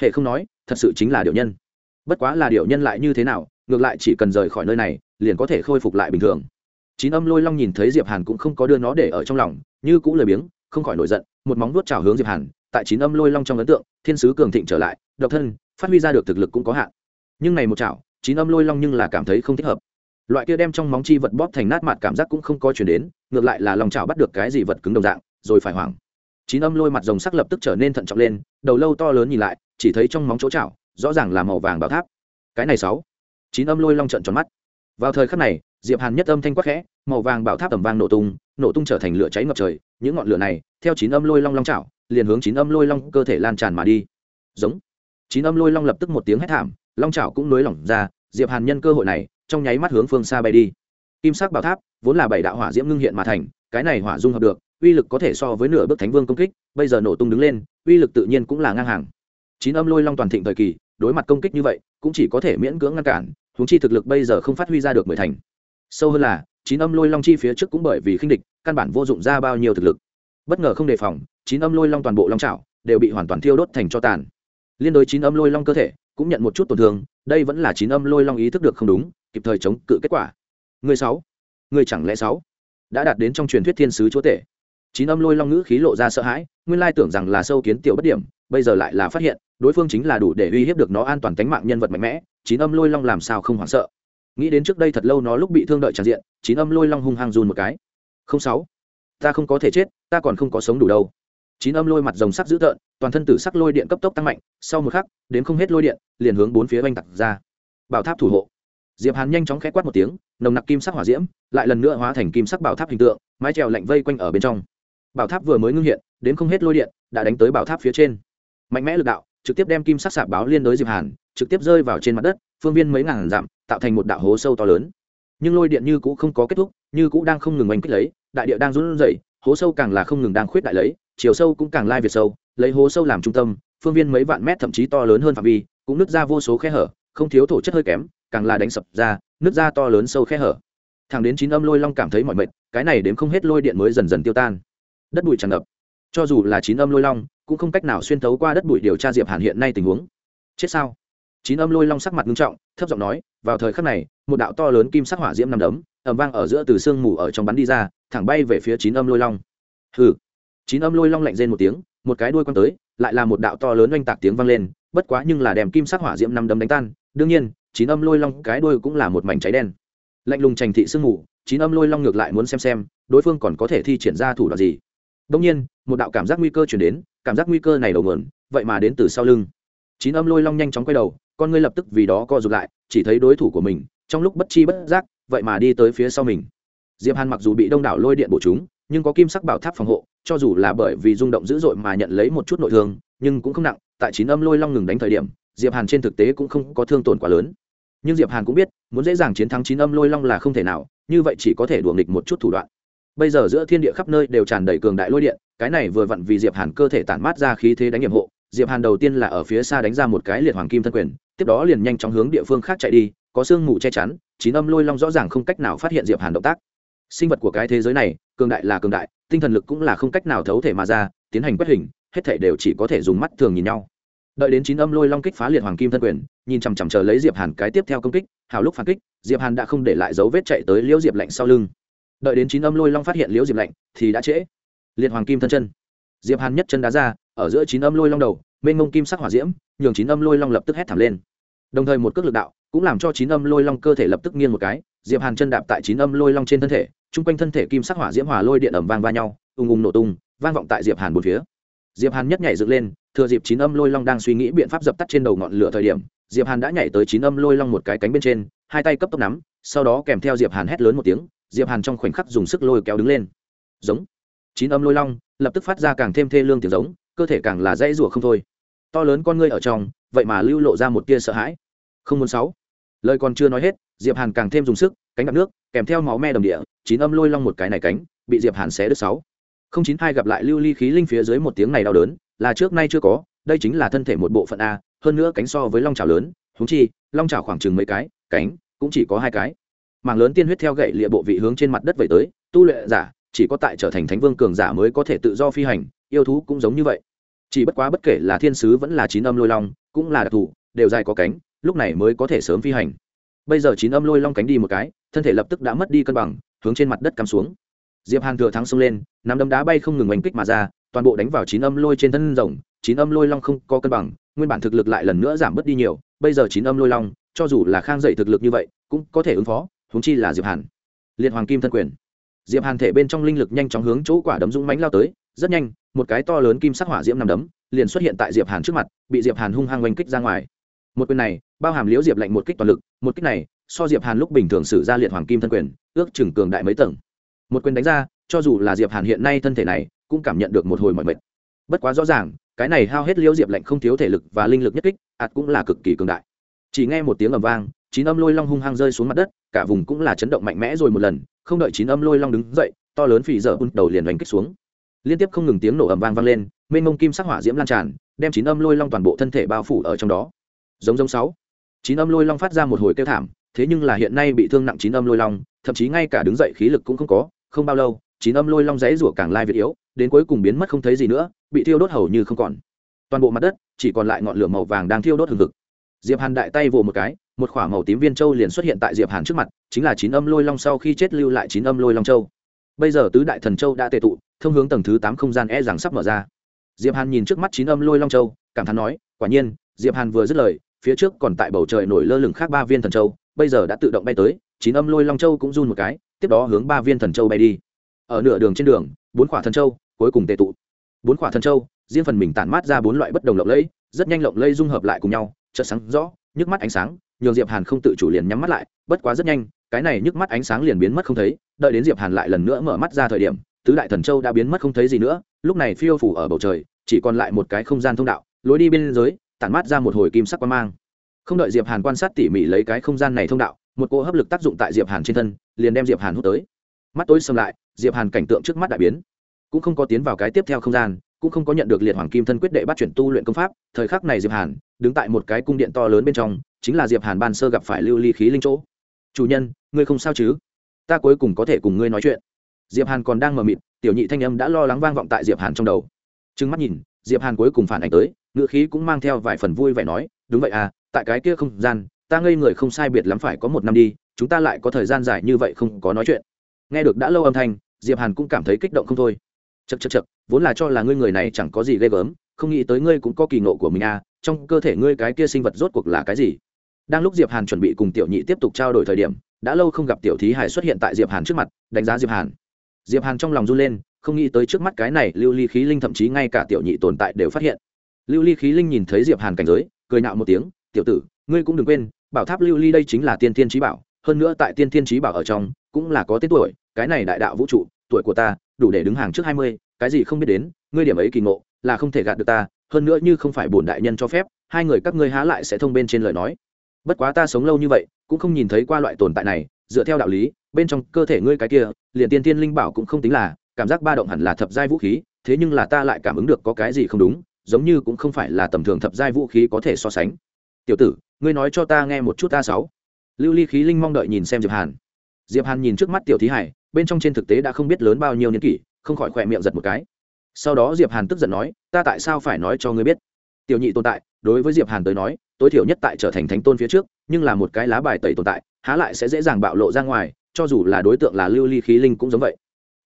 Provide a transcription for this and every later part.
hệ không nói, thật sự chính là điệu nhân. Bất quá là điệu nhân lại như thế nào, ngược lại chỉ cần rời khỏi nơi này, liền có thể khôi phục lại bình thường. Chín âm lôi long nhìn thấy diệp hàn cũng không có đưa nó để ở trong lòng, như cũ lười biếng, không khỏi nổi giận, một móng vuốt chào hướng diệp hàn, tại chín âm lôi long trong ấn tượng, thiên sứ cường thịnh trở lại, độc thân, phát huy ra được thực lực cũng có hạn. Nhưng này một chảo, chín âm lôi long nhưng là cảm thấy không thích hợp. Loại kia đem trong móng chi vật bóp thành nát mặt cảm giác cũng không có chuyển đến, ngược lại là lòng chảo bắt được cái gì vật cứng đồng dạng, rồi phải hoảng. Chín âm lôi mặt rồng sắc lập tức trở nên thận trọng lên, đầu lâu to lớn nhìn lại chỉ thấy trong móng chỗ chảo, rõ ràng là màu vàng bảo tháp. Cái này sáu. Chín âm lôi long trận tròn mắt. Vào thời khắc này, diệp hàn nhất âm thanh quắc khẽ, màu vàng bảo tháp tầm vang nổ tung nổ tung trở thành lửa cháy ngập trời, những ngọn lửa này, theo chín âm lôi long long chảo, liền hướng chín âm lôi long cơ thể lan tràn mà đi. Giống. Chín âm lôi long lập tức một tiếng hét thảm, long chảo cũng nới lỏng ra, diệp hàn nhân cơ hội này, trong nháy mắt hướng phương xa bay đi. Kim sắc bảo tháp, vốn là bảy đạo hỏa diễm ngưng hiện mà thành, cái này hỏa dung hợp được, uy lực có thể so với nửa bước thánh vương công kích, bây giờ nổ tung đứng lên, uy lực tự nhiên cũng là ngang hàng chín âm lôi long toàn thịnh thời kỳ, đối mặt công kích như vậy, cũng chỉ có thể miễn cưỡng ngăn cản, huống chi thực lực bây giờ không phát huy ra được mười thành. Sâu hơn là, chín âm lôi long chi phía trước cũng bởi vì khinh địch, căn bản vô dụng ra bao nhiêu thực lực. Bất ngờ không đề phòng, chín âm lôi long toàn bộ long trào đều bị hoàn toàn thiêu đốt thành cho tàn. Liên đối chín âm lôi long cơ thể, cũng nhận một chút tổn thương, đây vẫn là chín âm lôi long ý thức được không đúng, kịp thời chống cự kết quả. Người sáu, người chẳng lẽ sáu, đã đạt đến trong truyền thuyết thiên sứ chúa tể chín âm lôi long ngữ khí lộ ra sợ hãi, nguyên lai tưởng rằng là sâu kiến tiểu bất điểm, bây giờ lại là phát hiện, đối phương chính là đủ để uy hiếp được nó an toàn tính mạng nhân vật mạnh mẽ, chín âm lôi long làm sao không hoảng sợ. Nghĩ đến trước đây thật lâu nó lúc bị thương đợi tràn diện, chín âm lôi long hung hăng run một cái. Không sáu, ta không có thể chết, ta còn không có sống đủ đâu. Chín âm lôi mặt rồng sắc dữ tợn, toàn thân tử sắc lôi điện cấp tốc tăng mạnh, sau một khắc, đến không hết lôi điện, liền hướng bốn phía oanh tặc ra. Bảo tháp thủ hộ. Diệp hàn nhanh chóng khẽ quát một tiếng, nồng nặc kim sắc hỏa diễm, lại lần nữa hóa thành kim sắc bảo tháp hình tượng, mái trèo lạnh vây quanh ở bên trong bảo tháp vừa mới ngưng hiện, đến không hết lôi điện, đã đánh tới bảo tháp phía trên. Mạnh mẽ lực đạo, trực tiếp đem kim sắc sạp báo liên đối diệp hàn, trực tiếp rơi vào trên mặt đất, phương viên mấy ngàn dặm, tạo thành một đạo hố sâu to lớn. Nhưng lôi điện như cũ không có kết thúc, như cũ đang không ngừng oanh kích lấy, đại địa đang run rẩy, hố sâu càng là không ngừng đang khuyết đại lấy, chiều sâu cũng càng lai việt sâu, lấy hố sâu làm trung tâm, phương viên mấy vạn mét thậm chí to lớn hơn phạm vi, cũng nứt ra vô số khe hở, không thiếu thổ chất hơi kém, càng là đánh sập ra, nứt ra to lớn sâu khe hở. Thẳng đến chín âm lôi long cảm thấy mọi mệt, cái này đến không hết lôi điện mới dần dần tiêu tan đất bụi tràn ngập. Cho dù là chín âm lôi long, cũng không cách nào xuyên thấu qua đất bụi điều tra diệp hàn hiện nay tình huống. Chết sao? Chín âm lôi long sắc mặt nghiêm trọng, thấp giọng nói, vào thời khắc này, một đạo to lớn kim sắc hỏa diễm nằm đấm, ầm vang ở giữa từ sương mù ở trong bắn đi ra, thẳng bay về phía chín âm lôi long. Hừ. Chín âm lôi long lạnh rên một tiếng, một cái đuôi quăng tới, lại là một đạo to lớn oanh tạc tiếng vang lên, bất quá nhưng là đem kim sắc hỏa diễm năm đấm đánh tan. Đương nhiên, chín âm lôi long cái đuôi cũng là một mảnh cháy đen. Lạnh lùng trành thị sương mù, chín âm lôi long ngược lại muốn xem xem, đối phương còn có thể thi triển ra thủ đoạn gì đông nhiên, một đạo cảm giác nguy cơ chuyển đến, cảm giác nguy cơ này đầu nguồn, vậy mà đến từ sau lưng. Chín âm lôi long nhanh chóng quay đầu, con ngươi lập tức vì đó co rụt lại, chỉ thấy đối thủ của mình, trong lúc bất chi bất giác, vậy mà đi tới phía sau mình. Diệp hàn mặc dù bị đông đảo lôi điện bổ chúng, nhưng có kim sắc bảo tháp phòng hộ, cho dù là bởi vì rung động dữ dội mà nhận lấy một chút nội thương, nhưng cũng không nặng, tại chín âm lôi long ngừng đánh thời điểm, diệp hàn trên thực tế cũng không có thương tổn quá lớn. Nhưng diệp hàn cũng biết, muốn dễ dàng chiến thắng chín âm lôi long là không thể nào, như vậy chỉ có thể đùa nghịch một chút thủ đoạn bây giờ giữa thiên địa khắp nơi đều tràn đầy cường đại lôi điện, cái này vừa vặn vì diệp hàn cơ thể tản mát ra khí thế đánh nhiệm hộ, diệp hàn đầu tiên là ở phía xa đánh ra một cái liệt hoàng kim thân quyền, tiếp đó liền nhanh chóng hướng địa phương khác chạy đi, có sương mù che chắn, chín âm lôi long rõ ràng không cách nào phát hiện diệp hàn động tác. Sinh vật của cái thế giới này, cường đại là cường đại, tinh thần lực cũng là không cách nào thấu thể mà ra, tiến hành quét hình, hết thể đều chỉ có thể dùng mắt thường nhìn nhau. Đợi đến chín âm lôi long kích phá liệt hoàng kim thân quyền, nhìn chằm chằm chờ lấy diệp hàn cái tiếp theo công kích, hào lúc phản kích, diệp hàn đã không để lại dấu vết chạy tới liễu diệp lạnh sau lưng đợi đến chín âm lôi long phát hiện liễu diệp lạnh, thì đã trễ. Liệt hoàng kim thân chân. Diệp hàn nhất chân đá ra, ở giữa chín âm lôi long đầu, mênh mông kim sắc hỏa diễm, nhường chín âm lôi long lập tức hét thảm lên. Đồng thời một cước lực đạo, cũng làm cho chín âm lôi long cơ thể lập tức nghiêng một cái, diệp hàn chân đạp tại chín âm lôi long trên thân thể, chung quanh thân thể kim sắc hỏa diễm hòa lôi điện ẩm vang va nhau, ùng ùng nổ tung, vang vọng tại diệp hàn một phía. Diệp hàn nhất nhảy dựng lên, thừa dịp chín âm lôi long đang suy nghĩ biện pháp dập tắt trên đầu ngọn lửa thời điểm, diệp hàn đã nhảy tới chín âm lôi long một cái cánh bên trên, hai tay cấp tốc nắm, sau đó kèm theo diệp hàn hét lớn một tiếng diệp hàn trong khoảnh khắc dùng sức lôi kéo đứng lên. Giống. Chín âm lôi long, lập tức phát ra càng thêm thê lương tiếng giống, cơ thể càng là dãy rủa không thôi. To lớn con ngươi ở trong, vậy mà lưu lộ ra một tia sợ hãi. Không muốn sáu. Lời còn chưa nói hết, diệp hàn càng thêm dùng sức, cánh đập nước, kèm theo máu me đồng địa, chín âm lôi long một cái này cánh, bị diệp hàn xé đứt sáu. Không chín hai gặp lại lưu ly khí linh phía dưới một tiếng này đau đớn, là trước nay chưa có, đây chính là thân thể một bộ phận a, hơn nữa cánh so với long chảo lớn húng chi, long chảo khoảng chừng mấy cái, cánh cũng chỉ có hai cái mảng lớn tiên huyết theo gậy lịa bộ vị hướng trên mặt đất vẩy tới, tu luyện giả chỉ có tại trở thành thánh vương cường giả mới có thể tự do phi hành, yêu thú cũng giống như vậy. Chỉ bất quá bất kể là thiên sứ vẫn là chín âm lôi long, cũng là đặc thù, đều dài có cánh, lúc này mới có thể sớm phi hành. Bây giờ chín âm lôi long cánh đi một cái, thân thể lập tức đã mất đi cân bằng, hướng trên mặt đất cắm xuống. Diệp hàng thừa thắng xông lên, nắm đấm đá bay không ngừng oanh kích mà ra, toàn bộ đánh vào chín âm lôi trên thân rồng, chín âm lôi long không có cân bằng, nguyên bản thực lực lại lần nữa giảm bớt đi nhiều, bây giờ chín âm lôi long, cho dù là khang dậy thực lực như vậy, cũng có thể ứng phó huống chi là diệp hàn. Liệt hoàng kim thân quyền. Diệp hàn thể bên trong linh lực nhanh chóng hướng chỗ quả đấm dũng mãnh lao tới, rất nhanh, một cái to lớn kim sắc hỏa diễm nằm đấm liền xuất hiện tại diệp hàn trước mặt, bị diệp hàn hung hăng oanh kích ra ngoài. Một quyền này, bao hàm liễu diệp lệnh một kích toàn lực, một kích này, so diệp hàn lúc bình thường sử ra liệt hoàng kim thân quyền, ước chừng cường đại mấy tầng. Một quyền đánh ra, cho dù là diệp hàn hiện nay thân thể này, cũng cảm nhận được một hồi mọi mệt. Bất quá rõ ràng, cái này hao hết liễu diệp lệnh không thiếu thể lực và linh lực nhất kích, ạt cũng là cực kỳ cường đại. Chỉ nghe một tiếng ầm vang chín âm lôi long hung hăng rơi xuống mặt đất, cả vùng cũng là chấn động mạnh mẽ rồi một lần, không đợi chín âm lôi long đứng dậy, to lớn phì dở bùn đầu liền đánh kích xuống. Liên tiếp không ngừng tiếng nổ ầm vang vang lên, mênh mông kim sắc hỏa diễm lan tràn, đem chín âm lôi long toàn bộ thân thể bao phủ ở trong đó. Giống giống sáu. Chín âm lôi long phát ra một hồi kêu thảm, thế nhưng là hiện nay bị thương nặng chín âm lôi long, thậm chí ngay cả đứng dậy khí lực cũng không có, không bao lâu, chín âm lôi long rẽ rủa càng lai việt yếu, đến cuối cùng biến mất không thấy gì nữa, bị thiêu đốt hầu như không còn. Toàn bộ mặt đất, chỉ còn lại ngọn lửa màu vàng đang thiêu đốt hừng hực. Diệp hàn đại tay vồ một cái một khỏa màu tím viên châu liền xuất hiện tại diệp hàn trước mặt, chính là chín âm lôi long sau khi chết lưu lại chín âm lôi long châu. Bây giờ tứ đại thần châu đã tệ tụ, thông hướng tầng thứ tám không gian e rằng sắp mở ra. Diệp hàn nhìn trước mắt chín âm lôi long châu, cảm thán nói, quả nhiên, diệp hàn vừa dứt lời, phía trước còn tại bầu trời nổi lơ lửng khác ba viên thần châu, bây giờ đã tự động bay tới, chín âm lôi long châu cũng run một cái, tiếp đó hướng ba viên thần châu bay đi. Ở nửa đường trên đường, bốn khỏa thần châu cuối cùng tệ tụ. Bốn khỏa thần châu, riêng phần mình tản mát ra bốn loại bất đồng lộng lẫy, rất nhanh lộng lẫy dung hợp lại cùng nhau, chợt sáng rõ, nhức mắt ánh sáng nhường diệp hàn không tự chủ liền nhắm mắt lại, bất quá rất nhanh, cái này nhức mắt ánh sáng liền biến mất không thấy, đợi đến diệp hàn lại lần nữa mở mắt ra thời điểm, tứ đại thần châu đã biến mất không thấy gì nữa, lúc này phiêu phủ ở bầu trời, chỉ còn lại một cái không gian thông đạo, lối đi bên dưới, tản mát ra một hồi kim sắc quang mang. Không đợi diệp hàn quan sát tỉ mỉ lấy cái không gian này thông đạo, một cỗ hấp lực tác dụng tại diệp hàn trên thân, liền đem diệp hàn hút tới. Mắt tối xâm lại, diệp hàn cảnh tượng trước mắt đại biến. Cũng không có tiến vào cái tiếp theo không gian cũng không có nhận được liệt hoàng kim thân quyết đệ bắt chuyển tu luyện công pháp, thời khắc này diệp hàn đứng tại một cái cung điện to lớn bên trong, chính là diệp hàn ban sơ gặp phải lưu ly khí linh chỗ. Chủ nhân, ngươi không sao chứ? Ta cuối cùng có thể cùng ngươi nói chuyện. Diệp hàn còn đang mờ mịt, tiểu nhị thanh âm đã lo lắng vang vọng tại diệp hàn trong đầu. Trừng mắt nhìn, diệp hàn cuối cùng phản ảnh tới ngựa khí cũng mang theo vài phần vui vẻ nói, đúng vậy à tại cái kia không gian, ta ngây người không sai biệt lắm phải có một năm đi, chúng ta lại có thời gian dài như vậy không có nói chuyện. Nghe được đã lâu âm thanh, diệp hàn cũng cảm thấy kích động không thôi chật chật chật vốn là cho là ngươi người này chẳng có gì ghê gớm, không nghĩ tới ngươi cũng có kỳ nộ của mình à trong cơ thể ngươi cái kia sinh vật rốt cuộc là cái gì? Đang lúc diệp hàn chuẩn bị cùng tiểu nhị tiếp tục trao đổi thời điểm, đã lâu không gặp tiểu thí hải xuất hiện tại diệp hàn trước mặt, đánh giá diệp hàn. Diệp hàn trong lòng run lên, không nghĩ tới trước mắt cái này lưu ly khí linh thậm chí ngay cả tiểu nhị tồn tại đều phát hiện. Lưu ly khí linh nhìn thấy diệp hàn cảnh giới, cười nạo một tiếng, tiểu tử, ngươi cũng đừng quên, bảo tháp lưu ly đây chính là tiên thiên trí bảo, hơn nữa tại tiên thiên trí bảo ở trong, cũng là có tên tuổi, cái này đại đạo vũ trụ, tuổi của ta đủ để đứng hàng trước hai mươi, cái gì không biết đến, ngươi điểm ấy kỳ ngộ, là không thể gạt được ta, hơn nữa như không phải bổn đại nhân cho phép, hai người các ngươi há lại sẽ thông bên trên lời nói. Bất quá ta sống lâu như vậy, cũng không nhìn thấy qua loại tồn tại này, dựa theo đạo lý, bên trong cơ thể ngươi cái kia, liền tiên tiên linh bảo cũng không tính là, cảm giác ba động hẳn là thập giai vũ khí, thế nhưng là ta lại cảm ứng được có cái gì không đúng, giống như cũng không phải là tầm thường thập giai vũ khí có thể so sánh. Tiểu tử, ngươi nói cho ta nghe một chút ta sáu. Lưu ly khí linh mong đợi nhìn xem diệp hàn. Diệp hàn nhìn trước mắt tiểu thí hải bên trong trên thực tế đã không biết lớn bao nhiêu niên kỷ, không khỏi khỏe miệng giật một cái. Sau đó diệp hàn tức giận nói, ta tại sao phải nói cho ngươi biết? Tiểu nhị tồn tại, đối với diệp hàn tới nói, tối thiểu nhất tại trở thành thánh tôn phía trước, nhưng là một cái lá bài tẩy tồn tại, há lại sẽ dễ dàng bạo lộ ra ngoài, cho dù là đối tượng là lưu ly khí linh cũng giống vậy.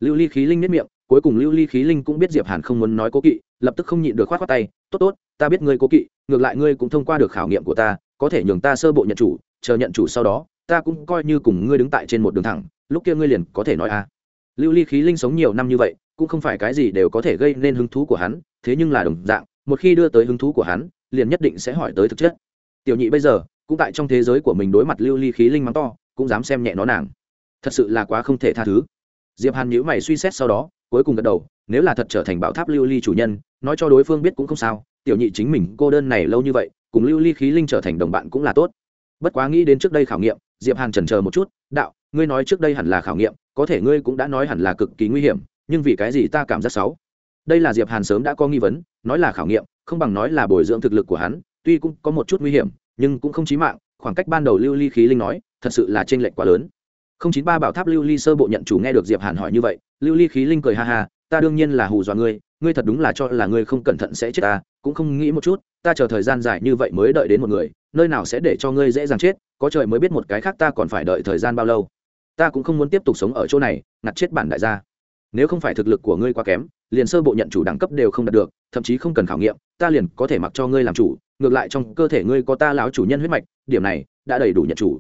Lưu ly khí linh nhất miệng, cuối cùng lưu ly khí linh cũng biết diệp hàn không muốn nói cố kỵ, lập tức không nhịn được khoát khoát tay, tốt tốt, ta biết ngươi cố kỵ, ngược lại ngươi cũng thông qua được khảo nghiệm của ta, có thể nhường ta sơ bộ nhận chủ, chờ nhận chủ sau đó ta cũng coi như cùng ngươi đứng tại trên một đường thẳng, lúc kia ngươi liền có thể nói a lưu ly khí linh sống nhiều năm như vậy, cũng không phải cái gì đều có thể gây nên hứng thú của hắn, thế nhưng là đồng dạng, một khi đưa tới hứng thú của hắn, liền nhất định sẽ hỏi tới thực chất. Tiểu nhị bây giờ, cũng tại trong thế giới của mình đối mặt lưu ly khí linh mắng to, cũng dám xem nhẹ nó nàng. Thật sự là quá không thể tha thứ. Diệp hàn nhữ mày suy xét sau đó, cuối cùng gật đầu, nếu là thật trở thành bảo tháp lưu ly chủ nhân, nói cho đối phương biết cũng không sao, tiểu nhị chính mình cô đơn này lâu như vậy, cùng lưu ly khí linh trở thành đồng bạn cũng là tốt. Bất quá nghĩ đến trước đây khảo nghiệm diệp hàn chần chờ một chút, đạo, ngươi nói trước đây hẳn là khảo nghiệm, có thể ngươi cũng đã nói hẳn là cực kỳ nguy hiểm, nhưng vì cái gì ta cảm giác xấu? Đây là diệp hàn sớm đã có nghi vấn, nói là khảo nghiệm, không bằng nói là bồi dưỡng thực lực của hắn, tuy cũng có một chút nguy hiểm, nhưng cũng không chí mạng, khoảng cách ban đầu lưu ly khí linh nói, thật sự là chênh lệch quá lớn. Không chín ba bảo tháp lưu ly sơ bộ nhận chủ nghe được diệp hàn hỏi như vậy, lưu ly khí linh cười ha ha, ta đương nhiên là hù dọa ngươi ngươi thật đúng là cho là ngươi không cẩn thận sẽ chết ta, cũng không nghĩ một chút, ta chờ thời gian dài như vậy mới đợi đến một người nơi nào sẽ để cho ngươi dễ dàng chết, có trời mới biết một cái khác ta còn phải đợi thời gian bao lâu. Ta cũng không muốn tiếp tục sống ở chỗ này, ngặt chết bản đại gia. Nếu không phải thực lực của ngươi quá kém, liền sơ bộ nhận chủ đẳng cấp đều không đạt được, thậm chí không cần khảo nghiệm, ta liền có thể mặc cho ngươi làm chủ, ngược lại trong cơ thể ngươi có ta lão chủ nhân huyết mạch, điểm này đã đầy đủ nhận chủ.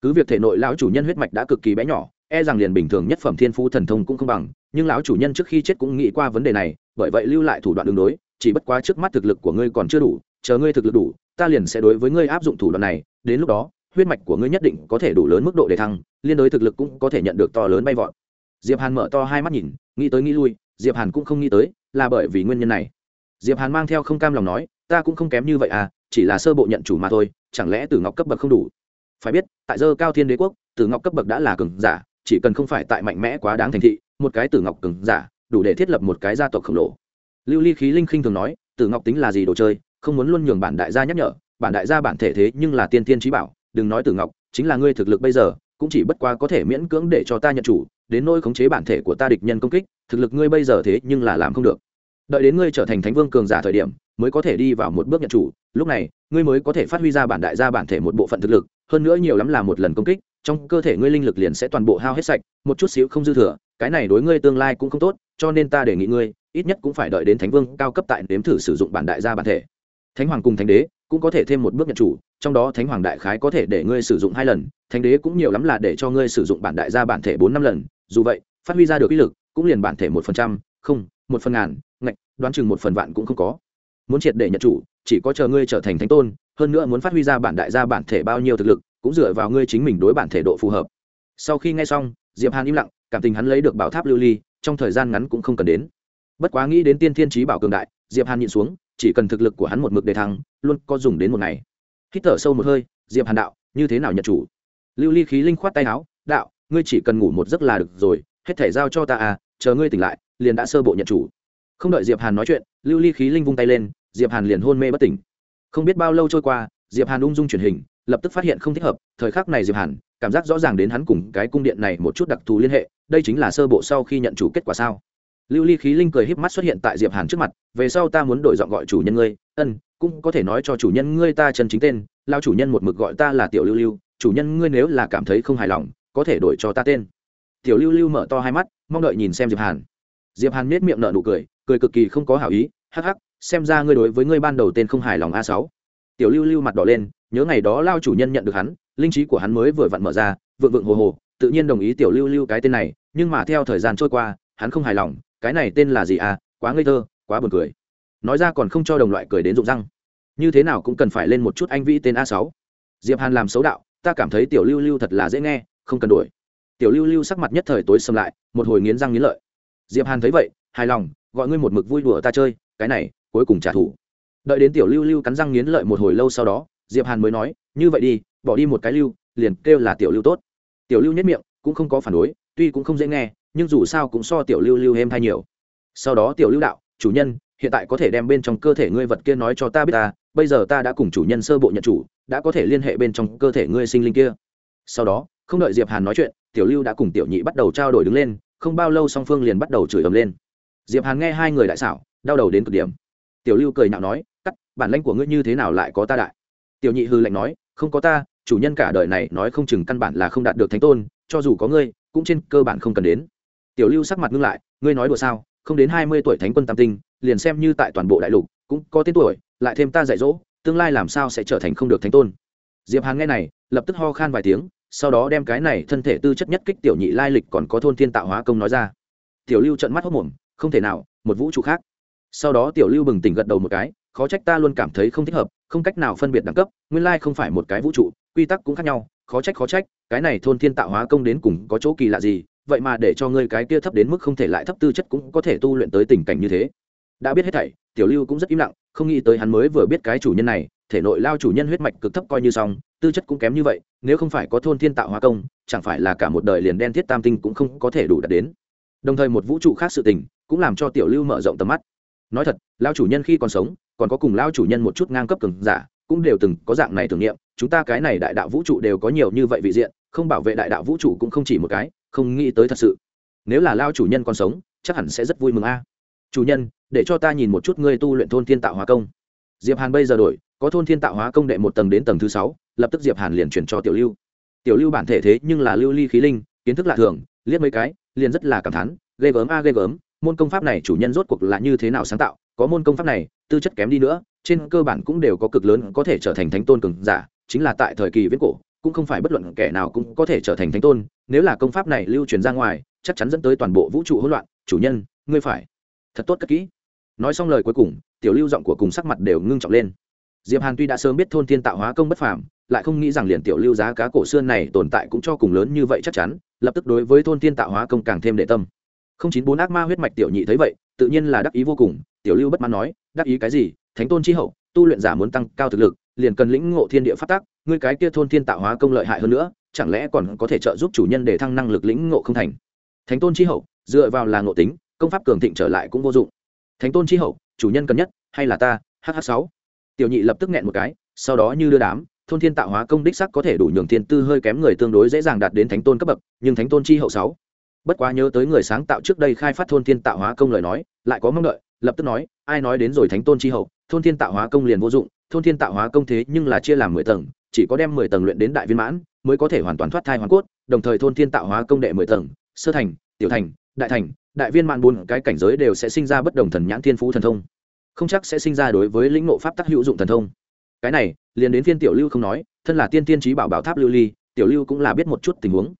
Cứ việc thể nội lão chủ nhân huyết mạch đã cực kỳ bé nhỏ e rằng liền bình thường nhất phẩm thiên phú thần thông cũng không bằng, nhưng lão chủ nhân trước khi chết cũng nghĩ qua vấn đề này, bởi vậy lưu lại thủ đoạn đường đối, chỉ bất quá trước mắt thực lực của ngươi còn chưa đủ chờ ngươi thực lực đủ, ta liền sẽ đối với ngươi áp dụng thủ đoạn này, đến lúc đó, huyết mạch của ngươi nhất định có thể đủ lớn mức độ để thăng, liên đối thực lực cũng có thể nhận được to lớn bay vọt. Diệp hàn mở to hai mắt nhìn, nghĩ tới nghĩ lui, diệp hàn cũng không nghĩ tới, là bởi vì nguyên nhân này. Diệp hàn mang theo không cam lòng nói, ta cũng không kém như vậy à chỉ là sơ bộ nhận chủ mà thôi, chẳng lẽ tử ngọc cấp bậc không đủ? Phải biết, tại dơ cao thiên đế quốc, tử ngọc cấp bậc đã là cường giả, chỉ cần không phải tại mạnh mẽ quá đáng thành thị, một cái tử ngọc cường giả, đủ để thiết lập một cái gia tộc khổng lồ. Lưu ly khí linh khinh thường nói, tử ngọc tính là gì đồ chơi không muốn luôn nhường bản đại gia nhắc nhở, bản đại gia bản thể thế nhưng là tiên tiên trí bảo, đừng nói tử ngọc, chính là ngươi thực lực bây giờ, cũng chỉ bất quá có thể miễn cưỡng để cho ta nhận chủ, đến nỗi khống chế bản thể của ta địch nhân công kích, thực lực ngươi bây giờ thế nhưng là làm không được. Đợi đến ngươi trở thành thánh vương cường giả thời điểm, mới có thể đi vào một bước nhận chủ, lúc này, ngươi mới có thể phát huy ra bản đại gia bản thể một bộ phận thực lực, hơn nữa nhiều lắm là một lần công kích, trong cơ thể ngươi linh lực liền sẽ toàn bộ hao hết sạch, một chút xíu không dư thừa, cái này đối ngươi tương lai cũng không tốt, cho nên ta đề nghị ngươi, ít nhất cũng phải đợi đến thánh vương cao cấp tại nếm thử sử dụng bản đại gia bản thể thánh hoàng cùng thánh đế cũng có thể thêm một bước nhận chủ, trong đó thánh hoàng đại khái có thể để ngươi sử dụng hai lần, thánh đế cũng nhiều lắm là để cho ngươi sử dụng bản đại gia bản thể bốn năm lần, dù vậy, phát huy ra được ý lực cũng liền bản thể một phần trăm, không, một phần ngàn, ngạch, đoán chừng một phần vạn cũng không có. Muốn triệt để nhận chủ, chỉ có chờ ngươi trở thành thánh tôn, hơn nữa muốn phát huy ra bản đại gia bản thể bao nhiêu thực lực, cũng dựa vào ngươi chính mình đối bản thể độ phù hợp. Sau khi nghe xong, diệp hàn im lặng, cảm tình hắn lấy được bảo tháp lưu ly, trong thời gian ngắn cũng không cần đến. Bất quá nghĩ đến tiên thiên trí bảo cường đại, diệp hàn nhịn xuống chỉ cần thực lực của hắn một mực đề thăng, luôn có dùng đến một ngày. Hít thở sâu một hơi, diệp hàn đạo, như thế nào nhận chủ? Lưu ly khí linh khoát tay áo, đạo, ngươi chỉ cần ngủ một giấc là được rồi, hết thể giao cho ta à chờ ngươi tỉnh lại, liền đã sơ bộ nhận chủ. Không đợi diệp hàn nói chuyện, lưu ly khí linh vung tay lên, diệp hàn liền hôn mê bất tỉnh. Không biết bao lâu trôi qua, diệp hàn ung dung truyền hình, lập tức phát hiện không thích hợp, thời khắc này diệp hàn, cảm giác rõ ràng đến hắn cùng cái cung điện này một chút đặc thù liên hệ, đây chính là sơ bộ sau khi nhận chủ kết quả sao lưu ly khí linh cười híp mắt xuất hiện tại diệp hàn trước mặt, về sau ta muốn đổi giọng gọi chủ nhân ngươi, ân, cũng có thể nói cho chủ nhân ngươi ta chân chính tên, lao chủ nhân một mực gọi ta là tiểu lưu lưu, chủ nhân ngươi nếu là cảm thấy không hài lòng, có thể đổi cho ta tên. Tiểu lưu lưu mở to hai mắt, mong đợi nhìn xem diệp hàn. Diệp hàn nết miệng nở nụ cười cười cực kỳ không có hảo ý, hắc hắc, xem ra ngươi đối với ngươi ban đầu tên không hài lòng a sáu. Tiểu lưu lưu mặt đỏ lên, nhớ ngày đó lao chủ nhân nhận được hắn, linh trí của hắn mới vừa vặn mở ra, vượng vượng hồ hồ, tự nhiên đồng ý tiểu lưu lưu cái tên này, nhưng mà theo thời gian trôi qua, hắn không hài lòng cái này tên là gì à? Quá ngây thơ, quá buồn cười. Nói ra còn không cho đồng loại cười đến rụng răng. Như thế nào cũng cần phải lên một chút anh vĩ tên a sáu. Diệp hàn làm xấu đạo, ta cảm thấy tiểu lưu lưu thật là dễ nghe, không cần đuổi. tiểu lưu lưu sắc mặt nhất thời tối xâm lại, một hồi nghiến răng nghiến lợi. Diệp hàn thấy vậy, hài lòng, gọi ngươi một mực vui đùa ta chơi, cái này, cuối cùng trả thù. Đợi đến tiểu lưu lưu cắn răng nghiến lợi một hồi lâu sau đó, diệp hàn mới nói, như vậy đi, bỏ đi một cái lưu, liền kêu là tiểu lưu tốt. Tiểu lưu nhất miệng, cũng không có phản đối, tuy cũng không dễ nghe nhưng dù sao cũng so tiểu lưu lưu êm thay nhiều. Sau đó tiểu lưu đạo, chủ nhân, hiện tại có thể đem bên trong cơ thể ngươi vật kia nói cho ta biết ta, bây giờ ta đã cùng chủ nhân sơ bộ nhận chủ, đã có thể liên hệ bên trong cơ thể ngươi sinh linh kia. Sau đó, không đợi diệp hàn nói chuyện, tiểu lưu đã cùng tiểu nhị bắt đầu trao đổi đứng lên, không bao lâu song phương liền bắt đầu chửi ầm lên. Diệp hàn nghe hai người đại xảo, đau đầu đến cực điểm. Tiểu lưu cười nhạo nói, cắt, bản lãnh của ngươi như thế nào lại có ta đại? Tiểu nhị hư lạnh nói, không có ta, chủ nhân cả đời này nói không chừng căn bản là không đạt được thánh tôn, cho dù có ngươi, cũng trên cơ bản không cần đến tiểu lưu sắc mặt ngưng lại, ngươi nói đùa sao? Không đến hai mươi tuổi thánh quân tam tinh, liền xem như tại toàn bộ đại lục cũng có tên tuổi, lại thêm ta dạy dỗ, tương lai làm sao sẽ trở thành không được thánh tôn? Diệp hàn nghe này, lập tức ho khan vài tiếng, sau đó đem cái này thân thể tư chất nhất kích tiểu nhị lai lịch còn có thôn thiên tạo hóa công nói ra. Tiểu lưu trận mắt hốc mồm, không thể nào, một vũ trụ khác. Sau đó tiểu lưu bừng tỉnh gật đầu một cái, khó trách ta luôn cảm thấy không thích hợp, không cách nào phân biệt đẳng cấp, nguyên lai không phải một cái vũ trụ, quy tắc cũng khác nhau, khó trách khó trách, cái này thôn thiên tạo hóa công đến cùng có chỗ kỳ lạ gì vậy mà để cho ngươi cái kia thấp đến mức không thể lại thấp tư chất cũng có thể tu luyện tới tình cảnh như thế. Đã biết hết thảy, tiểu lưu cũng rất im lặng, không nghĩ tới hắn mới vừa biết cái chủ nhân này, thể nội lao chủ nhân huyết mạch cực thấp coi như xong, tư chất cũng kém như vậy, nếu không phải có thôn thiên tạo hóa công, chẳng phải là cả một đời liền đen thiết tam tinh cũng không có thể đủ đạt đến. Đồng thời một vũ trụ khác sự tình, cũng làm cho tiểu lưu mở rộng tầm mắt. Nói thật, lao chủ nhân khi còn sống, còn có cùng lao chủ nhân một chút ngang cấp cường giả, cũng đều từng có dạng này tưởng niệm chúng ta cái này đại đạo vũ trụ đều có nhiều như vậy vị diện, không bảo vệ đại đạo vũ trụ cũng không chỉ một cái không nghĩ tới thật sự. Nếu là lao chủ nhân còn sống, chắc hẳn sẽ rất vui mừng a. Chủ nhân, để cho ta nhìn một chút ngươi tu luyện thôn thiên tạo hóa công. Diệp hàn bây giờ đổi, có thôn thiên tạo hóa công đệ một tầng đến tầng thứ sáu, lập tức diệp hàn liền chuyển cho tiểu lưu. Tiểu lưu bản thể thế nhưng là lưu ly khí linh, kiến thức lạ thường, liếc mấy cái, liền rất là cảm thán, ghê gớm a, ghê gớm, môn công pháp này chủ nhân rốt cuộc là như thế nào sáng tạo, có môn công pháp này, tư chất kém đi nữa, trên cơ bản cũng đều có cực lớn có thể trở thành thánh tôn cường giả, chính là tại thời kỳ viễn cổ cũng không phải bất luận kẻ nào cũng có thể trở thành thánh tôn, nếu là công pháp này lưu truyền ra ngoài, chắc chắn dẫn tới toàn bộ vũ trụ hỗn loạn. Chủ nhân, ngươi phải thật tốt cất kỹ. Nói xong lời cuối cùng, tiểu lưu giọng của cùng sắc mặt đều ngưng trọng lên. Diệp hàn tuy đã sớm biết thôn thiên tạo hóa công bất phàm, lại không nghĩ rằng liền tiểu lưu giá cá cổ xưa này tồn tại cũng cho cùng lớn như vậy chắc chắn, lập tức đối với thôn thiên tạo hóa công càng thêm đệ tâm. Không chín bốn ác ma huyết mạch tiểu nhị thấy vậy, tự nhiên là đắc ý vô cùng, tiểu lưu bất mãn nói, đắc ý cái gì? Thánh tôn chi hậu, tu luyện giả muốn tăng cao thực lực liền cần lĩnh ngộ thiên địa phát tác ngươi cái kia thôn thiên tạo hóa công lợi hại hơn nữa, chẳng lẽ còn có thể trợ giúp chủ nhân để thăng năng lực lĩnh ngộ không thành? Thánh tôn chi hậu, dựa vào là ngộ tính, công pháp cường thịnh trở lại cũng vô dụng. Thánh tôn chi hậu, chủ nhân cần nhất, hay là ta? Hh sáu. Tiểu nhị lập tức nghẹn một cái, sau đó như đưa đám, thôn thiên tạo hóa công đích sắc có thể đủ nhường thiên tư hơi kém người tương đối dễ dàng đạt đến thánh tôn cấp bậc, nhưng thánh tôn chi hậu sáu. Bất quá nhớ tới người sáng tạo trước đây khai phát thôn thiên tạo hóa công lời nói, lại có mong đợi, lập tức nói, ai nói đến rồi thánh tôn chi hậu, thôn thiên tạo hóa công liền vô dụng thôn thiên tạo hóa công thế nhưng là chia làm mười tầng, chỉ có đem mười tầng luyện đến đại viên mãn, mới có thể hoàn toàn thoát thai hoàn cốt, đồng thời thôn thiên tạo hóa công đệ mười tầng, sơ thành, tiểu thành, đại thành, đại viên mãn bốn cái cảnh giới đều sẽ sinh ra bất đồng thần nhãn thiên phú thần thông. Không chắc sẽ sinh ra đối với lĩnh ngộ pháp tắc hữu dụng thần thông. Cái này, liền đến phiên tiểu lưu không nói, thân là tiên tiên trí bảo bảo tháp lưu ly, tiểu lưu cũng là biết một chút tình huống.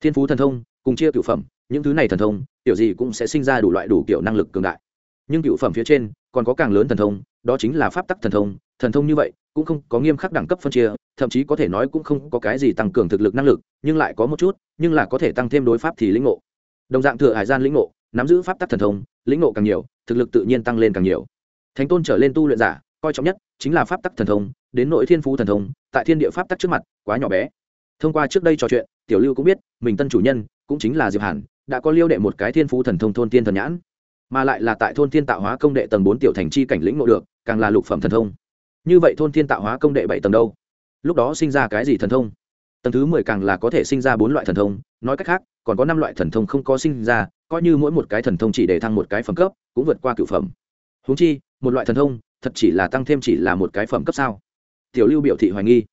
Thiên phú thần thông, cùng chia cựu phẩm, những thứ này thần thông, tiểu gì cũng sẽ sinh ra đủ loại đủ kiểu năng lực cường đại. Nhưng cựu phẩm phía trên, còn có càng lớn thần thông đó chính là pháp tắc thần thông thần thông như vậy, cũng không có nghiêm khắc đẳng cấp phân chia, thậm chí có thể nói cũng không có cái gì tăng cường thực lực năng lực, nhưng lại có một chút, nhưng là có thể tăng thêm đối pháp thì lĩnh ngộ. Đồng dạng thừa hải gian lĩnh ngộ, nắm giữ pháp tắc thần thông, lĩnh ngộ càng nhiều, thực lực tự nhiên tăng lên càng nhiều. Thánh tôn trở lên tu luyện giả, coi trọng nhất chính là pháp tắc thần thông, đến nội thiên phú thần thông, tại thiên địa pháp tắc trước mặt, quá nhỏ bé. Thông qua trước đây trò chuyện, tiểu lưu cũng biết, mình tân chủ nhân, cũng chính là diệp hàn, đã có liêu đệ một cái thiên phú thần thông thôn tiên thần nhãn. Mà lại là tại thôn tiên tạo hóa công đệ tầng bốn tiểu thành chi cảnh lĩnh ngộ được càng là lục phẩm thần thông. Như vậy thôn thiên tạo hóa công đệ bảy tầng đâu? Lúc đó sinh ra cái gì thần thông? Tầng thứ mười càng là có thể sinh ra bốn loại thần thông, nói cách khác, còn có năm loại thần thông không có sinh ra, coi như mỗi một cái thần thông chỉ để thăng một cái phẩm cấp, cũng vượt qua cựu phẩm. Húng chi, một loại thần thông, thật chỉ là tăng thêm chỉ là một cái phẩm cấp sao? Tiểu lưu biểu thị hoài nghi.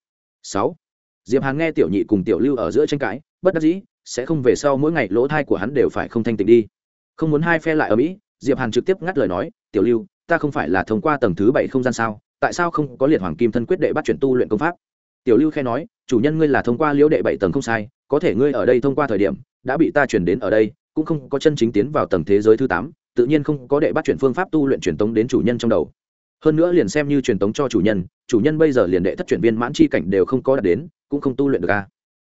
Sáu. Diệp hàn nghe tiểu nhị cùng tiểu lưu ở giữa tranh cãi, bất đắc dĩ, sẽ không về sau mỗi ngày lỗ thai của hắn đều phải không thanh tịnh đi. Không muốn hai phe lại ở mỹ, diệp hàn trực tiếp ngắt lời nói, tiểu lưu ta không phải là thông qua tầng thứ bảy không gian sao? Tại sao không có liệt hoàng kim thân quyết đệ bắt chuyển tu luyện công pháp? Tiểu lưu khe nói, chủ nhân ngươi là thông qua liễu đệ bảy tầng không sai, có thể ngươi ở đây thông qua thời điểm, đã bị ta chuyển đến ở đây, cũng không có chân chính tiến vào tầng thế giới thứ tám, tự nhiên không có đệ bắt chuyển phương pháp tu luyện truyền tống đến chủ nhân trong đầu. Hơn nữa liền xem như truyền tống cho chủ nhân chủ nhân bây giờ liền đệ thất chuyển viên mãn chi cảnh đều không có đạt đến, cũng không tu luyện được a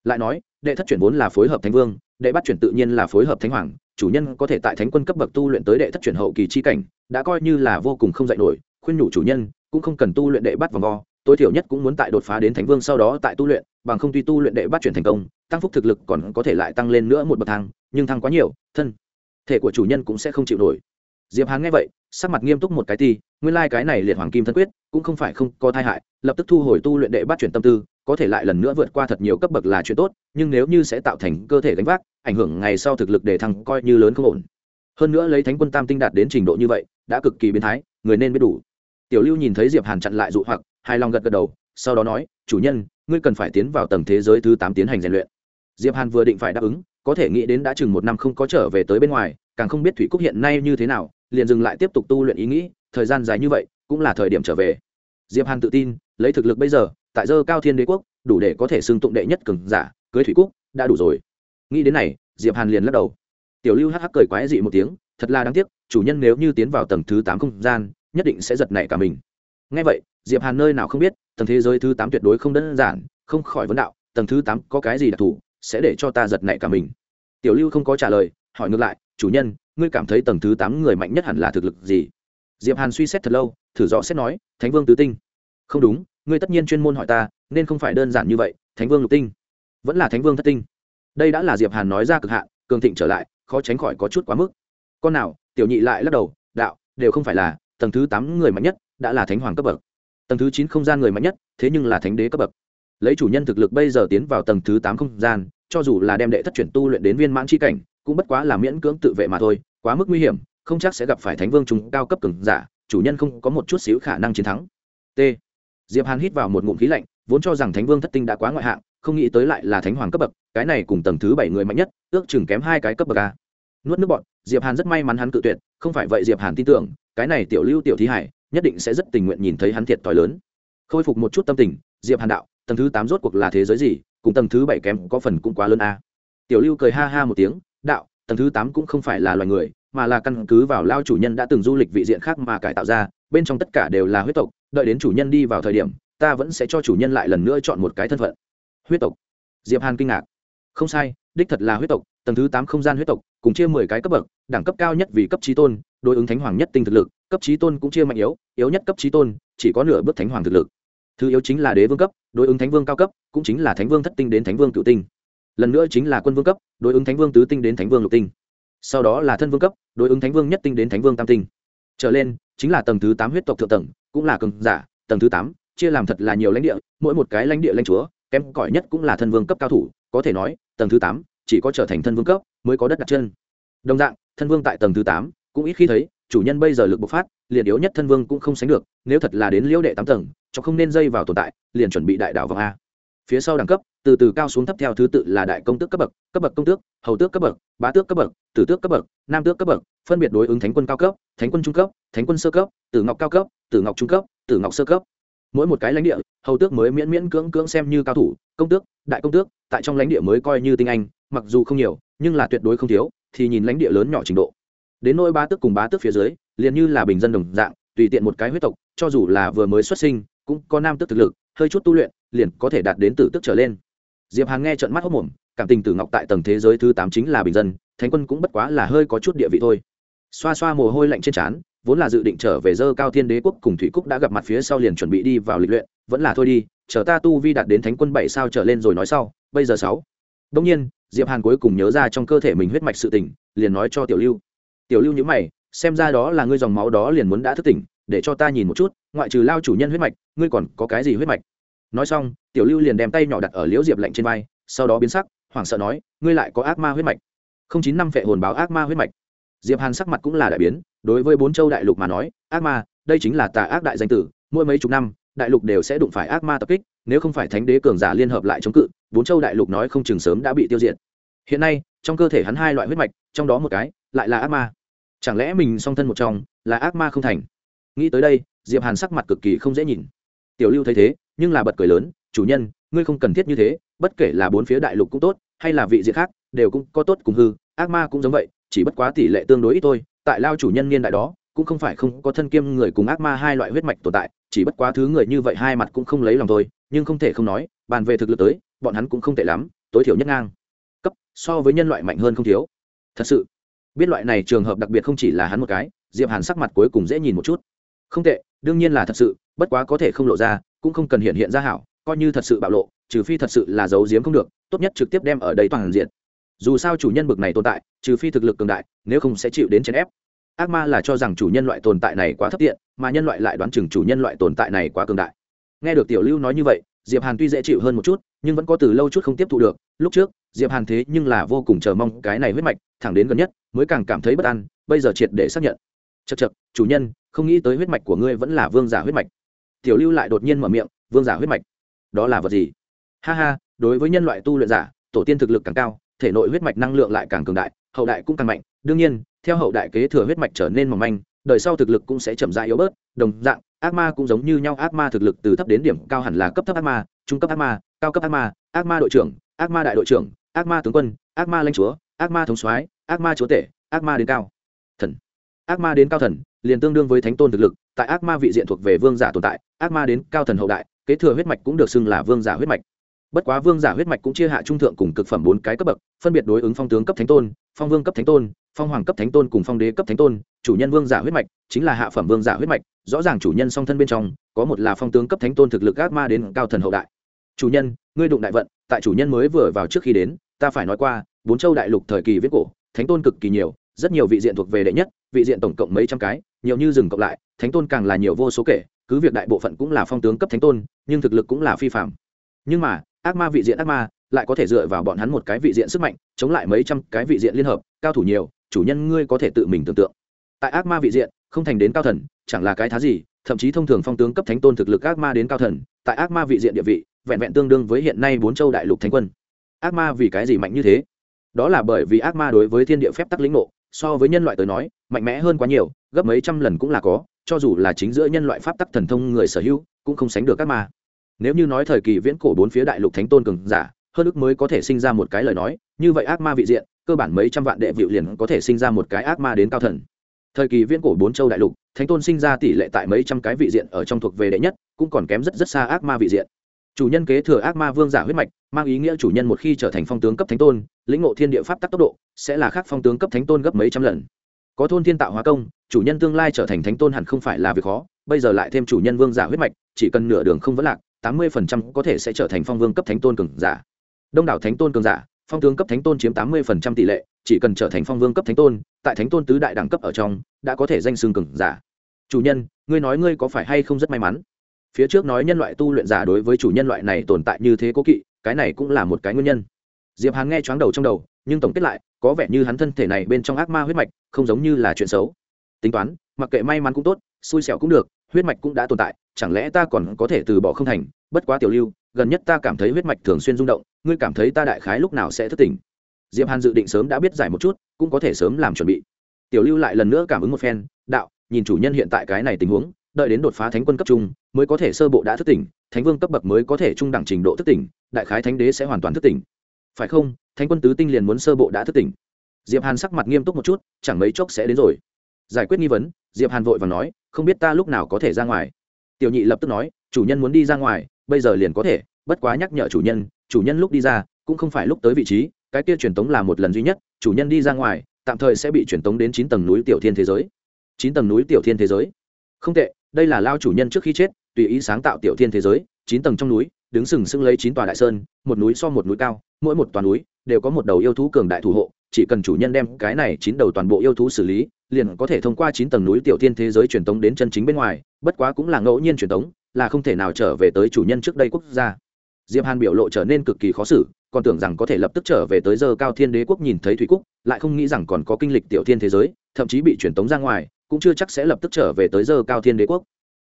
lại nói, đệ thất chuyển vốn là phối hợp thánh vương, đệ bắt chuyển tự nhiên là phối hợp thánh hoàng chủ nhân có thể tại thánh quân cấp bậc tu luyện tới đệ thất chuyển hậu kỳ chi cảnh, đã coi như là vô cùng không dạy nổi, khuyên nhủ chủ nhân, cũng không cần tu luyện đệ bắt vòng vo, tối thiểu nhất cũng muốn tại đột phá đến thánh vương sau đó tại tu luyện, bằng không tuy tu luyện đệ bắt chuyển thành công, tăng phúc thực lực còn có thể lại tăng lên nữa một bậc thang, nhưng thăng quá nhiều, thân, thể của chủ nhân cũng sẽ không chịu nổi. Diệp Hán nghe vậy, sắc mặt nghiêm túc một cái ti, nguyên lai cái này liệt hoàng kim thân quyết, cũng không phải không có tai hại, lập tức thu hồi tu luyện đệ bắt chuyển tâm tư có thể lại lần nữa vượt qua thật nhiều cấp bậc là chuyện tốt, nhưng nếu như sẽ tạo thành cơ thể gánh vác, ảnh hưởng ngày sau thực lực để thăng coi như lớn không ổn. Hơn nữa lấy thánh quân tam tinh đạt đến trình độ như vậy, đã cực kỳ biến thái, người nên biết đủ. Tiểu lưu nhìn thấy diệp hàn chặn lại dụ hoặc, hài lòng gật gật đầu, sau đó nói, chủ nhân, ngươi cần phải tiến vào tầng thế giới thứ tám tiến hành rèn luyện. Diệp hàn vừa định phải đáp ứng, có thể nghĩ đến đã chừng một năm không có trở về tới bên ngoài, càng không biết thủy cúc hiện nay như thế nào, liền dừng lại tiếp tục tu luyện ý nghĩ, thời gian dài như vậy, cũng là thời điểm trở về. Diệp hàn tự tin, lấy thực lực bây giờ tại dơ cao thiên đế quốc, đủ để có thể xưng tụng đệ nhất cường giả, cưới thủy cúc, đã đủ rồi. Nghĩ đến này, diệp hàn liền lắc đầu. Tiểu lưu hắc hắc cười quái dị một tiếng, thật là đáng tiếc, chủ nhân nếu như tiến vào tầng thứ tám không gian, nhất định sẽ giật nảy cả mình. Ngay vậy, diệp hàn nơi nào không biết, tầng thế giới thứ tám tuyệt đối không đơn giản, không khỏi vấn đạo, tầng thứ tám có cái gì đặc thù, sẽ để cho ta giật nảy cả mình? Tiểu lưu không có trả lời, hỏi ngược lại, chủ nhân, ngươi cảm thấy tầng thứ tám người mạnh nhất hẳn là thực lực gì? Diệp hàn suy xét thật lâu, thử rõ xét nói, thánh vương tứ tinh. Không đúng ngươi tất nhiên chuyên môn hỏi ta, nên không phải đơn giản như vậy, thánh vương lục tinh. Vẫn là thánh vương thất tinh. Đây đã là diệp hàn nói ra cực hạn, cường thịnh trở lại, khó tránh khỏi có chút quá mức. Con nào, tiểu nhị lại lắc đầu, đạo, đều không phải là, tầng thứ tám người mạnh nhất, đã là thánh hoàng cấp bậc. Tầng thứ chín không gian người mạnh nhất, thế nhưng là thánh đế cấp bậc. Lấy chủ nhân thực lực bây giờ tiến vào tầng thứ tám không gian, cho dù là đem đệ thất chuyển tu luyện đến viên mãn chi cảnh, cũng bất quá là miễn cưỡng tự vệ mà thôi, quá mức nguy hiểm, không chắc sẽ gặp phải thánh vương trùng cao cấp cường giả, chủ nhân không có một chút xíu khả năng chiến thắng. T diệp hàn hít vào một ngụm khí lạnh, vốn cho rằng thánh vương thất tinh đã quá ngoại hạng, không nghĩ tới lại là thánh hoàng cấp bậc, cái này cùng tầng thứ bảy người mạnh nhất, ước chừng kém hai cái cấp bậc a. Nuốt nước bọn diệp hàn rất may mắn hắn cự tuyệt, không phải vậy diệp hàn tin tưởng, cái này tiểu lưu tiểu thí hải, nhất định sẽ rất tình nguyện nhìn thấy hắn thiệt thòi lớn. Khôi phục một chút tâm tình, diệp hàn đạo, tầng thứ tám rốt cuộc là thế giới gì, cùng tầng thứ bảy kém có phần cũng quá lớn a. Tiểu lưu cười ha ha một tiếng, đạo, tầng thứ tám cũng không phải là loài người, mà là căn cứ vào lao chủ nhân đã từng du lịch vị diện khác mà cải tạo ra bên trong tất cả đều là huyết tộc, đợi đến chủ nhân đi vào thời điểm, ta vẫn sẽ cho chủ nhân lại lần nữa chọn một cái thân phận. Huyết tộc. Diệp hàn kinh ngạc. Không sai, đích thật là huyết tộc, tầng thứ tám không gian huyết tộc, cùng chia mười cái cấp bậc, đẳng cấp cao nhất vì cấp trí tôn, đối ứng thánh hoàng nhất tinh thực lực, cấp trí tôn cũng chia mạnh yếu yếu nhất cấp trí tôn, chỉ có nửa bước thánh hoàng thực lực. Thứ yếu chính là đế vương cấp, đối ứng thánh vương cao cấp, cũng chính là thánh vương thất tinh đến thánh vương cựu tinh. Lần nữa chính là quân vương cấp, đối ứng thánh vương tứ tinh đến thánh vương lục tinh. Sau đó là thân vương cấp, đối ứng thánh vương nhất tinh đến thánh vương tam tinh. Trở lên chính là tầng thứ tám huyết tộc thượng tầng, cũng là cường giả. Tầng thứ tám, chia làm thật là nhiều lãnh địa, mỗi một cái lãnh địa lãnh chúa, kém cỏi nhất cũng là thân vương cấp cao thủ. Có thể nói, tầng thứ tám chỉ có trở thành thân vương cấp mới có đất đặt chân. Đồng dạng, thân vương tại tầng thứ tám cũng ít khi thấy, chủ nhân bây giờ lực bộc phát, liền yếu nhất thân vương cũng không sánh được, nếu thật là đến liễu đệ tám tầng, cho không nên dây vào tồn tại, liền chuẩn bị đại đảo vòng a phía sau đẳng cấp, từ từ cao xuống thấp theo thứ tự là đại công tước cấp bậc cấp bậc công tước, hầu tước cấp bậc, bá tước cấp bậc, tử tước cấp bậc, nam tước cấp bậc, phân biệt đối ứng thánh quân cao cấp, thánh quân trung cấp, thánh quân sơ cấp, tử ngọc cao cấp, tử ngọc trung cấp, tử ngọc sơ cấp. Mỗi một cái lãnh địa, hầu tước mới miễn miễn cưỡng cưỡng xem như cao thủ, công tước, đại công tước, tại trong lãnh địa mới coi như tinh anh, mặc dù không nhiều, nhưng là tuyệt đối không thiếu, thì nhìn lãnh địa lớn nhỏ trình độ. Đến nỗi bá tước cùng bá tước phía dưới, liền như là bình dân đồng dạng, tùy tiện một cái huyết tộc, cho dù là vừa mới xuất sinh, cũng có nam tước thực lực, hơi chút tu luyện liền có thể đạt đến tử tước trở lên. Diệp hàn nghe trận mắt hốc mồm, cảm tình tử ngọc tại tầng thế giới thứ tám chính là bình dân, thánh quân cũng bất quá là hơi có chút địa vị thôi. Xoa xoa mồ hôi lạnh trên trán, vốn là dự định trở về dơ cao thiên đế quốc cùng thủy cúc đã gặp mặt phía sau liền chuẩn bị đi vào lịch luyện, vẫn là thôi đi, chờ ta tu vi đạt đến thánh quân bảy sao trở lên rồi nói sau, bây giờ sáu. Đông nhiên, diệp hàn cuối cùng nhớ ra trong cơ thể mình huyết mạch sự tỉnh liền nói cho tiểu lưu. Tiểu lưu nhữ mày, xem ra đó là ngươi dòng máu đó liền muốn đã thức tỉnh, để cho ta nhìn một chút, ngoại trừ lao chủ nhân huyết mạch, ngươi còn có cái gì huyết mạch? Nói xong, tiểu lưu liền đem tay nhỏ đặt ở liễu diệp lạnh trên vai, sau đó biến sắc, hoảng sợ nói, ngươi lại có ác ma huyết mạch. Không chín năm phệ hồn báo ác ma huyết mạch. Diệp hàn sắc mặt cũng là đại biến, đối với bốn châu đại lục mà nói, ác ma, đây chính là tà ác đại danh tử, mỗi mấy chục năm, đại lục đều sẽ đụng phải ác ma tập kích, nếu không phải thánh đế cường giả liên hợp lại chống cự, bốn châu đại lục nói không chừng sớm đã bị tiêu diệt. Hiện nay, trong cơ thể hắn hai loại huyết mạch, trong đó một cái lại là ác ma. Chẳng lẽ mình song thân một trong là ác ma không thành? Nghĩ tới đây, diệp hàn sắc mặt cực kỳ không dễ nhìn tiểu lưu thấy thế, nhưng là bật cười lớn, chủ nhân, ngươi không cần thiết như thế, bất kể là bốn phía đại lục cũng tốt, hay là vị diện khác, đều cũng có tốt cùng hư, ác ma cũng giống vậy, chỉ bất quá tỷ lệ tương đối ít thôi, tại lao chủ nhân niên đại đó, cũng không phải không có thân kiêm người cùng ác ma hai loại huyết mạch tồn tại, chỉ bất quá thứ người như vậy hai mặt cũng không lấy lòng thôi, nhưng không thể không nói, bàn về thực lực tới, bọn hắn cũng không tệ lắm, tối thiểu nhất ngang, cấp, so với nhân loại mạnh hơn không thiếu. Thật sự, biết loại này trường hợp đặc biệt không chỉ là hắn một cái, diệp hàn sắc mặt cuối cùng dễ nhìn một chút. Không tệ, đương nhiên là thật sự bất quá có thể không lộ ra, cũng không cần hiện hiện ra hảo, coi như thật sự bạo lộ, trừ phi thật sự là giấu giếm không được, tốt nhất trực tiếp đem ở đây toàn diện. Dù sao chủ nhân bực này tồn tại, trừ phi thực lực cường đại, nếu không sẽ chịu đến chèn ép. Ác ma là cho rằng chủ nhân loại tồn tại này quá thấp tiện, mà nhân loại lại đoán chừng chủ nhân loại tồn tại này quá cường đại. Nghe được tiểu lưu nói như vậy, diệp hàn tuy dễ chịu hơn một chút, nhưng vẫn có từ lâu chút không tiếp thu được. Lúc trước, diệp hàn thế nhưng là vô cùng chờ mong cái này huyết mạch, thẳng đến gần nhất, mới càng cảm thấy bất an, bây giờ triệt để xác nhận. Chật chật chủ nhân, không nghĩ tới huyết mạch của ngươi vẫn là vương giả huyết mạch tiểu lưu lại đột nhiên mở miệng, vương giả huyết mạch. Đó là vật gì? Ha ha, đối với nhân loại tu luyện giả, tổ tiên thực lực càng cao, thể nội huyết mạch năng lượng lại càng cường đại, hậu đại cũng càng mạnh. Đương nhiên, theo hậu đại kế thừa huyết mạch trở nên mỏng manh, đời sau thực lực cũng sẽ chậm rãi yếu bớt, đồng dạng, ác ma cũng giống như nhau, ác ma thực lực từ thấp đến điểm cao hẳn là cấp thấp ác ma, trung cấp ác ma, cao cấp ác ma ác ma đội trưởng, ác ma đại đội trưởng, ác ma tướng quân, ác ma lãnh chúa, ác ma thống soái, ác ma chúa tể, ác ma đến cao thần. Ác ma đến cao thần liền tương đương với thánh tôn thực lực, tại ác ma vị diện thuộc về vương giả tồn tại, ác ma đến cao thần hậu đại, kế thừa huyết mạch cũng được xưng là vương giả huyết mạch. Bất quá vương giả huyết mạch cũng chia hạ trung thượng cùng cực phẩm bốn cái cấp bậc, phân biệt đối ứng phong tướng cấp thánh tôn, phong vương cấp thánh tôn, phong hoàng cấp thánh tôn cùng phong đế cấp thánh tôn, chủ nhân vương giả huyết mạch, chính là hạ phẩm vương giả huyết mạch, rõ ràng chủ nhân song thân bên trong, có một là phong tướng cấp thánh tôn thực lực ác ma đến cao thần hậu đại. Chủ nhân, ngươi đụng đại vận, tại chủ nhân mới vừa vào trước khi đến, ta phải nói qua, bốn châu đại lục thời kỳ viết cổ, thánh tôn cực kỳ nhiều, rất nhiều vị diện thuộc về đệ nhất, vị diện tổng cộng mấy trăm cái nhiều như dừng cộng lại, thánh tôn càng là nhiều vô số kể, cứ việc đại bộ phận cũng là phong tướng cấp thánh tôn, nhưng thực lực cũng là phi phạm nhưng mà, ác ma vị diện ác ma lại có thể dựa vào bọn hắn một cái vị diện sức mạnh, chống lại mấy trăm cái vị diện liên hợp, cao thủ nhiều, chủ nhân ngươi có thể tự mình tưởng tượng. Tại ác ma vị diện, không thành đến cao thần, chẳng là cái thá gì, thậm chí thông thường phong tướng cấp thánh tôn thực lực ác ma đến cao thần, tại ác ma vị diện địa vị, vẹn vẹn tương đương với hiện nay bốn châu đại lục thánh quân. Ác ma vì cái gì mạnh như thế? Đó là bởi vì ác ma đối với thiên địa phép tắc lĩnh ngộ so với nhân loại tới nói, mạnh mẽ hơn quá nhiều, gấp mấy trăm lần cũng là có, cho dù là chính giữa nhân loại pháp tắc thần thông người sở hữu, cũng không sánh được các ma. Nếu như nói thời kỳ viễn cổ bốn phía đại lục thánh tôn cường giả, hơn ức mới có thể sinh ra một cái lời nói, như vậy ác ma vị diện, cơ bản mấy trăm vạn đệ vịu liền có thể sinh ra một cái ác ma đến cao thần. Thời kỳ viễn cổ bốn châu đại lục, thánh tôn sinh ra tỷ lệ tại mấy trăm cái vị diện ở trong thuộc về đệ nhất, cũng còn kém rất rất xa ác ma vị diện chủ nhân kế thừa ác ma vương giả huyết mạch, mang ý nghĩa chủ nhân một khi trở thành phong tướng cấp thánh tôn, lĩnh ngộ thiên địa pháp tắc tốc độ, sẽ là khác phong tướng cấp thánh tôn gấp mấy trăm lần. Có thôn thiên tạo hóa công, chủ nhân tương lai trở thành thánh tôn hẳn không phải là việc khó, bây giờ lại thêm chủ nhân vương giả huyết mạch, chỉ cần nửa đường không vấn lạc, tám mươi phần trăm có thể sẽ trở thành phong vương cấp thánh tôn cường giả. Đông đảo thánh tôn cường giả, phong tướng cấp thánh tôn chiếm tám mươi phần trăm tỷ lệ, chỉ cần trở thành phong vương cấp thánh tôn, tại thánh tôn tứ đại đẳng cấp ở trong, đã có thể danh xương cường giả. Chủ nhân, ngươi nói ngươi có phải hay không rất may mắn? Phía trước nói nhân loại tu luyện giả đối với chủ nhân loại này tồn tại như thế cố kỵ, cái này cũng là một cái nguyên nhân. Diệp hàn nghe choáng đầu trong đầu, nhưng tổng kết lại, có vẻ như hắn thân thể này bên trong ác ma huyết mạch, không giống như là chuyện xấu. Tính toán, mặc kệ may mắn cũng tốt, xui xẻo cũng được, huyết mạch cũng đã tồn tại, chẳng lẽ ta còn có thể từ bỏ không thành? Bất quá tiểu lưu, gần nhất ta cảm thấy huyết mạch thường xuyên rung động, ngươi cảm thấy ta đại khái lúc nào sẽ thức tỉnh? Diệp hàn dự định sớm đã biết giải một chút, cũng có thể sớm làm chuẩn bị. Tiểu lưu lại lần nữa cảm ứng một phen, đạo, nhìn chủ nhân hiện tại cái này tình huống đợi đến đột phá thánh quân cấp trung mới có thể sơ bộ đã thức tỉnh, thánh vương cấp bậc mới có thể trung đẳng trình độ thức tỉnh, đại khái thánh đế sẽ hoàn toàn thức tỉnh. Phải không? Thánh quân tứ tinh liền muốn sơ bộ đã thức tỉnh. Diệp hàn sắc mặt nghiêm túc một chút, chẳng mấy chốc sẽ đến rồi. Giải quyết nghi vấn, diệp hàn vội và nói, không biết ta lúc nào có thể ra ngoài. Tiểu nhị lập tức nói, chủ nhân muốn đi ra ngoài, bây giờ liền có thể, bất quá nhắc nhở chủ nhân chủ nhân lúc đi ra, cũng không phải lúc tới vị trí, cái kia truyền tống là một lần duy nhất, chủ nhân đi ra ngoài, tạm thời sẽ bị truyền tống đến chín tầng núi tiểu thiên thế giới. Chín tầng núi tiểu thiên thế giới. Không tệ đây là lao chủ nhân trước khi chết, tùy ý sáng tạo tiểu thiên thế giới, chín tầng trong núi, đứng sừng sững lấy chín tòa đại sơn, một núi so một núi cao, mỗi một tòa núi đều có một đầu yêu thú cường đại thủ hộ, chỉ cần chủ nhân đem cái này chín đầu toàn bộ yêu thú xử lý, liền có thể thông qua chín tầng núi tiểu thiên thế giới truyền tống đến chân chính bên ngoài, bất quá cũng là ngẫu nhiên truyền tống, là không thể nào trở về tới chủ nhân trước đây quốc gia. Diệp hàn biểu lộ trở nên cực kỳ khó xử, còn tưởng rằng có thể lập tức trở về tới giờ cao thiên đế quốc nhìn thấy thủy cúc lại không nghĩ rằng còn có kinh lịch tiểu thiên thế giới, thậm chí bị truyền tống ra ngoài cũng chưa chắc sẽ lập tức trở về tới giờ cao thiên đế quốc.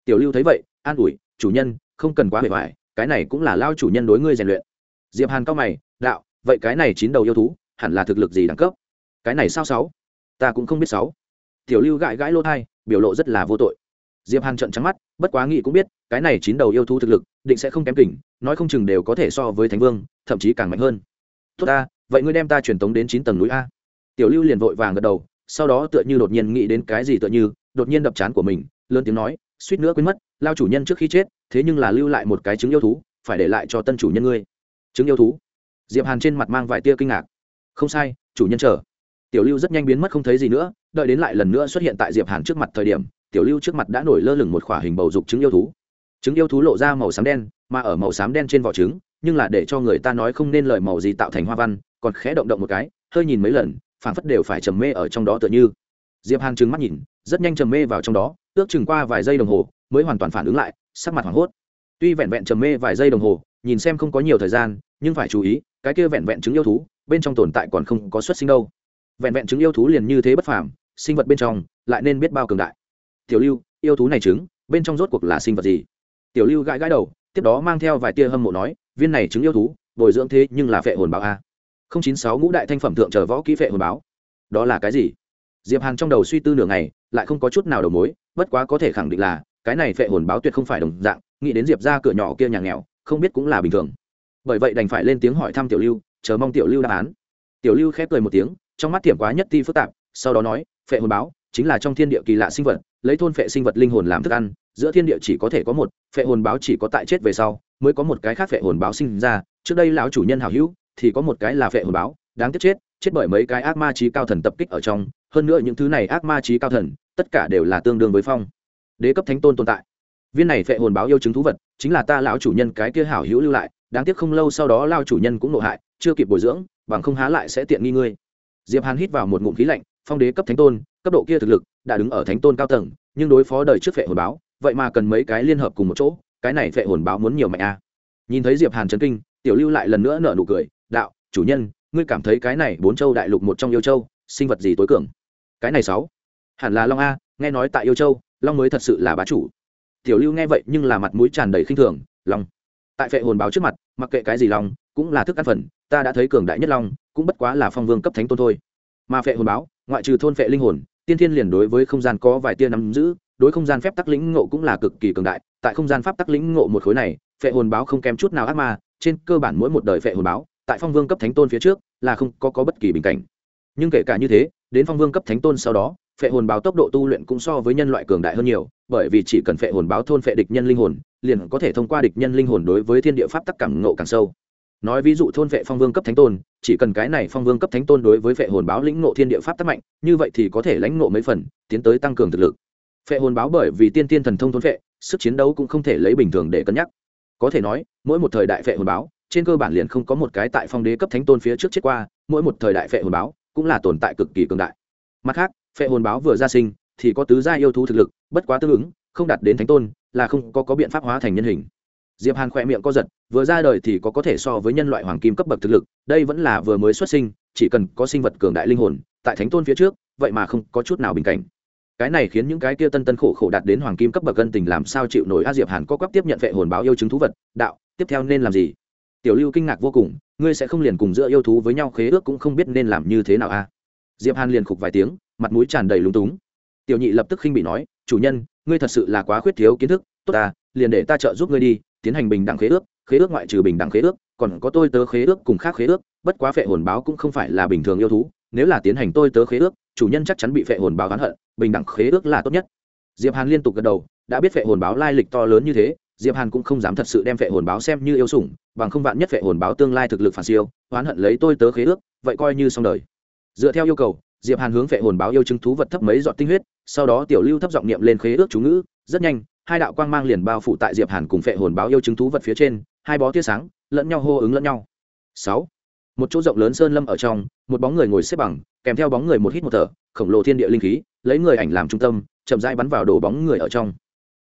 Tiểu lưu thấy vậy, an ủi, chủ nhân, không cần quá bề ngoài, cái này cũng là lao chủ nhân đối ngươi rèn luyện. Diệp hàn cao mày, đạo, vậy cái này chín đầu yêu thú, hẳn là thực lực gì đẳng cấp? Cái này sao sáu? Ta cũng không biết sáu. Tiểu lưu gãi gãi lô thai biểu lộ rất là vô tội. Diệp hàn trợn trắng mắt, bất quá nghĩ cũng biết, cái này chín đầu yêu thú thực lực, định sẽ không kém kỉnh, nói không chừng đều có thể so với thánh vương, thậm chí càng mạnh hơn. Tốt ta, vậy ngươi đem ta truyền tống đến chín tầng núi a. Tiểu lưu liền vội vàng gật đầu sau đó tựa như đột nhiên nghĩ đến cái gì tựa như, đột nhiên đập chán của mình, lớn tiếng nói, suýt nữa quên mất, lao chủ nhân trước khi chết, thế nhưng là lưu lại một cái trứng yêu thú, phải để lại cho tân chủ nhân ngươi. Trứng yêu thú? Diệp hàn trên mặt mang vài tia kinh ngạc. Không sai, chủ nhân chờ. Tiểu lưu rất nhanh biến mất không thấy gì nữa, đợi đến lại lần nữa xuất hiện tại diệp hàn trước mặt thời điểm, tiểu lưu trước mặt đã nổi lơ lửng một khỏa hình bầu dục trứng yêu thú. Trứng yêu thú lộ ra màu xám đen, mà ở màu xám đen trên vỏ trứng, nhưng là để cho người ta nói không nên lời màu gì tạo thành hoa văn, còn khẽ động động một cái, hơi nhìn mấy lần phản phất đều phải trầm mê ở trong đó tựa như. Diệp hàn trừng mắt nhìn, rất nhanh trầm mê vào trong đó, ước chừng qua vài giây đồng hồ, mới hoàn toàn phản ứng lại, sắc mặt hoảng hốt. Tuy vẹn vẹn trầm mê vài giây đồng hồ, nhìn xem không có nhiều thời gian, nhưng phải chú ý, cái kia vẹn vẹn trứng yêu thú, bên trong tồn tại còn không có xuất sinh đâu. Vẹn vẹn trứng yêu thú liền như thế bất phàm, sinh vật bên trong lại nên biết bao cường đại. Tiểu lưu, yêu thú này trứng, bên trong rốt cuộc là sinh vật gì? Tiểu lưu gãi gãi đầu, tiếp đó mang theo vài tia hâm mộ nói, viên này trứng yêu thú, bồi dưỡng thế nhưng là phệ hồn báo a chín sáu ngũ đại thanh phẩm thượng chờ võ kỹ vệ hồn báo. Đó là cái gì? Diệp hàn trong đầu suy tư nửa ngày, lại không có chút nào đầu mối, bất quá có thể khẳng định là, cái này phệ hồn báo tuyệt không phải đồng dạng, nghĩ đến diệp ra cửa nhỏ kia nhà nghèo, không biết cũng là bình thường. Bởi vậy đành phải lên tiếng hỏi thăm tiểu lưu, chờ mong tiểu lưu đáp án. Tiểu lưu khép cười một tiếng, trong mắt tiệm quá nhất ti phức tạp, sau đó nói, phệ hồn báo chính là trong thiên địa kỳ lạ sinh vật, lấy thôn phệ sinh vật linh hồn làm thức ăn, giữa thiên địa chỉ có thể có một, phệ hồn báo chỉ có tại chết về sau, mới có một cái khác phệ hồn báo sinh ra, trước đây lão chủ nhân hảo hữu thì có một cái là phệ hồn báo, đáng tiếc chết chết bởi mấy cái ác ma trí cao thần tập kích ở trong, hơn nữa những thứ này ác ma trí cao thần, tất cả đều là tương đương với phong. Đế cấp thánh tôn tồn tại. Viên này phệ hồn báo yêu chứng thú vật, chính là ta lão chủ nhân cái kia hảo hữu lưu lại, đáng tiếc không lâu sau đó lao chủ nhân cũng nộ hại, chưa kịp bồi dưỡng, bằng không há lại sẽ tiện nghi ngươi. Diệp hàn hít vào một ngụm khí lạnh, phong đế cấp thánh tôn, cấp độ kia thực lực, đã đứng ở thánh tôn cao tầng, nhưng đối phó đời trước phệ hồn báo, vậy mà cần mấy cái liên hợp cùng một chỗ, cái này phệ hồn báo muốn nhiều mạnh a. À. nhìn thấy diệp hàn chấn kinh, tiểu lưu lại lần nữa nở nụ cười đạo, chủ nhân, ngươi cảm thấy cái này bốn châu đại lục một trong yêu châu, sinh vật gì tối cường? Cái này sáu. Hẳn là long a, nghe nói tại yêu châu, long mới thật sự là bá chủ. Tiểu lưu nghe vậy nhưng là mặt mũi tràn đầy khinh thường, long. Tại phệ hồn báo trước mặt, mặc kệ cái gì long, cũng là thức ăn phần, ta đã thấy cường đại nhất long, cũng bất quá là phong vương cấp thánh tôn thôi. Mà phệ hồn báo, ngoại trừ thôn phệ linh hồn, tiên thiên liền đối với không gian có vài tia nắm giữ, đối không gian phép tắc lĩnh ngộ cũng là cực kỳ cường đại. Tại không gian pháp tắc lĩnh ngộ một khối này, phệ hồn báo không kém chút nào ác ma, trên cơ bản mỗi một đời phệ hồn báo tại phong vương cấp thánh tôn phía trước là không có, có bất kỳ bình cảnh. Nhưng kể cả như thế đến phong vương cấp thánh tôn sau đó phệ hồn báo tốc độ tu luyện cũng so với nhân loại cường đại hơn nhiều bởi vì chỉ cần phệ hồn báo thôn phệ địch nhân linh hồn liền có thể thông qua địch nhân linh hồn đối với thiên địa pháp tắc cảm ngộ càng sâu. Nói ví dụ thôn phệ phong vương cấp thánh tôn chỉ cần cái này phong vương cấp thánh tôn đối với phệ hồn báo lĩnh ngộ thiên địa pháp tắc mạnh như vậy thì có thể lãnh ngộ mấy phần tiến tới tăng cường thực lực. Phệ hồn báo bởi vì tiên tiên thần thông thôn phệ sức chiến đấu cũng không thể lấy bình thường để cân nhắc. Có thể nói mỗi một thời đại phệ hồn báo trên cơ bản liền không có một cái tại phong đế cấp thánh tôn phía trước chết qua mỗi một thời đại phệ hồn báo cũng là tồn tại cực kỳ cường đại. Mặt khác phệ hồn báo vừa ra sinh thì có tứ gia yêu thú thực lực bất quá tương ứng không đạt đến thánh tôn là không có, có biện pháp hóa thành nhân hình. Diệp hàn khỏe miệng co giật vừa ra đời thì có có thể so với nhân loại hoàng kim cấp bậc thực lực đây vẫn là vừa mới xuất sinh chỉ cần có sinh vật cường đại linh hồn tại thánh tôn phía trước vậy mà không có chút nào bình cảnh. Cái này khiến những cái kia tân tân khổ khổ đạt đến hoàng kim cấp bậc gân tình làm sao chịu nổi a diệp hàn có quắp tiếp nhận vệ hồn báo yêu chứng thú vật đạo tiếp theo nên làm gì? Tiểu lưu kinh ngạc vô cùng, ngươi sẽ không liền cùng giữa yêu thú với nhau khế ước cũng không biết nên làm như thế nào a diệp hàn liền khục vài tiếng, mặt mũi tràn đầy lúng túng. Tiểu nhị lập tức khinh bị nói, chủ nhân, ngươi thật sự là quá khuyết thiếu kiến thức, tốt ta, liền để ta trợ giúp ngươi đi, tiến hành bình đẳng khế ước khế ước ngoại trừ bình đẳng khế ước, còn có tôi tớ khế ước cùng khác khế ước, bất quá phệ hồn báo cũng không phải là bình thường yêu thú, nếu là tiến hành tôi tớ khế ước, chủ nhân chắc chắn bị phệ hồn báo oán hận, bình đẳng khế ước là tốt nhất. Diệp hàn liên tục gật đầu, đã biết phệ hồn báo lai lịch to lớn như thế diệp hàn cũng không dám thật sự đem phệ hồn báo xem như yêu sủng, bằng không vạn nhất phệ hồn báo tương lai thực lực phản siêu, oán hận lấy tôi tớ khế ước, vậy coi như xong đời. Dựa theo yêu cầu, diệp hàn hướng phệ hồn báo yêu chứng thú vật thấp mấy giọt tinh huyết, sau đó tiểu lưu thấp giọng niệm lên khế ước chú ngữ, rất nhanh, hai đạo quang mang liền bao phủ tại diệp hàn cùng phệ hồn báo yêu chứng thú vật phía trên, hai bó tia sáng, lẫn nhau hô ứng lẫn nhau. Sáu, một chỗ rộng lớn sơn lâm ở trong, một bóng người ngồi xếp bằng, kèm theo bóng người một hít một thở, khổng lồ thiên địa linh khí, lấy người ảnh làm trung tâm, chậm rãi bắn vào đổ bóng người ở trong.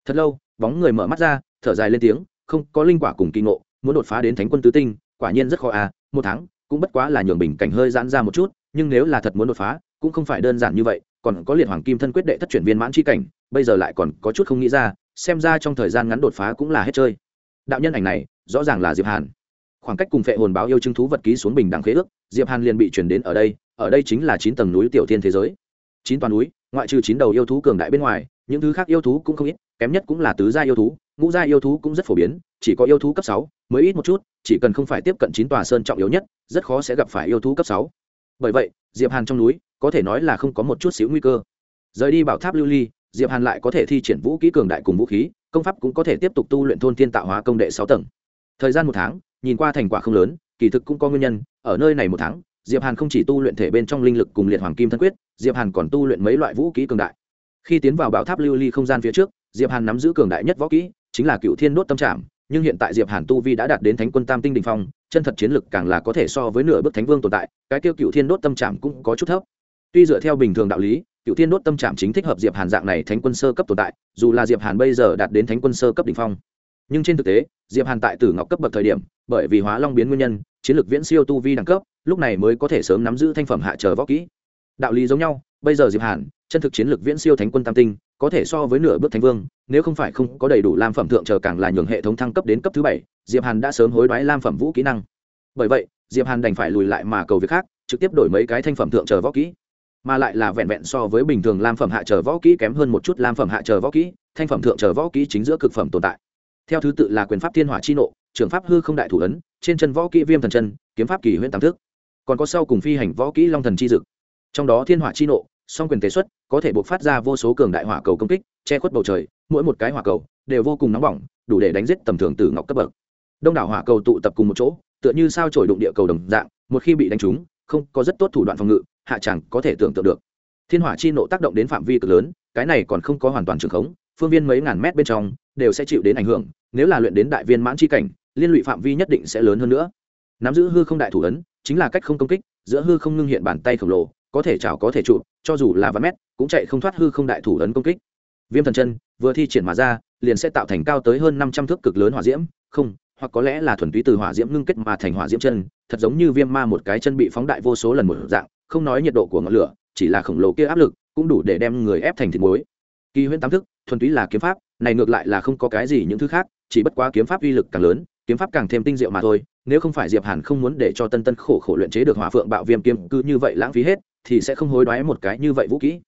Thật lâu bóng người mở mắt ra, thở dài lên tiếng, không có linh quả cùng kỳ ngộ, muốn đột phá đến thánh quân tứ tinh, quả nhiên rất khó à một tháng, cũng bất quá là nhường bình cảnh hơi giãn ra một chút, nhưng nếu là thật muốn đột phá, cũng không phải đơn giản như vậy, còn có liệt hoàng kim thân quyết đệ thất chuyển viên mãn chi cảnh, bây giờ lại còn có chút không nghĩ ra, xem ra trong thời gian ngắn đột phá cũng là hết chơi. Đạo nhân ảnh này, rõ ràng là diệp hàn. Khoảng cách cùng phệ hồn báo yêu chứng thú vật ký xuống bình đẳng khế ước, diệp hàn liền bị chuyển đến ở đây ở đây chính là chín tầng núi tiểu thiên thế giới. Chín toàn núi, ngoại trừ chín đầu yêu thú cường đại bên ngoài, những thứ khác yêu thú cũng không ít kém nhất cũng là tứ gia yêu thú, ngũ gia yêu thú cũng rất phổ biến, chỉ có yêu thú cấp sáu, mới ít một chút, chỉ cần không phải tiếp cận chín tòa sơn trọng yếu nhất, rất khó sẽ gặp phải yêu thú cấp sáu. Bởi vậy, diệp hàn trong núi, có thể nói là không có một chút xíu nguy cơ. Rời đi bảo tháp lưu ly, diệp hàn lại có thể thi triển vũ kỹ cường đại cùng vũ khí, công pháp cũng có thể tiếp tục tu luyện thôn thiên tạo hóa công đệ sáu tầng. Thời gian một tháng, nhìn qua thành quả không lớn, kỳ thực cũng có nguyên nhân, ở nơi này một tháng, diệp hàn không chỉ tu luyện thể bên trong linh lực cùng liệt hoàng kim thân quyết, diệp hàn còn tu luyện mấy loại vũ kỹ cường đại. Khi tiến vào bảo tháp lưu ly không gian phía trước diệp hàn nắm giữ cường đại nhất võ kỹ, chính là cựu thiên đốt tâm trảm, nhưng hiện tại diệp hàn tu vi đã đạt đến thánh quân tam tinh đình phong, chân thật chiến lực càng là có thể so với nửa bước thánh vương tồn tại, cái tiêu cựu thiên đốt tâm trảm cũng có chút thấp. Tuy dựa theo bình thường đạo lý, cựu thiên đốt tâm trảm chính thích hợp diệp hàn dạng này thánh quân sơ cấp tồn tại, dù là diệp hàn bây giờ đạt đến thánh quân sơ cấp đỉnh phong. Nhưng trên thực tế, diệp hàn tại tử ngọc cấp bậc thời điểm, bởi vì hóa long biến nguyên nhân, chiến lược viễn siêu tu vi đẳng cấp, lúc này mới có thể sớm nắm giữ thanh phẩm hạ chờ võ kỹ. Đạo lý giống nhau, bây giờ diệp hàn, chân thực chiến lược viễn siêu thánh quân tam tinh có thể so với nửa bước thánh vương, nếu không phải không có đầy đủ lam phẩm thượng chờ càng là nhường hệ thống thăng cấp đến cấp thứ bảy, diệp hàn đã sớm hối đoái lam phẩm vũ kỹ năng. Bởi vậy, diệp hàn đành phải lùi lại mà cầu việc khác, trực tiếp đổi mấy cái thanh phẩm thượng chờ võ kỹ. Mà lại là vẹn vẹn so với bình thường lam phẩm hạ chờ võ kỹ kém hơn một chút lam phẩm hạ chờ võ kỹ, thanh phẩm thượng chờ võ kỹ chính giữa cực phẩm tồn tại. Theo thứ tự là quyền pháp thiên hỏa chi nộ, trường pháp hư không đại thủ ấn, trên chân võ kỹ viêm thần chân, kiếm pháp kỳ huyễn tam thức. Còn có sau cùng phi hành võ kỹ long thần chi dực. Trong đó thiên hỏa chi nộ song quyền tế xuất, có thể buộc phát ra vô số cường đại hỏa cầu công kích, che khuất bầu trời, mỗi một cái hỏa cầu đều vô cùng nóng bỏng, đủ để đánh giết tầm thường từ ngọc cấp bậc. Đông đảo hỏa cầu tụ tập cùng một chỗ, tựa như sao trổi đụng địa cầu đồng dạng, một khi bị đánh trúng, không có rất tốt thủ đoạn phòng ngự, hạ chẳng có thể tưởng tượng được. Thiên hỏa chi nộ tác động đến phạm vi cực lớn, cái này còn không có hoàn toàn trường khống, phương viên mấy ngàn mét bên trong, đều sẽ chịu đến ảnh hưởng, nếu là luyện đến đại viên mãn chi cảnh, liên lụy phạm vi nhất định sẽ lớn hơn nữa. Nắm giữ hư không đại thủ ấn, chính là cách không công kích, giữa hư không ngưng hiện bàn tay khổng lồ có thể chảo có thể trụ, cho dù là vạn mét, cũng chạy không thoát hư không đại thủ ấn công kích. Viêm thần chân, vừa thi triển mà ra, liền sẽ tạo thành cao tới hơn năm trăm thước cực lớn hỏa diễm, không, hoặc có lẽ là thuần túy từ hỏa diễm ngưng kết mà thành hỏa diễm chân, thật giống như viêm ma một cái chân bị phóng đại vô số lần một dạng, không nói nhiệt độ của ngọn lửa, chỉ là khổng lồ kia áp lực, cũng đủ để đem người ép thành thịt muối. Kỳ huyễn tám thức, thuần túy là kiếm pháp, này ngược lại là không có cái gì những thứ khác, chỉ bất quá kiếm pháp uy lực càng lớn, kiếm pháp càng thêm tinh diệu mà thôi, nếu không phải diệp hàn không muốn để cho tân tân khổ khổ luyện chế được hỏa phượng bạo viêm kiếm cứ như vậy lãng phí hết thì sẽ không hối đoái một cái như vậy vũ kỹ.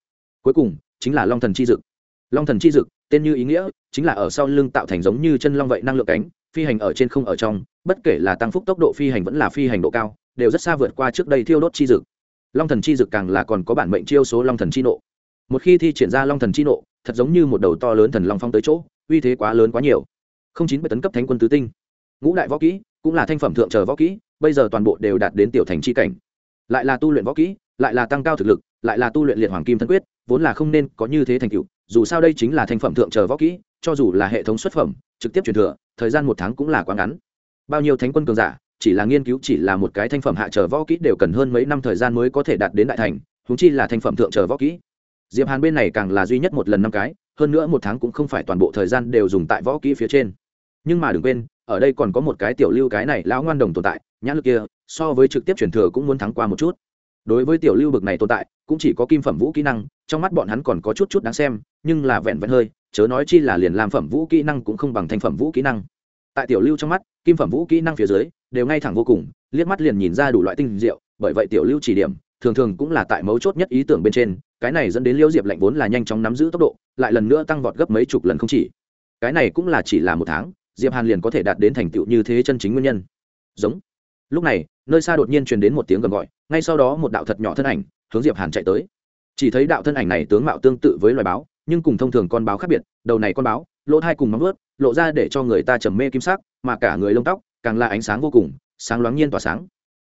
Cuối cùng, chính là long thần chi dực. Long thần chi dực, tên như ý nghĩa, chính là ở sau lưng tạo thành giống như chân long vậy năng lượng cánh, phi hành ở trên không ở trong, bất kể là tăng phúc tốc độ phi hành vẫn là phi hành độ cao, đều rất xa vượt qua trước đây thiêu đốt chi dực. Long thần chi dực càng là còn có bản mệnh chiêu số long thần chi nộ. Một khi thi triển ra long thần chi nộ, thật giống như một đầu to lớn thần long phong tới chỗ, uy thế quá lớn quá nhiều. Không chín bảy tấn cấp thánh quân tứ tinh. Ngũ đại võ kỹ, cũng là thanh phẩm thượng trở võ kỹ, bây giờ toàn bộ đều đạt đến tiểu thành c h i cảnh. Lại là tu luyện võ kỹ lại là tăng cao thực lực, lại là tu luyện liệt hoàng kim thân quyết, vốn là không nên có như thế thành tựu, dù sao đây chính là thanh phẩm thượng chờ võ kỹ, cho dù là hệ thống xuất phẩm, trực tiếp truyền thừa, thời gian một tháng cũng là quá ngắn. Bao nhiêu thánh quân cường giả, chỉ là nghiên cứu chỉ là một cái thanh phẩm hạ chờ võ kỹ đều cần hơn mấy năm thời gian mới có thể đạt đến đại thành húng chi là thanh phẩm thượng chờ võ kỹ. Diệp hàn bên này càng là duy nhất một lần năm cái, hơn nữa một tháng cũng không phải toàn bộ thời gian đều dùng tại võ kỹ phía trên. Nhưng mà đừng quên, ở đây còn có một cái tiểu lưu cái này lão ngoan đồng tồn tại nhã lực kia, so với trực tiếp truyền thừa cũng muốn thắng qua một chút đối với tiểu lưu bực này tồn tại, cũng chỉ có kim phẩm vũ kỹ năng, trong mắt bọn hắn còn có chút chút đáng xem, nhưng là vẹn vẹn hơi, chớ nói chi là liền làm phẩm vũ kỹ năng cũng không bằng thành phẩm vũ kỹ năng. Tại tiểu lưu trong mắt, kim phẩm vũ kỹ năng phía dưới, đều ngay thẳng vô cùng, liếc mắt liền nhìn ra đủ loại tinh diệu, bởi vậy tiểu lưu chỉ điểm, thường thường cũng là tại mấu chốt nhất ý tưởng bên trên, cái này dẫn đến liêu diệp lạnh vốn là nhanh chóng nắm giữ tốc độ, lại lần nữa tăng vọt gấp mấy chục lần không chỉ. Cái này cũng là chỉ là một tháng, diệp hàn liền có thể đạt đến thành tựu như thế chân chính nguyên nhân. Giống lúc này, nơi xa đột nhiên truyền đến một tiếng gầm gọi, ngay sau đó một đạo thật nhỏ thân ảnh, hướng diệp hàn chạy tới. Chỉ thấy đạo thân ảnh này tướng mạo tương tự với loài báo, nhưng cùng thông thường con báo khác biệt, đầu này con báo, lỗ thai cùng móng ướt lộ ra để cho người ta trầm mê kim sắc, mà cả người lông tóc, càng là ánh sáng vô cùng, sáng loáng nhiên tỏa sáng.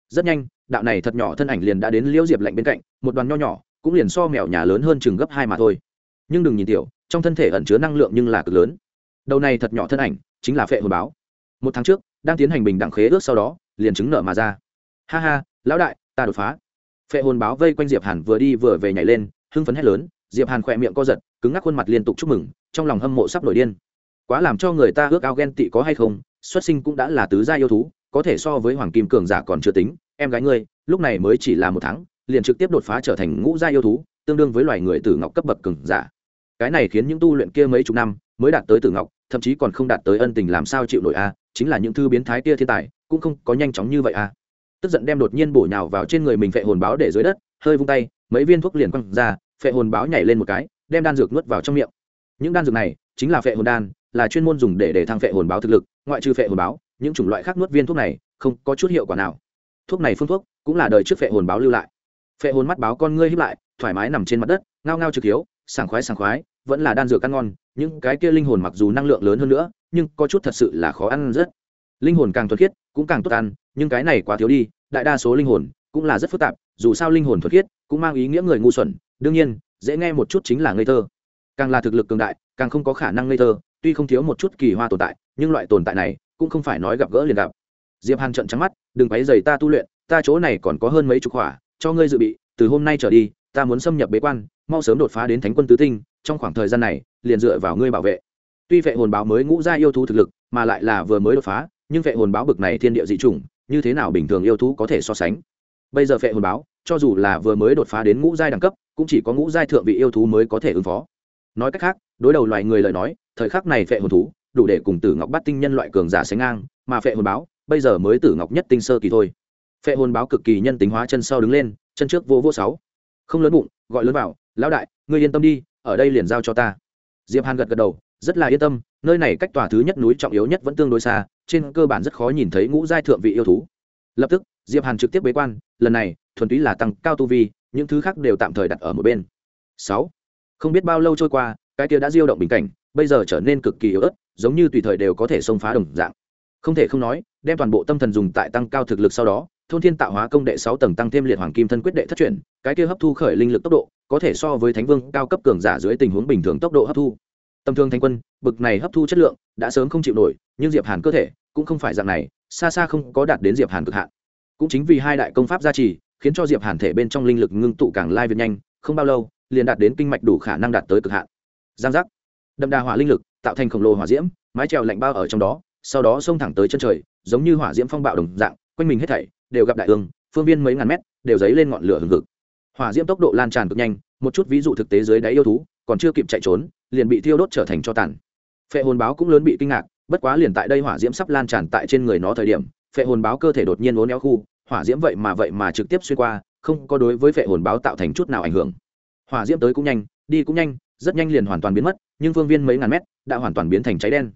Rất nhanh, đạo này thật nhỏ thân ảnh liền đã đến liễu diệp lạnh bên cạnh, một đoàn nho nhỏ, cũng liền so mèo nhà lớn hơn chừng gấp hai mà thôi. Nhưng đừng nhìn tiểu, trong thân thể ẩn chứa năng lượng nhưng là cực lớn. Đầu này thật nhỏ thân ảnh, chính là phệ hồn báo. Một tháng trước, đang tiến hành bình đẳng khế ước sau đó liền chứng nợ mà ra. Ha ha, lão đại, ta đột phá. Phệ hồn báo vây quanh diệp hàn vừa đi vừa về nhảy lên, hưng phấn hét lớn, diệp hàn khỏe miệng co giật, cứng ngắc khuôn mặt liên tục chúc mừng, trong lòng hâm mộ sắp nổi điên. Quá làm cho người ta ước ao ghen tị có hay không, xuất sinh cũng đã là tứ gia yêu thú, có thể so với hoàng kim cường giả còn chưa tính. Em gái ngươi, lúc này mới chỉ là một tháng, liền trực tiếp đột phá trở thành ngũ gia yêu thú, tương đương với loài người tử ngọc cấp bậc cường giả. Cái này khiến những tu luyện kia mấy chục năm mới đạt tới tử ngọc, thậm chí còn không đạt tới ân tình làm sao chịu nổi a, chính là những thư biến thái kia thiên tài cũng không có nhanh chóng như vậy à. Tức giận đem đột nhiên bổ nhào vào trên người mình phệ hồn báo để dưới đất, hơi vung tay, mấy viên thuốc liền quăng ra, phệ hồn báo nhảy lên một cái, đem đan dược nuốt vào trong miệng. Những đan dược này chính là phệ hồn đan, là chuyên môn dùng để để thăng phệ hồn báo thực lực, ngoại trừ phệ hồn báo, những chủng loại khác nuốt viên thuốc này không có chút hiệu quả nào. Thuốc này phương thuốc cũng là đời trước phệ hồn báo lưu lại. Phệ hồn mắt báo con ngươi hiếp lại, thoải mái nằm trên mặt đất, ngao ngao trực hiếu, sảng khoái sảng khoái, vẫn là đan dược ăn ngon, những cái kia linh hồn mặc dù năng lượng lớn hơn nữa, nhưng có chút thật sự là khó ăn rất. Linh hồn càng thuật khiết cũng càng tốt ăn, nhưng cái này quá thiếu đi, đại đa số linh hồn cũng là rất phức tạp, dù sao linh hồn thuật khiết cũng mang ý nghĩa người ngu xuẩn, đương nhiên, dễ nghe một chút chính là ngây thơ. Càng là thực lực cường đại, càng không có khả năng ngây thơ, tuy không thiếu một chút kỳ hoa tồn tại, nhưng loại tồn tại này cũng không phải nói gặp gỡ liền gặp. Diệp hàn trận trắng mắt, đừng quấy dày ta tu luyện, ta chỗ này còn có hơn mấy chục hỏa cho ngươi dự bị, từ hôm nay trở đi, ta muốn xâm nhập bế quan, mau sớm đột phá đến thánh quân tứ tinh, trong khoảng thời gian này, liền dựa vào ngươi bảo vệ. Tuy vệ hồn báo mới ngũ ra yêu thú thực lực, mà lại là vừa mới đột phá nhưng phệ hồn báo bực này thiên địa dị chủng, như thế nào bình thường yêu thú có thể so sánh? Bây giờ phệ hồn báo, cho dù là vừa mới đột phá đến ngũ giai đẳng cấp, cũng chỉ có ngũ giai thượng vị yêu thú mới có thể ứng phó. Nói cách khác, đối đầu loài người lời nói, thời khắc này phệ hồn thú, đủ để cùng tử ngọc bắt tinh nhân loại cường giả sánh ngang, mà phệ hồn báo, bây giờ mới tử ngọc nhất tinh sơ kỳ thôi. Phệ hồn báo cực kỳ nhân tính hóa chân sau đứng lên, chân trước vô vô sáu. Không lớn bụng, gọi lớn vào, lão đại, ngươi yên tâm đi, ở đây liền giao cho ta. Diệp hàn gật gật đầu, rất là yên tâm nơi này cách tòa thứ nhất núi trọng yếu nhất vẫn tương đối xa, trên cơ bản rất khó nhìn thấy ngũ giai thượng vị yêu thú. Lập tức, diệp hàn trực tiếp bế quan, lần này, thuần túy là tăng cao tu vi, những thứ khác đều tạm thời đặt ở một bên. Sáu. Không biết bao lâu trôi qua, cái kia đã diêu động bình cảnh, bây giờ trở nên cực kỳ yếu ớt, giống như tùy thời đều có thể xông phá đồng dạng. Không thể không nói, đem toàn bộ tâm thần dùng tại tăng cao thực lực sau đó, thôn thiên tạo hóa công đệ sáu tầng tăng thêm liệt hoàng kim thân quyết đệ thất chuyển, cái kia hấp thu khởi linh lực tốc độ, có thể so với thánh vương cao cấp cường giả dưới tình huống bình thường tốc độ hấp thu tầm thương thánh quân, bực này hấp thu chất lượng, đã sớm không chịu nổi, nhưng diệp hàn cơ thể cũng không phải dạng này, xa xa không có đạt đến diệp hàn cực hạn. Cũng chính vì hai đại công pháp gia trì, khiến cho diệp hàn thể bên trong linh lực ngưng tụ càng lai việt nhanh, không bao lâu, liền đạt đến kinh mạch đủ khả năng đạt tới cực hạn. Giang giác. Đậm đà hỏa linh lực, tạo thành khổng lồ hỏa diễm, mái trèo lạnh bao ở trong đó, sau đó xông thẳng tới chân trời, giống như hỏa diễm phong bạo đồng dạng, quanh mình hết thảy đều gặp đại ương, phương viên mấy ngàn mét, đều dấy lên ngọn lửa hừng hực. Hỏa diễm tốc độ lan tràn cực nhanh, một chút ví dụ thực tế dưới đáy yêu thú, còn chưa kịp chạy trốn liền bị thiêu đốt trở thành cho tàn. Phệ hồn báo cũng lớn bị kinh ngạc, bất quá liền tại đây hỏa diễm sắp lan tràn tại trên người nó thời điểm, phệ hồn báo cơ thể đột nhiên uốn éo khu, hỏa diễm vậy mà vậy mà trực tiếp xuyên qua, không có đối với phệ hồn báo tạo thành chút nào ảnh hưởng. Hỏa diễm tới cũng nhanh, đi cũng nhanh, rất nhanh liền hoàn toàn biến mất, nhưng phương viên mấy ngàn mét, đã hoàn toàn biến thành cháy đen.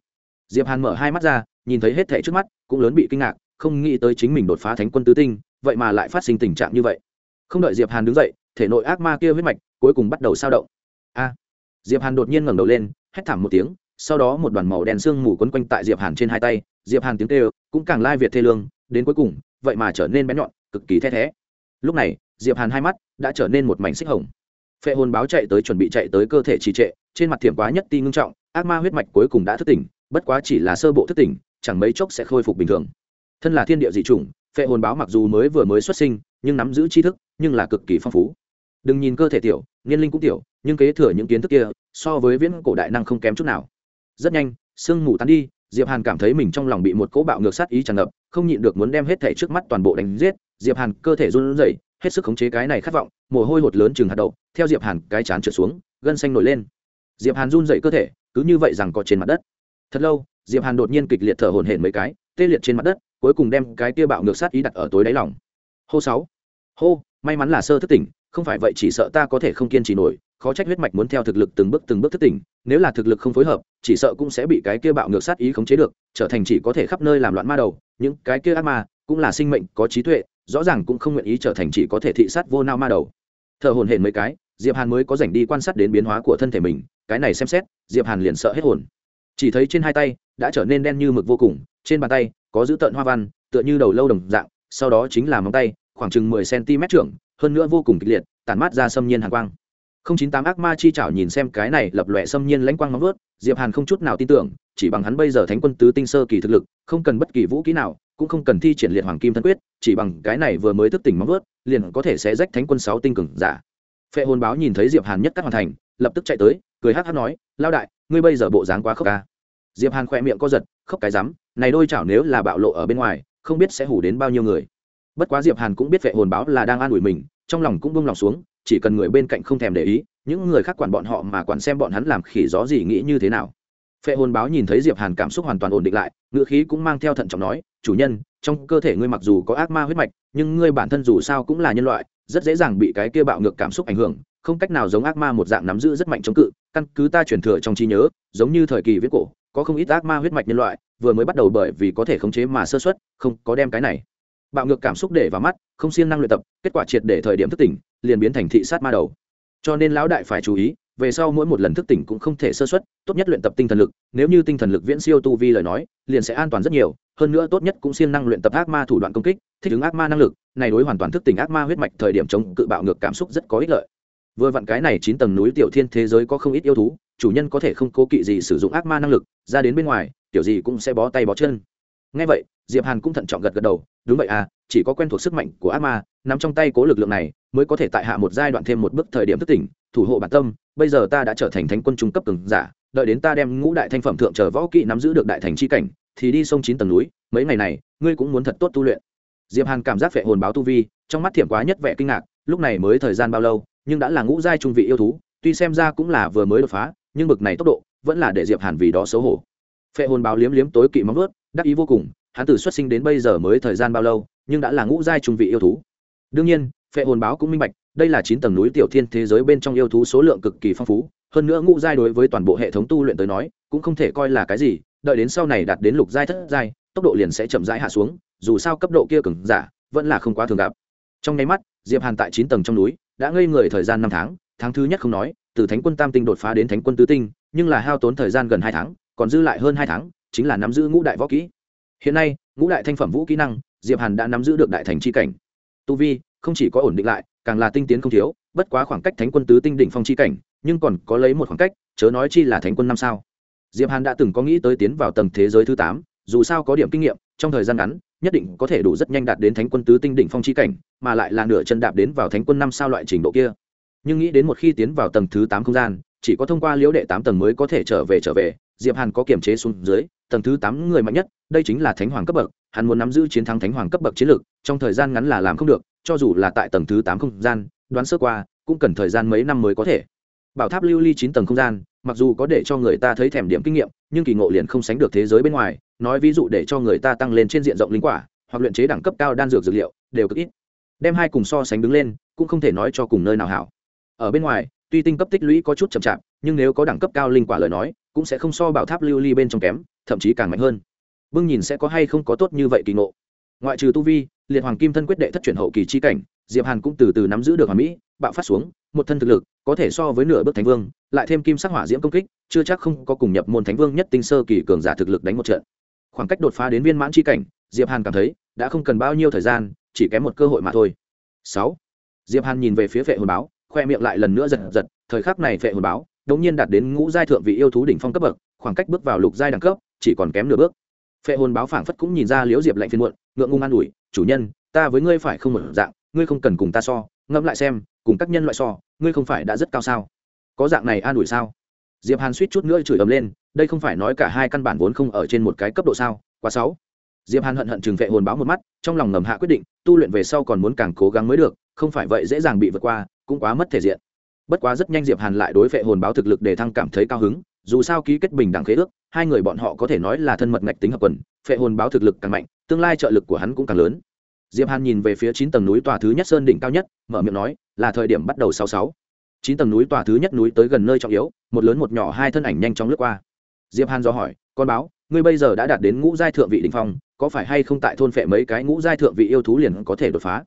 Diệp hàn mở hai mắt ra, nhìn thấy hết thảy trước mắt, cũng lớn bị kinh ngạc, không nghĩ tới chính mình đột phá thánh quân tứ tinh, vậy mà lại phát sinh tình trạng như vậy. Không đợi diệp hàn đứng dậy, thể nội ác ma kia huyết mạch cuối cùng bắt đầu sao động. A! Diệp hàn đột nhiên ngẩng đầu lên, hét thảm một tiếng, sau đó một đoàn màu đen sương mù quấn quanh tại diệp hàn trên hai tay, diệp hàn tiếng kêu cũng càng lai việt thê lương, đến cuối cùng, vậy mà trở nên bé nhọn, cực kỳ the thé. Lúc này, diệp hàn hai mắt đã trở nên một mảnh xích hồng. Phệ hồn báo chạy tới chuẩn bị chạy tới cơ thể trì trệ, trên mặt thiểm quá nhất ti ngưng trọng, ác ma huyết mạch cuối cùng đã thức tỉnh, bất quá chỉ là sơ bộ thức tỉnh, chẳng mấy chốc sẽ khôi phục bình thường. Thân là thiên địa dị chủng, phệ hồn báo mặc dù mới vừa mới xuất sinh, nhưng nắm giữ tri thức, nhưng là cực kỳ phong phú đừng nhìn cơ thể tiểu, niên linh cũng tiểu, nhưng kế thừa những kiến thức kia, so với viễn cổ đại năng không kém chút nào. Rất nhanh, sương mù tán đi, diệp hàn cảm thấy mình trong lòng bị một cỗ bạo ngược sát ý tràn ngập, không nhịn được muốn đem hết thể trước mắt toàn bộ đánh giết. Diệp hàn cơ thể run rẩy, hết sức khống chế cái này khát vọng, mồ hôi hột lớn chừng hạt đậu, theo diệp hàn cái chán trượt xuống, gân xanh nổi lên. Diệp hàn run rẩy cơ thể, cứ như vậy rằng có trên mặt đất. Thật lâu, diệp hàn đột nhiên kịch liệt thở hổn hển mấy cái, tê liệt trên mặt đất, cuối cùng đem cái tia bạo ngược sát ý đặt ở tối đáy lòng. Hô sáu. Hô, may mắn là sơ thức tỉnh không phải vậy chỉ sợ ta có thể không kiên trì nổi, khó trách huyết mạch muốn theo thực lực từng bước từng bước thất tỉnh, nếu là thực lực không phối hợp, chỉ sợ cũng sẽ bị cái kia bạo ngược sát ý khống chế được, trở thành chỉ có thể khắp nơi làm loạn ma đầu, những cái kia ác ma cũng là sinh mệnh có trí tuệ, rõ ràng cũng không nguyện ý trở thành chỉ có thể thị sát vô nao ma đầu. Thợ hồn hển mấy cái, diệp hàn mới có dành đi quan sát đến biến hóa của thân thể mình, cái này xem xét, diệp hàn liền sợ hết hồn. Chỉ thấy trên hai tay đã trở nên đen như mực vô cùng, trên bàn tay có giữ tợn hoa văn, tựa như đầu lâu đồng dạng, sau đó chính là móng tay, khoảng chừng mười cm trưởng hơn nữa vô cùng kịch liệt, tản mát ra xâm nhiên hàn quang. Không chín tám ác ma chi chảo nhìn xem cái này lập lòe xâm nhiên lãnh quang móng vớt diệp hàn không chút nào tin tưởng, chỉ bằng hắn bây giờ thánh quân tứ tinh sơ kỳ thực lực, không cần bất kỳ vũ kỹ nào, cũng không cần thi triển liệt hoàng kim thân quyết, chỉ bằng cái này vừa mới thức tỉnh móng vớt liền có thể sẽ rách thánh quân sáu tinh cường giả. Phệ hồn báo nhìn thấy diệp hàn nhất cắt hoàn thành, lập tức chạy tới, cười hắc hắc nói lao đại, ngươi bây giờ bộ dáng quá khóc ca. Diệp hàn khỏe miệng co giật khóc cái rắm, này đôi chảo nếu là bạo lộ ở bên ngoài, không biết sẽ hủ đến bao nhiêu người bất quá diệp hàn cũng biết vệ hồn báo là đang an ủi mình, trong lòng cũng buông lòng xuống, chỉ cần người bên cạnh không thèm để ý, những người khác quản bọn họ mà quản xem bọn hắn làm khỉ gió gì nghĩ như thế nào. Phệ hồn báo nhìn thấy diệp hàn cảm xúc hoàn toàn ổn định lại ngựa khí cũng mang theo thận trọng nói, chủ nhân, trong cơ thể ngươi mặc dù có ác ma huyết mạch, nhưng ngươi bản thân dù sao cũng là nhân loại, rất dễ dàng bị cái kia bạo ngược cảm xúc ảnh hưởng, không cách nào giống ác ma một dạng nắm giữ rất mạnh chống cự, căn cứ ta truyền thừa trong trí nhớ, giống như thời kỳ viết cổ, có không ít ác ma huyết mạch nhân loại, vừa mới bắt đầu bởi vì có thể khống chế mà sơ xuất không có đem cái này bạo ngược cảm xúc để vào mắt, không siêng năng luyện tập, kết quả triệt để thời điểm thức tỉnh, liền biến thành thị sát ma đầu. Cho nên lão đại phải chú ý, về sau mỗi một lần thức tỉnh cũng không thể sơ xuất tốt nhất luyện tập tinh thần lực, nếu như tinh thần lực viễn siêu tu vi lời nói, liền sẽ an toàn rất nhiều, hơn nữa tốt nhất cũng siêng năng luyện tập ác ma thủ đoạn công kích, thích ứng ác ma năng lực, này đối hoàn toàn thức tỉnh ác ma huyết mạch thời điểm chống cự bạo ngược cảm xúc rất có ích lợi. Vừa vặn cái này chín tầng núi tiểu thiên thế giới có không ít yêu thú, chủ nhân có thể không cố kỵ gì sử dụng ác ma năng lực, ra đến bên ngoài, tiểu gì cũng sẽ bó tay bó chân. Ngay vậy, diệp hàn cũng thận trọng gật gật đầu đúng vậy à chỉ có quen thuộc sức mạnh của ác ma, nắm trong tay cố lực lượng này, mới có thể tại hạ một giai đoạn thêm một bước thời điểm thức tỉnh, thủ hộ bản tâm. Bây giờ ta đã trở thành thánh quân trung cấp cường giả, đợi đến ta đem ngũ đại thanh phẩm thượng trở võ kỹ nắm giữ được đại thành chi cảnh, thì đi sông chín tầng núi. Mấy ngày này, ngươi cũng muốn thật tốt tu luyện. Diệp hàn cảm giác vệ hồn báo tu vi, trong mắt thiểm quá nhất vẻ kinh ngạc, lúc này mới thời gian bao lâu, nhưng đã là ngũ giai trung vị yêu thú, tuy xem ra cũng là vừa mới đột phá, nhưng bực này tốc độ vẫn là để diệp hàn vì đó xấu hổ. Phệ hồn báo liếm liếm tối kỵ móng vớt đắc ý vô cùng hắn từ xuất sinh đến bây giờ mới thời gian bao lâu, nhưng đã là ngũ giai trung vị yêu thú. Đương nhiên, phệ hồn báo cũng minh bạch, đây là chín tầng núi tiểu thiên thế giới bên trong yêu thú số lượng cực kỳ phong phú, hơn nữa ngũ giai đối với toàn bộ hệ thống tu luyện tới nói, cũng không thể coi là cái gì, đợi đến sau này đạt đến lục giai thất giai, tốc độ liền sẽ chậm rãi hạ xuống, dù sao cấp độ kia cứng giả vẫn là không quá thường gặp. Trong nháy mắt, diệp hàn tại chín tầng trong núi đã ngây người thời gian năm tháng tháng thứ nhất không nói, từ thánh quân tam tinh đột phá đến thánh quân tứ tinh, nhưng là hao tốn thời gian gần hai tháng, còn dư lại hơn hai tháng, chính là nắm giữ ngũ đại võ kỹ hiện nay, ngũ đại thanh phẩm vũ kỹ năng, diệp hàn đã nắm giữ được đại thành c h i cảnh. Tu vi, không chỉ có ổn định lại, càng là tinh tiến không thiếu, bất quá khoảng cách thánh quân tứ tinh đỉnh phong c h i cảnh, nhưng còn có lấy một khoảng cách, chớ nói chi là thánh quân năm sao. Diệp hàn đã từng có nghĩ tới tiến vào tầng thế giới thứ tám, dù sao có điểm kinh nghiệm, trong thời gian ngắn, nhất định có thể đủ rất nhanh đạt đến thánh quân tứ tinh đỉnh phong c cảnh, mà lại là nửa chân đạp đến vào thánh quân năm sao loại trình độ kia. Nhưng nghĩ đến một khi tiến vào tầng thứ tám không gian, chỉ có thông qua liễu đệ tám tầng mới có thể trở về trở về, diệp hàn có kiềm chế xuống dưới tầng thứ tám người mạnh nhất, đây chính là thánh hoàng cấp bậc, hắn muốn nắm giữ chiến thắng thánh hoàng cấp bậc chiến lược, trong thời gian ngắn là làm không được, cho dù là tại tầng thứ tám không gian, đoán sơ qua, cũng cần thời gian mấy năm mới có thể. Bảo tháp lưu ly chín tầng không gian, mặc dù có để cho người ta thấy thèm điểm kinh nghiệm, nhưng kỳ ngộ liền không sánh được thế giới bên ngoài, nói ví dụ để cho người ta tăng lên trên diện rộng linh quả, hoặc luyện chế đẳng cấp cao đan dược dược liệu, đều cực ít. Đem hai cùng so sánh đứng lên, cũng không thể nói cho cùng nơi nào hảo. Ở bên ngoài, tuy tinh cấp tích lũy có chút chậm chạp, nhưng nếu có đẳng cấp cao linh quả lời nói, cũng sẽ không so bảo tháp lưu ly bên trong kém thậm chí càng mạnh hơn. Bưng nhìn sẽ có hay không có tốt như vậy kỳ ngộ. Ngoại trừ tu vi, liệt hoàng kim thân quyết đệ thất chuyển hậu kỳ chi cảnh, diệp hàn cũng từ từ nắm giữ được hoàn mỹ, bạo phát xuống, một thân thực lực, có thể so với nửa bước thánh vương, lại thêm kim sắc hỏa diễm công kích, chưa chắc không có cùng nhập môn thánh vương nhất tinh sơ kỳ cường giả thực lực đánh một trận. Khoảng cách đột phá đến viên mãn chi cảnh, diệp hàn cảm thấy đã không cần bao nhiêu thời gian, chỉ kém một cơ hội mà thôi. Sáu. Diệp hàn nhìn về phía vệ hồn báo, khoe miệng lại lần nữa giật giật, thời khắc này vệ hồn báo đống nhiên đạt đến ngũ giai thượng vị yêu thú đỉnh phong cấp bậc, khoảng cách bước vào lục giai đẳng cấp chỉ còn kém nửa bước. Phệ hồn báo phảng phất cũng nhìn ra liễu diệp lạnh phiên muộn, ngượng ngung an ủi, chủ nhân, ta với ngươi phải không một dạng, ngươi không cần cùng ta so, ngẫm lại xem, cùng các nhân loại so, ngươi không phải đã rất cao sao? Có dạng này an ủi sao? Diệp hàn suýt chút nữa chửi ầm lên, đây không phải nói cả hai căn bản vốn không ở trên một cái cấp độ sao, quá sáu diệp hàn hận hận chừng phệ hồn báo một mắt, trong lòng ngầm hạ quyết định, tu luyện về sau còn muốn càng cố gắng mới được, không phải vậy dễ dàng bị vượt qua, cũng quá mất thể diện. Bất quá rất nhanh diệp hàn lại đối phệ hồn báo thực lực để thăng cảm thấy cao hứng dù sao ký kết bình đẳng khế ước, hai người bọn họ có thể nói là thân mật ngạch tính hợp quần, phệ hồn báo thực lực càng mạnh, tương lai trợ lực của hắn cũng càng lớn. Diệp hàn nhìn về phía chín tầng núi tòa thứ nhất sơn đỉnh cao nhất, mở miệng nói, là thời điểm bắt đầu sáu sáu. Chín tầng núi tòa thứ nhất núi tới gần nơi trọng yếu, một lớn một nhỏ hai thân ảnh nhanh chóng lướt qua. Diệp hàn do hỏi, con báo, ngươi bây giờ đã đạt đến ngũ giai thượng vị đỉnh phong, có phải hay không tại thôn phệ mấy cái ngũ giai thượng vị yêu thú liền có thể đột phá?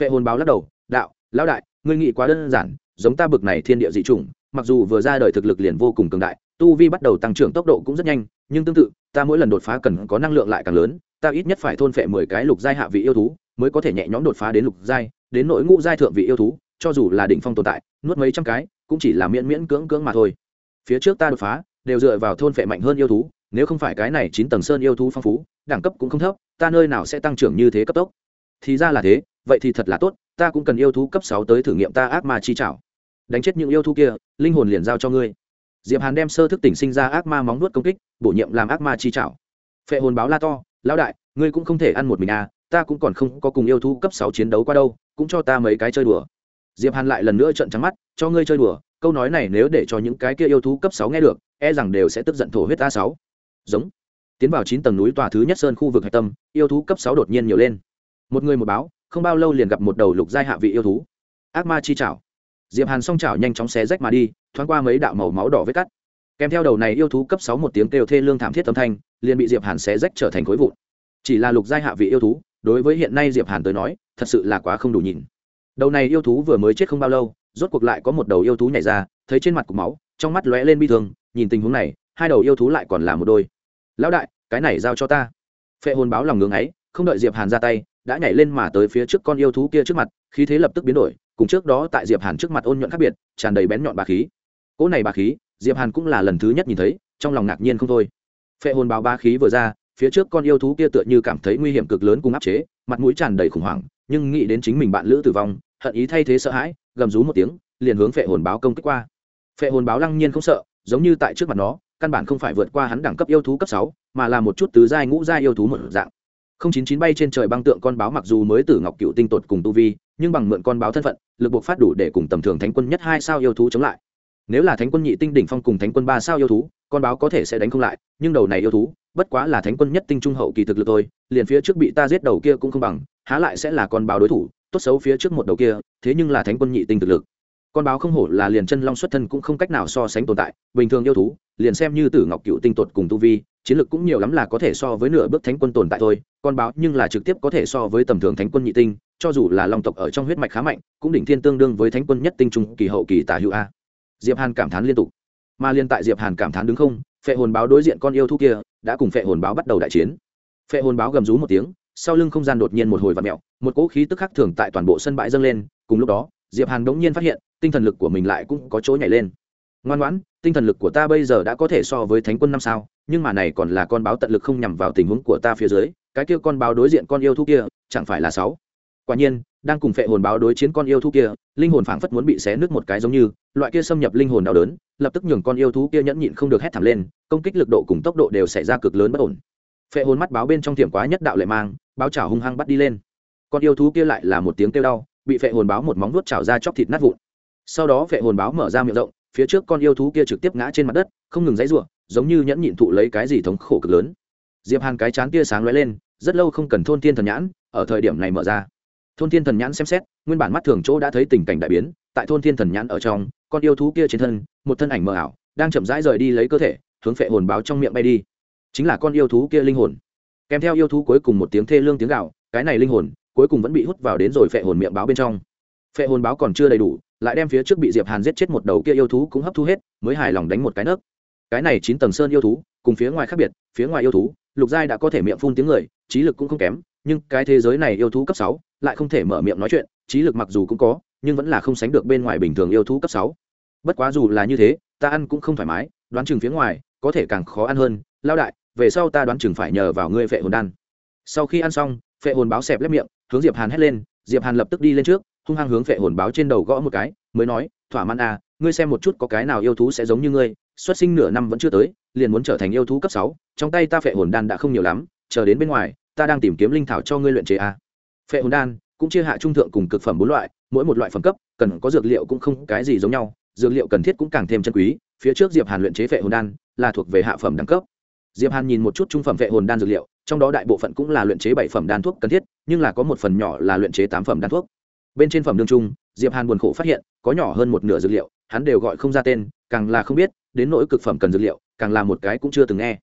Phệ hồn báo lắc đầu, đạo, lão đại, ngươi nghĩ quá đơn giản, giống ta bực này thiên địa dị chủng, mặc dù vừa ra đời thực lực liền vô cùng cường đại tu vi bắt đầu tăng trưởng tốc độ cũng rất nhanh, nhưng tương tự, ta mỗi lần đột phá cần có năng lượng lại càng lớn, ta ít nhất phải thôn phệ mười cái lục giai hạ vị yêu thú mới có thể nhẹ nhõm đột phá đến lục giai, đến nội ngũ giai thượng vị yêu thú, cho dù là đỉnh phong tồn tại, nuốt mấy trăm cái, cũng chỉ là miễn miễn cưỡng cưỡng mà thôi. Phía trước ta đột phá, đều dựa vào thôn phệ mạnh hơn yêu thú, nếu không phải cái này chín tầng sơn yêu thú phong phú, đẳng cấp cũng không thấp, ta nơi nào sẽ tăng trưởng như thế cấp tốc? Thì ra là thế, vậy thì thật là tốt, ta cũng cần yêu thú cấp sáu tới thử nghiệm ta ác ma chi trảo. Đánh chết những yêu thú kia, linh hồn liền giao cho ngươi diệp hàn đem sơ thức tỉnh sinh ra ác ma móng nuốt công kích, bổ nhiệm làm ác ma chi trảo. Phệ hồn báo la to, lão đại, ngươi cũng không thể ăn một mình à ta cũng còn không có cùng yêu thú cấp sáu chiến đấu qua đâu, cũng cho ta mấy cái chơi đùa. Diệp hàn lại lần nữa trợn trắng mắt, cho ngươi chơi đùa, câu nói này nếu để cho những cái kia yêu thú cấp sáu nghe được e rằng đều sẽ tức giận thổ huyết a sáu. Giống. Tiến vào chín tầng núi tòa thứ nhất sơn khu vực hạch tâm, yêu thú cấp sáu đột nhiên nhiều lên. Một người một báo, không bao lâu liền gặp một đầu lục giai hạ vị yêu thú. Ác ma chi chảo diệp hàn song chảo nhanh chóng xé rách mà đi thoáng qua mấy đạo màu máu đỏ vết cắt. Kèm theo đầu này yêu thú cấp sáu một tiếng kêu thê lương thảm thiết âm thanh, liền bị diệp hàn xé rách trở thành khối vụn. Chỉ là lục giai hạ vị yêu thú, đối với hiện nay diệp hàn tới nói, thật sự là quá không đủ nhìn. Đầu này yêu thú vừa mới chết không bao lâu, rốt cuộc lại có một đầu yêu thú nhảy ra, thấy trên mặt cục máu, trong mắt lóe lên bi thương, nhìn tình huống này, hai đầu yêu thú lại còn là một đôi. Lão đại, cái này giao cho ta. Phệ hồn báo lòng ngưỡng ấy, không đợi diệp hàn ra tay, đã nhảy lên mà tới phía trước con yêu thú kia trước mặt, khí thế lập tức biến đổi, cùng trước đó tại diệp hàn trước mặt ôn nhuận khác biệt, tràn đầy bén nhọn bà khí cỗ này bà khí, diệp hàn cũng là lần thứ nhất nhìn thấy, trong lòng ngạc nhiên không thôi. Phệ hồn báo ba khí vừa ra, phía trước con yêu thú kia tựa như cảm thấy nguy hiểm cực lớn cùng áp chế, mặt mũi tràn đầy khủng hoảng, nhưng nghĩ đến chính mình bạn lữ tử vong, hận ý thay thế sợ hãi, gầm rú một tiếng, liền hướng phệ hồn báo công kích qua. Phệ hồn báo lăng nhiên không sợ, giống như tại trước mặt nó, căn bản không phải vượt qua hắn đẳng cấp yêu thú cấp sáu, mà là một chút tứ giai ngũ giai yêu thú một dạng. Không chín chín bay trên trời băng tượng con báo mặc dù mới từ ngọc cựu tinh tột cùng tu vi, nhưng bằng mượn con báo thân phận, lực buộc phát đủ để cùng tầm thường thánh quân nhất hai sao yêu thú chống lại nếu là thánh quân nhị tinh đỉnh phong cùng thánh quân ba sao yêu thú, con báo có thể sẽ đánh không lại, nhưng đầu này yêu thú, bất quá là thánh quân nhất tinh trung hậu kỳ thực lực thôi, liền phía trước bị ta giết đầu kia cũng không bằng, há lại sẽ là con báo đối thủ, tốt xấu phía trước một đầu kia, thế nhưng là thánh quân nhị tinh thực lực. Con báo không hổ là liền chân long xuất thân cũng không cách nào so sánh tồn tại, bình thường yêu thú, liền xem như tử ngọc cựu tinh tột cùng tu vi, chiến lược cũng nhiều lắm là có thể so với nửa bước thánh quân tồn tại thôi, con báo nhưng là trực tiếp có thể so với tầm thường thánh quân nhị tinh, cho dù là long tộc ở trong huyết mạch khá mạnh, cũng đỉnh thiên tương đương với thánh quân nhất tinh trung kỳ hậu kỳ tả hữu a diệp hàn cảm thán liên tục. Mà liên tại diệp hàn cảm thán đứng không phệ hồn báo đối diện con yêu thú kia đã cùng phệ hồn báo bắt đầu đại chiến. Phệ hồn báo gầm rú một tiếng sau lưng không gian đột nhiên một hồi vặn mèo, một cỗ khí tức khắc thường tại toàn bộ sân bãi dâng lên cùng lúc đó diệp hàn đống nhiên phát hiện tinh thần lực của mình lại cũng có chỗ nhảy lên. Ngoan ngoãn tinh thần lực của ta bây giờ đã có thể so với thánh quân năm sao nhưng mà này còn là con báo tận lực không nhằm vào tình huống của ta phía dưới cái kia con báo đối diện con yêu thú kia chẳng phải là sáu. Quả nhiên đang cùng phệ hồn báo đối chiến con yêu thú kia, linh hồn phảng phất muốn bị xé nứt một cái giống như, loại kia xâm nhập linh hồn đau đớn, lập tức nhường con yêu thú kia nhẫn nhịn không được hét thảm lên, công kích lực độ cùng tốc độ đều xảy ra cực lớn bất ổn. Phệ hồn mắt báo bên trong tiệm quá nhất đạo lệ mang, báo chảo hung hăng bắt đi lên. Con yêu thú kia lại là một tiếng kêu đau, bị phệ hồn báo một móng vuốt chảo ra chóc thịt nát vụn. Sau đó phệ hồn báo mở ra miệng rộng, phía trước con yêu thú kia trực tiếp ngã trên mặt đất, không ngừng dãy ruộng giống như nhẫn nhịn thụ lấy cái gì thống khổ cực lớn. Diệp hàn cái chán kia sáng lóe lên, rất lâu không cần thôn thiên thần nhãn, ở thời điểm này mở ra thôn thiên thần nhãn xem xét, nguyên bản mắt thường chỗ đã thấy tình cảnh đại biến, tại thôn thiên thần nhãn ở trong, con yêu thú kia trên thân, một thân ảnh mờ ảo, đang chậm rãi rời đi lấy cơ thể, hướng phệ hồn báo trong miệng bay đi. Chính là con yêu thú kia linh hồn. Kèm theo yêu thú cuối cùng một tiếng thê lương tiếng gạo cái này linh hồn, cuối cùng vẫn bị hút vào đến rồi phệ hồn miệng báo bên trong. Phệ hồn báo còn chưa đầy đủ, lại đem phía trước bị diệp hàn giết chết một đầu kia yêu thú cũng hấp thu hết, mới hài lòng đánh một cái nấc. Cái này chín tầng sơn yêu thú, cùng phía ngoài khác biệt, phía ngoài yêu thú, lục giai đã có thể miệng phun tiếng người, trí lực cũng không kém nhưng cái thế giới này yêu thú cấp sáu, lại không thể mở miệng nói chuyện, trí lực mặc dù cũng có, nhưng vẫn là không sánh được bên ngoài bình thường yêu thú cấp sáu. Bất quá dù là như thế, ta ăn cũng không thoải mái, đoán chừng phía ngoài, có thể càng khó ăn hơn. Lao đại, về sau ta đoán chừng phải nhờ vào ngươi phệ hồn đan. Sau khi ăn xong, phệ hồn báo xẹp lép miệng, hướng diệp hàn hét lên, diệp hàn lập tức đi lên trước, hung hăng hướng phệ hồn báo trên đầu gõ một cái, mới nói, thỏa mãn à ngươi xem một chút có cái nào yêu thú sẽ giống như ngươi, xuất sinh nửa năm vẫn chưa tới, liền muốn trở thành yêu thú cấp sáu, trong tay ta phệ hồn đan đã không nhiều lắm, chờ đến bên ngoài ta đang tìm kiếm linh thảo cho ngươi luyện chế à. phệ hồn đan cũng chia hạ trung thượng cùng cực phẩm bốn loại, mỗi một loại phẩm cấp, cần có dược liệu cũng không cái gì giống nhau, dược liệu cần thiết cũng càng thêm chân quý, phía trước diệp hàn luyện chế phệ hồn đan là thuộc về hạ phẩm đẳng cấp. Diệp hàn nhìn một chút trung phẩm phệ hồn đan dược liệu, trong đó đại bộ phận cũng là luyện chế bảy phẩm đan thuốc cần thiết, nhưng là có một phần nhỏ là luyện chế tám phẩm đan thuốc. Bên trên phẩm đương trung, diệp hàn buồn khổ phát hiện, có nhỏ hơn một nửa dược liệu, hắn đều gọi không ra tên, càng là không biết, đến nỗi cực phẩm cần dược liệu, càng là một cái cũng chưa từng nghe.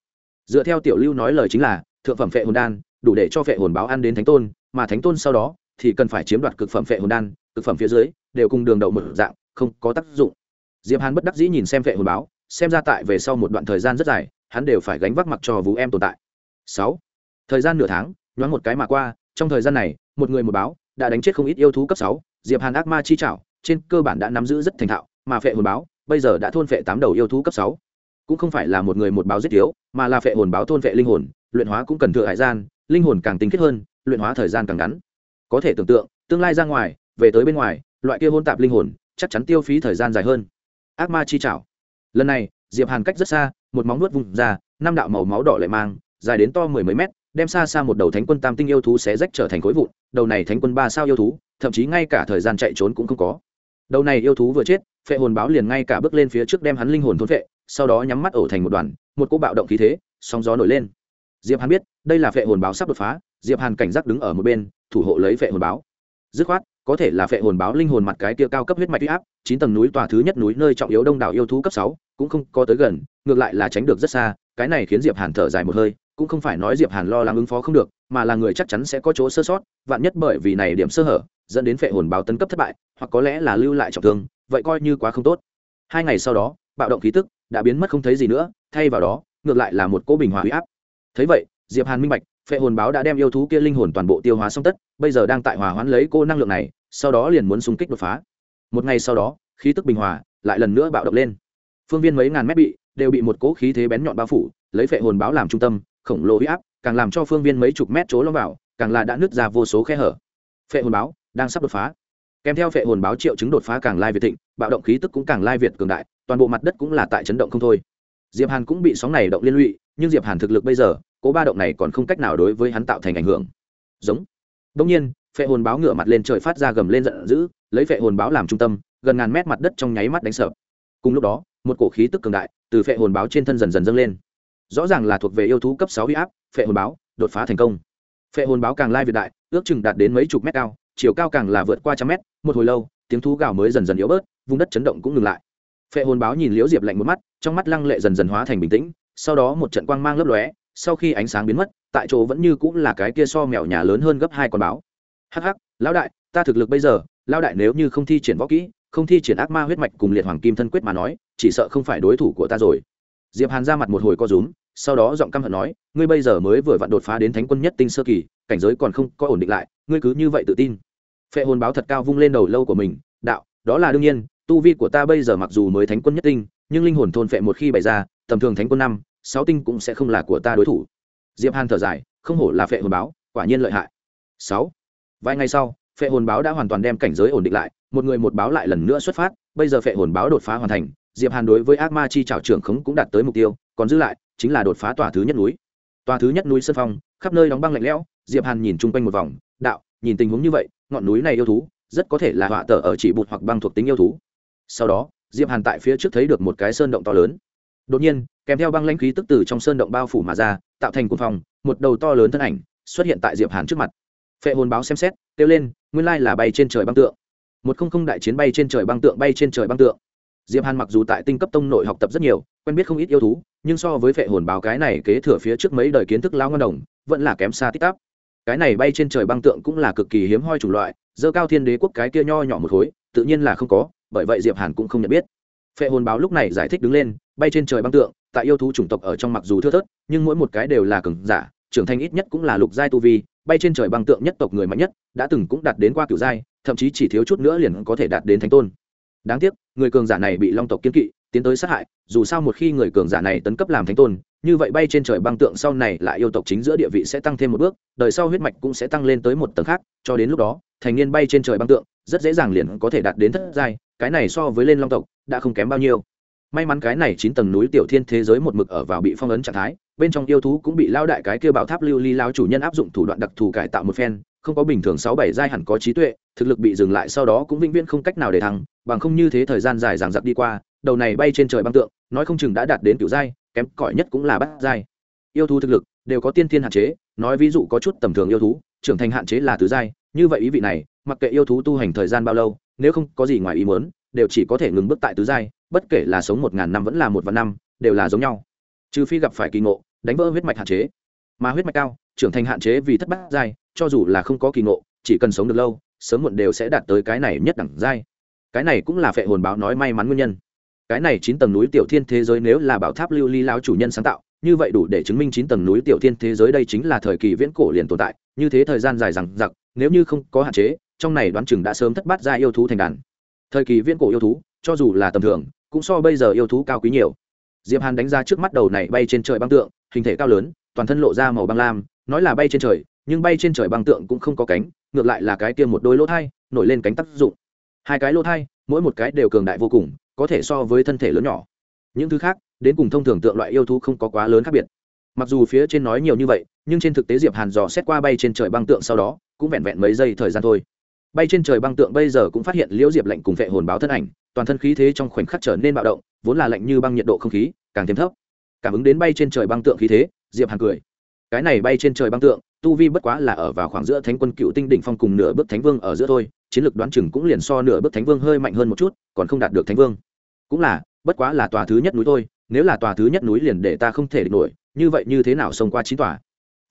Dựa theo tiểu lưu nói lời chính là, thượng phẩm phệ hồn đan đủ để cho phệ hồn báo ăn đến thánh tôn, mà thánh tôn sau đó thì cần phải chiếm đoạt cực phẩm phệ hồn đan, cực phẩm phía dưới, đều cùng đường đậu một dạng, không có tác dụng. Diệp hàn bất đắc dĩ nhìn xem phệ hồn báo, xem ra tại về sau một đoạn thời gian rất dài, hắn đều phải gánh vác mặc cho vũ em tồn tại. Sáu. Thời gian nửa tháng, nhoáng một cái mà qua, trong thời gian này, một người một báo đã đánh chết không ít yêu thú cấp sáu, diệp hàn ác ma chi chảo trên cơ bản đã nắm giữ rất thành thạo, mà phệ hồn báo bây giờ đã thôn phệ tám đầu yêu thú cấp sáu. Cũng không phải là một người một báo giết thiếu, mà là phệ hồn báo thôn phệ linh hồn, luyện hóa cũng cần thừa hải gian linh hồn càng tinh khiết hơn, luyện hóa thời gian càng ngắn. Có thể tưởng tượng, tương lai ra ngoài, về tới bên ngoài, loại kia hôn tạp linh hồn, chắc chắn tiêu phí thời gian dài hơn. Ác ma chi chảo lần này, diệp hàn cách rất xa, một móng nuốt vùng ra, năm đạo màu máu đỏ lại mang, dài đến to mười mấy mét, đem xa xa một đầu thánh quân tam tinh yêu thú xé rách trở thành khối vụn, đầu này thánh quân ba sao yêu thú, thậm chí ngay cả thời gian chạy trốn cũng không có. Đầu này yêu thú vừa chết, phệ hồn báo liền ngay cả bước lên phía trước đem hắn linh hồn thôn phệ, sau đó nhắm mắt ổ thành một đoàn, một cỗ bạo động khí thế, sóng gió nổi lên diệp hàn biết, đây là phệ hồn báo sắp đột phá, diệp hàn cảnh giác đứng ở một bên, thủ hộ lấy phệ hồn báo. Dứt khoát, có thể là phệ hồn báo linh hồn mặt cái kia cao cấp huyết mạch huy áp, chín tầng núi tòa thứ nhất núi nơi trọng yếu đông đảo yêu thú cấp sáu, cũng không có tới gần, ngược lại là tránh được rất xa, cái này khiến diệp hàn thở dài một hơi, cũng không phải nói diệp hàn lo lắng ứng phó không được, mà là người chắc chắn sẽ có chỗ sơ sót, vạn nhất bởi vì này điểm sơ hở, dẫn đến phệ hồn báo tấn cấp thất bại, hoặc có lẽ là lưu lại trọng thương, vậy coi như quá không tốt. Hai ngày sau đó, bạo động khí tức đã biến mất không thấy gì nữa, thay vào đó, ngược lại là một cỗ bình hòa huy áp thấy vậy, diệp hàn minh bạch, phệ hồn báo đã đem yêu thú kia linh hồn toàn bộ tiêu hóa xong tất, bây giờ đang tại hòa hoãn lấy cô năng lượng này, sau đó liền muốn xung kích đột phá. Một ngày sau đó, khí tức bình hòa, lại lần nữa bạo động lên. Phương viên mấy ngàn mét bị, đều bị một cỗ khí thế bén nhọn bao phủ, lấy phệ hồn báo làm trung tâm, khổng lồ huy áp, càng làm cho phương viên mấy chục mét chỗ lõm vào, càng là đã nứt ra vô số khe hở. Phệ hồn báo đang sắp đột phá. Kèm theo phệ hồn báo triệu chứng đột phá càng lai việt thịnh, bạo động khí tức cũng càng lai việt cường đại, toàn bộ mặt đất cũng là tại chấn động không thôi diệp hàn cũng bị sóng này động liên lụy, nhưng diệp hàn thực lực bây giờ, cố ba động này còn không cách nào đối với hắn tạo thành ảnh hưởng. Giống. Đông nhiên, phệ hồn báo ngửa mặt lên trời phát ra gầm lên giận dữ, lấy phệ hồn báo làm trung tâm, gần ngàn mét mặt đất trong nháy mắt đánh sập cùng lúc đó, một cổ khí tức cường đại từ phệ hồn báo trên thân dần dần dâng lên. Rõ ràng là thuộc về yêu thú cấp sáu huy áp, phệ hồn báo đột phá thành công. Phệ hồn báo càng lai việt đại, ước chừng đạt đến mấy chục mét cao, chiều cao càng là vượt qua trăm mét, một hồi lâu, tiếng thú gào mới dần dần yếu bớt, vùng đất chấn động cũng ngừng lại phệ hồn báo nhìn liễu diệp lạnh một mắt, trong mắt lăng lệ dần dần hóa thành bình tĩnh, sau đó một trận quang mang lấp lóe, sau khi ánh sáng biến mất, tại chỗ vẫn như cũng là cái kia so mèo nhà lớn hơn gấp hai con báo. Hắc hắc, lão đại, ta thực lực bây giờ, lão đại nếu như không thi triển võ kỹ, không thi triển ác ma huyết mạch cùng liệt hoàng kim thân quyết mà nói, chỉ sợ không phải đối thủ của ta rồi. Diệp hàn ra mặt một hồi co rúm, sau đó giọng căm hận nói, ngươi bây giờ mới vừa vặn đột phá đến thánh quân nhất tinh sơ kỳ, cảnh giới còn không có ổn định lại, ngươi cứ như vậy tự tin. Phệ hồn báo thật cao vung lên đầu lâu của mình, đạo, đó là đương nhiên tu vi của ta bây giờ mặc dù mới thánh quân nhất tinh, nhưng linh hồn thôn phệ một khi bày ra, tầm thường thánh quân năm, sáu tinh cũng sẽ không là của ta đối thủ. Diệp hàn thở dài, không hổ là phệ hồn báo, quả nhiên lợi hại. Sáu. Vài ngày sau, phệ hồn báo đã hoàn toàn đem cảnh giới ổn định lại, một người một báo lại lần nữa xuất phát, bây giờ phệ hồn báo đột phá hoàn thành, diệp hàn đối với ác ma chi trảo trưởng khống cũng đạt tới mục tiêu, còn giữ lại, chính là đột phá tòa thứ nhất núi. Tòa thứ nhất núi sơn phong, khắp nơi đóng băng lạnh lẽo, diệp hàn nhìn chung quanh một vòng, đạo, nhìn tình huống như vậy, ngọn núi này yêu thú, rất có thể là họa tờ ở chỉ bụt hoặc băng thuộc tính yêu thú sau đó, diệp hàn tại phía trước thấy được một cái sơn động to lớn. Đột nhiên, kèm theo băng lãnh khí tức từ trong sơn động bao phủ mà ra, tạo thành cuồng phòng một đầu to lớn thân ảnh xuất hiện tại diệp hàn trước mặt. Phệ hồn báo xem xét, kêu lên, nguyên lai là bay trên trời băng tượng. Một không không đại chiến bay trên trời băng tượng, bay trên trời băng tượng. Diệp hàn mặc dù tại tinh cấp tông nội học tập rất nhiều, quen biết không ít yêu thú, nhưng so với phệ hồn báo cái này kế thừa phía trước mấy đời kiến thức lao ngân đồng, vẫn là kém xa tích tắp. Cái này bay trên trời băng tượng cũng là cực kỳ hiếm hoi chủng loại, dơ cao thiên đế quốc cái kia nho nhỏ một khối, tự nhiên là không có bởi vậy diệp hàn cũng không nhận biết phệ hồn báo lúc này giải thích đứng lên bay trên trời băng tượng tại yêu thú chủng tộc ở trong mặc dù thưa thớt nhưng mỗi một cái đều là cường giả trưởng thành ít nhất cũng là lục giai tu vi bay trên trời băng tượng nhất tộc người mạnh nhất đã từng cũng đạt đến qua cửu giai thậm chí chỉ thiếu chút nữa liền có thể đạt đến thánh tôn đáng tiếc người cường giả này bị long tộc kiên kỵ tiến tới sát hại dù sao một khi người cường giả này tấn cấp làm thánh tôn như vậy bay trên trời băng tượng sau này lại yêu tộc chính giữa địa vị sẽ tăng thêm một bước đời sau huyết mạch cũng sẽ tăng lên tới một tầng khác cho đến lúc đó thành niên bay trên trời băng tượng, rất dễ dàng liền có thể đạt đến thất giai, cái này so với lên long tộc, đã không kém bao nhiêu. May mắn cái này chín tầng núi tiểu thiên thế giới một mực ở vào bị phong ấn trạng thái, bên trong yêu thú cũng bị lao đại cái kia bảo tháp lưu ly lao chủ nhân áp dụng thủ đoạn đặc thù cải tạo một phen, không có bình thường sáu bảy giai hẳn có trí tuệ, thực lực bị dừng lại sau đó cũng vĩnh viễn không cách nào để thắng bằng không như thế thời gian dài dằng dặc đi qua, đầu này bay trên trời băng tượng, nói không chừng đã đạt đến kiểu giai, kém cỏi nhất cũng là bắt giai. Yêu thú thực lực đều có tiên thiên hạn chế, nói ví dụ có chút tầm thường yêu thú, trưởng thành hạn chế là tứ giai như vậy ý vị này, mặc kệ yêu thú tu hành thời gian bao lâu, nếu không có gì ngoài ý muốn, đều chỉ có thể ngừng bước tại tứ giai, bất kể là sống một ngàn năm vẫn là một vạn năm, đều là giống nhau. Trừ phi gặp phải kỳ ngộ, đánh vỡ huyết mạch hạn chế. Mà huyết mạch cao, trưởng thành hạn chế vì thất bát giai, cho dù là không có kỳ ngộ, chỉ cần sống được lâu, sớm muộn đều sẽ đạt tới cái này nhất đẳng giai. Cái này cũng là phệ hồn báo nói may mắn nguyên nhân. Cái này chín tầng núi tiểu thiên thế giới nếu là bảo tháp lưu ly lao chủ nhân sáng tạo, như vậy đủ để chứng minh chín tầng núi tiểu thiên thế giới đây chính là thời kỳ viễn cổ liền tồn tại, như thế thời gian dài rằng giặc nếu như không có hạn chế, trong này đoán chừng đã sớm thất bát ra yêu thú thành đàn. Thời kỳ viễn cổ yêu thú, cho dù là tầm thường, cũng so bây giờ yêu thú cao quý nhiều. Diệp hàn đánh ra trước mắt đầu này bay trên trời băng tượng, hình thể cao lớn, toàn thân lộ ra màu băng lam, nói là bay trên trời, nhưng bay trên trời băng tượng cũng không có cánh, ngược lại là cái kia một đôi lỗ thai, nổi lên cánh tác dụng. Hai cái lỗ thai, mỗi một cái đều cường đại vô cùng, có thể so với thân thể lớn nhỏ. Những thứ khác, đến cùng thông thường tượng loại yêu thú không có quá lớn khác biệt. Mặc dù phía trên nói nhiều như vậy, nhưng trên thực tế diệp hàn dò xét qua bay trên trời băng tượng sau đó cũng vẹn vẹn mấy giây thời gian thôi. Bay trên trời băng tượng bây giờ cũng phát hiện liễu diệp lạnh cùng vệ hồn báo thân ảnh, toàn thân khí thế trong khoảnh khắc trở nên bạo động, vốn là lạnh như băng nhiệt độ không khí, càng thêm thấp. Cảm ứng đến bay trên trời băng tượng khí thế, diệp hàn cười. Cái này bay trên trời băng tượng, tu vi bất quá là ở vào khoảng giữa thánh quân cựu tinh đỉnh phong cùng nửa bước thánh vương ở giữa thôi, chiến lược đoán chừng cũng liền so nửa bước thánh vương hơi mạnh hơn một chút, còn không đạt được thánh vương. Cũng là, bất quá là tòa thứ nhất núi thôi, nếu là tòa thứ nhất núi liền để ta không thể địch nổi, như vậy như thế nào xông qua chín tòa?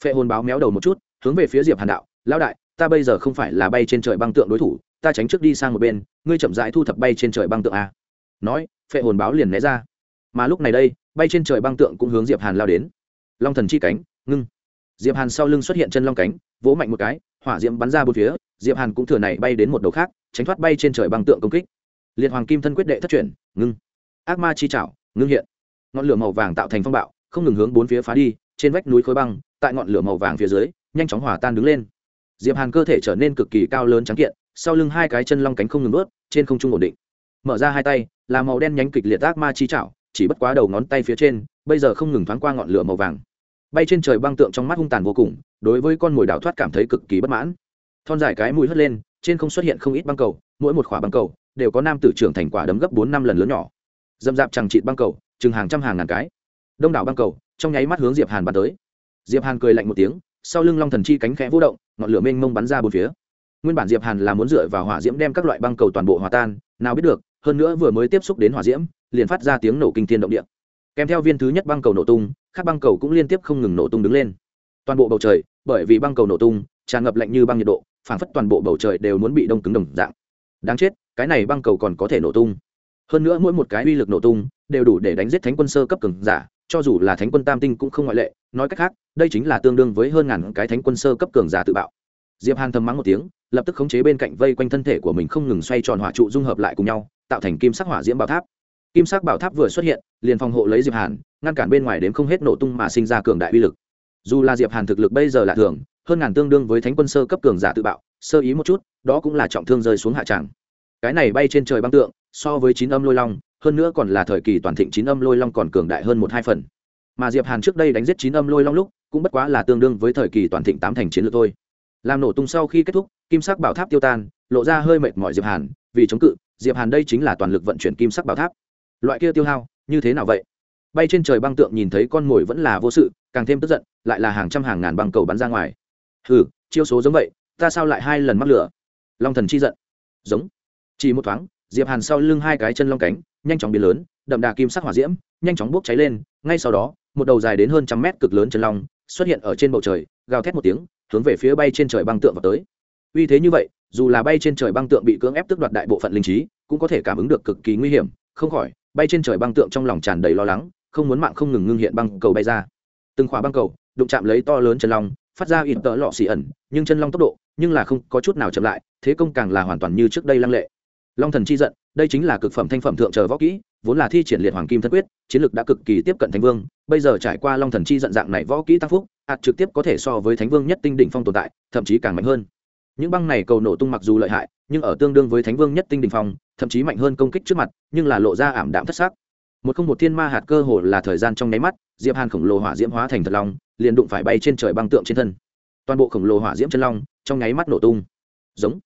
Phệ hồn báo méo đầu một chút, hướng về phía diệp hàn đạo lão đại, ta bây giờ không phải là bay trên trời băng tượng đối thủ, ta tránh trước đi sang một bên, ngươi chậm rãi thu thập bay trên trời băng tượng a. Nói, phệ hồn báo liền né ra. Mà lúc này đây, bay trên trời băng tượng cũng hướng diệp hàn lao đến. Long thần chi cánh, ngưng. Diệp hàn sau lưng xuất hiện chân long cánh, vỗ mạnh một cái, hỏa diễm bắn ra bốn phía, diệp hàn cũng thừa này bay đến một đầu khác, tránh thoát bay trên trời băng tượng công kích. Liệt hoàng kim thân quyết đệ thất chuyển, ngưng. Ác ma chi chảo ngưng hiện. Ngọn lửa màu vàng tạo thành phong bạo, không ngừng hướng bốn phía phá đi, trên vách núi khối băng, tại ngọn lửa màu vàng phía dưới, nhanh chóng hỏa tan đứng lên diệp hàn cơ thể trở nên cực kỳ cao lớn trắng kiện, sau lưng hai cái chân long cánh không ngừng ướt trên không trung ổn định. Mở ra hai tay, là màu đen nhánh kịch liệt ác ma chi chảo, chỉ bất quá đầu ngón tay phía trên, bây giờ không ngừng thoáng qua ngọn lửa màu vàng. Bay trên trời băng tượng trong mắt hung tàn vô cùng, đối với con mồi đào thoát cảm thấy cực kỳ bất mãn. Thon dài cái mũi hất lên, trên không xuất hiện không ít băng cầu, mỗi một khỏa băng cầu đều có nam tử trưởng thành quả đấm gấp bốn năm lần lớn nhỏ. Dâm dạp chẳng trị băng cầu, chừng hàng trăm hàng ngàn cái. Đông đảo băng cầu, trong nháy mắt hướng diệp hàn bắn tới. Diệp hàn cười lạnh một tiếng sau lưng long thần chi cánh khẽ vũ động, ngọn lửa mênh mông bắn ra bốn phía. Nguyên bản diệp hàn là muốn dựa vào hỏa diễm đem các loại băng cầu toàn bộ hòa tan, nào biết được, hơn nữa vừa mới tiếp xúc đến hỏa diễm, liền phát ra tiếng nổ kinh thiên động địa. Kèm theo viên thứ nhất băng cầu nổ tung các băng cầu cũng liên tiếp không ngừng nổ tung đứng lên. Toàn bộ bầu trời, bởi vì băng cầu nổ tung, tràn ngập lạnh như băng nhiệt độ, phảng phất toàn bộ bầu trời đều muốn bị đông cứng đồng dạng. Đáng chết, cái này băng cầu còn có thể nổ tung. Hơn nữa mỗi một cái uy lực nổ tung, đều đủ để đánh giết thánh quân sơ cấp cường giả cho dù là thánh quân tam tinh cũng không ngoại lệ, nói cách khác, đây chính là tương đương với hơn ngàn cái thánh quân sơ cấp cường giả tự bạo. Diệp hàn thầm mắng một tiếng, lập tức khống chế bên cạnh vây quanh thân thể của mình không ngừng xoay tròn hỏa trụ dung hợp lại cùng nhau, tạo thành kim sắc hỏa diễm bảo tháp. Kim sắc bảo tháp vừa xuất hiện, liền phòng hộ lấy diệp hàn, ngăn cản bên ngoài đến không hết nổ tung mà sinh ra cường đại uy lực. Dù là diệp hàn thực lực bây giờ là thường, hơn ngàn tương đương với thánh quân sơ cấp cường giả tự bạo, sơ ý một chút, đó cũng là trọng thương rơi xuống hạ tràng. Cái này bay trên trời băng tượng, so với chín âm lôi long hơn nữa còn là thời kỳ toàn thịnh chín âm lôi long còn cường đại hơn một hai phần. Mà diệp hàn trước đây đánh giết chín âm lôi long lúc, cũng bất quá là tương đương với thời kỳ toàn thịnh tám thành chiến lược thôi. Làm nổ tung sau khi kết thúc, kim sắc bảo tháp tiêu tan, lộ ra hơi mệt mỏi diệp hàn, vì chống cự, diệp hàn đây chính là toàn lực vận chuyển kim sắc bảo tháp. Loại kia tiêu hao, như thế nào vậy? Bay trên trời băng tượng nhìn thấy con mồi vẫn là vô sự, càng thêm tức giận, lại là hàng trăm hàng ngàn băng cầu bắn ra ngoài. Hừ, chiêu số giống vậy, ta sao lại hai lần mắc lửa? Long thần chi giận. Giống. Chỉ một thoáng diệp hàn sau lưng hai cái chân long cánh, nhanh chóng biến lớn, đậm đà kim sắc hỏa diễm, nhanh chóng bốc cháy lên, ngay sau đó, một đầu dài đến hơn trăm mét cực lớn chân long xuất hiện ở trên bầu trời, gào thét một tiếng, hướng về phía bay trên trời băng tượng vào tới. Uy thế như vậy, dù là bay trên trời băng tượng bị cưỡng ép tước đoạt đại bộ phận linh trí, cũng có thể cảm ứng được cực kỳ nguy hiểm, không khỏi, bay trên trời băng tượng trong lòng tràn đầy lo lắng, không muốn mạng không ngừng ngưng hiện băng cầu bay ra. Từng khỏa băng cầu, đụng chạm lấy to lớn chân long, phát ra ít tợ lọ xì ẩn, nhưng chân long tốc độ, nhưng là không có chút nào chậm lại, thế công càng là hoàn toàn như trước đây lăng lệ long thần chi giận, đây chính là cực phẩm thanh phẩm thượng trở võ kỹ, vốn là thi triển liệt hoàng kim thân quyết, chiến lược đã cực kỳ tiếp cận thánh vương, bây giờ trải qua long thần chi giận dạng này võ kỹ tăng phúc ạt trực tiếp có thể so với thánh vương nhất tinh đỉnh phong tồn tại, thậm chí càng mạnh hơn. Những băng này cầu nổ tung mặc dù lợi hại, nhưng ở tương đương với thánh vương nhất tinh đỉnh phong, thậm chí mạnh hơn công kích trước mặt, nhưng là lộ ra ảm đạm thất sắc. Một không một thiên ma hạt cơ hồ là thời gian trong nháy mắt, diệp hàn khổng lồ hỏa diễm hóa thành thật long, liền đụng phải bay trên trời băng tượng trên thân. Toàn bộ khổng lồ hỏa diễm chân long trong nháy mắt nổ tung. Giống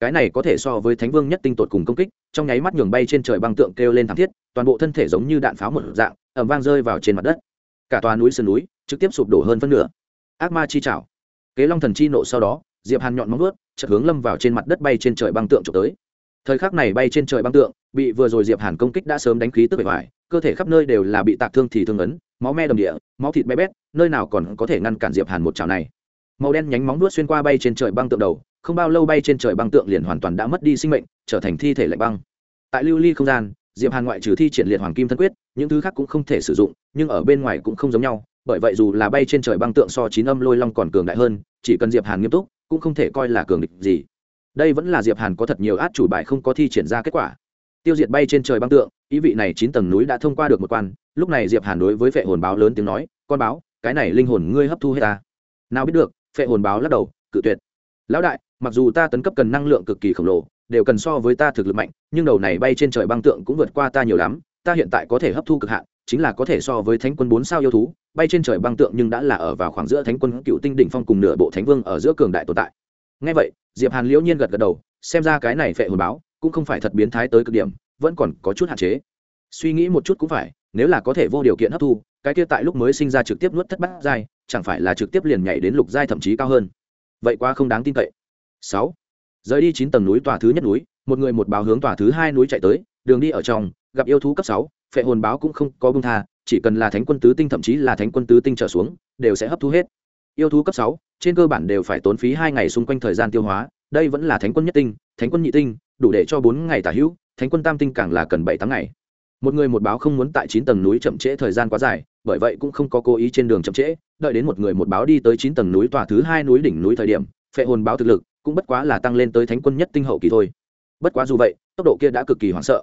cái này có thể so với thánh vương nhất tinh tột cùng công kích trong nháy mắt nhường bay trên trời băng tượng kêu lên thảm thiết toàn bộ thân thể giống như đạn pháo một dạng ẩm vang rơi vào trên mặt đất. Cả tòa núi sườn núi trực tiếp sụp đổ hơn phân nửa. Ác ma chi chảo kế long thần chi nộ sau đó diệp hàn nhọn móng vuốt, chợt hướng lâm vào trên mặt đất bay trên trời băng tượng trục tới. Thời khắc này bay trên trời băng tượng bị vừa rồi diệp hàn công kích đã sớm đánh khí tức bề ngoài cơ thể khắp nơi đều là bị tạc thương thì thương ấn máu me đầm địa máu thịt bé bét nơi nào còn có thể ngăn cản diệp hàn một chảo này. Màu đen nhánh móng vuốt xuyên qua bay trên trời băng tượng đầu không bao lâu bay trên trời băng tượng liền hoàn toàn đã mất đi sinh mệnh, trở thành thi thể lạnh băng. Tại lưu ly không gian, diệp hàn ngoại trừ thi triển liệt hoàng kim thân quyết, những thứ khác cũng không thể sử dụng, nhưng ở bên ngoài cũng không giống nhau, bởi vậy dù là bay trên trời băng tượng so chín âm lôi long còn cường đại hơn, chỉ cần diệp hàn nghiêm túc, cũng không thể coi là cường địch gì. Đây vẫn là diệp hàn có thật nhiều át chủ bài không có thi triển ra kết quả. Tiêu diệt bay trên trời băng tượng, ý vị này chín tầng núi đã thông qua được một quan, lúc này diệp hàn đối với phệ hồn báo lớn tiếng nói, con báo, cái này linh hồn ngươi hấp thu hết ta. Nào biết được, phệ hồn báo lắc đầu, cự tuyệt. Lão đại mặc dù ta tấn cấp cần năng lượng cực kỳ khổng lồ, đều cần so với ta thực lực mạnh, nhưng đầu này bay trên trời băng tượng cũng vượt qua ta nhiều lắm, ta hiện tại có thể hấp thu cực hạn, chính là có thể so với thánh quân bốn sao yêu thú, bay trên trời băng tượng nhưng đã là ở vào khoảng giữa thánh quân cựu tinh đỉnh phong cùng nửa bộ thánh vương ở giữa cường đại tồn tại. Ngay vậy, diệp hàn liễu nhiên gật gật đầu, xem ra cái này phệ hồn báo cũng không phải thật biến thái tới cực điểm, vẫn còn có chút hạn chế. Suy nghĩ một chút cũng phải, nếu là có thể vô điều kiện hấp thu, cái kia tại lúc mới sinh ra trực tiếp nuốt thất bát giai, chẳng phải là trực tiếp liền nhảy đến lục giai thậm chí cao hơn. Vậy quá không đáng tin cậy sáu. Rời đi chín tầng núi tòa thứ nhất núi, một người một báo hướng tòa thứ hai núi chạy tới, đường đi ở trong, gặp yêu thú cấp sáu, phệ hồn báo cũng không có bưng tha, chỉ cần là thánh quân tứ tinh thậm chí là thánh quân tứ tinh trở xuống, đều sẽ hấp thu hết. Yêu thú cấp sáu, trên cơ bản đều phải tốn phí hai ngày xung quanh thời gian tiêu hóa, đây vẫn là thánh quân nhất tinh, thánh quân nhị tinh, đủ để cho bốn ngày tả hữu, thánh quân tam tinh càng là cần bảy tháng ngày. Một người một báo không muốn tại chín tầng núi chậm trễ thời gian quá dài, bởi vậy cũng không có cố ý trên đường chậm trễ, đợi đến một người một báo đi tới chín tầng núi tòa thứ hai núi đỉnh núi thời điểm, phệ hồn báo thực lực cũng bất quá là tăng lên tới thánh quân nhất tinh hậu kỳ thôi. Bất quá dù vậy, tốc độ kia đã cực kỳ hoảng sợ.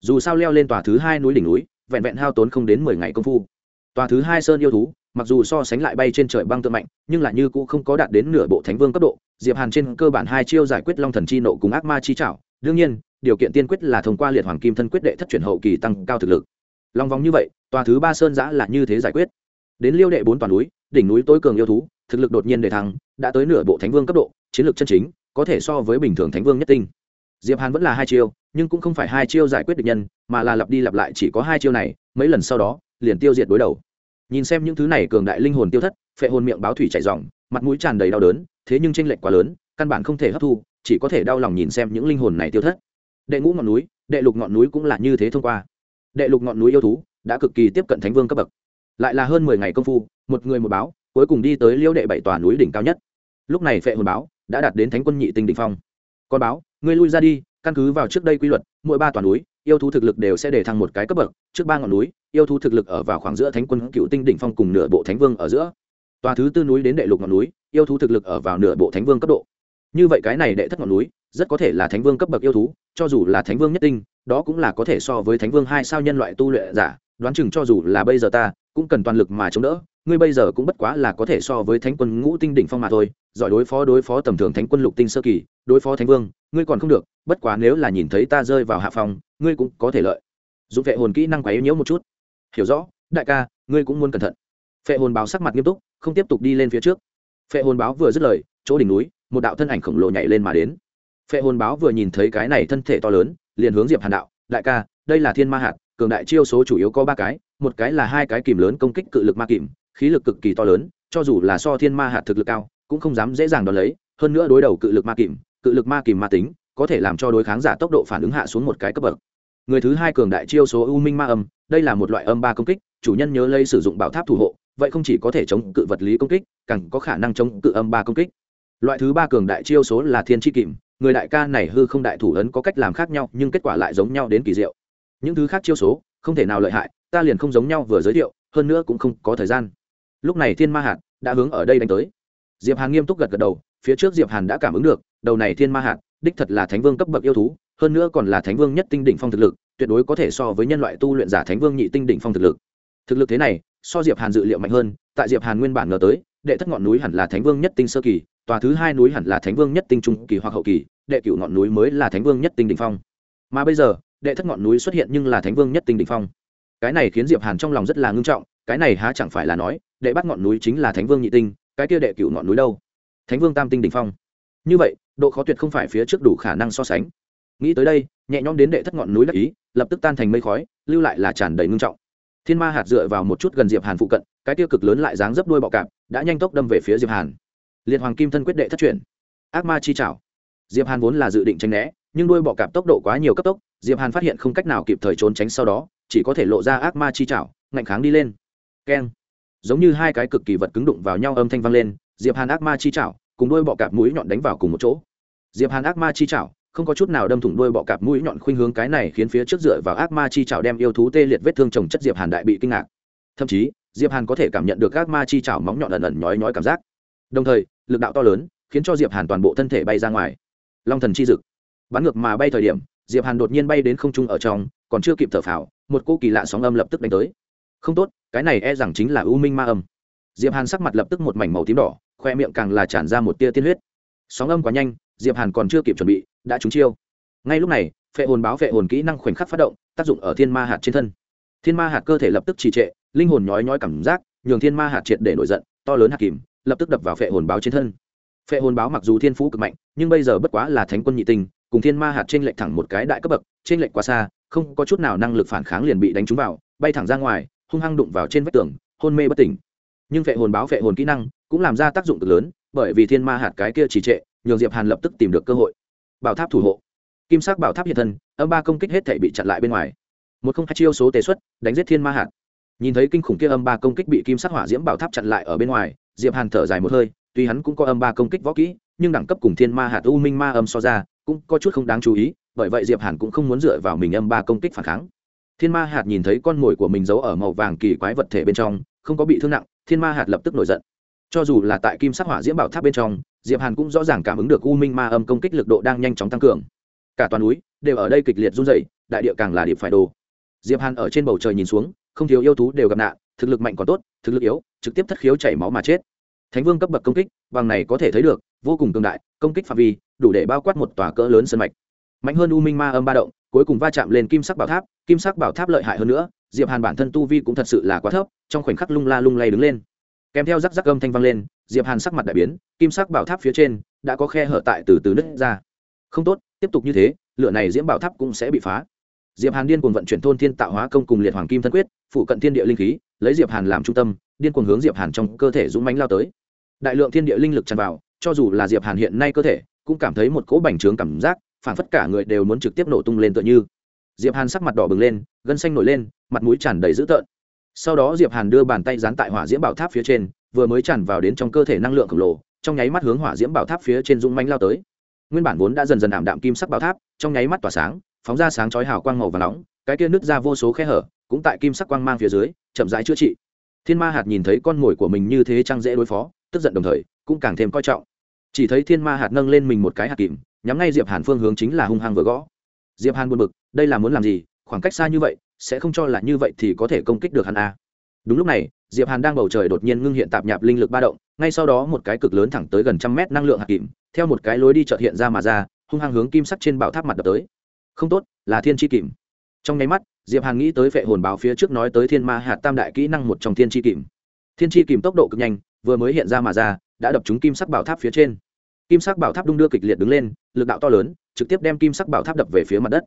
Dù sao leo lên tòa thứ hai núi đỉnh núi, vẹn vẹn hao tốn không đến mười ngày công phu. Tòa thứ hai sơn yêu thú, mặc dù so sánh lại bay trên trời băng tự mạnh, nhưng là như cũng không có đạt đến nửa bộ thánh vương cấp độ. Diệp hàn trên cơ bản hai chiêu giải quyết long thần chi nộ cùng ác ma chi trảo. Đương nhiên, điều kiện tiên quyết là thông qua liệt hoàng kim thân quyết đệ thất chuyển hậu kỳ tăng cao thực lực. Long vòng như vậy, tòa thứ ba sơn giã là như thế giải quyết. Đến liêu đệ bốn toàn núi, đỉnh núi tối cường yêu thú, thực lực đột nhiên đề thăng, đã tới nửa bộ thánh vương cấp độ chiến lược chân chính, có thể so với bình thường thánh vương nhất tinh. Diệp hàn vẫn là hai chiêu, nhưng cũng không phải hai chiêu giải quyết được nhân, mà là lặp đi lặp lại chỉ có hai chiêu này, mấy lần sau đó, liền tiêu diệt đối đầu. Nhìn xem những thứ này cường đại linh hồn tiêu thất, phệ hồn miệng báo thủy chảy ròng, mặt mũi tràn đầy đau đớn, thế nhưng tranh lệch quá lớn, căn bản không thể hấp thu, chỉ có thể đau lòng nhìn xem những linh hồn này tiêu thất. Đệ ngũ ngọn núi, đệ lục ngọn núi cũng là như thế thông qua. Đệ lục ngọn núi yêu thú đã cực kỳ tiếp cận thánh vương cấp bậc. Lại là hơn mười ngày công phu, một người một báo, cuối cùng đi tới liêu đệ bảy tòa núi đỉnh cao nhất. Lúc này phệ hồn báo đã đạt đến thánh quân nhị tinh đỉnh phong. Con báo, ngươi lui ra đi, căn cứ vào trước đây quy luật, mỗi ba toàn núi, yêu thú thực lực đều sẽ để thăng một cái cấp bậc, trước ba ngọn núi, yêu thú thực lực ở vào khoảng giữa thánh quân cựu tinh đỉnh phong cùng nửa bộ thánh vương ở giữa. Tòa thứ tư núi đến đệ lục ngọn núi, yêu thú thực lực ở vào nửa bộ thánh vương cấp độ. Như vậy cái này đệ thất ngọn núi, rất có thể là thánh vương cấp bậc yêu thú, cho dù là thánh vương nhất tinh, đó cũng là có thể so với thánh vương hai sao nhân loại tu luyện giả, đoán chừng cho dù là bây giờ ta cũng cần toàn lực mà chống đỡ, ngươi bây giờ cũng bất quá là có thể so với thánh quân ngũ tinh đỉnh phong mà thôi, giỏi đối phó đối phó tầm thường thánh quân lục tinh sơ kỳ, đối phó thánh vương, ngươi còn không được, bất quá nếu là nhìn thấy ta rơi vào hạ phòng, ngươi cũng có thể lợi. Dụng vệ hồn kỹ năng quá yếu nhiễu một chút. Hiểu rõ, đại ca, ngươi cũng muốn cẩn thận. Phệ hồn báo sắc mặt nghiêm túc, không tiếp tục đi lên phía trước. Phệ hồn báo vừa dứt lời, chỗ đỉnh núi, một đạo thân ảnh khổng lồ nhảy lên mà đến. Phệ hồn báo vừa nhìn thấy cái này thân thể to lớn, liền hướng diệp hàn đạo, đại ca, đây là thiên ma hạt, cường đại chiêu số chủ yếu có ba cái một cái là hai cái kìm lớn công kích cự lực ma kìm, khí lực cực kỳ to lớn, cho dù là so thiên ma hạt thực lực cao, cũng không dám dễ dàng đón lấy. Hơn nữa đối đầu cự lực ma kìm, cự lực ma kìm ma tính, có thể làm cho đối kháng giả tốc độ phản ứng hạ xuống một cái cấp bậc. Người thứ hai cường đại chiêu số u minh ma âm, đây là một loại âm ba công kích, chủ nhân nhớ lấy sử dụng bảo tháp thủ hộ, vậy không chỉ có thể chống cự vật lý công kích, càng có khả năng chống cự âm ba công kích. Loại thứ ba cường đại chiêu số là thiên tri kìm, người đại ca này hư không đại thủ ấn có cách làm khác nhau, nhưng kết quả lại giống nhau đến kỳ diệu. Những thứ khác chiêu số không thể nào lợi hại, ta liền không giống nhau vừa giới thiệu, hơn nữa cũng không có thời gian. Lúc này thiên ma hạt đã hướng ở đây đánh tới. Diệp hàn nghiêm túc gật gật đầu, phía trước diệp hàn đã cảm ứng được, đầu này thiên ma hạt đích thật là thánh vương cấp bậc yêu thú, hơn nữa còn là thánh vương nhất tinh đỉnh phong thực lực, tuyệt đối có thể so với nhân loại tu luyện giả thánh vương nhị tinh đỉnh phong thực lực. Thực lực thế này, so diệp hàn dự liệu mạnh hơn, tại diệp hàn nguyên bản ngờ tới, đệ thất ngọn núi hẳn là thánh vương nhất tinh sơ kỳ, tòa thứ hai núi hẳn là thánh vương nhất tinh trung kỳ hoặc hậu kỳ, đệ cửu ngọn núi mới là thánh vương nhất tinh đỉnh phong. Mà bây giờ đệ thất ngọn núi xuất hiện nhưng là thánh vương nhất tinh đỉnh phong. Cái này khiến diệp hàn trong lòng rất là ngưng trọng, cái này há chẳng phải là nói, đệ bắt ngọn núi chính là thánh vương nhị tinh, cái kia đệ cửu ngọn núi đâu? Thánh vương tam tinh đỉnh phong. Như vậy, độ khó tuyệt không phải phía trước đủ khả năng so sánh. Nghĩ tới đây, nhẹ nhõm đến đệ thất ngọn núi đắc ý, lập tức tan thành mây khói, lưu lại là tràn đầy ngưng trọng. Thiên ma hạt dựa vào một chút gần diệp hàn phụ cận, cái tiêu cực lớn lại dáng dấp đuôi bọ cạp, đã nhanh tốc đâm về phía diệp hàn. Liệt hoàng kim thân quyết đệ thất chuyển. Ác ma chi chảo diệp hàn vốn là dự định tránh né nhưng đuôi bọ cạp tốc độ quá nhiều cấp tốc, diệp hàn phát hiện không cách nào kịp thời trốn tránh sau đó, chỉ có thể lộ ra ác ma chi chảo, ngạnh kháng đi lên. Keng. Giống như hai cái cực kỳ vật cứng đụng vào nhau âm thanh vang lên, diệp hàn ác ma chi chảo, cùng đuôi bọ cạp mũi nhọn đánh vào cùng một chỗ. Diệp hàn ác ma chi chảo, không có chút nào đâm thủng đuôi bọ cạp mũi nhọn khuynh hướng cái này khiến phía trước dựa vào ác ma chi chảo đem yêu thú tê liệt vết thương trồng chất diệp hàn đại bị kinh ngạc. Thậm chí, diệp hàn có thể cảm nhận được ác ma chi chảo móng nhọn ẩn ẩn nhói nhói cảm giác. Đồng thời, lực đạo to lớn, khiến cho diệp hàn toàn bộ thân thể bay ra ngoài. Long thần chi dực bắn ngược mà bay thời điểm, diệp hàn đột nhiên bay đến không trung ở trong, còn chưa kịp thở phào, một cô kỳ lạ sóng âm lập tức đánh tới. Không tốt, cái này e rằng chính là u minh ma âm. Diệp hàn sắc mặt lập tức một mảnh màu tím đỏ, khoe miệng càng là tràn ra một tia tiên huyết. Sóng âm quá nhanh, diệp hàn còn chưa kịp chuẩn bị, đã trúng chiêu. Ngay lúc này, phệ hồn báo phệ hồn kỹ năng khoảnh khắc phát động, tác dụng ở thiên ma hạt trên thân. Thiên ma hạt cơ thể lập tức trì trệ, linh hồn nhói nhói cảm giác, nhường thiên ma hạt triệt để nổi giận, to lớn hạt kìm, lập tức đập vào phệ hồn báo trên thân. Phệ hồn báo mặc dù thiên phú cực mạnh, nhưng bây giờ bất quá là thánh quân nhị tinh cùng thiên ma hạt trên lệch thẳng một cái đại cấp bậc, trên lệch quá xa, không có chút nào năng lực phản kháng liền bị đánh trúng vào, bay thẳng ra ngoài, hung hăng đụng vào trên vách tường, hôn mê bất tỉnh. Nhưng vệ hồn báo vệ hồn kỹ năng cũng làm ra tác dụng cực lớn, bởi vì thiên ma hạt cái kia trì trệ, nhường diệp hàn lập tức tìm được cơ hội. Bảo tháp thủ hộ. Kim sắc bảo tháp hiện thân, âm ba công kích hết thể bị chặn lại bên ngoài. Một không hai chiêu số tế xuất, đánh giết thiên ma hạt. Nhìn thấy kinh khủng kia âm ba công kích bị kim sắc hỏa diễm bảo tháp chặn lại ở bên ngoài, diệp hàn thở dài một hơi, tuy hắn cũng có âm ba công kích võ kỹ, nhưng đẳng cấp cùng thiên ma hạt u minh ma âm so ra cũng có chút không đáng chú ý, bởi vậy diệp hàn cũng không muốn dựa vào mình âm ba công kích phản kháng. Thiên ma hạt nhìn thấy con mồi của mình giấu ở màu vàng kỳ quái vật thể bên trong, không có bị thương nặng, thiên ma hạt lập tức nổi giận. Cho dù là tại kim sắc hỏa diễm bảo tháp bên trong, diệp hàn cũng rõ ràng cảm ứng được u minh ma âm công kích lực độ đang nhanh chóng tăng cường. Cả toàn núi đều ở đây kịch liệt run rẩy, đại địa càng là điệp phải đồ diệp hàn ở trên bầu trời nhìn xuống, không thiếu yêu thú đều gặp nạn, thực lực mạnh còn tốt, thực lực yếu, trực tiếp thất khiếu chảy máu mà chết. Thánh vương cấp bậc công kích, bằng này có thể thấy được, vô cùng cường đại, công kích phạm vi đủ để bao quát một tòa cỡ lớn sân mạch. Mạnh hơn u minh ma âm ba động, cuối cùng va chạm lên kim sắc bảo tháp, kim sắc bảo tháp lợi hại hơn nữa, diệp hàn bản thân tu vi cũng thật sự là quá thấp, trong khoảnh khắc lung la lung lay đứng lên. Kèm theo rắc rắc âm thanh vang lên, diệp hàn sắc mặt đại biến, kim sắc bảo tháp phía trên đã có khe hở tại từ từ nứt ra. Không tốt, tiếp tục như thế, lửa này diễm bảo tháp cũng sẽ bị phá. Diệp hàn điên cuồng vận chuyển thôn thiên tạo hóa công cùng liệt hoàng kim thân quyết, phụ cận thiên địa linh khí, lấy diệp hàn làm trung tâm, điên cuồng hướng diệp hàn trong cơ thể dũng mãnh lao tới. Đại lượng thiên địa linh lực tràn vào, cho dù là diệp hàn hiện nay cơ thể cũng cảm thấy một cỗ bành trướng cảm giác phản phất cả người đều muốn trực tiếp nổ tung lên tựa như. Diệp hàn sắc mặt đỏ bừng lên, gân xanh nổi lên, mặt mũi tràn đầy dữ tợn. Sau đó diệp hàn đưa bàn tay dán tại hỏa diễm bảo tháp phía trên, vừa mới tràn vào đến trong cơ thể năng lượng khổng lồ, trong nháy mắt hướng hỏa diễm bảo tháp phía trên dũng mãnh lao tới. Nguyên bản vốn đã dần dần ảm đạm kim sắc bảo tháp, trong nháy mắt tỏa sáng, phóng ra sáng chói hào quang màu và nóng, cái kia nứt ra vô số khe hở, cũng tại kim sắc quang mang phía dưới, chậm rãi chữa trị. Thiên ma hạt nhìn thấy con mồi của mình như thế trăng dễ đối phó, tức giận đồng thời, cũng càng thêm coi trọng chỉ thấy thiên ma hạt nâng lên mình một cái hạt kìm, nhắm ngay diệp hàn phương hướng chính là hung hăng vừa gõ. Diệp hàn buồn bực, đây là muốn làm gì? Khoảng cách xa như vậy, sẽ không cho là như vậy thì có thể công kích được hắn a à. đúng lúc này, diệp hàn đang bầu trời đột nhiên ngưng hiện tạp nhạp linh lực ba động, ngay sau đó một cái cực lớn thẳng tới gần trăm mét năng lượng hạt kìm, theo một cái lối đi chợt hiện ra mà ra, hung hăng hướng kim sắt trên bảo tháp mặt đập tới. Không tốt, là thiên chi kìm. Trong nháy mắt, diệp hàn nghĩ tới vệ hồn báo phía trước nói tới thiên ma hạt tam đại kỹ năng một trong thiên chi kìm. Thiên chi kìm tốc độ cực nhanh, vừa mới hiện ra mà ra đã đập trúng kim sắc bảo tháp phía trên. Kim sắc bảo tháp đung đưa kịch liệt đứng lên, lực đạo to lớn, trực tiếp đem kim sắc bảo tháp đập về phía mặt đất.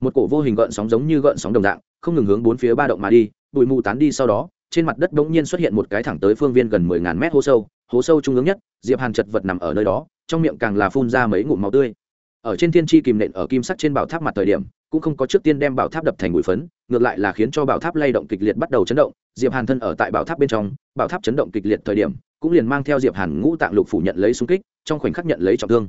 Một cổ vô hình gợn sóng giống như gợn sóng đồng dạng, không ngừng hướng bốn phía ba động mà đi, bụi mù tán đi sau đó, trên mặt đất bỗng nhiên xuất hiện một cái thẳng tới phương viên gần mười ngàn mét hố sâu hố sâu trung ương nhất, diệp hàn chật vật nằm ở nơi đó, trong miệng càng là phun ra mấy ngụm máu tươi. Ở trên thiên chi kìm nện ở kim sắc trên bảo tháp mặt thời điểm, cũng không có trước tiên đem bảo tháp đập thành bụi phấn, ngược lại là khiến cho bảo tháp lay động kịch liệt bắt đầu chấn động. Diệp hàn thân ở tại bảo tháp bên trong, bảo tháp chấn động kịch liệt thời điểm cũng liền mang theo diệp hàn ngũ tạng lục phủ nhận lấy xung kích, trong khoảnh khắc nhận lấy trọng thương.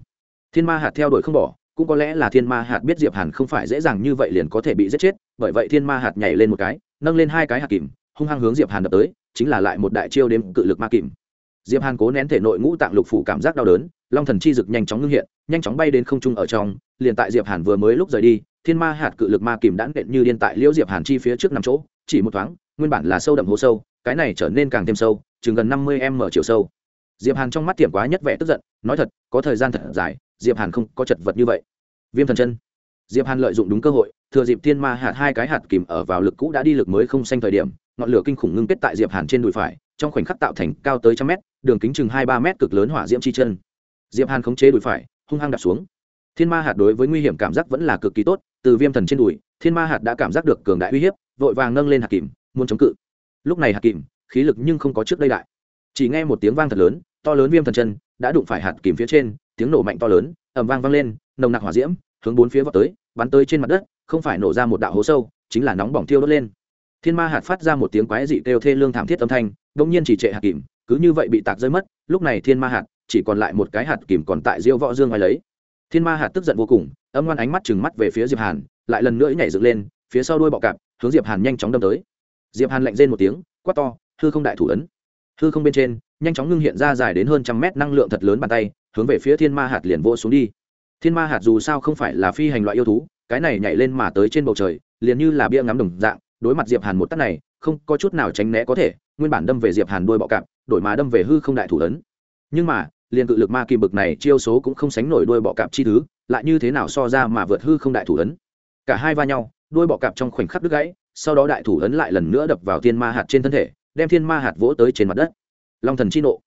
Thiên ma hạt theo đuổi không bỏ, cũng có lẽ là thiên ma hạt biết diệp hàn không phải dễ dàng như vậy liền có thể bị giết chết, bởi vậy thiên ma hạt nhảy lên một cái, nâng lên hai cái hạt kìm, hung hăng hướng diệp hàn đập tới, chính là lại một đại chiêu đếm cự lực ma kìm. Diệp hàn cố nén thể nội ngũ tạng lục phủ cảm giác đau đớn, long thần chi dực nhanh chóng ngưng hiện, nhanh chóng bay đến không trung ở trong, liền tại diệp hàn vừa mới lúc rời đi, thiên ma hạt cự lực ma kìm đã nện như điên tại liễu diệp hàn chi phía trước năm chỗ, chỉ một thoáng, nguyên bản là sâu đậm hố sâu, cái này trở nên càng thêm sâu chừng gần năm mươi m chiều sâu. Diệp hàn trong mắt tiệm quá nhất vẻ tức giận, nói thật, có thời gian thật dài, diệp hàn không có chật vật như vậy. Viêm thần chân. Diệp hàn lợi dụng đúng cơ hội, thừa dịp thiên ma hạt hai cái hạt kìm ở vào lực cũ đã đi lực mới không xanh thời điểm, ngọn lửa kinh khủng ngưng kết tại diệp hàn trên đùi phải, trong khoảnh khắc tạo thành cao tới trăm mét, đường kính chừng hai ba mét cực lớn hỏa diễm chi chân. Diệp hàn khống chế đùi phải, hung hăng đạp xuống. Thiên ma hạt đối với nguy hiểm cảm giác vẫn là cực kỳ tốt, từ viêm thần trên đùi, thiên ma hạt đã cảm giác được cường đại uy hiếp, vội vàng nâng lên hạt kìm, muốn chống cự. Lúc này hạt kìm khí lực nhưng không có trước đây đại. Chỉ nghe một tiếng vang thật lớn, to lớn viêm thần chân đã đụng phải hạt kìm phía trên, tiếng nổ mạnh to lớn, ầm vang vang lên, nồng nặc hỏa diễm, hướng bốn phía vào tới, bắn tới trên mặt đất, không phải nổ ra một đạo hố sâu, chính là nóng bỏng thiêu đốt lên. Thiên ma hạt phát ra một tiếng quái dị kêu thê lương thảm thiết âm thanh đông nhiên chỉ trệ hạt kìm, cứ như vậy bị tạc rơi mất, lúc này thiên ma hạt, chỉ còn lại một cái hạt kìm còn tại diêu võ dương ngoài lấy. Thiên ma hạt tức giận vô cùng, âm ngoan ánh mắt chừng mắt về phía diệp hàn, lại lần nữa nhảy dựng lên, phía sau đuôi bọ cạp, hướng diệp hàn nhanh chóng đâm tới. Diệp hàn lạnh rên một tiếng, quát to hư không đại thủ ấn. Hư không bên trên, nhanh chóng ngưng hiện ra dài đến hơn trăm mét năng lượng thật lớn bàn tay, hướng về phía thiên ma hạt liền vỗ xuống đi. Thiên ma hạt dù sao không phải là phi hành loại yêu thú, cái này nhảy lên mà tới trên bầu trời, liền như là bia ngắm đồng dạng, đối mặt diệp hàn một tát này, không có chút nào tránh né có thể, nguyên bản đâm về diệp hàn đuôi bọ cạp, đổi mà đâm về hư không đại thủ ấn. Nhưng mà, liền cự lực ma kim bực này chiêu số cũng không sánh nổi đuôi bọ cạp chi thứ, lại như thế nào so ra mà vượt hư không đại thủ ấn. Cả hai va nhau, đuôi bọ cạp trong khoảnh khắc đứt gãy, sau đó đại thủ ấn lại lần nữa đập vào thiên ma hạt trên thân thể đem thiên ma hạt vỗ tới trên mặt đất. Long thần chi nộ.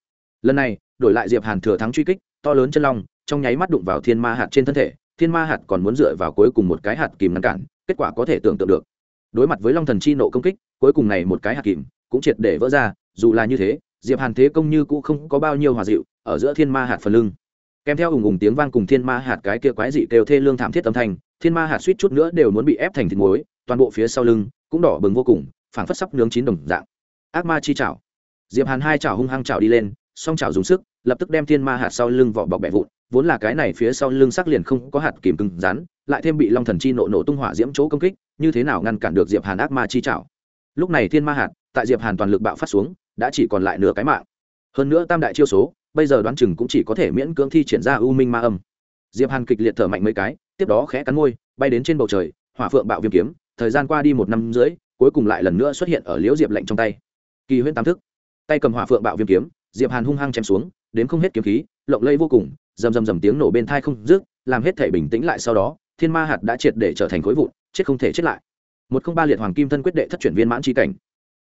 Lần này, đổi lại diệp hàn thừa thắng truy kích, to lớn chân long, trong nháy mắt đụng vào thiên ma hạt trên thân thể, thiên ma hạt còn muốn dựa vào cuối cùng một cái hạt kìm ngăn cản, kết quả có thể tưởng tượng được. Đối mặt với long thần chi nộ công kích, cuối cùng này một cái hạt kìm cũng triệt để vỡ ra, dù là như thế, diệp hàn thế công như cũng không có bao nhiêu hòa dịu, ở giữa thiên ma hạt phần lưng. Kèm theo ùng ùng tiếng vang cùng thiên ma hạt cái kia quái dị kêu thê lương thảm thiết âm thanh, thiên ma hạt suýt chút nữa đều muốn bị ép thành thịt muối, toàn bộ phía sau lưng cũng đỏ bừng vô cùng, phảng phất sắp nướng chín đồng dạng ác ma chi chảo. Diệp hàn hai chảo hung hăng chảo đi lên, song chảo dùng sức, lập tức đem thiên ma hạt sau lưng vỏ bọc bẻ vụn, vốn là cái này phía sau lưng sắc liền không có hạt kìm cứng rắn, lại thêm bị long thần chi nộ nổ tung hỏa diễm chỗ công kích, như thế nào ngăn cản được diệp hàn ác ma chi chảo? Lúc này thiên ma hạt, tại diệp hàn toàn lực bạo phát xuống, đã chỉ còn lại nửa cái mạng. Hơn nữa tam đại chiêu số, bây giờ đoán chừng cũng chỉ có thể miễn cưỡng thi triển ra u minh ma âm. Diệp hàn kịch liệt thở mạnh mấy cái, tiếp đó khẽ cắn môi, bay đến trên bầu trời, hỏa phượng bạo viêm kiếm, thời gian qua đi một năm rưỡi, cuối cùng lại lần nữa xuất hiện ở liễu diệp lệnh trong tay kỳ huyễn tam thức. Tay cầm hỏa phượng bạo viêm kiếm, diệp hàn hung hăng chém xuống đến không hết kiếm khí, lộng lây vô cùng, rầm rầm rầm tiếng nổ bên thai không dứt, làm hết thể bình tĩnh lại sau đó, thiên ma hạt đã triệt để trở thành khối vụn, chết không thể chết lại. Một không ba liệt hoàng kim thân quyết đệ thất chuyển viên mãn chi cảnh.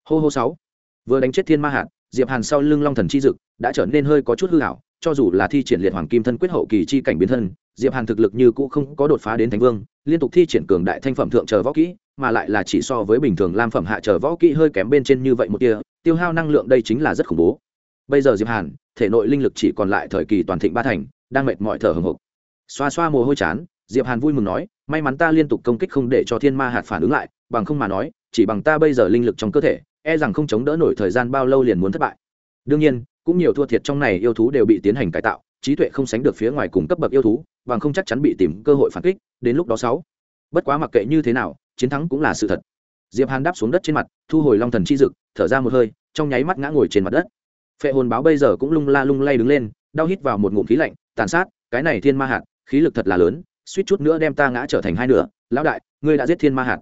Hô hô sáu. Vừa đánh chết thiên ma hạt, diệp hàn sau lưng long thần chi dực đã trở nên hơi có chút hư hảo cho dù là thi triển liệt hoàng kim thân quyết hậu kỳ chi cảnh biến thân diệp hàn thực lực như cũ không có đột phá đến thánh vương, liên tục thi triển cường đại thanh phẩm thượng chờ võ kỹ, mà lại là chỉ so với bình thường lam phẩm hạ chờ võ kỹ hơi kém bên trên như vậy một tia, tiêu hao năng lượng đây chính là rất khủng bố. Bây giờ diệp hàn, thể nội linh lực chỉ còn lại thời kỳ toàn thịnh ba thành, đang mệt mỏi thở hừng hộc. Xoa xoa mồ hôi chán, diệp hàn vui mừng nói, may mắn ta liên tục công kích không để cho thiên ma hạt phản ứng lại, bằng không mà nói, chỉ bằng ta bây giờ linh lực trong cơ thể e rằng không chống đỡ nổi thời gian bao lâu liền muốn thất bại. Đương nhiên, cũng nhiều thua thiệt trong này yêu thú đều bị tiến hành cải tạo trí tuệ không sánh được phía ngoài cùng cấp bậc yêu thú, bằng không chắc chắn bị tìm cơ hội phản kích, đến lúc đó sáu. Bất quá mặc kệ như thế nào, chiến thắng cũng là sự thật. Diệp hàn đáp xuống đất trên mặt, thu hồi long thần chi dực, thở ra một hơi, trong nháy mắt ngã ngồi trên mặt đất. Phệ hồn báo bây giờ cũng lung la lung lay đứng lên, đau hít vào một ngụm khí lạnh, tàn sát, cái này thiên ma hạt, khí lực thật là lớn, suýt chút nữa đem ta ngã trở thành hai nửa, lão đại, ngươi đã giết thiên ma hạt.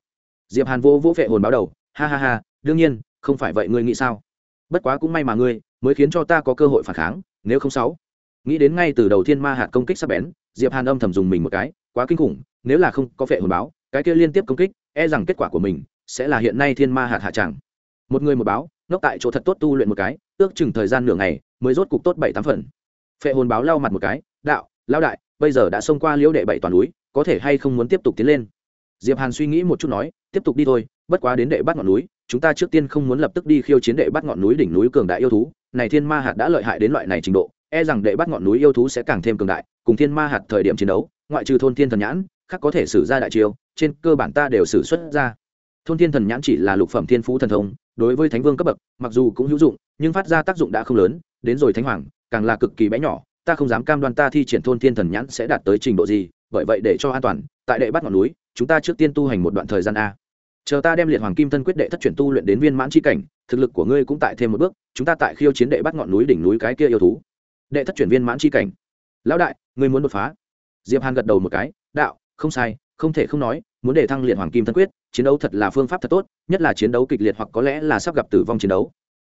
Diệp hàn vô vô phệ hồn báo đầu, ha ha ha, đương nhiên, không phải vậy ngươi nghĩ sao? Bất quá cũng may mà ngươi, mới khiến cho ta có cơ hội phản kháng, nếu không sáu nghĩ đến ngay từ đầu thiên ma hạt công kích sắp bén, diệp hàn âm thầm dùng mình một cái, quá kinh khủng, nếu là không có phệ hồn báo, cái kia liên tiếp công kích e rằng kết quả của mình sẽ là hiện nay thiên ma hạt hạ tràng một người một báo, ngốc tại chỗ thật tốt tu luyện một cái, ước chừng thời gian nửa ngày, mới rốt cục tốt bảy tám phần. Phệ hồn báo lau mặt một cái, đạo lao đại, bây giờ đã xông qua liễu đệ bảy toàn núi, có thể hay không muốn tiếp tục tiến lên? Diệp hàn suy nghĩ một chút nói, tiếp tục đi thôi, bất quá đến đệ bắt ngọn núi, chúng ta trước tiên không muốn lập tức đi khiêu chiến đệ bắt ngọn núi đỉnh núi cường đại yêu thú, này thiên ma hạt đã lợi hại đến loại này trình độ e rằng đệ bắt ngọn núi yêu thú sẽ càng thêm cường đại, cùng thiên ma hạt thời điểm chiến đấu, ngoại trừ thôn thiên thần nhãn, khác có thể sử ra đại chiêu, trên cơ bản ta đều sử xuất ra. Thôn thiên thần nhãn chỉ là lục phẩm thiên phú thần thông, đối với thánh vương cấp bậc, mặc dù cũng hữu dụng, nhưng phát ra tác dụng đã không lớn, đến rồi thánh hoàng, càng là cực kỳ bé nhỏ, ta không dám cam đoan ta thi triển thôn thiên thần nhãn sẽ đạt tới trình độ gì, bởi vậy để cho an toàn, tại đệ bắt ngọn núi, chúng ta trước tiên tu hành một đoạn thời gian a. Chờ ta đem liệt hoàng kim thân quyết đệ thất chuyển tu luyện đến viên mãn c h i cảnh, thực lực của ngươi cũng tại thêm một bước, chúng ta tại khiêu chiến đệ bắt ngọn núi đỉnh núi cái kia yêu thú đệ thất chuyển viên mãn c h i cảnh. Lão đại ngươi muốn đột phá. Diệp hàn gật đầu một cái, đạo, không sai, không thể không nói, muốn để thăng liệt hoàng kim thân quyết, chiến đấu thật là phương pháp thật tốt, nhất là chiến đấu kịch liệt hoặc có lẽ là sắp gặp tử vong chiến đấu.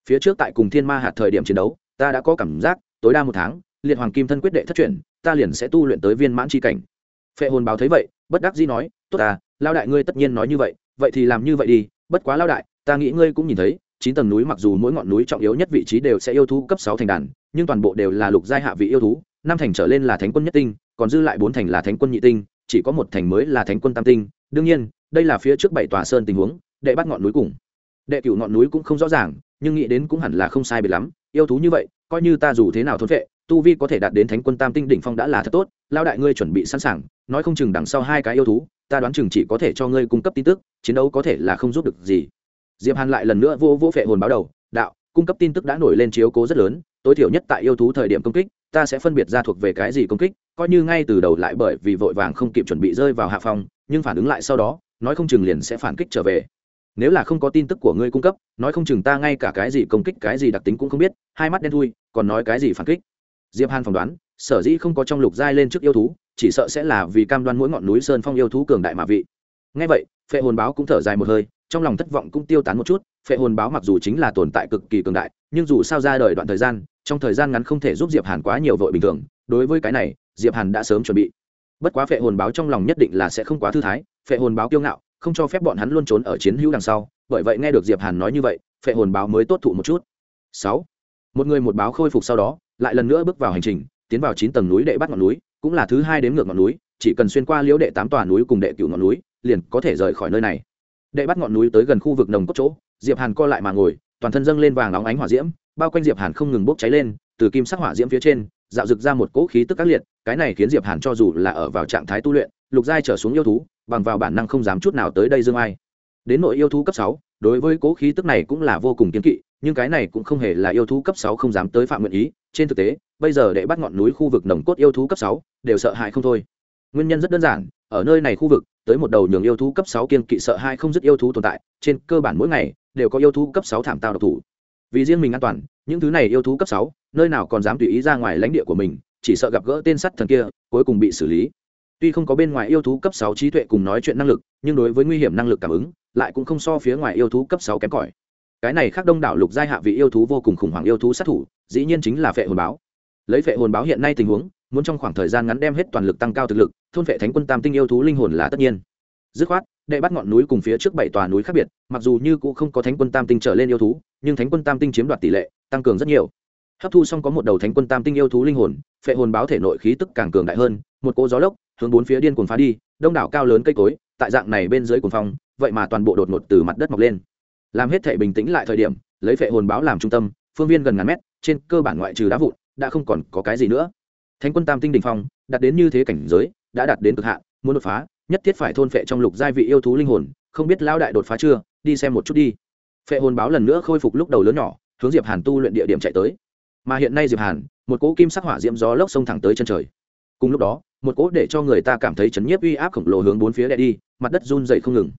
Phía trước tại cùng thiên ma hạt thời điểm chiến đấu, ta đã có cảm giác, tối đa một tháng, liệt hoàng kim thân quyết đệ thất chuyển, ta liền sẽ tu luyện tới viên mãn c cảnh. Phệ hồn báo thấy vậy, bất đắc dĩ nói, tốt à lao đại ngươi tất nhiên nói như vậy vậy thì làm như vậy đi, bất quá lao đại, ta nghĩ ngươi cũng nhìn thấy chín tầng núi mặc dù mỗi ngọn núi trọng yếu nhất vị trí đều sẽ yêu thú cấp sáu thành đàn, nhưng toàn bộ đều là lục giai hạ vị yêu thú, năm thành trở lên là thánh quân nhất tinh, còn dư lại bốn thành là thánh quân nhị tinh, chỉ có một thành mới là thánh quân tam tinh. Đương nhiên, đây là phía trước bảy tòa sơn tình huống, đệ bắt ngọn núi cùng. Đệ cửu ngọn núi cũng không rõ ràng, nhưng nghĩ đến cũng hẳn là không sai biệt lắm, yêu thú như vậy, coi như ta dù thế nào thôn vệ tu vi có thể đạt đến thánh quân tam tinh đỉnh phong đã là thật tốt lao đại ngươi chuẩn bị sẵn sàng, nói không chừng đằng sau hai cái yêu thú, ta đoán chừng chỉ có thể cho ngươi cung cấp tin tức, chiến đấu có thể là không giúp được gì diệp hàn lại lần nữa vô vô phệ hồn báo đầu, đạo, cung cấp tin tức đã nổi lên chiếu cố rất lớn, tối thiểu nhất tại yêu thú thời điểm công kích, ta sẽ phân biệt ra thuộc về cái gì công kích, coi như ngay từ đầu lại bởi vì vội vàng không kịp chuẩn bị rơi vào hạ phòng nhưng phản ứng lại sau đó, nói không chừng liền sẽ phản kích trở về. Nếu là không có tin tức của ngươi cung cấp, nói không chừng ta ngay cả cái gì công kích, cái gì đặc tính cũng không biết, hai mắt đen thui, còn nói cái gì phản kích? Diệp hàn phỏng đoán, sở dĩ không có trong lục giai lên trước yêu thú, chỉ sợ sẽ là vì cam đoan mỗi ngọn núi sơn phong yêu thú cường đại mà vị ngay vậy, phệ hồn báo cũng thở dài một hơi, trong lòng thất vọng cũng tiêu tán một chút. Phệ hồn báo mặc dù chính là tồn tại cực kỳ cường đại, nhưng dù sao ra đời đoạn thời gian, trong thời gian ngắn không thể giúp diệp hàn quá nhiều vội bình thường. Đối với cái này, diệp hàn đã sớm chuẩn bị. Bất quá phệ hồn báo trong lòng nhất định là sẽ không quá thư thái. Phệ hồn báo kiêu ngạo, không cho phép bọn hắn luôn trốn ở chiến hữu đằng sau. Bởi vậy nghe được diệp hàn nói như vậy, phệ hồn báo mới tốt thụ một chút. Sáu. Một người một báo khôi phục sau đó, lại lần nữa bước vào hành trình, tiến vào chín tầng núi đệ bắt ngọn núi, cũng là thứ hai đến ngược ngọn núi, chỉ cần xuyên qua liễu đệ tám tòa núi cùng đệ cửu ngọn núi liền có thể rời khỏi nơi này. Đệ bắt ngọn núi tới gần khu vực nồng cốt chỗ, diệp hàn co lại mà ngồi, toàn thân dâng lên vàng óng ánh hỏa diễm, bao quanh diệp hàn không ngừng bốc cháy lên, từ kim sắc hỏa diễm phía trên, dạo rực ra một cỗ khí tức các liệt, cái này khiến diệp hàn cho dù là ở vào trạng thái tu luyện, lục giai trở xuống yêu thú, bằng vào bản năng không dám chút nào tới đây dương ai. Đến nội yêu thú cấp sáu, đối với cỗ khí tức này cũng là vô cùng kiên kỵ, nhưng cái này cũng không hề là yêu thú cấp sáu không dám tới phạm nguyện ý, trên thực tế, bây giờ để bắt ngọn núi khu vực nồng cốt yêu thú cấp sáu, đều sợ hãi không thôi. Nguyên nhân rất đơn giản ở nơi này khu vực, tới một đầu nhường yêu thú cấp sáu kiên kỵ sợ hai không dứt yêu thú tồn tại, trên cơ bản mỗi ngày đều có yêu thú cấp sáu thảm tao độc thủ. Vì riêng mình an toàn, những thứ này yêu thú cấp sáu, nơi nào còn dám tùy ý ra ngoài lãnh địa của mình, chỉ sợ gặp gỡ tên sắt thần kia, cuối cùng bị xử lý. Tuy không có bên ngoài yêu thú cấp sáu trí tuệ cùng nói chuyện năng lực, nhưng đối với nguy hiểm năng lực cảm ứng, lại cũng không so phía ngoài yêu thú cấp sáu kém cỏi. Cái này khác đông đảo lục giai hạ vị yêu thú vô cùng khủng hoảng yêu thú sát thủ, dĩ nhiên chính là phệ hồn báo. Lấy phệ hồn báo hiện nay tình huống muốn trong khoảng thời gian ngắn đem hết toàn lực tăng cao thực lực, thôn phệ thánh quân tam tinh yêu thú linh hồn là tất nhiên. Dứt khoát, đệ bắt ngọn núi cùng phía trước bảy tòa núi khác biệt, mặc dù như cũng không có thánh quân tam tinh trở lên yêu thú, nhưng thánh quân tam tinh chiếm đoạt tỷ lệ tăng cường rất nhiều. Hấp thu xong có một đầu thánh quân tam tinh yêu thú linh hồn, phệ hồn báo thể nội khí tức càng cường đại hơn, một cỗ gió lốc hướng bốn phía điên cuồng phá đi, đông đảo cao lớn cây cối, tại dạng này bên dưới cuồng phong, vậy mà toàn bộ đột ngột từ mặt đất mọc lên. Làm hết thể bình tĩnh lại thời điểm, lấy phệ hồn báo làm trung tâm, phương viên gần ngàn mét, trên cơ bản ngoại trừ đá vụn, đã không còn có cái gì nữa thánh quân tam tinh đình phong, đạt đến như thế cảnh giới, đã đạt đến cực hạn, muốn đột phá, nhất thiết phải thôn phệ trong lục giai vị yêu thú linh hồn, không biết lao đại đột phá chưa, đi xem một chút đi. Phệ hồn báo lần nữa khôi phục lúc đầu lớn nhỏ, hướng diệp hàn tu luyện địa điểm chạy tới. Mà hiện nay diệp hàn, một cỗ kim sắc hỏa diễm gió lốc xông thẳng tới chân trời. Cùng lúc đó, một cỗ để cho người ta cảm thấy chấn nhiếp uy áp khổng lồ hướng bốn phía đè đi, mặt đất run dậy không ngừng.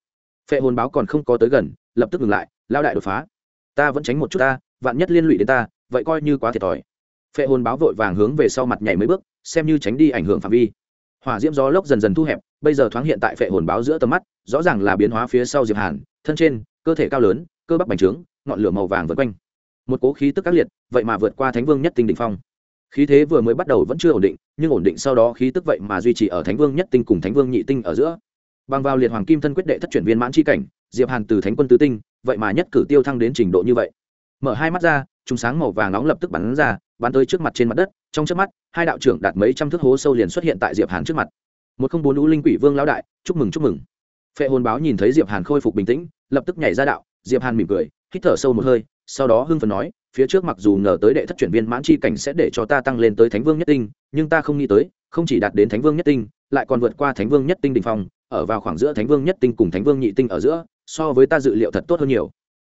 Phệ hồn báo còn không có tới gần, lập tức ngừng lại lao đại đột phá, ta vẫn tránh một chút ta, vạn nhất liên lụy đến ta, vậy coi như quá thiệt thòi phệ hồn báo vội vàng hướng về sau mặt nhảy mấy bước, xem như tránh đi ảnh hưởng phạm vi. Hỏa diễm gió lốc dần dần thu hẹp, bây giờ thoáng hiện tại phệ hồn báo giữa tầm mắt, rõ ràng là biến hóa phía sau diệp hàn, thân trên, cơ thể cao lớn, cơ bắp bành trướng, ngọn lửa màu vàng vượt quanh. Một cố khí tức các liệt, vậy mà vượt qua thánh vương nhất tinh đỉnh phong. Khí thế vừa mới bắt đầu vẫn chưa ổn định, nhưng ổn định sau đó khí tức vậy mà duy trì ở thánh vương nhất tinh cùng thánh vương nhị tinh ở giữa. Bằng vào liệt hoàng kim thân quyết đệ thất chuyển viên mãn chi cảnh, diệp hàn từ thánh quân tứ tinh, vậy mà nhất cử tiêu thăng đến trình độ như vậy. Mở hai mắt ra, trùng sáng màu vàng nóng lập tức bắn ra bắn tới trước mặt trên mặt đất, trong trước mắt, hai đạo trưởng đạt mấy trăm thước hố sâu liền xuất hiện tại diệp hàn trước mặt. Một không bốn lũ linh quỷ vương lão đại, chúc mừng chúc mừng. Phệ hồn báo nhìn thấy diệp hàn khôi phục bình tĩnh, lập tức nhảy ra đạo, diệp hàn mỉm cười, hít thở sâu một hơi, sau đó hưng phấn nói, phía trước mặc dù ngờ tới đệ thất chuyển viên mãn chi cảnh sẽ để cho ta tăng lên tới thánh vương nhất tinh, nhưng ta không nghĩ tới, không chỉ đạt đến thánh vương nhất tinh, lại còn vượt qua thánh vương nhất tinh đỉnh phong, ở vào khoảng giữa thánh vương nhất tinh cùng thánh vương nhị tinh ở giữa, so với ta dự liệu thật tốt hơn nhiều.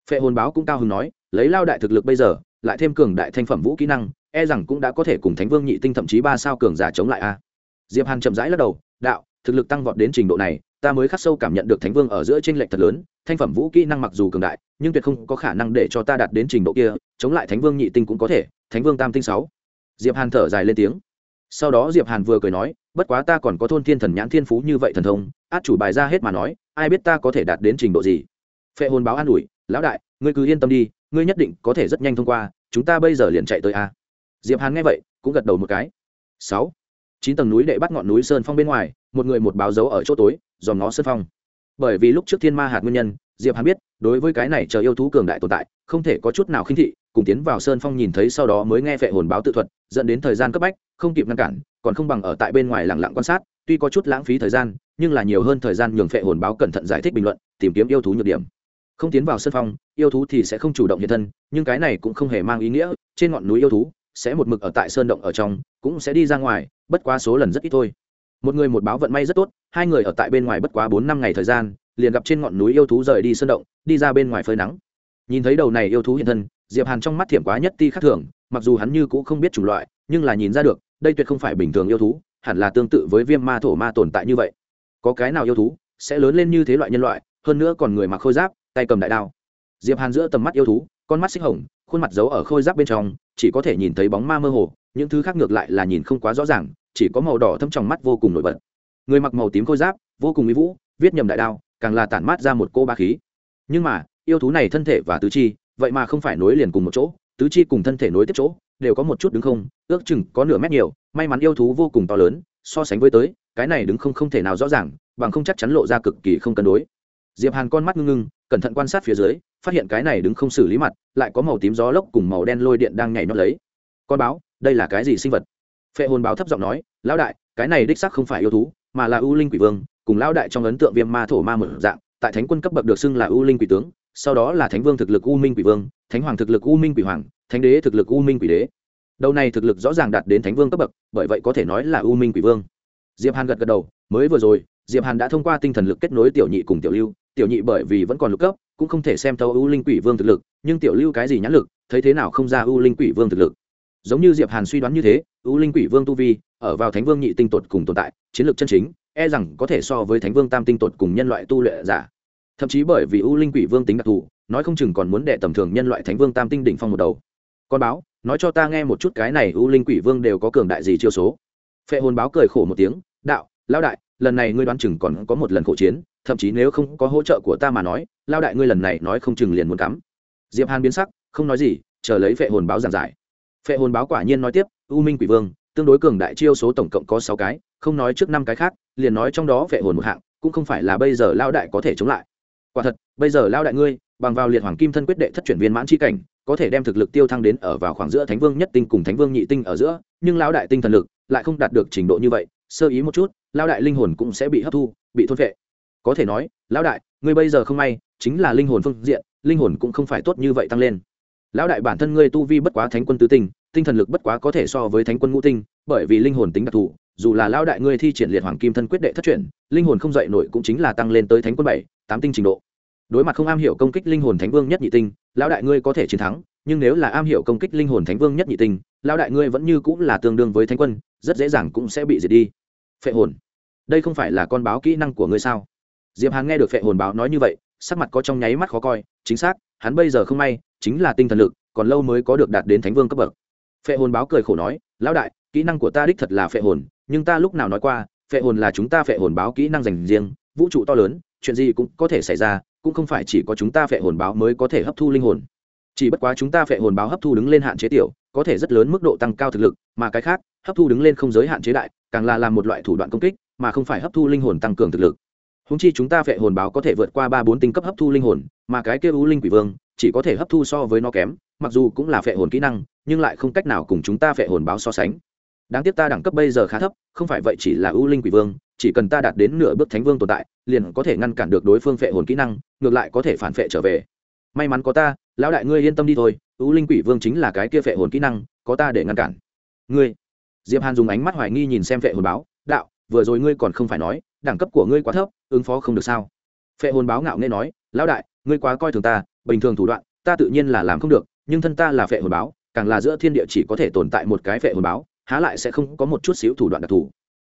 Phệ hồn báo cũng cao hứng nói, lấy lao đại thực lực bây giờ lại thêm cường đại thanh phẩm vũ kỹ năng e rằng cũng đã có thể cùng thánh vương nhị tinh thậm chí ba sao cường giả chống lại a. Diệp hàn chậm rãi lắc đầu, đạo, thực lực tăng vọt đến trình độ này, ta mới khắc sâu cảm nhận được thánh vương ở giữa trên r lệch thật lớn, thanh phẩm vũ kỹ năng mặc dù cường đại, nhưng tuyệt không có khả năng để cho ta đạt đến trình độ kia, chống lại thánh vương nhị tinh cũng có thể, thánh vương tam tinh sáu. Diệp hàn thở dài lên tiếng. Sau đó diệp hàn vừa cười nói, bất quá ta còn có thôn thiên thần nhãn thiên phú như vậy thần thông, át chủ bài ra hết mà nói, ai biết ta có thể đạt đến trình độ gì? Phệ hồn báo an ủi, lão đại ngươi cứ yên tâm đi, ngươi nhất định có thể rất nhanh thông qua, chúng ta bây giờ liền chạy tới a. Diệp hàn nghe vậy, cũng gật đầu một cái. Sáu. Chín tầng núi đệ bắt ngọn núi sơn phong bên ngoài, một người một báo dấu ở chỗ tối, dòm nó sơn phong. Bởi vì lúc trước thiên ma hạt nguyên nhân, diệp hàn biết, đối với cái này chờ yêu thú cường đại tồn tại, không thể có chút nào khinh thị, cùng tiến vào sơn phong nhìn thấy sau đó mới nghe phệ hồn báo tự thuật, dẫn đến thời gian cấp bách, không kịp ngăn cản, còn không bằng ở tại bên ngoài lặng lặng quan sát, tuy có chút lãng phí thời gian, nhưng là nhiều hơn thời gian nhường phệ hồn báo cẩn thận giải thích bình luận, tìm kiếm yêu thú nhược điểm không tiến vào sơn phong, yêu thú thì sẽ không chủ động hiện thân, nhưng cái này cũng không hề mang ý nghĩa, trên ngọn núi yêu thú sẽ một mực ở tại sơn động ở trong, cũng sẽ đi ra ngoài, bất quá số lần rất ít thôi. Một người một báo vận may rất tốt, hai người ở tại bên ngoài bất quá bốn năm ngày thời gian, liền gặp trên ngọn núi yêu thú rời đi sơn động, đi ra bên ngoài phơi nắng. Nhìn thấy đầu này yêu thú hiện thân, diệp hàn trong mắt thiểm quá nhất ti khác thường, mặc dù hắn như cũng không biết chủng loại, nhưng là nhìn ra được, đây tuyệt không phải bình thường yêu thú, hẳn là tương tự với viêm ma thổ ma tồn tại như vậy. Có cái nào yêu thú sẽ lớn lên như thế loại nhân loại, hơn nữa còn người mặc khôi giáp tay cầm đại đao. Diệp hàn giữa tầm mắt yêu thú, con mắt xích hồng, khuôn mặt giấu ở khôi giáp bên trong, chỉ có thể nhìn thấy bóng ma mơ hồ, những thứ khác ngược lại là nhìn không quá rõ ràng, chỉ có màu đỏ thâm trong mắt vô cùng nổi bật. Người mặc màu tím khôi giáp, vô cùng mỹ vũ, viết nhầm đại đao, càng là tản mát ra một cô ba khí. Nhưng mà, yêu thú này thân thể và tứ chi, vậy mà không phải nối liền cùng một chỗ, tứ chi cùng thân thể nối tiếp chỗ, đều có một chút đứng không, ước chừng có nửa mét nhiều, may mắn yêu thú vô cùng to lớn, so sánh với tới, cái này đứng không không thể nào rõ ràng, bằng không chắc chắn lộ ra cực kỳ không cân đối. Diệp hàn con mắt ngưng ngưng cẩn thận quan sát phía dưới, phát hiện cái này đứng không xử lý mặt, lại có màu tím gió lốc cùng màu đen lôi điện đang nhảy nhót lấy. Con báo, đây là cái gì sinh vật? Phệ hồn báo thấp giọng nói, lão đại, cái này đích xác không phải yêu thú, mà là ưu linh quỷ vương, cùng lão đại trong ấn tượng viêm ma thổ ma mở dạng, tại thánh quân cấp bậc được xưng là ưu linh quỷ tướng, sau đó là thánh vương thực lực u minh quỷ vương, thánh hoàng thực lực u minh quỷ hoàng, thánh đế thực lực u minh quỷ đế. Đầu này thực lực rõ ràng đạt đến thánh vương cấp bậc, bởi vậy có thể nói là u minh quỷ vương. Diệp hàn gật gật đầu, mới vừa rồi, diệp hàn đã thông qua tinh thần lực kết nối tiểu nhị cùng tiểu lưu tiểu nhị bởi vì vẫn còn lục cấp, cũng không thể xem thấu u linh quỷ vương thực lực, nhưng tiểu lưu cái gì nhãn lực, thấy thế nào không ra u linh quỷ vương thực lực. Giống như diệp hàn suy đoán như thế, u linh quỷ vương tu vi, ở vào thánh vương nhị tinh tột cùng tồn tại, chiến lược chân chính e rằng có thể so với thánh vương tam tinh tột cùng nhân loại tu luyện giả. Thậm chí bởi vì u linh quỷ vương tính đặc thù, nói không chừng còn muốn đệ tầm thường nhân loại thánh vương tam tinh đỉnh phong một đầu. Con báo, nói cho ta nghe một chút cái này u linh quỷ vương đều có cường đại gì chiêu số. Phệ hồn báo cười khổ một tiếng, đạo lão đại, lần này ngươi đoán chừng còn có một lần khổ chiến, thậm chí nếu không có hỗ trợ của ta mà nói, Lão đại ngươi lần này nói không chừng liền muốn cắm. Diệp hàn biến sắc, không nói gì, chờ lấy phệ hồn báo giảng giải. Phệ hồn báo quả nhiên nói tiếp, u minh quỷ vương, tương đối cường đại chiêu số tổng cộng có sáu cái, không nói trước năm cái khác, liền nói trong đó phệ hồn một hạng, cũng không phải là bây giờ Lão đại có thể chống lại. Quả thật, bây giờ Lão đại ngươi, bằng vào liệt hoàng kim thân quyết đệ thất chuyển viên mãn chi cảnh, có thể đem thực lực tiêu thăng đến ở vào khoảng giữa thánh vương nhất tinh cùng thánh vương nhị tinh ở giữa, nhưng Lão đại tinh thần lực lại không đạt được trình độ như vậy sơ ý một chút lao đại linh hồn cũng sẽ bị hấp thu, bị thôn vệ có thể nói, lão đại, ngươi bây giờ không may, chính là linh hồn phương diện, linh hồn cũng không phải tốt như vậy tăng lên. Lão đại bản thân ngươi tu vi bất quá thánh quân tứ tinh tinh thần lực bất quá có thể so với thánh quân ngũ tinh, bởi vì linh hồn tính đặc thù, dù là lão đại ngươi thi triển liệt hoàng kim thân quyết đệ thất truyền linh hồn không dậy nổi cũng chính là tăng lên tới thánh quân bảy, tám tinh trình độ. Đối mặt không am hiểu công kích linh hồn thánh vương nhất nhị tinh, lão đại ngươi có thể chiến thắng, nhưng nếu là am hiểu công kích linh hồn thánh vương nhất nhị tinh, lão đại ngươi vẫn như cũng là tương đương với thánh quân, rất dễ dàng cũng sẽ bị diệt đi phệ hồn. Đây không phải là con báo kỹ năng của ngươi sao? Diệp hàn nghe được phệ hồn báo nói như vậy, sắc mặt có trong nháy mắt khó coi, chính xác, hắn bây giờ không may, chính là tinh thần lực, còn lâu mới có được đạt đến thánh vương cấp bậc. Phệ hồn báo cười khổ nói, lão đại, kỹ năng của ta đích thật là phệ hồn, nhưng ta lúc nào nói qua, phệ hồn là chúng ta phệ hồn báo kỹ năng dành riêng, vũ trụ to lớn, chuyện gì cũng có thể xảy ra, cũng không phải chỉ có chúng ta phệ hồn báo mới có thể hấp thu linh hồn chỉ bất quá chúng ta phệ hồn báo hấp thu đứng lên hạn chế tiểu, có thể rất lớn mức độ tăng cao thực lực, mà cái khác, hấp thu đứng lên không giới hạn chế đại, càng là làm một loại thủ đoạn công kích, mà không phải hấp thu linh hồn tăng cường thực lực. Húng chi chúng ta phệ hồn báo có thể vượt qua ba bốn tinh cấp hấp thu linh hồn, mà cái kêu u linh quỷ vương, chỉ có thể hấp thu so với nó kém, mặc dù cũng là phệ hồn kỹ năng, nhưng lại không cách nào cùng chúng ta phệ hồn báo so sánh. Đáng tiếc ta đẳng cấp bây giờ khá thấp, không phải vậy chỉ là ưu linh quỷ vương, chỉ cần ta đạt đến nửa bước thánh vương tồn tại, liền có thể ngăn cản được đối phương phệ hồn kỹ năng, ngược lại có thể phản phệ trở về may mắn có ta, lão đại ngươi yên tâm đi thôi ưu linh quỷ vương chính là cái kia phệ hồn kỹ năng, có ta để ngăn cản. Ngươi. Diệp hàn dùng ánh mắt hoài nghi nhìn xem phệ hồn báo, đạo, vừa rồi ngươi còn không phải nói, đẳng cấp của ngươi quá thấp, ứng phó không được sao? Phệ hồn báo ngạo nghe nói, lão đại, ngươi quá coi thường ta, bình thường thủ đoạn, ta tự nhiên là làm không được, nhưng thân ta là phệ hồn báo, càng là giữa thiên địa chỉ có thể tồn tại một cái phệ hồn báo, há lại sẽ không có một chút xíu thủ đoạn đặc thù.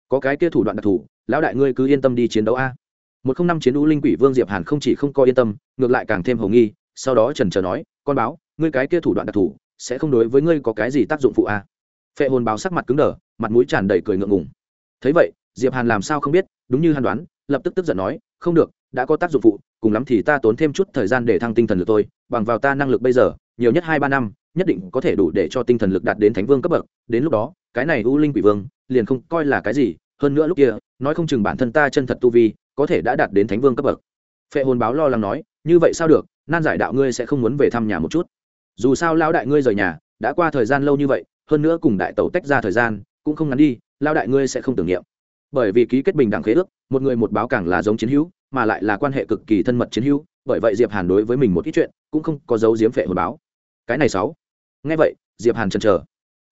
Có cái kia thủ đoạn đặc thù, lão đại ngươi cứ yên tâm đi chiến đấu a. Một không năm chiến đấu linh quỷ vương diệp hàn không chỉ không coi yên tâm, ngược lại càng thêm hồ nghi sau đó trần trờ nói, con báo, ngươi cái kia thủ đoạn đặc thù, sẽ không đối với ngươi có cái gì tác dụng phụ a phệ hồn báo sắc mặt cứng đờ, mặt mũi tràn đầy cười ngượng ngùng. Thấy vậy, diệp hàn làm sao không biết, đúng như hàn đoán, lập tức tức giận nói, không được, đã có tác dụng phụ, cùng lắm thì ta tốn thêm chút thời gian để thăng tinh thần lực tôi bằng vào ta năng lực bây giờ, nhiều nhất hai ba năm, nhất định có thể đủ để cho tinh thần lực đạt đến thánh vương cấp bậc. Đến lúc đó, cái này u linh quỷ vương, liền không coi là cái gì, hơn nữa lúc kia, nói không chừng bản thân ta chân thật tu vi, có thể đã đạt đến thánh vương cấp bậc. Phệ hồn báo lo lắng nói như vậy sao được, nan giải đạo ngươi sẽ không muốn về thăm nhà một chút. Dù sao lao đại ngươi rời nhà, đã qua thời gian lâu như vậy, hơn nữa cùng đại tẩu tách ra thời gian, cũng không ngắn đi lao đại ngươi sẽ không tưởng niệm. Bởi vì ký kết bình đẳng khế ước, một người một báo càng là giống chiến hữu, mà lại là quan hệ cực kỳ thân mật chiến hữu, bởi vậy diệp hàn đối với mình một ít chuyện, cũng không có dấu diếm phệ hồi báo. Cái này sáu. Nghe vậy, diệp hàn chần chờ.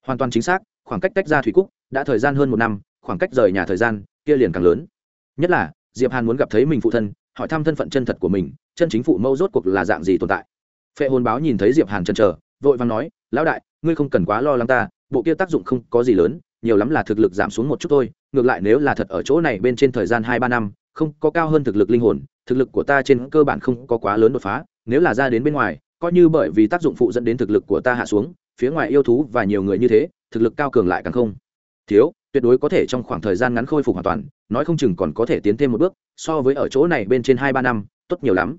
Hoàn toàn chính xác, khoảng cách tách ra thủy cúc, đã thời gian hơn một năm, khoảng cách rời nhà thời gian, kia liền càng lớn. Nhất là, diệp hàn muốn gặp thấy mình phụ thân, hỏi thăm thân phận chân thật của mình chân chính phụ mẫu rốt cuộc là dạng gì tồn tại? Phệ hồn báo nhìn thấy diệp hàn chần chờ, vội vàng nói, lão đại, ngươi không cần quá lo lắng ta, bộ kia tác dụng không có gì lớn, nhiều lắm là thực lực giảm xuống một chút thôi, ngược lại nếu là thật ở chỗ này bên trên thời gian hai ba năm, không, có cao hơn thực lực linh hồn, thực lực của ta trên cơ bản không có quá lớn đột phá, nếu là ra đến bên ngoài, coi như bởi vì tác dụng phụ dẫn đến thực lực của ta hạ xuống, phía ngoài yêu thú và nhiều người như thế, thực lực cao cường lại càng không. Thiếu, tuyệt đối có thể trong khoảng thời gian ngắn khôi phục hoàn toàn, nói không chừng còn có thể tiến thêm một bước, so với ở chỗ này bên trên hai ba năm, tốt nhiều lắm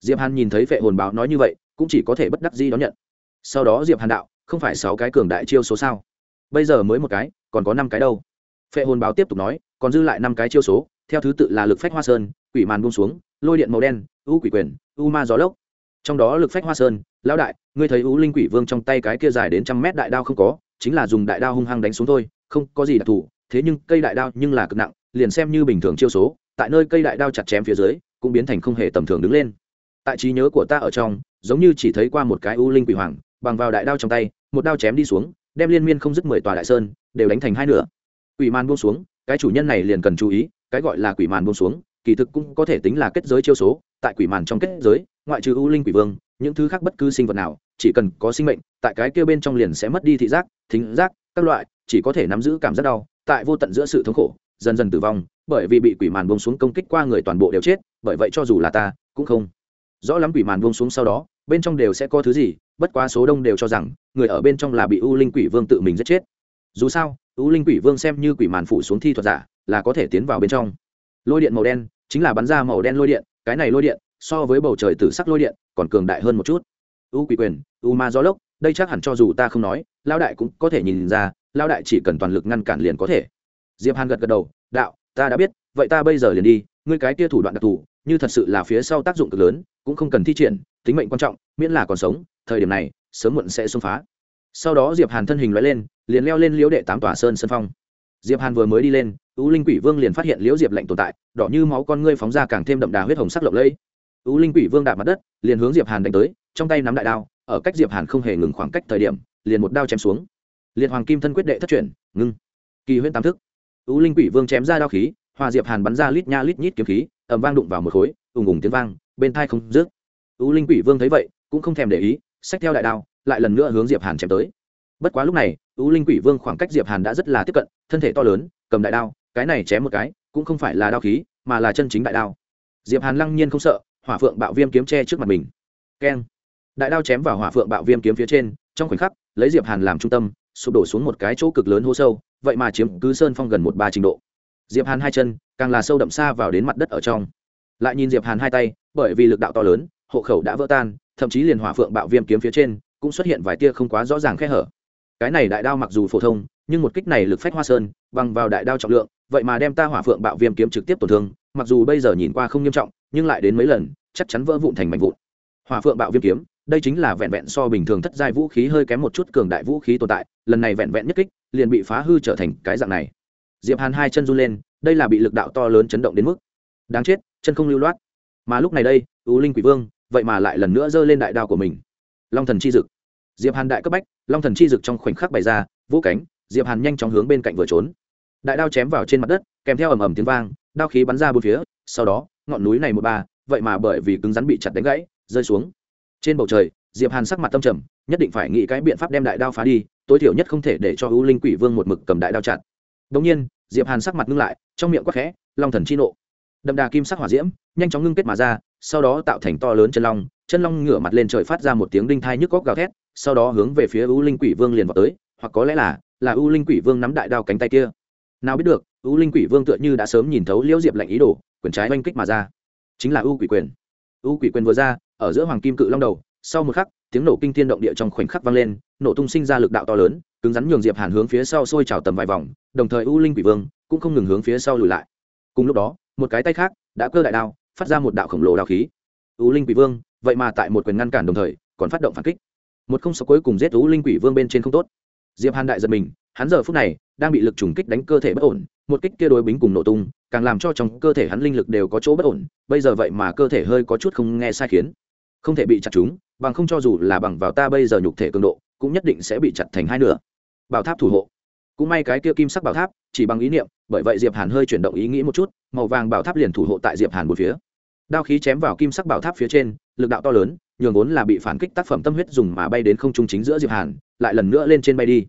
diệp hàn nhìn thấy vệ hồn báo nói như vậy, cũng chỉ có thể bất đắc dĩ đón nhận. Sau đó diệp hàn đạo, không phải sáu cái cường đại chiêu số sao? Bây giờ mới một cái, còn có năm cái đâu? Phệ hồn báo tiếp tục nói, còn dư lại năm cái chiêu số, theo thứ tự là lực phách hoa sơn, quỷ màn buông xuống, lôi điện màu đen, u quỷ quyền, u ma gió lốc. Trong đó lực phách hoa sơn, lão đại, ngươi thấy u linh quỷ vương trong tay cái kia dài đến trăm mét đại đao không có, chính là dùng đại đao hung hăng đánh xuống thôi, không có gì đặc thù, thế nhưng cây đại đao nhưng là cực nặng, liền xem như bình thường chiêu số, tại nơi cây đại đao chặt chém phía dưới, cũng biến thành không hề tầm thường đứng lên tại trí nhớ của ta ở trong, giống như chỉ thấy qua một cái u linh quỷ hoàng, bằng vào đại đao trong tay, một đao chém đi xuống, đem liên miên không dứt mười tòa đại sơn, đều đánh thành hai nửa. Quỷ màn buông xuống, cái chủ nhân này liền cần chú ý, cái gọi là quỷ màn buông xuống, kỳ thực cũng có thể tính là kết giới chiêu số, tại quỷ màn trong kết giới, ngoại trừ u linh quỷ vương, những thứ khác bất cứ sinh vật nào, chỉ cần có sinh mệnh, tại cái kia bên trong liền sẽ mất đi thị giác, thính giác, các loại, chỉ có thể nắm giữ cảm giác đau, tại vô tận giữa sự thống khổ, dần dần tử vong, bởi vì bị quỷ màn buông xuống công kích qua người toàn bộ đều chết, bởi vậy cho dù là ta, cũng không rõ lắm quỷ màn buông xuống sau đó, bên trong đều sẽ có thứ gì, bất quá số đông đều cho rằng, người ở bên trong là bị u linh quỷ vương tự mình giết chết. Dù sao, u linh quỷ vương xem như quỷ màn phụ xuống thi thuật giả, là có thể tiến vào bên trong. Lôi điện màu đen, chính là bắn ra màu đen lôi điện, cái này lôi điện, so với bầu trời tử sắc lôi điện, còn cường đại hơn một chút. U quỷ quyền, u ma gió lốc, đây chắc hẳn cho dù ta không nói lao đại cũng có thể nhìn ra lao đại chỉ cần toàn lực ngăn cản liền có thể. Diệp hàn gật gật đầu, đạo, ta đã biết, vậy ta bây giờ liền đi, ngươi cái kia thủ đoạn đặc thù như thật sự là phía sau tác dụng cực lớn, cũng không cần thi triển, tính mệnh quan trọng, miễn là còn sống, thời điểm này, sớm muộn sẽ xông phá. Sau đó diệp hàn thân hình loại lên, liền leo lên liễu đệ tám tòa sơn sân phong. Diệp hàn vừa mới đi lên ưu linh quỷ vương liền phát hiện liễu diệp lạnh tồn tại, đỏ như máu con ngươi phóng ra càng thêm đậm đà huyết hồng sắc lộng lẫy. Ưu linh quỷ vương đạp mặt đất, liền hướng diệp hàn đánh tới, trong tay nắm đại đao, ở cách diệp hàn không hề ngừng khoảng cách thời điểm, liền một đao chém xuống. Liệt hoàng kim thân quyết đệ thất chuyển, ngưng. Kỳ huyễn tam thức. Ưu linh quỷ vương chém ra đao khí hòa diệp hàn bắn ra lít nha lít nhít kiếm khí, ầm vang đụng vào một khối, ùng ùng tiếng vang, bên thai không rước U linh quỷ vương thấy vậy, cũng không thèm để ý, xách theo đại đao, lại lần nữa hướng diệp hàn chém tới. Bất quá lúc này, U linh quỷ vương khoảng cách diệp hàn đã rất là tiếp cận, thân thể to lớn, cầm đại đao, cái này chém một cái, cũng không phải là đao khí, mà là chân chính đại đao. Diệp hàn lăng nhiên không sợ, hỏa phượng bạo viêm kiếm che trước mặt mình. Keng. Đại đao chém vào hỏa phượng bạo viêm kiếm phía trên, trong khoảnh khắc, lấy diệp hàn làm trung tâm, sụp đổ xuống một cái chỗ cực lớn hố sâu, vậy mà chiếm cứ sơn phong gần một ba trình độ diệp hàn hai chân càng là sâu đậm xa vào đến mặt đất ở trong. Lại nhìn diệp hàn hai tay, bởi vì lực đạo to lớn, hộ khẩu đã vỡ tan, thậm chí liền hỏa phượng bạo viêm kiếm phía trên cũng xuất hiện vài tia không quá rõ ràng khe hở. Cái này đại đao mặc dù phổ thông, nhưng một kích này lực phách hoa sơn, bằng vào đại đao trọng lượng, vậy mà đem ta hỏa phượng bạo viêm kiếm trực tiếp tổn thương, mặc dù bây giờ nhìn qua không nghiêm trọng, nhưng lại đến mấy lần, chắc chắn vỡ vụn thành mảnh vụn. Hỏa phượng bạo viêm kiếm, đây chính là vẹn vẹn so bình thường thất giai vũ khí hơi kém một chút cường đại vũ khí tồn tại, lần này vẹn vẹn nhất kích, liền bị phá hư trở thành cái dạng này diệp hàn hai chân run lên, đây là bị lực đạo to lớn chấn động đến mức. Đáng chết, chân không lưu loát. Mà lúc này đây ưu linh quỷ vương, vậy mà lại lần nữa giơ lên đại đao của mình. Long thần chi dực. Diệp hàn đại cấp bách, long thần chi dực trong khoảnh khắc bày ra, vũ cánh, diệp hàn nhanh chóng hướng bên cạnh vừa trốn. Đại đao chém vào trên mặt đất, kèm theo ầm ầm tiếng vang, đao khí bắn ra bốn phía, sau đó, ngọn núi này một ba vậy mà bởi vì cứng rắn bị chặt đánh gãy, rơi xuống. Trên bầu trời, diệp hàn sắc mặt tâm trầm, nhất định phải nghĩ cái biện pháp đem đại đao phá đi, tối thiểu nhất không thể để cho ưu linh quỷ vương một mực cầm đại đao chặt đồng nhiên, diệp hàn sắc mặt ngưng lại, trong miệng quát khẽ, long thần chi nộ. Đậm đà kim sắc hỏa diễm, nhanh chóng ngưng kết mà ra, sau đó tạo thành to lớn chân long chân long ngửa mặt lên trời phát ra một tiếng đinh thai nhức óc gào thét, sau đó hướng về phía U linh quỷ vương liền vọt tới, hoặc có lẽ là là U linh quỷ vương nắm đại đao cánh tay kia. Nào biết được, U linh quỷ vương tựa như đã sớm nhìn thấu liễu diệp lạnh ý đồ, quyền trái oanh kích mà ra. Chính là U quỷ quyền. U quỷ quyền vừa ra, ở giữa hoàng kim cự long đầu, sau một khắc, tiếng nổ kinh thiên động địa trong khoảnh khắc vang lên, nổ tung sinh ra lực đạo to lớn cứng rắn nhường diệp hàn hướng phía sau xôi trào tầm vài vòng, đồng thời u linh quỷ vương cũng không ngừng hướng phía sau lùi lại. Cùng lúc đó, một cái tay khác đã cơ đại đao, phát ra một đạo khổng lồ đao khí. U linh quỷ vương, vậy mà tại một quyền ngăn cản đồng thời, còn phát động phản kích. Một không số cuối cùng giết u linh quỷ vương bên trên không tốt. Diệp hàn đại giật mình, hắn giờ phút này đang bị lực trùng kích đánh cơ thể bất ổn, một kích kia đối bính cùng nổ tung, càng làm cho trong cơ thể hắn linh lực đều có chỗ bất ổn, bây giờ vậy mà cơ thể hơi có chút không nghe sai khiến. Không thể bị chặt chúng, bằng không cho dù là bằng vào ta bây giờ nhục thể cường độ, cũng nhất định sẽ bị chặt thành hai nửa bảo tháp thủ hộ. Cũng may cái kia kim sắc bảo tháp chỉ bằng ý niệm, bởi vậy diệp hàn hơi chuyển động ý nghĩ một chút, màu vàng bảo tháp liền thủ hộ tại diệp hàn một phía. Đao khí chém vào kim sắc bảo tháp phía trên, lực đạo to lớn, nhường vốn là bị phản kích tác phẩm tâm huyết dùng mà bay đến không trung chính giữa diệp hàn, lại lần nữa lên trên bay đi.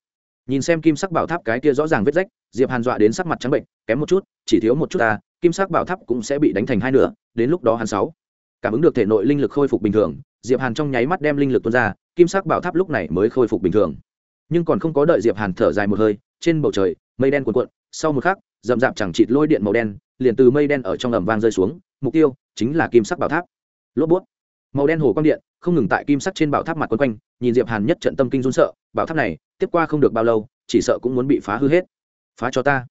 Nhìn xem kim sắc bảo tháp cái kia rõ ràng vết rách, diệp hàn dọa đến sắc mặt trắng bệnh, kém một chút, chỉ thiếu một chút ta, kim sắc bảo tháp cũng sẽ bị đánh thành hai nửa, đến lúc đó hắn sáu. Cảm ứng được thể nội linh lực khôi phục bình thường, diệp hàn trong nháy mắt đem linh lực tuôn ra, kim sắc bảo tháp lúc này mới khôi phục bình thường nhưng còn không có đợi diệp hàn thở dài một hơi, trên bầu trời, mây đen cuộn cuộn, sau một khắc, rậm rạp chẳng chịt lôi điện màu đen, liền từ mây đen ở trong ầm vang rơi xuống, mục tiêu chính là kim sắc bảo tháp. Lốp bút. Màu đen hồ quang điện, không ngừng tại kim sắc trên bảo tháp mặt quấn quanh, nhìn diệp hàn nhất trận tâm kinh run sợ, bảo tháp này, tiếp qua không được bao lâu, chỉ sợ cũng muốn bị phá hư hết. Phá cho ta.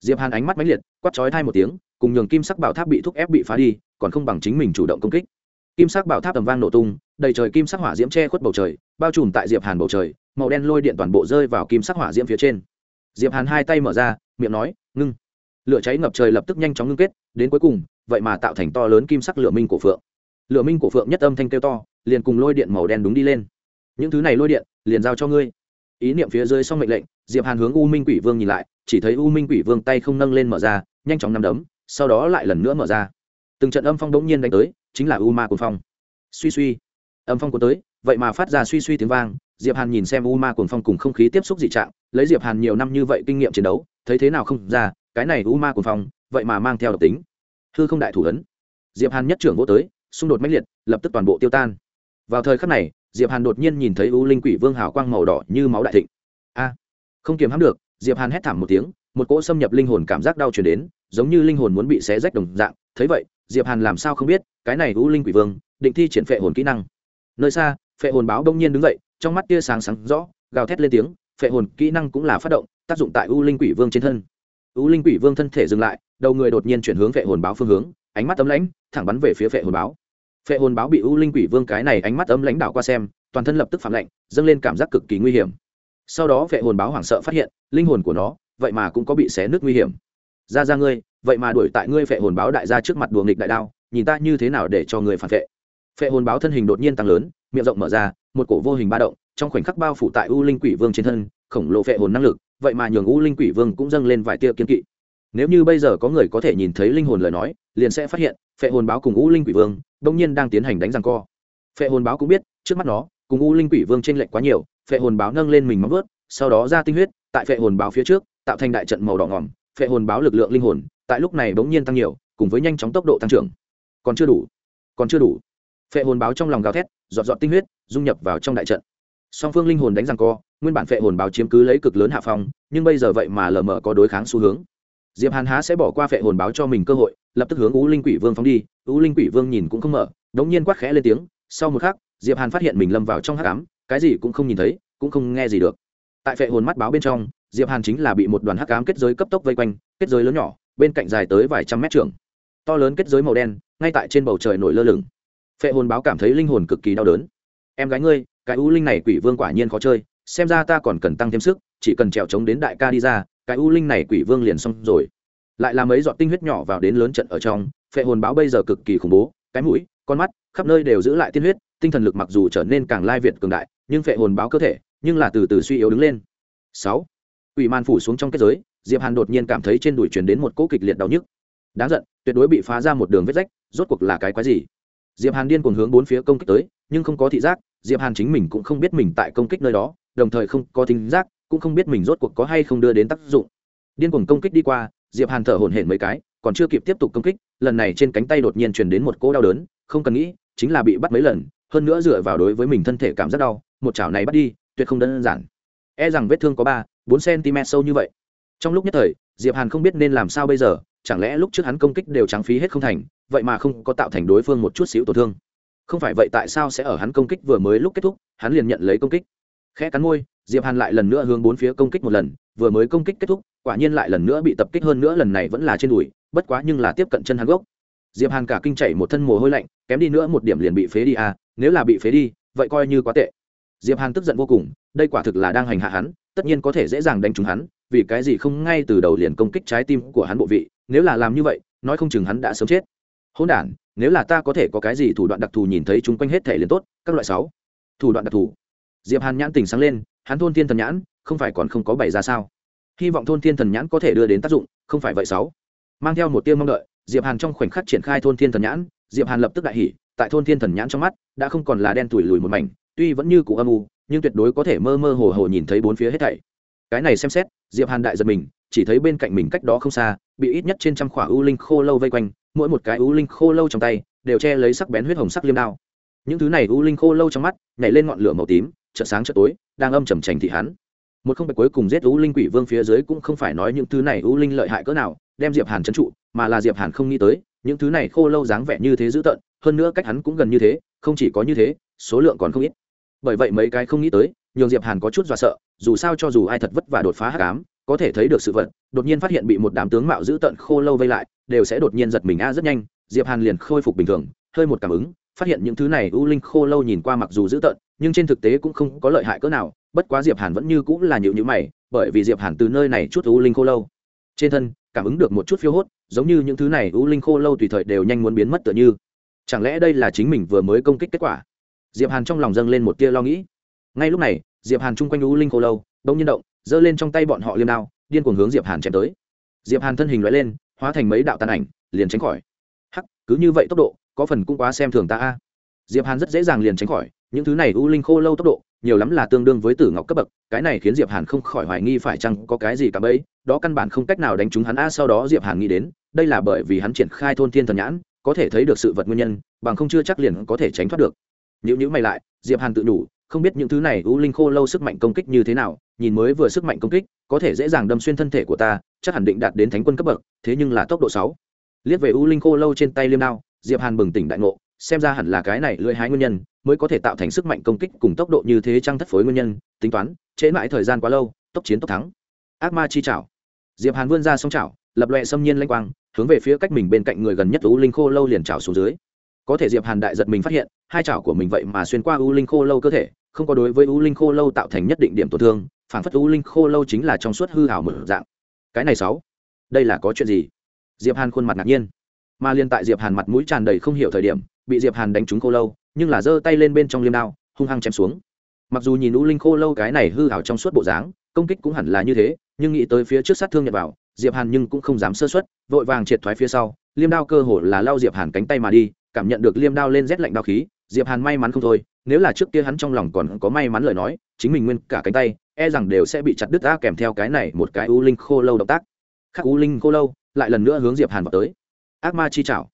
Diệp hàn ánh mắt mãnh liệt, quát chói thai một tiếng, cùng nhường kim sắc bảo tháp bị thúc ép bị phá đi, còn không bằng chính mình chủ động công kích. Kim sắc bảo tháp tầm vang nổ tung, đầy trời kim sắc hỏa diễm che khuất bầu trời, bao trùm tại diệp hàn bầu trời màu đen lôi điện toàn bộ rơi vào kim sắc hỏa diễm phía trên. Diệp hàn hai tay mở ra, miệng nói, ngưng. Lửa cháy ngập trời lập tức nhanh chóng ngưng kết, đến cuối cùng, vậy mà tạo thành to lớn kim sắc lửa minh của phượng. Lửa minh của phượng nhất âm thanh kêu to, liền cùng lôi điện màu đen đúng đi lên. Những thứ này lôi điện, liền giao cho ngươi. Ý niệm phía dưới xong mệnh lệnh, diệp hàn hướng u minh quỷ vương nhìn lại, chỉ thấy u minh quỷ vương tay không nâng lên mở ra, nhanh chóng nắm đấm, sau đó lại lần nữa mở ra. Từng trận âm phong đống nhiên đánh tới, chính là u ma cuồng phong. Suy suy. Âm phong cuốn tới, vậy mà phát ra suy suy tiếng vang diệp hàn nhìn xem u ma cuồng phong cùng không khí tiếp xúc dị trạng, lấy diệp hàn nhiều năm như vậy kinh nghiệm chiến đấu, thấy thế nào không ra, cái này u ma cuồng phong, vậy mà mang theo độc tính. Hư không đại thủ ấn. Diệp hàn nhất trưởng vô tới, xung đột mãnh liệt, lập tức toàn bộ tiêu tan. Vào thời khắc này, diệp hàn đột nhiên nhìn thấy u linh quỷ vương hào quang màu đỏ như máu đại thịnh. A! Không kiềm hãm được, diệp hàn hét thảm một tiếng, một cỗ xâm nhập linh hồn cảm giác đau truyền đến, giống như linh hồn muốn bị xé rách đồng dạng. Thấy vậy, diệp hàn làm sao không biết, cái này u linh quỷ vương, định thi triển phệ hồn kỹ năng. Nơi xa, phệ hồn báo đông nhiên đứng dậy trong mắt tia sáng sáng rõ, gào thét lên tiếng, phệ hồn kỹ năng cũng là phát động, tác dụng tại u linh quỷ vương trên thân. U linh quỷ vương thân thể dừng lại, đầu người đột nhiên chuyển hướng phệ hồn báo phương hướng, ánh mắt tấm lãnh, thẳng bắn về phía phệ hồn báo. Phệ hồn báo bị u linh quỷ vương cái này ánh mắt ấm lãnh đạo qua xem, toàn thân lập tức phạm lạnh, dâng lên cảm giác cực kỳ nguy hiểm. Sau đó phệ hồn báo hoảng sợ phát hiện, linh hồn của nó, vậy mà cũng có bị xé nước nguy hiểm. Ra ra ngươi, vậy mà đuổi tại ngươi phệ hồn báo đại ra trước mặt đùa nghịch đại đao, nhìn ta như thế nào để cho người phản vệ? Phệ hồn báo thân hình đột nhiên tăng lớn miệng rộng mở ra, một cổ vô hình ba động, trong khoảnh khắc bao phủ tại u linh quỷ vương trên thân, khổng lồ phệ hồn năng lực, vậy mà nhường u linh quỷ vương cũng dâng lên vài tia kiên kỵ. Nếu như bây giờ có người có thể nhìn thấy linh hồn lời nói, liền sẽ phát hiện, phệ hồn báo cùng u linh quỷ vương đông nhiên đang tiến hành đánh răng co. Phệ hồn báo cũng biết, trước mắt nó, cùng u linh quỷ vương t r ê n lệch quá nhiều, phệ hồn báo nâng lên mình móng vớt sau đó ra tinh huyết, tại phệ hồn báo phía trước, tạo thành đại trận màu đỏ ngỏm phệ hồn báo lực lượng linh hồn, tại lúc này bỗng nhiên tăng nhiều, cùng với nhanh chóng tốc độ tăng trưởng. Còn chưa đủ. Còn chưa đủ phệ hồn báo trong lòng gào thét dọn dọn tinh huyết, dung nhập vào trong đại trận. Song phương linh hồn đánh răng co, nguyên bản phệ hồn báo chiếm cứ lấy cực lớn hạ phong, nhưng bây giờ vậy mà lờ mờ có đối kháng xu hướng. Diệp hàn há sẽ bỏ qua phệ hồn báo cho mình cơ hội, lập tức hướng u linh quỷ vương phóng đi. U linh quỷ vương nhìn cũng không mở, đống nhiên quát khẽ lên tiếng. Sau một khắc, diệp hàn phát hiện mình lâm vào trong hắc ám, cái gì cũng không nhìn thấy, cũng không nghe gì được. Tại phệ hồn mắt báo bên trong, diệp hàn chính là bị một đoàn hắc ám kết giới cấp tốc vây quanh, kết giới lớn nhỏ, bên cạnh dài tới vài trăm mét trường. To lớn kết giới màu đen, ngay tại trên bầu trời nổi lơ lửng phệ hồn báo cảm thấy linh hồn cực kỳ đau đớn. Em gái ngươi, cái u linh này quỷ vương quả nhiên khó chơi, xem ra ta còn cần tăng thêm sức, chỉ cần trèo trống đến đại ca đi ra, cái u linh này quỷ vương liền xong rồi. Lại làm mấy giọt tinh huyết nhỏ vào đến lớn trận ở trong, phệ hồn báo bây giờ cực kỳ khủng bố, cái mũi, con mắt, khắp nơi đều giữ lại tiên huyết, tinh thần lực mặc dù trở nên càng lai việt cường đại, nhưng phệ hồn báo cơ thể, nhưng là từ từ suy yếu đứng lên. Sáu ủy man phủ xuống trong kết giới, diệp hàn đột nhiên cảm thấy trên đùi truyền đến một cỗ kịch liệt đau nhức. Đáng giận, tuyệt đối bị phá ra một đường vết rách, rốt cuộc là cái quái gì? Diệp hàn điên cuồng hướng bốn phía công kích tới, nhưng không có thị giác, diệp hàn chính mình cũng không biết mình tại công kích nơi đó, đồng thời không có thính giác, cũng không biết mình rốt cuộc có hay không đưa đến tác dụng. Điên cuồng công kích đi qua, diệp hàn thở hổn hển mấy cái, còn chưa kịp tiếp tục công kích, lần này trên cánh tay đột nhiên truyền đến một cỗ đau đớn, không cần nghĩ, chính là bị bắt mấy lần, hơn nữa dựa vào đối với mình thân thể cảm giác đau, một chảo này bắt đi, tuyệt không đơn giản. E rằng vết thương có ba, bốn cm sâu như vậy. Trong lúc nhất thời, diệp hàn không biết nên làm sao bây giờ chẳng lẽ lúc trước hắn công kích đều trắng phí hết không thành, vậy mà không có tạo thành đối phương một chút xíu tổn thương? Không phải vậy tại sao sẽ ở hắn công kích vừa mới lúc kết thúc, hắn liền nhận lấy công kích? Khẽ cắn môi, diệp hàn lại lần nữa hướng bốn phía công kích một lần, vừa mới công kích kết thúc, quả nhiên lại lần nữa bị tập kích hơn nữa lần này vẫn là trên đùi, bất quá nhưng là tiếp cận chân hắn gốc. Diệp hàn cả kinh chảy một thân mồ hôi lạnh, kém đi nữa một điểm liền bị phế đi à nếu là bị phế đi, vậy coi như quá tệ. Diệp hàn tức giận vô cùng, đây quả thực là đang hành hạ hắn, tất nhiên có thể dễ dàng đánh trúng hắn, vì cái gì không ngay từ đầu liền công kích trái tim của hắn bộ vị nếu là làm như vậy, nói không chừng hắn đã sớm chết. Hỗn đản, nếu là ta có thể có cái gì thủ đoạn đặc thù nhìn thấy chúng quanh hết thể liền tốt, các loại sáu. Thủ đoạn đặc thù. Diệp hàn nhãn tình sáng lên, hắn thôn thiên thần nhãn, không phải còn không có bày ra sao? Hy vọng thôn thiên thần nhãn có thể đưa đến tác dụng, không phải vậy sáu. Mang theo một tiêu mong đợi, diệp hàn trong khoảnh khắc triển khai thôn thiên thần nhãn, diệp hàn lập tức đại hỉ, tại thôn thiên thần nhãn trong mắt, đã không còn là đen tủi lùi một mảnh, tuy vẫn như cũ âm u, nhưng tuyệt đối có thể mơ mơ hồ hồ nhìn thấy bốn phía hết thảy. Cái này xem xét, diệp hàn đại giật mình chỉ thấy bên cạnh mình cách đó không xa, bị ít nhất trên trăm khỏa u linh khô lâu vây quanh, mỗi một cái u linh khô lâu trong tay đều che lấy sắc bén huyết hồng sắc liêm đao. Những thứ này u linh khô lâu trong mắt nhảy lên ngọn lửa màu tím chợ sáng chợ tối, đang âm trầm trành thị hắn. Một không bạch cuối cùng giết u linh quỷ vương phía dưới cũng không phải nói những thứ này u linh lợi hại cỡ nào, đem diệp hàn trấn trụ, mà là diệp hàn không nghĩ tới, những thứ này khô lâu dáng vẻ như thế dữ tợn, hơn nữa cách hắn cũng gần như thế, không chỉ có như thế, số lượng còn không ít. Bởi vậy mấy cái không nghĩ tới, nhường diệp hàn có chút dọa sợ, dù sao cho dù ai thật vất vả đột phá hắc ám có thể thấy được sự vật, đột nhiên phát hiện bị một đám tướng mạo dữ tận khô lâu vây lại, đều sẽ đột nhiên giật mình a rất nhanh, diệp hàn liền khôi phục bình thường, hơi một cảm ứng, phát hiện những thứ này u linh khô lâu nhìn qua mặc dù dữ tợn nhưng trên thực tế cũng không có lợi hại cỡ nào, bất quá diệp hàn vẫn như cũng là nhịu nhữ mày, bởi vì diệp hàn từ nơi này chút u linh khô lâu trên thân, cảm ứng được một chút phiêu hốt, giống như những thứ này u linh khô lâu tùy thời đều nhanh muốn biến mất tựa như. Chẳng lẽ đây là chính mình vừa mới công kích kết quả? Diệp hàn trong lòng dâng lên một tia lo nghĩ. Ngay lúc này, diệp hàn chung quanh u linh khô lâu đông nhiên động giơ lên trong tay bọn họ liêm đao, điên cuồng hướng diệp hàn chém tới. Diệp hàn thân hình loại lên, hóa thành mấy đạo tàn ảnh, liền tránh khỏi. Hắc, cứ như vậy tốc độ, có phần cũng quá xem thường ta a. Diệp hàn rất dễ dàng liền tránh khỏi, những thứ này u linh khô lâu tốc độ, nhiều lắm là tương đương với tử ngọc cấp bậc, cái này khiến diệp hàn không khỏi hoài nghi phải chăng có cái gì cả bấy, đó căn bản không cách nào đánh trúng hắn a. Sau đó diệp hàn nghĩ đến, đây là bởi vì hắn triển khai thôn thiên thần nhãn, có thể thấy được sự vật nguyên nhân, bằng không chưa chắc liền có thể tránh thoát được. Nếu như mày lại, diệp hàn tự đủ không biết những thứ này u linh khô lâu sức mạnh công kích như thế nào, nhìn mới vừa sức mạnh công kích, có thể dễ dàng đâm xuyên thân thể của ta, chắc hẳn định đạt đến thánh quân cấp bậc, thế nhưng là tốc độ sáu. Liếc về u linh khô lâu trên tay liêm đao, diệp hàn bừng tỉnh đại ngộ, xem ra hẳn là cái này lưỡi hái nguyên nhân, mới có thể tạo thành sức mạnh công kích cùng tốc độ như thế trang thất phối nguyên nhân, tính toán, trễ mãi thời gian quá lâu, tốc chiến tốc thắng. Ác ma chi chảo diệp hàn vươn ra song chảo lập loẹ xâm nhiên lanh quang, hướng về phía cách mình bên cạnh người gần nhất u linh khô lâu liền chảo xuống dưới có thể diệp hàn đại giật mình phát hiện, hai chảo của mình vậy mà xuyên qua u linh khô lâu cơ thể, không có đối với u linh khô lâu tạo thành nhất định điểm tổn thương, phản phất u linh khô lâu chính là trong suốt hư hào mở dạng. Cái này sáu, đây là có chuyện gì? Diệp hàn khuôn mặt ngạc nhiên. Mà liên tại diệp hàn mặt mũi tràn đầy không hiểu thời điểm, bị diệp hàn đánh trúng khô lâu, nhưng là giơ tay lên bên trong liêm đao, hung hăng chém xuống. Mặc dù nhìn u linh khô lâu cái này hư hào trong suốt bộ dáng, công kích cũng hẳn là như thế, nhưng nghĩ tới phía trước sát thương nhập vào, diệp hàn nhưng cũng không dám sơ suất, vội vàng triệt thoái phía sau, liêm đao cơ hồ là lao diệp hàn cánh tay mà đi cảm nhận được liêm đao lên rét lạnh đao khí, diệp hàn may mắn không thôi, nếu là trước kia hắn trong lòng còn có may mắn lời nói, chính mình nguyên cả cánh tay e rằng đều sẽ bị chặt đứt ra kèm theo cái này một cái u linh khô lâu động tác. Khắc u linh khô lâu, lại lần nữa hướng diệp hàn vào tới. Ác ma chi chảo.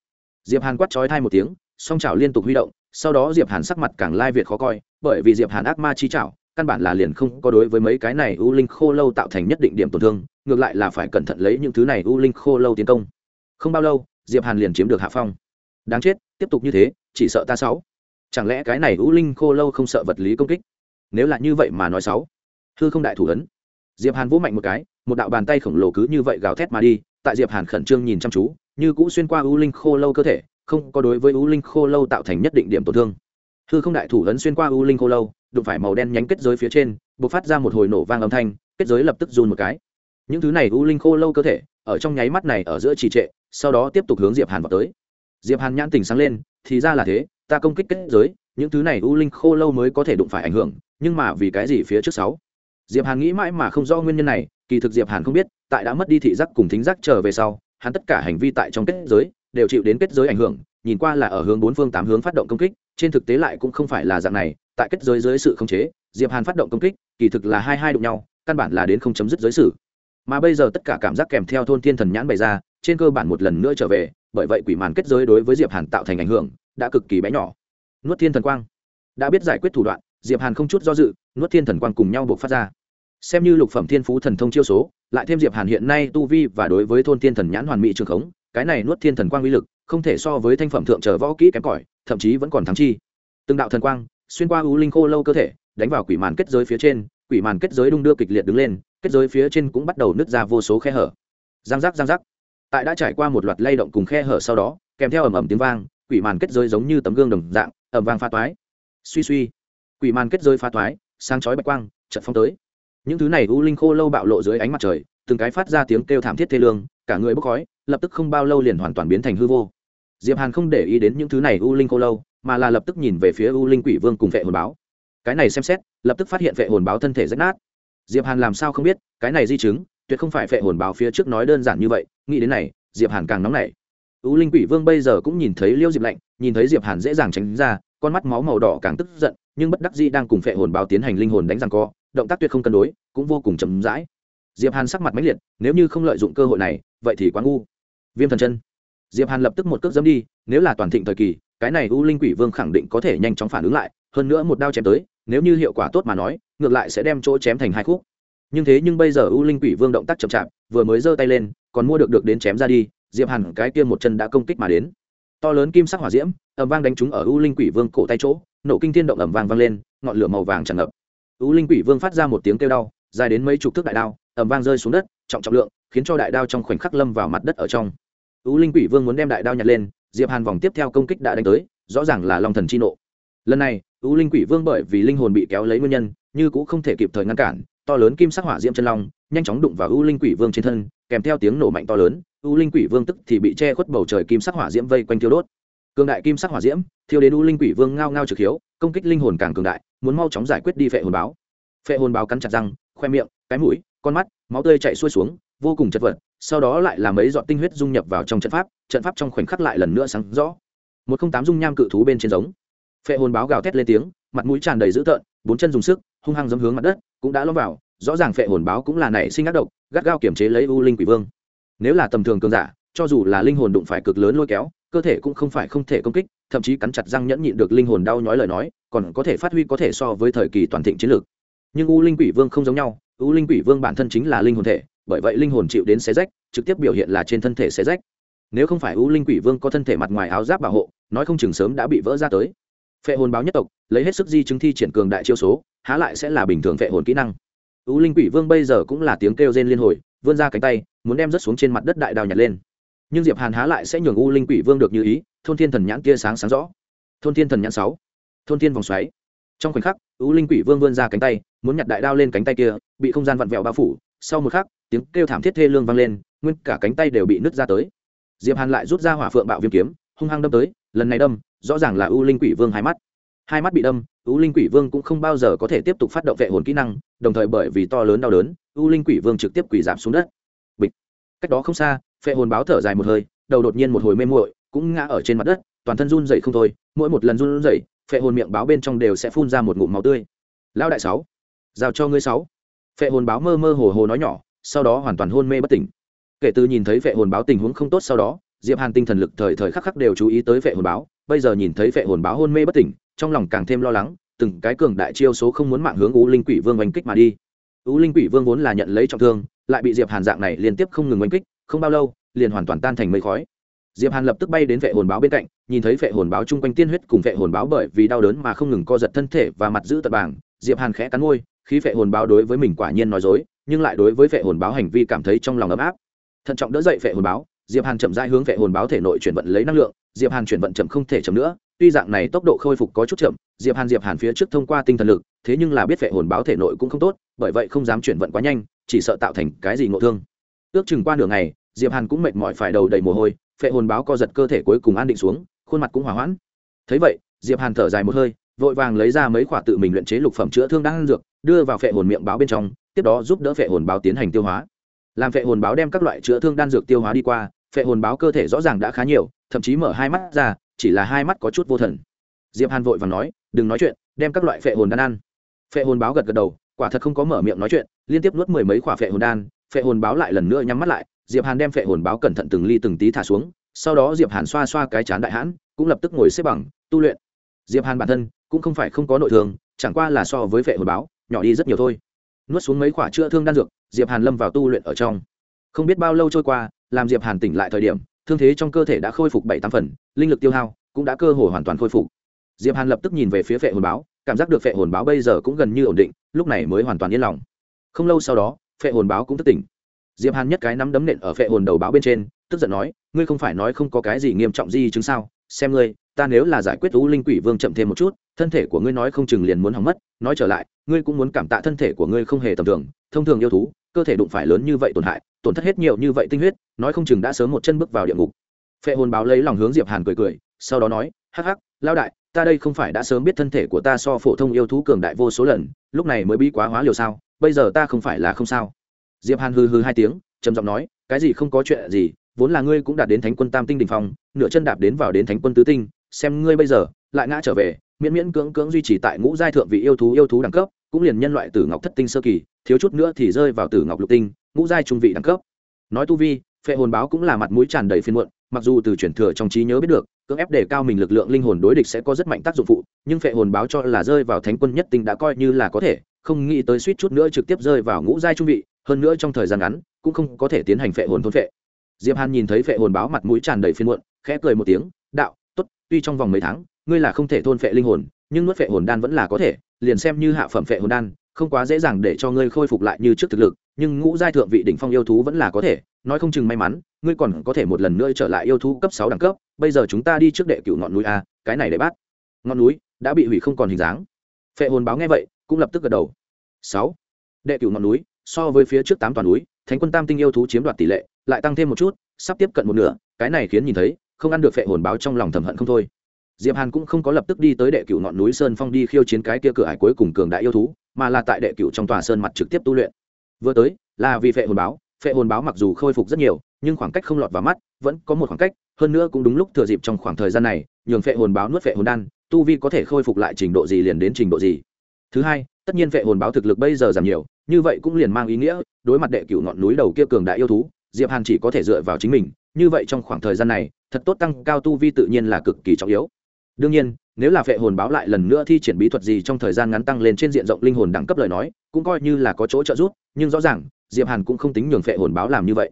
Diệp hàn quát chói thai một tiếng, song chảo liên tục huy động, sau đó diệp hàn sắc mặt càng lai việt khó coi, bởi vì diệp hàn ác ma chi chảo, căn bản là liền không có đối với mấy cái này u linh khô lâu tạo thành nhất định điểm tổn thương, ngược lại là phải cẩn thận lấy những thứ này u linh khô lâu tiến công. Không bao lâu, diệp hàn liền chiếm được hạ phong. Đáng chết tiếp tục như thế, chỉ sợ ta sáu. Chẳng lẽ cái này u linh khô lâu không sợ vật lý công kích? Nếu là như vậy mà nói sáu. Hư không đại thủ ấn. Diệp hàn vỗ mạnh một cái, một đạo bàn tay khổng lồ cứ như vậy gào thét mà đi, tại diệp hàn khẩn trương nhìn chăm chú, như cũ xuyên qua u linh khô lâu cơ thể, không có đối với u linh khô lâu tạo thành nhất định điểm tổn thương. Hư không đại thủ ấn xuyên qua u linh khô lâu, đụng phải màu đen nhánh kết giới phía trên b ộ c phát ra một hồi nổ vang âm thanh, kết giới lập tức run một cái. Những thứ này u linh khô lâu cơ thể, ở trong nháy mắt này ở giữa trì trệ, sau đó tiếp tục hướng diệp hàn vào tới diệp hàn nhãn tình sáng lên, thì ra là thế, ta công kích kết giới, những thứ này u linh khô lâu mới có thể đụng phải ảnh hưởng, nhưng mà vì cái gì phía trước sáu? Diệp hàn nghĩ mãi mà không rõ nguyên nhân này, kỳ thực diệp hàn không biết, tại đã mất đi thị giác cùng thính giác trở về sau, hắn tất cả hành vi tại trong kết giới, đều chịu đến kết giới ảnh hưởng, nhìn qua là ở hướng bốn phương tám hướng phát động công kích, trên thực tế lại cũng không phải là dạng này, tại kết giới dưới sự khống chế, diệp hàn phát động công kích, kỳ thực là hai hai đụng nhau, căn bản là đến không chấm dứt giới sự. Mà bây giờ tất cả cảm giác kèm theo thôn thiên thần nhãn bày ra trên cơ bản một lần nữa trở về, bởi vậy quỷ màn kết giới đối với diệp hàn tạo thành ảnh hưởng đã cực kỳ bé nhỏ. Nuốt thiên thần quang. Đã biết giải quyết thủ đoạn, diệp hàn không chút do dự, nuốt thiên thần quang cùng nhau buộc phát ra. Xem như lục phẩm thiên phú thần thông chiêu số, lại thêm diệp hàn hiện nay tu vi và đối với thôn thiên thần nhãn hoàn mỹ trường khống, cái này nuốt thiên thần quang uy lực, không thể so với thanh phẩm thượng trở võ kỹ kém cỏi, thậm chí vẫn còn thắng chi. Từng đạo thần quang, xuyên qua u linh khô lâu cơ thể, đánh vào quỷ màn kết giới phía trên, quỷ màn kết giới đung đưa kịch liệt đứng lên, kết giới phía trên cũng bắt đầu nứt ra vô số khe hở. Giang giác giang giác tại đã trải qua một loạt lay động cùng khe hở sau đó, kèm theo ầm ầm tiếng vang, quỷ màn kết giới giống như tấm gương đồng dạng, ầm vang pha toái. Suy suy, quỷ màn kết giới pha toái, sáng chói bạch quang trận phong tới. Những thứ này u linh khô lâu bạo lộ dưới ánh mặt trời, từng cái phát ra tiếng kêu thảm thiết thê lương, cả người bốc khói, lập tức không bao lâu liền hoàn toàn biến thành hư vô. Diệp hàn không để ý đến những thứ này u linh khô lâu, mà là lập tức nhìn về phía u linh quỷ vương cùng vệ hồn báo. Cái này xem xét, lập tức phát hiện vệ hồn báo thân thể rách nát. Diệp hàn làm sao không biết, cái này di chứng tuyệt không phải phệ hồn báo phía trước nói đơn giản như vậy, nghĩ đến này, diệp hàn càng nóng nảy. U linh quỷ vương bây giờ cũng nhìn thấy liêu diệp lạnh, nhìn thấy diệp hàn dễ dàng tránh ra, con mắt máu màu đỏ càng tức giận, nhưng bất đắc dĩ đang cùng phệ hồn báo tiến hành linh hồn đánh răng co, động tác tuyệt không cân đối, cũng vô cùng chậm rãi. Diệp hàn sắc mặt mãnh liệt, nếu như không lợi dụng cơ hội này, vậy thì quá ngu. Viêm thần chân. Diệp hàn lập tức một cước dẫm đi, nếu là toàn thịnh thời kỳ, cái này u linh quỷ vương khẳng định có thể nhanh chóng phản ứng lại, hơn nữa một đao chém tới, nếu như hiệu quả tốt mà nói, ngược lại sẽ đem chỗ chém thành hai khúc nhưng thế nhưng bây giờ u linh quỷ vương động tác chậm chạp, vừa mới giơ tay lên, còn mua được được đến chém ra đi, diệp hàn cái kia một chân đã công kích mà đến. To lớn kim sắc hỏa diễm, ầm vang đánh trúng ở u linh quỷ vương cổ tay chỗ, nổ kinh thiên động ầm vang vang lên, ngọn lửa màu vàng tràn ngập. U linh quỷ vương phát ra một tiếng kêu đau, dài đến mấy chục thước đại đao, ầm vang rơi xuống đất, trọng trọng lượng, khiến cho đại đao trong khoảnh khắc lâm vào mặt đất ở trong. U linh quỷ vương muốn đem đại đao nhặt lên, diệp hàn vòng tiếp theo công kích đã đánh tới, rõ ràng là long thần chi nộ. Lần này, u linh quỷ vương bởi vì linh hồn bị kéo lấy nguyên nhân, như cũng không thể kịp thời ngăn cản to lớn kim sắc hỏa diễm chân long, nhanh chóng đụng vào u linh quỷ vương trên thân, kèm theo tiếng nổ mạnh to lớn, u linh quỷ vương tức thì bị che khuất bầu trời kim sắc hỏa diễm vây quanh thiêu đốt. Cường đại kim sắc hỏa diễm, thiêu đến u linh quỷ vương ngao ngao trực hiếu, công kích linh hồn càng cường đại, muốn mau chóng giải quyết đi phệ hồn báo. Phệ hồn báo cắn chặt răng, khoe miệng, cái mũi, con mắt, máu tươi chạy xuôi xuống, vô cùng chật vật, sau đó lại làm mấy giọt tinh huyết dung nhập vào trong trận pháp trận pháp trong khoảnh khắc lại lần nữa sáng rõ. Một không tám dung nham cự thú bên trên giống. Phệ hồn báo gào thét lên tiếng, mặt mũi tràn đầy dữ tợn bốn chân dùng sức, hung hăng dấm hướng mặt đất, cũng đã lõm vào, rõ ràng phệ hồn báo cũng là nảy sinh ác độc, gắt gao kiểm chế lấy u linh quỷ vương. Nếu là tầm thường cường giả, cho dù là linh hồn đụng phải cực lớn lôi kéo, cơ thể cũng không phải không thể công kích, thậm chí cắn chặt răng nhẫn nhịn được linh hồn đau nhói lời nói, còn có thể phát huy có thể so với thời kỳ toàn thịnh chiến lược. Nhưng u linh quỷ vương không giống nhau, u linh quỷ vương bản thân chính là linh hồn thể, bởi vậy linh hồn chịu đến xé rách, trực tiếp biểu hiện là trên thân thể xé rách. Nếu không phải u linh quỷ vương có thân thể mặt ngoài áo giáp bảo hộ, nói không chừng sớm đã bị vỡ ra tới phệ hồn báo nhất tộc, lấy hết sức di chứng thi triển cường đại chiêu số, há lại sẽ là bình thường phệ hồn kỹ năng. U linh quỷ vương bây giờ cũng là tiếng kêu rên liên hồi, vươn ra cánh tay, muốn đem rớt xuống trên mặt đất đại đào nhặt lên. Nhưng diệp hàn há lại sẽ nhường u linh quỷ vương được như ý, thôn thiên thần nhãn kia sáng sáng rõ. Thôn thiên thần nhãn sáu, thôn thiên vòng xoáy. Trong khoảnh khắc u linh quỷ vương vươn ra cánh tay, muốn nhặt đại đao lên cánh tay kia, bị không gian vặn vẹo bao phủ. Sau một khắc, tiếng kêu thảm thiết thê lương vang lên, nguyên cả cánh tay đều bị nứt ra tới. Diệp hàn lại rút ra hỏa phượng bạo viêm kiếm, hung hăng đâm tới, lần này đâm rõ ràng là u linh quỷ vương hai mắt. Hai mắt bị đâm, u linh quỷ vương cũng không bao giờ có thể tiếp tục phát động vệ hồn kỹ năng, đồng thời bởi vì to lớn đau đớn, u linh quỷ vương trực tiếp quỷ giảm xuống đất. Bịch. Cách đó không xa, phệ hồn báo thở dài một hơi, đầu đột nhiên một hồi mê muội, cũng ngã ở trên mặt đất, toàn thân run dậy không thôi, mỗi một lần run dậy phệ hồn miệng báo bên trong đều sẽ phun ra một ngụm máu tươi. Lão đại sáu, giao cho ngươi sáu. Phệ hồn báo mơ mơ hồ hồ nói nhỏ, sau đó hoàn toàn hôn mê bất tỉnh. Kể từ nhìn thấy phệ hồn báo tình huống không tốt sau đó diệp hàn tinh thần lực thời thời khắc khắc đều chú ý tới phệ hồn báo, bây giờ nhìn thấy phệ hồn báo hôn mê bất tỉnh, trong lòng càng thêm lo lắng, từng cái cường đại chiêu số không muốn mạng hướng u linh quỷ vương oanh kích mà đi. U linh quỷ vương vốn là nhận lấy trọng thương, lại bị diệp hàn dạng này liên tiếp không ngừng oanh kích, không bao lâu, liền hoàn toàn tan thành mây khói. Diệp hàn lập tức bay đến vệ hồn báo bên cạnh, nhìn thấy vệ hồn báo chung quanh tiên huyết cùng vệ hồn báo bởi vì đau đớn mà không ngừng co giật thân thể và mặt giữ tật bảng, diệp hàn khẽ cắn môi, khí vệ hồn báo đối với mình quả nhiên nói dối, nhưng lại đối với vệ hồn báo hành vi cảm thấy trong lòng ấm áp. Thận trọng đỡ dậy vệ hồn báo diệp hàn chậm rãi hướng vệ hồn báo thể nội chuyển vận lấy năng lượng, diệp hàn chuyển vận chậm không thể chậm nữa, tuy dạng này tốc độ khôi phục có chút chậm, diệp hàn diệp hàn phía trước thông qua tinh thần lực, thế nhưng là biết vệ hồn báo thể nội cũng không tốt, bởi vậy không dám chuyển vận quá nhanh, chỉ sợ tạo thành cái gì ngộ thương. Ước chừng qua nửa ngày, diệp hàn cũng mệt mỏi phải đầu đầy mồ hôi phệ hồn báo co giật cơ thể cuối cùng an định xuống, khuôn mặt cũng hòa hoãn. Thấy vậy, diệp hàn thở dài một hơi, vội vàng lấy ra mấy quả tự mình luyện chế lục phẩm chữa thương đang ăn dược, đưa vào phệ hồn miệng báo bên trong, tiếp đó giúp đỡ phệ hồn báo tiến hành tiêu hóa. Làm phệ hồn báo đem các loại chữa thương đan dược tiêu hóa đi qua phệ hồn báo cơ thể rõ ràng đã khá nhiều, thậm chí mở hai mắt ra, chỉ là hai mắt có chút vô thần. Diệp hàn vội vàng nói, đừng nói chuyện, đem các loại phệ hồn đan ăn. Phệ hồn báo gật gật đầu, quả thật không có mở miệng nói chuyện, liên tiếp nuốt mười mấy quả phệ hồn đan, phệ hồn báo lại lần nữa nhắm mắt lại, diệp hàn đem phệ hồn báo cẩn thận từng ly từng tí thả xuống, sau đó diệp hàn xoa xoa cái chán đại hãn, cũng lập tức ngồi xếp bằng, tu luyện. Diệp hàn bản thân cũng không phải không có nội thương, chẳng qua là so với phệ hồn báo, nhỏ đi rất nhiều thôi. Nuốt xuống mấy quả chữa thương đan dược, diệp hàn lâm vào tu luyện ở trong. Không biết bao lâu trôi qua làm diệp hàn tỉnh lại thời điểm, thương thế trong cơ thể đã khôi phục bảy tám phần, linh lực tiêu hao cũng đã cơ hồ hoàn toàn khôi phục. Diệp hàn lập tức nhìn về phía phệ hồn báo, cảm giác được phệ hồn báo bây giờ cũng gần như ổn định, lúc này mới hoàn toàn yên lòng. Không lâu sau đó, phệ hồn báo cũng thức tỉnh. Diệp hàn nhất cái nắm đấm nện ở phệ hồn đầu báo bên trên, tức giận nói, ngươi không phải nói không có cái gì nghiêm trọng gì chứng sao? Xem ngươi, ta nếu là giải quyết u linh quỷ vương chậm thêm một chút, thân thể của ngươi nói không chừng liền muốn hỏng mất, nói trở lại, ngươi cũng muốn cảm tạ thân thể của ngươi không hề tầm thường, thông thường yêu thú, cơ thể đụng phải lớn như vậy tổn hại tổn thất hết nhiều như vậy tinh huyết, nói không chừng đã sớm một chân bước vào địa ngục. Phệ hồn báo lấy lòng hướng diệp hàn cười cười, sau đó nói, hắc hắc lao đại, ta đây không phải đã sớm biết thân thể của ta so phổ thông yêu thú cường đại vô số lần, lúc này mới bí quá hóa liều sao, bây giờ ta không phải là không sao. Diệp hàn hừ hừ hai tiếng, trầm giọng nói, cái gì không có chuyện gì, vốn là ngươi cũng đạt đến thánh quân tam tinh đỉnh phong, nửa chân đạp đến vào đến thánh quân tứ tinh, xem ngươi bây giờ, lại ngã trở về, miễn miễn cưỡng cưỡng duy trì tại ngũ giai thượng vị yêu thú yêu thú đẳng cấp, cũng liền nhân loại tử ngọc thất tinh sơ kỳ, thiếu chút nữa thì rơi vào tử ngọc lục tinh ngũ giai trung vị đẳng cấp. Nói tu vi, phệ hồn báo cũng là mặt mũi tràn đầy phiên muộn, mặc dù từ chuyển thừa trong trí nhớ biết được, cưỡng ép để cao mình lực lượng linh hồn đối địch sẽ có rất mạnh tác dụng phụ, nhưng phệ hồn báo cho là rơi vào thánh quân nhất tinh đã coi như là có thể, không nghĩ tới suýt chút nữa trực tiếp rơi vào ngũ giai trung vị, hơn nữa trong thời gian ngắn, cũng không có thể tiến hành phệ hồn thôn phệ. Diệp hàn nhìn thấy phệ hồn báo mặt mũi tràn đầy phiên muộn, khẽ cười một tiếng, đạo, tốt, tuy trong vòng mấy tháng, ngươi là không thể thôn phệ linh hồn, nhưng nuốt phệ hồn đan vẫn là có thể, liền xem như hạ phẩm phệ hồn đan, không quá dễ dàng để cho ngươi khôi phục lại như trước thực lực nhưng ngũ giai thượng vị đỉnh phong yêu thú vẫn là có thể, nói không chừng may mắn, ngươi còn có thể một lần nữa trở lại yêu thú cấp sáu đẳng cấp, bây giờ chúng ta đi trước đệ cửu ngọn núi a, cái này để bắt. Ngọn núi đã bị hủy không còn hình dáng. Phệ hồn báo nghe vậy, cũng lập tức gật đầu. Sáu. Đệ cửu ngọn núi, so với phía trước tám toàn núi, thánh quân tam tinh yêu thú chiếm đoạt tỷ lệ, lại tăng thêm một chút, sắp tiếp cận một nửa, cái này khiến nhìn thấy, không ăn được phệ hồn báo trong lòng thầm hận không thôi. Diệp hàn cũng không có lập tức đi tới đệ cửu ngọn núi sơn phong đi khiêu chiến cái kia cửa ải cuối cùng cường đại yêu thú, mà là tại đệ cửu trong tòa sơn mặt trực tiếp tu luyện vừa tới, là vì phệ hồn báo, phệ hồn báo mặc dù khôi phục rất nhiều, nhưng khoảng cách không lọt vào mắt, vẫn có một khoảng cách, hơn nữa cũng đúng lúc thừa dịp trong khoảng thời gian này, nhường phệ hồn báo nuốt phệ hồn đan, tu vi có thể khôi phục lại trình độ gì liền đến trình độ gì. Thứ hai, tất nhiên phệ hồn báo thực lực bây giờ giảm nhiều, như vậy cũng liền mang ý nghĩa, đối mặt đệ cửu ngọn núi đầu kia cường đại yêu thú, diệp hàn chỉ có thể dựa vào chính mình, như vậy trong khoảng thời gian này, thật tốt tăng cao tu vi tự nhiên là cực kỳ trọng yếu. Đương nhiên nếu là phệ hồn báo lại lần nữa thi triển bí thuật gì trong thời gian ngắn tăng lên trên diện rộng linh hồn đẳng cấp lời nói, cũng coi như là có chỗ trợ giúp, nhưng rõ ràng, diệp hàn cũng không tính nhường phệ hồn báo làm như vậy.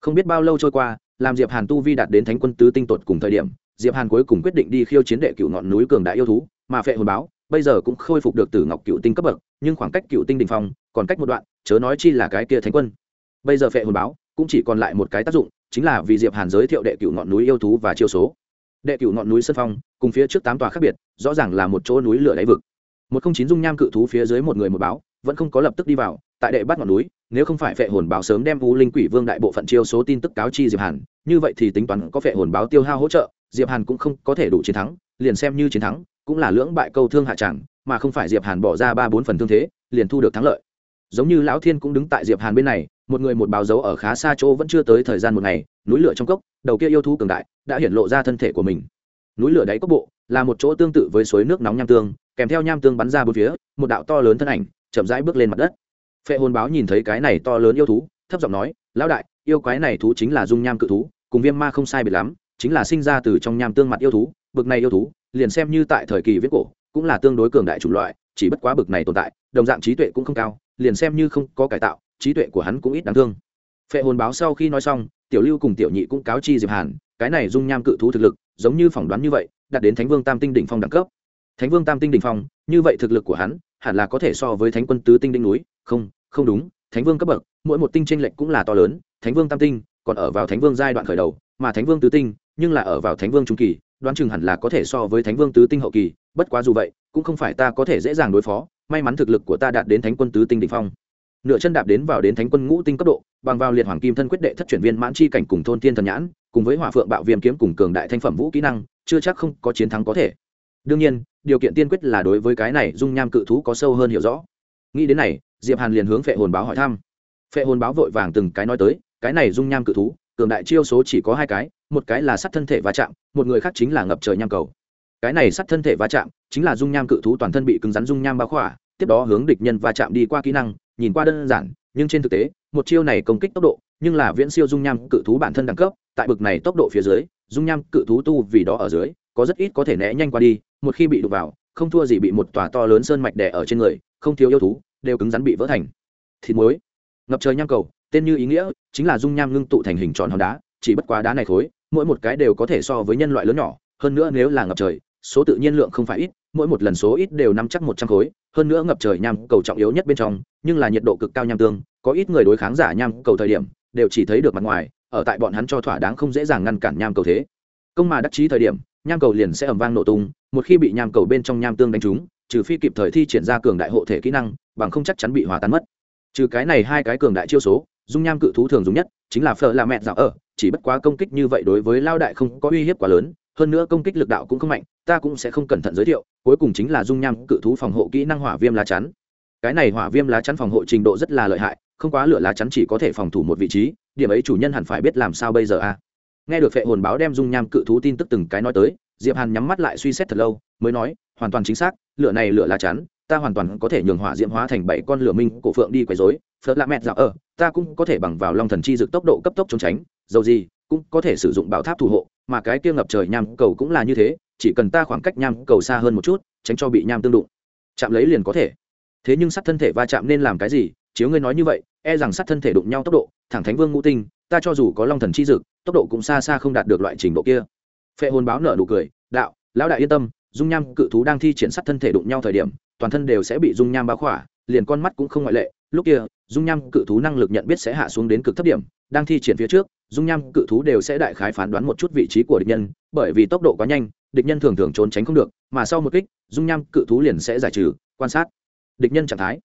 Không biết bao lâu trôi qua, làm diệp hàn tu vi đạt đến thánh quân tứ tinh tột cùng thời điểm, diệp hàn cuối cùng quyết định đi khiêu chiến đệ cựu ngọn núi cường đại yêu thú, mà phệ hồn báo bây giờ cũng khôi phục được từ ngọc cựu tinh cấp bậc, nhưng khoảng cách cựu tinh đình phong còn cách một đoạn, chớ nói chi là cái kia thánh quân. Bây giờ phệ hồn báo cũng chỉ còn lại một cái tác dụng, chính là vì diệp hàn giới thiệu đệ cựu ngọn núi yêu thú và chiêu số đệ cửu ngọn núi sơn phong, cùng phía trước tám tòa khác biệt, rõ ràng là một chỗ núi lửa đáy vực. Một không chín dung nham cự thú phía dưới một người một báo, vẫn không có lập tức đi vào, tại đệ bắt ngọn núi, nếu không phải phệ hồn báo sớm đem u linh quỷ vương đại bộ phận chiêu số tin tức cáo chi diệp hàn, như vậy thì tính toán có phệ hồn báo tiêu hao hỗ trợ, diệp hàn cũng không có thể đủ chiến thắng, liền xem như chiến thắng, cũng là lưỡng bại câu thương hạ chẳng, mà không phải diệp hàn bỏ ra ba bốn phần thương thế, liền thu được thắng lợi. Giống như lão thiên cũng đứng tại diệp hàn bên này, một người một báo dấu ở khá xa chỗ vẫn chưa tới thời gian một ngày núi lửa trong cốc, đầu kia yêu thú cường đại, đã hiển lộ ra thân thể của mình. Núi lửa đáy cốc bộ là một chỗ tương tự với suối nước nóng nham tương, kèm theo nham tương bắn ra bốn phía, một đạo to lớn thân ảnh chậm rãi bước lên mặt đất. Phệ hồn báo nhìn thấy cái này to lớn yêu thú, thấp giọng nói, lão đại, yêu quái này thú chính là dung nham cự thú, cùng viêm ma không sai biệt lắm, chính là sinh ra từ trong nham tương mặt yêu thú, bực này yêu thú, liền xem như tại thời kỳ viết cổ, cũng là tương đối cường đại chủng loại, chỉ bất quá bực này tồn tại, đồng dạng trí tuệ cũng không cao, liền xem như không có cải tạo, trí tuệ của hắn cũng ít đáng thương phệ hồn báo sau khi nói xong, tiểu lưu cùng tiểu nhị cũng cáo chi diệp hàn, cái này dung nham cự thú thực lực, giống như phỏng đoán như vậy, đạt đến thánh vương tam tinh đỉnh phong đẳng cấp. Thánh vương tam tinh đỉnh phong, như vậy thực lực của hắn, hẳn là có thể so với thánh quân tứ tinh đỉnh núi. Không không đúng, thánh vương cấp bậc, mỗi một tinh chênh lệch cũng là to lớn, thánh vương tam tinh còn ở vào thánh vương giai đoạn khởi đầu, mà thánh vương tứ tinh nhưng là ở vào thánh vương trung kỳ, đoán chừng hẳn là có thể so với thánh vương tứ tinh hậu kỳ, bất quá dù vậy, cũng không phải ta có thể dễ dàng đối phó, may mắn thực lực của ta đạt đến thánh quân tứ tinh Đỉnh phong nửa chân đạp đến vào đến thánh quân ngũ tinh cấp độ, bằng vào liệt hoàng kim thân quyết đệ thất chuyển viên mãn chi cảnh cùng thôn thiên thần nhãn, cùng với hỏa phượng bạo viêm kiếm cùng cường đại thanh phẩm vũ kỹ năng, chưa chắc không có chiến thắng có thể. Đương nhiên, điều kiện tiên quyết là đối với cái này dung nham cự thú có sâu hơn hiểu rõ. Nghĩ đến này, diệp hàn liền hướng phệ hồn báo hỏi thăm. Phệ hồn báo vội vàng từng cái nói tới, cái này dung nham cự thú, cường đại chiêu số chỉ có hai cái, một cái là sắt thân thể va chạm, một người khác chính là ngập trời nham cầu. Cái này sắt thân thể va chạm, chính là dung nham cự thú toàn thân bị cứng rắn dung nham bao khỏa, tiếp đó hướng địch nhân va chạm đi qua kỹ năng nhìn qua đơn giản, nhưng trên thực tế, một chiêu này công kích tốc độ, nhưng là viễn siêu dung nham cự thú bản thân đẳng cấp, tại bực này tốc độ phía dưới, dung nham cự thú tu vì đó ở dưới, có rất ít có thể né nhanh qua đi, một khi bị đụng vào, không thua gì bị một tòa to lớn sơn mạch đè ở trên người, không thiếu yêu thú, đều cứng rắn bị vỡ thành thịt muối. Ngập trời nham cầu, tên như ý nghĩa, chính là dung nham ngưng tụ thành hình tròn hòn đá, chỉ bất quá đá này khối, mỗi một cái đều có thể so với nhân loại lớn nhỏ, hơn nữa nếu là ngập trời, số tự nhiên lượng không phải ít mỗi một lần số ít đều nắm chắc một trăm khối, hơn nữa ngập trời nham cầu trọng yếu nhất bên trong, nhưng là nhiệt độ cực cao nham tương, có ít người đối kháng giả nham cầu thời điểm, đều chỉ thấy được mặt ngoài, ở tại bọn hắn cho thỏa đáng không dễ dàng ngăn cản nham cầu thế. Công mà đắc chí thời điểm, nham cầu liền sẽ ẩm vang nổ tung, một khi bị nham cầu bên trong nham tương đánh trúng, trừ phi kịp thời thi triển ra cường đại hộ thể kỹ năng, bằng không chắc chắn bị hòa tan mất. Trừ cái này hai cái cường đại chiêu số, dung nham cự thú thường dùng nhất, chính là phở là mẹ dạo ở, chỉ bất quá công kích như vậy đối với lao đại không có uy hiếp quá lớn, hơn nữa công kích lực đạo cũng không mạnh ta cũng sẽ không cẩn thận giới thiệu, cuối cùng chính là dung nham cự thú phòng hộ kỹ năng hỏa viêm lá chắn cái này hỏa viêm lá chắn phòng hộ trình độ rất là lợi hại, không quá lửa lá chắn chỉ có thể phòng thủ một vị trí, điểm ấy chủ nhân hẳn phải biết làm sao bây giờ a à? nghe được phệ hồn báo đem dung nham cự thú tin tức từng cái nói tới, diệp hàn nhắm mắt lại suy xét thật lâu, mới nói, hoàn toàn chính xác, lửa này lửa lá chắn, ta hoàn toàn có thể nhường hỏa diễm hóa thành bảy con lửa minh, cổ phượng đi quấy rối, phớt lạ mẹt dạo ở, ta cũng có thể bằng vào long thần chi dực tốc độ cấp tốc trốn tránh, dầu gì, cũng có thể sử dụng bảo tháp thủ hộ, mà cái kia ngập trời nham cầu cũng là như thế chỉ cần ta khoảng cách nham cầu xa hơn một chút, tránh cho bị nham tương đụng. Chạm lấy liền có thể. Thế nhưng sắt thân thể va chạm nên làm cái gì? Chiếu ngươi nói như vậy e rằng sắt thân thể đụng nhau tốc độ, thẳng thánh vương ngũ tinh, ta cho dù có long thần chi dực, tốc độ cũng xa xa không đạt được loại trình độ kia. Phệ hồn báo nở nụ cười, đạo, lão đại yên tâm, dung nham cự thú đang thi triển sắt thân thể đụng nhau thời điểm, toàn thân đều sẽ bị dung nham bao khỏa, liền con mắt cũng không ngoại lệ. Lúc kia, dung nham cự thú năng lực nhận biết sẽ hạ xuống đến cực thấp điểm, đang thi triển phía trước, dung nham cự thú đều sẽ đại khái phán đoán một chút vị trí của địch nhân, bởi vì tốc độ quá nhanh địch nhân thường thường trốn tránh không được, mà sau một kích, dung nham cự thú liền sẽ giải trừ, quan sát địch nhân trạng thái.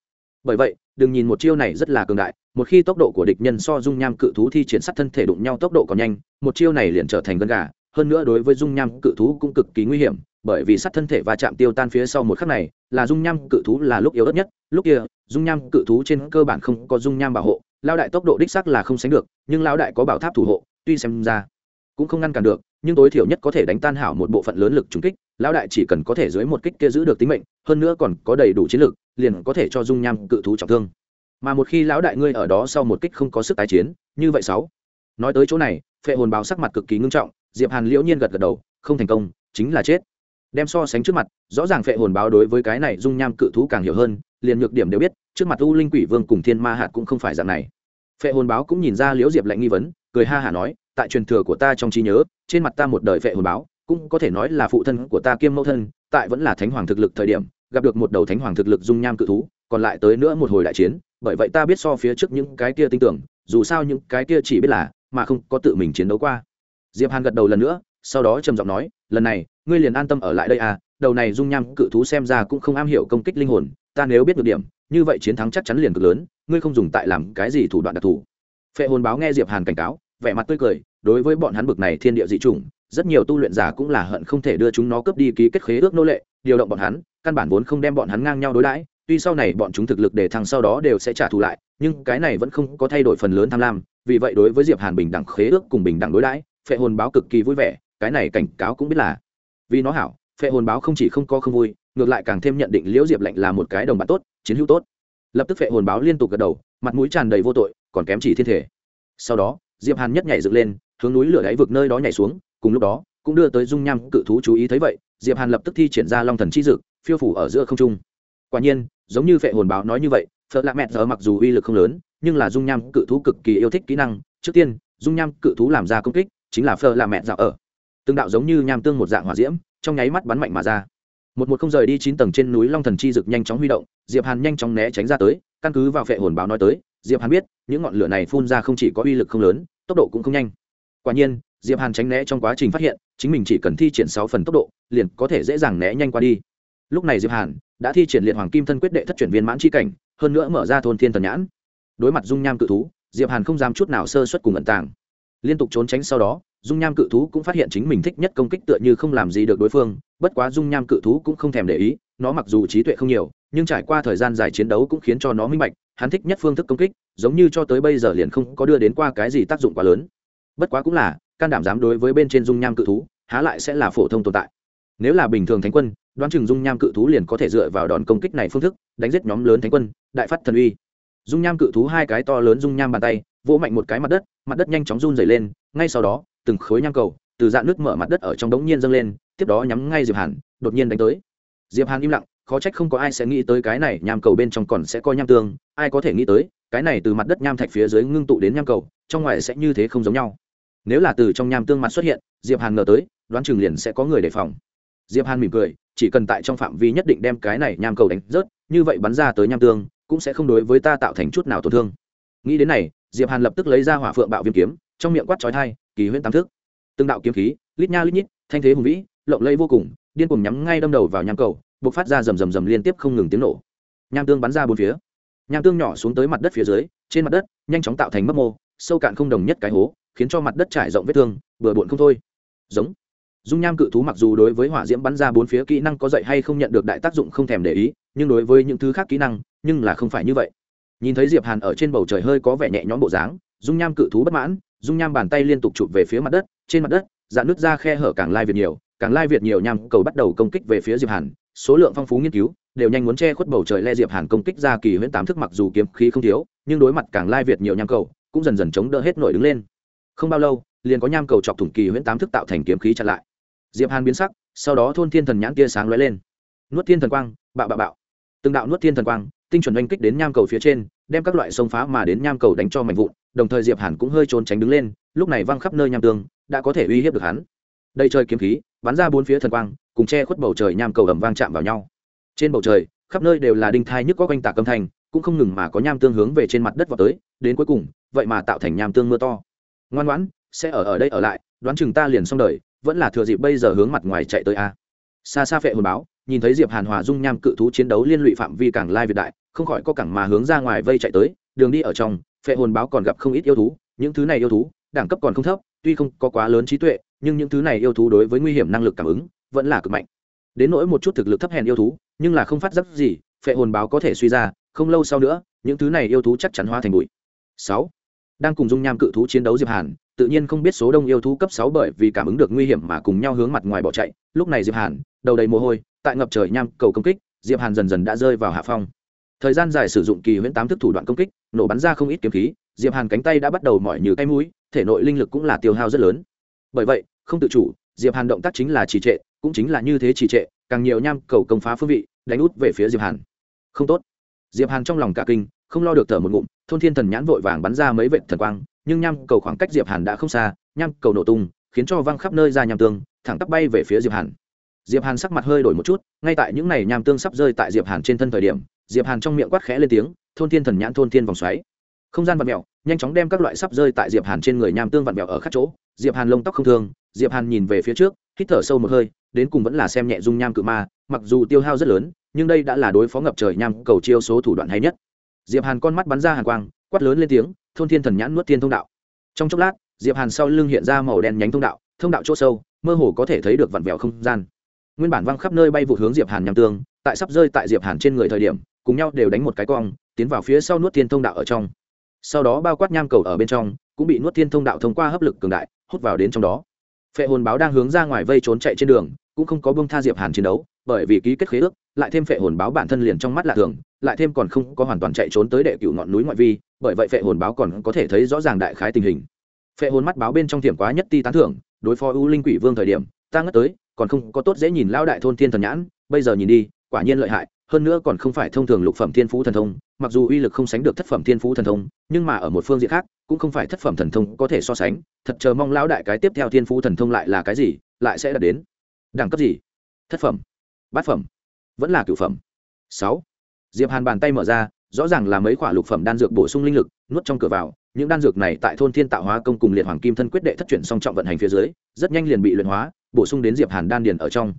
Bởi vậy, đừng nhìn một chiêu này rất là cường đại, một khi tốc độ của địch nhân so dung nham cự thú thi triển sát thân thể đụng nhau tốc độ còn nhanh, một chiêu này liền trở thành gân gà. Hơn nữa đối với dung nham cự thú cũng cực kỳ nguy hiểm, bởi vì sát thân thể và chạm tiêu tan phía sau một khắc này, là dung nham cự thú là lúc yếu ớt nhất. Lúc kia, dung nham cự thú trên cơ bản không có dung nham bảo hộ, lao đại tốc độ đích sắc là không sánh được, nhưng lao đại có bảo tháp thủ hộ, tuy xem ra cũng không ngăn cản được nhưng tối thiểu nhất có thể đánh tan hảo một bộ phận lớn lực trùng kích, lão đại chỉ cần có thể dưới một kích kia giữ được tính mệnh, hơn nữa còn có đầy đủ chiến lực, liền có thể cho dung nham cự thú trọng thương. Mà một khi lão đại ngươi ở đó sau một kích không có sức tái chiến, như vậy sáu. Nói tới chỗ này, phệ hồn báo sắc mặt cực kỳ ngưng trọng, diệp hàn liễu nhiên gật gật đầu, không thành công, chính là chết. Đem so sánh trước mặt, rõ ràng phệ hồn báo đối với cái này dung nham cự thú càng hiểu hơn, liền nhược điểm đều biết, trước mặt u linh quỷ vương cùng thiên ma hạt cũng không phải dạng này. Phệ hồn báo cũng nhìn ra liễu diệp lạnh nghi vấn, cười ha hả nói tại truyền thừa của ta trong trí nhớ, trên mặt ta một đời vệ hồn báo, cũng có thể nói là phụ thân của ta kiêm mẫu thân, tại vẫn là thánh hoàng thực lực thời điểm, gặp được một đầu thánh hoàng thực lực dung nham cự thú, còn lại tới nữa một hồi đại chiến, bởi vậy ta biết so phía trước những cái kia tin tưởng, dù sao những cái kia chỉ biết là, mà không có tự mình chiến đấu qua. Diệp hàn gật đầu lần nữa, sau đó trầm giọng nói, lần này, ngươi liền an tâm ở lại đây à đầu này dung nham cự thú xem ra cũng không am hiểu công kích linh hồn, ta nếu biết được điểm, như vậy chiến thắng chắc chắn liền cực lớn, ngươi không dùng tại làm cái gì thủ đoạn đặc thù. Phệ hồn báo nghe diệp hàn cảnh cáo vẻ mặt tươi cười, đối với bọn hắn bực này thiên địa dị chủng, rất nhiều tu luyện giả cũng là hận không thể đưa chúng nó cướp đi ký kết khế ước nô lệ, điều động bọn hắn, căn bản vốn không đem bọn hắn ngang nhau đối đãi, tuy sau này bọn chúng thực lực để thăng sau đó đều sẽ trả thù lại, nhưng cái này vẫn không có thay đổi phần lớn tham lam, vì vậy đối với diệp hàn bình đẳng khế ước cùng bình đẳng đối đãi, phệ hồn báo cực kỳ vui vẻ, cái này cảnh cáo cũng biết là. Vì nó hảo, phệ hồn báo không chỉ không có không vui, ngược lại càng thêm nhận định liễu diệp lệnh là một cái đồng bạn tốt, chiến hữu tốt. Lập tức phệ hồn báo liên tục gật đầu, mặt mũi tràn đầy vô tội, còn kém chỉ thiên thể. Sau đó diệp hàn nhất nhảy dựng lên, hướng núi lửa đáy vực nơi đó nhảy xuống, cùng lúc đó, cũng đưa tới dung nham cự thú chú ý thấy vậy, diệp hàn lập tức thi triển ra long thần chi dực, phiêu phủ ở giữa không trung. Quả nhiên, giống như phệ hồn báo nói như vậy, phật lạ mẹ giờ mặc dù uy lực không lớn, nhưng là dung nham cự thú cực kỳ yêu thích kỹ năng. Trước tiên, dung nham cự thú làm ra công kích, chính là phở Lạ mẹ dạo ở. Tương đạo giống như nham tương một dạng hỏa diễm, trong nháy mắt bắn mạnh mà ra. Một một không rời đi chín tầng trên núi long thần chi dực nhanh chóng huy động, diệp hàn nhanh chóng né tránh ra tới, căn cứ vào phệ hồn báo nói tới diệp hàn biết, những ngọn lửa này phun ra không chỉ có uy lực không lớn, tốc độ cũng không nhanh. Quả nhiên, diệp hàn tránh né trong quá trình phát hiện, chính mình chỉ cần thi triển sáu phần tốc độ, liền có thể dễ dàng né nhanh qua đi. Lúc này diệp hàn đã thi triển liệt hoàng kim thân quyết đệ thất chuyển viên mãn chi cảnh, hơn nữa mở ra thôn thiên thần nhãn. Đối mặt dung nham cự thú, diệp hàn không dám chút nào sơ suất cùng ẩn tàng. Liên tục trốn tránh sau đó, dung nham cự thú cũng phát hiện chính mình thích nhất công kích tựa như không làm gì được đối phương, bất quá dung nham cự thú cũng không thèm để ý, nó mặc dù trí tuệ không nhiều, nhưng trải qua thời gian dài chiến đấu cũng khiến cho nó minh bạch hắn thích nhất phương thức công kích, giống như cho tới bây giờ liền không có đưa đến qua cái gì tác dụng quá lớn. Bất quá cũng là, can đảm dám đối với bên trên dung nham cự thú, há lại sẽ là phổ thông tồn tại. Nếu là bình thường thánh quân, đoán chừng dung nham cự thú liền có thể dựa vào đòn công kích này phương thức, đánh giết nhóm lớn thánh quân, đại phát thần uy. Dung nham cự thú hai cái to lớn dung nham bàn tay, vỗ mạnh một cái mặt đất mặt đất nhanh chóng run dày lên, ngay sau đó, từng khối nham cầu, từ dạng nước mở mặt đất ở trong đống nhiên dâng lên, tiếp đó nhắm ngay diệp hàn, đột nhiên đánh tới. Diệp hàn im lặng khó trách không có ai sẽ nghĩ tới cái này nham cầu bên trong còn sẽ có nham tương, ai có thể nghĩ tới, cái này từ mặt đất nham thạch phía dưới ngưng tụ đến nham cầu, trong ngoài sẽ như thế không giống nhau. Nếu là từ trong nham tương mặt xuất hiện, diệp hàn ngờ tới, đoán chừng liền sẽ có người đề phòng. Diệp hàn mỉm cười, chỉ cần tại trong phạm vi nhất định đem cái này nham cầu đánh rớt, như vậy bắn ra tới nham tương, cũng sẽ không đối với ta tạo thành chút nào tổn thương. Nghĩ đến này, diệp hàn lập tức lấy ra hỏa phượng bạo viêm kiếm, trong miệng quát chói thai kỳ huyễn tam thức. Từng đạo kiếm khí, lít nha lít nhít, thanh thế hùng vĩ, lộng lẫy vô cùng, điên cuồng nhắm ngay đâm đầu vào nham cầu bộc phát ra rầm rầm rầm liên tiếp không ngừng tiếng nổ. Nham tương bắn ra bốn phía. Nham tương nhỏ xuống tới mặt đất phía dưới, trên mặt đất, nhanh chóng tạo thành mấp mô, sâu cạn không đồng nhất cái hố, khiến cho mặt đất trải rộng vết thương, bừa bộn không thôi. Giống. Dung nham cự thú mặc dù đối với hỏa diễm bắn ra bốn phía kỹ năng có dạy hay không nhận được đại tác dụng không thèm để ý, nhưng đối với những thứ khác kỹ năng, nhưng là không phải như vậy. Nhìn thấy diệp hàn ở trên bầu trời hơi có vẻ nhẹ nhõm bộ dáng, dung nham cự thú bất mãn, dung nham bàn tay liên tục chụp về phía mặt đất, trên mặt đất dạn nước ra khe hở càng lai việt nhiều, càng lai việt nhiều nham cầu bắt đầu công kích về phía diệp hàn số lượng phong phú nghiên cứu, đều nhanh muốn che khuất bầu trời le diệp hàn công kích ra kỳ huyễn tám thức mặc dù kiếm khí không thiếu, nhưng đối mặt càng lai việt nhiều nham cầu, cũng dần dần chống đỡ hết nổi đứng lên. Không bao lâu, liền có nham cầu chọc thủng kỳ huyễn tám thức tạo thành kiếm khí chặn lại. Diệp hàn biến sắc, sau đó thôn thiên thần nhãn tia sáng lóe lên. Nuốt thiên thần quang, bạo bạo bạo. Từng đạo nuốt thiên thần quang, tinh chuẩn oanh kích đến nham cầu phía trên, đem các loại sông phá mà đến nham cầu đánh cho mạnh vụn, đồng thời diệp hàn cũng hơi trốn tránh đứng lên, lúc này văng khắp nơi nham tương, đã có thể uy hiếp được hắn. Đây chơi kiếm khí bắn ra bốn phía thần quang, cùng che khuất bầu trời nham cầu ầm vang chạm vào nhau. Trên bầu trời, khắp nơi đều là đinh thai nhức có quanh tạc âm thanh, cũng không ngừng mà có nham tương hướng về trên mặt đất vào tới, đến cuối cùng, vậy mà tạo thành nham tương mưa to. Ngoan ngoãn, sẽ ở ở đây ở lại, đoán chừng ta liền xong đời, vẫn là thừa dịp bây giờ hướng mặt ngoài chạy tới a. Xa xa phệ hồn báo, nhìn thấy diệp hàn hòa dung nham cự thú chiến đấu liên lụy phạm vi càng lai việt đại, không khỏi có cảng mà hướng ra ngoài vây chạy tới, đường đi ở trong, phệ hồn báo còn gặp không ít yêu thú, những thứ này yêu thú, đẳng cấp còn không thấp, tuy không có quá lớn trí tuệ nhưng những thứ này yêu thú đối với nguy hiểm năng lực cảm ứng vẫn là cực mạnh. Đến nỗi một chút thực lực thấp hèn yêu thú, nhưng là không phát giác gì, phệ hồn báo có thể suy ra, không lâu sau nữa, những thứ này yêu thú chắc chắn hóa thành bụi. Sáu. Đang cùng dung nham cự thú chiến đấu diệp hàn, tự nhiên không biết số đông yêu thú cấp sáu bởi vì cảm ứng được nguy hiểm mà cùng nhau hướng mặt ngoài bỏ chạy. Lúc này diệp hàn, đầu đầy mồ hôi, tại ngập trời nham cầu công kích, diệp hàn dần dần đã rơi vào hạ phong. Thời gian dài sử dụng kỳ huyễn tám thức thủ đoạn công kích, nổ bắn ra không ít kiếm khí, diệp hàn cánh tay đã bắt đầu mỏi như cái mũi, thể nội linh lực cũng là tiêu hao rất lớn bởi vậy, không tự chủ, diệp hàn động tác chính là trì trệ, cũng chính là như thế trì trệ, càng nhiều nham cầu công phá phương vị, đánh út về phía diệp hàn. Không tốt. Diệp hàn trong lòng cả kinh, không lo được thở một ngụm, thôn thiên thần nhãn vội vàng bắn ra mấy vệt thần quang, nhưng nham cầu khoảng cách diệp hàn đã không xa, nham cầu nổ tung, khiến cho văng khắp nơi ra nham tương, thẳng tắp bay về phía diệp hàn. Diệp hàn sắc mặt hơi đổi một chút, ngay tại những này nham tương sắp rơi tại diệp hàn trên thân thời điểm, diệp hàn trong miệng quát khẽ lên tiếng, thôn thiên thần nhãn thôn thiên vòng xoáy. Không gian vặn mèo, nhanh chóng đem các loại sắp rơi tại diệp hàn trên người nham tương vặn mèo ở các chỗ diệp hàn lông tóc không thương, diệp hàn nhìn về phía trước, hít thở sâu một hơi, đến cùng vẫn là xem nhẹ dung nham cự ma, mặc dù tiêu hao rất lớn, nhưng đây đã là đối phó ngập trời nham cầu chiêu số thủ đoạn hay nhất. Diệp hàn con mắt bắn ra hàn quang, quát lớn lên tiếng, thôn thiên thần nhãn nuốt thiên thông đạo. Trong chốc lát, diệp hàn sau lưng hiện ra màu đen nhánh thông đạo thông đạo chỗ sâu, mơ hồ có thể thấy được vặn vẹo không gian. Nguyên bản văng khắp nơi bay vụt hướng diệp hàn nhằm tương tại sắp rơi tại diệp hàn trên người thời điểm, cùng nhau đều đánh một cái cong, tiến vào phía sau nuốt thiên thông đạo ở trong sau đó bao quát nham cầu ở bên trong, cũng bị nuốt thiên thông đạo thông qua hấp lực cường đại, hút vào đến trong đó. Phệ hồn báo đang hướng ra ngoài vây trốn chạy trên đường, cũng không có bông tha diệp hàn chiến đấu, bởi vì ký kết khế ước, lại thêm phệ hồn báo bản thân liền trong mắt lạ thường, lại thêm còn không có hoàn toàn chạy trốn tới đệ cựu ngọn núi ngoại vi, bởi vậy phệ hồn báo còn có thể thấy rõ ràng đại khái tình hình. Phệ hồn mắt báo bên trong tiềm quá nhất ti tán thưởng, đối phó u linh quỷ vương thời điểm, ta ngất tới, còn không có tốt dễ nhìn lao đại thôn thiên thần nhãn, bây giờ nhìn đi, quả nhiên lợi hại hơn nữa còn không phải thông thường lục phẩm thiên phú thần thông, mặc dù uy lực không sánh được thất phẩm thiên phú thần thông, nhưng mà ở một phương diện khác, cũng không phải thất phẩm thần thông có thể so sánh. Thật chờ mong lão đại cái tiếp theo thiên phú thần thông lại là cái gì, lại sẽ đạt đến đẳng cấp gì? Thất phẩm, bát phẩm, vẫn là cửu phẩm. Sáu, diệp hàn bàn tay mở ra, rõ ràng là mấy khoả lục phẩm đan dược bổ sung linh lực, nuốt trong cửa vào. Những đan dược này tại thôn thiên tạo hóa công cùng liệt hoàng kim thân quyết đệ thất chuyển song trọng vận hành phía dưới, rất nhanh liền bị luyện hóa, bổ sung đến diệp hàn đan điền ở trong.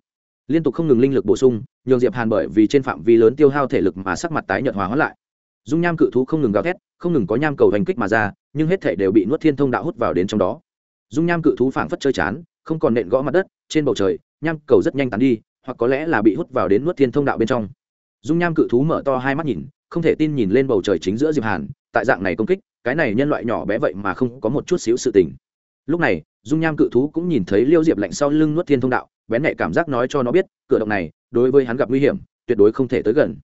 Liên tục không ngừng linh lực bổ sung nhường diệp hàn bởi vì trên phạm vi lớn tiêu hao thể lực mà sắc mặt tái nhợt hóa hóa lại. Dung nham cự thú không ngừng gào thét, không ngừng có nham cầu hành kích mà ra, nhưng hết thể đều bị nuốt thiên thông đạo hút vào đến trong đó. Dung nham cự thú phảng phất chơi chán, không còn nện gõ mặt đất, trên bầu trời, nham cầu rất nhanh tán đi, hoặc có lẽ là bị hút vào đến nuốt thiên thông đạo bên trong. Dung nham cự thú mở to hai mắt nhìn, không thể tin nhìn lên bầu trời chính giữa diệp hàn, tại dạng này công kích, cái này nhân loại nhỏ bé vậy mà không có một chút xíu sự tình. Lúc này, dung nham cự thú cũng nhìn thấy liêu diệp lạnh sau lưng nuốt thiên thông đạo, bén nhẹ cảm giác nói cho nó biết, cửa động này đối với hắn gặp nguy hiểm, tuyệt đối không thể tới gần.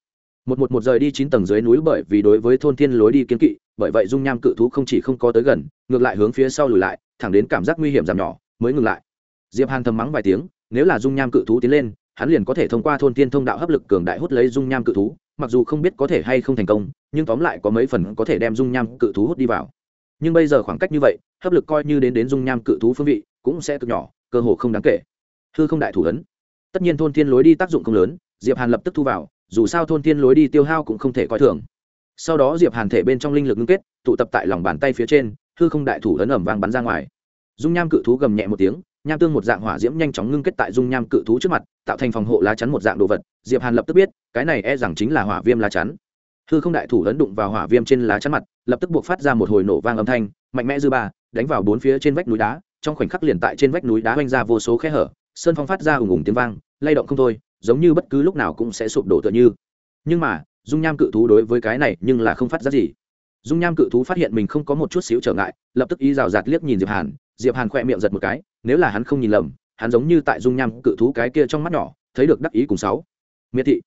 Một một một rời đi chín tầng dưới núi bởi vì đối với thôn thiên lối đi kiên kỵ, bởi vậy dung nham cự thú không chỉ không có tới gần, ngược lại hướng phía sau lùi lại, thẳng đến cảm giác nguy hiểm giảm nhỏ, mới ngừng lại. Diệp hàn thầm mắng vài tiếng, nếu là dung nham cự thú tiến lên, hắn liền có thể thông qua thôn thiên thông đạo hấp lực cường đại hút lấy dung nham cự thú, mặc dù không biết có thể hay không thành công, nhưng tóm lại có mấy phần có thể đem dung nham cự thú hút đi vào. Nhưng bây giờ khoảng cách như vậy, hấp lực coi như đến đến dung nham cự thú phương vị cũng sẽ cực nhỏ, cơ hồ không đáng kể. Hư không đại thủ ấn tất nhiên thôn thiên lối đi tác dụng không lớn, diệp hàn lập tức thu vào, dù sao thôn thiên lối đi tiêu hao cũng không thể coi thường. Sau đó diệp hàn thể bên trong linh lực ngưng kết, tụ tập tại lòng bàn tay phía trên, hư không đại thủ ấn ẩm vang bắn ra ngoài. Dung nham cự thú gầm nhẹ một tiếng, nham tương một dạng hỏa diễm nhanh chóng ngưng kết tại dung nham cự thú trước mặt, tạo thành phòng hộ lá chắn một dạng đồ vật, diệp hàn lập tức biết, cái này e rằng chính là hỏa viêm lá chắn. Hư không đại thủ ấn đụng vào hỏa viêm trên lá chắn mặt, lập tức buộc phát ra một hồi nổ vang âm thanh, mạnh mẽ dư ba, đánh vào bốn phía trên vách núi đá, trong khoảnh khắc liền tại trên vách núi đá oanh ra vô số khe hở sơn phong phát ra ủng ủng tiếng vang, lay động không thôi, giống như bất cứ lúc nào cũng sẽ sụp đổ tựa như. Nhưng mà, dung nham cự thú đối với cái này nhưng là không phát ra gì. Dung nham cự thú phát hiện mình không có một chút xíu trở ngại, lập tức ý rào rạt liếc nhìn diệp hàn diệp hàn khỏe miệng giật một cái, nếu là hắn không nhìn lầm, hắn giống như tại dung nham cự thú cái kia trong mắt nhỏ, thấy được đắc ý cùng sáu. Miệt thị.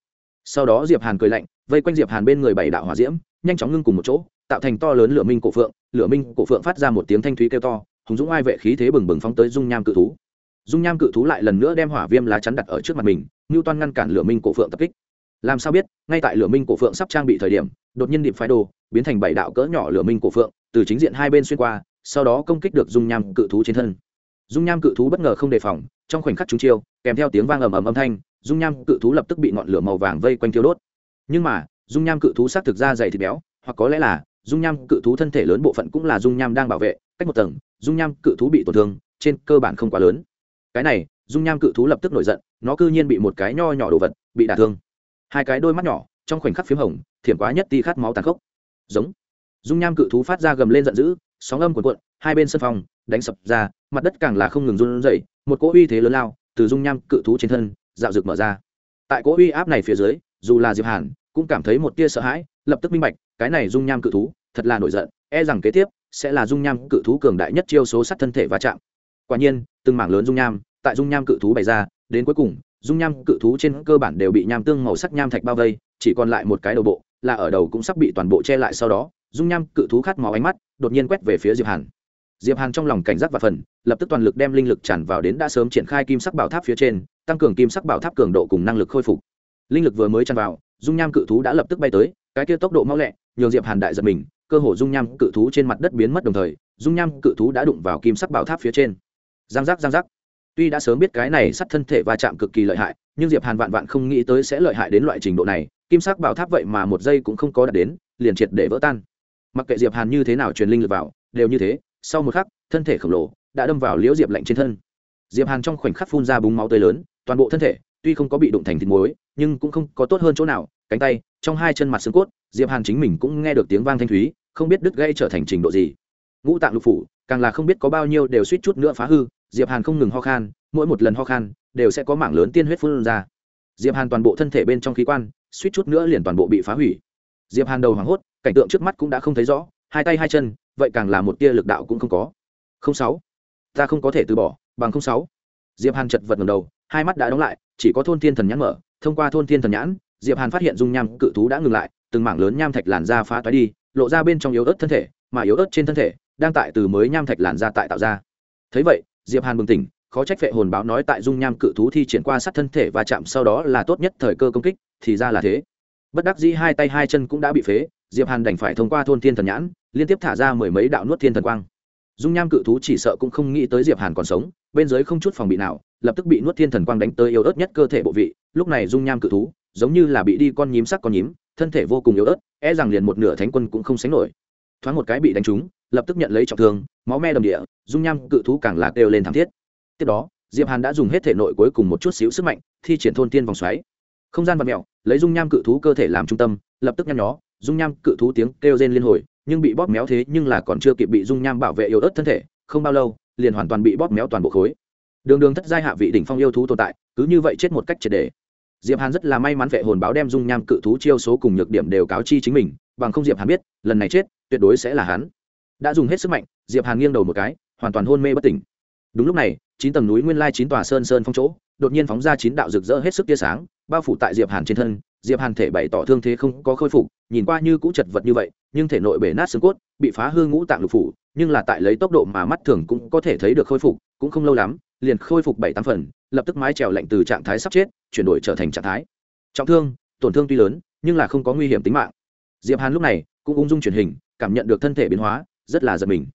Sau đó diệp hàn cười lạnh, vây quanh diệp hàn bên người bảy đạo hỏa diễm, nhanh chóng ngưng cùng một chỗ, tạo thành to lớn lửa minh cổ phượng, lửa minh cổ phượng phát ra một tiếng thanh thúy kêu to, hùng dũng ai vệ khí thế bừng bừng phóng tới dung nham cự thú dung nham cự thú lại lần nữa đem hỏa viêm lá chắn đặt ở trước mặt mình, ngưu toan ngăn cản lửa minh cổ phượng tập kích. Làm sao biết, ngay tại lửa minh cổ phượng sắp trang bị thời điểm, đột nhiên điệp phái đồ biến thành bảy đạo cỡ nhỏ lửa minh cổ phượng, từ chính diện hai bên xuyên qua, sau đó công kích được dung nham cự thú trên thân. Dung nham cự thú bất ngờ không đề phòng, trong khoảnh khắc chúng chiêu, kèm theo tiếng vang ầm ầm âm thanh, dung nham cự thú lập tức bị ngọn lửa màu vàng vây quanh thiêu đốt. Nhưng mà, dung nham cự thú xác thực ra dày thịt béo, hoặc có lẽ là dung nham cự thú thân thể lớn bộ phận cũng là dung nham đang bảo vệ, cách một tầng, dung nham cự thú bị tổn thương, trên cơ bản không quá lớn cái này, dung nham cự thú lập tức nổi giận, nó cư nhiên bị một cái nho nhỏ đồ vật bị đả thương. Hai cái đôi mắt nhỏ, trong khoảnh khắc p h í m hồng, thiểm quá nhất ti khát máu tàn khốc. Giống. Dung nham cự thú phát ra gầm lên giận dữ, sóng âm cuộn cuộn, hai bên sân phòng, đánh sập ra, mặt đất càng là không ngừng run rẩy, một cỗ uy thế lớn lao từ dung nham cự thú trên thân, dạo rực mở ra. Tại cỗ uy áp này phía dưới, dù là diệp hàn cũng cảm thấy một tia sợ hãi, lập tức minh bạch, cái này dung nham cự thú thật là nổi giận e rằng kế tiếp sẽ là dung nham cự thú cường đại nhất chiêu số sắt thân thể va chạm. Quả nhiên, từng mảng lớn dung nham tại dung nham cự thú bày ra, đến cuối cùng, dung nham cự thú trên cơ bản đều bị nham tương màu sắc nham thạch bao vây, chỉ còn lại một cái đầu bộ, là ở đầu cũng sắp bị toàn bộ che lại sau đó, dung nham cự thú khát máu ánh mắt, đột nhiên quét về phía diệp hàn. Diệp hàn trong lòng cảnh giác và phần lập tức toàn lực đem linh lực tràn vào đến đã sớm triển khai kim sắc bảo tháp phía trên, tăng cường kim sắc bảo tháp cường độ cùng năng lực khôi phục. Linh lực vừa mới tràn vào, dung nham cự thú đã lập tức bay tới, cái kia tốc độ mau lẹ, nhường diệp hàn đại giật mình, cơ hồ dung nham cự thú trên mặt đất biến mất đồng thời, dung nham cự thú đã đụng vào kim sắc bảo tháp phía trên. Giang giác giang giác tuy đã sớm biết cái này sắt thân thể va chạm cực kỳ lợi hại, nhưng diệp hàn vạn vạn không nghĩ tới sẽ lợi hại đến loại trình độ này, kim sắc bảo tháp vậy mà một giây cũng không có đạt đến, liền triệt để vỡ tan. Mặc kệ diệp hàn như thế nào truyền linh lực vào, đều như thế, sau một khắc, thân thể khổng lồ đã đâm vào liễu diệp lạnh trên thân. Diệp hàn trong khoảnh khắc phun ra búng máu tươi lớn, toàn bộ thân thể tuy không có bị đụng thành thịt muối, nhưng cũng không có tốt hơn chỗ nào, cánh tay, trong hai chân mặt xương cốt, diệp hàn chính mình cũng nghe được tiếng vang thanh thúy, không biết đứt gây trở thành trình độ gì. Ngũ tạng lục phủ, càng là không biết có bao nhiêu đều suýt chút nữa phá hư diệp hàn không ngừng ho khan, mỗi một lần ho khan đều sẽ có mảng lớn tiên huyết phun ra. Diệp hàn toàn bộ thân thể bên trong khí quan, suýt chút nữa liền toàn bộ bị phá hủy. Diệp hàn đầu hoảng hốt, cảnh tượng trước mắt cũng đã không thấy rõ, hai tay hai chân, vậy càng là một tia lực đạo cũng không có. Không sáu, ta không có thể từ bỏ, bằng không sáu. Diệp hàn chật vật ngầm đầu, hai mắt đã đóng lại, chỉ có thôn thiên thần nhãn mở. Thông qua thôn thiên thần nhãn, diệp hàn phát hiện dung nham cự thú đã ngừng lại, từng mảng lớn nham thạch làn ra phá toái đi, lộ ra bên trong yếu ớt thân thể, mà yếu ớt trên thân thể đang tại từ mới nham thạch làn ra tại tạo ra. Thấy vậy diệp hàn bừng tỉnh, khó trách vệ hồn báo nói tại dung nham cự thú thi triển qua sát thân thể và chạm sau đó là tốt nhất thời cơ công kích, thì ra là thế. Bất đắc dĩ hai tay hai chân cũng đã bị phế, diệp hàn đành phải thông qua thôn thiên thần nhãn, liên tiếp thả ra mười mấy đạo nuốt thiên thần quang. Dung nham cự thú chỉ sợ cũng không nghĩ tới diệp hàn còn sống, bên dưới không chút phòng bị nào, lập tức bị nuốt thiên thần quang đánh tới yếu ớt nhất cơ thể bộ vị, lúc này dung nham cự thú, giống như là bị đi con nhím sắc con nhím, thân thể vô cùng yếu ớt e rằng liền một nửa thánh quân cũng không sánh nổi. Thoáng một cái bị đánh trúng lập tức nhận lấy trọng thương, máu me đầm địa, dung nham cự thú càng là kêu lên thảm thiết. Tiếp đó, diệp hàn đã dùng hết thể nội cuối cùng một chút xíu sức mạnh, thi triển thôn tiên vòng xoáy. Không gian vật mèo, lấy dung nham cự thú cơ thể làm trung tâm, lập tức nhăn nhó, dung nham cự thú tiếng kêu rên liên hồi, nhưng bị bóp méo thế nhưng là còn chưa kịp bị dung nham bảo vệ yếu ớt thân thể, không bao lâu, liền hoàn toàn bị bóp méo toàn bộ khối. Đường đường thất giai hạ vị đỉnh phong yêu thú tồn tại, cứ như vậy chết một cách triệt đề. Diệp hàn rất là may mắn vệ hồn báo đem dung nham cự thú chiêu số cùng nhược điểm đều cáo chi chính mình, bằng không diệp hàn biết, lần này chết, tuyệt đối sẽ là hắn đã dùng hết sức mạnh, diệp hàn nghiêng đầu một cái, hoàn toàn hôn mê bất tỉnh. Đúng lúc này, chín tầng núi nguyên lai chín tòa sơn sơn phong chỗ, đột nhiên phóng ra chín đạo rực rỡ hết sức tia sáng, bao phủ tại diệp hàn trên thân. Diệp hàn thể bày tỏ thương thế không có khôi phục, nhìn qua như cũ chật vật như vậy, nhưng thể nội bể nát xương cốt, bị phá hư ngũ tạng lục phủ, nhưng là tại lấy tốc độ mà mắt thường cũng có thể thấy được khôi phục, cũng không lâu lắm, liền khôi phục bảy tám phần, lập tức mái trèo lạnh từ trạng thái sắp chết, chuyển đổi trở thành trạng thái. Trọng thương, tổn thương tuy lớn, nhưng là không có nguy hiểm tính mạng. Diệp hàn lúc này cũng ung dung chuyển hình, cảm nhận được thân thể biến hóa rất là giật mình.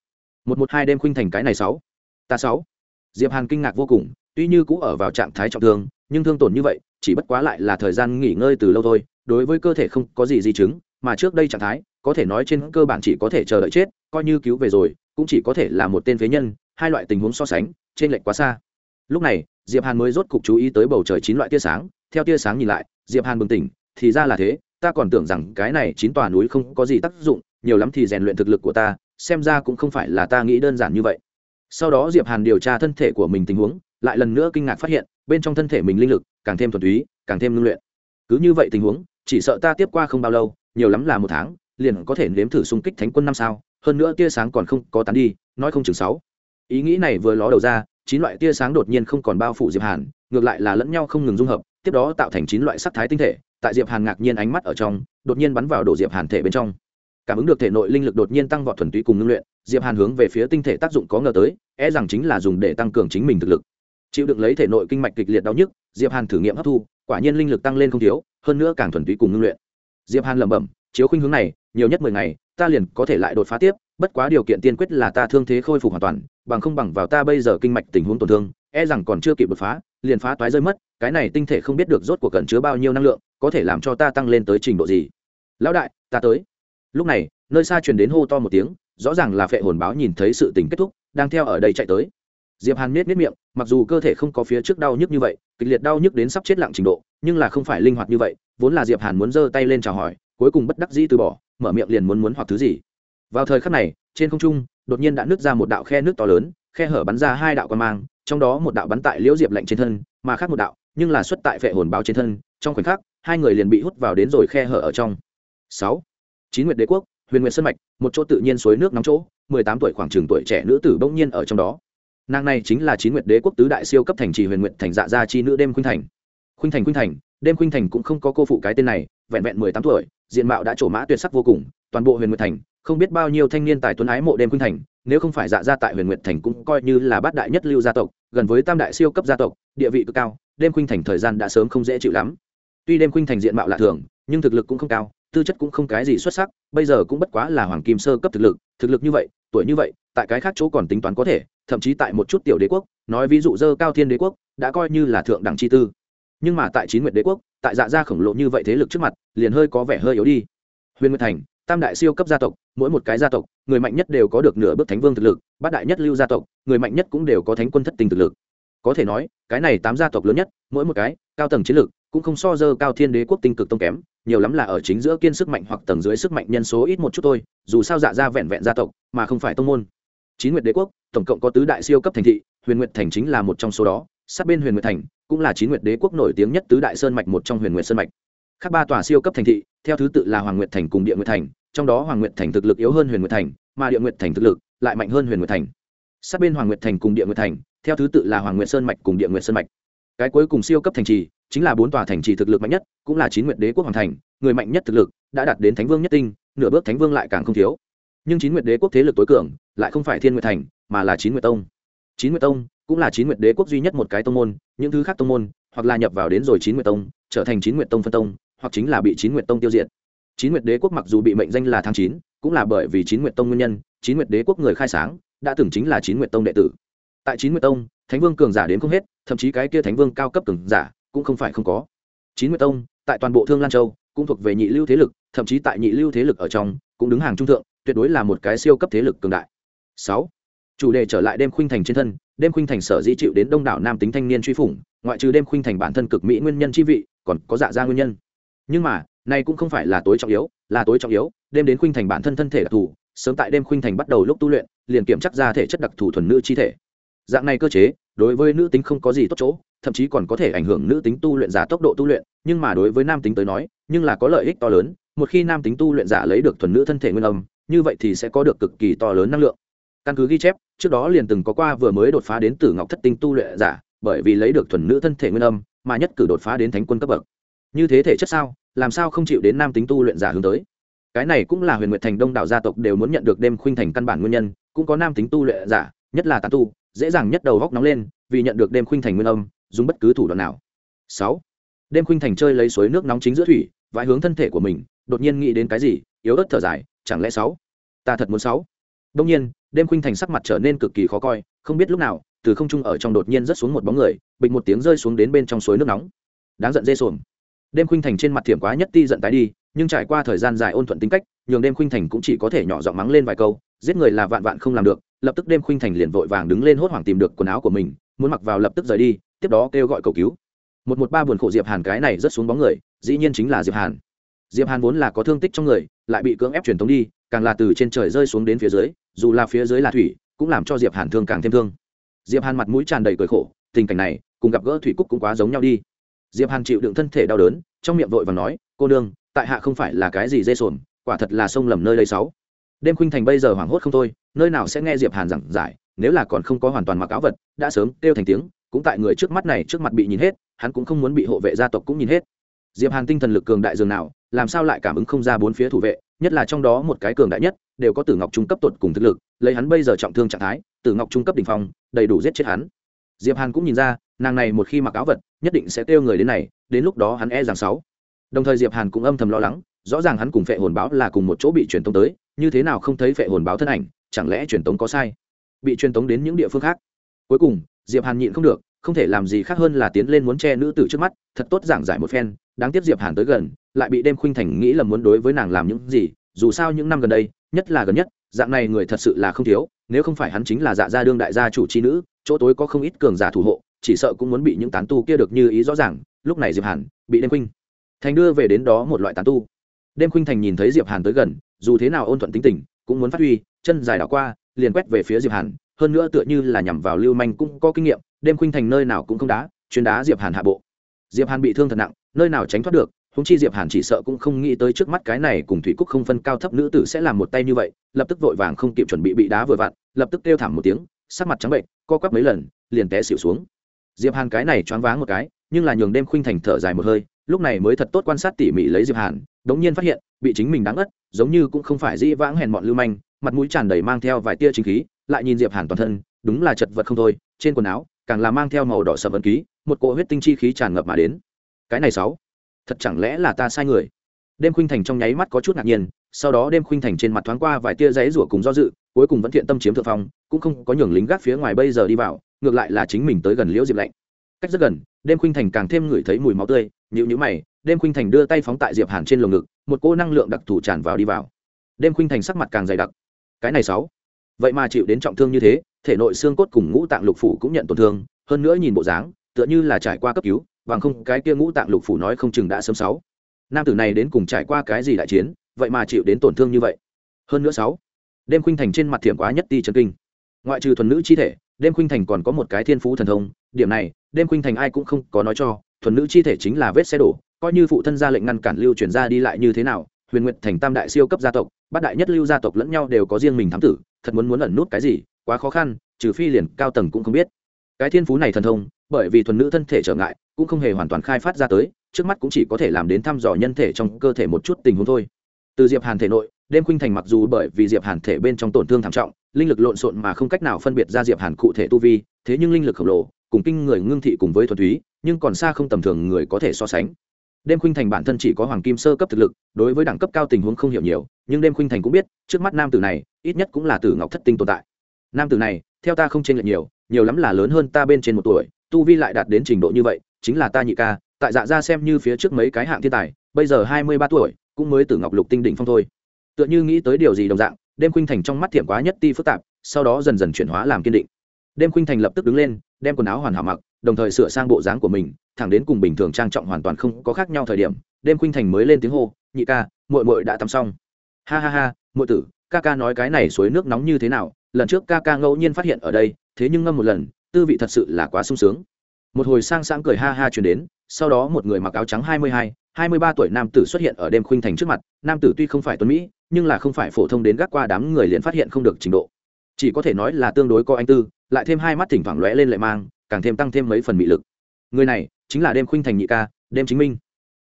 Một một hai đêm khuynh thành cái này sáu. Ta sáu. Diệp hàn kinh ngạc vô cùng, tuy như cũ ở vào trạng thái trọng thương, nhưng thương tổn như vậy, chỉ bất quá lại là thời gian nghỉ ngơi từ lâu thôi, đối với cơ thể không có gì di chứng, mà trước đây trạng thái, có thể nói trên cơ bản chỉ có thể chờ đợi chết, coi như cứu về rồi, cũng chỉ có thể là một tên phế nhân, hai loại tình huống so sánh, trên lệch quá xa. Lúc này, diệp hàn mới rốt cục chú ý tới bầu trời chín loại tia sáng, theo tia sáng nhìn lại, diệp hàn bừng tỉnh, thì ra là thế, ta còn tưởng rằng cái này chín tòa núi không có gì tác dụng, nhiều lắm thì rèn luyện thực lực của ta xem ra cũng không phải là ta nghĩ đơn giản như vậy. Sau đó diệp hàn điều tra thân thể của mình tình huống, lại lần nữa kinh ngạc phát hiện, bên trong thân thể mình linh lực càng thêm thuần túy, càng thêm ngưng luyện. Cứ như vậy tình huống, chỉ sợ ta tiếp qua không bao lâu, nhiều lắm là một tháng, liền có thể nếm thử xung kích thánh quân năm sao, hơn nữa tia sáng còn không có tán đi, nói không chừng sáu. Ý nghĩ này vừa ló đầu ra, chín loại tia sáng đột nhiên không còn bao phủ diệp hàn, ngược lại là lẫn nhau không ngừng dung hợp, tiếp đó tạo thành chín loại sắc thái tinh thể, tại diệp hàn ngạc nhiên ánh mắt ở trong, đột nhiên bắn vào đổ diệp hàn thể bên trong cảm ứng được thể nội linh lực đột nhiên tăng vọt thuần túy cùng ngưng luyện, diệp hàn hướng về phía tinh thể tác dụng có ngờ tới e rằng chính là dùng để tăng cường chính mình thực lực. Chịu đựng lấy thể nội kinh mạch kịch liệt đau nhức, diệp hàn thử nghiệm hấp thu, quả nhiên linh lực tăng lên không thiếu, hơn nữa càng thuần túy cùng ngưng luyện. Diệp hàn lẩm bẩm, chiếu khuynh hướng này, nhiều nhất mười ngày, ta liền có thể lại đột phá tiếp, bất quá điều kiện tiên quyết là ta thương thế khôi phục hoàn toàn, bằng không bằng vào ta bây giờ kinh mạch tình huống tổn thương e rằng còn chưa kịp đột phá, liền phá toái rơi mất, cái này tinh thể không biết được rốt cuộc cẩn chứa bao nhiêu năng lượng, có thể làm cho ta tăng lên tới trình độ gì? Lão đại, ta tới lúc này, nơi xa truyền đến hô to một tiếng, rõ ràng là phệ hồn báo nhìn thấy sự tình kết thúc, đang theo ở đây chạy tới. Diệp hàn miết miết miệng, mặc dù cơ thể không có phía trước đau nhức như vậy, kịch liệt đau nhức đến sắp chết lặng trình độ, nhưng là không phải linh hoạt như vậy, vốn là diệp hàn muốn giơ tay lên chào hỏi, cuối cùng bất đắc dĩ từ bỏ, mở miệng liền muốn muốn hoặc thứ gì. Vào thời khắc này, trên không trung, đột nhiên đã nứt ra một đạo khe nước to lớn, khe hở bắn ra hai đạo quan mang, trong đó một đạo bắn tại liễu diệp lạnh trên thân, mà khác một đạo, nhưng là xuất tại phệ hồn báo trên thân, trong khoảnh khắc, hai người liền bị hút vào đến rồi khe hở ở trong. Sáu chín nguyệt đế quốc, huyền nguyệt sơn mạch, một chỗ tự nhiên suối nước nóng chỗ, mười tám tuổi khoảng trường tuổi trẻ nữ tử bỗng nhiên ở trong đó. Nàng này chính là chín nguyệt đế quốc tứ đại siêu cấp thành trì huyền nguyệt thành dạ gia chi nữ đêm khuynh thành. Khuynh thành khuynh thành, đêm khuynh thành cũng không có cô phụ cái tên này, vẹn vẹn mười tám tuổi, diện mạo đã trổ mã tuyệt sắc vô cùng, toàn bộ huyền nguyệt thành, không biết bao nhiêu thanh niên tài tuấn ái mộ đêm khuynh thành, nếu không phải dạ gia tại huyền nguyệt thành cũng coi như là bát đại nhất lưu gia tộc, gần với tam đại siêu cấp gia tộc, địa vị cực cao, đêm khuynh thành thời gian đã sớm không dễ chịu lắm. Tuy đêm khuynh thành diện mạo lạ thường, nhưng thực lực cũng không cao tư chất cũng không cái gì xuất sắc, bây giờ cũng bất quá là hoàng kim sơ cấp thực lực thực lực như vậy, tuổi như vậy, tại cái khác chỗ còn tính toán có thể, thậm chí tại một chút tiểu đế quốc, nói ví dụ dơ cao thiên đế quốc, đã coi như là thượng đẳng chi tư. Nhưng mà tại chín nguyệt đế quốc, tại dạ gia khổng lồ như vậy thế lực trước mặt, liền hơi có vẻ hơi yếu đi. Huyền nguyệt thành, tam đại siêu cấp gia tộc, mỗi một cái gia tộc, người mạnh nhất đều có được nửa bước thánh vương thực lực, bát đại nhất lưu gia tộc, người mạnh nhất cũng đều có thánh quân thất tình thực lực. Có thể nói, cái này tám gia tộc lớn nhất, mỗi một cái, cao tầng chiến lược cũng không so dơ cao thiên đế quốc tinh cực tông kém nhiều lắm là ở chính giữa kiên sức mạnh hoặc tầng dưới sức mạnh nhân số ít một chút thôi, dù sao dạ ra vẹn vẹn gia tộc, mà không phải tông môn. Chín nguyệt đế quốc, tổng cộng có tứ đại siêu cấp thành thị, huyền nguyệt thành chính là một trong số đó, sát bên huyền nguyệt thành cũng là chín nguyệt đế quốc nổi tiếng nhất tứ đại sơn mạch một trong huyền nguyệt sơn mạch. Khác ba tòa siêu cấp thành thị, theo thứ tự là hoàng nguyệt thành cùng địa nguyệt thành, trong đó hoàng nguyệt thành thực lực yếu hơn huyền nguyệt thành, mà địa nguyệt thành thực lực lại mạnh hơn huyền nguyệt thành. Sát bên hoàng nguyệt thành cùng địa nguyệt thành, theo thứ tự là hoàng nguyệt sơn mạch cùng địa nguyệt sơn mạch. Cái cuối cùng siêu cấp thành trì chính là bốn tòa thành trì thực lực mạnh nhất cũng là chín nguyệt đế quốc hoàng thành người mạnh nhất thực lực đã đạt đến thánh vương nhất tinh nửa bước thánh vương lại càng không thiếu nhưng chín nguyệt đế quốc thế lực tối cường lại không phải thiên nguyệt thành mà là chín nguyệt tông chín nguyệt tông cũng là chín nguyệt đế quốc duy nhất một cái tông môn những thứ khác tông môn hoặc là nhập vào đến rồi chín nguyệt tông trở thành chín nguyệt tông phân tông hoặc chính là bị chín nguyệt tông tiêu diệt chín nguyệt đế quốc mặc dù bị mệnh danh là tháng chín cũng là bởi vì chín nguyệt tông nguyên nhân chín nguyệt đế quốc người khai sáng đã từng chính là chín nguyệt tông đệ tử tại chín nguyệt tông thánh vương cường giả đến không hết thậm chí cái kia thánh vương cao cấp cường giả cũng không phải không có. Chín nguyệt tông, tại toàn bộ thương lan châu, cũng thuộc về nhị lưu thế lực, thậm chí tại nhị lưu thế lực ở trong, cũng đứng hàng trung thượng, tuyệt đối là một cái siêu cấp thế lực cường đại. Sáu, chủ đề trở lại đêm khuynh thành trên thân, đêm khuynh thành sở dĩ chịu đến đông đảo nam tính thanh niên truy phủng, ngoại trừ đêm khuynh thành bản thân cực mỹ nguyên nhân chi vị, còn có dạ ra nguyên nhân. Nhưng mà, này cũng không phải là tối trọng yếu, là tối trọng yếu, đêm đến khuynh thành bản thân thân thể đặc thù, sớm tại đêm khuynh thành bắt đầu lúc tu luyện, liền kiểm chắc ra thể chất đặc thù thuần nữ chi thể. Dạng này cơ chế, đối với nữ tính không có gì tốt chỗ thậm chí còn có thể ảnh hưởng nữ tính tu luyện giả tốc độ tu luyện, nhưng mà đối với nam tính tới nói, nhưng là có lợi ích to lớn, một khi nam tính tu luyện giả lấy được thuần nữ thân thể nguyên âm, như vậy thì sẽ có được cực kỳ to lớn năng lượng. Căn cứ ghi chép, trước đó liền từng có qua vừa mới đột phá đến tử ngọc thất tinh tu luyện giả, bởi vì lấy được thuần nữ thân thể nguyên âm, mà nhất cử đột phá đến thánh quân cấp bậc. Như thế thể chất sao, làm sao không chịu đến nam tính tu luyện giả hướng tới? Cái này cũng là huyền nguyệt thành đông đảo gia tộc đều muốn nhận được đêm khuynh thành căn bản nguyên nhân, cũng có nam tính tu luyện giả, nhất là tán tu, dễ dàng nhất đầu góc nóng lên, vì nhận được đêm khuynh thành nguyên âm dùng bất cứ thủ đoạn nào. Sáu, đêm khuynh thành chơi lấy suối nước nóng chính giữa thủy, vãi hướng thân thể của mình, đột nhiên nghĩ đến cái gì, yếu ớt thở dài, chẳng lẽ sáu? Ta thật muốn sáu. Đông nhiên, đêm khuynh thành sắc mặt trở nên cực kỳ khó coi, không biết lúc nào, từ không trung ở trong đột nhiên rớt xuống một bóng người, bịch một tiếng rơi xuống đến bên trong suối nước nóng. Đáng giận dê xuồng. Đêm khuynh thành trên mặt thiểm quá nhất ti giận tái đi, nhưng trải qua thời gian dài ôn thuận tính cách, nhường đêm khuynh thành cũng chỉ có thể nhỏ giọng mắng lên vài câu, giết người là vạn vạn không làm được, lập tức đêm khuynh thành liền vội vàng đứng lên hốt hoảng tìm được quần áo của mình, muốn mặc vào lập tức rời đi tiếp đó kêu gọi cầu cứu. Một một ba buồn khổ diệp hàn cái này rất xuống bóng người, dĩ nhiên chính là diệp hàn. Diệp hàn vốn là có thương tích trong người, lại bị cưỡng ép truyền tống đi, càng là từ trên trời rơi xuống đến phía dưới, dù là phía dưới là thủy, cũng làm cho diệp hàn thương càng thêm thương. Diệp hàn mặt mũi tràn đầy cười khổ, tình cảnh này, cùng gặp gỡ thủy cúc cũng quá giống nhau đi. Diệp hàn chịu đựng thân thể đau đớn, trong miệng vội và nói, cô đương tại hạ không phải là cái gì dê sồn, quả thật là sông lầm nơi đây sáu. Đêm khuynh thành bây giờ hoảng hốt không thôi, nơi nào sẽ nghe diệp hàn giảng giải, nếu là còn không có hoàn toàn mặc áo vật, đã sớm kêu thành tiếng cũng tại người trước mắt này trước mặt bị nhìn hết, hắn cũng không muốn bị hộ vệ gia tộc cũng nhìn hết. Diệp hàn tinh thần lực cường đại dường nào, làm sao lại cảm ứng không ra bốn phía thủ vệ, nhất là trong đó một cái cường đại nhất, đều có tử ngọc trung cấp tột cùng thực lực, lấy hắn bây giờ trọng thương trạng thái, tử ngọc trung cấp đỉnh phong, đầy đủ giết chết hắn. Diệp hàn cũng nhìn ra, nàng này một khi mặc áo vật, nhất định sẽ kêu người đến này, đến lúc đó hắn e rằng sáu. Đồng thời diệp hàn cũng âm thầm lo lắng, rõ ràng hắn cùng phệ hồn báo là cùng một chỗ bị truyền tống tới, như thế nào không thấy phệ hồn báo thân ảnh, chẳng lẽ truyền tống có sai? Bị truyền tống đến những địa phương khác. Cuối cùng diệp hàn nhịn không được, không thể làm gì khác hơn là tiến lên muốn che nữ tử trước mắt, thật tốt giảng giải một phen, đáng tiếc diệp hàn tới gần, lại bị đêm khuynh thành nghĩ là muốn đối với nàng làm những gì, dù sao những năm gần đây, nhất là gần nhất, dạng này người thật sự là không thiếu, nếu không phải hắn chính là dạ gia đương đại gia chủ chi nữ, chỗ tối có không ít cường giả thủ hộ, chỉ sợ cũng muốn bị những tán tu kia được như ý rõ ràng, lúc này diệp hàn bị đêm khuynh thành đưa về đến đó một loại tán tu. Đêm khuynh thành nhìn thấy diệp hàn tới gần, dù thế nào ôn thuận tính tình, cũng muốn phát huy, chân dài đảo qua, liền quét về phía diệp hàn hơn nữa tựa như là nhằm vào lưu manh cũng có kinh nghiệm, đêm khuynh thành nơi nào cũng không đá chuyến đá diệp hàn hạ bộ. Diệp hàn bị thương thật nặng, nơi nào tránh thoát được húng chi diệp hàn chỉ sợ cũng không nghĩ tới trước mắt cái này cùng thủy cúc không phân cao thấp nữ tử sẽ làm một tay như vậy, lập tức vội vàng không kịp chuẩn bị bị đá vừa vặn, lập tức kêu thảm một tiếng, sắc mặt trắng bệnh, co quắp mấy lần, liền té xỉu xuống. Diệp hàn cái này choáng váng một cái, nhưng là nhường đêm khuynh thành thở dài một hơi, lúc này mới thật tốt quan sát tỉ mỉ lấy diệp hàn, đống nhiên phát hiện, bị chính mình đáng ất giống như cũng không phải dĩ vãng hèn mọn lưu manh, mặt mũi tràn đầy mang theo vài tia chính khí lại nhìn diệp hàn toàn thân, đúng là chật vật không thôi, trên quần áo, càng là mang theo màu đỏ sầm ấn ký, một cỗ huyết tinh chi khí tràn ngập mà đến. Cái này sáu, thật chẳng lẽ là ta sai người? Đêm khuynh thành trong nháy mắt có chút ngạc nhiên, sau đó đêm khuynh thành trên mặt thoáng qua vài tia giấy rủa cùng do dự, cuối cùng vẫn thiện tâm chiếm thượng phong, cũng không có nhường lính gác phía ngoài bây giờ đi vào, ngược lại là chính mình tới gần liễu diệp lạnh. Cách rất gần, đêm khuynh thành càng thêm ngửi thấy mùi máu tươi nhịu nhữ mày, đêm khuynh thành đưa tay phóng tại diệp hàn trên lồng ngực, một cô năng lượng đặc thù tràn vào đi vào. Đêm khuynh thành sắc mặt càng dày đặc. Cái này sáu vậy mà chịu đến trọng thương như thế, thể nội xương cốt cùng ngũ tạng lục phủ cũng nhận tổn thương, hơn nữa nhìn bộ dáng, tựa như là trải qua cấp cứu, bằng không, cái kia ngũ tạng lục phủ nói không chừng đã sớm sáu. Nam tử này đến cùng trải qua cái gì đại chiến, vậy mà chịu đến tổn thương như vậy? Hơn nữa sáu. Đêm khuynh thành trên mặt thiểm quá nhất ti chân kinh. Ngoại trừ thuần nữ chi thể, đêm khuynh thành còn có một cái thiên phú thần thông, điểm này, đêm khuynh thành ai cũng không có nói cho, thuần nữ chi thể chính là vết xe đổ, coi như phụ thân ra lệnh ngăn cản lưu chuyển ra đi lại như thế nào huyền nguyệt thành tam đại siêu cấp gia tộc, bát đại nhất lưu gia tộc lẫn nhau đều có riêng mình thám tử, thật muốn muốn ẩn nút cái gì, quá khó khăn, trừ phi liền cao tầng cũng không biết. Cái thiên phú này thần thông, bởi vì thuần nữ thân thể trở ngại, cũng không hề hoàn toàn khai phát ra tới, trước mắt cũng chỉ có thể làm đến thăm dò nhân thể trong cơ thể một chút tình huống thôi. Từ diệp hàn thể nội, đêm khuynh thành mặc dù bởi vì diệp hàn thể bên trong tổn thương thảm trọng, linh lực lộn xộn mà không cách nào phân biệt ra diệp hàn cụ thể tu vi, thế nhưng linh lực khổng lồ, cùng kinh người ngưng thị cùng với thuần túy, nhưng còn xa không tầm thường người có thể so sánh đêm khuynh thành bản thân chỉ có hoàng kim sơ cấp thực lực, đối với đẳng cấp cao tình huống không hiểu nhiều, nhưng đêm khuynh thành cũng biết, trước mắt nam tử này, ít nhất cũng là tử ngọc thất tinh tồn tại. Nam tử này, theo ta không chênh lệch nhiều nhiều lắm là lớn hơn ta bên trên một tuổi, tu vi lại đạt đến trình độ như vậy, chính là ta nhị ca, tại dạ ra xem như phía trước mấy cái hạng thiên tài, bây giờ hai mươi ba tuổi, cũng mới tử ngọc lục tinh đỉnh phong thôi. Tựa như nghĩ tới điều gì đồng dạng, đêm khuynh thành trong mắt thiệm quá nhất ti phức tạp, sau đó dần dần chuyển hóa làm kiên định đêm khuynh thành lập tức đứng lên, đem quần áo hoàn hảo mặc, đồng thời sửa sang bộ dáng của mình, thẳng đến cùng bình thường trang trọng hoàn toàn không có khác nhau thời điểm, đêm khuynh thành mới lên tiếng hô, nhị ca, muội muội đã tắm xong. Ha ha ha, muội tử, ca ca nói cái này suối nước nóng như thế nào, lần trước ca ca ngẫu nhiên phát hiện ở đây, thế nhưng ngâm một lần, tư vị thật sự là quá sung sướng. Một hồi sang sáng cười ha ha chuyển đến, sau đó một người mặc áo trắng hai mươi hai hai mươi ba tuổi nam tử xuất hiện ở đêm khuynh thành trước mặt, nam tử tuy không phải tuấn mỹ, nhưng là không phải phổ thông đến gác qua đám người liền phát hiện không được trình độ. Chỉ có thể nói là tương đối có anh tư lại thêm hai mắt thỉnh thoảng lóe lên lệ mang, càng thêm tăng thêm mấy phần mị lực. Người này chính là đêm khuynh thành nhị ca, đêm chính minh.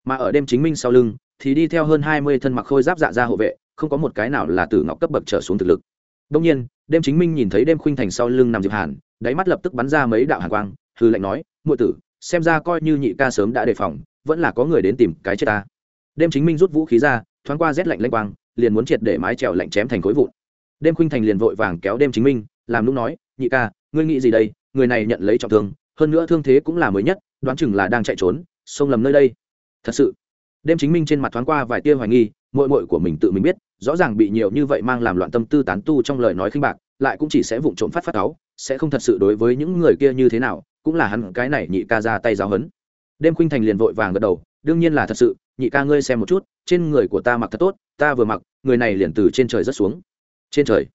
Mà ở đêm chính minh sau lưng thì đi theo hơn hai mươi thân mặc khôi giáp dạ ra hộ vệ, không có một cái nào là từ ngọc cấp bậc trở xuống thực lực. Đông nhiên, đêm chính minh nhìn thấy đêm khuynh thành sau lưng nằm diệp hàn, đáy mắt lập tức bắn ra mấy đạo hàn quang, hư lệnh nói, muội tử, xem ra coi như nhị ca sớm đã đề phòng, vẫn là có người đến tìm cái chết ta. Đêm chính minh rút vũ khí ra, thoáng qua rét lạnh lanh quang, liền muốn triệt để mái trèo lạnh chém thành khối vụn. Đêm khuynh thành liền vội vàng kéo đêm chính minh, làm lúc nói, nhị ca ngươi nghĩ gì đây, người này nhận lấy trọng thương, hơn nữa thương thế cũng là mới nhất, đoán chừng là đang chạy trốn, xông lầm nơi đây. Thật sự, đêm chính minh trên mặt thoáng qua vài tia hoài nghi mội mội của mình tự mình biết, rõ ràng bị nhiều như vậy mang làm loạn tâm tư tán tu trong lời nói khinh bạc, lại cũng chỉ sẽ vụng trộm phát phát áo sẽ không thật sự đối với những người kia như thế nào, cũng là hắn cái này nhị ca ra tay giáo hấn đêm khuynh thành liền vội vàng gật đầu, đương nhiên là thật sự, nhị ca ngươi xem một chút, trên người của ta mặc thật tốt, ta vừa mặc, người này liền từ trên trời rất xuống. Trên trời,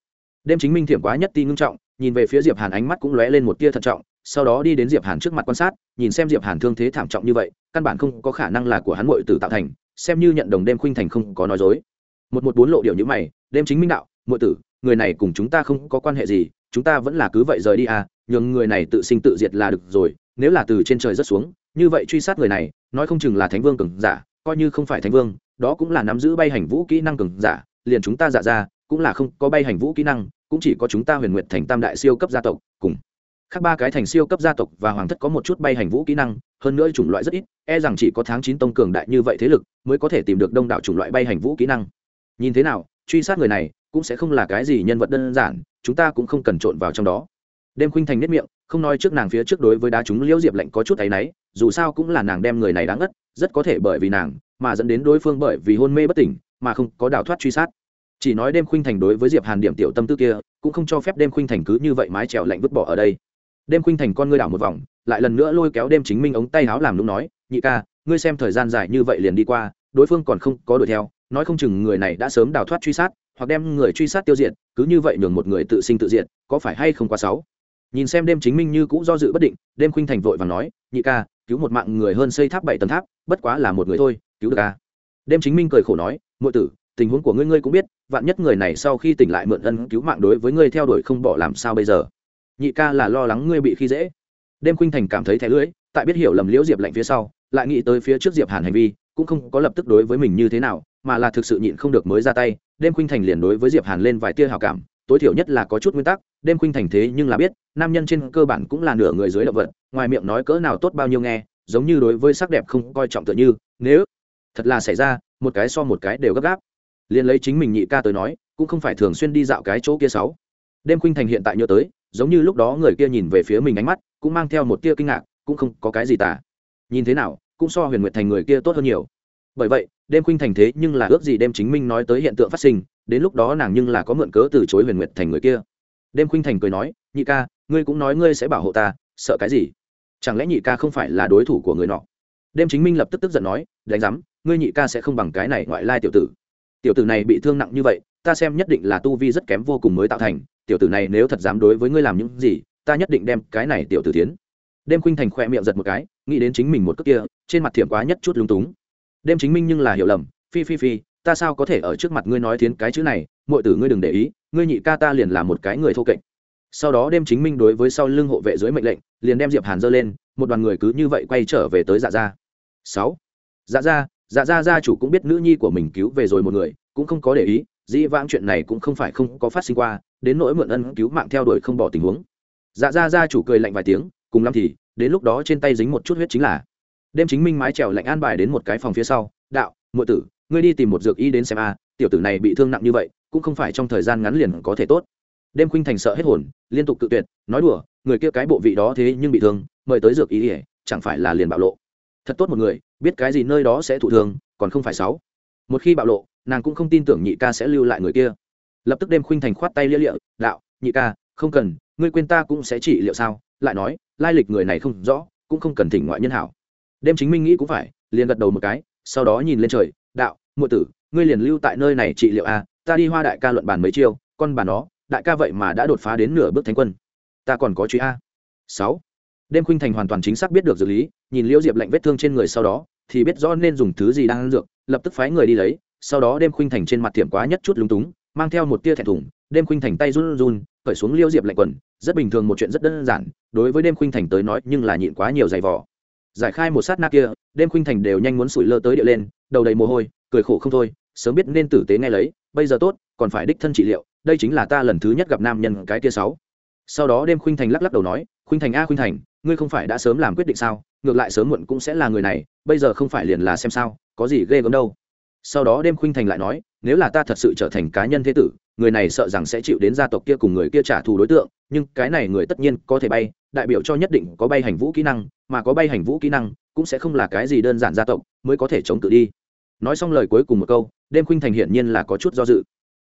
đêm chính minh thiểm quá nhất ti ngưng trọng nhìn về phía diệp hàn ánh mắt cũng lóe lên một tia thận trọng, sau đó đi đến diệp hàn trước mặt quan sát, nhìn xem diệp hàn thương thế thảm trọng như vậy, căn bản không có khả năng là của hắn muội tử tạo thành, xem như nhận đồng đêm khuynh thành không có nói dối. Một một bốn lộ điệu như mày, đêm chính minh đạo, muội tử, người này cùng chúng ta không có quan hệ gì, chúng ta vẫn là cứ vậy rời đi à nhường người này tự sinh tự diệt là được rồi, nếu là từ trên trời rất xuống, như vậy truy sát người này, nói không chừng là thánh vương cường giả, coi như không phải thánh vương, đó cũng là nắm giữ bay hành vũ kỹ năng cường giả, liền chúng ta giả ra, cũng là không có bay hành vũ kỹ năng cũng chỉ có chúng ta huyền nguyện thành tam đại siêu cấp gia tộc, cùng khác ba cái thành siêu cấp gia tộc và hoàng thất có một chút bay hành vũ kỹ năng, hơn nữa chủng loại rất ít e rằng chỉ có tháng chín tông cường đại như vậy thế lực mới có thể tìm được đông đảo chủng loại bay hành vũ kỹ năng. Nhìn thế nào, truy sát người này cũng sẽ không là cái gì nhân vật đơn giản, chúng ta cũng không cần trộn vào trong đó. Đêm khuynh thành nhất miệng, không nói trước nàng phía trước đối với đá chúng liễu diệp lệnh có chút áy náy, dù sao cũng là nàng đem người này đáng ngất, rất có thể bởi vì nàng mà dẫn đến đối phương bởi vì hôn mê bất tỉnh mà không có đào thoát truy sát chỉ nói đêm khuynh thành đối với diệp hàn điểm tiểu tâm tư kia, cũng không cho phép đêm khuynh thành cứ như vậy mái trèo lạnh vứt bỏ ở đây. Đêm khuynh thành con ngươi đảo một vòng, lại lần nữa lôi kéo đêm chính minh ống tay áo làm lúc nói, nhị ca, ngươi xem thời gian dài như vậy liền đi qua, đối phương còn không có đuổi theo, nói không chừng người này đã sớm đào thoát truy sát, hoặc đem người truy sát tiêu diệt, cứ như vậy nhường một người tự sinh tự diệt, có phải hay không quá xấu? Nhìn xem đêm chính minh như cũ do dự bất định, đêm khuynh thành vội và nói, nhị ca, cứu một mạng người hơn xây tháp bảy tầng tháp, bất quá là một người thôi, cứu được ca đêm chính minh cười khổ nói ngụy tử tình huống của ngươi ngươi cũng biết, vạn nhất người này sau khi tỉnh lại mượn ân cứu mạng đối với ngươi theo đuổi không bỏ làm sao bây giờ. Nhị ca là lo lắng ngươi bị khi dễ. Đêm khuynh thành cảm thấy thẻ lưỡi, tại biết hiểu lầm liễu diệp lạnh phía sau, lại nghĩ tới phía trước diệp hàn hành vi, cũng không có lập tức đối với mình như thế nào, mà là thực sự nhịn không được mới ra tay. Đêm khuynh thành liền đối với diệp hàn lên vài tia hào cảm, tối thiểu nhất là có chút nguyên tắc, đêm khuynh thành thế nhưng là biết, nam nhân trên cơ bản cũng là nửa người dưới động vật, ngoài miệng nói cỡ nào tốt bao nhiêu nghe, giống như đối với sắc đẹp không coi trọng tựa như, nếu thật là xảy ra, một cái so một cái đều gấp gáp liền lấy chính mình nhị ca tới nói, cũng không phải thường xuyên đi dạo cái chỗ kia sáu. Đêm khuynh thành hiện tại nhớ tới, giống như lúc đó người kia nhìn về phía mình ánh mắt, cũng mang theo một tia kinh ngạc, cũng không có cái gì tả nhìn thế nào, cũng so huyền nguyệt thành người kia tốt hơn nhiều. Bởi vậy, đêm khuynh thành thế nhưng là ước gì đêm chính minh nói tới hiện tượng phát sinh, đến lúc đó nàng nhưng là có mượn cớ từ chối huyền nguyệt thành người kia. Đêm khuynh thành cười nói, nhị ca, ngươi cũng nói ngươi sẽ bảo hộ ta, sợ cái gì? Chẳng lẽ nhị ca không phải là đối thủ của người nọ? Đêm chính minh lập tức tức giận nói, đánh giám, ngươi nhị ca sẽ không bằng cái này ngoại lai tiểu tử tiểu tử này bị thương nặng như vậy, ta xem nhất định là tu vi rất kém vô cùng mới tạo thành, tiểu tử này nếu thật dám đối với ngươi làm những gì, ta nhất định đem cái này tiểu tử tiến. Đêm khuynh thành khoe miệng giật một cái, nghĩ đến chính mình một cước kia, trên mặt thiểm quá nhất chút lúng túng. Đêm chính minh nhưng là hiểu lầm, phi phi phi, ta sao có thể ở trước mặt ngươi nói thiến cái chữ này mọi tử ngươi đừng để ý, ngươi nhị ca ta liền là một cái người thô kệch. Sau đó đêm chính minh đối với sau lưng hộ vệ dưới mệnh lệnh, liền đem diệp hàn dơ lên, một đoàn người cứ như vậy quay trở về tới dạ gia. Sáu. Dạ gia dạ Dạ gia gia chủ cũng biết nữ nhi của mình cứu về rồi một người, cũng không có để ý, dĩ vãng chuyện này cũng không phải không có phát sinh qua, đến nỗi mượn ân cứu mạng theo đuổi không bỏ tình huống. Dạ gia gia chủ cười lạnh vài tiếng, cùng lắm thì, đến lúc đó trên tay dính một chút huyết chính là. Đêm chính minh mái trèo lạnh an bài đến một cái phòng phía sau, đạo, muội tử, ngươi đi tìm một dược y đến xem a, tiểu tử này bị thương nặng như vậy, cũng không phải trong thời gian ngắn liền có thể tốt. Đêm khuynh thành sợ hết hồn, liên tục tự tuyệt, nói đùa, người kia cái bộ vị đó thế nhưng bị thương, mời tới dược y ỉa chẳng phải là liền bạo lộ. Thật tốt một người biết cái gì nơi đó sẽ thụ thương, còn không phải sáu. Một khi bạo lộ, nàng cũng không tin tưởng nhị ca sẽ lưu lại người kia. Lập tức đêm khuynh thành khoát tay lia lịa, đạo, nhị ca, không cần, ngươi quên ta cũng sẽ trị liệu sao? Lại nói, lai lịch người này không rõ, cũng không cần thỉnh ngoại nhân hảo. Đêm chính minh nghĩ cũng phải, liền gật đầu một cái, sau đó nhìn lên trời, đạo, muội tử, ngươi liền lưu tại nơi này trị liệu a ta đi hoa đại ca luận bàn mấy chiêu, con bà đó đại ca vậy mà đã đột phá đến nửa bước thánh quân. Ta còn có truy a. Sáu. Đêm khuynh thành hoàn toàn chính xác biết được dược lý, nhìn liễu diệp lạnh vết thương trên người sau đó thì biết rõ nên dùng thứ gì đang ăn dược, lập tức phái người đi lấy, sau đó đêm khuynh thành trên mặt tiệm quá nhất chút lúng túng, mang theo một tia thẹn thùng đêm khuynh thành tay run run khởi xuống liêu diệp lạnh quần, rất bình thường một chuyện rất đơn giản, đối với đêm khuynh thành tới nói nhưng là nhịn quá nhiều giày vò. Giải khai một sát na kia, đêm khuynh thành đều nhanh muốn sủi lơ tới địa lên, đầu đầy mồ hôi, cười khổ không thôi, sớm biết nên tử tế nghe lấy, bây giờ tốt, còn phải đích thân trị liệu, đây chính là ta lần thứ nhất gặp nam nhân cái tia sáu. Sau đó đêm khuynh thành lắc lắc đầu nói, khuynh thành a, khuynh thành, ngươi không phải đã sớm làm quyết định sao? Ngược lại sớm muộn cũng sẽ là người này, bây giờ không phải liền là xem sao, có gì ghê gớm đâu. Sau đó đêm khuynh thành lại nói, nếu là ta thật sự trở thành cá nhân thế tử, người này sợ rằng sẽ chịu đến gia tộc kia cùng người kia trả thù đối tượng, nhưng cái này người tất nhiên có thể bay, đại biểu cho nhất định có bay hành vũ kỹ năng, mà có bay hành vũ kỹ năng cũng sẽ không là cái gì đơn giản gia tộc, mới có thể chống cự đi. Nói xong lời cuối cùng một câu, đêm khuynh thành hiển nhiên là có chút do dự.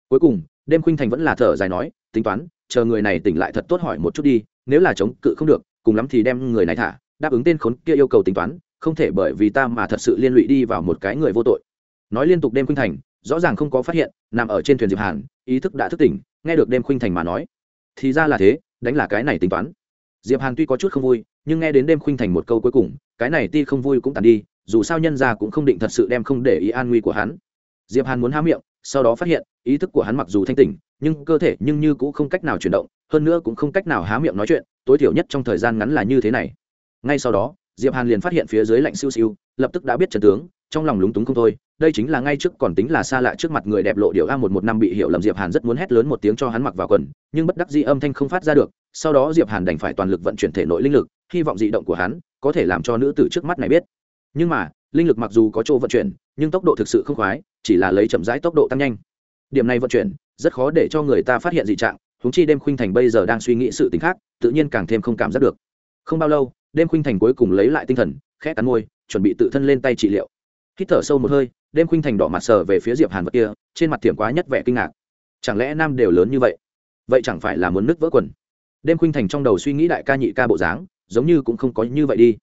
Cuối cùng, đêm khuynh thành vẫn là thở dài nói, tính toán, chờ người này tỉnh lại thật tốt hỏi một chút đi, nếu là chống cự không được, cùng lắm thì đem người này thả đáp ứng tên khốn kia yêu cầu tính toán, không thể bởi vì ta mà thật sự liên lụy đi vào một cái người vô tội. Nói liên tục đêm khuynh thành, rõ ràng không có phát hiện, nằm ở trên thuyền diệp hàn, ý thức đã thức tỉnh, nghe được đêm khuynh thành mà nói. Thì ra là thế, đánh là cái này tính toán. Diệp hàn tuy có chút không vui, nhưng nghe đến đêm khuynh thành một câu cuối cùng, cái này ti không vui cũng tàn đi, dù sao nhân gia cũng không định thật sự đem không để ý an nguy của hắn. Diệp hàn muốn há miệng, sau đó phát hiện, ý thức của hắn mặc dù thanh tỉnh, nhưng cơ thể nhưng như cũng không cách nào chuyển động, hơn nữa cũng không cách nào há miệng nói chuyện, tối thiểu nhất trong thời gian ngắn là như thế này ngay sau đó, diệp hàn liền phát hiện phía dưới lạnh siêu siêu, lập tức đã biết trận tướng, trong lòng lúng túng không thôi. Đây chính là ngay trước, còn tính là xa lạ trước mặt người đẹp lộ điệu a một một năm bị hiểu lầm, diệp hàn rất muốn hét lớn một tiếng cho hắn mặc vào quần, nhưng bất đắc dĩ âm thanh không phát ra được. Sau đó diệp hàn đành phải toàn lực vận chuyển thể nội linh lực, hy vọng dị động của hắn có thể làm cho nữ tử trước mắt này biết. Nhưng mà, linh lực mặc dù có chỗ vận chuyển, nhưng tốc độ thực sự không khoái, chỉ là lấy chậm rãi tốc độ tăng nhanh. Điểm này vận chuyển, rất khó để cho người ta phát hiện dị trạng Chúng chi đêm khuynh thành bây giờ đang suy nghĩ sự tính khác, tự nhiên càng thêm không cảm giác được. Không bao lâu đêm khuynh thành cuối cùng lấy lại tinh thần, khẽ cắn môi, chuẩn bị tự thân lên tay trị liệu. Hít thở sâu một hơi, đêm khuynh thành đỏ mặt sờ về phía diệp hàn vật kia, trên mặt thiểm quá nhất vẻ kinh ngạc. Chẳng lẽ nam đều lớn như vậy? Vậy chẳng phải là muốn nứt vỡ quần? Đêm khuynh thành trong đầu suy nghĩ đại ca nhị ca bộ dáng, giống như cũng không có như vậy đi.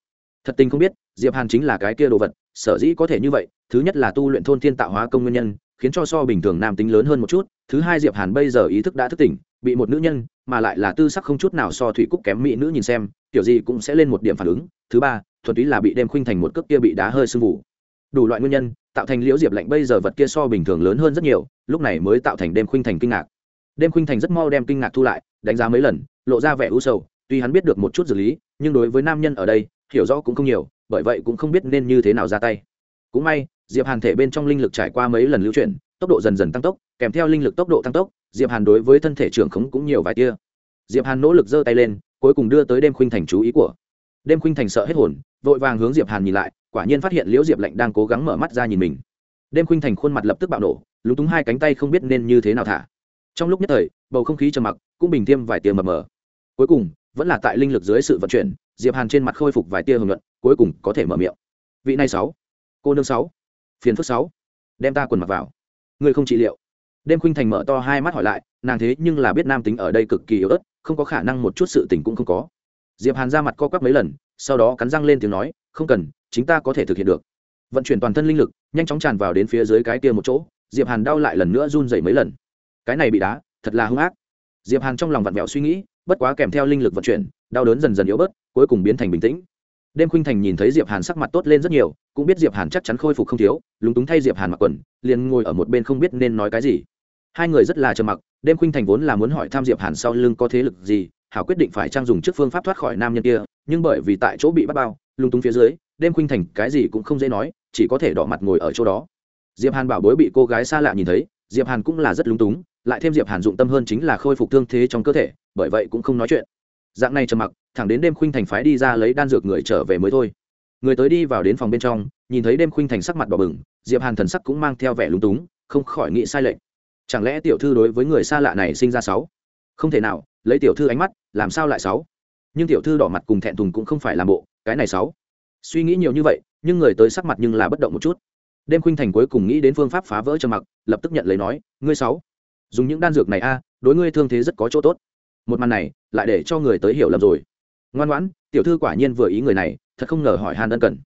Thật tình không biết, diệp hàn chính là cái kia đồ vật, sở dĩ có thể như vậy, thứ nhất là tu luyện thôn thiên tạo hóa công nguyên nhân, khiến cho so bình thường nam tính lớn hơn một chút, thứ hai diệp hàn bây giờ ý thức đã thức tỉnh bị một nữ nhân, mà lại là tư sắc không chút nào so thủy cúc kém mỹ nữ nhìn xem kiểu gì cũng sẽ lên một điểm phản ứng. Thứ ba, thuần túy là bị đêm khuynh thành một cước kia bị đá hơi sưng vụ đủ loại nguyên nhân, tạo thành liễu diệp lạnh bây giờ vật kia so bình thường lớn hơn rất nhiều, lúc này mới tạo thành đêm khuynh thành kinh ngạc. Đêm khuynh thành rất mau đem kinh ngạc thu lại, đánh giá mấy lần, lộ ra vẻ u sầu, tuy hắn biết được một chút dược lý, nhưng đối với nam nhân ở đây, hiểu rõ cũng không nhiều, bởi vậy cũng không biết nên như thế nào ra tay. Cũng may, diệp hàn thể bên trong linh lực trải qua mấy lần lưu chuyển, tốc độ dần dần tăng tốc, kèm theo linh lực tốc độ tăng tốc diệp hàn đối với thân thể trưởng khống cũng nhiều vài tia. Diệp hàn nỗ lực giơ tay lên, cuối cùng đưa tới đêm khuynh thành chú ý của. Đêm khuynh thành sợ hết hồn, vội vàng hướng diệp hàn nhìn lại, quả nhiên phát hiện liễu diệp lạnh đang cố gắng mở mắt ra nhìn mình. Đêm khuynh thành khuôn mặt lập tức bạo nổ, lúng túng hai cánh tay không biết nên như thế nào thả. Trong lúc nhất thời, bầu không khí trầm mặc, cũng bình thêm vài tia mờ mờ. Cuối cùng, vẫn là tại linh lực dưới sự vận chuyển, diệp hàn trên mặt khôi phục vài tia hưởng luận cuối cùng có thể mở miệng. Vị này sáu, cô nương sáu, phiền phức sáu, đem ta quần mặc vào. Người không trị liệu đêm khuynh thành mở to hai mắt hỏi lại, nàng thế nhưng là biết nam tính ở đây cực kỳ yếu ớt, không có khả năng một chút sự tình cũng không có. Diệp hàn ra mặt co quắp mấy lần, sau đó cắn răng lên tiếng nói, không cần, chính ta có thể thực hiện được. Vận chuyển toàn thân linh lực, nhanh chóng tràn vào đến phía dưới cái kia một chỗ, diệp hàn đau lại lần nữa run dày mấy lần. Cái này bị đá, thật là hung ác. Diệp hàn trong lòng vặn vẹo suy nghĩ, bất quá kèm theo linh lực vận chuyển, đau đớn dần dần yếu bớt, cuối cùng biến thành bình tĩnh. Đêm khuynh thành nhìn thấy diệp hàn sắc mặt tốt lên rất nhiều, cũng biết diệp hàn chắc chắn khôi phục không thiếu, lúng túng thay diệp hàn mặc quần, liền ngồi ở một bên không biết nên nói cái gì hai người rất là trầm mặc, đêm khuynh thành vốn là muốn hỏi tham diệp hàn sau lưng có thế lực gì, hảo quyết định phải trang dùng trước phương pháp thoát khỏi nam nhân kia, nhưng bởi vì tại chỗ bị bắt bao, lung túng phía dưới, đêm khuynh thành cái gì cũng không dễ nói, chỉ có thể đỏ mặt ngồi ở chỗ đó. Diệp hàn bảo bối bị cô gái xa lạ nhìn thấy, diệp hàn cũng là rất lung túng, lại thêm diệp hàn dụng tâm hơn chính là khôi phục thương thế trong cơ thể, bởi vậy cũng không nói chuyện. Dạng này trầm mặc, thẳng đến đêm khuynh thành phái đi ra lấy đan dược người trở về mới thôi. Người tới đi vào đến phòng bên trong, nhìn thấy đêm khuynh thành sắc mặt đỏ bừng, diệp hàn thần sắc cũng mang theo vẻ lúng túng, không khỏi nghĩ sai lệch chẳng lẽ tiểu thư đối với người xa lạ này sinh ra sáu? Không thể nào, lấy tiểu thư ánh mắt, làm sao lại sáu? Nhưng tiểu thư đỏ mặt cùng thẹn thùng cũng không phải làm bộ, cái này sáu. Suy nghĩ nhiều như vậy, nhưng người tới sắc mặt nhưng là bất động một chút. Đêm khuynh thành cuối cùng nghĩ đến phương pháp phá vỡ trầm mặc, lập tức nhận lấy nói, ngươi sáu, dùng những đan dược này a, đối ngươi thương thế rất có chỗ tốt. Một màn này, lại để cho người tới hiểu lầm rồi. Ngoan ngoãn, tiểu thư quả nhiên vừa ý người này, thật không ngờ hỏi hàn ân cần.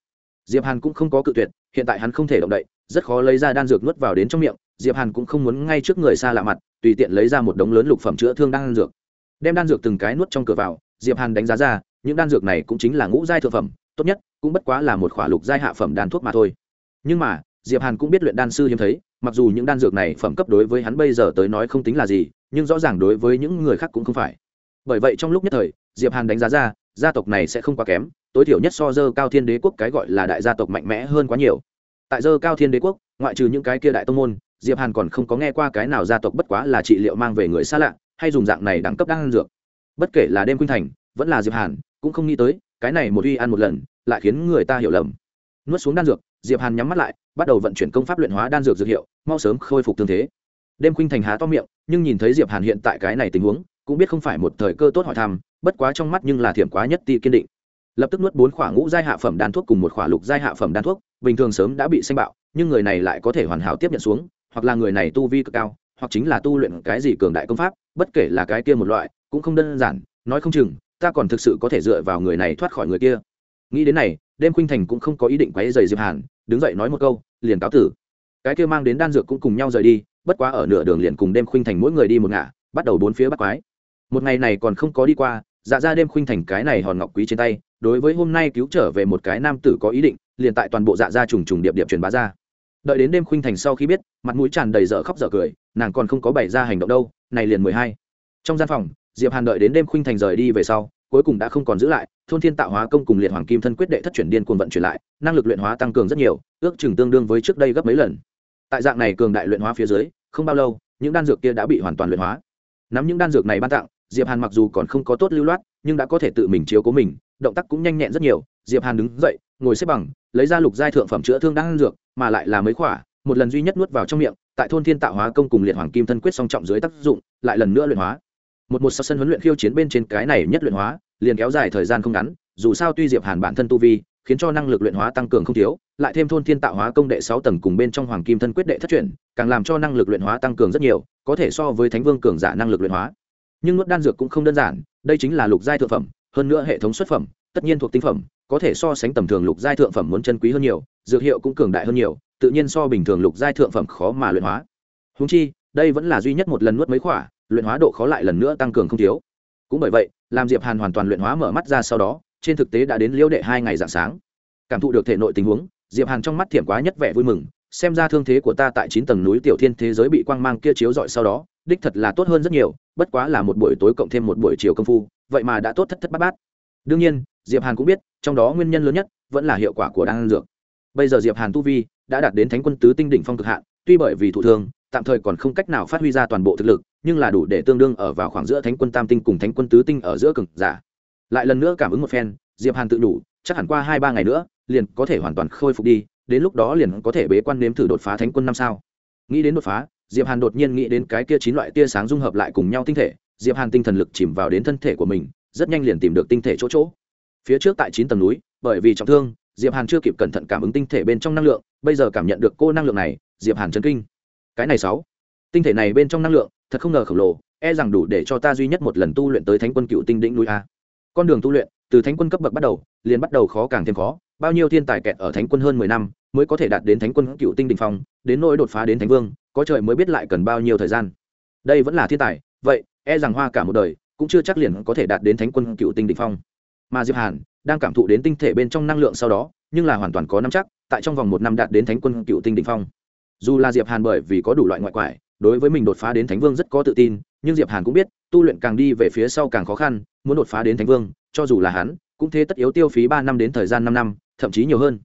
Diệp hàn cũng không có cự tuyệt, hiện tại hắn không thể động đậy, rất khó lấy ra đan dược nuốt vào đến trong miệng diệp hàn cũng không muốn ngay trước người xa lạ mặt, tùy tiện lấy ra một đống lớn lục phẩm chữa thương đan dược. Đem đan dược từng cái nuốt trong cửa vào, diệp hàn đánh giá ra, những đan dược này cũng chính là ngũ giai thượng phẩm, tốt nhất cũng bất quá là một khỏa lục giai hạ phẩm đan thuốc mà thôi. Nhưng mà, diệp hàn cũng biết luyện đan sư hiếm thấy, mặc dù những đan dược này phẩm cấp đối với hắn bây giờ tới nói không tính là gì, nhưng rõ ràng đối với những người khác cũng không phải. Bởi vậy trong lúc nhất thời, diệp hàn đánh giá ra, gia tộc này sẽ không quá kém, tối thiểu nhất so dơ cao thiên đế quốc cái gọi là đại gia tộc mạnh mẽ hơn quá nhiều. Tại dơ cao thiên đế quốc, ngoại trừ những cái kia đại tông môn diệp hàn còn không có nghe qua cái nào gia tộc bất quá là trị liệu mang về người xa lạ, hay dùng dạng này đẳng cấp đan dược. Bất kể là đêm khuynh thành, vẫn là diệp hàn, cũng không nghĩ tới, cái này một uy ăn một lần, lại khiến người ta hiểu lầm. Nuốt xuống đan dược, diệp hàn nhắm mắt lại, bắt đầu vận chuyển công pháp luyện hóa đan dược dược hiệu, mau sớm khôi phục tương thế. Đêm khuynh thành há to miệng, nhưng nhìn thấy diệp hàn hiện tại cái này tình huống, cũng biết không phải một thời cơ tốt hỏi thăm, bất quá trong mắt nhưng là thiểm quá nhất ti kiên định. Lập tức nuốt bốn khỏa ngũ giai hạ phẩm đan thuốc cùng một khỏa lục giai hạ phẩm đan thuốc, bình thường sớm đã bị xanh bạo, nhưng người này lại có thể hoàn hảo tiếp nhận xuống hoặc là người này tu vi cực cao, hoặc chính là tu luyện cái gì cường đại công pháp, bất kể là cái kia một loại, cũng không đơn giản. Nói không chừng, ta còn thực sự có thể dựa vào người này thoát khỏi người kia. Nghĩ đến này, đêm khuynh thành cũng không có ý định quấy dày diệp hàn, đứng dậy nói một câu, liền cáo tử. Cái kia mang đến đan dược cũng cùng nhau rời đi, bất quá ở nửa đường liền cùng đêm khuynh thành mỗi người đi một ngả, bắt đầu bốn phía bắt quái. Một ngày này còn không có đi qua dạ ra đêm khuynh thành cái này hòn ngọc quý trên tay, đối với hôm nay cứu trở về một cái nam tử có ý định, liền tại toàn bộ dạ ra trùng trùng điệp điệp truyền bá ra đợi đến đêm khuynh thành sau khi biết, mặt mũi tràn đầy dở khóc dở cười, nàng còn không có bày ra hành động đâu, này liền mười hai. Trong gian phòng, diệp hàn đợi đến đêm khuynh thành rời đi về sau, cuối cùng đã không còn giữ lại, thôn thiên tạo hóa công cùng liệt hoàng kim thân quyết đệ thất chuyển điên cuồng vận chuyển lại, năng lực luyện hóa tăng cường rất nhiều, ước chừng tương đương với trước đây gấp mấy lần. Tại dạng này cường đại luyện hóa phía dưới, không bao lâu, những đan dược kia đã bị hoàn toàn luyện hóa. Nắm những đan dược này ban tặng, diệp hàn mặc dù còn không có tốt lưu loát, nhưng đã có thể tự mình chiếu cố mình, động tác cũng nhanh nhẹn rất nhiều, diệp hàn đứng dậy, ngồi xếp bằng lấy ra lục giai thượng phẩm chữa thương đan dược, mà lại là mấy khỏa, một lần duy nhất nuốt vào trong miệng, tại thôn thiên tạo hóa công cùng liệt hoàng kim thân quyết song trọng dưới tác dụng, lại lần nữa luyện hóa. Một một sau sân huấn luyện khiêu chiến bên trên cái này nhất luyện hóa, liền kéo dài thời gian không ngắn, dù sao tuy diệp hàn bản thân tu vi, khiến cho năng lực luyện hóa tăng cường không thiếu, lại thêm thôn thiên tạo hóa công đệ sáu tầng cùng bên trong hoàng kim thân quyết đệ thất chuyển, càng làm cho năng lực luyện hóa tăng cường rất nhiều, có thể so với thánh vương cường giả năng lực luyện hóa. Nhưng nuốt đan dược cũng không đơn giản, đây chính là lục giai thượng phẩm, hơn nữa hệ thống xuất phẩm, tất nhiên thuộc tinh phẩm có thể so sánh tầm thường lục giai thượng phẩm muốn chân quý hơn nhiều, dược hiệu cũng cường đại hơn nhiều, tự nhiên so bình thường lục giai thượng phẩm khó mà luyện hóa. Húng chi, đây vẫn là duy nhất một lần nuốt mấy khỏa, luyện hóa độ khó lại lần nữa tăng cường không thiếu. Cũng bởi vậy làm diệp hàn hoàn toàn luyện hóa mở mắt ra sau đó, trên thực tế đã đến liễu đệ hai ngày dạng sáng. Cảm thụ được thể nội tình huống, diệp hàn trong mắt thiểm quá nhất vẻ vui mừng, xem ra thương thế của ta tại chín tầng núi tiểu thiên thế giới bị quang mang kia chiếu rọi sau đó, đích thật là tốt hơn rất nhiều, bất quá là một buổi tối cộng thêm một buổi chiều công phu, vậy mà đã tốt thất thất bát bát. Đương nhiên diệp hàn cũng biết, trong đó nguyên nhân lớn nhất vẫn là hiệu quả của đan dược. Bây giờ diệp hàn tu vi đã đạt đến thánh quân tứ tinh đỉnh phong cực hạn, tuy bởi vì thụ thương, tạm thời còn không cách nào phát huy ra toàn bộ thực lực, nhưng là đủ để tương đương ở vào khoảng giữa thánh quân tam tinh cùng thánh quân tứ tinh ở giữa cực giả. Lại lần nữa cảm ứng một phen, diệp hàn tự đủ, chắc hẳn qua hai ba ngày nữa, liền có thể hoàn toàn khôi phục đi, đến lúc đó liền có thể bế quan nếm thử đột phá thánh quân năm sao. Nghĩ đến đột phá, diệp hàn đột nhiên nghĩ đến cái kia chín loại tia sáng dung hợp lại cùng nhau tinh thể, diệp hàn tinh thần lực chìm vào đến thân thể của mình, rất nhanh liền tìm được tinh thể chỗ chỗ phía trước tại chín tầng núi, bởi vì trọng thương, diệp hàn chưa kịp cẩn thận cảm ứng tinh thể bên trong năng lượng, bây giờ cảm nhận được cô năng lượng này, diệp hàn chấn kinh. Cái này sáu. Tinh thể này bên trong năng lượng, thật không ngờ khổng lồ e rằng đủ để cho ta duy nhất một lần tu luyện tới thánh quân cựu tinh đỉnh núi a. Con đường tu luyện, từ thánh quân cấp bậc bắt đầu, liền bắt đầu khó càng thêm khó, bao nhiêu thiên tài kẹt ở thánh quân hơn mười năm mới có thể đạt đến thánh quân cựu tinh đỉnh phong, đến nỗi đột phá đến thánh vương, có trời mới biết lại cần bao nhiêu thời gian. Đây vẫn là thiên tài, vậy e rằng hoa cả một đời, cũng chưa chắc liền có thể đạt đến thánh quân cựu tinh đỉnh phong mà diệp hàn đang cảm thụ đến tinh thể bên trong năng lượng sau đó nhưng là hoàn toàn có nắm chắc tại trong vòng một năm đạt đến thánh quân cựu tinh đỉnh phong dù là diệp hàn bởi vì có đủ loại ngoại quải đối với mình đột phá đến thánh vương rất có tự tin nhưng diệp hàn cũng biết tu luyện càng đi về phía sau càng khó khăn muốn đột phá đến thánh vương cho dù là hắn cũng thế tất yếu tiêu phí ba năm đến thời gian năm năm thậm chí nhiều hơn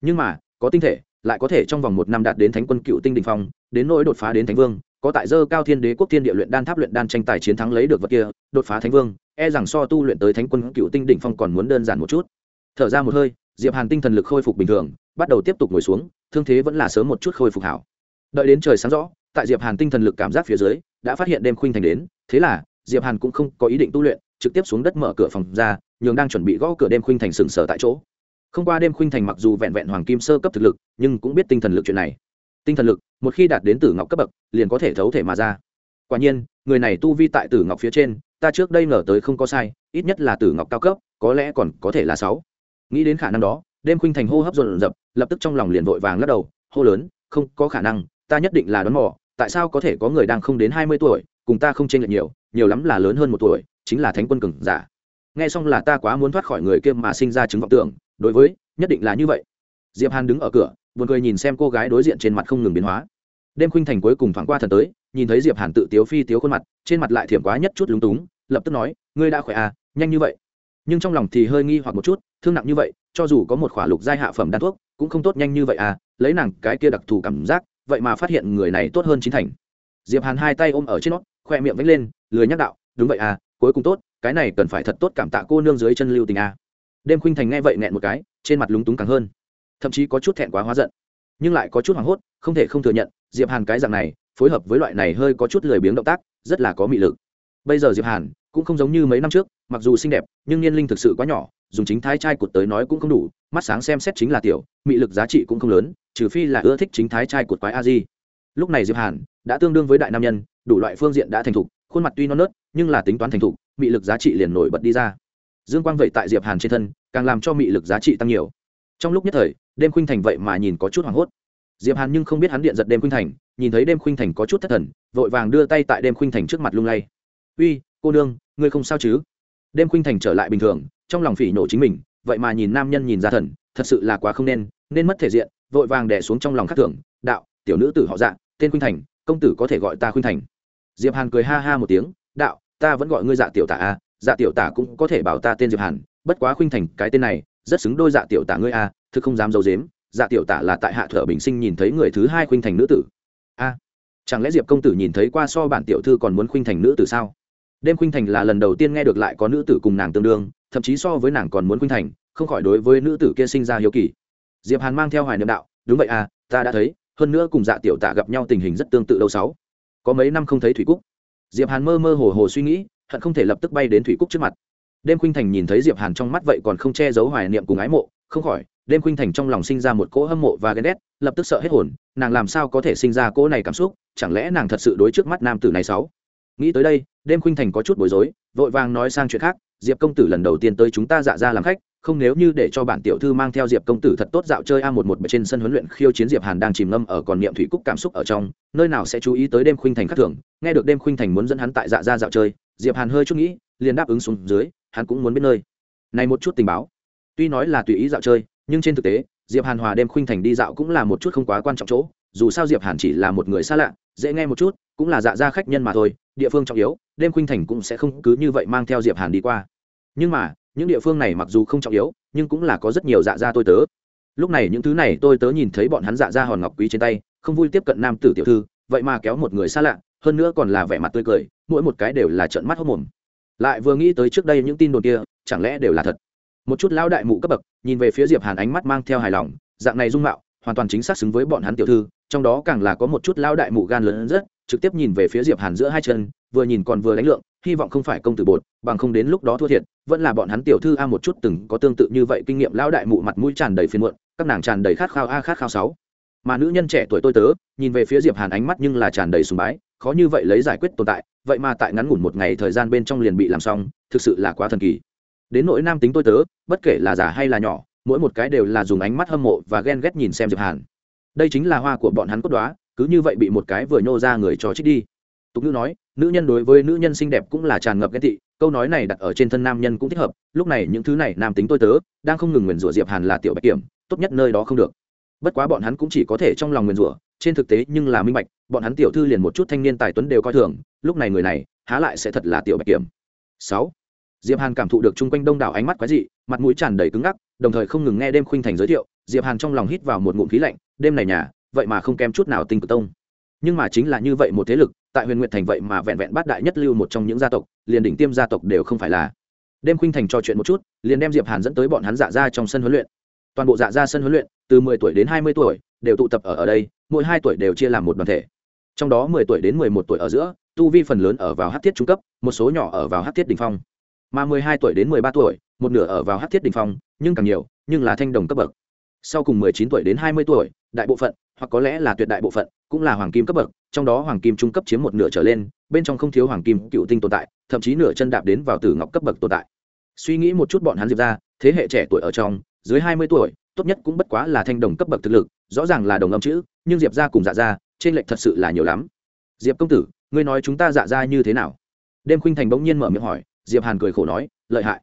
nhưng mà có tinh thể lại có thể trong vòng một năm đạt đến thánh quân cựu tinh đình phong đến nỗi đột phá đến thánh vương có tại dơ cao thiên đế quốc thiên địa luyện đan tháp luyện đan tranh tài chiến thắng lấy được vật kia đột phá thánh vương e rằng so tu luyện tới thánh quân cựu tinh đỉnh phong còn muốn đơn giản một chút. Thở ra một hơi, diệp hàn tinh thần lực khôi phục bình thường, bắt đầu tiếp tục ngồi xuống, thương thế vẫn là sớm một chút khôi phục hảo. Đợi đến trời sáng rõ, tại diệp hàn tinh thần lực cảm giác phía dưới, đã phát hiện đêm khuynh thành đến, thế là, diệp hàn cũng không có ý định tu luyện, trực tiếp xuống đất mở cửa phòng ra, nhường đang chuẩn bị gõ cửa đêm khuynh thành sừng sờ tại chỗ. Không qua đêm khuynh thành mặc dù vẹn vẹn hoàng kim sơ cấp thực lực, nhưng cũng biết tinh thần lực chuyện này. Tinh thần lực, một khi đạt đến tử ngọc cấp bậc, liền có thể thấu thể mà ra. Quả nhiên, người này tu vi tại tử ngọc phía trên ta trước đây ngờ tới không có sai, ít nhất là tử ngọc cao cấp, có lẽ còn có thể là sáu. Nghĩ đến khả năng đó, đêm khuynh thành hô hấp dồn dập, lập tức trong lòng liền vội vàng lắc đầu, hô lớn, không có khả năng, ta nhất định là đón mò, tại sao có thể có người đang không đến hai mươi tuổi, cùng ta không chênh lệch nhiều nhiều lắm là lớn hơn một tuổi, chính là thánh quân cường giả. Nghe xong là ta quá muốn thoát khỏi người kia mà sinh ra chứng vọng tưởng, đối với, nhất định là như vậy. Diệp hàn đứng ở cửa, buồn cười nhìn xem cô gái đối diện trên mặt không ngừng biến hóa đêm khuynh thành cuối cùng thoáng qua thần tới, nhìn thấy diệp hàn tự tiếu phi tiếu khuôn mặt, trên mặt lại thiểm quá nhất chút lúng túng, lập tức nói, ngươi đã khỏe à nhanh như vậy. Nhưng trong lòng thì hơi nghi hoặc một chút, thương nặng như vậy, cho dù có một khỏa lục giai hạ phẩm đan thuốc, cũng không tốt nhanh như vậy à lấy nàng cái kia đặc thù cảm giác, vậy mà phát hiện người này tốt hơn chính thành. Diệp hàn hai tay ôm ở trên nó khoe miệng vẫy lên, lười nhắc đạo, đúng vậy à cuối cùng tốt, cái này cần phải thật tốt cảm tạ cô nương dưới chân lưu tình à. Đêm khuynh thành nghe vậy nghẹn một cái, trên mặt lúng túng càng hơn. Thậm chí có chút thẹn quá hóa giận nhưng lại có chút hoảng hốt, không thể không thừa nhận, diệp hàn cái dạng này, phối hợp với loại này hơi có chút lười biếng động tác, rất là có mị lực. Bây giờ diệp hàn cũng không giống như mấy năm trước, mặc dù xinh đẹp, nhưng niên linh thực sự quá nhỏ, dùng chính thái trai cột tới nói cũng không đủ, mắt sáng xem xét chính là tiểu, mị lực giá trị cũng không lớn, trừ phi là ưa thích chính thái trai cột quái a di. Lúc này diệp hàn đã tương đương với đại nam nhân, đủ loại phương diện đã thành thục, khuôn mặt tuy non nớt, nhưng là tính toán thành thục, mị lực giá trị liền nổi bật đi ra. Dương quang vậy tại diệp hàn trên thân, càng làm cho mị lực giá trị tăng nhiều. Trong lúc nhất thời đêm khuynh thành vậy mà nhìn có chút hoảng hốt. Diệp hàn nhưng không biết hắn điện giật đêm khuynh thành, nhìn thấy đêm khuynh thành có chút thất thần, vội vàng đưa tay tại đêm khuynh thành trước mặt lung lay. Uy, cô nương, ngươi không sao chứ? Đêm khuynh thành trở lại bình thường, trong lòng phỉ nổ chính mình, vậy mà nhìn nam nhân nhìn ra thần, thật sự là quá không nên nên mất thể diện, vội vàng đè xuống trong lòng khắc thưởng, đạo, tiểu nữ tử họ dạ tên khuynh thành, công tử có thể gọi ta khuynh thành. Diệp hàn cười ha ha một tiếng, đạo, ta vẫn gọi ngươi dạ tiểu tả a dạ tiểu tả cũng có thể bảo ta tên diệp hàn, bất quá khuynh thành cái tên này rất xứng đôi dạ tiểu tả ngươi a, thực không dám d i dếm dạ tiểu tả là tại hạ thở bình sinh nhìn thấy người thứ hai khuynh thành nữ tử. A, chẳng lẽ diệp công tử nhìn thấy qua so bản tiểu thư còn muốn khuynh thành nữ tử sao? Đêm khuynh thành là lần đầu tiên nghe được lại có nữ tử cùng nàng tương đương, thậm chí so với nàng còn muốn khuynh thành, không khỏi đối với nữ tử kia sinh ra hiếu kỳ. Diệp hàn mang theo hoài niệm đạo, đúng vậy à ta đã thấy, hơn nữa cùng dạ tiểu tạ gặp nhau tình hình rất tương tự đâu sáu. Có mấy năm không thấy thủy cúc. Diệp hàn mơ mơ hồ hồ suy nghĩ, hận không thể lập tức bay đến thủy cúc trước mặt đêm khuynh thành nhìn thấy diệp hàn trong mắt vậy còn không che giấu hoài niệm cùng ái mộ, không khỏi, đêm khuynh thành trong lòng sinh ra một cỗ hâm mộ và ghen ghét, lập tức sợ hết hồn, nàng làm sao có thể sinh ra cỗ này cảm xúc, chẳng lẽ nàng thật sự đối trước mắt nam tử này sáu nghĩ tới đây, đêm khuynh thành có chút bối rối, vội vàng nói sang chuyện khác, diệp công tử lần đầu tiên tới chúng ta dạ ra làm khách, không nếu như để cho bản tiểu thư mang theo diệp công tử thật tốt dạo chơi a một một trên sân huấn luyện khiêu chiến diệp hàn đang chìm ngâm ở còn niệm thủy cúc cảm xúc ở trong, nơi nào sẽ chú ý tới đêm khuynh thành khắc thường. Nghe được đêm khuynh thành muốn dẫn hắn tại dạ ra dạo chơi, diệp hàn hơi chút nghĩ, liền đáp ứng xuống dưới hắn cũng muốn biết nơi. Này một chút tình báo. Tuy nói là tùy ý dạo chơi, nhưng trên thực tế, diệp hàn hòa đêm khuynh thành đi dạo cũng là một chút không quá quan trọng chỗ. Dù sao diệp hàn chỉ là một người xa lạ, dễ nghe một chút, cũng là dạ ra khách nhân mà thôi, địa phương trọng yếu, đêm khuynh thành cũng sẽ không cứ như vậy mang theo diệp hàn đi qua. Nhưng mà, những địa phương này mặc dù không trọng yếu, nhưng cũng là có rất nhiều dạ gia tôi tớ. Lúc này những thứ này tôi tớ nhìn thấy bọn hắn dạ gia hòn ngọc quý trên tay, không vui tiếp cận nam tử tiểu thư, vậy mà kéo một người xa lạ, hơn nữa còn là vẻ mặt tươi cười, mỗi một cái đều là trận mắt hốc mồm lại vừa nghĩ tới trước đây những tin đồn kia, chẳng lẽ đều là thật? Một chút lão đại mụ cấp bậc, nhìn về phía diệp hàn ánh mắt mang theo hài lòng, dạng này dung mạo, hoàn toàn chính xác xứng với bọn hắn tiểu thư, trong đó càng là có một chút lão đại mụ gan lớn rất, trực tiếp nhìn về phía diệp hàn giữa hai chân, vừa nhìn còn vừa đánh lượng, hy vọng không phải công tử bột, bằng không đến lúc đó thua thiệt, vẫn là bọn hắn tiểu thư a một chút từng có tương tự như vậy kinh nghiệm, lão đại mụ mặt mũi tràn đầy phiền muộn, các nàng tràn đầy khát khao a khát khao sáu. Mà nữ nhân trẻ tuổi tôi tớ, nhìn về phía diệp hàn ánh mắt nhưng là tràn đầy sùng bái khó như vậy lấy giải quyết tồn tại, vậy mà tại ngắn ngủn một ngày thời gian bên trong liền bị làm xong, thực sự là quá thần kỳ. Đến nỗi nam tính tôi tớ, bất kể là già hay là nhỏ, mỗi một cái đều là dùng ánh mắt hâm mộ và ghen ghét nhìn xem diệp hàn. Đây chính là hoa của bọn hắn cốt đoá, cứ như vậy bị một cái vừa nhô ra người cho trích đi. Tục ngữ nói, nữ nhân đối với nữ nhân xinh đẹp cũng là tràn ngập ghen tị, câu nói này đặt ở trên thân nam nhân cũng thích hợp, lúc này những thứ này nam tính tôi tớ, đang không ngừng nguyền rủa diệp hàn là tiểu bạch kiểm, tốt nhất nơi đó không được. Bất quá bọn hắn cũng chỉ có thể trong lòng nguyền rủa trên thực tế nhưng là minh bạch, bọn hắn tiểu thư liền một chút thanh niên tài tuấn đều coi thường, lúc này người này, há lại sẽ thật là tiểu bạch kiểm. Sáu, diệp hàn cảm thụ được chung quanh đông đảo ánh mắt quái dị, mặt mũi tràn đầy cứng ngắc, đồng thời không ngừng nghe đêm khuynh thành giới thiệu, diệp hàn trong lòng hít vào một ngụm khí lạnh, đêm này nhà, vậy mà không kém chút nào tinh cực tông. Nhưng mà chính là như vậy một thế lực, tại huyền nguyệt thành vậy mà vẹn vẹn bát đại nhất lưu một trong những gia tộc, liền đỉnh tiêm gia tộc đều không phải là. Đêm khuynh thành trò chuyện một chút, liền đem diệp hàn dẫn tới bọn hắn dạ ra trong sân huấn luyện. Toàn bộ dạ ra sân huấn luyện, từ mười tuổi đến hai mươi tuổi, đều tụ tập ở ở đây mỗi hai tuổi đều chia làm một đoàn thể. Trong đó mười tuổi đến mười một tuổi ở giữa, tu vi phần lớn ở vào hát thiết trung cấp, một số nhỏ ở vào hát thiết đ ỉ n h phong. Mà mười hai tuổi đến mười ba tuổi, một nửa ở vào hát thiết đ ỉ n h phong, nhưng càng nhiều, nhưng là thanh đồng cấp bậc. Sau cùng mười chín tuổi đến hai mươi tuổi, đại bộ phận, hoặc có lẽ là tuyệt đại bộ phận, cũng là hoàng kim cấp bậc, trong đó hoàng kim trung cấp chiếm một nửa trở lên, bên trong không thiếu hoàng kim cựu tinh tồn tại, thậm chí nửa chân đạp đến vào tử ngọc cấp bậc tồn tại. Suy nghĩ một chút bọn hắn diệp ra, thế hệ trẻ tuổi ở trong, dưới hai mươi tuổi, tốt nhất cũng bất quá là thanh đồng cấp bậc thực lực rõ ràng là đồng âm chữ, nhưng diệp ra cùng dạ ra trên lệch thật sự là nhiều lắm. Diệp công tử, ngươi nói chúng ta dạ ra như thế nào? Đêm khuynh thành bỗng nhiên mở miệng hỏi, diệp hàn cười khổ nói, lợi hại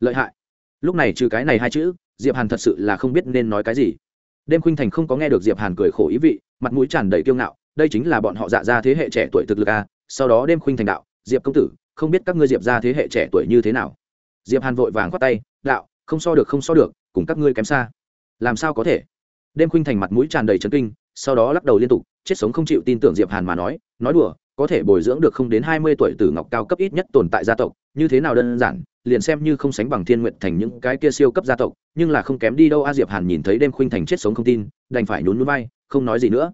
lợi hại. Lúc này trừ cái này hai chữ, diệp hàn thật sự là không biết nên nói cái gì. Đêm khuynh thành không có nghe được diệp hàn cười khổ ý vị, mặt mũi tràn đầy kiêu ngạo, đây chính là bọn họ dạ ra thế hệ trẻ tuổi thực lực a. Sau đó đêm khuynh thành đạo, diệp công tử, không biết các ngươi diệp ra thế hệ trẻ tuổi như thế nào? Diệp hàn vội vàng khoát tay, đạo, không so được, không so được, cùng các ngươi kém xa. Làm sao có thể? Đêm khuynh thành mặt mũi tràn đầy chấn kinh, sau đó lắc đầu liên tục, chết sống không chịu tin tưởng diệp hàn mà nói nói đùa, có thể bồi dưỡng được không đến hai mươi tuổi tử ngọc cao cấp ít nhất tồn tại gia tộc, như thế nào đơn giản, liền xem như không sánh bằng thiên nguyện thành những cái kia siêu cấp gia tộc, nhưng là không kém đi đâu a, diệp hàn nhìn thấy đêm khuynh thành chết sống không tin, đành phải nhún núi bay không nói gì nữa.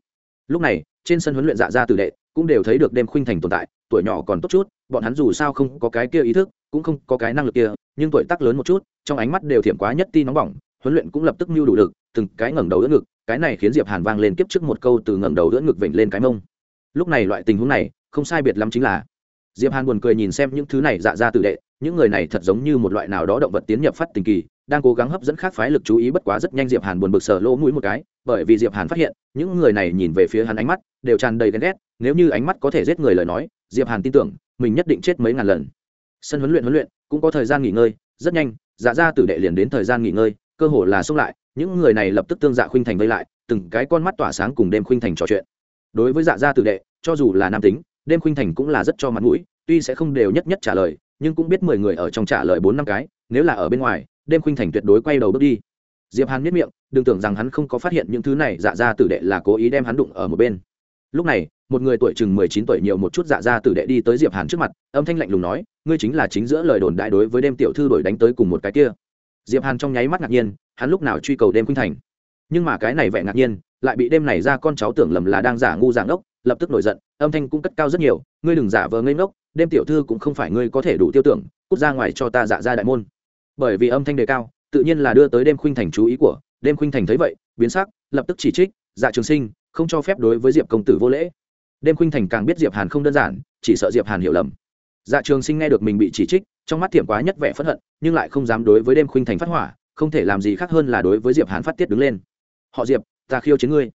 Lúc này, trên sân huấn luyện dạ gia tử đệ cũng đều thấy được đêm khuynh thành tồn tại, tuổi nhỏ còn tốt chút, bọn hắn dù sao không có cái kia ý thức, cũng không có cái năng lực kia, nhưng tuổi tác lớn một chút, trong ánh mắt đều thiểm quá nhất ti nóng bỏng huấn luyện cũng lập tức mưu đủ lực, từng cái ngẩng đầu đỡ ngực, cái này khiến diệp hàn vang lên kiếp trước một câu từ ngẩng đầu đỡ ngực vểnh lên cái mông. Lúc này loại tình huống này, không sai biệt lắm chính là diệp hàn buồn cười nhìn xem những thứ này dạ ra tự đệ, những người này thật giống như một loại nào đó động vật tiến nhập phát tình kỳ, đang cố gắng hấp dẫn khác phái lực chú ý bất quá rất nhanh diệp hàn buồn bực sờ lỗ mũi một cái, bởi vì diệp hàn phát hiện, những người này nhìn về phía hắn ánh mắt đều tràn đầy ghen ghét, nếu như ánh mắt có thể giết người lời nói, diệp hàn tin tưởng, mình nhất định chết mấy ngàn lần. Sân huấn luyện huấn luyện, cũng có thời gian nghỉ ngơi, rất nhanh dạ ra tử đệ liền đến thời gian nghỉ ngơi cơ hồ là xông lại, những người này lập tức tương dạ khuynh thành vây lại, từng cái con mắt tỏa sáng cùng đêm khuynh thành trò chuyện. Đối với dạ gia tử đệ, cho dù là nam tính, đêm khuynh thành cũng là rất cho mặt mũi, tuy sẽ không đều nhất nhất trả lời, nhưng cũng biết mười người ở trong trả lời bốn năm cái, nếu là ở bên ngoài, đêm khuynh thành tuyệt đối quay đầu bước đi. Diệp hàn miết miệng, đừng tưởng rằng hắn không có phát hiện những thứ này dạ gia tử đệ là cố ý đem hắn đụng ở một bên. Lúc này, một người tuổi chừng mười chín tuổi nhiều một chút dạ gia tử đệ đi tới diệp hàn trước mặt, âm thanh lạnh lùng nói, ngươi chính là chính giữa lời đồn đại đối với đêm tiểu thư đổi đánh tới cùng một cái kia diệp hàn trong nháy mắt ngạc nhiên, hắn lúc nào truy cầu đêm khuynh thành. Nhưng mà cái này vẻ ngạc nhiên, lại bị đêm này ra con cháu tưởng lầm là đang giả ngu giả ngốc, lập tức nổi giận, âm thanh cũng cất cao rất nhiều, ngươi đừng giả vờ ngây ngốc, đêm tiểu thư cũng không phải ngươi có thể đủ tiêu tưởng, cút ra ngoài cho ta dạ ra đại môn. Bởi vì âm thanh đề cao, tự nhiên là đưa tới đêm khuynh thành chú ý của, đêm khuynh thành thấy vậy, biến sắc, lập tức chỉ trích dạ trường sinh, không cho phép đối với diệp công tử vô lễ. Đêm khuynh thành càng biết diệp hàn không đơn giản, chỉ sợ diệp hàn hiểu lầm. Dạ trường sinh nghe được mình bị chỉ trích trong mắt thiểm quá nhất vẻ phẫn hận, nhưng lại không dám đối với đêm khuynh thành phát hỏa, không thể làm gì khác hơn là đối với diệp hàn phát tiết đứng lên. Họ diệp, ta khiêu chiến ngươi.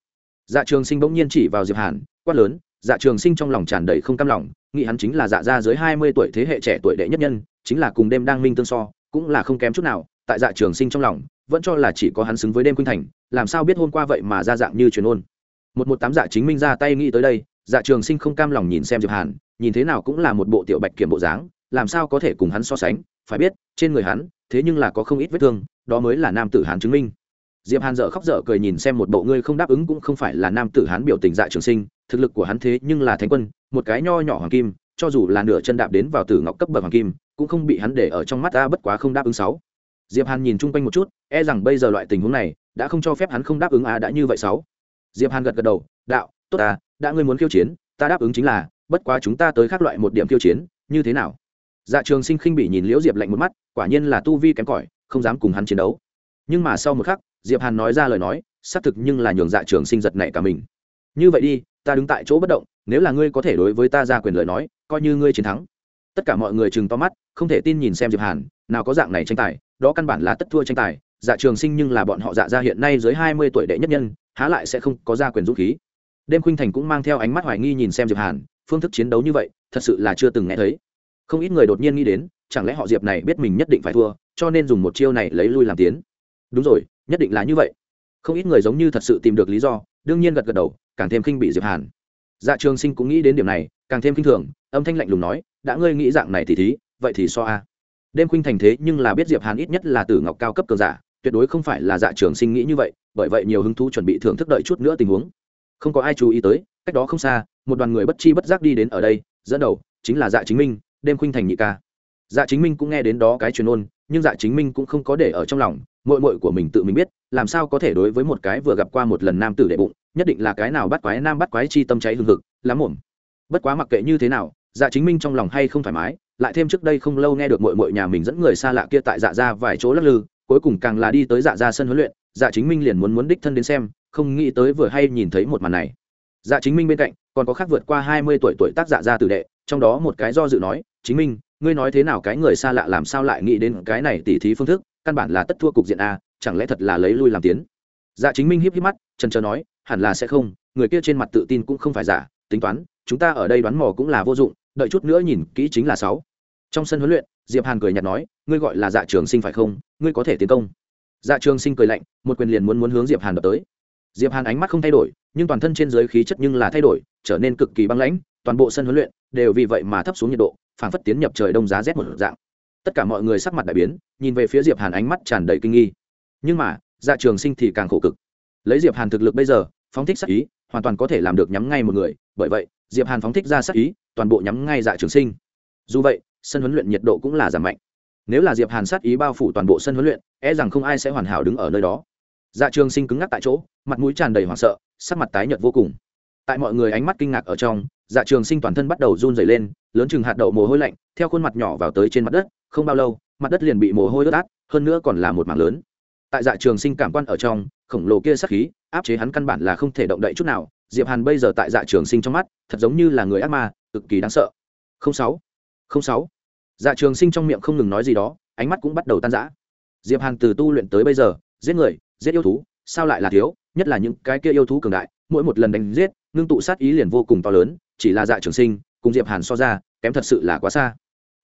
Dạ trường sinh bỗng nhiên chỉ vào diệp hàn, quát lớn dạ trường sinh trong lòng tràn đầy không cam lòng, nghĩ hắn chính là dạ gia dưới hai mươi tuổi thế hệ trẻ tuổi đệ nhất nhân, chính là cùng đêm đang minh tương so, cũng là không kém chút nào, tại dạ trường sinh trong lòng, vẫn cho là chỉ có hắn xứng với đêm khuynh thành, làm sao biết hôm qua vậy mà ra dạng như truyền ôn. Một một tám dạ chính minh ra tay nghĩ tới đây dạ trường sinh không cam lòng nhìn xem diệp hàn, nhìn thế nào cũng là một bộ tiểu bạch kiểm bộ dáng làm sao có thể cùng hắn so sánh, phải biết, trên người hắn, thế nhưng là có không ít vết thương, đó mới là nam tử hán chứng minh. Diệp hàn dở khóc dở cười nhìn xem một bộ ngươi không đáp ứng cũng không phải là nam tử hán biểu tình dạ trường sinh, thực lực của hắn thế nhưng là thánh quân, một cái nho nhỏ hoàng kim, cho dù là nửa chân đạp đến vào tử ngọc cấp bậc hoàng kim, cũng không bị hắn để ở trong mắt ta bất quá không đáp ứng sáu. Diệp hàn nhìn chung quanh một chút e rằng bây giờ loại tình huống này, đã không cho phép hắn không đáp ứng a đã như vậy sáu. Diệp hàn gật gật đầu, đạo, tốt ta, đã ngươi muốn khiêu chiến, ta đáp ứng chính là, bất quá chúng ta tới khác loại một điểm khiêu chiến, như thế nào? Dạ trường sinh khinh bị nhìn liễu diệp lạnh một mắt, quả nhiên là tu vi kém cỏi, không dám cùng hắn chiến đấu. Nhưng mà sau một khắc, diệp hàn nói ra lời nói, xác thực nhưng là nhường dạ trường sinh giật nảy cả mình. Như vậy đi, ta đứng tại chỗ bất động, nếu là ngươi có thể đối với ta ra quyền lời nói, coi như ngươi chiến thắng. Tất cả mọi người chừng to mắt, không thể tin nhìn xem diệp hàn, nào có dạng này tranh tài, đó căn bản là tất thua tranh tài. Dạ trường sinh nhưng là bọn họ dạ ra hiện nay dưới hai mươi tuổi đệ nhất nhân, há lại sẽ không có ra quyền dũng khí. Đêm khuynh thành cũng mang theo ánh mắt hoài nghi nhìn xem diệp hàn, phương thức chiến đấu như vậy, thật sự là chưa từng nghe thấy không ít người đột nhiên nghĩ đến, chẳng lẽ họ diệp này biết mình nhất định phải thua, cho nên dùng một chiêu này lấy lui làm tiến. Đúng rồi, nhất định là như vậy. Không ít người giống như thật sự tìm được lý do, đương nhiên gật gật đầu, càng thêm khinh bị diệp hàn. Dạ trường sinh cũng nghĩ đến điểm này, càng thêm khinh thường, âm thanh lạnh lùng nói, đã ngươi nghĩ dạng này thì thí, vậy thì so a. Đêm khuynh thành thế nhưng là biết diệp hàn ít nhất là tử ngọc cao cấp cường giả, tuyệt đối không phải là dạ trường sinh nghĩ như vậy, bởi vậy nhiều hứng thú chuẩn bị thưởng thức đợi chút nữa tình huống. Không có ai chú ý tới, cách đó không xa, một đoàn người bất chi bất giác đi đến ở đây, dẫn đầu chính là dạ chính minh đêm khuynh thành nhị ca. Dạ chính minh cũng nghe đến đó cái truyền ôn, nhưng dạ chính minh cũng không có để ở trong lòng mội mội của mình tự mình biết, làm sao có thể đối với một cái vừa gặp qua một lần nam tử đệ bụng, nhất định là cái nào bắt quái nam bắt quái chi tâm cháy hương thực lắm ổn bất quá mặc kệ như thế nào dạ chính minh trong lòng hay không thoải mái, lại thêm trước đây không lâu nghe được mội mội nhà mình dẫn người xa lạ kia tại dạ ra vài chỗ lắc lư, cuối cùng càng là đi tới dạ ra sân huấn luyện dạ chính minh liền muốn muốn đích thân đến xem, không nghĩ tới vừa hay nhìn thấy một màn này. Dạ chính minh bên cạnh, còn có khác vượt qua hai mươi tuổi tuổi tác dạ gia tử đệ, trong đó một cái do dự nói chính minh, ngươi nói thế nào cái người xa lạ làm sao lại nghĩ đến cái này tỉ thí phương thức, căn bản là tất thua cục diện a, chẳng lẽ thật là lấy lui làm tiến? Dạ chính minh híp híp mắt, trần trờ nói, hẳn là sẽ không, người kia trên mặt tự tin cũng không phải giả, tính toán, chúng ta ở đây đoán mò cũng là vô dụng, đợi chút nữa nhìn kỹ chính là sáu. Trong sân huấn luyện, diệp hàn cười nhạt nói, ngươi gọi là dạ trường sinh phải không? Ngươi có thể tiến công. Dạ trường sinh cười lạnh, một quyền liền muốn muốn hướng diệp hàn đập tới. Diệp hàn ánh mắt không thay đổi, nhưng toàn thân trên dưới khí chất nhưng là thay đổi, trở nên cực kỳ băng lãnh, toàn bộ sân huấn luyện đều vì vậy mà thấp xuống nhiệt độ phảng phất tiến nhập trời đông giá rét một dạng. Tất cả mọi người sắc mặt đại biến, nhìn về phía diệp hàn ánh mắt tràn đầy kinh nghi. Nhưng mà dạ trường sinh thì càng khổ cực. Lấy diệp hàn thực lực bây giờ, phóng thích sát ý, hoàn toàn có thể làm được nhắm ngay một người. Bởi vậy, diệp hàn phóng thích ra sát ý, toàn bộ nhắm ngay dạ trường sinh. Dù vậy, sân huấn luyện nhiệt độ cũng là giảm mạnh. Nếu là diệp hàn sát ý bao phủ toàn bộ sân huấn luyện e rằng không ai sẽ hoàn hảo đứng ở nơi đó. Dạ trường sinh cứng ngắc tại chỗ, mặt mũi tràn đầy hoảng sợ, sắc mặt tái nhợt vô cùng. Tại mọi người ánh mắt kinh ngạc ở trong dạ trường sinh toàn thân bắt đầu run rẩy lên, lớn chừng hạt đậu mồ hôi lạnh, theo khuôn mặt nhỏ vào tới trên mặt đất, không bao lâu, mặt đất liền bị mồ hôi ướt át, hơn nữa còn là một mảng lớn. Tại dạ trường sinh cảm quan ở trong, khổng lồ kia sắc khí, áp chế hắn căn bản là không thể động đậy chút nào. Diệp hàn bây giờ tại dạ trường sinh trong mắt, thật giống như là người ác ma, cực kỳ đáng sợ. Không sáu không sáu. Dạ trường sinh trong miệng không ngừng nói gì đó, ánh mắt cũng bắt đầu tan rã. Diệp hàn từ tu luyện tới bây giờ, giết người, giết yêu thú, sao lại là thiếu? Nhất là những cái kia yêu thú cường đại, mỗi một lần đánh giết, ngưng tụ sát ý liền vô cùng to lớn chỉ là dạ trường sinh, cùng diệp hàn so ra, kém thật sự là quá xa.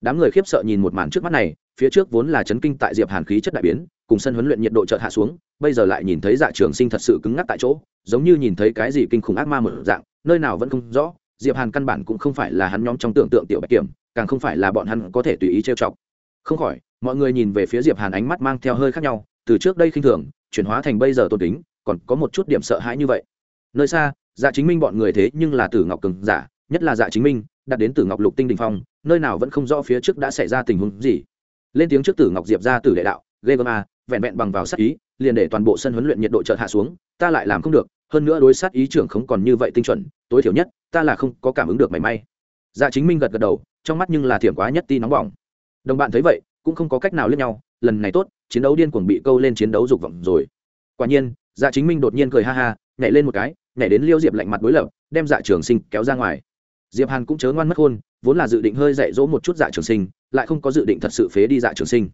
Đám người khiếp sợ nhìn một màn trước mắt này, phía trước vốn là chấn kinh tại diệp hàn khí chất đại biến, cùng sân huấn luyện nhiệt độ chợt hạ xuống, bây giờ lại nhìn thấy dạ trường sinh thật sự cứng ngắc tại chỗ, giống như nhìn thấy cái gì kinh khủng ác ma một dạng, nơi nào vẫn không rõ, diệp hàn căn bản cũng không phải là hắn nhóm trong tưởng tượng tiểu bạch kiểm, càng không phải là bọn hắn có thể tùy ý trêu chọc. Không khỏi, mọi người nhìn về phía diệp hàn ánh mắt mang theo hơi khác nhau, từ trước đây khinh thường, chuyển hóa thành bây giờ tôn kính, còn có một chút điểm sợ hãi như vậy. Nơi xa dạ chính minh bọn người thế nhưng là tử ngọc cường giả, nhất là dạ chính minh đặt đến tử ngọc lục tinh đình phong, nơi nào vẫn không rõ phía trước đã xảy ra tình huống gì. Lên tiếng trước tử ngọc diệp ra tử đệ đạo ghê gớm a, vẹn vẹn bằng vào sát ý, liền để toàn bộ sân huấn luyện nhiệt độ chợt hạ xuống, ta lại làm không được, hơn nữa đối sát ý trưởng không còn như vậy tinh chuẩn, tối thiểu nhất, ta là không có cảm ứng được mảy may. Dạ chính minh gật gật đầu, trong mắt nhưng là thiểm quá nhất ti nóng bỏng. Đồng bạn thấy vậy, cũng không có cách nào lẫn nhau, lần này tốt, chiến đấu điên cuồng bị câu lên chiến đấu dục vọng rồi. Quả nhiên dạ chính minh đột nhiên cười ha ha, nhảy lên một cái nhảy đến liêu diệp lạnh mặt đối lập, đem dạ trường sinh kéo ra ngoài. Diệp hàn cũng chớ ngoan mất hôn, vốn là dự định hơi dạy dỗ một chút dạ trường sinh, lại không có dự định thật sự phế đi dạ trường sinh.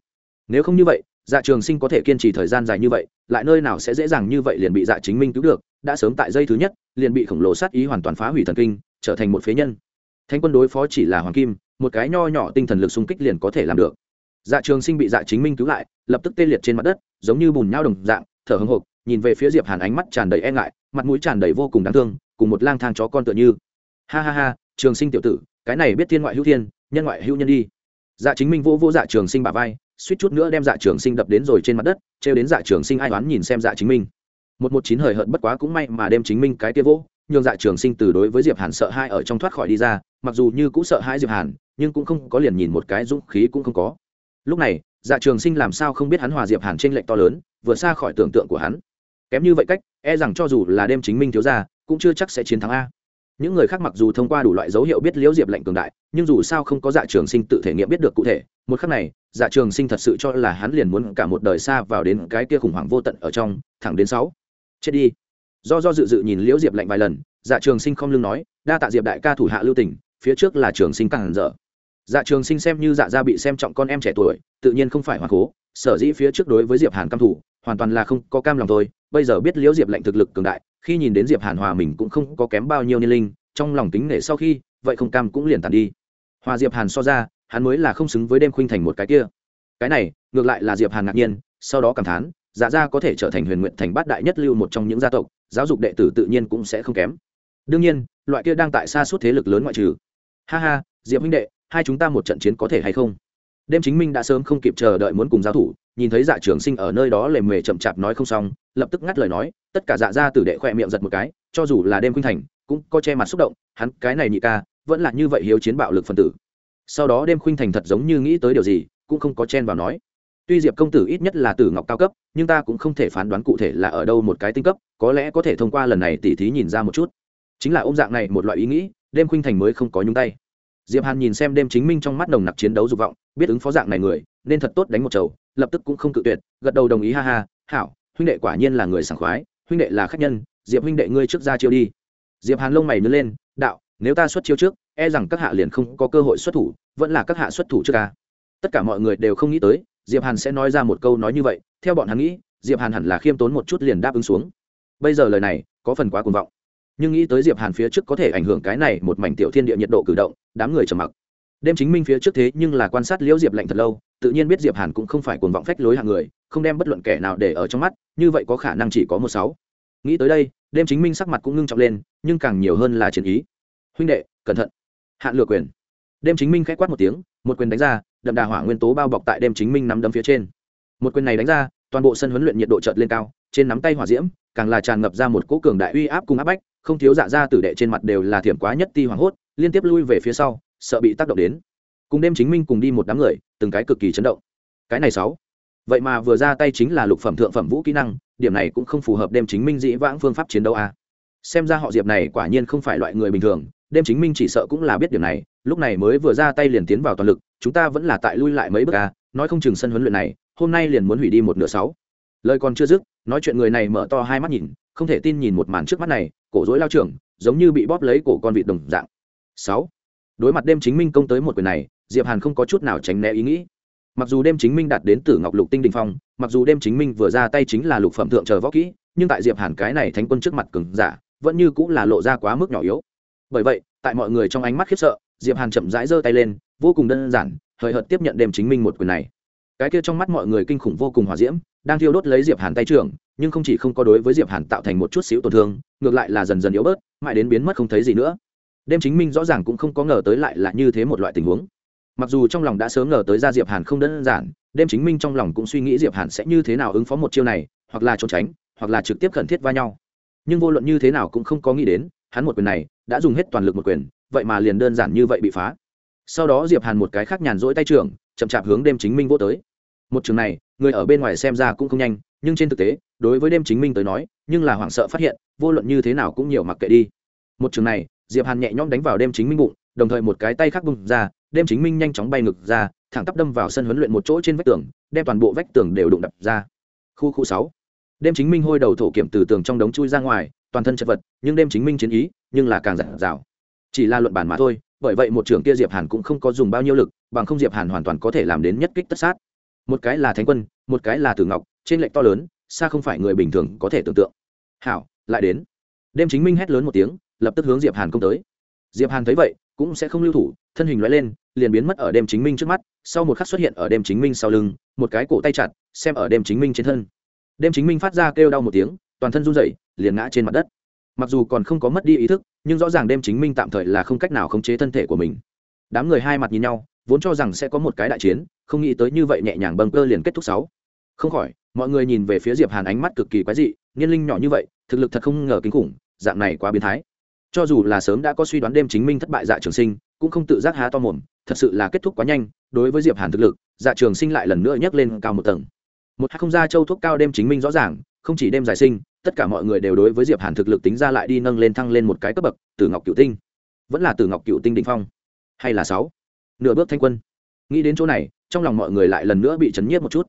Nếu không như vậy dạ trường sinh có thể kiên trì thời gian dài như vậy, lại nơi nào sẽ dễ dàng như vậy liền bị dạ chính minh cứu được, đã sớm tại dây thứ nhất, liền bị khổng lồ sát ý hoàn toàn phá hủy thần kinh, trở thành một phế nhân. Thanh quân đối phó chỉ là hoàng kim, một cái nho nhỏ tinh thần lực xung kích liền có thể làm được. Dạ trường sinh bị dạ chính minh cứu lại, lập tức tê liệt trên mặt đất, giống như bùn nhau đồng dạng, thở hưng hộp nhìn về phía diệp hàn ánh mắt tràn đầy e ngại, mặt mũi tràn đầy vô cùng đáng thương, cùng một lang thang chó con tựa như. Ha ha ha, trường sinh tiểu tử, cái này biết thiên ngoại hữu thiên, nhân ngoại hữu nhân đi. Dạ chính minh vô vô dạ trường sinh bả vai, suýt chút nữa đem dạ trường sinh đập đến rồi trên mặt đất, trêu đến dạ trường sinh ai đoán nhìn xem dạ chính minh. Một một chín hời hợt bất quá cũng may mà đem chính minh cái kia vỗ nhường dạ trường sinh từ đối với diệp hàn sợ hai ở trong thoát khỏi đi ra, mặc dù như cũng sợ hai diệp hàn, nhưng cũng không có liền nhìn một cái dũng khí cũng không có. Lúc này dạ trường sinh làm sao không biết hắn hòa diệp hàn trên lệnh to lớn vừa xa khỏi tưởng tượng của hắn kém như vậy cách e rằng cho dù là đêm chính minh thiếu ra cũng chưa chắc sẽ chiến thắng a. Những người khác mặc dù thông qua đủ loại dấu hiệu biết liễu diệp lệnh cường đại, nhưng dù sao không có dạ trường sinh tự thể nghiệm biết được cụ thể, một khắc này dạ trường sinh thật sự cho là hắn liền muốn cả một đời xa vào đến cái kia khủng hoảng vô tận ở trong, thẳng đến sáu. Chết đi. Do do dự dự nhìn liễu diệp lệnh vài lần dạ trường sinh không lưng nói, đa tạ diệp đại ca thủ hạ lưu tình. phía trước là trường sinh càng dở. Dạ trường sinh xem như dạ gia bị xem trọng con em trẻ tuổi, tự nhiên không phải hoàng cố, sở dĩ phía trước đối với diệp hàn cam thủ, hoàn toàn là không có cam lòng thôi bây giờ biết liễu diệp lệnh thực lực cường đại, khi nhìn đến diệp hàn hòa mình cũng không có kém bao nhiêu niên linh, trong lòng tính nể sau khi, vậy không cam cũng liền tàn đi. Hòa diệp hàn so ra, hắn mới là không xứng với đêm khuynh thành một cái kia. Cái này, ngược lại là diệp hàn ngạc nhiên, sau đó cảm thán dạ gia có thể trở thành huyền nguyện thành bát đại nhất lưu một trong những gia tộc, giáo dục đệ tử tự nhiên cũng sẽ không kém. Đương nhiên, loại kia đang tại xa suốt thế lực lớn ngoại trừ. Ha ha, diệp huynh đệ, hai chúng ta một trận chiến có thể hay không? Đêm chính minh đã sớm không kịp chờ đợi muốn cùng giao thủ nhìn thấy dạ trường sinh ở nơi đó lề mề chậm chạp nói không xong, lập tức ngắt lời nói, tất cả dạ ra tử đệ khoe miệng giật một cái, cho dù là đêm khuynh thành, cũng có che mặt xúc động, hắn cái này nhị ca, vẫn là như vậy hiếu chiến bạo lực phân tử. Sau đó đêm khuynh thành thật giống như nghĩ tới điều gì, cũng không có chen vào nói. Tuy diệp công tử ít nhất là tử ngọc cao cấp, nhưng ta cũng không thể phán đoán cụ thể là ở đâu một cái tinh cấp, có lẽ có thể thông qua lần này tỉ thí nhìn ra một chút. Chính là ôm dạng này một loại ý nghĩ, đêm khuynh thành mới không có nhúng tay. Diệp hàn nhìn xem đêm chính minh trong mắt nồng nặc chiến đấu dục vọng, biết ứng phó dạng này người, nên thật tốt đánh một chầu lập tức cũng không cự tuyệt, gật đầu đồng ý, ha ha, hảo, huynh đệ quả nhiên là người sảng khoái, huynh đệ là khách nhân, diệp huynh đệ ngươi trước ra chiêu đi. Diệp hàn lông mày nhớ lên, đạo, nếu ta xuất chiêu trước e rằng các hạ liền không có cơ hội xuất thủ, vẫn là các hạ xuất thủ trước ca tất cả mọi người đều không nghĩ tới, diệp hàn sẽ nói ra một câu nói như vậy, theo bọn hắn nghĩ, diệp hàn hẳn là khiêm tốn một chút liền đáp ứng xuống. Bây giờ lời này, có phần quá cuồng vọng. Nhưng nghĩ tới diệp hàn phía trước có thể ảnh hưởng cái này một mảnh tiểu thiên địa nhiệt độ cử động, đám người trầm mặc. Đêm chính minh phía trước thế nhưng là quan sát liễu diệp lạnh thật lâu tự nhiên biết diệp hàn cũng không phải cuồng vọng phách lối hạng người, không đem bất luận kẻ nào để ở trong mắt, như vậy có khả năng chỉ có một sáu. Nghĩ tới đây, đêm chính minh sắc mặt cũng ngưng trọng lên, nhưng càng nhiều hơn là chiến ý. Huynh đệ, cẩn thận. Hạn lừa quyền. Đêm chính minh khẽ quát một tiếng, một quyền đánh ra, đậm đà hỏa nguyên tố bao bọc tại đêm chính minh nắm đấm phía trên. Một quyền này đánh ra, toàn bộ sân huấn luyện nhiệt độ chợt lên cao, trên nắm tay hỏa diễm, càng là tràn ngập ra một cỗ cường đại uy áp cùng áp bách, không thiếu dạ ra tử đệ trên mặt đều là thiểm quá nhất ti hoảng hốt, liên tiếp lui về phía sau, sợ bị tác động đến. Cùng đêm chính minh cùng đi một đám người từng cái cực kỳ chấn động. Cái này sáu. Vậy mà vừa ra tay chính là lục phẩm thượng phẩm vũ kỹ năng, điểm này cũng không phù hợp đêm chính minh dĩ vãng phương pháp chiến đấu a. À. xem ra họ diệp này quả nhiên không phải loại người bình thường, đêm chính minh chỉ sợ cũng là biết điểm này, lúc này mới vừa ra tay liền tiến vào toàn lực, chúng ta vẫn là tại lui lại mấy bước a, nói không chừng sân huấn luyện này, hôm nay liền muốn hủy đi một nửa sáu. Lời còn chưa dứt, nói chuyện người này mở to hai mắt nhìn, không thể tin nhìn một màn trước mắt này, cổ rối lao trưởng, giống như bị bóp lấy cổ con vịt đồng dạng. Sáu. Đối mặt đêm chính minh công tới một quyền này diệp hàn không có chút nào tránh né ý nghĩ. Mặc dù đêm chính minh đạt đến tử ngọc lục tinh đình phong, mặc dù đêm chính minh vừa ra tay chính là lục phẩm thượng chờ võ kỹ, nhưng tại diệp hàn cái này thánh quân trước mặt cứng giả, vẫn như cũng là lộ ra quá mức nhỏ yếu. Bởi vậy, tại mọi người trong ánh mắt khiếp sợ, diệp hàn chậm rãi giơ tay lên, vô cùng đơn giản, hời hợt tiếp nhận đêm chính minh một quyền này. Cái kia trong mắt mọi người kinh khủng vô cùng hòa diễm, đang thiêu đốt lấy diệp hàn tay trưởng, nhưng không chỉ không có đối với diệp hàn tạo thành một chút xíu tổn thương, ngược lại là dần dần yếu bớt, mãi đến biến mất không thấy gì nữa. Đêm chính minh rõ ràng cũng không có ngờ tới lại là như thế một loại tình huống mặc dù trong lòng đã sớm ngờ tới ra diệp hàn không đơn giản, đêm chính minh trong lòng cũng suy nghĩ diệp hàn sẽ như thế nào ứng phó một chiêu này, hoặc là trốn tránh, hoặc là trực tiếp khẩn thiết va nhau. Nhưng vô luận như thế nào cũng không có nghĩ đến, hắn một quyền này đã dùng hết toàn lực một quyền, vậy mà liền đơn giản như vậy bị phá. Sau đó diệp hàn một cái khác nhàn rỗi tay trưởng, chậm chạp hướng đêm chính minh vô tới. Một trường này, người ở bên ngoài xem ra cũng không nhanh, nhưng trên thực tế, đối với đêm chính minh tới nói, nhưng là hoảng sợ phát hiện, vô luận như thế nào cũng nhiều mặc kệ đi. Một trường này, diệp hàn nhẹ nhõm đánh vào đêm chính minh bụng, đồng thời một cái tay khác bung ra đêm chính minh nhanh chóng bay ngực ra, thẳng tắp đâm vào sân huấn luyện một chỗ trên vách tường, đem toàn bộ vách tường đều đụng đập ra. Khu khu sáu. Đêm chính minh hôi đầu thổ kiểm từ tường trong đống chui ra ngoài, toàn thân chật vật, nhưng đêm chính minh chiến ý, nhưng là càng giản dào. Chỉ là luận bản mà thôi, bởi vậy một trưởng kia diệp hàn cũng không có dùng bao nhiêu lực, bằng không diệp hàn hoàn toàn có thể làm đến nhất kích tất sát. Một cái là thánh quân, một cái là tử ngọc, trên lệnh to lớn, xa không phải người bình thường có thể tưởng tượng. Hảo, lại đến. Đêm chính minh hét lớn một tiếng, lập tức hướng diệp hàn công tới. Diệp hàn thấy vậy, cũng sẽ không lưu thủ, thân hình loại lên liền biến mất ở đêm chính minh trước mắt, sau một khắc xuất hiện ở đêm chính minh sau lưng, một cái cổ tay chặt, xem ở đêm chính minh trên thân. Đêm chính minh phát ra kêu đau một tiếng, toàn thân run rẩy, liền ngã trên mặt đất. Mặc dù còn không có mất đi ý thức, nhưng rõ ràng đêm chính minh tạm thời là không cách nào khống chế thân thể của mình. Đám người hai mặt nhìn nhau, vốn cho rằng sẽ có một cái đại chiến, không nghĩ tới như vậy nhẹ nhàng bâng cơ liền kết thúc sáu. Không khỏi, mọi người nhìn về phía diệp hàn ánh mắt cực kỳ quái dị niên linh nhỏ như vậy, thực lực thật không ngờ kinh khủng, dạng này quá biến thái. Cho dù là sớm đã có suy đoán đêm chính minh thất bại dạ trường sinh cũng không tự giác há to mồm, thật sự là kết thúc quá nhanh, đối với diệp hàn thực lực dạ trường sinh lại lần nữa nhấc lên cao một tầng. Một hai không ra châu thuốc cao đêm chính minh rõ ràng, không chỉ đêm giải sinh, tất cả mọi người đều đối với diệp hàn thực lực tính ra lại đi nâng lên thăng lên một cái cấp bậc từ ngọc cựu tinh. Vẫn là từ ngọc cựu tinh đỉnh phong. Hay là sáu? Nửa bước thanh quân. Nghĩ đến chỗ này, trong lòng mọi người lại lần nữa bị chấn nhiếp một chút.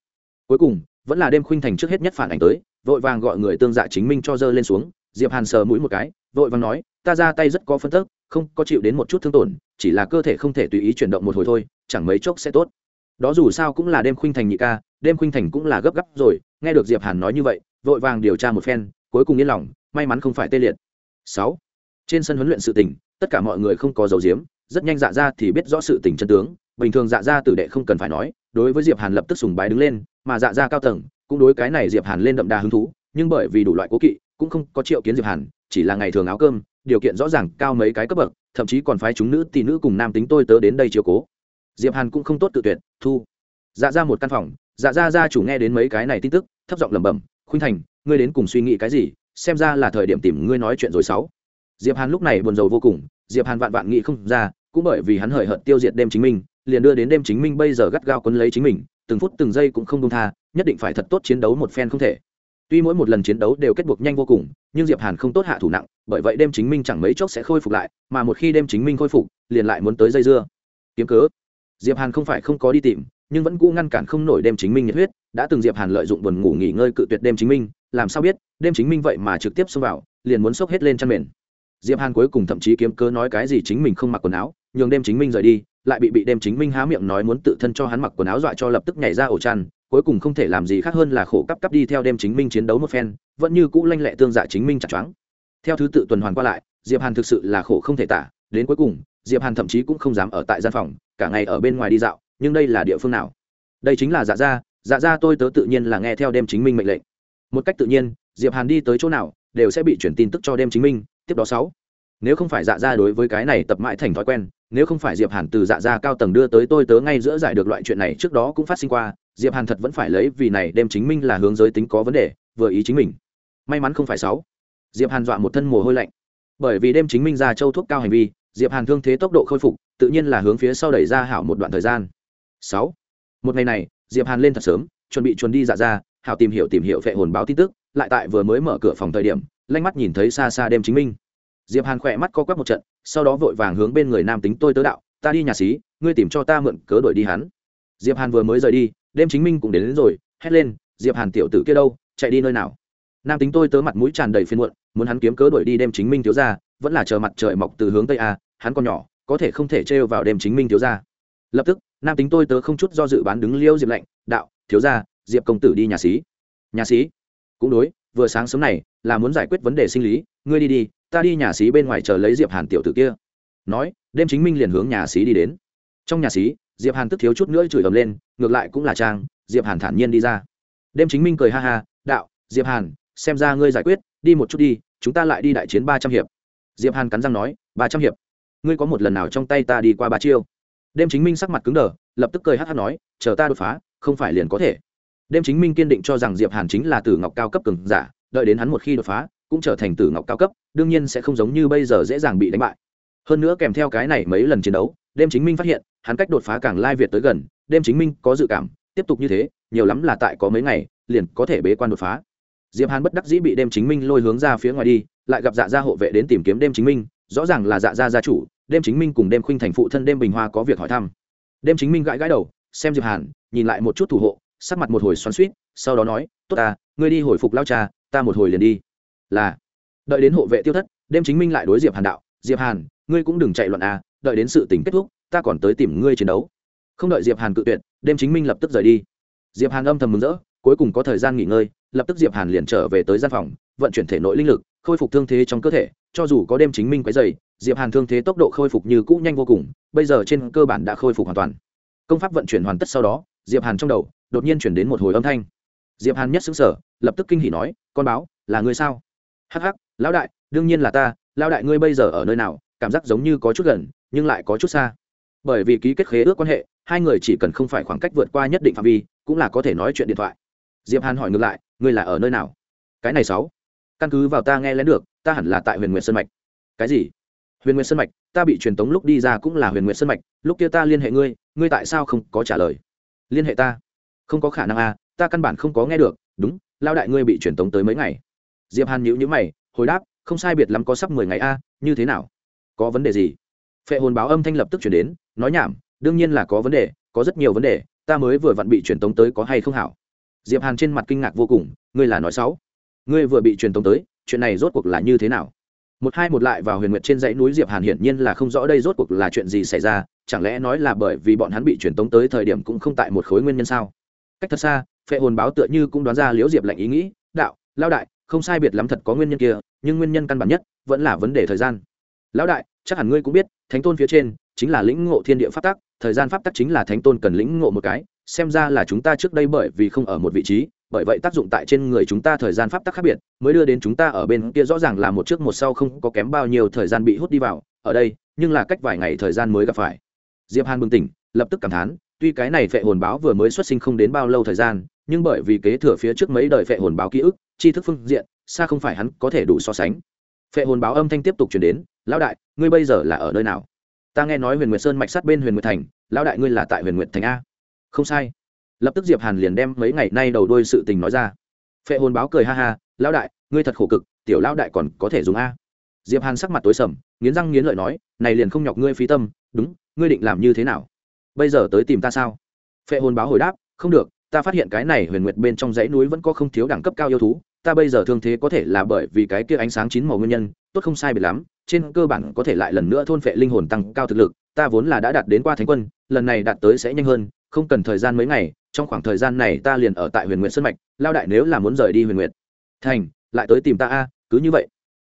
Cuối cùng, vẫn là đêm khuynh thành trước hết nhất phản ảnh tới, vội vàng gọi người tương dạ chính minh cho dơ lên xuống, diệp hàn sờ mũi một cái, vội vàng nói, ta ra tay rất có phân tức, không có chịu đến một chút thương tổn chỉ là cơ thể không thể tùy ý chuyển động một hồi thôi, chẳng mấy chốc sẽ tốt. Đó dù sao cũng là đêm khuynh thành nhị ca, đêm khuynh thành cũng là gấp gáp rồi, nghe được diệp hàn nói như vậy, vội vàng điều tra một phen, cuối cùng yên lòng, may mắn không phải tê liệt. Sáu. Trên sân huấn luyện sự tình, tất cả mọi người không có dấu diếm rất nhanh dạ ra thì biết rõ sự tình chân tướng, bình thường dạ ra tử đệ không cần phải nói, đối với diệp hàn lập tức sùng bái đứng lên, mà dạ ra cao tầng, cũng đối cái này diệp hàn lên đậm đà hứng thú, nhưng bởi vì đủ loại cố kỵ, cũng không có triệu kiến diệp hàn, chỉ là ngày thường áo cơm, điều kiện rõ ràng cao mấy cái cấp bậc thậm chí còn phái chúng nữ tỷ nữ cùng nam tính tôi tớ đến đây chiều cố. Diệp hàn cũng không tốt tự tuyệt, thu. Dạ ra một căn phòng dạ ra gia chủ nghe đến mấy cái này tin tức, thấp giọng lẩm bẩm, khuynh thành, ngươi đến cùng suy nghĩ cái gì? Xem ra là thời điểm tìm ngươi nói chuyện rồi sáu. Diệp hàn lúc này buồn rầu vô cùng, diệp hàn vạn vạn nghĩ không ra, cũng bởi vì hắn hời hợt tiêu diệt đêm chính minh liền đưa đến đêm chính minh bây giờ gắt gao quấn lấy chính mình, từng phút từng giây cũng không đông tha, nhất định phải thật tốt chiến đấu một phen không thể tuy mỗi một lần chiến đấu đều kết buộc nhanh vô cùng, nhưng diệp hàn không tốt hạ thủ nặng, bởi vậy đêm chính minh chẳng mấy chốc sẽ khôi phục lại, mà một khi đêm chính minh khôi phục, liền lại muốn tới dây dưa. Kiếm cớ. Diệp hàn không phải không có đi tìm, nhưng vẫn cũ ngăn cản không nổi đêm chính minh nhiệt huyết, đã từng diệp hàn lợi dụng buồn ngủ nghỉ ngơi cự tuyệt đêm chính minh, làm sao biết, đêm chính minh vậy mà trực tiếp xông vào, liền muốn sốc hết lên chăn mền. Diệp hàn cuối cùng thậm chí kiếm cớ nói cái gì chính mình không mặc quần áo nhường đêm chính minh rời đi, lại bị bị đêm chính minh há miệng nói muốn tự thân cho hắn mặc quần áo dọa cho lập tức nhảy ra ổ chăn, cuối cùng không thể làm gì khác hơn là khổ cắp cắp đi theo đêm chính minh chiến đấu một phen, vẫn như cũ lanh lẹ tương dạ chính minh chặt choáng. Theo thứ tự tuần hoàn qua lại, diệp hàn thực sự là khổ không thể tả, đến cuối cùng, diệp hàn thậm chí cũng không dám ở tại gian phòng, cả ngày ở bên ngoài đi dạo, nhưng đây là địa phương nào? Đây chính là dạ gia dạ gia tôi tớ tự nhiên là nghe theo đêm chính minh mệnh lệnh. Một cách tự nhiên, diệp hàn đi tới chỗ nào, đều sẽ bị chuyển tin tức cho đêm chính minh, tiếp đó sáu nếu không phải dạ gia đối với cái này tập mãi thành thói quen, nếu không phải diệp hàn từ dạ gia cao tầng đưa tới tôi tớ ngay giữa giải được loại chuyện này trước đó cũng phát sinh qua, diệp hàn thật vẫn phải lấy vì này đêm chính minh là hướng giới tính có vấn đề, vừa ý chính mình. May mắn không phải sáu. Diệp hàn dọa một thân mồ hôi lạnh. Bởi vì đêm chính minh ra châu thuốc cao hành vi, diệp hàn thương thế tốc độ khôi phục, tự nhiên là hướng phía sau đẩy ra hảo một đoạn thời gian. Sáu. Một ngày này, diệp hàn lên thật sớm, chuẩn bị chuẩn đi dạ ra hảo tìm hiểu tìm hiểu vệ hồn báo tin tức, lại tại vừa mới mở cửa phòng thời điểm, lanh mắt nhìn thấy xa xa đêm chính minh diệp hàn khỏe mắt co quắp một trận sau đó vội vàng hướng bên người nam tính tôi tớ đạo ta đi nhà xí ngươi tìm cho ta mượn cớ đuổi đi hắn. Diệp hàn vừa mới rời đi đêm chính minh cũng đến, đến rồi hét lên diệp hàn tiểu tử kia đâu chạy đi nơi nào? Nam tính tôi tớ mặt mũi tràn đầy phiền muộn muốn hắn kiếm cớ đuổi đi đêm chính minh thiếu ra vẫn là chờ mặt trời mọc từ hướng tây a hắn còn nhỏ có thể không thể trêu vào đêm chính minh thiếu ra lập tức nam tính tôi tớ không chút do dự bán đứng liêu diệp lạnh đạo thiếu ra diệp công tử đi nhà xí. Nhà xí? Cũng đối vừa sáng sớm này là muốn giải quyết vấn đề sinh lý ngươi đi đi ta đi nhà xí bên ngoài chờ lấy diệp hàn tiểu tử kia. Nói, đêm chính minh liền hướng nhà xí đi đến. Trong nhà xí, diệp hàn tức thiếu chút nữa chửi ầm lên, ngược lại cũng là trang, diệp hàn thản nhiên đi ra. Đêm chính minh cười ha ha, đạo, diệp hàn, xem ra ngươi giải quyết, đi một chút đi, chúng ta lại đi đại chiến ba trăm hiệp. Diệp hàn cắn răng nói, ba trăm hiệp? Ngươi có một lần nào trong tay ta đi qua ba chiêu? Đêm chính minh sắc mặt cứng đờ, lập tức cười hát hát nói, chờ ta đột phá, không phải liền có thể. Đêm chính minh kiên định cho rằng diệp hàn chính là tử ngọc cao cấp cường giả, đợi đến hắn một khi đột phá cũng trở thành tử ngọc cao cấp, đương nhiên sẽ không giống như bây giờ dễ dàng bị đánh bại. Hơn nữa kèm theo cái này mấy lần chiến đấu, đêm chính minh phát hiện, hắn cách đột phá càng lai việt tới gần, đêm chính minh có dự cảm, tiếp tục như thế, nhiều lắm là tại có mấy ngày, liền có thể bế quan đột phá. Diệp hàn bất đắc dĩ bị đêm chính minh lôi hướng ra phía ngoài đi, lại gặp dạ gia hộ vệ đến tìm kiếm đêm chính minh, rõ ràng là dạ gia gia chủ, đêm chính minh cùng đêm khuynh thành phụ thân đêm bình hoa có việc hỏi thăm. Đêm chính minh gãi gãi đầu, xem diệp hàn, nhìn lại một chút thủ hộ, sắc mặt một hồi xoắn xuýt, sau đó nói, tốt ta, ngươi đi hồi phục lao cha, ta một hồi liền đi là, đợi đến hộ vệ tiêu thất, đêm chính minh lại đối diệp hàn đạo, diệp hàn, ngươi cũng đừng chạy loạn à đợi đến sự tình kết thúc, ta còn tới tìm ngươi chiến đấu. Không đợi diệp hàn cự tuyệt, đêm chính minh lập tức rời đi. Diệp hàn âm thầm mừng rỡ, cuối cùng có thời gian nghỉ ngơi, lập tức diệp hàn liền trở về tới gian phòng, vận chuyển thể nội linh lực, khôi phục thương thế trong cơ thể, cho dù có đêm chính minh quấy dày diệp hàn thương thế tốc độ khôi phục như cũ nhanh vô cùng, bây giờ trên cơ bản đã khôi phục hoàn toàn. Công pháp vận chuyển hoàn tất sau đó, diệp hàn trong đầu đột nhiên chuyển đến một hồi âm thanh. Diệp hàn nhất xứng sở lập tức kinh hỉ nói, con báo, là người sao? Hắc hắc, lão đại, đương nhiên là ta, lão đại ngươi bây giờ ở nơi nào, cảm giác giống như có chút gần, nhưng lại có chút xa. Bởi vì ký kết khế ước quan hệ, hai người chỉ cần không phải khoảng cách vượt qua nhất định phạm vi, cũng là có thể nói chuyện điện thoại. Diệp hàn hỏi ngược lại, ngươi là ở nơi nào? Cái này sáu. Căn cứ vào ta nghe lén được, ta hẳn là tại huyền nguyện sơn mạch. Cái gì? Huyền nguyện sơn mạch, ta bị truyền tống lúc đi ra cũng là huyền nguyện sơn mạch, lúc kia ta liên hệ ngươi ngươi tại sao không có trả lời? Liên hệ ta? Không có khả năng à ta căn bản không có nghe được, đúng lao đại ngươi bị truyền tống tới mấy ngày? Diệp hàn nhíu nhíu mày, hồi đáp, không sai biệt lắm có sắp mười ngày a, như thế nào? Có vấn đề gì? Phệ hồn báo âm thanh lập tức chuyển đến, nói nhảm, đương nhiên là có vấn đề, có rất nhiều vấn đề, ta mới vừa vặn bị truyền tống tới có hay không hảo? Diệp hàn trên mặt kinh ngạc vô cùng, ngươi là nói xấu. Ngươi vừa bị truyền tống tới, chuyện này rốt cuộc là như thế nào? Một hai một lại vào huyền nguyệt trên dãy núi diệp hàn hiển nhiên là không rõ đây rốt cuộc là chuyện gì xảy ra, chẳng lẽ nói là bởi vì bọn hắn bị truyền tống tới thời điểm cũng không tại một khối nguyên nhân sao? Cách thật xa, phệ hồn báo tựa như cũng đoán ra liễu diệp lệnh ý nghĩ, đạo, lao đại không sai biệt lắm thật có nguyên nhân kia, nhưng nguyên nhân căn bản nhất vẫn là vấn đề thời gian. Lão đại, chắc hẳn ngươi cũng biết, thánh tôn phía trên chính là lĩnh ngộ thiên địa pháp tắc, thời gian pháp tắc chính là thánh tôn cần lĩnh ngộ một cái, xem ra là chúng ta trước đây bởi vì không ở một vị trí, bởi vậy tác dụng tại trên người chúng ta thời gian pháp tắc khác biệt, mới đưa đến chúng ta ở bên kia rõ ràng là một trước một sau không có kém bao nhiêu thời gian bị hút đi vào, ở đây, nhưng là cách vài ngày thời gian mới gặp phải. Diệp hàn bừng tỉnh, lập tức cảm thán, tuy cái này phệ hồn báo vừa mới xuất sinh không đến bao lâu thời gian, nhưng bởi vì kế thừa phía trước mấy đời phệ hồn báo ký ức tri thức phương diện, xa không phải hắn có thể đủ so sánh. Phệ hồn báo âm thanh tiếp tục chuyển đến, lão đại, ngươi bây giờ là ở nơi nào? Ta nghe nói huyền nguyệt sơn mạch sát bên huyền nguyệt thành, lão đại ngươi là tại huyền nguyệt thành a. Không sai. Lập tức diệp hàn liền đem mấy ngày nay đầu đuôi sự tình nói ra. Phệ hồn báo cười ha ha, lão đại, ngươi thật khổ cực, tiểu lão đại còn có thể dùng a. Diệp hàn sắc mặt tối sầm, nghiến răng nghiến lợi nói, này liền không nhọc ngươi phí tâm, đúng, ngươi định làm như thế nào? Bây giờ tới tìm ta sao? Phệ hồn báo hồi đáp, không được ta phát hiện cái này huyền nguyệt bên trong dãy núi vẫn có không thiếu đẳng cấp cao yêu thú ta bây giờ thương thế có thể là bởi vì cái kia ánh sáng chín màu nguyên nhân tốt không sai biệt lắm trên cơ bản có thể lại lần nữa thôn phệ linh hồn tăng cao thực lực ta vốn là đã đạt đến qua thánh quân lần này đạt tới sẽ nhanh hơn không cần thời gian mấy ngày trong khoảng thời gian này ta liền ở tại huyền Nguyệt sơn mạch lao đại nếu là muốn rời đi huyền Nguyệt, thành lại tới tìm ta a cứ như vậy.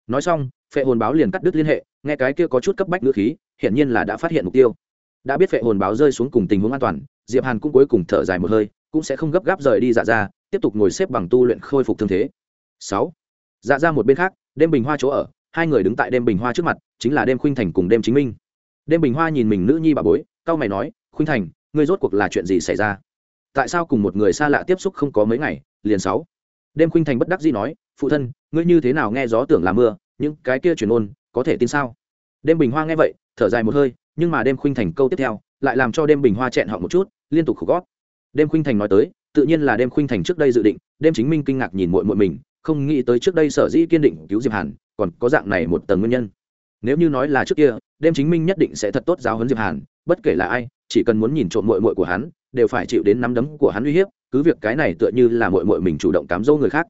Nói xong phệ hồn báo liền cắt đứt liên hệ nghe cái kia có chút cấp bách ngữ khí hiển nhiên là đã phát hiện mục tiêu. Đã biết phệ hồn báo rơi xuống cùng tình huống an toàn diệp hàn cũng cuối cùng thở dài một hơi cũng sẽ không gấp gáp rời đi dạ ra tiếp tục ngồi xếp bằng tu luyện khôi phục thương thế. Sáu dạ ra một bên khác, đêm bình hoa chỗ ở, hai người đứng tại đêm bình hoa trước mặt, chính là đêm khuynh thành cùng đêm chính minh. Đêm bình hoa nhìn mình nữ nhi bà bối, cau mày nói, khuynh thành, ngươi rốt cuộc là chuyện gì xảy ra? Tại sao cùng một người xa lạ tiếp xúc không có mấy ngày? Liền sáu, đêm khuynh thành bất đắc dĩ nói, phụ thân, ngươi như thế nào nghe gió tưởng là mưa, những cái kia truyền ôn, có thể tin sao? Đêm bình hoa nghe vậy, thở dài một hơi, nhưng mà đêm khuynh thành câu tiếp theo, lại làm cho đêm bình hoa chẹn họ một chút, liên tục khổ gót đêm khuynh thành nói tới, tự nhiên là đêm khuynh thành trước đây dự định, đêm chính minh kinh ngạc nhìn muội muội mình, không nghĩ tới trước đây sở dĩ kiên định cứu diệp hàn, còn có dạng này một tầng nguyên nhân. Nếu như nói là trước kia, đêm chính minh nhất định sẽ thật tốt giáo huấn diệp hàn, bất kể là ai, chỉ cần muốn nhìn trộm muội muội của hắn, đều phải chịu đến nắm đấm của hắn uy hiếp, cứ việc cái này tựa như là muội muội mình chủ động cám dỗ người khác.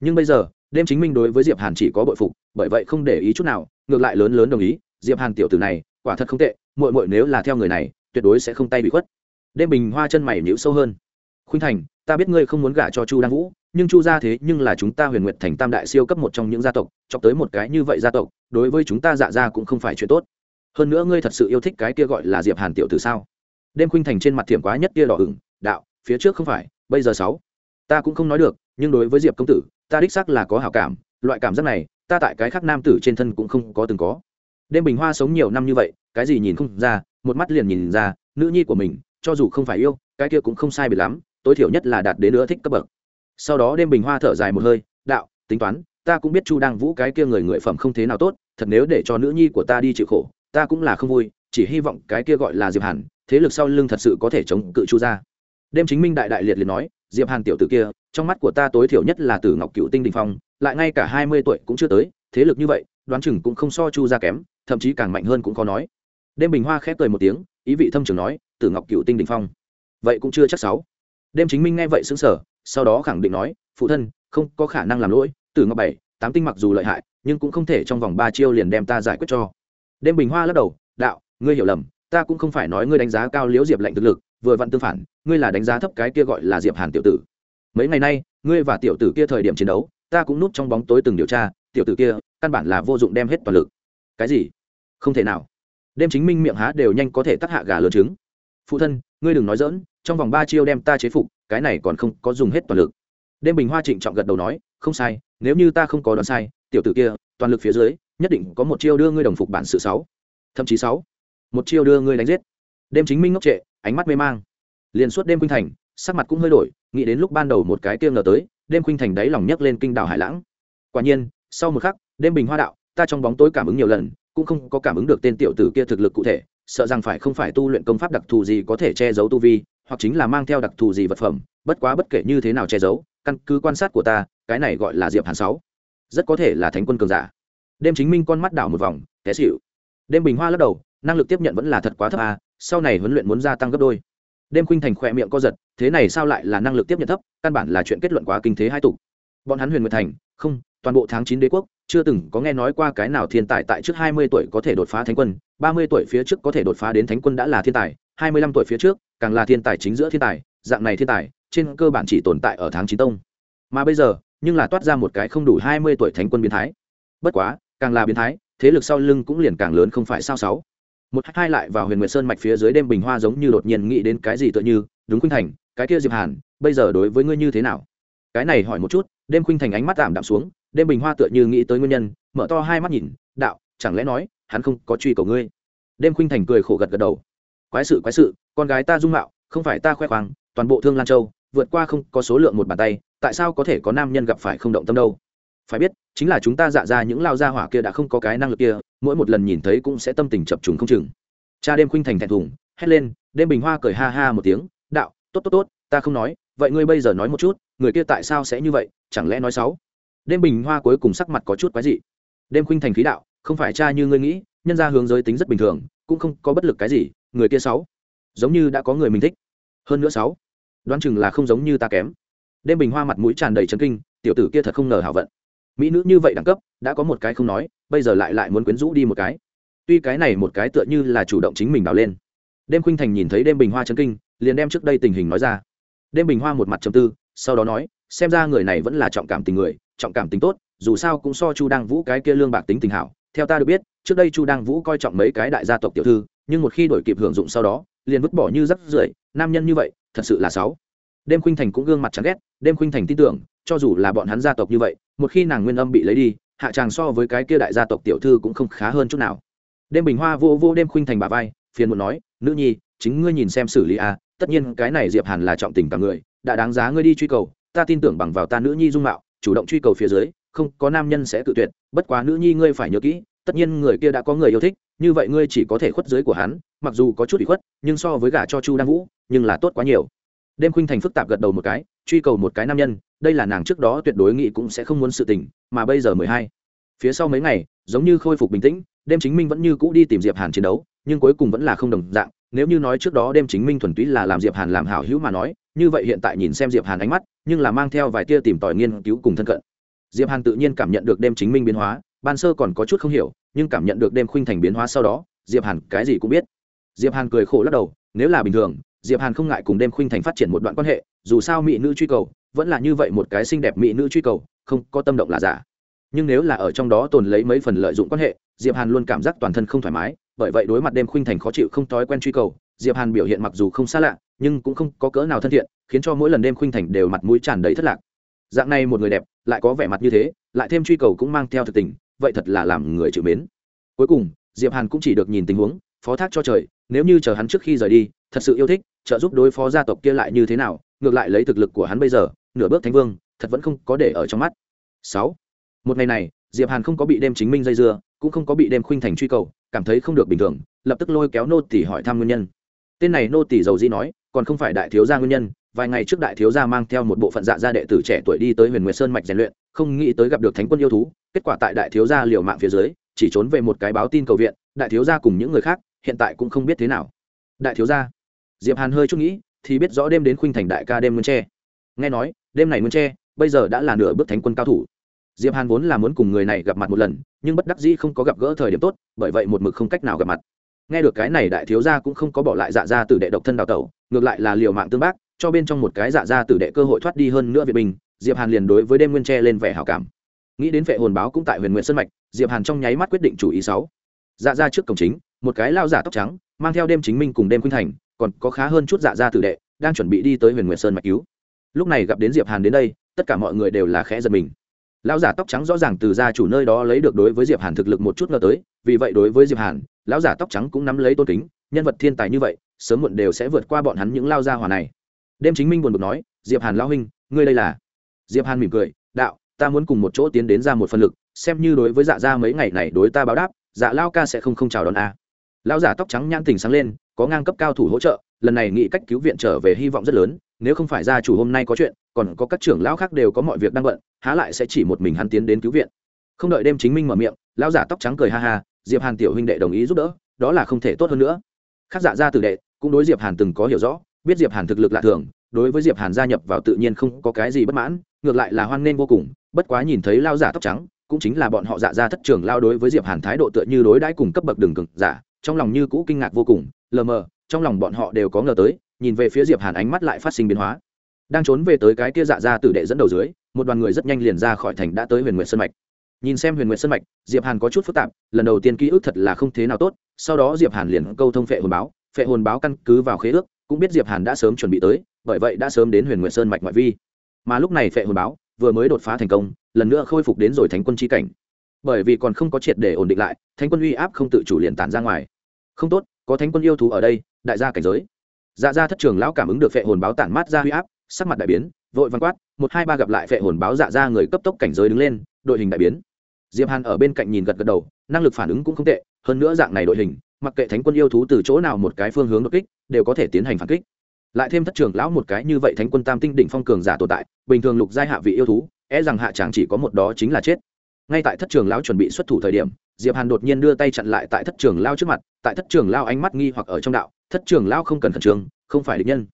Nhưng bây giờ, đêm chính minh đối với diệp hàn chỉ có bội phục, bởi vậy không để ý chút nào, ngược lại lớn lớn đồng ý, diệp hàn tiểu tử này, quả thật không tệ, muội muội nếu là theo người này, tuyệt đối sẽ không tay bị khuất đêm bình hoa chân mày nhíu sâu hơn. Khuynh thành, ta biết ngươi không muốn gả cho chu đăng vũ, nhưng chu gia thế nhưng là chúng ta huyền nguyệt thành tam đại siêu cấp một trong những gia tộc Cho tới một cái như vậy gia tộc, đối với chúng ta dạ ra cũng không phải chuyện tốt. Hơn nữa ngươi thật sự yêu thích cái kia gọi là diệp hàn tiểu tử sao? Đêm khuynh thành trên mặt thiểm quá nhất kia đỏ ửng, đạo, phía trước không phải, bây giờ sáu. Ta cũng không nói được, nhưng đối với diệp công tử, ta đích xác là có hảo cảm, loại cảm giác này, ta tại cái khác nam tử trên thân cũng không có từng có. Đêm bình hoa sống nhiều năm như vậy, cái gì nhìn không ra, một mắt liền nhìn ra, nữ nhi của mình cho dù không phải yêu, cái kia cũng không sai biệt lắm, tối thiểu nhất là đạt đến nữa thích cấp bậc. Sau đó đêm bình hoa thở dài một hơi, đạo, tính toán, ta cũng biết chu đang vũ cái kia người người phẩm không thế nào tốt, thật nếu để cho nữ nhi của ta đi chịu khổ, ta cũng là không vui, chỉ hy vọng cái kia gọi là diệp hàn, thế lực sau lưng thật sự có thể chống cự chu ra đêm chính minh đại đại liệt liệt nói, diệp hàn tiểu tử kia, trong mắt của ta tối thiểu nhất là tử ngọc cựu tinh đình phong, lại ngay cả hai mươi tuổi cũng chưa tới, thế lực như vậy, đoán chừng cũng không so chu ra kém, thậm chí càng mạnh hơn cũng có nói. Đêm bình hoa khép cười một tiếng, ý vị thâm trường nói tử ngọc cựu tinh đình phong. Vậy cũng chưa chắc sáu. Đêm chính minh nghe vậy xứng sở sau đó khẳng định nói, phụ thân, không có khả năng làm lỗi, tử ngọc bảy, tám tinh mặc dù lợi hại, nhưng cũng không thể trong vòng ba chiêu liền đem ta giải quyết cho. Đêm bình hoa lắc đầu, đạo, ngươi hiểu lầm, ta cũng không phải nói ngươi đánh giá cao liễu diệp lệnh thực lực, vừa vặn tương phản, ngươi là đánh giá thấp cái kia gọi là diệp hàn tiểu tử. Mấy ngày nay, ngươi và tiểu tử kia thời điểm chiến đấu, ta cũng núp trong bóng tối từng điều tra, tiểu tử kia căn bản là vô dụng đem hết toàn lực. Cái gì? Không thể nào. Đêm chính minh miệng há đều nhanh có thể tắc hạ gà lớn trứng phụ thân, ngươi đừng nói dỡn trong vòng ba chiêu đem ta chế phục, cái này còn không có dùng hết toàn lực. Đêm bình hoa trịnh trọng gật đầu nói, không sai, nếu như ta không có đoán sai, tiểu tử kia, toàn lực phía dưới, nhất định có một chiêu đưa ngươi đồng phục bản sự sáu, thậm chí sáu, một chiêu đưa ngươi đánh giết. Đêm chính minh ngốc trệ, ánh mắt mê mang. Liền suốt đêm khuynh thành, sắc mặt cũng hơi đổi, nghĩ đến lúc ban đầu một cái tiêm ngờ tới, đêm khuynh thành đáy lòng nhấc lên kinh đảo hải lãng. Quả nhiên, sau một khắc, đêm bình hoa đạo, ta trong bóng tối cảm ứng nhiều lần, cũng không có cảm ứng được tên tiểu tử kia thực lực cụ thể sợ rằng phải không phải tu luyện công pháp đặc thù gì có thể che giấu tu vi, hoặc chính là mang theo đặc thù gì vật phẩm, bất quá bất kể như thế nào che giấu, căn cứ quan sát của ta, cái này gọi là diệp hàn sáu. Rất có thể là thánh quân cường giả. Đêm chính minh con mắt đảo một vòng, té xịu đêm bình hoa lắc đầu, năng lực tiếp nhận vẫn là thật quá thấp à sau này huấn luyện muốn gia tăng gấp đôi. Đêm khuynh thành khỏe miệng co giật, thế này sao lại là năng lực tiếp nhận thấp, căn bản là chuyện kết luận quá kinh thế hai tục. Bọn hắn huyền nguyệt thành, không, toàn bộ tháng chín đế quốc chưa từng có nghe nói qua cái nào thiên tài tại trước hai mươi tuổi có thể đột phá thánh quân, ba mươi tuổi phía trước có thể đột phá đến thánh quân đã là thiên tài, hai mươi lăm tuổi phía trước, càng là thiên tài chính giữa thiên tài, dạng này thiên tài, trên cơ bản chỉ tồn tại ở tháng chín tông. Mà bây giờ, nhưng là toát ra một cái không đủ hai mươi tuổi thánh quân biến thái. Bất quá, càng là biến thái, thế lực sau lưng cũng liền càng lớn không phải sao sáu. Một hai lại vào huyền nguyệt sơn mạch phía dưới đêm bình hoa giống như đột nhiên nghĩ đến cái gì tựa như, đúng khuynh thành, cái kia diệp hàn, bây giờ đối với ngươi như thế nào? Cái này hỏi một chút, đêm khuynh thành ánh mắt tạm đạm xuống đêm bình hoa tựa như nghĩ tới nguyên nhân, mở to hai mắt nhìn, đạo, chẳng lẽ nói, hắn không có truy cầu ngươi? Đêm khuynh thành cười khổ gật gật đầu. Quái sự quái sự, con gái ta dung mạo, không phải ta khoe khoang, toàn bộ thương lan châu, vượt qua không có số lượng một bàn tay, tại sao có thể có nam nhân gặp phải không động tâm đâu? Phải biết, chính là chúng ta dạ ra những lao gia hỏa kia đã không có cái năng lực kia, mỗi một lần nhìn thấy cũng sẽ tâm tình chập trùng không chừng. Cha đêm khuynh thành thẹn thùng, hét lên, đêm bình hoa cười ha ha một tiếng, đạo, tốt tốt tốt, ta không nói, vậy ngươi bây giờ nói một chút, người kia tại sao sẽ như vậy, chẳng lẽ nói xấu? Đêm bình hoa cuối cùng sắc mặt có chút quái dị. Đêm khuynh thành khí đạo, không phải cha như ngươi nghĩ, nhân ra hướng giới tính rất bình thường, cũng không có bất lực cái gì, người kia sáu, giống như đã có người mình thích. Hơn nữa sáu, đoán chừng là không giống như ta kém. Đêm bình hoa mặt mũi tràn đầy chấn kinh, tiểu tử kia thật không ngờ hảo vận. Mỹ nữ như vậy đẳng cấp, đã có một cái không nói, bây giờ lại lại muốn quyến rũ đi một cái. Tuy cái này một cái tựa như là chủ động chính mình đào lên. Đêm khuynh thành nhìn thấy đêm bình hoa chấn kinh, liền đem trước đây tình hình nói ra. Đêm bình hoa một mặt trầm tư, sau đó nói, xem ra người này vẫn là trọng cảm tình người trọng cảm tính tốt dù sao cũng so chu đăng vũ cái kia lương bạc tính tình hảo. Theo ta được biết trước đây chu đăng vũ coi trọng mấy cái đại gia tộc tiểu thư nhưng một khi đổi kịp hưởng dụng sau đó liền vứt bỏ như rắc rưởi nam nhân như vậy thật sự là sáu đêm khuynh thành cũng gương mặt chán ghét đêm khuynh thành tin tưởng cho dù là bọn hắn gia tộc như vậy một khi nàng nguyên âm bị lấy đi hạ tràng so với cái kia đại gia tộc tiểu thư cũng không khá hơn chút nào. Đêm bình hoa vô vô đêm khuynh thành bà vai phiền muốn nói nữ nhi chính ngươi nhìn xem xử lý a à, tất nhiên cái này diệp hàn là trọng tình cả người đã đáng giá ngươi đi truy cầu ta tin tưởng bằng vào ta nữ nhi dung mạo chủ động truy cầu phía dưới, không có nam nhân sẽ tự tuyệt, bất quá nữ nhi ngươi phải nhớ kỹ, tất nhiên người kia đã có người yêu thích, như vậy ngươi chỉ có thể khuất dưới của hắn, mặc dù có chút bị khuất, nhưng so với gả cho chu đăng vũ, nhưng là tốt quá nhiều. Đêm khuynh thành phức tạp gật đầu một cái, truy cầu một cái nam nhân, đây là nàng trước đó tuyệt đối nghĩ cũng sẽ không muốn sự tình, mà bây giờ mười hai. Phía sau mấy ngày, giống như khôi phục bình tĩnh, đêm chính minh vẫn như cũ đi tìm diệp hàn chiến đấu, nhưng cuối cùng vẫn là không đồng dạng, nếu như nói trước đó đêm chính minh thuần túy là làm diệp hàn làm hảo hữu mà nói như vậy hiện tại nhìn xem diệp hàn ánh mắt, nhưng là mang theo vài tia tìm tòi nghiên cứu cùng thân cận. Diệp hàn tự nhiên cảm nhận được đêm chính minh biến hóa, ban sơ còn có chút không hiểu, nhưng cảm nhận được đêm khuynh thành biến hóa sau đó, diệp hàn cái gì cũng biết. Diệp hàn cười khổ lắc đầu, nếu là bình thường, diệp hàn không ngại cùng đêm khuynh thành phát triển một đoạn quan hệ, dù sao mỹ nữ truy cầu, vẫn là như vậy một cái xinh đẹp mỹ nữ truy cầu, không có tâm động là giả. Nhưng nếu là ở trong đó tồn lấy mấy phần lợi dụng quan hệ, diệp hàn luôn cảm giác toàn thân không thoải mái, bởi vậy đối mặt đêm khuynh thành khó chịu không thói quen truy cầu, diệp hàn biểu hiện mặc dù không xa lạ nhưng cũng không có cỡ nào thân thiện, khiến cho mỗi lần đêm khuynh thành đều mặt mũi tràn đầy thất lạc. Dạng này một người đẹp, lại có vẻ mặt như thế, lại thêm truy cầu cũng mang theo thực tình, vậy thật là làm người chịu mến. Cuối cùng, diệp hàn cũng chỉ được nhìn tình huống, phó thác cho trời, nếu như chờ hắn trước khi rời đi, thật sự yêu thích, trợ giúp đối phó gia tộc kia lại như thế nào, ngược lại lấy thực lực của hắn bây giờ, nửa bước thánh vương, thật vẫn không có để ở trong mắt. Sáu. Một ngày này, diệp hàn không có bị đêm chính minh dây dưa, cũng không có bị đêm khuynh thành truy cầu, cảm thấy không được bình thường, lập tức lôi kéo nô tỷ hỏi thăm nguyên nhân tên này nô tỷ dầu di nói, còn không phải đại thiếu gia nguyên nhân, vài ngày trước đại thiếu gia mang theo một bộ phận dạ gia đệ tử trẻ tuổi đi tới huyền nguyệt sơn mạch rèn luyện, không nghĩ tới gặp được thánh quân yêu thú, kết quả tại đại thiếu gia liều mạng phía dưới, chỉ trốn về một cái báo tin cầu viện, đại thiếu gia cùng những người khác, hiện tại cũng không biết thế nào. Đại thiếu gia, diệp hàn hơi chút nghĩ, thì biết rõ đêm đến khuynh thành đại ca đêm nguyên tre. Nghe nói, đêm này nguyên tre, bây giờ đã là nửa bước thánh quân cao thủ. Diệp hàn vốn là muốn cùng người này gặp mặt một lần, nhưng bất đắc dĩ không có gặp gỡ thời điểm tốt, bởi vậy một mực không cách nào gặp mặt nghe được cái này đại thiếu gia cũng không có bỏ lại dạ gia tử đệ độc thân đào tẩu, ngược lại là liều mạng tương bác, cho bên trong một cái dạ gia tử đệ cơ hội thoát đi hơn nữa việt bình, diệp hàn liền đối với đêm nguyên tre lên vẻ hảo cảm. Nghĩ đến vệ hồn báo cũng tại huyền nguyện sơn mạch, diệp hàn trong nháy mắt quyết định chủ ý sáu. Dạ gia trước cổng chính, một cái lao giả tóc trắng, mang theo đêm chính minh cùng đêm khuynh thành, còn có khá hơn chút dạ gia tử đệ, đang chuẩn bị đi tới huyền nguyện sơn mạch cứu. Lúc này gặp đến diệp hàn đến đây, tất cả mọi người đều là khẽ giật mình lão giả tóc trắng rõ ràng từ gia chủ nơi đó lấy được đối với diệp hàn thực lực một chút ngờ tới, vì vậy đối với diệp hàn, lão giả tóc trắng cũng nắm lấy tôn kính, nhân vật thiên tài như vậy, sớm muộn đều sẽ vượt qua bọn hắn những lao gia hỏa này đêm chính minh buồn bực nói, diệp hàn lão huynh, ngươi đây là diệp hàn mỉm cười, đạo, ta muốn cùng một chỗ tiến đến ra một phần lực, xem như đối với dạ gia mấy ngày này đối ta báo đáp dạ lao ca sẽ không không chào đón a à. lão giả tóc trắng nhãn tình sáng lên, có ngang cấp cao thủ hỗ trợ, lần này nghĩ cách cứu viện trở về hy vọng rất lớn nếu không phải gia chủ hôm nay có chuyện, còn có các trưởng lão khác đều có mọi việc đang bận, há lại sẽ chỉ một mình hắn tiến đến cứu viện. Không đợi đêm chính minh mở miệng, lão giả tóc trắng cười ha ha, diệp hàn tiểu huynh đệ đồng ý giúp đỡ, đó là không thể tốt hơn nữa. Khác dạ gia tử đệ, cũng đối diệp hàn từng có hiểu rõ, biết diệp hàn thực lực lạ thường, đối với diệp hàn gia nhập vào tự nhiên không có cái gì bất mãn, ngược lại là hoan nghênh vô cùng, bất quá nhìn thấy lao giả tóc trắng, cũng chính là bọn họ dạ ra thất trường lao đối với diệp hàn thái độ tựa như đối đãi cùng cấp bậc đường cực giả, trong lòng như cũ kinh ngạc vô cùng, lờ mờ, trong lòng bọn họ đều có ngờ tới nhìn về phía diệp hàn ánh mắt lại phát sinh biến hóa. Đang trốn về tới cái kia dạ ra tử đệ dẫn đầu dưới, một đoàn người rất nhanh liền ra khỏi thành đã tới huyền nguyệt sơn mạch. Nhìn xem huyền nguyệt sơn mạch, diệp hàn có chút phức tạp, lần đầu tiên ký ức thật là không thế nào tốt, sau đó diệp hàn liền câu thông phệ hồn báo, phệ hồn báo căn cứ vào khế ước, cũng biết diệp hàn đã sớm chuẩn bị tới, bởi vậy đã sớm đến huyền nguyệt sơn mạch ngoại vi. Mà lúc này phệ hồn báo vừa mới đột phá thành công, lần nữa khôi phục đến rồi thánh quân chi cảnh. Bởi vì còn không có triệt để ổn định lại, thánh quân uy áp không tự chủ liền tản ra ngoài. Không tốt, có thánh quân yêu thú ở đây, đại gia cảnh giới dạ gia thất trường lão cảm ứng được phệ hồn báo tản mát ra huy áp, sắc mặt đại biến, vội văn quát, một hai ba gặp lại phệ hồn báo dạ ra người cấp tốc cảnh giới đứng lên, đội hình đại biến. Diệp hàn ở bên cạnh nhìn gật gật đầu, năng lực phản ứng cũng không tệ, hơn nữa dạng này đội hình, mặc kệ thánh quân yêu thú từ chỗ nào một cái phương hướng đột kích, đều có thể tiến hành phản kích. Lại thêm thất trường lão một cái như vậy thánh quân tam tinh đỉnh phong cường giả tồn tại, bình thường lục giai hạ vị yêu thú e rằng hạ chàng chỉ có một đó chính là chết. Ngay tại thất trường lão chuẩn bị xuất thủ thời điểm, diệp hàn đột nhiên đưa tay chặn lại tại thất trường lao trước mặt, tại thất trường lao ánh mắt nghi hoặc ở trong đạo thất trường Lão không cần khẩn trương, không phải địch nhân.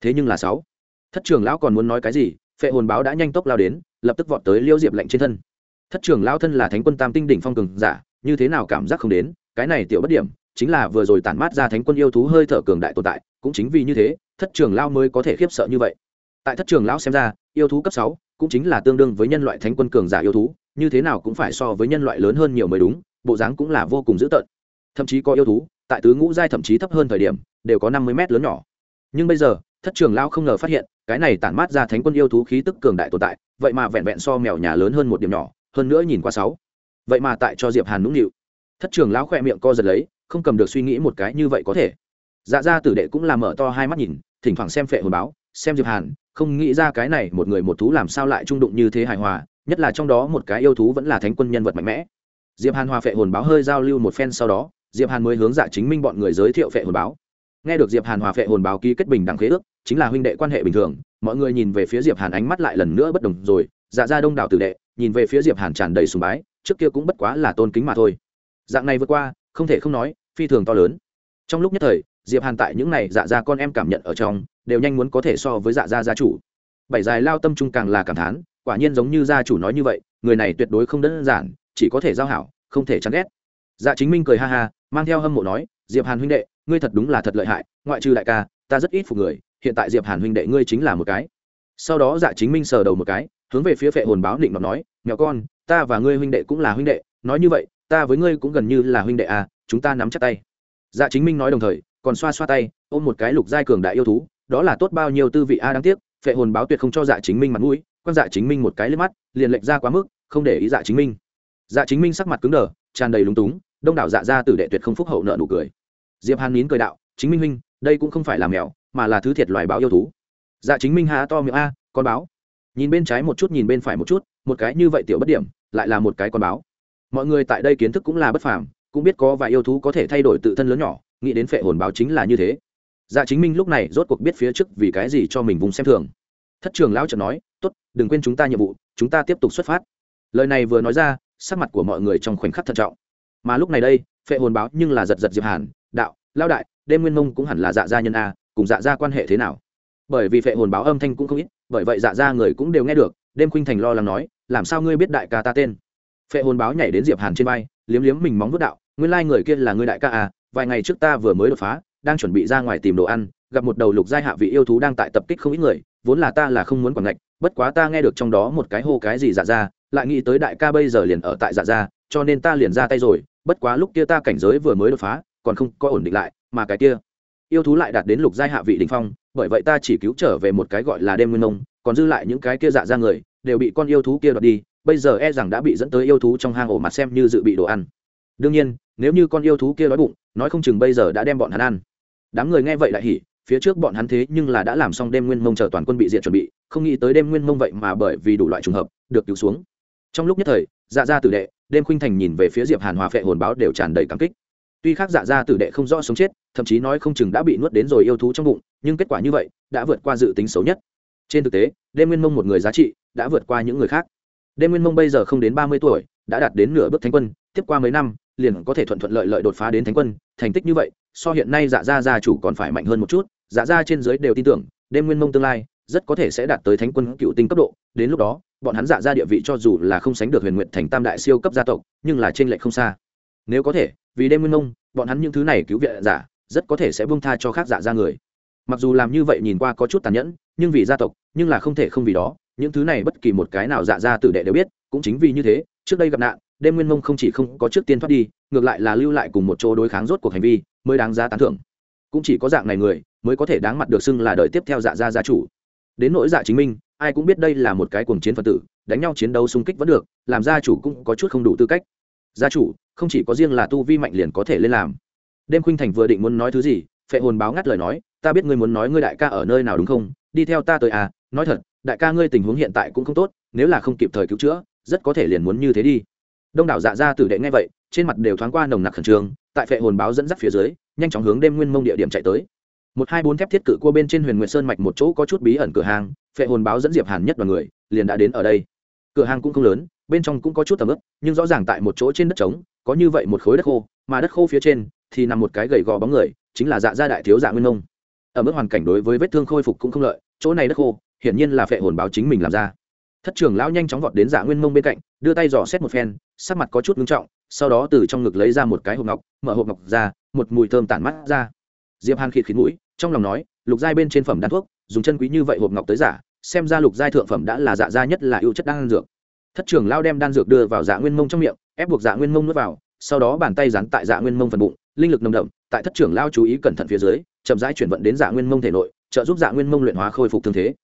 Thế nhưng là sáu. Thất trường lão còn muốn nói cái gì? Phệ hồn báo đã nhanh tốc lao đến, lập tức vọt tới liêu diệp lạnh trên thân. Thất trường Lão thân là thánh quân tam tinh đỉnh phong cường giả, như thế nào cảm giác không đến, cái này tiểu bất điểm, chính là vừa rồi tản mát ra thánh quân yêu thú hơi thở cường đại tồn tại, cũng chính vì như thế, thất trường Lão mới có thể khiếp sợ như vậy. Tại thất trường lão xem ra, yêu thú cấp sáu cũng chính là tương đương với nhân loại thánh quân cường giả yêu thú, như thế nào cũng phải so với nhân loại lớn hơn nhiều mới đúng, bộ dáng cũng là vô cùng dữ tợn. Thậm chí có yêu thú tại tứ ngũ giai thậm chí thấp hơn thời điểm, đều có năm mươi mét lớn nhỏ. Nhưng bây giờ, thất trường lao không ngờ phát hiện, cái này tản mát ra thánh quân yêu thú khí tức cường đại tồn tại, vậy mà vẹn vẹn so mèo nhà lớn hơn một điểm nhỏ, hơn nữa nhìn qua sáu. Vậy mà tại cho diệp hàn nũng nịu. Thất trường lão khoe miệng co giật lấy, không cầm được suy nghĩ một cái như vậy có thể. Dạ ra tử đệ cũng làm mở to hai mắt nhìn, thỉnh thoảng xem phệ hồn báo, xem diệp hàn, không nghĩ ra cái này một người một thú làm sao lại trung đụng như thế hài hòa, nhất là trong đó một cái yêu thú vẫn là thánh quân nhân vật mạnh mẽ. Diệp hàn hòa phệ hồn báo hơi giao lưu một phen sau đó diệp hàn mới hướng dạ chính minh bọn người giới thiệu phệ hồn báo. Nghe được diệp hàn hòa phệ hồn báo ký kết bình đẳng khế ước, chính là huynh đệ quan hệ bình thường, mọi người nhìn về phía diệp hàn ánh mắt lại lần nữa bất đồng rồi dạ ra đông đảo tử đệ, nhìn về phía diệp hàn tràn đầy sùng bái, trước kia cũng bất quá là tôn kính mà thôi. Dạng này vượt qua, không thể không nói, phi thường to lớn. Trong lúc nhất thời, diệp hàn tại những này dạ ra con em cảm nhận ở trong, đều nhanh muốn có thể so với dạ gia gia chủ. Bảy dài lao tâm trung càng là cảm thán, quả nhiên giống như gia chủ nói như vậy, người này tuyệt đối không đơn giản, chỉ có thể giao hảo, không thể chán ghét. Dạ chính minh cười ha ha mang theo hâm mộ nói, diệp hàn huynh đệ, ngươi thật đúng là thật lợi hại, ngoại trừ đại ca, ta rất ít phục người, hiện tại diệp hàn huynh đệ ngươi chính là một cái. Sau đó dạ chính minh sờ đầu một cái, hướng về phía phệ hồn báo định ngọc nói nhỏ con, ta và ngươi huynh đệ cũng là huynh đệ, nói như vậy, ta với ngươi cũng gần như là huynh đệ à chúng ta nắm chắc tay. Dạ chính minh nói đồng thời, còn xoa xoa tay, ôm một cái lục giai cường đại yêu thú, đó là tốt bao nhiêu tư vị a, đáng tiếc, phệ hồn báo tuyệt không cho dạ chính minh mặt mũi quan dạ chính minh một cái lên mắt, liền lệch ra quá mức, không để ý dạ chính minh. Dạ chính minh sắc mặt cứng đờ, tràn đầy lúng túng đông đảo dạ ra tử đệ tuyệt không phúc hậu nợ nụ cười. Diệp hàn nín cười đạo, chính minh minh đây cũng không phải là mèo, mà là thứ thiệt loài báo yêu thú. Dạ chính minh há to miệng a, con báo. Nhìn bên trái một chút, nhìn bên phải một chút, một cái như vậy tiểu bất điểm, lại là một cái con báo. Mọi người tại đây kiến thức cũng là bất phàm, cũng biết có vài yêu thú có thể thay đổi tự thân lớn nhỏ, nghĩ đến phệ hồn báo chính là như thế. Dạ chính minh lúc này rốt cuộc biết phía trước vì cái gì cho mình vùng xem thường. Thất trường lão chợt nói, tốt, đừng quên chúng ta nhiệm vụ, chúng ta tiếp tục xuất phát. Lời này vừa nói ra, sắc mặt của mọi người trong khoảnh khắc thận trọng mà lúc này đây, phệ hồn báo nhưng là giật giật diệp hàn, đạo lao đại, đêm nguyên mông cũng hẳn là dạ gia nhân a, cùng dạ gia quan hệ thế nào? Bởi vì phệ hồn báo âm thanh cũng không ít, bởi vậy dạ gia người cũng đều nghe được, đêm khuynh thành lo lắng nói, làm sao ngươi biết đại ca ta tên? Phệ hồn báo nhảy đến diệp hàn trên vai, liếm liếm mình móng vuốt đạo, nguyên lai người kia là ngươi đại ca à vài ngày trước ta vừa mới đột phá, đang chuẩn bị ra ngoài tìm đồ ăn, gặp một đầu lục giai hạ vị yêu thú đang tại tập kích không ít người, vốn là ta là không muốn quản ngạch, bất quá ta nghe được trong đó một cái hô cái gì dạ ra lại nghĩ tới đại ca bây giờ liền ở tại dạ ra cho nên ta liền ra tay rồi bất quá lúc kia ta cảnh giới vừa mới đột phá, còn không có ổn định lại, mà cái kia yêu thú lại đạt đến lục giai hạ vị đỉnh phong, bởi vậy ta chỉ cứu trở về một cái gọi là đêm nguyên nông còn dư lại những cái kia dạ ra người, đều bị con yêu thú kia đoạt đi, bây giờ e rằng đã bị dẫn tới yêu thú trong hang ổ mặt xem như dự bị đồ ăn. Đương nhiên, nếu như con yêu thú kia đói bụng, nói không chừng bây giờ đã đem bọn hắn ăn. Đám người nghe vậy lại hỉ, phía trước bọn hắn thế nhưng là đã làm xong đêm nguyên mông chờ toàn quân bị diệt chuẩn bị, không nghĩ tới đêm nguyên mông vậy mà bởi vì đủ loại trùng hợp, được cứu xuống. Trong lúc nhất thời dạ gia tử đệ đêm khuynh thành nhìn về phía diệp hàn hòa phệ hồn báo đều tràn đầy cảm kích tuy khác dạ gia tử đệ không rõ sống chết thậm chí nói không chừng đã bị nuốt đến rồi yêu thú trong bụng nhưng kết quả như vậy đã vượt qua dự tính xấu nhất trên thực tế đêm nguyên mông một người giá trị đã vượt qua những người khác đêm nguyên mông bây giờ không đến ba mươi tuổi đã đạt đến nửa bước thánh quân tiếp qua mấy năm liền có thể thuận thuận lợi lợi đột phá đến thánh quân thành tích như vậy so hiện nay dạ gia gia chủ còn phải mạnh hơn một chút dạ gia trên giới đều tin tưởng đêm nguyên mông tương lai rất có thể sẽ đạt tới thánh quân cựu tinh cấp độ đến lúc đó bọn hắn dạ ra địa vị cho dù là không sánh được huyền nguyện thành tam đại siêu cấp gia tộc, nhưng là trên lệch không xa. Nếu có thể, vì đêm nguyên mông, bọn hắn những thứ này cứu viện giả, rất có thể sẽ buông tha cho khác dạ gia người. Mặc dù làm như vậy nhìn qua có chút tàn nhẫn, nhưng vì gia tộc, nhưng là không thể không vì đó. Những thứ này bất kỳ một cái nào dạ gia tử đệ đều biết, cũng chính vì như thế, trước đây gặp nạn, đêm nguyên mông không chỉ không có trước tiên thoát đi, ngược lại là lưu lại cùng một chỗ đối kháng rốt cuộc hành vi, mới đáng giá tán thưởng. Cũng chỉ có dạng này người, mới có thể đáng mặt được xưng là đợi tiếp theo dạ gia gia chủ. Đến nỗi dạ chính minh ai cũng biết đây là một cái cuồng chiến phật tử, đánh nhau chiến đấu xung kích vẫn được, làm gia chủ cũng có chút không đủ tư cách. Gia chủ, không chỉ có riêng là tu vi mạnh liền có thể lên làm. Đêm khuynh thành vừa định muốn nói thứ gì, phệ hồn báo ngắt lời nói, ta biết ngươi muốn nói ngươi đại ca ở nơi nào đúng không? Đi theo ta tới à nói thật, đại ca ngươi tình huống hiện tại cũng không tốt, nếu là không kịp thời cứu chữa, rất có thể liền muốn như thế đi. Đông đảo dạ gia tử đệ nghe vậy, trên mặt đều thoáng qua nồng nặc khẩn trương, tại phệ hồn báo dẫn dắt phía dưới, nhanh chóng hướng đêm nguyên mông địa điểm chạy tới. Một hai bốn thép thiết cự cua bên trên huyền nguyệt sơn mạch một chỗ có chút bí ẩn cửa hàng phệ hồn báo dẫn diệp hàn nhất đoàn người, liền đã đến ở đây. Cửa hàng cũng không lớn, bên trong cũng có chút tầm ướp, nhưng rõ ràng tại một chỗ trên đất trống, có như vậy một khối đất khô, mà đất khô phía trên thì nằm một cái gầy gò bóng người, chính là dạ gia đại thiếu dạ nguyên Nông. ở mức hoàn cảnh đối với vết thương khôi phục cũng không lợi, chỗ này đất khô, hiển nhiên là phệ hồn báo chính mình làm ra. Thất trưởng lão nhanh chóng vọt đến dạ nguyên mông bên cạnh, đưa tay dò xét một phen, sắc mặt có chút ngưng trọng, sau đó từ trong ngực lấy ra một cái hộp ngọc, mở hộp ngọc ra, một mùi thơm tản mắt ra. Diệp hàn khịt khịt mũi, trong lòng nói, lục giai bên trên phẩm đan thuốc dùng chân quý như vậy hộp ngọc tới giả, xem ra lục giai thượng phẩm đã là dạ gia nhất là ưu chất đan dược. Thất trưởng lao đem đan dược đưa vào dạ nguyên mông trong miệng, ép buộc dạ nguyên mông nuốt vào, sau đó bàn tay dán tại dạ nguyên mông phần bụng, linh lực nồng đậm, tại thất trưởng lao chú ý cẩn thận phía dưới, chậm rãi chuyển vận đến dạ nguyên mông thể nội, trợ giúp dạ nguyên mông luyện hóa khôi phục thương thế.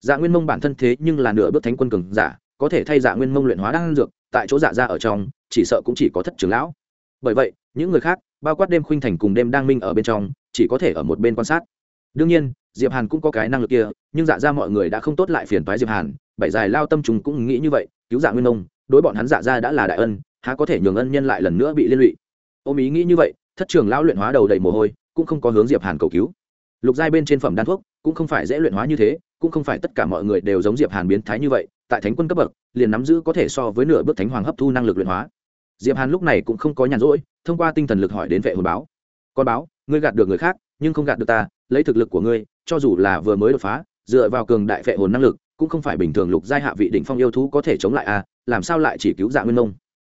Dạ nguyên mông bản thân thế nhưng là nửa bước thánh quân cường giả, có thể thay dạ nguyên mông luyện hóa đan dược, tại chỗ dạ ra ở trong, chỉ sợ cũng chỉ có thất trưởng lão. Bởi vậy, những người khác, bao quát đêm khuynh thành cùng đêm đang minh ở bên trong, chỉ có thể ở một bên quan sát. Đương nhiên diệp hàn cũng có cái năng lực kia nhưng dạ ra mọi người đã không tốt lại phiền toái diệp hàn bảy dài lao tâm trùng cũng nghĩ như vậy cứu dạ nguyên nông, đối bọn hắn dạ ra đã là đại ân há có thể nhường ân nhân lại lần nữa bị liên lụy. Ôm ý nghĩ như vậy thất trường lão luyện hóa đầu đầy mồ hôi cũng không có hướng diệp hàn cầu cứu. Lục giai bên trên phẩm đan thuốc cũng không phải dễ luyện hóa như thế cũng không phải tất cả mọi người đều giống diệp hàn biến thái như vậy tại thánh quân cấp bậc liền nắm giữ có thể so với nửa bước thánh hoàng hấp thu năng lực luyện hóa. Diệp hàn lúc này cũng không có nhàn rỗi thông qua tinh thần lực hỏi đến vệ hồn báo. Con báo ngươi gạt được người khác nhưng không gạt được ta lấy thực lực của ngươi cho dù là vừa mới đột phá, dựa vào cường đại vệ hồn năng lực, cũng không phải bình thường lục giai hạ vị đỉnh phong yêu thú có thể chống lại à làm sao lại chỉ cứu dạ nguyên nông?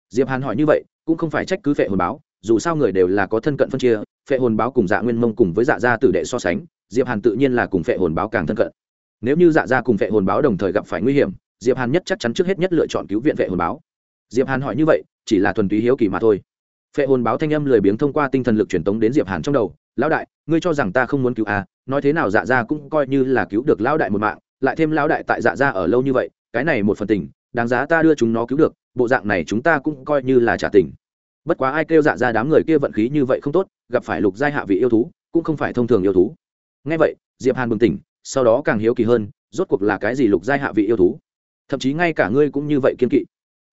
diệp hàn hỏi như vậy, cũng không phải trách cứ vệ hồn báo, dù sao người đều là có thân cận phân chia, phệ hồn báo cùng dạ nguyên mông cùng với dạ gia tử đệ so sánh, diệp hàn tự nhiên là cùng phệ hồn báo càng thân cận. Nếu như dạ gia cùng phệ hồn báo đồng thời gặp phải nguy hiểm, diệp hàn nhất chắc chắn trước hết nhất lựa chọn cứu viện phệ hồn báo. Diệp hàn hỏi như vậy, chỉ là thuần túy hiếu kỳ mà thôi phệ hồn báo thanh âm lười biếng thông qua tinh thần lực truyền tống đến diệp hàn trong đầu. Lão đại, ngươi cho rằng ta không muốn cứu à? Nói thế nào dạ gia cũng coi như là cứu được lão đại một mạng, lại thêm lão đại tại dạ gia ở lâu như vậy, cái này một phần tình, đáng giá ta đưa chúng nó cứu được, bộ dạng này chúng ta cũng coi như là trả tình. Bất quá ai kêu dạ ra đám người kia vận khí như vậy không tốt, gặp phải lục giai hạ vị yêu thú, cũng không phải thông thường yêu thú. Ngay vậy, diệp hàn bừng tỉnh, sau đó càng hiếu kỳ hơn, rốt cuộc là cái gì lục giai hạ vị yêu thú? Thậm chí ngay cả ngươi cũng như vậy kiên kỵ.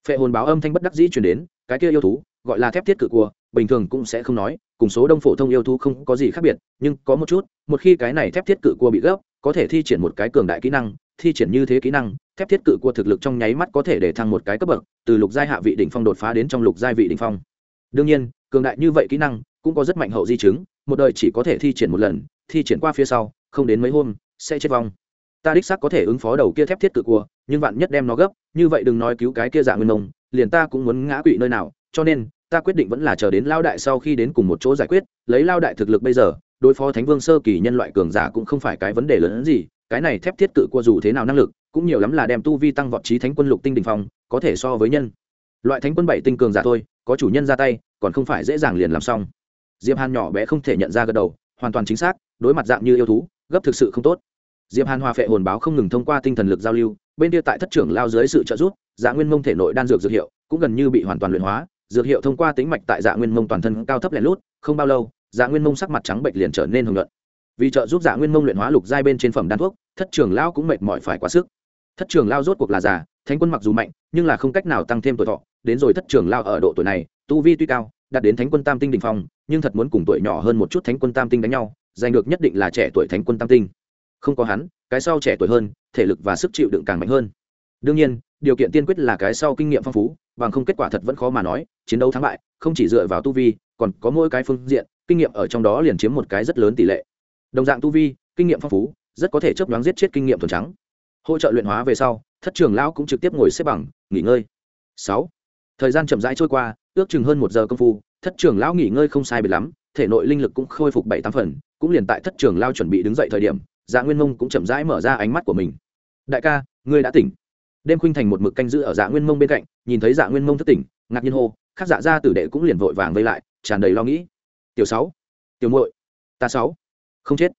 Phệ hồn báo âm thanh bất đắc dĩ truyền đến, cái kia yêu thú gọi là thép thiết cự cua, bình thường cũng sẽ không nói, cùng số đông phổ thông yêu thú không có gì khác biệt, nhưng có một chút, một khi cái này thép thiết cự cua bị gấp, có thể thi triển một cái cường đại kỹ năng, thi triển như thế kỹ năng, thép thiết cự cua thực lực trong nháy mắt có thể để thăng một cái cấp bậc, từ lục giai hạ vị đỉnh phong đột phá đến trong lục giai vị đỉnh phong. Đương nhiên, cường đại như vậy kỹ năng cũng có rất mạnh hậu di chứng, một đời chỉ có thể thi triển một lần, thi triển qua phía sau, không đến mấy hôm, sẽ chết vong. Ta đích xác có thể ứng phó đầu kia thép thiết cự cua, nhưng vạn nhất đem nó gấp, như vậy đừng nói cứu cái kia dạng nguyên mông liền ta cũng muốn ngã quỵ nơi nào, cho nên ta quyết định vẫn là chờ đến lao đại sau khi đến cùng một chỗ giải quyết, lấy lao đại thực lực bây giờ, đối phó thánh vương sơ kỳ nhân loại cường giả cũng không phải cái vấn đề lớn hơn gì, cái này thép thiết cự qua dù thế nào năng lực, cũng nhiều lắm là đem tu vi tăng vọt trí thánh quân lục tinh đình phong, có thể so với nhân. Loại thánh quân bảy tinh cường giả thôi, có chủ nhân ra tay, còn không phải dễ dàng liền làm xong. Diệp hàn nhỏ bé không thể nhận ra gật đầu, hoàn toàn chính xác, đối mặt dạng như yêu thú, gấp thực sự không tốt. Diệp hàn hòa phệ hồn báo không ngừng thông qua tinh thần lực giao lưu, bên kia tại thất trưởng lao dưới sự trợ giúp dạ nguyên mông thể nội đan dược dược hiệu cũng gần như bị hoàn toàn luyện hóa dược hiệu thông qua tính mạch tại dạ nguyên mông toàn thân cao thấp lẻ lút, không bao lâu dạ nguyên mông sắc mặt trắng bệnh liền trở nên hưởng luận vì trợ giúp dạ nguyên mông luyện hóa lục giai bên trên phẩm đan thuốc, thất trường lao cũng mệt mỏi phải quá sức. Thất trường lao rốt cuộc là già, thánh quân mặc dù mạnh, nhưng là không cách nào tăng thêm tuổi thọ, đến rồi thất trường lao ở độ tuổi này, tu vi tuy cao, đạt đến thánh quân tam tinh đình phong, nhưng thật muốn cùng tuổi nhỏ hơn một chút thánh quân tam tinh đánh nhau, giành được nhất định là trẻ tuổi thánh quân tam tinh. Không có hắn, cái sau trẻ tuổi hơn, thể lực và sức chịu đựng càng mạnh hơn. Đương nhiên điều kiện tiên quyết là cái sau kinh nghiệm phong phú, bằng không kết quả thật vẫn khó mà nói, chiến đấu thắng bại, không chỉ dựa vào tu vi, còn có mỗi cái phương diện, kinh nghiệm ở trong đó liền chiếm một cái rất lớn tỷ lệ. Đồng dạng tu vi, kinh nghiệm phong phú, rất có thể chấp đoán giết chết kinh nghiệm thuần trắng. Hỗ trợ luyện hóa về sau, thất trường lão cũng trực tiếp ngồi xếp bằng, nghỉ ngơi. Sáu. Thời gian chậm rãi trôi qua, ước chừng hơn một giờ công phu, thất trường lão nghỉ ngơi không sai biệt lắm, thể nội linh lực cũng khôi phục bảy tám phần, cũng liền tại thất trường lao chuẩn bị đứng dậy thời điểm dạ nguyên mông cũng chậm rãi mở ra ánh mắt của mình. Đại ca, ngươi đã tỉnh đêm khuynh thành một mực canh giữ ở dạ nguyên mông bên cạnh, nhìn thấy dạ nguyên mông thất tỉnh, ngạc nhiên hô, khác dạ gia tử đệ cũng liền vội vàng vây lại, tràn đầy lo nghĩ. Tiểu sáu, tiểu muội, ta sáu, không chết.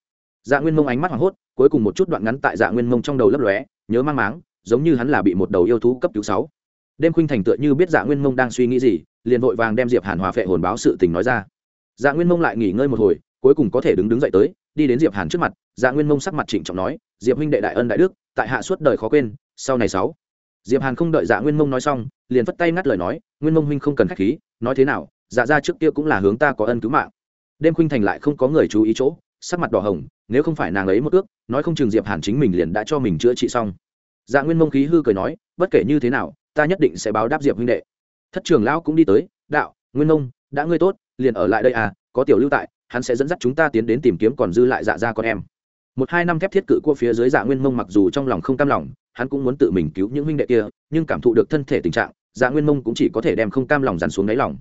Dạ nguyên mông ánh mắt hoảng hốt, cuối cùng một chút đoạn ngắn tại dạ nguyên mông trong đầu lấp lóe, nhớ mang máng, giống như hắn là bị một đầu yêu thú cấp cứu sáu. Đêm khuynh thành tựa như biết dạ nguyên mông đang suy nghĩ gì, liền vội vàng đem diệp hàn hòa phệ hồn báo sự tình nói ra. Dạ nguyên mông lại nghỉ ngơi một hồi, cuối cùng có thể đứng đứng dậy tới, đi đến diệp hàn trước mặt dạ nguyên mông sắc mặt trịnh trọng nói, diệp huynh đệ đại ân đại đức, tại hạ suốt đời khó quên sau này sáu. Diệp hàn không đợi dạ nguyên mông nói xong, liền vất tay ngắt lời nói, nguyên mông huynh không cần khách khí, nói thế nào dạ ra trước kia cũng là hướng ta có ân cứu mạng. Đêm khuynh thành lại không có người chú ý chỗ, sắc mặt đỏ hồng, nếu không phải nàng ấy một ước, nói không chừng diệp hàn chính mình liền đã cho mình chữa trị xong. Dạ nguyên mông khí hư cười nói, bất kể như thế nào, ta nhất định sẽ báo đáp diệp huynh đệ. Thất trường lão cũng đi tới, đạo, nguyên mông, đã ngươi tốt, liền ở lại đây à có tiểu lưu tại, hắn sẽ dẫn dắt chúng ta tiến đến tìm kiếm còn dư lại dạ ra con em một hai năm thép thiết cự cua phía dưới dạ nguyên mông mặc dù trong lòng không cam lòng, hắn cũng muốn tự mình cứu những huynh đệ kia, nhưng cảm thụ được thân thể tình trạng dạ nguyên mông cũng chỉ có thể đem không cam lòng dàn xuống đáy lòng.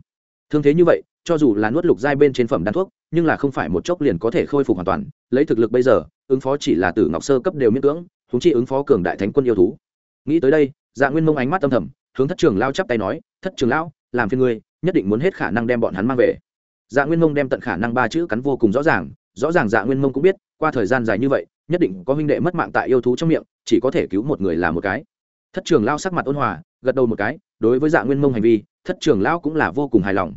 Thương thế như vậy, cho dù là nuốt lục giai bên trên phẩm đan thuốc, nhưng là không phải một chốc liền có thể khôi phục hoàn toàn. Lấy thực lực bây giờ, ứng phó chỉ là tử ngọc sơ cấp đều miễn cưỡng húng chi ứng phó cường đại thánh quân yêu thú. Nghĩ tới đây dạ nguyên mông ánh mắt âm thầm, hướng thất trường lao chắp tay nói, thất trường lão, làm phiên ngươi, nhất định muốn hết khả năng đem bọn hắn mang về. Dạ nguyên mông đem tận khả năng ba chữ cắn vô cùng rõ ràng rõ ràng dạ nguyên mông cũng biết qua thời gian dài như vậy, nhất định có huynh đệ mất mạng tại yêu thú trong miệng, chỉ có thể cứu một người là một cái. Thất trường lao sắc mặt ôn hòa, gật đầu một cái, đối với dạ nguyên mông hành vi, thất trường lao cũng là vô cùng hài lòng.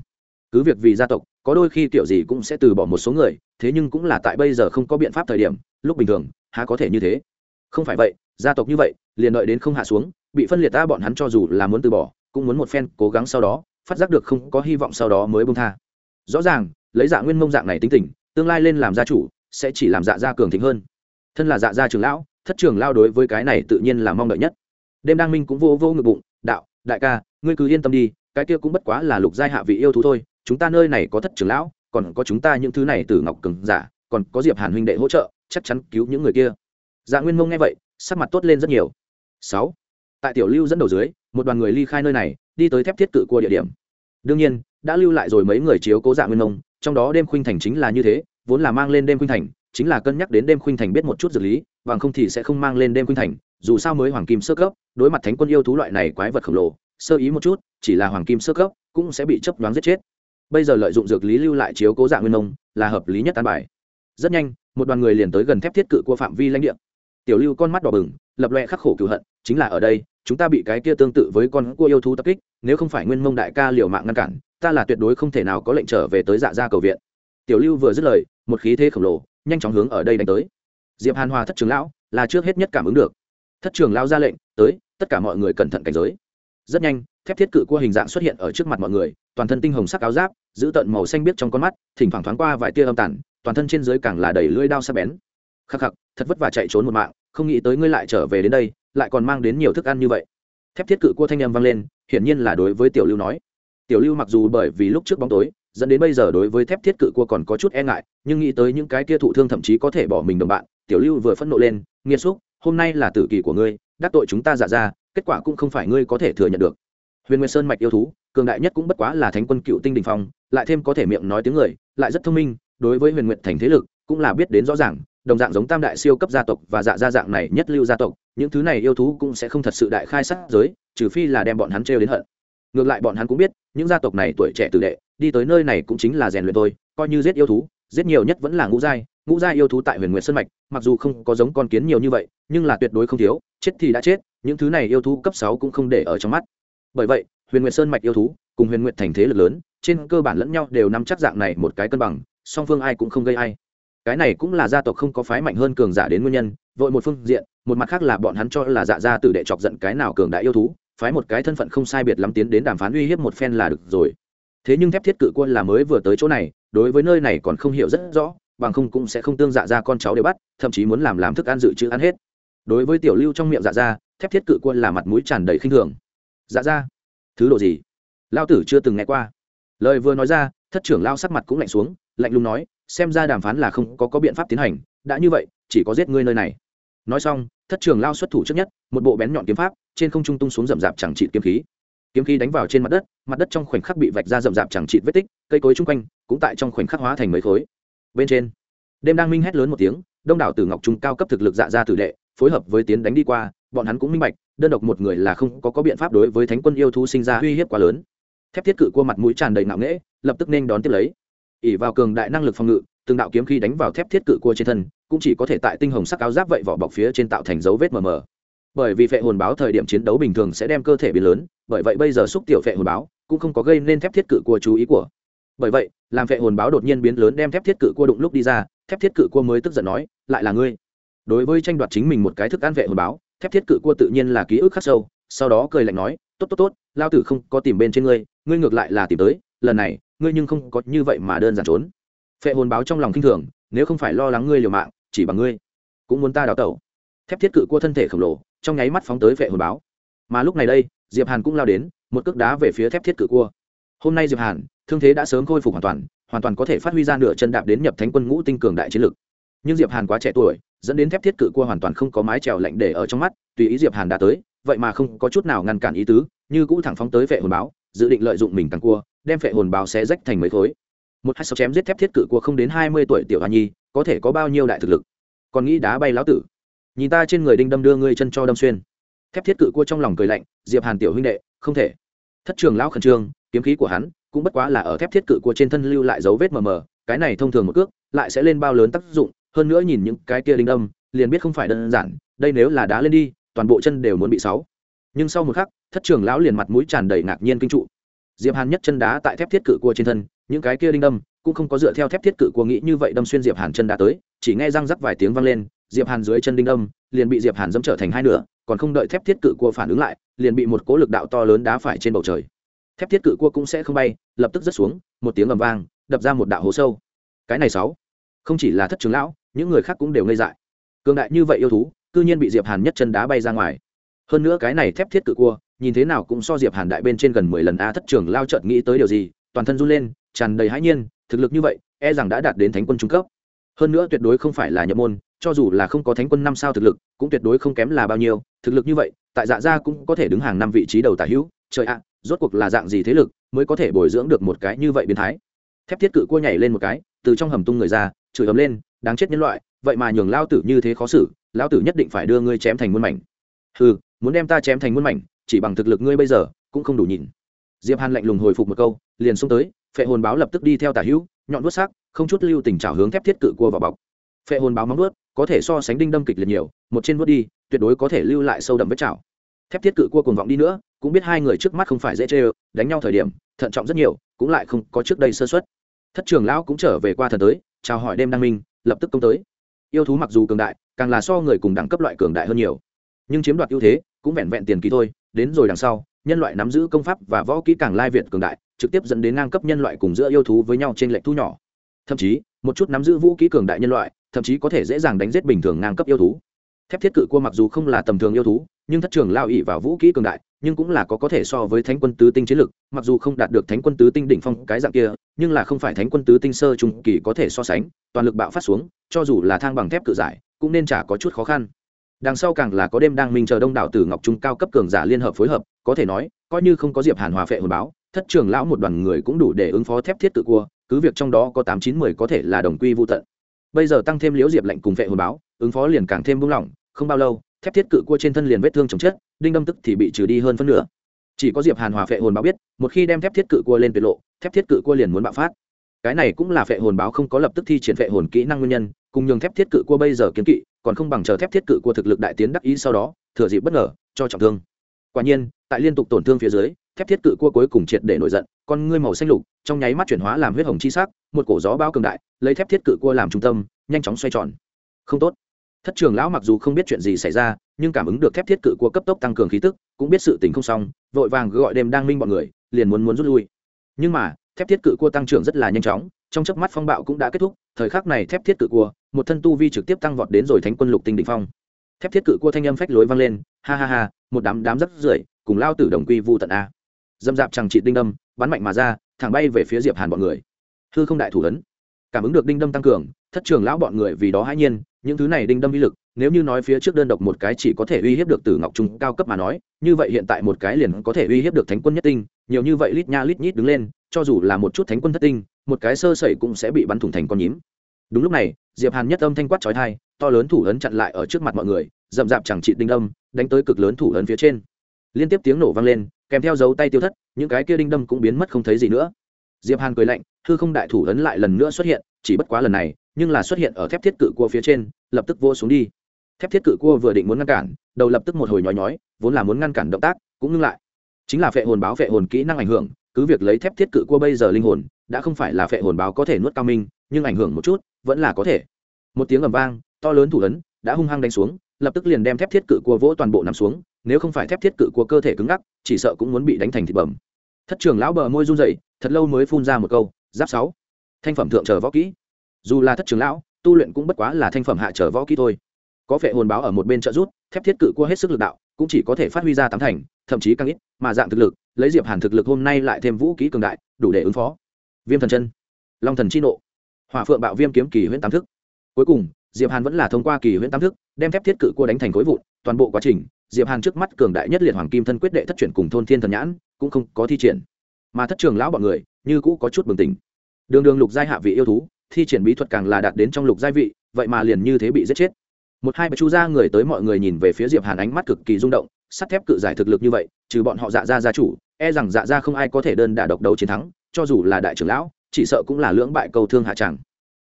Cứ việc vì gia tộc, có đôi khi kiểu gì cũng sẽ từ bỏ một số người, thế nhưng cũng là tại bây giờ không có biện pháp thời điểm, lúc bình thường, há có thể như thế? Không phải vậy, gia tộc như vậy, liền đợi đến không hạ xuống, bị phân liệt ta bọn hắn cho dù là muốn từ bỏ, cũng muốn một phen cố gắng sau đó, phát giác được không có hy vọng sau đó mới bông tha. Rõ ràng, lấy dạ nguyên mông dạng này tính tình, tương lai lên làm gia chủ sẽ chỉ làm dạ gia cường thịnh hơn. Thân là dạ gia trường lão, thất trường lao đối với cái này tự nhiên là mong đợi nhất. Đêm đăng minh cũng vô vô ngực bụng, đạo, đại ca, ngươi cứ yên tâm đi, cái kia cũng bất quá là lục giai hạ vị yêu thú thôi, chúng ta nơi này có thất trường lão, còn có chúng ta những thứ này từ ngọc cường giả, còn có diệp hàn huynh đệ hỗ trợ, chắc chắn cứu những người kia. Dạ nguyên mông nghe vậy, sắc mặt tốt lên rất nhiều. Sáu, tại tiểu lưu dẫn đầu dưới, một đoàn người ly khai nơi này, đi tới thép thiết cự cua địa điểm. Đương nhiên, đã lưu lại rồi mấy người chiếu cố dạ nguyên mông, trong đó đêm khuynh thành chính là như thế vốn là mang lên đêm khuynh thành, chính là cân nhắc đến đêm khuynh thành biết một chút dược lý bằng không thì sẽ không mang lên đêm khuynh thành, dù sao mới hoàng kim sơ cấp, đối mặt thánh quân yêu thú loại này quái vật khổng lồ, sơ ý một chút, chỉ là hoàng kim sơ cấp, cũng sẽ bị chấp đoán giết chết. Bây giờ lợi dụng dược lý lưu lại chiếu cố dạ nguyên nông, là hợp lý nhất an bài. Rất nhanh, một đoàn người liền tới gần thép thiết cự của phạm vi lãnh địa. Tiểu lưu con mắt đỏ bừng, lập loe khắc khổ cựu hận, chính là ở đây, chúng ta bị cái kia tương tự với con cua yêu thú tập kích, nếu không phải nguyên mông đại ca liều mạng ngăn cản, ta là tuyệt đối không thể nào có lệnh trở về tới dạ gia cầu viện tiểu lưu vừa dứt lời, một khí thế khổng lồ, nhanh chóng hướng ở đây đánh tới. Diệp hàn hòa thất trường lão, là trước hết nhất cảm ứng được. Thất trường lão ra lệnh, tới, tất cả mọi người cẩn thận cảnh giới. Rất nhanh, thép thiết cự cua hình dạng xuất hiện ở trước mặt mọi người, toàn thân tinh hồng sắc áo giáp, giữ tận màu xanh biếc trong con mắt, thỉnh thoảng thoáng qua vài tia âm tản toàn thân trên dưới càng là đầy lưỡi đao sắc bén. Khắc khắc, thật vất vả chạy trốn một mạng, không nghĩ tới ngươi lại trở về đến đây, lại còn mang đến nhiều thức ăn như vậy. Thép thiết cự cua thanh âm vang lên, hiển nhiên là đối với tiểu lưu nói. Tiểu lưu mặc dù bởi vì lúc trước bóng tối dẫn đến bây giờ đối với thép thiết cự cua còn có chút e ngại, nhưng nghĩ tới những cái kia thụ thương thậm chí có thể bỏ mình đồng bạn, tiểu lưu vừa phẫn nộ lên nghiêm xúc, hôm nay là tử kỳ của ngươi, đắc tội chúng ta giả ra, kết quả cũng không phải ngươi có thể thừa nhận được. Huyền nguyên sơn mạch yêu thú, cường đại nhất cũng bất quá là thánh quân cựu tinh đình phong, lại thêm có thể miệng nói tiếng người, lại rất thông minh, đối với huyền nguyện thành thế lực cũng là biết đến rõ ràng, đồng dạng giống tam đại siêu cấp gia tộc và dạ gia dạng này nhất lưu gia tộc, những thứ này yêu thú cũng sẽ không thật sự đại khai sát giới, trừ phi là đem bọn hắn trêu đến hận. Ngược lại bọn hắn cũng biết, những gia tộc này tuổi trẻ tử đệ đi tới nơi này cũng chính là rèn luyện tôi coi như giết yêu thú, giết nhiều nhất vẫn là ngũ giai ngũ giai yêu thú tại huyền nguyệt sơn mạch, mặc dù không có giống con kiến nhiều như vậy, nhưng là tuyệt đối không thiếu, chết thì đã chết, những thứ này yêu thú cấp sáu cũng không để ở trong mắt. Bởi vậy, huyền nguyệt sơn mạch yêu thú cùng huyền nguyệt thành thế lực lớn, trên cơ bản lẫn nhau đều nắm chắc dạng này một cái cân bằng, song phương ai cũng không gây ai. Cái này cũng là gia tộc không có phái mạnh hơn cường giả đến nguyên nhân, vội một phương diện, một mặt khác là bọn hắn cho là dạ gia tử đệ chọc giận cái nào cường đại yêu thú, phái một cái thân phận không sai biệt lắm tiến đến đàm phán uy hiếp một phen là được rồi thế nhưng thép thiết cự quân là mới vừa tới chỗ này đối với nơi này còn không hiểu rất rõ bằng không cũng sẽ không tương dạ ra con cháu đều bắt thậm chí muốn làm làm thức ăn dự trữ ăn hết. Đối với tiểu lưu trong miệng dạ ra thép thiết cự quân là mặt mũi tràn đầy khinh thường. Dạ ra? Thứ độ gì? Lao tử chưa từng nghe qua. Lời vừa nói ra thất trưởng lao sắc mặt cũng lạnh xuống lạnh lùng nói xem ra đàm phán là không có, có biện pháp tiến hành đã như vậy chỉ có giết ngươi nơi này. Nói xong thất trưởng lao xuất thủ trước nhất một bộ bén nhọn kiếm pháp trên không trung tung xuống rậm rạp chẳng trị kiếm khí kiếm khí đánh vào trên mặt đất mặt đất trong khoảnh khắc bị vạch ra rậm rạp chẳng trịt vết tích cây cối chung quanh cũng tại trong khoảnh khắc hóa thành mấy khối. Bên trên đêm đang minh hét lớn một tiếng đông đảo tử ngọc trung cao cấp thực lực dạ ra tử đệ phối hợp với tiến đánh đi qua bọn hắn cũng minh bạch đơn độc một người là không có, có biện pháp đối với thánh quân yêu thú sinh ra uy hiếp quá lớn. Thép thiết cự cua mặt mũi tràn đầy nặng nễ lập tức nên đón tiếp lấy. Ỉ vào cường đại năng lực phòng ngự từng đạo kiếm khí đánh vào thép thiết cự cua trên thân cũng chỉ có thể tại tinh hồng sắc áo giáp vậy vỏ bọc phía trên tạo thành dấu vết mờ mờ bởi vì phệ hồn báo thời điểm chiến đấu bình thường sẽ đem cơ thể biến lớn, bởi vậy bây giờ xúc tiểu phệ hồn báo cũng không có gây nên thép thiết cự cua chú ý của. Bởi vậy, làm phệ hồn báo đột nhiên biến lớn đem thép thiết cự cua đụng lúc đi ra, thép thiết cự cua mới tức giận nói, lại là ngươi. Đối với tranh đoạt chính mình một cái thức ăn vệ hồn báo, thép thiết cự cua tự nhiên là ký ức khắc sâu, sau đó cười lạnh nói, tốt tốt tốt, lao tử không có tìm bên trên ngươi ngươi ngược lại là tìm tới, lần này, ngươi nhưng không có như vậy mà đơn giản trốn. Phệ hồn báo trong lòng kinh thường, nếu không phải lo lắng ngươi liều mạng, chỉ bằng ngươi, cũng muốn ta đào tẩu thép thiết cự cua thân thể khổng lồ, trong nháy mắt phóng tới vệ hồn báo. Mà lúc này đây, diệp hàn cũng lao đến, một cước đá về phía thép thiết cự cua. Hôm nay diệp hàn, thương thế đã sớm khôi phục hoàn toàn hoàn toàn có thể phát huy ra nửa chân đạp đến nhập thánh quân ngũ tinh cường đại chiến lực. Nhưng diệp hàn quá trẻ tuổi, dẫn đến thép thiết cự cua hoàn toàn không có mái trèo lạnh để ở trong mắt, tùy ý diệp hàn đã tới, vậy mà không có chút nào ngăn cản ý tứ, như cũ thẳng phóng tới vệ hồn báo, dự định lợi dụng mình càng cua, đem vệ hồn báo xé rách thành mấy khối. Một hai sáu chém giết thép thiết cự cua không đến hai mươi tuổi tiểu hoa nhi, có thể có bao nhiêu đại thực lực? Còn nghĩ đá bay lão tử nhìn ta trên người đinh đâm đưa ngươi chân cho đâm xuyên. Thép thiết cự cua trong lòng cười lạnh, diệp hàn tiểu huynh đệ, không thể. Thất trường lão khẩn trương, kiếm khí của hắn cũng bất quá là ở thép thiết cự cua trên thân lưu lại dấu vết mờ mờ, cái này thông thường một cước lại sẽ lên bao lớn tác dụng, hơn nữa nhìn những cái kia đinh đâm, liền biết không phải đơn giản, đây nếu là đá lên đi, toàn bộ chân đều muốn bị sáu. Nhưng sau một khắc, thất trường lão liền mặt mũi tràn đầy ngạc nhiên kinh trụ. Diệp hàn nhất chân đá tại thép thiết cự cua trên thân, những cái kia đinh đâm cũng không có dựa theo thép thiết cự cua nghĩ như vậy đâm xuyên diệp hàn chân đá tới, chỉ nghe răng rắc vài tiếng vang lên diệp hàn dưới chân đinh đâm liền bị diệp hàn dẫm trở thành hai nửa, còn không đợi thép thiết cự cua phản ứng lại, liền bị một cỗ lực đạo to lớn đá phải trên bầu trời. Thép thiết cự cua cũng sẽ không bay, lập tức rớt xuống, một tiếng ầm vang, đập ra một đạo hố sâu. Cái này sáu, không chỉ là thất trường lão, những người khác cũng đều ngây dại. Cường đại như vậy yêu thú, cư nhiên bị diệp hàn nhất chân đá bay ra ngoài. Hơn nữa cái này thép thiết cự cua, nhìn thế nào cũng so diệp hàn đại bên trên gần mười lần a thất trường lao chợt nghĩ tới điều gì, toàn thân run lên, tràn đầy hãi nhiên, thực lực như vậy e rằng đã đạt đến thánh quân trung cấp hơn nữa tuyệt đối không phải là nhập môn, cho dù là không có thánh quân năm sao thực lực, cũng tuyệt đối không kém là bao nhiêu. Thực lực như vậy, tại dạ gia cũng có thể đứng hàng năm vị trí đầu tả hữu. Trời ạ, rốt cuộc là dạng gì thế lực mới có thể bồi dưỡng được một cái như vậy biến thái? Thép thiết cự cua nhảy lên một cái, từ trong hầm tung người ra, chửi ấm lên, đáng chết nhân loại, vậy mà nhường lao tử như thế khó xử lao tử nhất định phải đưa ngươi chém thành muôn mảnh. Ừ muốn đem ta chém thành muôn mảnh, chỉ bằng thực lực ngươi bây giờ, cũng không đủ nhìn. Diệp hàn lạnh lùng hồi phục một câu, liền xông tới, phệ hồn báo lập tức đi theo tả hữu, nhọn vuốt sắc không chút lưu tình trào hướng thép thiết cự cua vào bọc. Phệ hồn báo móng nuốt, có thể so sánh đinh đâm kịch liệt nhiều một trên nuốt đi tuyệt đối có thể lưu lại sâu đậm vết chảo. Thép thiết cự cua cùng vọng đi nữa cũng biết hai người trước mắt không phải dễ chơi đánh nhau thời điểm thận trọng rất nhiều cũng lại không có trước đây sơ suất. Thất trường lão cũng trở về qua thần tới chào hỏi đêm đăng minh lập tức công tới. Yêu thú mặc dù cường đại càng là so người cùng đẳng cấp loại cường đại hơn nhiều. Nhưng chiếm đoạt ưu thế cũng vẹn vẹn tiền kỳ thôi đến rồi đằng sau nhân loại nắm giữ công pháp và võ kỹ càng lai việt cường đại trực tiếp dẫn đến ngang cấp nhân loại cùng giữa yêu thú với nhau trên lệnh thu nhỏ thậm chí, một chút nắm giữ vũ kỹ cường đại nhân loại, thậm chí có thể dễ dàng đánh giết bình thường ngang cấp yêu thú. Thép thiết cự cua mặc dù không là tầm thường yêu thú, nhưng thất trường lao ỵ vào vũ kỹ cường đại, nhưng cũng là có có thể so với thánh quân tứ tinh chiến lực, mặc dù không đạt được thánh quân tứ tinh đỉnh phong cái dạng kia, nhưng là không phải thánh quân tứ tinh sơ trung kỳ có thể so sánh, toàn lực bạo phát xuống, cho dù là thang bằng thép cự giải, cũng nên chả có chút khó khăn. Đằng sau càng là có đêm đang minh chờ đông đảo tử ngọc trung cao cấp cường giả liên hợp phối hợp, có thể nói, coi như không có diệp hàn hòa phệ hồn báo, thất trường lão một đoàn người cũng đủ để ứng phó thép thiết tự cua cứ việc trong đó có tám chín mười có thể là đồng quy vô tận. Bây giờ tăng thêm liễu diệp lệnh cùng vệ hồn báo, ứng phó liền càng thêm buông lỏng, không bao lâu, thép thiết cự cua trên thân liền vết thương chồng chết, đinh đâm tức thì bị trừ đi hơn phân nửa. Chỉ có diệp hàn hòa phệ hồn báo biết, một khi đem thép thiết cự cua lên tuyệt lộ, thép thiết cự cua liền muốn bạo phát. Cái này cũng là phệ hồn báo không có lập tức thi triển phệ hồn kỹ năng nguyên nhân, cùng nhường thép thiết cự cua bây giờ kiến kỵ, còn không bằng chờ thép thiết cự cua thực lực đại tiến đắc ý sau đó, thừa dịp bất ngờ, cho trọng thương quả nhiên, tại liên tục tổn thương phía dưới, thép thiết cự cua cuối cùng triệt để nổi giận, con ngươi màu xanh lục, trong nháy mắt chuyển hóa làm huyết hồng chi sắc, một cổ gió bao cường đại, lấy thép thiết cự cua làm trung tâm, nhanh chóng xoay tròn. Không tốt. Thất trường lão mặc dù không biết chuyện gì xảy ra, nhưng cảm ứng được thép thiết cự cua cấp tốc tăng cường khí tức, cũng biết sự tình không xong, vội vàng gọi đêm đang minh bọn người, liền muốn muốn rút lui. Nhưng mà, thép thiết cự cua tăng trưởng rất là nhanh chóng, trong chớp mắt phong bạo cũng đã kết thúc, thời khắc này thép thiết cự cua, một thân tu vi trực tiếp tăng vọt đến rồi thánh quân lục tinh đỉnh phong thép thiết cự cua thanh âm phách lối vang lên, ha ha ha, một đám đám rất rưởi, cùng lao tử đồng quy vu tận a. Dâm dạp chẳng trị đinh đâm, bắn mạnh mà ra, thẳng bay về phía diệp hàn bọn người. Hư không đại thủ ấn. Cảm ứng được đinh đâm tăng cường, thất trường lão bọn người vì đó hãi nhiên, những thứ này đinh đâm uy lực, nếu như nói phía trước đơn độc một cái chỉ có thể uy hiếp được từ ngọc trung cao cấp mà nói, như vậy hiện tại một cái liền có thể uy hiếp được thánh quân nhất tinh, nhiều như vậy lít nha lít nhít đứng lên, cho dù là một chút thánh quân thất tinh, một cái sơ sẩy cũng sẽ bị bắn thủng thành con nhím. Đúng lúc này, diệp hàn nhất âm thanh quát chói tai to lớn thủ ấn chặn lại ở trước mặt mọi người, rậm rạp chẳng trị đinh đâm, đánh tới cực lớn thủ ấn phía trên. Liên tiếp tiếng nổ vang lên, kèm theo dấu tay tiêu thất, những cái kia đinh đâm cũng biến mất không thấy gì nữa. Diệp hàn cười lạnh, hư không đại thủ ấn lại lần nữa xuất hiện, chỉ bất quá lần này, nhưng là xuất hiện ở thép thiết cự cua phía trên, lập tức vô xuống đi. Thép thiết cự cua vừa định muốn ngăn cản, đầu lập tức một hồi nhói nhói, vốn là muốn ngăn cản động tác, cũng ngưng lại. Chính là phệ hồn báo phệ hồn kỹ năng ảnh hưởng, cứ việc lấy thép thiết cự cua bây giờ linh hồn, đã không phải là phệ hồn báo có thể nuốt cao minh, nhưng ảnh hưởng một chút, vẫn là có thể. Một tiếng ầm vang to lớn thủ ấn, đã hung hăng đánh xuống, lập tức liền đem thép thiết cự cua vỗ toàn bộ nằm xuống, nếu không phải thép thiết cự của cơ thể cứng ngắc, chỉ sợ cũng muốn bị đánh thành thịt bẩm thất trường lão bờ môi run rẩy, thật lâu mới phun ra một câu, giáp sáu, thanh phẩm thượng chờ võ kỹ. Dù là thất trường lão, tu luyện cũng bất quá là thanh phẩm hạ trở võ kỹ thôi. Có vẻ hồn báo ở một bên trợ rút thép thiết cự cua hết sức lực đạo, cũng chỉ có thể phát huy ra tám thành, thậm chí càng ít, mà dạng thực lực, lấy diệp hàn thực lực hôm nay lại thêm vũ kỹ cường đại, đủ để ứng phó. Viêm thần chân, long thần chi nộ, hỏa phượng bạo viêm kiếm kỳ huyễn tam thức. Cuối cùng diệp hàn vẫn là thông qua kỳ huyễn tam thức, đem thép thiết cự cua đánh thành khối vụn, toàn bộ quá trình, diệp hàn trước mắt cường đại nhất liệt hoàng kim thân quyết đệ thất chuyển cùng thôn thiên thần nhãn, cũng không có thi triển. Mà thất trường lão bọn người, như cũ có chút bừng tỉnh. Đường đường lục giai hạ vị yêu thú, thi triển bí thuật càng là đạt đến trong lục giai vị, vậy mà liền như thế bị giết chết. Một hai bạch chu ra người tới mọi người nhìn về phía diệp hàn ánh mắt cực kỳ rung động, sắt thép cự giải thực lực như vậy, trừ bọn họ dạ ra gia chủ e rằng dạ ra không ai có thể đơn đả độc đấu chiến thắng, cho dù là đại trưởng lão, chỉ sợ cũng là lưỡng bại câu thương hạ tràng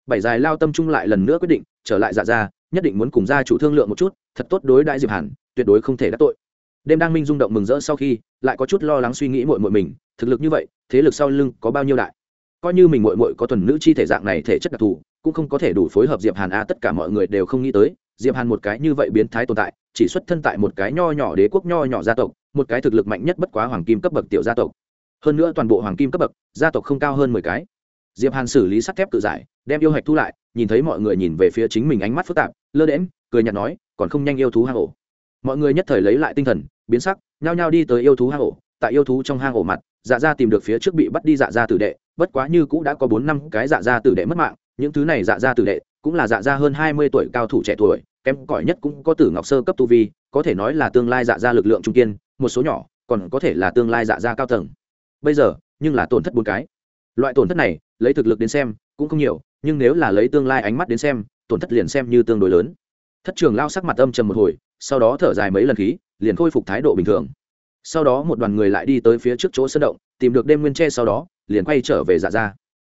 bảy dài lao tâm trung lại lần nữa quyết định trở lại dạ ra, nhất định muốn cùng gia chủ thương lượng một chút, thật tốt đối đại diệp hàn, tuyệt đối không thể đắc tội. Đêm đang minh rung động mừng rỡ sau khi, lại có chút lo lắng suy nghĩ muội muội mình, thực lực như vậy, thế lực sau lưng có bao nhiêu đại? Coi như mình muội muội có thuần nữ chi thể dạng này thể chất đặc thù, cũng không có thể đủ phối hợp diệp hàn a, tất cả mọi người đều không nghĩ tới, diệp hàn một cái như vậy biến thái tồn tại, chỉ xuất thân tại một cái nho nhỏ đế quốc nho nhỏ gia tộc, một cái thực lực mạnh nhất bất quá hoàng kim cấp bậc tiểu gia tộc. Hơn nữa toàn bộ hoàng kim cấp bậc, gia tộc không cao hơn mười cái diệp hàn xử lý sắt thép cự giải, đem yêu hạch thu lại, nhìn thấy mọi người nhìn về phía chính mình ánh mắt phức tạp, lơ đễm cười nhạt nói, còn không nhanh yêu thú hang ổ. Mọi người nhất thời lấy lại tinh thần, biến sắc, nhao nhao đi tới yêu thú hang ổ. Tại yêu thú trong hang ổ mặt dạ ra tìm được phía trước bị bắt đi dạ ra tử đệ, bất quá như cũng đã có bốn năm cái dạ ra tử đệ mất mạng, những thứ này dạ ra tử đệ cũng là dạ ra hơn hai mươi tuổi cao thủ trẻ tuổi, kém cỏi nhất cũng có tử ngọc sơ cấp tu vi, có thể nói là tương lai dạ ra lực lượng trung kiên, một số nhỏ còn có thể là tương lai dạ ra cao tầng. Bây giờ, nhưng là tổn thất bốn cái loại tổn thất này, lấy thực lực đến xem, cũng không nhiều, nhưng nếu là lấy tương lai ánh mắt đến xem, tổn thất liền xem như tương đối lớn. Thất trường lao sắc mặt âm trầm một hồi, sau đó thở dài mấy lần khí, liền khôi phục thái độ bình thường. Sau đó một đoàn người lại đi tới phía trước chỗ sân động, tìm được đêm nguyên tre sau đó, liền quay trở về dạ ra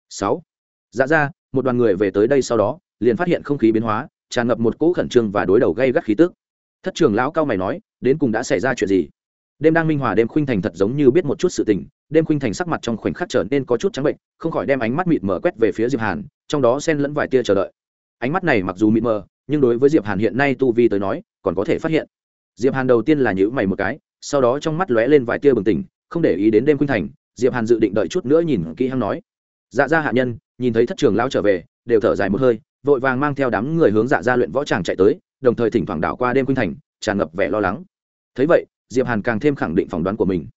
sáu. Dạ ra một đoàn người về tới đây sau đó, liền phát hiện không khí biến hóa, tràn ngập một cỗ khẩn trương và đối đầu gây gắt khí tức. Thất trường lão cao mày nói, đến cùng đã xảy ra chuyện gì? Đêm đang minh hòa đêm khuynh thành thật giống như biết một chút sự tình, đêm khuynh thành sắc mặt trong khoảnh khắc trở nên có chút trắng bệnh, không khỏi đem ánh mắt mịt mờ quét về phía diệp hàn, trong đó xen lẫn vài tia chờ đợi. Ánh mắt này mặc dù mịt mờ, nhưng đối với diệp hàn hiện nay tu vi tới nói, còn có thể phát hiện. Diệp hàn đầu tiên là nhữ mày một cái, sau đó trong mắt lóe lên vài tia bừng tỉnh, không để ý đến đêm khuynh thành, diệp hàn dự định đợi chút nữa nhìn kỹ hăng nói. Dạ gia hạ nhân, nhìn thấy thất trường lao trở về, đều thở dài một hơi, vội vàng mang theo đám người hướng dạ gia luyện võ tràng chạy tới, đồng thời thỉnh thoảng đảo qua đêm khuynh thành, tràn ngập vẻ lo lắng. Thấy vậy diệp hàn càng thêm khẳng định phỏng đoán của mình.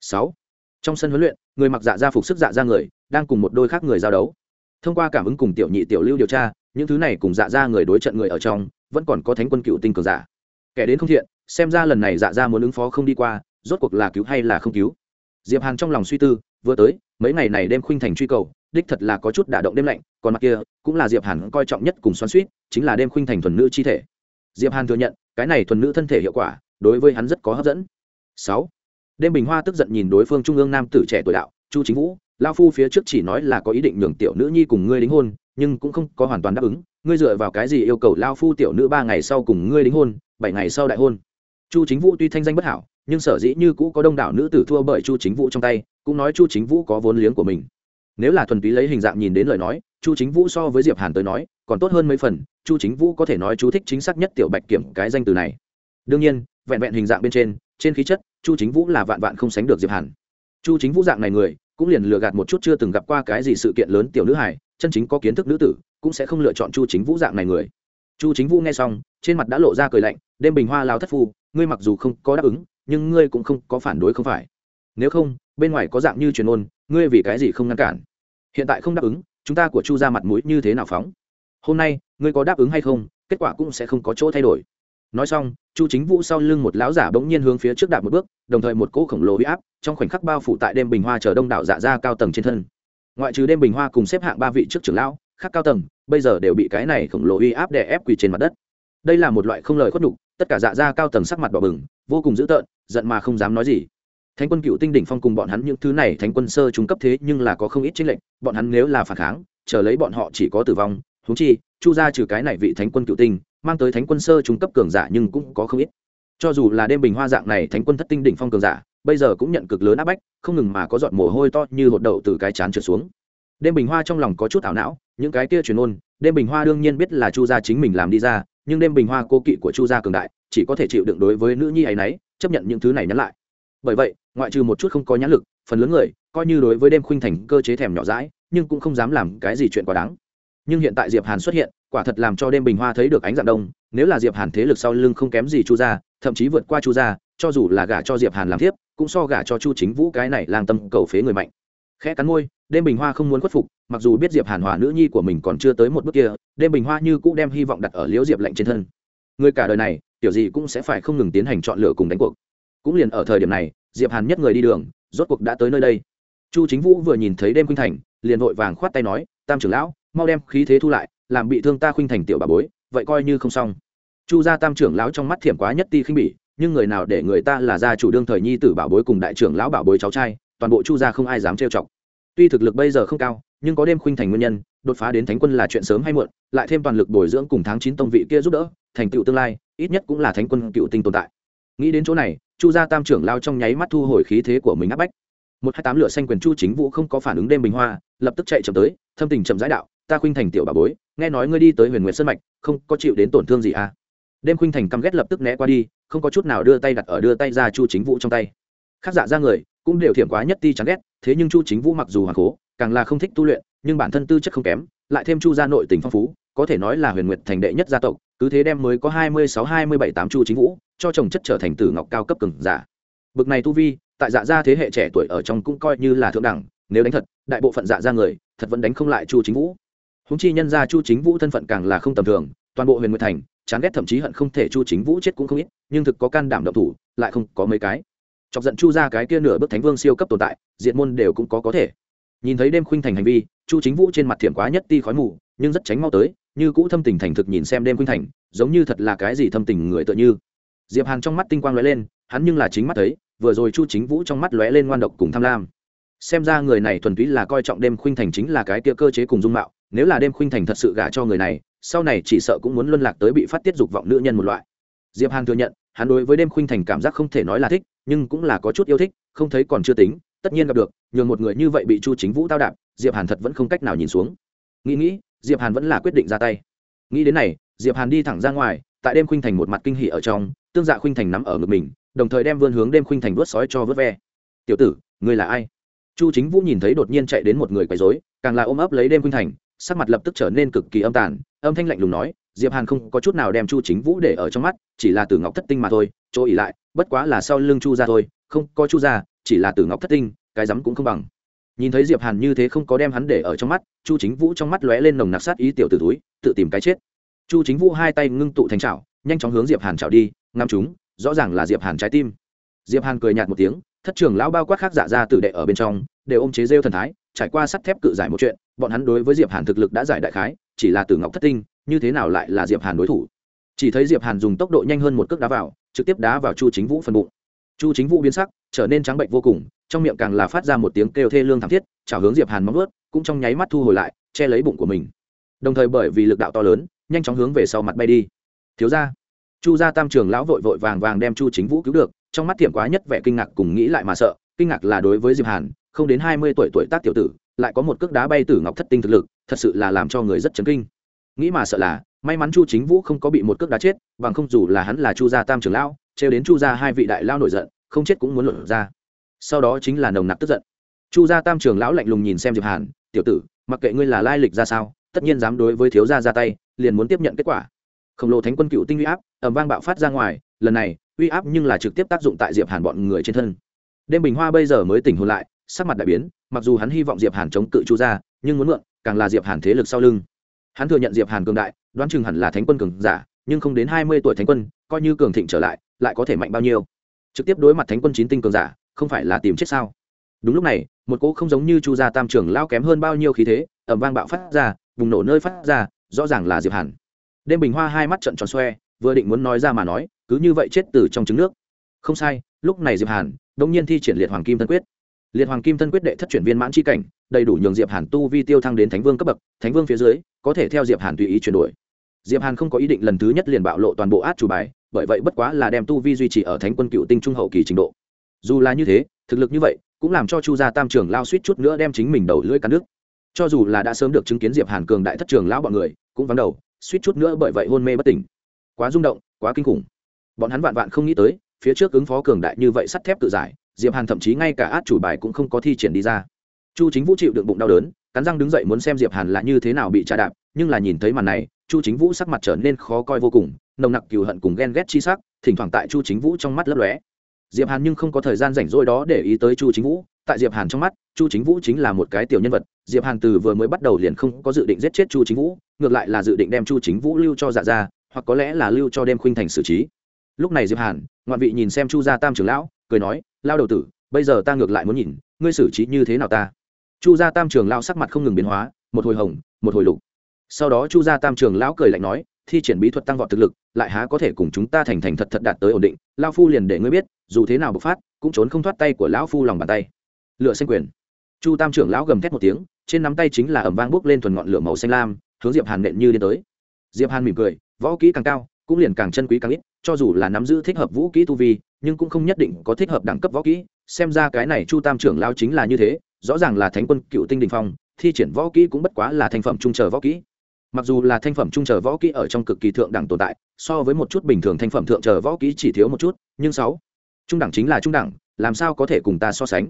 Sáu. Trong sân huấn luyện, người mặc dạ gia phục sức dạ da người, đang cùng một đôi khác người giao đấu. Thông qua cảm ứng cùng tiểu nhị tiểu lưu điều tra, những thứ này cùng dạ da người đối trận người ở trong, vẫn còn có thánh quân cựu tinh cường giả. Kẻ đến không thiện, xem ra lần này dạ da muốn ứng phó không đi qua, rốt cuộc là cứu hay là không cứu? Diệp hàn trong lòng suy tư, vừa tới, mấy ngày này đêm khuynh thành truy cầu, đích thật là có chút đả động đêm lạnh, còn mặt kia, cũng là diệp hàn coi trọng nhất cùng xoắn suýt chính là đêm khuynh thành thuần nữ chi thể. Diệp hàn thừa nhận, cái này thuần nữ thân thể hiệu quả đối với hắn rất có hấp dẫn. Sáu, đêm bình hoa tức giận nhìn đối phương trung ương nam tử trẻ tuổi đạo, chu chính vũ lao phu phía trước chỉ nói là có ý định nhường tiểu nữ nhi cùng ngươi đính hôn, nhưng cũng không có hoàn toàn đáp ứng. Ngươi dựa vào cái gì yêu cầu lao phu tiểu nữ ba ngày sau cùng ngươi đính hôn, bảy ngày sau đại hôn? Chu chính vũ tuy thanh danh bất hảo, nhưng sở dĩ như cũ có đông đảo nữ tử thua bởi chu chính vũ trong tay, cũng nói chu chính vũ có vốn liếng của mình. Nếu là thuần túy lấy hình dạng nhìn đến lời nói, chu chính vũ so với diệp hàn tới nói, còn tốt hơn mấy phần, chu chính vũ có thể nói chú thích chính xác nhất tiểu bạch kiểm cái danh từ này. Đương nhiên vẹn vẹn hình dạng bên trên trên khí chất, chu chính vũ là vạn vạn không sánh được diệp hàn. Chu chính vũ dạng này người, cũng liền lừa gạt một chút chưa từng gặp qua cái gì sự kiện lớn tiểu nữ hải chân chính có kiến thức nữ tử, cũng sẽ không lựa chọn chu chính vũ dạng này người. Chu chính vũ nghe xong, trên mặt đã lộ ra cười lạnh, đêm bình hoa lao thất phu, ngươi mặc dù không có đáp ứng, nhưng ngươi cũng không có phản đối không phải. Nếu không, bên ngoài có dạng như truyền ôn, ngươi vì cái gì không ngăn cản? Hiện tại không đáp ứng, chúng ta của chu ra mặt mũi như thế nào phóng? Hôm nay, ngươi có đáp ứng hay không, kết quả cũng sẽ không có chỗ thay đổi nói xong, chu chính vũ sau lưng một lão giả bỗng nhiên hướng phía trước đạp một bước, đồng thời một cỗ khổng lồ huy áp trong khoảnh khắc bao phủ tại đêm bình hoa chờ đông đảo dạ ra cao tầng trên thân. Ngoại trừ đêm bình hoa cùng xếp hạng ba vị trước trưởng lão, khác cao tầng, bây giờ đều bị cái này khổng lồ uy áp đè ép quỳ trên mặt đất. Đây là một loại không lời khuất đục tất cả dạ ra cao tầng sắc mặt đỏ bừng, vô cùng dữ tợn, giận mà không dám nói gì. Thánh quân cựu tinh đỉnh phong cùng bọn hắn những thứ này thánh quân sơ trung cấp thế nhưng là có không ít chính lệnh bọn hắn nếu là phản kháng, chờ lấy bọn họ chỉ có tử vong, huống chi, chu ra trừ cái này vị thánh quân cựu tinh mang tới thánh quân sơ trung cấp cường giả nhưng cũng có không ít. Cho dù là đêm bình hoa dạng này thánh quân thất tinh đỉnh phong cường giả, bây giờ cũng nhận cực lớn áp bách, không ngừng mà có giọt mồ hôi to như hột đậu từ cái chán trượt xuống. Đêm bình hoa trong lòng có chút ảo não, những cái kia truyền ôn, đêm bình hoa đương nhiên biết là chu gia chính mình làm đi ra, nhưng đêm bình hoa cô kỵ của chu gia cường đại, chỉ có thể chịu đựng đối với nữ nhi ấy nấy, chấp nhận những thứ này nhắn lại. Bởi vậy, ngoại trừ một chút không có nhãn lực, phần lớn người coi như đối với đêm khuynh thành cơ chế thèm nhỏ rãi nhưng cũng không dám làm cái gì chuyện quá đáng nhưng hiện tại diệp hàn xuất hiện, quả thật làm cho đêm bình hoa thấy được ánh dạng đông, nếu là diệp hàn thế lực sau lưng không kém gì chu gia, thậm chí vượt qua chu gia, cho dù là gả cho diệp hàn làm tiếp cũng so gả cho chu chính vũ cái này lang tâm cầu phế người mạnh. Khẽ cắn môi, đêm bình hoa không muốn khuất phục, mặc dù biết diệp hàn hòa nữ nhi của mình còn chưa tới một bước kia, đêm bình hoa như cũng đem hy vọng đặt ở liễu diệp lạnh trên thân. Người cả đời này, tiểu gì cũng sẽ phải không ngừng tiến hành chọn lựa cùng đánh cuộc. Cũng liền ở thời điểm này, diệp hàn nhất người đi đường, rốt cuộc đã tới nơi đây. Chu chính vũ vừa nhìn thấy đêm khuynh thành, liền vội vàng khoát tay nói, tam trưởng lão mau đem khí thế thu lại, làm bị thương ta khuynh thành tiểu bà bối, vậy coi như không xong. Chu gia tam trưởng lão trong mắt thiểm quá nhất ti khinh bỉ, nhưng người nào để người ta là gia chủ đương thời nhi tử bảo bối cùng đại trưởng lão bảo bối cháu trai, toàn bộ chu gia không ai dám trêu chọc. Tuy thực lực bây giờ không cao, nhưng có đêm khuynh thành nguyên nhân, đột phá đến thánh quân là chuyện sớm hay muộn, lại thêm toàn lực bồi dưỡng cùng tháng chín tông vị kia giúp đỡ, thành tựu tương lai, ít nhất cũng là thánh quân cựu tinh tồn tại. Nghĩ đến chỗ này, chu gia tam trưởng lao trong nháy mắt thu hồi khí thế của mình áp bách. Một hai tám lửa xanh quyền chu chính vũ không có phản ứng đêm bình hoa, lập tức chạy chậm tới, thâm tình chậm giải đạo ta khuynh thành tiểu bà bối, nghe nói ngươi đi tới huyền nguyện sân mạch, không có chịu đến tổn thương gì à? Đêm khuynh thành căm ghét lập tức né qua đi, không có chút nào đưa tay đặt ở đưa tay ra chu chính vũ trong tay. Khác dạ ra người, cũng đều thiểm quá nhất ti chán ghét, thế nhưng chu chính vũ mặc dù hoàng cố, càng là không thích tu luyện, nhưng bản thân tư chất không kém, lại thêm chu gia nội tình phong phú, có thể nói là huyền nguyệt thành đệ nhất gia tộc, cứ thế đem mới có hai mươi sáu hai mươi bảy tám chu chính vũ, cho chồng chất trở thành tử ngọc cao cấp cường giả. Bực này tu vi, tại dạ gia thế hệ trẻ tuổi ở trong cũng coi như là thượng đẳng, nếu đánh thật, đại bộ phận dạ gia người, thật vẫn đánh không lại chu chính vũ húng chi nhân ra chu chính vũ thân phận càng là không tầm thường, toàn bộ huyền nguyệt thành, chán ghét thậm chí hận không thể chu chính vũ chết cũng không ít, nhưng thực có can đảm độc thủ, lại không có mấy cái. Chọc giận chu ra cái kia nửa bước thánh vương siêu cấp tồn tại diện môn đều cũng có có thể. Nhìn thấy đêm khuynh thành hành vi, chu chính vũ trên mặt thiểm quá nhất ti khói mù, nhưng rất tránh mau tới, như cũ thâm tình thành thực nhìn xem đêm khuynh thành, giống như thật là cái gì thâm tình người tựa như. Diệp hàn trong mắt tinh quang lóe lên, hắn nhưng là chính mắt thấy, vừa rồi chu chính vũ trong mắt lóe lên ngoan độc cùng tham lam. Xem ra người này thuần túy là coi trọng đêm khuynh thành chính là cái kia cơ chế cùng dung mạo nếu là đêm khuynh thành thật sự gả cho người này, sau này chỉ sợ cũng muốn luân lạc tới bị phát tiết dục vọng nữ nhân một loại. Diệp hàn thừa nhận, hắn đối với đêm khuynh thành cảm giác không thể nói là thích, nhưng cũng là có chút yêu thích, không thấy còn chưa tính, tất nhiên gặp được, nhường một người như vậy bị chu chính vũ tao đạp, diệp hàn thật vẫn không cách nào nhìn xuống. Nghĩ nghĩ, diệp hàn vẫn là quyết định ra tay. Nghĩ đến này, diệp hàn đi thẳng ra ngoài, tại đêm khuynh thành một mặt kinh hỉ ở trong, tương dạ khuynh thành nắm ở ngực mình, đồng thời đem vươn hướng đêm khuynh thành vớt sói cho vớt ve. Tiểu tử, ngươi là ai? Chu chính vũ nhìn thấy đột nhiên chạy đến một người quấy rối, càng là ôm ấp lấy đêm khuynh thành sắc mặt lập tức trở nên cực kỳ âm tàn, âm thanh lạnh lùng nói, diệp hàn không có chút nào đem chu chính vũ để ở trong mắt, chỉ là tử ngọc thất tinh mà thôi, chỗ ỉ lại, bất quá là sau lưng chu ra thôi, không có chu ra chỉ là tử ngọc thất tinh, cái rắm cũng không bằng. Nhìn thấy diệp hàn như thế không có đem hắn để ở trong mắt, chu chính vũ trong mắt lóe lên nồng nặc sát ý tiểu tử túi, tự tìm cái chết. Chu chính vũ hai tay ngưng tụ thành chảo, nhanh chóng hướng diệp hàn chảo đi, ngắm chúng, rõ ràng là diệp hàn trái tim. Diệp hàn cười nhạt một tiếng, thất trường lão bao quát khác giả ra tử đệ ở bên trong, đều ôm chế rêu thần thái, trải qua sắt thép cự giải một chuyện bọn hắn đối với diệp hàn thực lực đã giải đại khái, chỉ là tử ngọc thất tinh, như thế nào lại là diệp hàn đối thủ? Chỉ thấy diệp hàn dùng tốc độ nhanh hơn một cước đá vào, trực tiếp đá vào chu chính vũ phần bụng. Chu chính vũ biến sắc, trở nên trắng bệnh vô cùng, trong miệng càng là phát ra một tiếng kêu thê lương thảm thiết chào hướng diệp hàn móng ướt cũng trong nháy mắt thu hồi lại, che lấy bụng của mình. Đồng thời bởi vì lực đạo to lớn, nhanh chóng hướng về sau mặt bay đi. Thiếu ra chu gia tam trường lão vội vội vàng vàng đem chu chính vũ cứu được, trong mắt thiểm quá nhất vẻ kinh ngạc cùng nghĩ lại mà sợ, kinh ngạc là đối với diệp hàn, không đến hai mươi tuổi tuổi tác tiểu tử lại có một cước đá bay tử ngọc thất tinh thực lực, thật sự là làm cho người rất chấn kinh. Nghĩ mà sợ là, may mắn chu chính vũ không có bị một cước đá chết, bằng không dù là hắn là chu gia tam trường lão, trêu đến chu gia hai vị đại lao nổi giận, không chết cũng muốn luận ra. Sau đó chính là nồng nặc tức giận. Chu gia tam trường lão lạnh lùng nhìn xem diệp hàn, tiểu tử, mặc kệ ngươi là lai lịch ra sao, tất nhiên dám đối với thiếu gia ra tay, liền muốn tiếp nhận kết quả. Khổng lồ thánh quân cựu tinh uy áp, ầm vang bạo phát ra ngoài, lần này, uy áp nhưng là trực tiếp tác dụng tại diệp hàn bọn người trên thân. Đêm bình hoa bây giờ mới tỉnh hồn lại sắc mặt đại biến, mặc dù hắn hy vọng diệp hàn chống cự chu gia, nhưng muốn mượn, càng là diệp hàn thế lực sau lưng. Hắn thừa nhận diệp hàn cường đại, đoán chừng hẳn là thánh quân cường giả, nhưng không đến hai mươi tuổi thánh quân, coi như cường thịnh trở lại lại có thể mạnh bao nhiêu? Trực tiếp đối mặt thánh quân chín tinh cường giả, không phải là tìm chết sao? Đúng lúc này, một cỗ không giống như chu gia tam trưởng lao kém hơn bao nhiêu khí thế ẩm vang bạo phát ra vùng nổ nơi phát ra, rõ ràng là diệp hàn. Đêm bình hoa hai mắt trận tròn xoe, vừa định muốn nói ra mà nói, cứ như vậy chết từ trong trứng nước. Không sai, lúc này diệp hàn đông nhiên thi triển liệt hoàng kim tân quyết liệt hoàng kim thân quyết đệ thất chuyển viên mãn chi cảnh, đầy đủ nhường diệp hàn tu vi tiêu thăng đến thánh vương cấp bậc, thánh vương phía dưới, có thể theo diệp hàn tùy ý chuyển đổi. Diệp hàn không có ý định lần thứ nhất liền bạo lộ toàn bộ át chủ bài, bởi vậy bất quá là đem tu vi duy trì ở thánh quân cựu tinh trung hậu kỳ trình độ. Dù là như thế, thực lực như vậy, cũng làm cho chu gia tam trường lao suýt chút nữa đem chính mình đầu lưỡi cắn nước cho dù là đã sớm được chứng kiến diệp hàn cường đại thất trường lão bọn người, cũng vắng đầu, suýt chút nữa bởi vậy hôn mê bất tỉnh. Quá rung động, quá kinh khủng. Bọn hắn vạn vạn không nghĩ tới, phía trước ứng phó cường đại như vậy sắt thép tự giải diệp hàn thậm chí ngay cả át chủ bài cũng không có thi triển đi ra. Chu chính vũ chịu đựng bụng đau đớn, cắn răng đứng dậy muốn xem diệp hàn là như thế nào bị tra đạp, nhưng là nhìn thấy màn này, chu chính vũ sắc mặt trở nên khó coi vô cùng, nồng nặc cừu hận cùng ghen ghét chi sắc, thỉnh thoảng tại chu chính vũ trong mắt lấp lóe. Diệp hàn nhưng không có thời gian rảnh rỗi đó để ý tới chu chính vũ, tại diệp hàn trong mắt, chu chính vũ chính là một cái tiểu nhân vật, diệp hàn từ vừa mới bắt đầu liền không có dự định giết chết chu chính vũ, ngược lại là dự định đem chu chính vũ lưu cho dạ ra hoặc có lẽ là lưu cho đêm khuynh thành xử trí. Lúc này diệp hàn, ngoạn vị nhìn xem chu gia tam trưởng lão, cười nói lao đầu tử, bây giờ ta ngược lại muốn nhìn, ngươi xử trí như thế nào ta? Chu gia tam trưởng lão sắc mặt không ngừng biến hóa, một hồi hồng, một hồi lục. Sau đó chu gia tam trưởng lão cười lạnh nói, thi triển bí thuật tăng vọt thực lực, lại há có thể cùng chúng ta thành thành thật thật đạt tới ổn định lao phu liền để ngươi biết, dù thế nào bộc phát, cũng trốn không thoát tay của lão phu lòng bàn tay. Lựa xanh quyền. Chu tam trưởng lão gầm thét một tiếng, trên nắm tay chính là ẩm vang bốc lên thuần ngọn lửa màu xanh lam, hướng diệp hàn nện như đi tới. Diệp hàn mỉm cười, võ kỹ càng cao, cũng liền càng chân quý càng ít, cho dù là nắm giữ thích hợp vũ kỹ tu vi nhưng cũng không nhất định có thích hợp đẳng cấp võ kỹ. Xem ra cái này chu tam trưởng lão chính là như thế, rõ ràng là thánh quân cựu tinh đình phong, thi triển võ kỹ cũng bất quá là thành phẩm trung chờ võ kỹ. Mặc dù là thanh phẩm trung chờ võ kỹ ở trong cực kỳ thượng đẳng tồn tại, so với một chút bình thường thanh phẩm thượng chờ võ kỹ chỉ thiếu một chút, nhưng sáu, trung đẳng chính là trung đẳng, làm sao có thể cùng ta so sánh?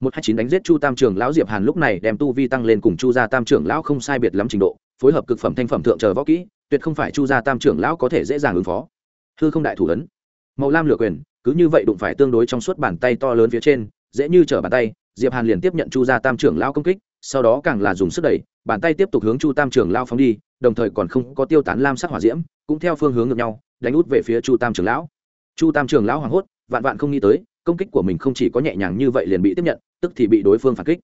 Một hai chín đánh giết chu tam trưởng lão diệp hàn lúc này đem tu vi tăng lên cùng chu gia tam trưởng lão không sai biệt lắm trình độ, phối hợp cực phẩm thanh phẩm thượng chờ võ kỹ, tuyệt không phải chu gia tam trưởng lão có thể dễ dàng ứng phó. Hư không đại thủ ấn. Màu lam lửa quyền cứ như vậy đụng phải tương đối trong suốt bàn tay to lớn phía trên, dễ như trở bàn tay, diệp hàn liền tiếp nhận chu gia tam trưởng lão công kích, sau đó càng là dùng sức đẩy, bàn tay tiếp tục hướng chu tam trưởng lão phóng đi, đồng thời còn không có tiêu tán lam sắc hỏa diễm, cũng theo phương hướng ngược nhau, đánh út về phía chu tam trưởng lão. Chu tam trưởng lão hoảng hốt, vạn vạn không nghĩ tới, công kích của mình không chỉ có nhẹ nhàng như vậy liền bị tiếp nhận, tức thì bị đối phương phản kích.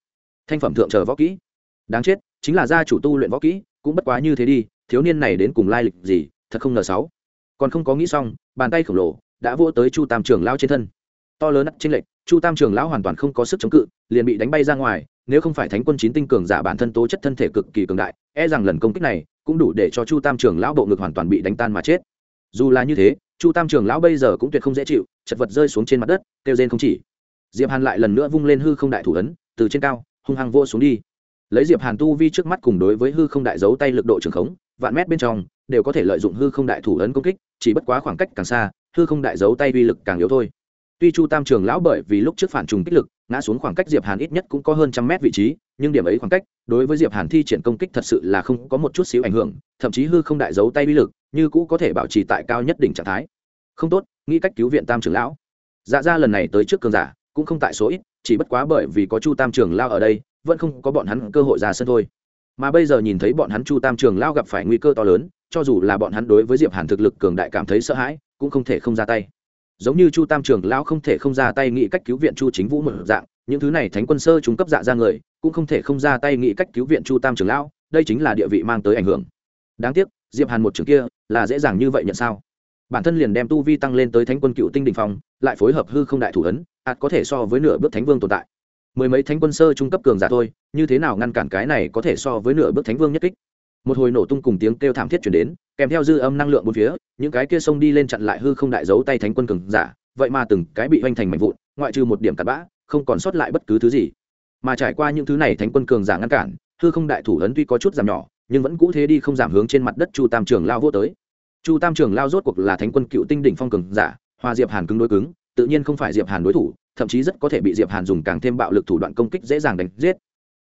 Thanh phẩm thượng chờ võ kỹ. Đáng chết, chính là gia chủ tu luyện võ kỹ, cũng bất quá như thế đi, thiếu niên này đến cùng lai lịch gì, thật không ngờ sáu. Còn không có nghĩ xong, bàn tay khổng lồ đã vỗ tới chu tam trưởng lão trên thân. To lớn trên lệch, chu tam trưởng lão hoàn toàn không có sức chống cự, liền bị đánh bay ra ngoài, nếu không phải thánh quân chín tinh cường giả bản thân tố chất thân thể cực kỳ cường đại e rằng lần công kích này cũng đủ để cho chu tam trưởng lão bộ ngực hoàn toàn bị đánh tan mà chết. Dù là như thế, chu tam trưởng lão bây giờ cũng tuyệt không dễ chịu, chật vật rơi xuống trên mặt đất, kêu rên không chỉ. Diệp hàn lại lần nữa vung lên hư không đại thủ ấn, từ trên cao, hung hăng vô xuống đi. Lấy diệp hàn tu vi trước mắt cùng đối với hư không đại giấu tay lực độ trường khống, vạn mét bên trong, đều có thể lợi dụng hư không đại thủ ấn công kích, chỉ bất quá khoảng cách càng xa hư không đại giấu tay uy lực càng yếu thôi. Tuy chu tam trường lão bởi vì lúc trước phản trùng kích lực, ngã xuống khoảng cách diệp hàn ít nhất cũng có hơn trăm mét vị trí, nhưng điểm ấy khoảng cách đối với diệp hàn thi triển công kích thật sự là không có một chút xíu ảnh hưởng, thậm chí hư không đại giấu tay uy lực như cũ có thể bảo trì tại cao nhất đỉnh trạng thái. Không tốt, nghĩ cách cứu viện tam trưởng lão. Dạ ra lần này tới trước cường giả cũng không tại số ít, chỉ bất quá bởi vì có chu tam trường lao ở đây, vẫn không có bọn hắn cơ hội ra sân thôi. Mà bây giờ nhìn thấy bọn hắn chu tam trường lao gặp phải nguy cơ to lớn cho dù là bọn hắn đối với diệp hàn thực lực cường đại cảm thấy sợ hãi, cũng không thể không ra tay. Giống như chu tam trường Lão không thể không ra tay nghĩ cách cứu viện chu chính vũ một dạng, những thứ này thánh quân sơ trung cấp dạ ra người, cũng không thể không ra tay nghĩ cách cứu viện chu tam trường lão, đây chính là địa vị mang tới ảnh hưởng. Đáng tiếc, diệp hàn một trường kia, là dễ dàng như vậy nhận sao? Bản thân liền đem tu vi tăng lên tới thánh quân cựu tinh đình phong, lại phối hợp hư không đại thủ ấn ạt có thể so với nửa bước thánh vương tồn tại. Mười mấy thánh quân sơ trung cấp cường giả thôi, như thế nào ngăn cản cái này có thể so với nửa bước thánh vương nhất kích? Một hồi nổ tung cùng tiếng kêu thảm thiết chuyển đến, kèm theo dư âm năng lượng bốn phía, những cái kia xông đi lên chặn lại hư không đại giấu tay thánh quân cường giả, vậy mà từng cái bị hoành thành mạnh vụn, ngoại trừ một điểm cặn bã, không còn sót lại bất cứ thứ gì. Mà trải qua những thứ này thánh quân cường giả ngăn cản, hư không đại thủ ấn tuy có chút giảm nhỏ, nhưng vẫn cũ thế đi không giảm hướng trên mặt đất chu tam trường lao vô tới. Chu tam trường lao rốt cuộc là thánh quân cựu tinh đỉnh phong cường giả, hòa diệp hàn cứng đối cứng, tự nhiên không phải diệp hàn đối thủ, thậm chí rất có thể bị diệp hàn dùng càng thêm bạo lực thủ đoạn công kích dễ dàng đánh giết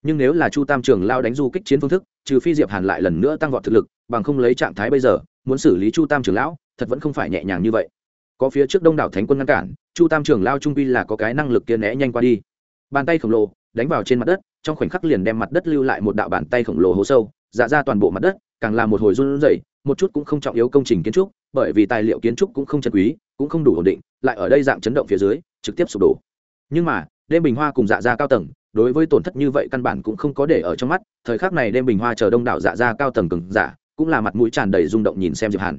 nhưng nếu là chu tam trường lao đánh du kích chiến phương thức, trừ phi diệp hàn lại lần nữa tăng vọt thực lực, bằng không lấy trạng thái bây giờ, muốn xử lý chu tam trường lão, thật vẫn không phải nhẹ nhàng như vậy. Có phía trước đông đảo thánh quân ngăn cản, chu tam trường lao trung pi là có cái năng lực kia né nhanh qua đi. Bàn tay khổng lồ đánh vào trên mặt đất, trong khoảnh khắc liền đem mặt đất lưu lại một đạo bàn tay khổng lồ hố sâu dạ ra toàn bộ mặt đất, càng là một hồi run rẩy, một chút cũng không trọng yếu công trình kiến trúc, bởi vì tài liệu kiến trúc cũng không chân quý, cũng không đủ ổn định, lại ở đây dạng chấn động phía dưới, trực tiếp sụp đổ. Nhưng mà, đêm bình hoa cùng dạ ra cao tầng đối với tổn thất như vậy căn bản cũng không có để ở trong mắt, thời khắc này đêm bình hoa chờ đông đảo dạ ra cao tầng cừng giả, cũng là mặt mũi tràn đầy rung động nhìn xem diệp hàn.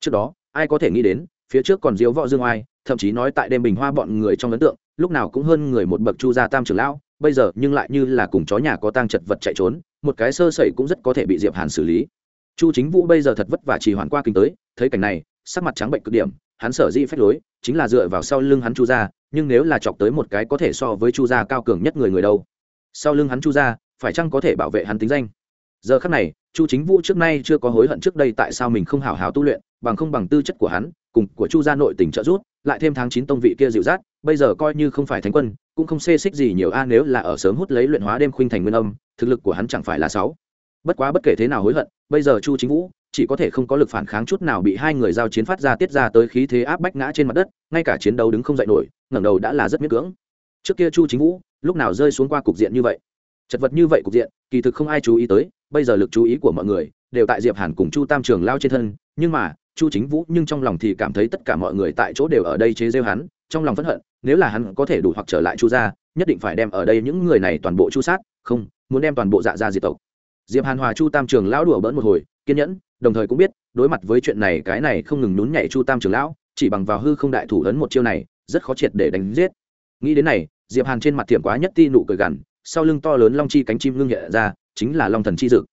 Trước đó, ai có thể nghĩ đến, phía trước còn diếu võ dương oai, thậm chí nói tại đêm bình hoa bọn người trong ấn tượng, lúc nào cũng hơn người một bậc chu gia tam trưởng lão, bây giờ nhưng lại như là cùng chó nhà có tang chật vật chạy trốn, một cái sơ sẩy cũng rất có thể bị diệp hàn xử lý. Chu chính vũ bây giờ thật vất vả trì hoàn qua kinh tới, thấy cảnh này, sắc mặt trắng bệnh cực điểm hắn sở dĩ phách lối, chính là dựa vào sau lưng hắn chu gia, nhưng nếu là chọc tới một cái có thể so với chu gia cao cường nhất người người đâu. Sau lưng hắn chu gia, phải chăng có thể bảo vệ hắn tính danh? Giờ khắc này, chu chính vũ trước nay chưa có hối hận trước đây tại sao mình không hào hào tu luyện, bằng không bằng tư chất của hắn, cùng của chu gia nội tỉnh trợ rút lại thêm tháng chín tông vị kia dịu rát bây giờ coi như không phải thánh quân, cũng không xê xích gì nhiều a, nếu là ở sớm hút lấy luyện hóa đêm khuynh thành nguyên âm, thực lực của hắn chẳng phải là sáu bất quá bất kể thế nào hối hận bây giờ chu chính vũ chỉ có thể không có lực phản kháng chút nào bị hai người giao chiến phát ra tiết ra tới khí thế áp bách ngã trên mặt đất ngay cả chiến đấu đứng không dậy nổi ngẩng đầu đã là rất miễn cưỡng. Trước kia chu chính vũ lúc nào rơi xuống qua cục diện như vậy? Chật vật như vậy cục diện kỳ thực không ai chú ý tới bây giờ lực chú ý của mọi người đều tại diệp hàn cùng chu tam trường lao trên thân nhưng mà chu chính vũ nhưng trong lòng thì cảm thấy tất cả mọi người tại chỗ đều ở đây chế rêu hắn trong lòng phẫn hận nếu là hắn có thể đủ hoặc trở lại chu ra, nhất định phải đem ở đây những người này toàn bộ chu sát không muốn đem toàn bộ dạ ra diệt tộc diệp hàn hòa chu tam trường lão đùa bỡn một hồi, kiên nhẫn, đồng thời cũng biết, đối mặt với chuyện này, cái này không ngừng nhún nhảy chu tam trường lão, chỉ bằng vào hư không đại thủ ấn một chiêu này, rất khó triệt để đánh giết. Nghĩ đến này, diệp hàn trên mặt thiểm quá nhất ti nụ cười gằn, sau lưng to lớn long chi cánh chim ngưng nhẹ ra, chính là long thần chi dực.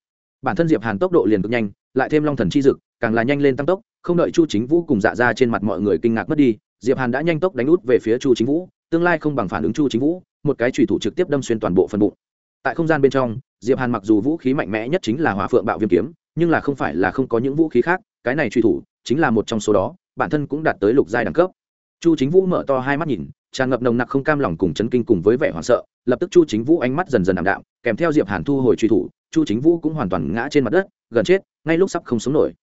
Bản thân diệp hàn tốc độ liền cực nhanh, lại thêm long thần chi dực, càng là nhanh lên tăng tốc, không đợi chu chính vũ cùng dạ ra trên mặt mọi người kinh ngạc mất đi, diệp hàn đã nhanh tốc đánh út về phía chu chính vũ, tương lai không bằng phản ứng chu chính vũ, một cái chủy thủ trực tiếp đâm xuyên toàn bộ phần bụng tại không gian bên trong, diệp hàn mặc dù vũ khí mạnh mẽ nhất chính là hỏa phượng bạo viêm kiếm, nhưng là không phải là không có những vũ khí khác, cái này truy thủ chính là một trong số đó, bản thân cũng đạt tới lục giai đẳng cấp. Chu chính vũ mở to hai mắt nhìn, tràn ngập nồng nặc không cam lòng cùng chấn kinh cùng với vẻ hoảng sợ, lập tức chu chính vũ ánh mắt dần dần ảm đạm, kèm theo diệp hàn thu hồi truy thủ, chu chính vũ cũng hoàn toàn ngã trên mặt đất, gần chết, ngay lúc sắp không sống nổi.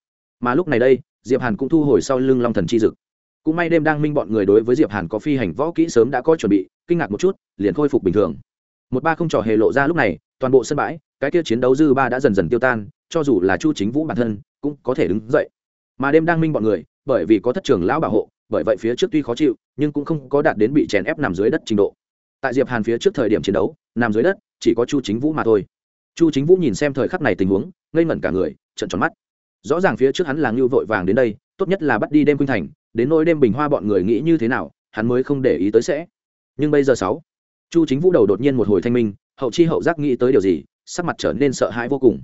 Mà lúc này đây, diệp hàn cũng thu hồi sau lưng long thần chi dực. Cũng may đêm đang minh bọn người đối với diệp hàn có phi hành võ kỹ sớm đã có chuẩn bị, kinh ngạc một chút, liền khôi phục bình thường một ba không trò hề lộ ra lúc này, toàn bộ sân bãi, cái kia chiến đấu dư ba đã dần dần tiêu tan, cho dù là chu chính vũ bản thân, cũng có thể đứng dậy. Mà đêm đang minh bọn người, bởi vì có thất trường lão bảo hộ, bởi vậy phía trước tuy khó chịu, nhưng cũng không có đạt đến bị chèn ép nằm dưới đất trình độ. Tại diệp hàn phía trước thời điểm chiến đấu, nằm dưới đất, chỉ có chu chính vũ mà thôi. Chu chính vũ nhìn xem thời khắc này tình huống, ngây ngẩn cả người trận tròn mắt. Rõ ràng phía trước hắn là ngưu vội vàng đến đây, tốt nhất là bắt đi đêm khuynh thành, đến nỗi đêm bình hoa bọn người nghĩ như thế nào, hắn mới không để ý tới sẽ. Nhưng bây giờ sáu chu chính vũ đầu đột nhiên một hồi thanh minh, hậu chi hậu giác nghĩ tới điều gì, sắc mặt trở nên sợ hãi vô cùng.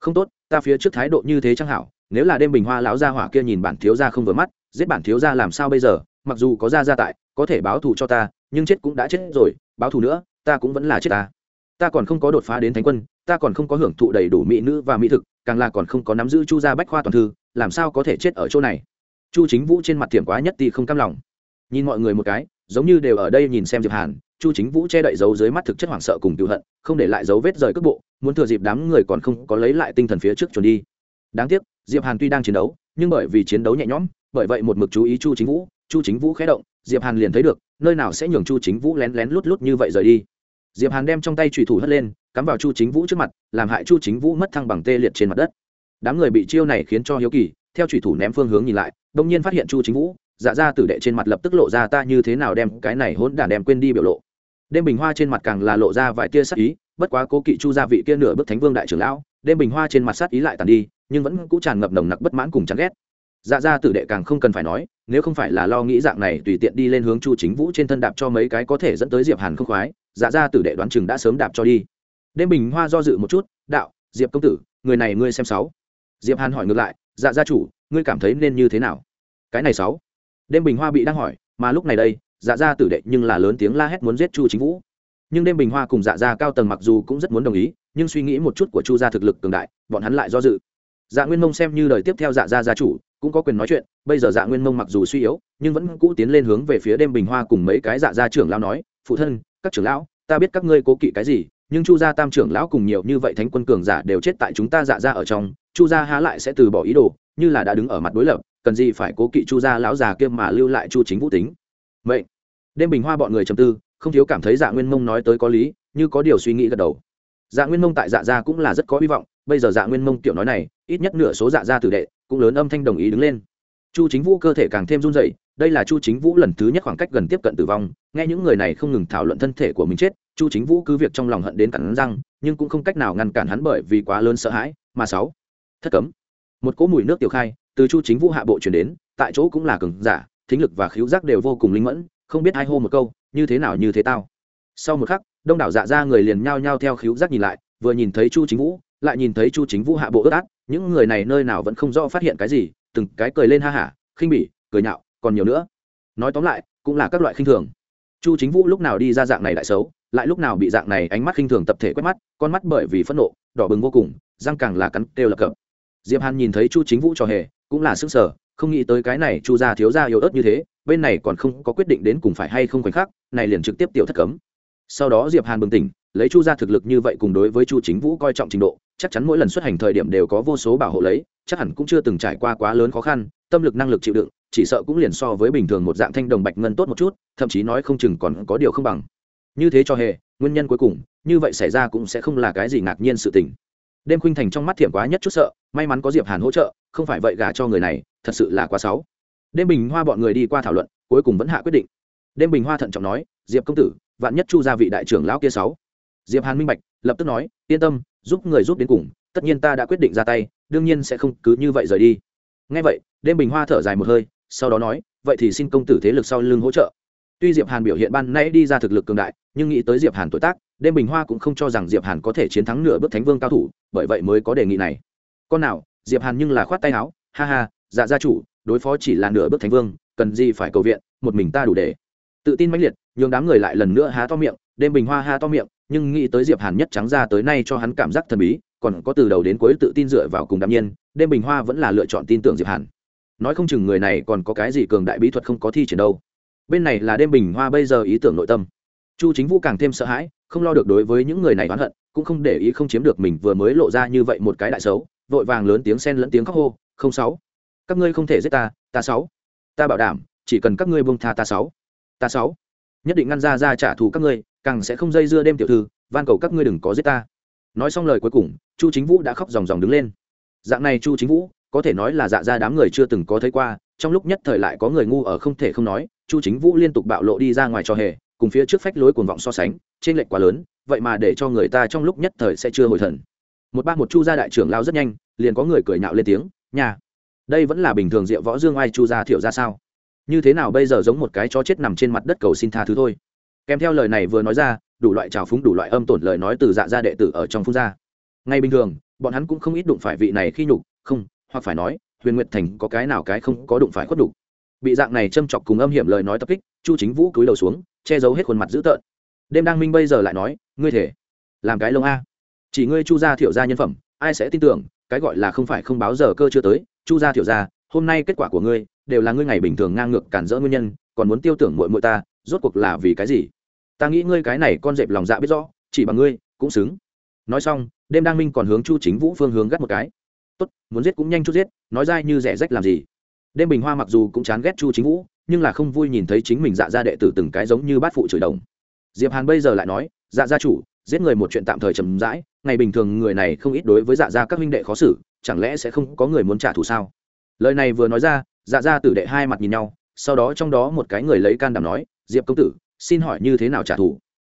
Không tốt, ta phía trước thái độ như thế chẳng hảo, nếu là đêm bình hoa lão gia hỏa kia nhìn bản thiếu gia không vừa mắt, giết bản thiếu gia làm sao bây giờ, mặc dù có gia gia tại, có thể báo thù cho ta, nhưng chết cũng đã chết rồi, báo thù nữa, ta cũng vẫn là chết ta. Ta còn không có đột phá đến thánh quân, ta còn không có hưởng thụ đầy đủ mỹ nữ và mỹ thực, càng là còn không có nắm giữ chu gia bách khoa toàn thư, làm sao có thể chết ở chỗ này? Chu chính vũ trên mặt thiểm quá nhất thì không cam lòng. Nhìn mọi người một cái, giống như đều ở đây nhìn xem diệp hàn chu chính vũ che đậy dấu dưới mắt thực chất hoảng sợ cùng cựu hận, không để lại dấu vết rời cước bộ, muốn thừa dịp đám người còn không có lấy lại tinh thần phía trước trốn đi. Đáng tiếc, diệp hàn tuy đang chiến đấu, nhưng bởi vì chiến đấu nhẹ nhõm, bởi vậy một mực chú ý chu chính vũ, chu chính vũ khé động, diệp hàn liền thấy được, nơi nào sẽ nhường chu chính vũ lén lén lút lút như vậy rời đi. Diệp hàn đem trong tay trùy thủ hất lên, cắm vào chu chính vũ trước mặt, làm hại chu chính vũ mất thăng bằng tê liệt trên mặt đất. Đám người bị chiêu này khiến cho hiếu kỳ, theo trùy thủ ném phương hướng nhìn lại đông nhiên phát hiện chu chính vũ dạ ra tử đệ trên mặt lập tức lộ ra ta như thế nào đem cái này hỗn đản đem quên đi biểu lộ đêm bình hoa trên mặt càng là lộ ra vài tia sắc ý, bất quá cố kỵ chu gia vị kia nửa bước thánh vương đại trưởng lão, đêm bình hoa trên mặt sát ý lại tàn đi, nhưng vẫn cũng tràn ngập nồng nặc bất mãn cùng chán ghét. Dạ ra tử đệ càng không cần phải nói, nếu không phải là lo nghĩ dạng này tùy tiện đi lên hướng chu chính vũ trên thân đạp cho mấy cái có thể dẫn tới diệp hàn không khoái dạ ra tử đệ đoán chừng đã sớm đạp cho đi. Đêm bình hoa do dự một chút, đạo, diệp công tử, người này ngươi xem sáu. Diệp hàn hỏi ngược lại dạ gia chủ, ngươi cảm thấy nên như thế nào? Cái này sáu. Đêm bình hoa bị đang hỏi, mà lúc này đây dạ gia tử đệ nhưng là lớn tiếng la hét muốn giết chu chính vũ. Nhưng đêm bình hoa cùng dạ gia cao tầng mặc dù cũng rất muốn đồng ý, nhưng suy nghĩ một chút của chu gia thực lực cường đại, bọn hắn lại do dự. Dạ nguyên mông xem như đời tiếp theo dạ gia gia chủ, cũng có quyền nói chuyện, bây giờ dạ nguyên mông mặc dù suy yếu, nhưng vẫn cũ tiến lên hướng về phía đêm bình hoa cùng mấy cái dạ gia trưởng lão nói, phụ thân, các trưởng lão, ta biết các ngươi cố kỵ cái gì, nhưng chu gia tam trưởng lão cùng nhiều như vậy thánh quân cường giả đều chết tại chúng ta dạ gia ở trong, chu gia há lại sẽ từ bỏ ý đồ, như là đã đứng ở mặt đối lập, cần gì phải cố kỵ chu gia lão già kia mà lưu lại chu chính vũ tính? Vậy đêm bình hoa bọn người trầm tư, không thiếu cảm thấy dạ nguyên mông nói tới có lý, như có điều suy nghĩ gật đầu. Dạ nguyên mông tại dạ gia cũng là rất có hy vọng, bây giờ dạ nguyên mông kiểu nói này, ít nhất nửa số dạ gia tử đệ, cũng lớn âm thanh đồng ý đứng lên. Chu chính vũ cơ thể càng thêm run dậy đây là chu chính vũ lần thứ nhất khoảng cách gần tiếp cận tử vong, nghe những người này không ngừng thảo luận thân thể của mình chết, chu chính vũ cứ việc trong lòng hận đến cắn răng, nhưng cũng không cách nào ngăn cản hắn bởi vì quá lớn sợ hãi, mà sáu, thất cấm. Một cỗ mùi nước tiểu khai, từ chu chính vũ hạ bộ chuyển đến, tại chỗ cũng là cường giả thính lực và khiếu giác đều vô cùng linh mẫn, không biết ai hô một câu, như thế nào như thế tao? Sau một khắc, đông đảo dạ ra người liền nhao nhao theo khiếu giác nhìn lại, vừa nhìn thấy chu chính vũ, lại nhìn thấy chu chính vũ hạ bộ ướt át, những người này nơi nào vẫn không rõ phát hiện cái gì, từng cái cười lên ha hả, khinh bỉ, cười nhạo, còn nhiều nữa. Nói tóm lại, cũng là các loại khinh thường. Chu chính vũ lúc nào đi ra dạng này đại xấu, lại lúc nào bị dạng này ánh mắt khinh thường tập thể quét mắt, con mắt bởi vì phẫn nộ, đỏ bừng vô cùng, răng càng là cắn kêu lập cập diệp hàn nhìn thấy chu chính vũ trò hề, cũng là sức sở không nghĩ tới cái này chu gia thiếu gia yếu ớt như thế, bên này còn không có quyết định đến cùng phải hay không khoảnh khắc, này liền trực tiếp tiểu thất cấm. Sau đó diệp hàn bừng tỉnh, lấy chu gia thực lực như vậy cùng đối với chu chính vũ coi trọng trình độ, chắc chắn mỗi lần xuất hành thời điểm đều có vô số bảo hộ lấy, chắc hẳn cũng chưa từng trải qua quá lớn khó khăn, tâm lực năng lực chịu đựng, chỉ sợ cũng liền so với bình thường một dạng thanh đồng bạch ngân tốt một chút, thậm chí nói không chừng còn có điều không bằng. Như thế cho hề, nguyên nhân cuối cùng, như vậy xảy ra cũng sẽ không là cái gì ngạc nhiên sự tình. Đêm khuynh thành trong mắt thiểm quá nhất chút sợ, may mắn có diệp hàn hỗ trợ, không phải vậy gả cho người này thật sự là quá xấu. Đêm bình hoa bọn người đi qua thảo luận, cuối cùng vẫn hạ quyết định. Đêm bình hoa thận trọng nói, diệp công tử, vạn nhất chu gia vị đại trưởng lão kia sáu diệp hàn minh bạch, lập tức nói, yên tâm, giúp người giúp đến cùng, tất nhiên ta đã quyết định ra tay, đương nhiên sẽ không cứ như vậy rời đi. Ngay vậy, đêm bình hoa thở dài một hơi, sau đó nói, vậy thì xin công tử thế lực sau lưng hỗ trợ. Tuy diệp hàn biểu hiện ban nãy đi ra thực lực cường đại, nhưng nghĩ tới diệp hàn tuổi tác, đêm bình hoa cũng không cho rằng diệp hàn có thể chiến thắng nửa bước thánh vương cao thủ, bởi vậy mới có đề nghị này. Con nào, diệp hàn nhưng là khoát tay áo, ha ha dạ gia chủ, đối phó chỉ là nửa bước thánh vương, cần gì phải cầu viện, một mình ta đủ để. Tự tin mãnh liệt, nhường đám người lại lần nữa há to miệng, đêm bình hoa ha to miệng, nhưng nghĩ tới diệp hàn nhất trắng ra tới nay cho hắn cảm giác thần bí, còn có từ đầu đến cuối tự tin dựa vào cùng đạm nhiên, đêm bình hoa vẫn là lựa chọn tin tưởng diệp hàn. Nói không chừng người này còn có cái gì cường đại bí thuật không có thi triển đâu. Bên này là đêm bình hoa bây giờ ý tưởng nội tâm. Chu chính vũ càng thêm sợ hãi, không lo được đối với những người này oán hận, cũng không để ý không chiếm được mình vừa mới lộ ra như vậy một cái đại xấu, vội vàng lớn tiếng sen lẫn tiếng khóc hô, không sáu các ngươi không thể giết ta ta sáu. Ta bảo đảm, chỉ cần các ngươi buông tha ta sáu. Ta sáu. Nhất định ngăn ra ra trả thù các ngươi, càng sẽ không dây dưa đêm tiểu thư, van cầu các ngươi đừng có giết ta. Nói xong lời cuối cùng, chu chính vũ đã khóc ròng ròng đứng lên. Dạng này chu chính vũ, có thể nói là dạ ra đám người chưa từng có thấy qua, trong lúc nhất thời lại có người ngu ở không thể không nói, chu chính vũ liên tục bạo lộ đi ra ngoài cho hề, cùng phía trước phách lối cuồng vọng so sánh trên lệch quá lớn, vậy mà để cho người ta trong lúc nhất thời sẽ chưa hồi thần. Một ba một chu gia đại trưởng lao rất nhanh, liền có người cười nhạo lên tiếng, nhà đây vẫn là bình thường diệu võ dương ai chu gia thiểu ra sao? Như thế nào bây giờ giống một cái chó chết nằm trên mặt đất cầu xin tha thứ thôi? Kèm theo lời này vừa nói ra, đủ loại trào phúng, đủ loại âm tổn lời nói từ dạ ra đệ tử ở trong phun ra. Ngay bình thường, bọn hắn cũng không ít đụng phải vị này khi nhục, không, hoặc phải nói, huyền nguyệt thành có cái nào cái không có đụng phải khuất đục bị dạng này châm chọc cùng âm hiểm lời nói tập kích, chu chính vũ cúi đầu xuống, che giấu hết khuôn mặt dữ tợn. Đêm đang minh bây giờ lại nói, ngươi thể làm cái lông a. Chỉ ngươi chu gia thiệu gia nhân phẩm, ai sẽ tin tưởng, cái gọi là không phải không báo giờ cơ chưa tới chu gia thiểu gia, hôm nay kết quả của ngươi đều là ngươi ngày bình thường ngang ngược cản rỡ nguyên nhân, còn muốn tiêu tưởng muội muội ta, rốt cuộc là vì cái gì? Ta nghĩ ngươi cái này con dẹp lòng dạ biết rõ, chỉ bằng ngươi, cũng xứng. Nói xong, đêm đang minh còn hướng chu chính vũ phương hướng gắt một cái. Tốt, muốn giết cũng nhanh chút giết, nói dai như rẻ rách làm gì? Đêm bình hoa mặc dù cũng chán ghét chu chính vũ, nhưng là không vui nhìn thấy chính mình dạ gia đệ tử từng cái giống như bát phụ chửi đồng. Diệp hàn bây giờ lại nói dạ gia chủ, giết người một chuyện tạm thời chầm rãi, ngày bình thường người này không ít đối với dạ gia các huynh đệ khó xử chẳng lẽ sẽ không có người muốn trả thù sao? Lời này vừa nói ra dạ gia tử đệ hai mặt nhìn nhau, sau đó trong đó một cái người lấy can đảm nói, diệp công tử, xin hỏi như thế nào trả thù?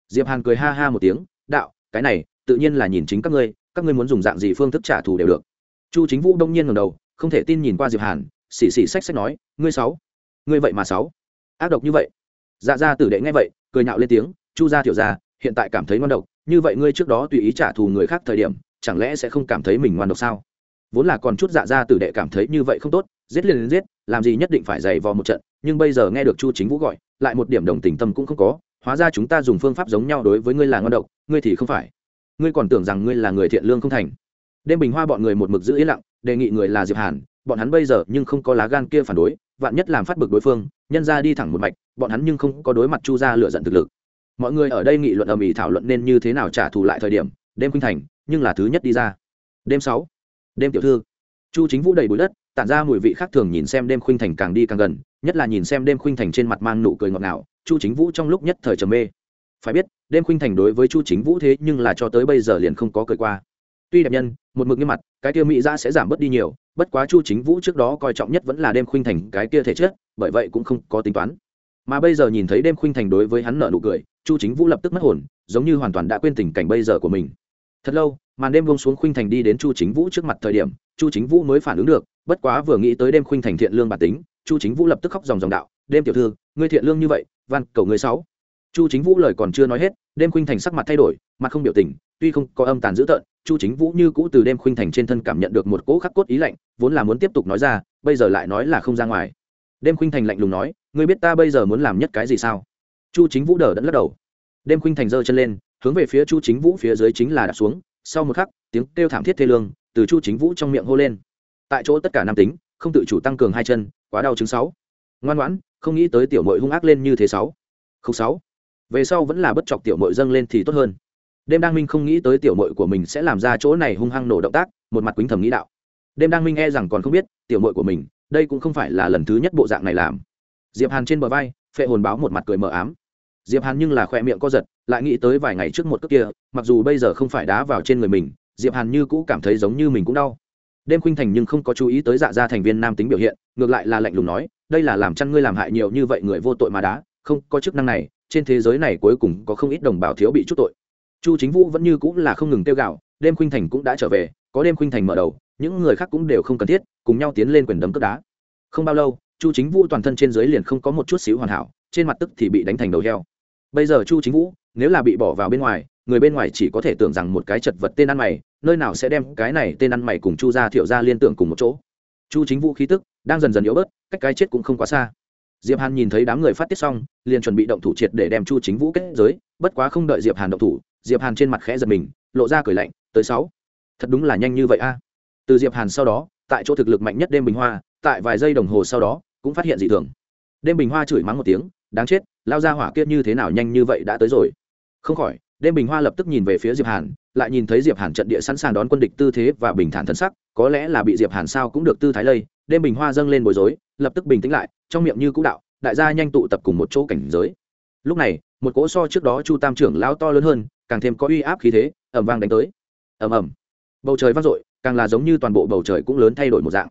Diệp hàn cười ha ha một tiếng, đạo, cái này, tự nhiên là nhìn chính các ngươi các ngươi muốn dùng dạng gì phương thức trả thù đều được. Chu chính vũ đông nhiên ngẩng đầu, không thể tin nhìn qua diệp hàn, xì xì xách xách nói, ngươi sáu, ngươi vậy mà sáu. Ác độc như vậy. Dạ gia tử đệ nghe vậy, cười nhạo lên tiếng, chu gia tiểu gia, hiện tại cảm thấy ngon độc, như vậy ngươi trước đó tùy ý trả thù người khác thời điểm, chẳng lẽ sẽ không cảm thấy mình ngoan độc sao? Vốn là còn chút dạ ra tử đệ cảm thấy như vậy không tốt, giết liền đến giết, làm gì nhất định phải giày vò một trận, nhưng bây giờ nghe được chu chính vũ gọi, lại một điểm đồng tình tâm cũng không có, hóa ra chúng ta dùng phương pháp giống nhau đối với ngươi là ngon độc, ngươi thì không phải. Ngươi còn tưởng rằng ngươi là người thiện lương không thành. Đêm bình hoa bọn người một mực giữ ý lặng, đề nghị người là diệp hàn, bọn hắn bây giờ nhưng không có lá gan kia phản đối, vạn nhất làm phát bực đối phương, nhân ra đi thẳng một mạch, bọn hắn nhưng không có đối mặt chu ra lựa giận thực lực. Mọi người ở đây nghị luận ầm ĩ thảo luận nên như thế nào trả thù lại thời điểm, đêm khuynh thành, nhưng là thứ nhất đi ra. Đêm sáu đêm tiểu thư. Chu chính vũ đầy bụi đất, tản ra mùi vị khác thường nhìn xem đêm khuynh thành càng đi càng gần, nhất là nhìn xem đêm khuynh thành trên mặt mang nụ cười ngọt ngào, chu chính vũ trong lúc nhất thời trầm mê. Phải biết, đêm khuynh thành đối với chu chính vũ thế nhưng là cho tới bây giờ liền không có cười qua. Tuy đẹp nhân, một mực nghiêm mặt, cái kia mỹ ra sẽ giảm bớt đi nhiều, bất quá chu chính vũ trước đó coi trọng nhất vẫn là đêm khuynh thành cái kia thể chất, bởi vậy cũng không có tính toán. Mà bây giờ nhìn thấy đêm khuynh thành đối với hắn nợ nụ cười, chu chính vũ lập tức mất hồn, giống như hoàn toàn đã quên tình cảnh bây giờ của mình. Thật lâu màn đêm buông xuống khuynh thành đi đến chu chính vũ trước mặt thời điểm, chu chính vũ mới phản ứng được, bất quá vừa nghĩ tới đêm khuynh thành thiện lương bản tính, chu chính vũ lập tức khóc dòng dòng đạo, đêm tiểu thư, ngươi thiện lương như vậy, van cầu ngươi sáu. Chu chính vũ lời còn chưa nói hết, đêm khuynh thành sắc mặt thay đổi, mặt không biểu tình, tuy không có âm tàn dữ tợn, chu chính vũ như cũ từ đêm khuynh thành trên thân cảm nhận được một cỗ khắc cốt ý lạnh, vốn là muốn tiếp tục nói ra, bây giờ lại nói là không ra ngoài. Đêm khuynh thành lạnh lùng nói, ngươi biết ta bây giờ muốn làm nhất cái gì sao? Chu chính vũ đờ đẫn lắc đầu. Đêm khuynh thành giơ chân lên, hướng về phía chu chính vũ phía dưới chính là đạp xuống sau một khắc, tiếng kêu thảm thiết thê lương từ chu chính vũ trong miệng hô lên. Tại chỗ tất cả nam tính, không tự chủ tăng cường hai chân, quá đau chứng sáu. Ngoan ngoãn, không nghĩ tới tiểu mội hung ác lên như thế sáu. Không sáu. Về sau vẫn là bất chọc tiểu mội dâng lên thì tốt hơn. Đêm đăng minh không nghĩ tới tiểu mội của mình sẽ làm ra chỗ này hung hăng nổ động tác, một mặt quýnh thầm nghĩ đạo. Đêm đăng minh e rằng còn không biết, tiểu mội của mình, đây cũng không phải là lần thứ nhất bộ dạng này làm. Diệp hàn trên bờ vai, phệ hồn báo một mặt cười mờ ám. Diệp hàn nhưng là khoe miệng co giật lại nghĩ tới vài ngày trước một cước kia, mặc dù bây giờ không phải đá vào trên người mình, diệp hàn như cũ cảm thấy giống như mình cũng đau. Đêm khuynh thành nhưng không có chú ý tới dạ gia thành viên nam tính biểu hiện, ngược lại là lạnh lùng nói, đây là làm chăn ngươi làm hại nhiều như vậy người vô tội mà đá, không, có chức năng này, trên thế giới này cuối cùng có không ít đồng bào thiếu bị chút tội. Chu chính vũ vẫn như cũng là không ngừng tiêu gạo đêm khuynh thành cũng đã trở về, có đêm khuynh thành mở đầu, những người khác cũng đều không cần thiết, cùng nhau tiến lên quyền đấm cướp đá. Không bao lâu, chu chính vũ toàn thân trên dưới liền không có một chút xíu hoàn hảo, trên mặt tức thì bị đánh thành đầu heo. Bây giờ chu chính vũ nếu là bị bỏ vào bên ngoài, người bên ngoài chỉ có thể tưởng rằng một cái chật vật tên ăn mày, nơi nào sẽ đem cái này tên ăn mày cùng chu gia thiệu gia liên tưởng cùng một chỗ. Chu chính vũ khí tức đang dần dần yếu bớt, cách cái chết cũng không quá xa. Diệp hàn nhìn thấy đám người phát tiết xong, liền chuẩn bị động thủ triệt để đem chu chính vũ kết giới, bất quá không đợi diệp hàn động thủ, diệp hàn trên mặt khẽ giật mình, lộ ra cười lạnh, tới sáu, thật đúng là nhanh như vậy a. Từ diệp hàn sau đó, tại chỗ thực lực mạnh nhất đêm bình hoa, tại vài giây đồng hồ sau đó, cũng phát hiện dị thường. Đêm bình hoa chửi mắng một tiếng, đáng chết, lao ra hỏa kia như thế nào nhanh như vậy đã tới rồi không khỏi, đêm bình hoa lập tức nhìn về phía diệp hàn, lại nhìn thấy diệp hàn trận địa sẵn sàng đón quân địch tư thế và bình thản thân sắc, có lẽ là bị diệp hàn sao cũng được tư thái lây, đêm bình hoa dâng lên bối rối, lập tức bình tĩnh lại, trong miệng như cũ đạo, đại gia nhanh tụ tập cùng một chỗ cảnh giới. Lúc này, một cỗ so trước đó chu tam trưởng lao to lớn hơn, càng thêm có uy áp khí thế ẩm vang đánh tới. Ẩm ẩm bầu trời vang dội, càng là giống như toàn bộ bầu trời cũng lớn thay đổi một dạng.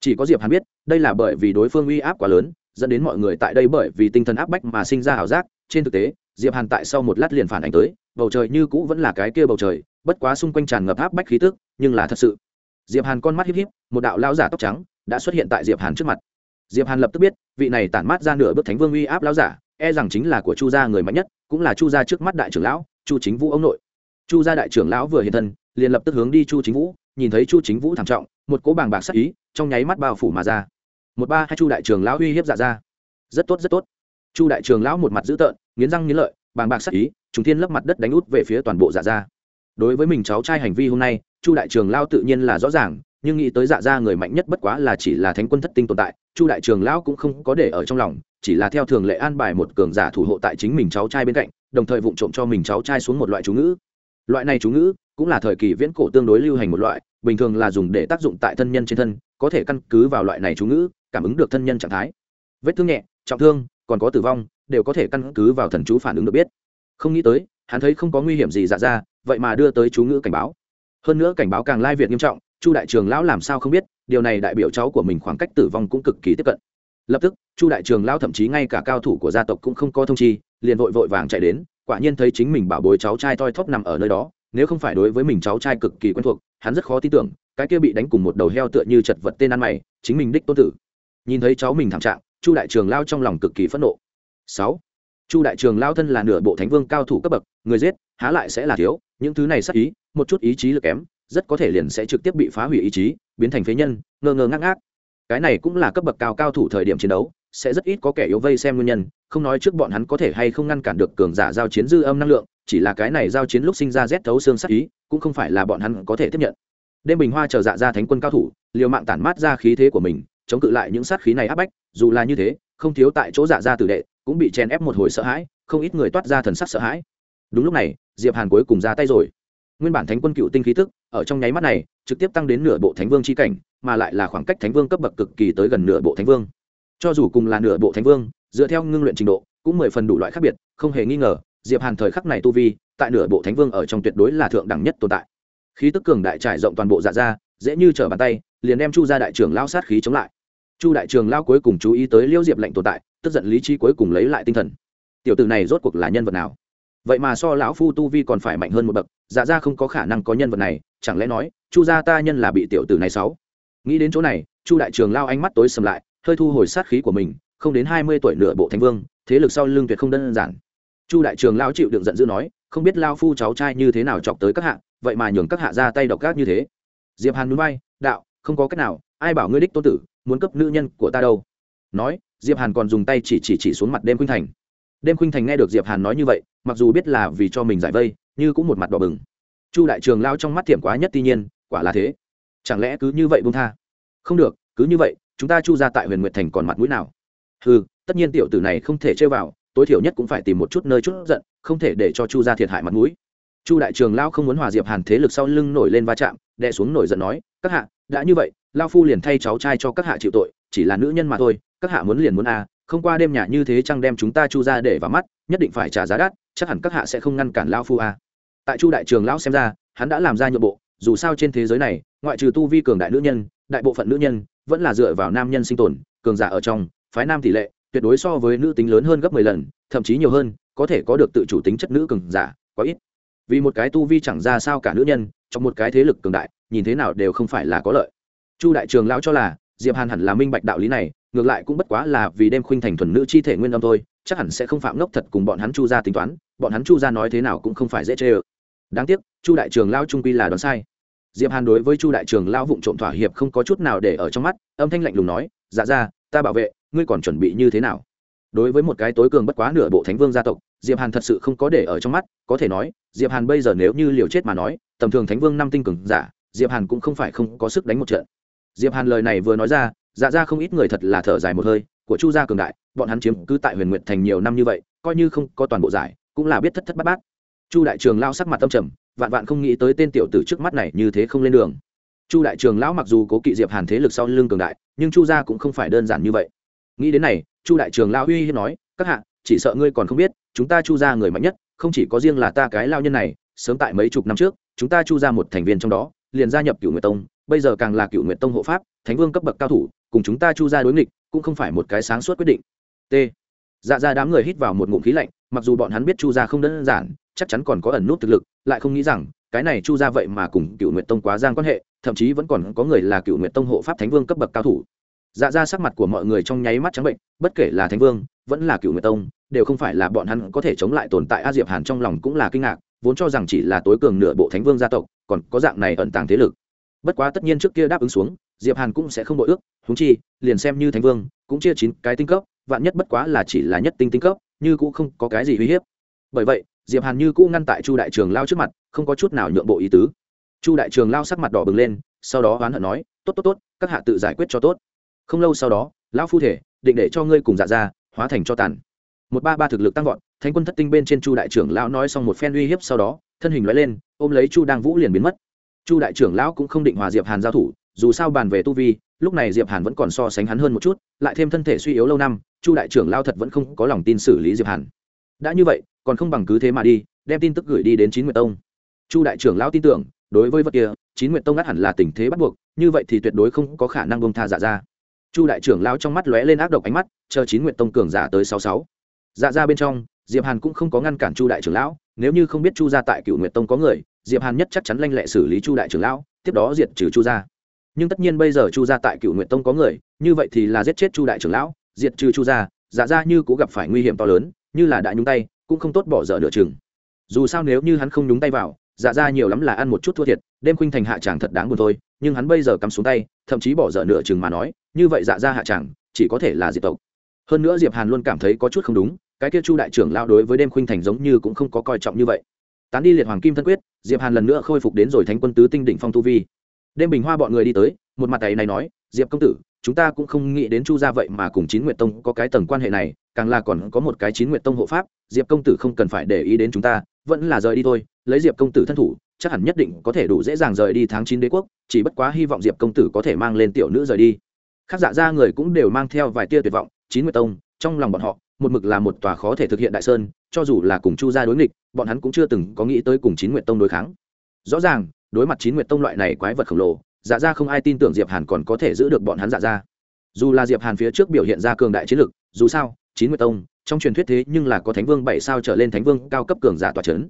Chỉ có diệp hàn biết, đây là bởi vì đối phương uy áp quá lớn dẫn đến mọi người tại đây bởi vì tinh thần áp bách mà sinh ra ảo giác. Trên thực tế, diệp hàn tại sau một lát liền phản ảnh tới, bầu trời như cũ vẫn là cái kia bầu trời, bất quá xung quanh tràn ngập áp bách khí tức, nhưng là thật sự. Diệp hàn con mắt híp híp, một đạo lão giả tóc trắng đã xuất hiện tại diệp hàn trước mặt. Diệp hàn lập tức biết, vị này tản mát ra nửa bước thánh vương uy áp lão giả e rằng chính là của chu gia người mạnh nhất, cũng là chu gia trước mắt đại trưởng lão, chu chính vũ ông nội. Chu gia đại trưởng lão vừa hiện thân, liền lập tức hướng đi chu chính vũ, nhìn thấy chu chính vũ thảm trọng, một cỗ bàng bạc sắc ý trong nháy mắt bao phủ mà ra một ba, hai chu đại Trường lão uy hiếp dạ ra. Rất tốt rất tốt. Chu đại Trường lão một mặt dữ tợn, nghiến răng nghiến lợi, bàng bạc sắc ý chúng thiên lấp mặt đất đánh út về phía toàn bộ dạ ra. Đối với mình cháu trai hành vi hôm nay, chu đại Trường lão tự nhiên là rõ ràng, nhưng nghĩ tới dạ ra người mạnh nhất bất quá là chỉ là thánh quân thất tinh tồn tại, chu đại Trường lão cũng không có để ở trong lòng, chỉ là theo thường lệ an bài một cường giả thủ hộ tại chính mình cháu trai bên cạnh, đồng thời vụng trộm cho mình cháu trai xuống một loại chú ngữ. Loại này chú ngữ cũng là thời kỳ viễn cổ tương đối lưu hành một loại, bình thường là dùng để tác dụng tại thân nhân trên thân, có thể căn cứ vào loại này chú ngữ cảm ứng được thân nhân trạng thái. Vết thương nhẹ, trọng thương, còn có tử vong, đều có thể căn cứ vào thần chú phản ứng được biết. Không nghĩ tới, hắn thấy không có nguy hiểm gì dạ ra, vậy mà đưa tới chú ngữ cảnh báo. Hơn nữa cảnh báo càng lai việt nghiêm trọng, chu đại trường lão làm sao không biết, điều này đại biểu cháu của mình khoảng cách tử vong cũng cực kỳ tiếp cận. Lập tức, chu đại trường lão thậm chí ngay cả cao thủ của gia tộc cũng không có thông chi, liền vội vội vàng chạy đến, quả nhiên thấy chính mình bảo bối cháu trai toi thóp nằm ở nơi đó, nếu không phải đối với mình cháu trai cực kỳ quen thuộc, hắn rất khó tin tưởng, cái kia bị đánh cùng một đầu heo tựa như chật vật tên ăn mày, chính mình đích tôn tử nhìn thấy cháu mình thảm trạng, chu đại trường lao trong lòng cực kỳ phẫn nộ. Sáu, chu đại trường lao thân là nửa bộ thánh vương cao thủ cấp bậc, người giết, há lại sẽ là thiếu, những thứ này sắc ý, một chút ý chí lực kém, rất có thể liền sẽ trực tiếp bị phá hủy ý chí, biến thành phế nhân, ngơ ngơ ngác ngác. Cái này cũng là cấp bậc cao cao thủ thời điểm chiến đấu, sẽ rất ít có kẻ yếu vây xem nguyên nhân, không nói trước bọn hắn có thể hay không ngăn cản được cường giả giao chiến dư âm năng lượng, chỉ là cái này giao chiến lúc sinh ra rét thấu xương sắc ý, cũng không phải là bọn hắn có thể tiếp nhận. Đêm bình hoa chờ dạ ra thánh quân cao thủ, liều mạng tản mát ra khí thế của mình chống cự lại những sát khí này áp bách, dù là như thế, không thiếu tại chỗ dạ ra tử đệ, cũng bị chèn ép một hồi sợ hãi, không ít người toát ra thần sắc sợ hãi. Đúng lúc này, diệp hàn cuối cùng ra tay rồi. Nguyên bản thánh quân cựu tinh khí tức, ở trong nháy mắt này, trực tiếp tăng đến nửa bộ thánh vương chi cảnh, mà lại là khoảng cách thánh vương cấp bậc cực kỳ tới gần nửa bộ thánh vương. Cho dù cùng là nửa bộ thánh vương, dựa theo ngưng luyện trình độ, cũng mười phần đủ loại khác biệt, không hề nghi ngờ, diệp hàn thời khắc này tu vi, tại nửa bộ thánh vương ở trong tuyệt đối là thượng đẳng nhất tồn tại. Khí tức cường đại trải rộng toàn bộ dạ ra dễ như trở bàn tay, liền đem chu ra đại trưởng lao sát khí chống lại chu đại trường lao cuối cùng chú ý tới liêu diệp lệnh tồn tại, tức giận lý trí cuối cùng lấy lại tinh thần. Tiểu tử này rốt cuộc là nhân vật nào? Vậy mà so lão phu tu vi còn phải mạnh hơn một bậc dạ ra không có khả năng có nhân vật này, chẳng lẽ nói, chu gia ta nhân là bị tiểu tử này sáu? Nghĩ đến chỗ này, chu đại trường lao ánh mắt tối sầm lại, hơi thu hồi sát khí của mình, không đến hai mươi tuổi nửa bộ thánh vương, thế lực sau lưng tuyệt không đơn giản. Chu đại trường lao chịu đựng giận dữ nói, không biết lao phu cháu trai như thế nào chọc tới các hạ, vậy mà nhường các hạ ra tay độc ác như thế. Diệp hàn núi bay, đạo, không có cách nào, ai bảo ngươi đích tôn tử muốn cấp nữ nhân của ta đâu? Nói, diệp hàn còn dùng tay chỉ chỉ chỉ xuống mặt đêm khuynh thành. Đêm khuynh thành nghe được diệp hàn nói như vậy, mặc dù biết là vì cho mình giải vây, như cũng một mặt đỏ bừng. Chu đại trường lao trong mắt thiểm quá nhất tuy nhiên, quả là thế. Chẳng lẽ cứ như vậy buông tha? Không được, cứ như vậy, chúng ta chu ra tại huyền nguyệt thành còn mặt mũi nào? Ừ tất nhiên tiểu tử này không thể chơi vào, tối thiểu nhất cũng phải tìm một chút nơi chút giận, không thể để cho chu ra thiệt hại mặt mũi. Chu đại trường lao không muốn hòa diệp hàn thế lực sau lưng nổi lên va chạm, đè xuống nổi giận nói các hạ đã như vậy lao phu liền thay cháu trai cho các hạ chịu tội chỉ là nữ nhân mà thôi các hạ muốn liền muốn a à, không qua đêm nhà như thế chăng đem chúng ta chu ra để vào mắt nhất định phải trả giá đắt chắc hẳn các hạ sẽ không ngăn cản lao phu a tại chu đại trường lão xem ra hắn đã làm ra nhượng bộ dù sao trên thế giới này ngoại trừ tu vi cường đại nữ nhân đại bộ phận nữ nhân vẫn là dựa vào nam nhân sinh tồn cường giả ở trong phái nam tỷ lệ tuyệt đối so với nữ tính lớn hơn gấp mười lần thậm chí nhiều hơn có thể có được tự chủ tính chất nữ cường giả quá ít vì một cái tu vi chẳng ra sao cả nữ nhân, trong một cái thế lực cường đại, nhìn thế nào đều không phải là có lợi. Chu đại trường lão cho là, diệp hàn hẳn là minh bạch đạo lý này, ngược lại cũng bất quá là vì đêm khuynh thành thuần nữ chi thể nguyên âm thôi, chắc hẳn sẽ không phạm ngốc thật cùng bọn hắn chu ra tính toán, bọn hắn chu ra nói thế nào cũng không phải dễ chê ơ. Đáng tiếc, chu đại trường lao trung quy là đoán sai. Diệp hàn đối với chu đại trường lao vụng trộm thỏa hiệp không có chút nào để ở trong mắt, âm thanh lạnh lùng nói dạ ra, ta bảo vệ, ngươi còn chuẩn bị như thế nào? Đối với một cái tối cường bất quá nửa bộ thánh vương gia tộc, diệp hàn thật sự không có để ở trong mắt, có thể nói diệp hàn bây giờ nếu như liều chết mà nói, tầm thường thánh vương năm tinh cường giả, diệp hàn cũng không phải không có sức đánh một trận. Diệp hàn lời này vừa nói ra dạ ra không ít người thật là thở dài một hơi, của chu gia cường đại, bọn hắn chiếm cứ tại huyền nguyện thành nhiều năm như vậy, coi như không có toàn bộ giải, cũng là biết thất thất bát bát. Chu đại trường lao sắc mặt tâm trầm, vạn vạn không nghĩ tới tên tiểu tử trước mắt này như thế không lên đường. Chu đại trường lão mặc dù cố kỵ diệp hàn thế lực sau lưng cường đại, nhưng chu gia cũng không phải đơn giản như vậy. Nghĩ đến này, chu đại trường lão uy hiếp nói, các hạ, chỉ sợ ngươi còn không biết, chúng ta chu gia người mạnh nhất không chỉ có riêng là ta cái lao nhân này, sớm tại mấy chục năm trước, chúng ta chu ra một thành viên trong đó, liền gia nhập cựu nguyệt tông, bây giờ càng là cựu nguyệt tông hộ pháp, thánh vương cấp bậc cao thủ, cùng chúng ta chu ra đối nghịch, cũng không phải một cái sáng suốt quyết định. T. Dạ ra đám người hít vào một ngụm khí lạnh, mặc dù bọn hắn biết chu ra không đơn giản, chắc chắn còn có ẩn nút thực lực, lại không nghĩ rằng, cái này chu ra vậy mà cùng cựu nguyệt tông quá giang quan hệ, thậm chí vẫn còn có người là cựu nguyệt tông hộ pháp thánh vương cấp bậc cao thủ. Dạ ra sắc mặt của mọi người trong nháy mắt trắng bệnh, bất kể là thánh vương vẫn là cựu nguyệt tông, đều không phải là bọn hắn có thể chống lại tồn tại a diệp hàn trong lòng cũng là kinh ngạc, vốn cho rằng chỉ là tối cường nửa bộ thánh vương gia tộc, còn có dạng này ẩn tàng thế lực. Bất quá tất nhiên trước kia đáp ứng xuống, diệp hàn cũng sẽ không đội ước húng chi, liền xem như thánh vương, cũng chia chín cái tinh cấp, vạn nhất bất quá là chỉ là nhất tinh tinh cấp, như cũng không có cái gì uy hiếp. Bởi vậy, diệp hàn như cũ ngăn tại chu đại trường lao trước mặt, không có chút nào nhượng bộ ý tứ. Chu đại trường lao sắc mặt đỏ bừng lên, sau đó oán hận nói, tốt tốt tốt, các hạ tự giải quyết cho tốt. Không lâu sau đó, lão phu thể, định để cho ngươi cùng dạ ra hóa thành cho tàn. Một ba ba thực lực tăng vọt, thánh quân thất tinh bên trên chu đại trưởng lão nói xong một phen uy hiếp sau đó, thân hình nói lên, ôm lấy chu đang vũ liền biến mất. Chu đại trưởng lão cũng không định hòa diệp hàn giao thủ, dù sao bàn về tu vi, lúc này diệp hàn vẫn còn so sánh hắn hơn một chút, lại thêm thân thể suy yếu lâu năm, chu đại trưởng lão thật vẫn không có lòng tin xử lý diệp hàn. Đã như vậy, còn không bằng cứ thế mà đi, đem tin tức gửi đi đến chín nguyệt tông. Chu đại trưởng lão tin tưởng, đối với vật kia, chín nguyệt tông ngắt hẳn là tình thế bắt buộc, như vậy thì tuyệt đối không có khả năng bông tha dạ ra chu đại trưởng lão trong mắt lóe lên ác độc ánh mắt, chờ chín nguyệt tông cường giả tới sáu sáu. Dạ ra bên trong, diệp hàn cũng không có ngăn cản chu đại trưởng lão, nếu như không biết chu gia tại cựu nguyệt tông có người, diệp hàn nhất chắc chắn lanh lẹ xử lý chu đại trưởng lão, tiếp đó diệt trừ chu gia. Nhưng tất nhiên bây giờ chu gia tại cựu nguyệt tông có người, như vậy thì là giết chết chu đại trưởng lão, diệt trừ chu gia dạ ra như cũng gặp phải nguy hiểm to lớn, như là đại nhúng tay, cũng không tốt bỏ dở nửa chừng. Dù sao nếu như hắn không nhúng tay vào dạ ra nhiều lắm là ăn một chút thua thiệt, đêm khuynh thành hạ tràng thật đáng buồn thôi, nhưng hắn bây giờ cắm xuống tay, thậm chí bỏ dở nửa chừng mà nói, như vậy dạ ra hạ tràng chỉ có thể là diệp tộc. Hơn nữa diệp hàn luôn cảm thấy có chút không đúng, cái kia chu đại trưởng lao đối với đêm khuynh thành giống như cũng không có coi trọng như vậy. Tán đi liệt hoàng kim thân quyết, diệp hàn lần nữa khôi phục đến rồi thánh quân tứ tinh đỉnh phong tu vi. Đêm bình hoa bọn người đi tới, một mặt tay này nói, diệp công tử, chúng ta cũng không nghĩ đến chu gia vậy mà cùng chín nguyệt tông có cái tầng quan hệ này, càng là còn có một cái chín nguyệt tông hộ pháp, diệp công tử không cần phải để ý đến chúng ta, vẫn là rời đi thôi lấy diệp công tử thân thủ, chắc hẳn nhất định có thể đủ dễ dàng rời đi tháng chín đế quốc, chỉ bất quá hy vọng diệp công tử có thể mang lên tiểu nữ rời đi. Khác dạ ra người cũng đều mang theo vài tia tuyệt vọng, chín nguyệt tông, trong lòng bọn họ, một mực là một tòa khó thể thực hiện đại sơn, cho dù là cùng chu gia đối nghịch, bọn hắn cũng chưa từng có nghĩ tới cùng chín nguyệt tông đối kháng. Rõ ràng, đối mặt chín nguyệt tông loại này quái vật khổng lồ dạ ra không ai tin tưởng diệp hàn còn có thể giữ được bọn hắn dạ ra dù là diệp hàn phía trước biểu hiện ra cường đại chiến lực, dù sao, chín nguyệt tông, trong truyền thuyết thế nhưng là có thánh vương bảy sao trở lên thánh vương cao cấp cường giả tòa chấn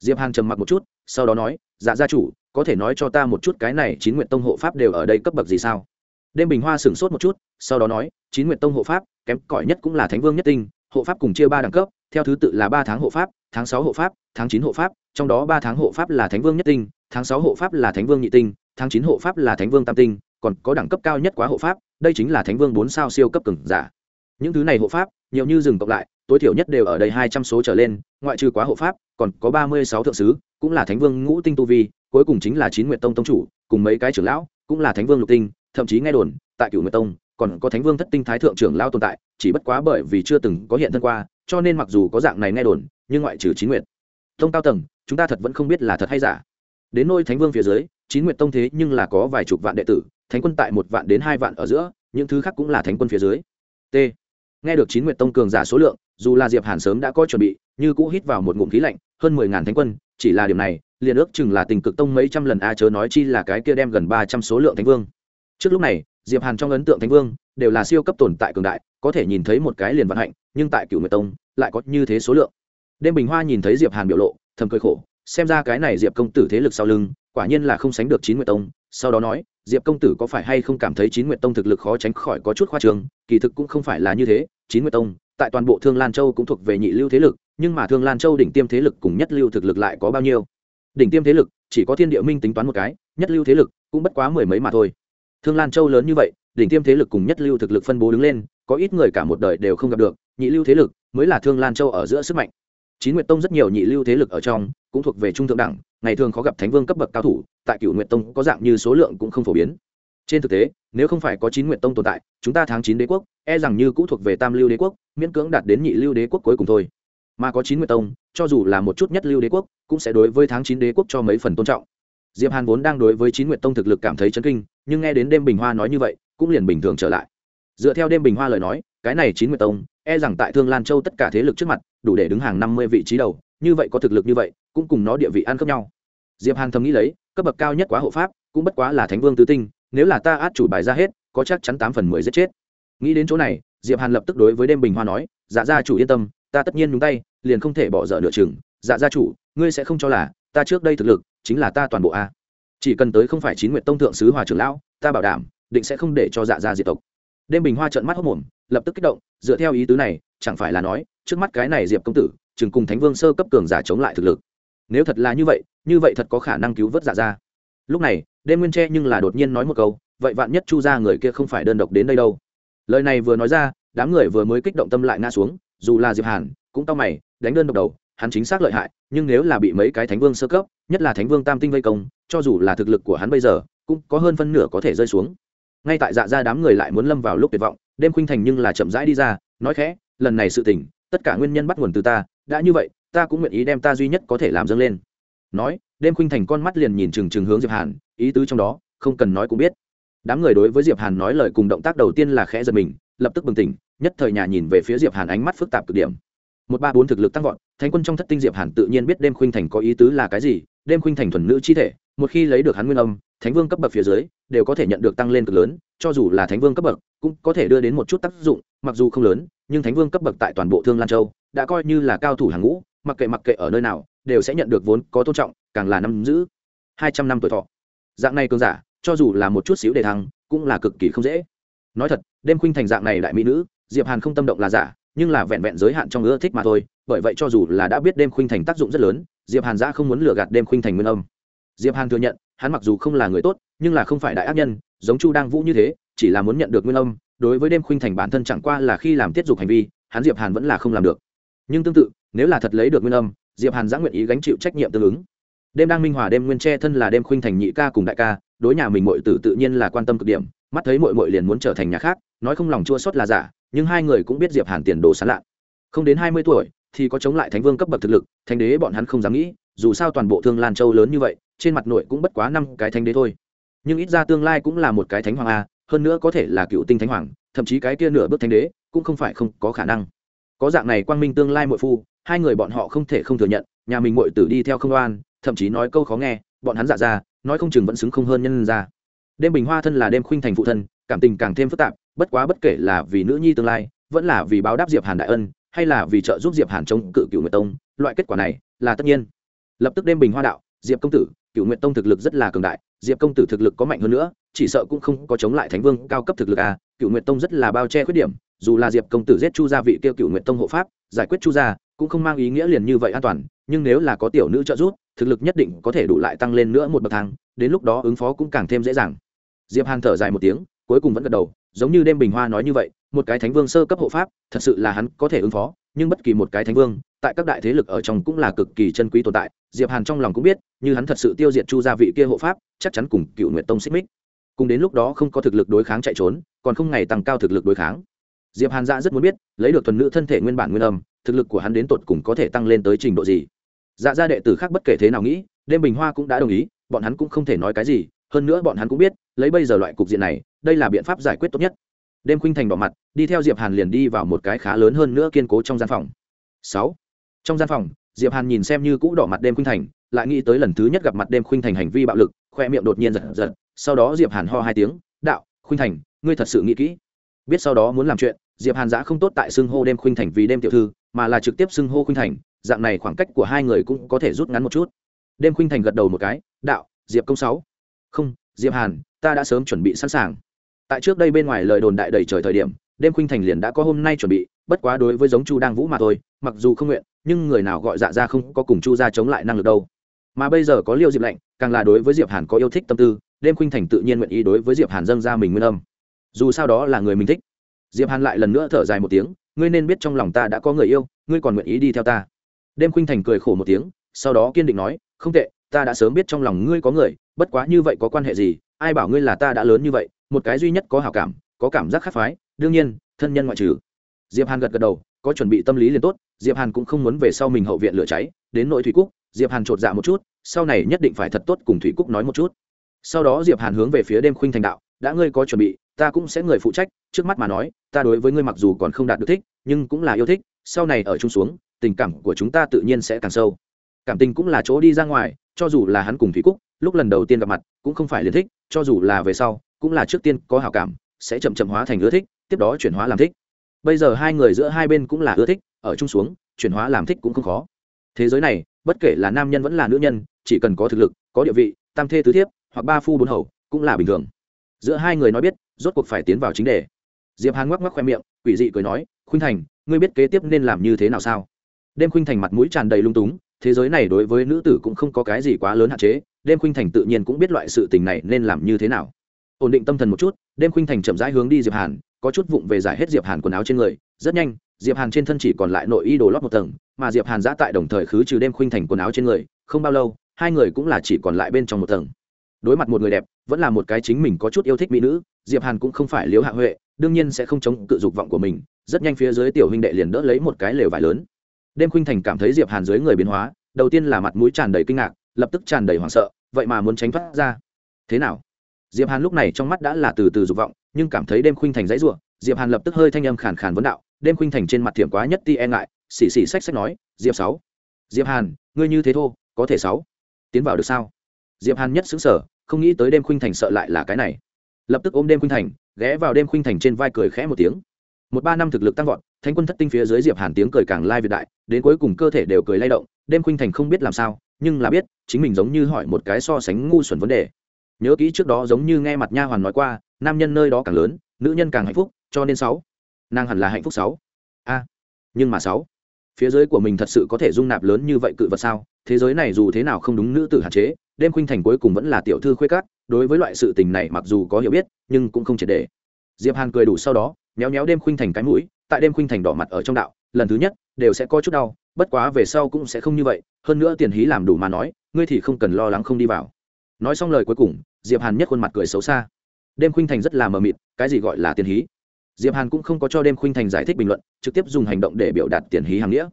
diệp hàn trầm mặc một chút, sau đó nói dạ gia chủ, có thể nói cho ta một chút cái này chín nguyệt tông hộ pháp đều ở đây cấp bậc gì sao? Đêm bình hoa sửng sốt một chút, sau đó nói, chín nguyệt tông hộ pháp, kém cỏi nhất cũng là thánh vương nhất tinh, hộ pháp cùng chia ba đẳng cấp, theo thứ tự là ba tháng hộ pháp, tháng sáu hộ pháp, tháng chín hộ pháp, trong đó ba tháng hộ pháp là thánh vương nhất tinh, tháng sáu hộ pháp là thánh vương nhị tinh, tháng chín hộ pháp là thánh vương tam tinh, còn có đẳng cấp cao nhất quá hộ pháp, đây chính là thánh vương bốn sao siêu cấp cường giả. Những thứ này hộ pháp, nhiều như rừng cộng lại tối thiểu nhất đều ở đây hai trăm số trở lên, ngoại trừ quá hộ pháp, còn có ba mươi sáu thượng sứ, cũng là thánh vương ngũ tinh tu vi, cuối cùng chính là chín nguyện tông tông chủ, cùng mấy cái trưởng lão, cũng là thánh vương lục tinh, thậm chí nghe đồn, tại cửu nguyệt tông, còn có thánh vương thất tinh thái thượng trưởng lao tồn tại, chỉ bất quá bởi vì chưa từng có hiện thân qua, cho nên mặc dù có dạng này nghe đồn, nhưng ngoại trừ chín nguyệt tông cao tầng, chúng ta thật vẫn không biết là thật hay giả. Đến nôi thánh vương phía dưới, chín nguyệt tông thế nhưng là có vài chục vạn đệ tử, thánh quân tại một vạn đến hai vạn ở giữa, những thứ khác cũng là thánh quân phía dưới. T nghe được chín nguyệt tông cường giả số lượng, dù là diệp hàn sớm đã có chuẩn bị, như cũ hít vào một ngụm khí lạnh, hơn mười ngàn thánh quân, chỉ là điểm này, liền ước chừng là tình cực tông mấy trăm lần a chớ nói chi là cái kia đem gần ba trăm số lượng thánh vương. Trước lúc này, diệp hàn trong ấn tượng thánh vương, đều là siêu cấp tồn tại cường đại, có thể nhìn thấy một cái liền vận hạnh, nhưng tại cửu nguyệt tông, lại có như thế số lượng. Đêm bình hoa nhìn thấy diệp hàn biểu lộ, thầm cười khổ, xem ra cái này diệp công tử thế lực sau lưng quả nhiên là không sánh được chín nguyệt tông, sau đó nói, diệp công tử có phải hay không cảm thấy chín nguyệt tông thực lực khó tránh khỏi có chút khoa trường kỳ thực cũng không phải là như thế, chín nguyệt tông, tại toàn bộ thương lan châu cũng thuộc về nhị lưu thế lực, nhưng mà thương lan châu đỉnh tiêm thế lực cùng nhất lưu thực lực lại có bao nhiêu? Đỉnh tiêm thế lực, chỉ có thiên địa minh tính toán một cái, nhất lưu thế lực cũng bất quá mười mấy mà thôi. Thương lan châu lớn như vậy, đỉnh tiêm thế lực cùng nhất lưu thực lực phân bố đứng lên, có ít người cả một đời đều không gặp được, nhị lưu thế lực mới là thương lan châu ở giữa sức mạnh. Chín nguyệt tông rất nhiều nhị lưu thế lực ở trong cũng thuộc về trung thượng đẳng ngày thường khó gặp thánh vương cấp bậc cao thủ, tại cựu nguyệt tông có dạng như số lượng cũng không phổ biến. Trên thực tế, nếu không phải có chín nguyệt tông tồn tại, chúng ta tháng chín đế quốc e rằng như cũng thuộc về tam lưu đế quốc, miễn cưỡng đạt đến nhị lưu đế quốc cuối cùng thôi. Mà có chín nguyệt tông, cho dù là một chút nhất lưu đế quốc, cũng sẽ đối với tháng chín đế quốc cho mấy phần tôn trọng. Diệp hàn vốn đang đối với chín nguyệt tông thực lực cảm thấy chấn kinh, nhưng nghe đến đêm bình hoa nói như vậy, cũng liền bình thường trở lại. Dựa theo đêm bình hoa lời nói, cái này chín nguyệt tông e rằng tại thương lan châu tất cả thế lực trước mặt, đủ để đứng hàng năm mươi vị trí đầu, như vậy có thực lực như vậy cũng cùng nó địa vị ăn khớp nhau. Diệp hàn thầm nghĩ lấy, cấp bậc cao nhất quá hộ pháp, cũng bất quá là thánh vương tứ tinh, nếu là ta át chủ bài ra hết, có chắc chắn tám phần mười giết chết. Nghĩ đến chỗ này, diệp hàn lập tức đối với đêm bình hoa nói dạ gia chủ yên tâm, ta tất nhiên nhúng tay, liền không thể bỏ dở nửa chừng. Dạ gia chủ, ngươi sẽ không cho là, ta trước đây thực lực, chính là ta toàn bộ a. Chỉ cần tới không phải chín nguyện tông thượng sứ hòa trưởng lão, ta bảo đảm, định sẽ không để cho dạ gia diệt tộc. Đêm bình hoa trợn mắt hốc mồm lập tức kích động, dựa theo ý tứ này, chẳng phải là nói, trước mắt cái này diệp công tử, chừng cùng thánh vương sơ cấp cường giả chống lại thực lực nếu thật là như vậy như vậy thật có khả năng cứu vớt dạ gia. Lúc này, đêm nguyên tre nhưng là đột nhiên nói một câu, vậy vạn nhất chu ra người kia không phải đơn độc đến đây đâu? Lời này vừa nói ra, đám người vừa mới kích động tâm lại ngã xuống, dù là diệp hàn cũng tao mày, đánh đơn độc đầu, hắn chính xác lợi hại, nhưng nếu là bị mấy cái thánh vương sơ cấp, nhất là thánh vương tam tinh vây công, cho dù là thực lực của hắn bây giờ, cũng có hơn phân nửa có thể rơi xuống. Ngay tại dạ ra đám người lại muốn lâm vào lúc tuyệt vọng, đêm khuynh thành nhưng là chậm rãi đi ra, nói khẽ, lần này sự tình, tất cả nguyên nhân bắt nguồn từ ta, đã như vậy ta cũng nguyện ý đem ta duy nhất có thể làm dâng lên. Nói, đêm khuynh thành con mắt liền nhìn chừng chừng hướng diệp hàn, ý tứ trong đó, không cần nói cũng biết. Đám người đối với diệp hàn nói lời cùng động tác đầu tiên là khẽ giật mình, lập tức bừng tỉnh, nhất thời nhà nhìn về phía diệp hàn ánh mắt phức tạp cực điểm. Một ba bốn thực lực tăng vọt, thánh quân trong thất tinh diệp hàn tự nhiên biết đêm khuynh thành có ý tứ là cái gì, đêm khuynh thành thuần nữ chi thể, một khi lấy được hắn nguyên âm, thánh vương cấp bậc phía dưới, đều có thể nhận được tăng lên cực lớn, cho dù là thánh vương cấp bậc, cũng có thể đưa đến một chút tác dụng, mặc dù không lớn, nhưng thánh vương cấp bậc tại toàn bộ thương lan châu, đã coi như là cao thủ hàng ngũ mặc kệ mặc kệ ở nơi nào, đều sẽ nhận được vốn có tôn trọng, càng là năm giữ hai trăm năm tuổi thọ. Dạng này cường giả, cho dù là một chút xíu đề thăng, cũng là cực kỳ không dễ. Nói thật, đêm khuynh thành dạng này đại mỹ nữ, diệp hàn không tâm động là giả, nhưng là vẹn vẹn giới hạn trong ưa thích mà thôi, bởi vậy cho dù là đã biết đêm khuynh thành tác dụng rất lớn, diệp hàn ra không muốn lừa gạt đêm khuynh thành nguyên âm. Diệp hàn thừa nhận, hắn mặc dù không là người tốt, nhưng là không phải đại ác nhân, giống chu đang vũ như thế, chỉ là muốn nhận được nguyên âm, đối với đêm khuynh thành bản thân chẳng qua là khi làm tiết dục hành vi, hắn diệp hàn vẫn là không làm được. Nhưng tương tự nếu là thật lấy được nguyên âm, diệp hàn giã nguyện ý gánh chịu trách nhiệm tương ứng. Đêm đang minh hòa đêm nguyên tre thân là đêm khuynh thành nhị ca cùng đại ca, đối nhà mình mội tử tự nhiên là quan tâm cực điểm, mắt thấy mội mội liền muốn trở thành nhà khác, nói không lòng chua xót là giả, nhưng hai người cũng biết diệp hàn tiền đồ sán lạ. Không đến hai mươi tuổi thì có chống lại thánh vương cấp bậc thực lực, thánh đế bọn hắn không dám nghĩ, dù sao toàn bộ thương lan châu lớn như vậy, trên mặt nội cũng bất quá năm cái thánh đế thôi. Nhưng ít ra tương lai cũng là một cái thánh hoàng a, hơn nữa có thể là cựu tinh thánh hoàng, thậm chí cái kia nửa bước thánh đế cũng không phải không có khả năng. Có dạng này quang minh tương lai mội phu hai người bọn họ không thể không thừa nhận, nhà mình muội tử đi theo không oan, thậm chí nói câu khó nghe, bọn hắn dạ ra, nói không chừng vẫn xứng không hơn nhân ra. Đêm bình hoa thân là đêm khuynh thành phụ thân, cảm tình càng thêm phức tạp, bất quá bất kể là vì nữ nhi tương lai, vẫn là vì báo đáp diệp hàn đại ân, hay là vì trợ giúp diệp hàn chống cự cựu nguyệt tông, loại kết quả này là tất nhiên. Lập tức đêm bình hoa đạo, diệp công tử cựu nguyệt tông thực lực rất là cường đại, diệp công tử thực lực có mạnh hơn nữa, chỉ sợ cũng không có chống lại thánh vương cao cấp thực lực à cựu nguyệt tông rất là bao che khuyết điểm, dù là diệp công tử giết chu gia vị kêu cựu nguyệt tông hộ pháp, giải quyết chu gia cũng không mang ý nghĩa liền như vậy an toàn, nhưng nếu là có tiểu nữ trợ giúp, thực lực nhất định có thể đủ lại tăng lên nữa một bậc thang, đến lúc đó ứng phó cũng càng thêm dễ dàng. Diệp hàn thở dài một tiếng, cuối cùng vẫn gật đầu, giống như đêm bình hoa nói như vậy, một cái thánh vương sơ cấp hộ pháp, thật sự là hắn có thể ứng phó, nhưng bất kỳ một cái thánh vương, tại các đại thế lực ở trong cũng là cực kỳ chân quý tồn tại, diệp hàn trong lòng cũng biết, như hắn thật sự tiêu diệt chu gia vị kia hộ pháp, chắc chắn cùng cựu nguyện tông xích mích. Cùng đến lúc đó không có thực lực đối kháng chạy trốn, còn không ngày tăng cao thực lực đối kháng. Diệp hàn dạ rất muốn biết, lấy được thuần nữ thân thể nguyên bản nguyên âm thực lực của hắn đến tột cùng có thể tăng lên tới trình độ gì. Dạ gia đệ tử khác bất kể thế nào nghĩ, đêm bình hoa cũng đã đồng ý, bọn hắn cũng không thể nói cái gì, hơn nữa bọn hắn cũng biết, lấy bây giờ loại cục diện này, đây là biện pháp giải quyết tốt nhất. Đêm khuynh thành đỏ mặt, đi theo diệp hàn liền đi vào một cái khá lớn hơn nữa kiên cố trong gian phòng. Sáu. Trong gian phòng, diệp hàn nhìn xem như cũ đỏ mặt đêm khuynh thành, lại nghĩ tới lần thứ nhất gặp mặt đêm khuynh thành hành vi bạo lực, khoe miệng đột nhiên giật giật, sau đó diệp hàn ho hai tiếng, đạo, khuynh thành, ngươi thật sự nghĩ kỹ. Biết sau đó muốn làm chuyện, diệp hàn giã không tốt tại xưng hô đêm khuynh thành vì đêm tiểu thư mà là trực tiếp xưng hô khuynh thành, dạng này khoảng cách của hai người cũng có thể rút ngắn một chút. Đêm khuynh thành gật đầu một cái, đạo, diệp công sáu. Không, diệp hàn, ta đã sớm chuẩn bị sẵn sàng. Tại trước đây bên ngoài lời đồn đại đầy trời thời điểm, đêm khuynh thành liền đã có hôm nay chuẩn bị, bất quá đối với giống chu đang vũ mà thôi, mặc dù không nguyện, nhưng người nào gọi dạ ra không có cùng chu ra chống lại năng lực đâu. Mà bây giờ có liêu diệp lạnh, càng là đối với diệp hàn có yêu thích tâm tư, đêm khuynh thành tự nhiên nguyện ý đối với diệp hàn dâng ra mình nguyên âm. Dù sao đó là người mình thích. Diệp hàn lại lần nữa thở dài một tiếng ngươi nên biết trong lòng ta đã có người yêu, ngươi còn nguyện ý đi theo ta. Đêm khuynh thành cười khổ một tiếng, sau đó kiên định nói, không tệ, ta đã sớm biết trong lòng ngươi có người, bất quá như vậy có quan hệ gì, ai bảo ngươi là ta đã lớn như vậy, một cái duy nhất có hảo cảm, có cảm giác khắc phái, đương nhiên, thân nhân ngoại trừ. Diệp hàn gật gật đầu, có chuẩn bị tâm lý liền tốt, diệp hàn cũng không muốn về sau mình hậu viện lửa cháy, đến nội thủy cúc, diệp hàn chột dạ một chút, sau này nhất định phải thật tốt cùng thủy cúc nói một chút. Sau đó diệp hàn hướng về phía đêm khuynh thành đạo đã ngươi có chuẩn bị, ta cũng sẽ người phụ trách, trước mắt mà nói, ta đối với ngươi mặc dù còn không đạt được thích, nhưng cũng là yêu thích, sau này ở chung xuống, tình cảm của chúng ta tự nhiên sẽ càng sâu. Cảm tình cũng là chỗ đi ra ngoài, cho dù là hắn cùng thủy cúc, lúc lần đầu tiên gặp mặt, cũng không phải liền thích, cho dù là về sau, cũng là trước tiên có hảo cảm, sẽ chậm chậm hóa thành ưa thích, tiếp đó chuyển hóa làm thích. Bây giờ hai người giữa hai bên cũng là ưa thích, ở chung xuống, chuyển hóa làm thích cũng không khó. Thế giới này, bất kể là nam nhân vẫn là nữ nhân, chỉ cần có thực lực, có địa vị, tam thê tứ thiếp, hoặc ba phu bốn hầu, cũng là bình thường giữa hai người nói biết, rốt cuộc phải tiến vào chính đề. Diệp hàn ngoắc ngoắc khoe miệng, quỷ dị cười nói, khuynh thành, ngươi biết kế tiếp nên làm như thế nào sao? Đêm khuynh thành mặt mũi tràn đầy lung túng, thế giới này đối với nữ tử cũng không có cái gì quá lớn hạn chế, đêm khuynh thành tự nhiên cũng biết loại sự tình này nên làm như thế nào. Ổn định tâm thần một chút, đêm khuynh thành chậm rãi hướng đi diệp hàn, có chút vụng về giải hết diệp hàn quần áo trên người, rất nhanh, diệp hàn trên thân chỉ còn lại nội y đồ lót một tầng, mà diệp hàn giã tại đồng thời khứ trừ đêm khuynh thành quần áo trên người, không bao lâu, hai người cũng là chỉ còn lại bên trong một tầng đối mặt một người đẹp, vẫn là một cái chính mình có chút yêu thích mỹ nữ, diệp hàn cũng không phải liếu hạ huệ, đương nhiên sẽ không chống cự dục vọng của mình, rất nhanh phía dưới tiểu huynh đệ liền đỡ lấy một cái lều vải lớn. Đêm khuynh thành cảm thấy diệp hàn dưới người biến hóa, đầu tiên là mặt mũi tràn đầy kinh ngạc, lập tức tràn đầy hoảng sợ, vậy mà muốn tránh thoát ra. Thế nào? Diệp hàn lúc này trong mắt đã là từ từ dục vọng, nhưng cảm thấy đêm khuynh thành dãy rủa, diệp hàn lập tức hơi thanh âm khàn khàn vấn đạo, đêm khuynh thành trên mặt thiểm quá nhất ti e ngại, xì xì xách xách nói, diệp sáu, diệp hàn, ngươi như thế thô, có thể sáu, tiến vào được sao? Diệp hàn nhất xứng sở không nghĩ tới đêm khuynh thành sợ lại là cái này. Lập tức ôm đêm khuynh thành, ghé vào đêm khuynh thành trên vai cười khẽ một tiếng. Một ba năm thực lực tăng vọt, thánh quân thất tinh phía dưới diệp hàn tiếng cười càng lai việt đại, đến cuối cùng cơ thể đều cười lay động, đêm khuynh thành không biết làm sao, nhưng là biết, chính mình giống như hỏi một cái so sánh ngu xuẩn vấn đề. Nhớ kỹ trước đó giống như nghe mặt nha hoàn nói qua, nam nhân nơi đó càng lớn, nữ nhân càng hạnh phúc, cho nên sáu. Nàng hẳn là hạnh phúc sáu. A. Nhưng mà sáu. Phía dưới của mình thật sự có thể dung nạp lớn như vậy cự vật sao? Thế giới này dù thế nào không đúng nữ tử hạn chế đêm khuynh thành cuối cùng vẫn là tiểu thư khuê cát đối với loại sự tình này mặc dù có hiểu biết, nhưng cũng không triệt để. Diệp hàn cười đủ sau đó, méo méo đêm khuynh thành cái mũi, tại đêm khuynh thành đỏ mặt ở trong đạo, lần thứ nhất, đều sẽ có chút đau, bất quá về sau cũng sẽ không như vậy, hơn nữa tiền hí làm đủ mà nói, ngươi thì không cần lo lắng không đi vào. Nói xong lời cuối cùng, diệp hàn nhất khuôn mặt cười xấu xa. Đêm khuynh thành rất là mờ mịt, cái gì gọi là tiền hí? Diệp hàn cũng không có cho đêm khuynh thành giải thích bình luận, trực tiếp dùng hành động để biểu đạt tiền hí hàng nghĩa.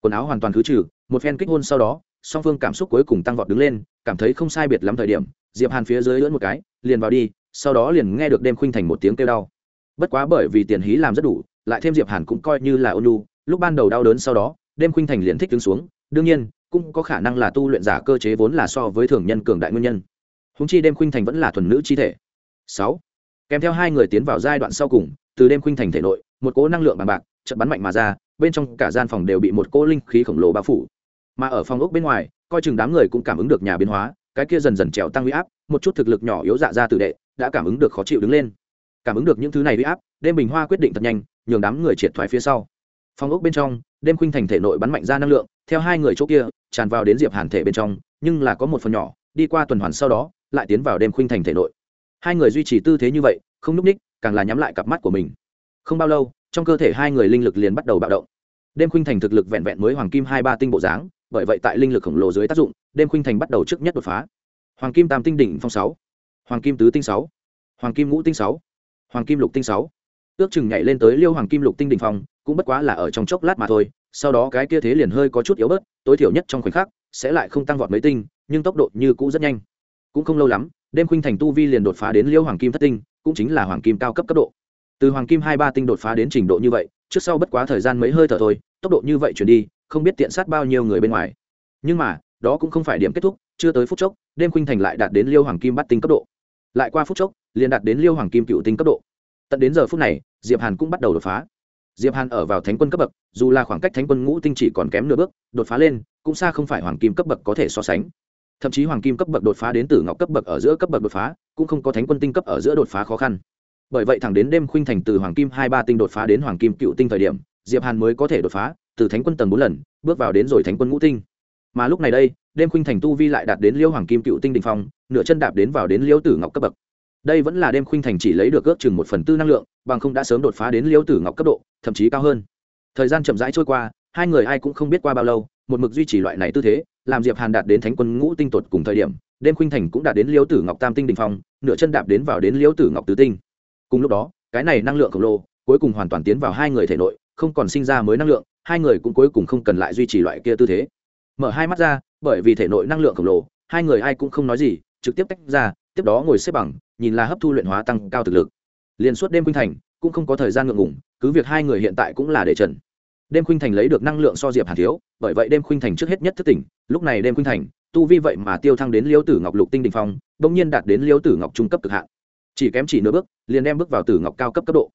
Quần áo hoàn toàn khứ trừ, một phen kích hôn sau đó, song phương cảm xúc cuối cùng tăng vọt đứng lên cảm thấy không sai biệt lắm thời điểm, diệp hàn phía dưới lưỡn một cái, liền vào đi, sau đó liền nghe được đêm khuynh thành một tiếng kêu đau. Bất quá bởi vì tiền hí làm rất đủ, lại thêm diệp hàn cũng coi như là ôn nhu lúc ban đầu đau đớn sau đó, đêm khuynh thành liền thích đứng xuống, đương nhiên, cũng có khả năng là tu luyện giả cơ chế vốn là so với thường nhân cường đại nguyên nhân. Húng chi đêm khuynh thành vẫn là thuần nữ chi thể. Sáu, kèm theo hai người tiến vào giai đoạn sau cùng, từ đêm khuynh thành thể nội, một cỗ năng lượng bằng bạc chợt bắn mạnh mà ra, bên trong cả gian phòng đều bị một cỗ linh khí khổng lồ bao phủ. Mà ở phòng ốc bên ngoài coi chừng đám người cũng cảm ứng được nhà biến hóa, cái kia dần dần trèo tăng huy áp, một chút thực lực nhỏ yếu dạ ra tử đệ đã cảm ứng được khó chịu đứng lên. Cảm ứng được những thứ này huy áp, đêm bình hoa quyết định thật nhanh, nhường đám người triệt thoái phía sau. Phòng ốc bên trong, đêm khuynh thành thể nội bắn mạnh ra năng lượng, theo hai người chỗ kia, tràn vào đến diệp hàn thể bên trong, nhưng là có một phần nhỏ, đi qua tuần hoàn sau đó, lại tiến vào đêm khuynh thành thể nội. Hai người duy trì tư thế như vậy, không núp ních, càng là nhắm lại cặp mắt của mình. Không bao lâu, trong cơ thể hai người linh lực liền bắt đầu bạo động. Đêm khuynh thành thực lực vẹn vẹn mới hoàng kim hai ba tinh bộ dáng bởi vậy tại linh lực khổng lồ dưới tác dụng, đêm khuynh thành bắt đầu trước nhất đột phá. Hoàng kim tam tinh đỉnh phong sáu, hoàng kim tứ tinh sáu, hoàng kim ngũ tinh sáu, hoàng kim lục tinh sáu. Ước chừng nhảy lên tới liêu hoàng kim lục tinh đỉnh phong, cũng bất quá là ở trong chốc lát mà thôi, sau đó cái kia thế liền hơi có chút yếu bớt, tối thiểu nhất trong khoảnh khắc, sẽ lại không tăng vọt mấy tinh, nhưng tốc độ như cũ rất nhanh. Cũng không lâu lắm, đêm khuynh thành tu vi liền đột phá đến liêu hoàng kim thất tinh, cũng chính là hoàng kim cao cấp cấp độ. Từ hoàng kim hai ba tinh đột phá đến trình độ như vậy, trước sau bất quá thời gian mấy hơi thở thôi, tốc độ như vậy chuyển đi không biết tiện sát bao nhiêu người bên ngoài. Nhưng mà, đó cũng không phải điểm kết thúc, chưa tới phút chốc, đêm khuynh thành lại đạt đến liêu hoàng kim bắt tinh cấp độ. Lại qua phút chốc, liền đạt đến liêu hoàng kim cựu tinh cấp độ. Tận đến giờ phút này, diệp hàn cũng bắt đầu đột phá. Diệp hàn ở vào thánh quân cấp bậc, dù là khoảng cách thánh quân ngũ tinh chỉ còn kém nửa bước, đột phá lên, cũng xa không phải hoàng kim cấp bậc có thể so sánh. Thậm chí hoàng kim cấp bậc đột phá đến tử ngọc cấp bậc ở giữa cấp bậc đột phá, cũng không có thánh quân tinh cấp ở giữa đột phá khó khăn. Bởi vậy thẳng đến đêm khuynh thành từ hoàng kim hai ba tinh đột phá đến hoàng kim cựu tinh thời điểm, diệp hàn mới có thể đột phá từ thánh quân tầng bốn lần, bước vào đến rồi thánh quân ngũ tinh. Mà lúc này đây, đêm khuynh thành tu vi lại đạt đến liêu hoàng kim cựu tinh đình phong, nửa chân đạp đến vào đến liêu tử ngọc cấp bậc. Đây vẫn là đêm khuynh thành chỉ lấy được ước chừng một phần tư năng lượng, bằng không đã sớm đột phá đến liêu tử ngọc cấp độ, thậm chí cao hơn. Thời gian chậm rãi trôi qua, hai người ai cũng không biết qua bao lâu, một mực duy trì loại này tư thế, làm diệp hàn đạt đến thánh quân ngũ tinh tột cùng thời điểm, đêm khuynh thành cũng đạt đến liêu tử ngọc tam tinh đình phong, nửa chân đạp đến vào đến liêu tử ngọc tứ tinh. Cùng lúc đó, cái này năng lượng khổng lồ, cuối cùng hoàn toàn tiến vào hai người thể nội, không còn sinh ra mới năng lượng hai người cũng cuối cùng không cần lại duy trì loại kia tư thế. Mở hai mắt ra, bởi vì thể nội năng lượng khổng lồ, hai người ai cũng không nói gì, trực tiếp tách ra, tiếp đó ngồi xếp bằng, nhìn là hấp thu luyện hóa tăng cao thực lực. Liền suốt đêm khuynh thành, cũng không có thời gian ngượng ngủng cứ việc hai người hiện tại cũng là để trần. Đêm khuynh thành lấy được năng lượng so diệp hàn thiếu, bởi vậy đêm khuynh thành trước hết nhất thức tỉnh, lúc này đêm khuynh thành, tu vi vậy mà tiêu thăng đến liêu tử ngọc lục tinh đình phong, bỗng nhiên đạt đến liêu tử ngọc trung cấp cực hạn. Chỉ kém chỉ nửa bước, liền đem bước vào tử ngọc cao cấp cấp độ.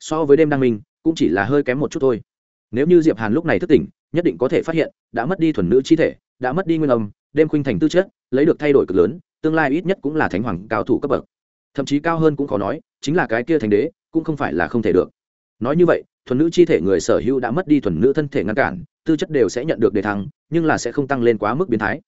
So với đêm đăng minh, cũng chỉ là hơi kém một chút thôi nếu như diệp hàn lúc này thức tỉnh, nhất định có thể phát hiện, đã mất đi thuần nữ chi thể, đã mất đi nguyên âm đêm khuynh thành tư chất, lấy được thay đổi cực lớn, tương lai ít nhất cũng là thánh hoàng cao thủ cấp bậc. Thậm chí cao hơn cũng khó nói, chính là cái kia thành đế, cũng không phải là không thể được. Nói như vậy, thuần nữ chi thể người sở hữu đã mất đi thuần nữ thân thể ngăn cản, tư chất đều sẽ nhận được đề thăng, nhưng là sẽ không tăng lên quá mức biến thái.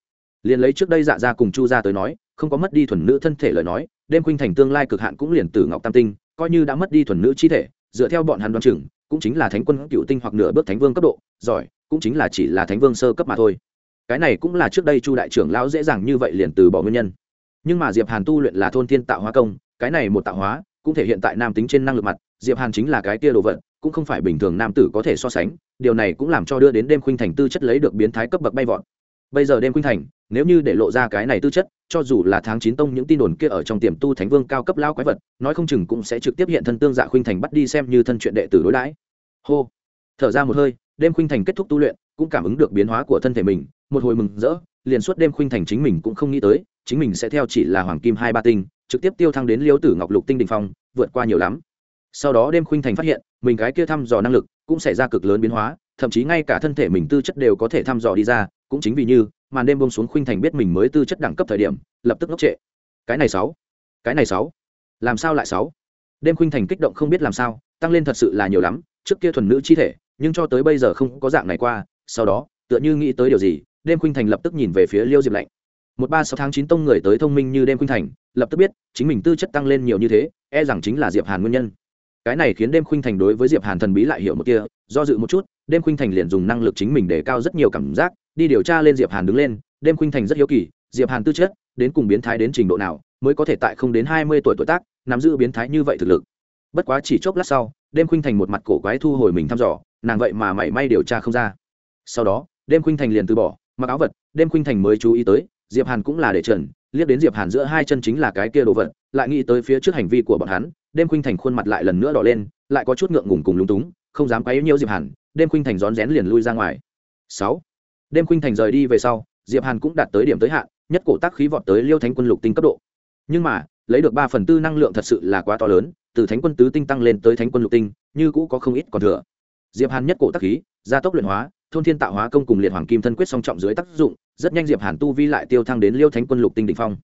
Liền lấy trước đây dạ ra cùng chu ra tới nói, không có mất đi thuần nữ thân thể lời nói đêm khuynh thành tương lai cực hạn cũng liền tử ngọc tam tinh, coi như đã mất đi thuần nữ chi thể, dựa theo bọn hắn đoán chừng cũng chính là thánh quân cựu tinh hoặc nửa bước thánh vương cấp độ, giỏi, cũng chính là chỉ là thánh vương sơ cấp mà thôi. Cái này cũng là trước đây chu đại trưởng lão dễ dàng như vậy liền từ bỏ nguyên nhân. Nhưng mà diệp hàn tu luyện là thôn thiên tạo hóa công, cái này một tạo hóa, cũng thể hiện tại nam tính trên năng lực mặt, diệp hàn chính là cái tia đồ vật, cũng không phải bình thường nam tử có thể so sánh, điều này cũng làm cho đưa đến đêm khuynh thành tư chất lấy được biến thái cấp bậc bay vọt. Bây giờ đêm khuynh thành, nếu như để lộ ra cái này tư chất, cho dù là tháng chín tông những tin đồn kia ở trong tiềm tu thánh vương cao cấp lao quái vật, nói không chừng cũng sẽ trực tiếp hiện thân tương dạ khuynh thành bắt đi xem như thân chuyện đệ tử đối đãi hô. Thở ra một hơi, đêm khuynh thành kết thúc tu luyện, cũng cảm ứng được biến hóa của thân thể mình, một hồi mừng rỡ, liền suốt đêm khuynh thành chính mình cũng không nghĩ tới, chính mình sẽ theo chỉ là hoàng kim hai ba tinh, trực tiếp tiêu thăng đến liêu tử ngọc lục tinh đình phong, vượt qua nhiều lắm. Sau đó đêm khuynh thành phát hiện, mình cái kia thăm dò năng lực cũng xảy ra cực lớn biến hóa, thậm chí ngay cả thân thể mình tư chất đều có thể thăm dò đi ra, cũng chính vì như, màn đêm bông xuống khuynh thành biết mình mới tư chất đẳng cấp thời điểm, lập tức ngốc trệ. Cái này sáu. Cái này sáu. Làm sao lại sáu? Đêm khuynh thành kích động không biết làm sao, tăng lên thật sự là nhiều lắm trước kia thuần nữ chi thể, nhưng cho tới bây giờ không có dạng này qua, sau đó, tựa như nghĩ tới điều gì, đêm khuynh thành lập tức nhìn về phía liêu diệp lạnh. Một ba sáu tháng chín tông người tới thông minh như đêm khuynh thành, lập tức biết, chính mình tư chất tăng lên nhiều như thế e rằng chính là diệp hàn nguyên nhân. Cái này khiến đêm khuynh thành đối với diệp hàn thần bí lại hiểu một kia, do dự một chút, đêm khuynh thành liền dùng năng lực chính mình để cao rất nhiều cảm giác, đi điều tra lên diệp hàn đứng lên, đêm khuynh thành rất hiếu kỳ, diệp hàn tư chất, đến cùng biến thái đến trình độ nào, mới có thể tại không đến hai mươi tuổi tuổi tác, nắm giữ biến thái như vậy thực lực bất quá chỉ chốc lát sau, đêm khuynh thành một mặt cổ quái thu hồi mình thăm dò, nàng vậy mà mảy may điều tra không ra. Sau đó, đêm khuynh thành liền từ bỏ, mặc áo vật, đêm khuynh thành mới chú ý tới, diệp hàn cũng là để trần, liếc đến diệp hàn giữa hai chân chính là cái kia đồ vật, lại nghĩ tới phía trước hành vi của bọn hắn, đêm khuynh thành khuôn mặt lại lần nữa đỏ lên, lại có chút ngượng ngùng cùng lúng túng, không dám quấy nhiễu diệp hàn, đêm khuynh thành rón rén liền lui ra ngoài. Sáu, đêm khuynh thành rời đi về sau, diệp hàn cũng đạt tới điểm tới hạn, nhất cổ tác khí vọt tới liêu thánh quân lục tinh cấp độ. Nhưng mà lấy được ba phần tư năng lượng thật sự là quá to lớn, từ thánh quân tứ tinh tăng lên tới thánh quân lục tinh, như cũ có không ít còn thừa. Diệp hàn nhất cổ tác khí, gia tốc luyện hóa, thôn thiên tạo hóa công cùng liệt hoàng kim thân quyết song trọng dưới tác dụng, rất nhanh diệp hàn tu vi lại tiêu thăng đến liêu thánh quân lục tinh đỉnh phong.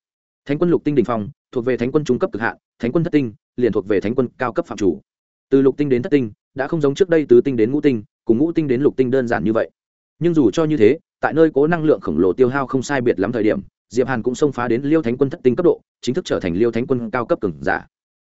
Thánh quân lục tinh đỉnh phong, thuộc về thánh quân trung cấp cực hạn, thánh quân thất tinh, liền thuộc về thánh quân cao cấp phạm chủ. Từ lục tinh đến thất tinh, đã không giống trước đây tứ tinh đến ngũ tinh, cùng ngũ tinh đến lục tinh đơn giản như vậy. Nhưng dù cho như thế, tại nơi cố năng lượng khổng lồ tiêu hao không sai biệt lắm thời điểm diệp hàn cũng xông phá đến liêu thánh quân thất tinh cấp độ, chính thức trở thành liêu thánh quân cao cấp cường giả.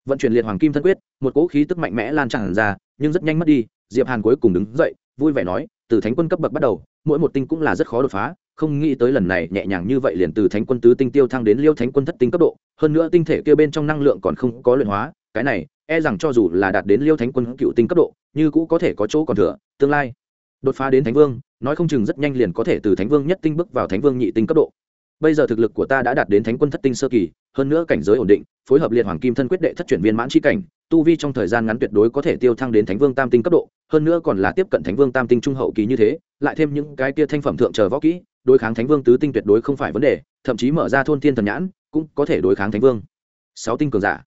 Vận chuyển liệt hoàng kim thân quyết, một cỗ khí tức mạnh mẽ lan tràn ra, nhưng rất nhanh mất đi, diệp hàn cuối cùng đứng dậy, vui vẻ nói, từ thánh quân cấp bậc bắt đầu, mỗi một tinh cũng là rất khó đột phá, không nghĩ tới lần này nhẹ nhàng như vậy liền từ thánh quân tứ tinh tiêu thăng đến liêu thánh quân thất tinh cấp độ, hơn nữa tinh thể kia bên trong năng lượng còn không có luyện hóa, cái này e rằng cho dù là đạt đến liêu thánh quân cựu tinh cấp độ, như cũ có thể có chỗ còn thừa, tương lai. Đột phá đến thánh vương, nói không chừng rất nhanh liền có thể từ thánh vương nhất tinh bước vào thánh vương nhị tinh cấp độ bây giờ thực lực của ta đã đạt đến thánh quân thất tinh sơ kỳ, hơn nữa cảnh giới ổn định, phối hợp liệt hoàng kim thân quyết đệ thất chuyển viên mãn c cảnh, tu vi trong thời gian ngắn tuyệt đối có thể tiêu thăng đến thánh vương tam tinh cấp độ, hơn nữa còn là tiếp cận thánh vương tam tinh trung hậu kỳ như thế, lại thêm những cái kia thanh phẩm thượng chờ võ kỹ, đối kháng thánh vương tứ tinh tuyệt đối không phải vấn đề, thậm chí mở ra thôn thiên thần nhãn, cũng có thể đối kháng thánh vương. Sáu tinh cường giả.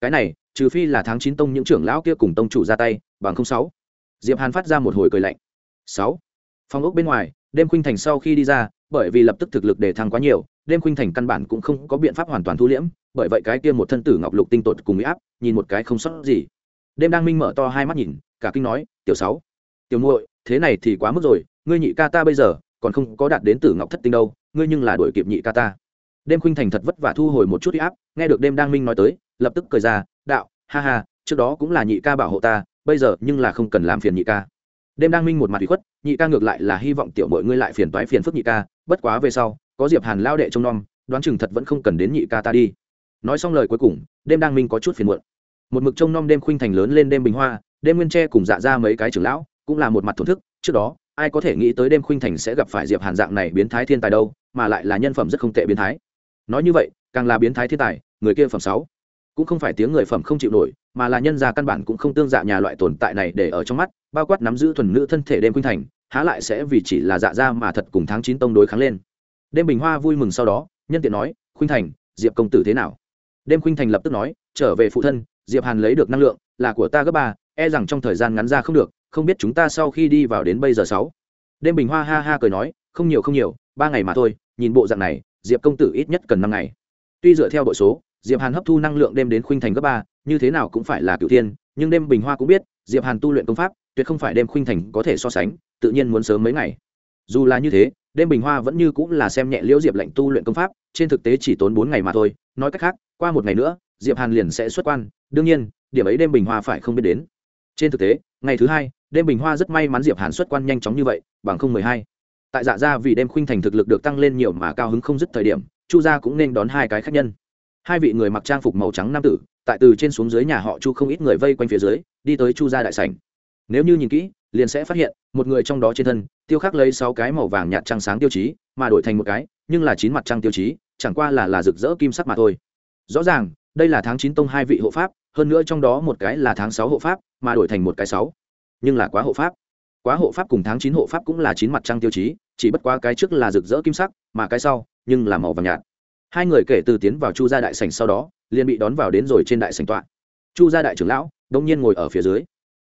Cái này, trừ phi là tháng chín tông những trưởng lão kia cùng tông chủ ra tay, bằng không sáu. Diệp hàn phát ra một hồi cười lạnh. Sáu. Phòng ốc bên ngoài, đêm khuynh thành sau khi đi ra bởi vì lập tức thực lực để thăng quá nhiều, đêm khuynh thành căn bản cũng không có biện pháp hoàn toàn thu liễm, bởi vậy cái kia một thân tử ngọc lục tinh tột cùng bị áp, nhìn một cái không sót gì. Đêm đang minh mở to hai mắt nhìn, cả kinh nói, tiểu sáu, tiểu muội, thế này thì quá mức rồi, ngươi nhị ca ta bây giờ còn không có đạt đến tử ngọc thất tinh đâu, ngươi nhưng là đuổi kịp nhị ca ta. Đêm khuynh thành thật vất vả thu hồi một chút huy áp, nghe được đêm đang minh nói tới, lập tức cười ra, đạo, ha ha, trước đó cũng là nhị ca bảo hộ ta, bây giờ nhưng là không cần làm phiền nhị ca. Đêm đang minh một mặt bị khuất, nhị ca ngược lại là hy vọng tiểu muội ngươi lại phiền toái phiền phức nhị ca bất quá về sau, có diệp hàn lao đệ trông nom, đoán chừng thật vẫn không cần đến nhị ca ta đi. Nói xong lời cuối cùng, đêm đang minh có chút phiền muộn. Một mực trông nom đêm khuynh thành lớn lên đêm bình hoa, đêm nguyên tre cùng dạ ra mấy cái trưởng lão, cũng là một mặt thổn thức, trước đó, ai có thể nghĩ tới đêm khuynh thành sẽ gặp phải diệp hàn dạng này biến thái thiên tài đâu, mà lại là nhân phẩm rất không tệ biến thái. Nói như vậy, càng là biến thái thiên tài, người kia phẩm sáu. Cũng không phải tiếng người phẩm không chịu nổi, mà là nhân gia căn bản cũng không tương dạ nhà loại tồn tại này để ở trong mắt, bao quát nắm giữ thuần nữ thân thể đêm khuynh thành há lại sẽ vì chỉ là dạ ra mà thật cùng tháng chín tông đối kháng lên. Đêm bình hoa vui mừng sau đó, nhân tiện nói, khuynh thành, diệp công tử thế nào? Đêm khuynh thành lập tức nói, trở về phụ thân, diệp hàn lấy được năng lượng, là của ta gấp ba e rằng trong thời gian ngắn ra không được, không biết chúng ta sau khi đi vào đến bây giờ sáu. Đêm bình hoa ha ha cười nói, không nhiều không nhiều, ba ngày mà thôi, nhìn bộ dạng này, diệp công tử ít nhất cần năm ngày. Tuy dựa theo bội số, diệp hàn hấp thu năng lượng đêm đến khuynh thành gấp ba, như thế nào cũng phải là cựu thiên, nhưng đêm bình hoa cũng biết, diệp hàn tu luyện công pháp tuyệt không phải đêm khuynh thành có thể so sánh, tự nhiên muốn sớm mấy ngày. Dù là như thế, đêm bình hoa vẫn như cũng là xem nhẹ liễu diệp lệnh tu luyện công pháp, trên thực tế chỉ tốn bốn ngày mà thôi, nói cách khác, qua một ngày nữa, diệp hàn liền sẽ xuất quan, đương nhiên, điểm ấy đêm bình hoa phải không biết đến. Trên thực tế, ngày thứ hai, đêm bình hoa rất may mắn diệp hàn xuất quan nhanh chóng như vậy, bằng không mười hai. Tại dạ gia vì đêm khuynh thành thực lực được tăng lên nhiều mà cao hứng không dứt thời điểm, chu gia cũng nên đón hai cái khách nhân. Hai vị người mặc trang phục màu trắng nam tử, tại từ trên xuống dưới nhà họ chu không ít người vây quanh phía dưới, đi tới chu gia đại sảnh nếu như nhìn kỹ, liền sẽ phát hiện, một người trong đó trên thân, tiêu khắc lấy sáu cái màu vàng nhạt trăng sáng tiêu chí, mà đổi thành một cái, nhưng là chín mặt trăng tiêu chí, chẳng qua là là rực rỡ kim sắc mà thôi. Rõ ràng, đây là tháng chín tông hai vị hộ pháp, hơn nữa trong đó một cái là tháng sáu hộ pháp, mà đổi thành một cái sáu. Nhưng là quá hộ pháp. Quá hộ pháp cùng tháng chín hộ pháp cũng là chín mặt trăng tiêu chí, chỉ bất quá cái trước là rực rỡ kim sắc, mà cái sau, nhưng là màu vàng nhạt. Hai người kể từ tiến vào chu gia đại sảnh sau đó, liền bị đón vào đến rồi trên đại sảnh tọa. Chu gia đại trưởng lão đông nhiên ngồi ở phía dưới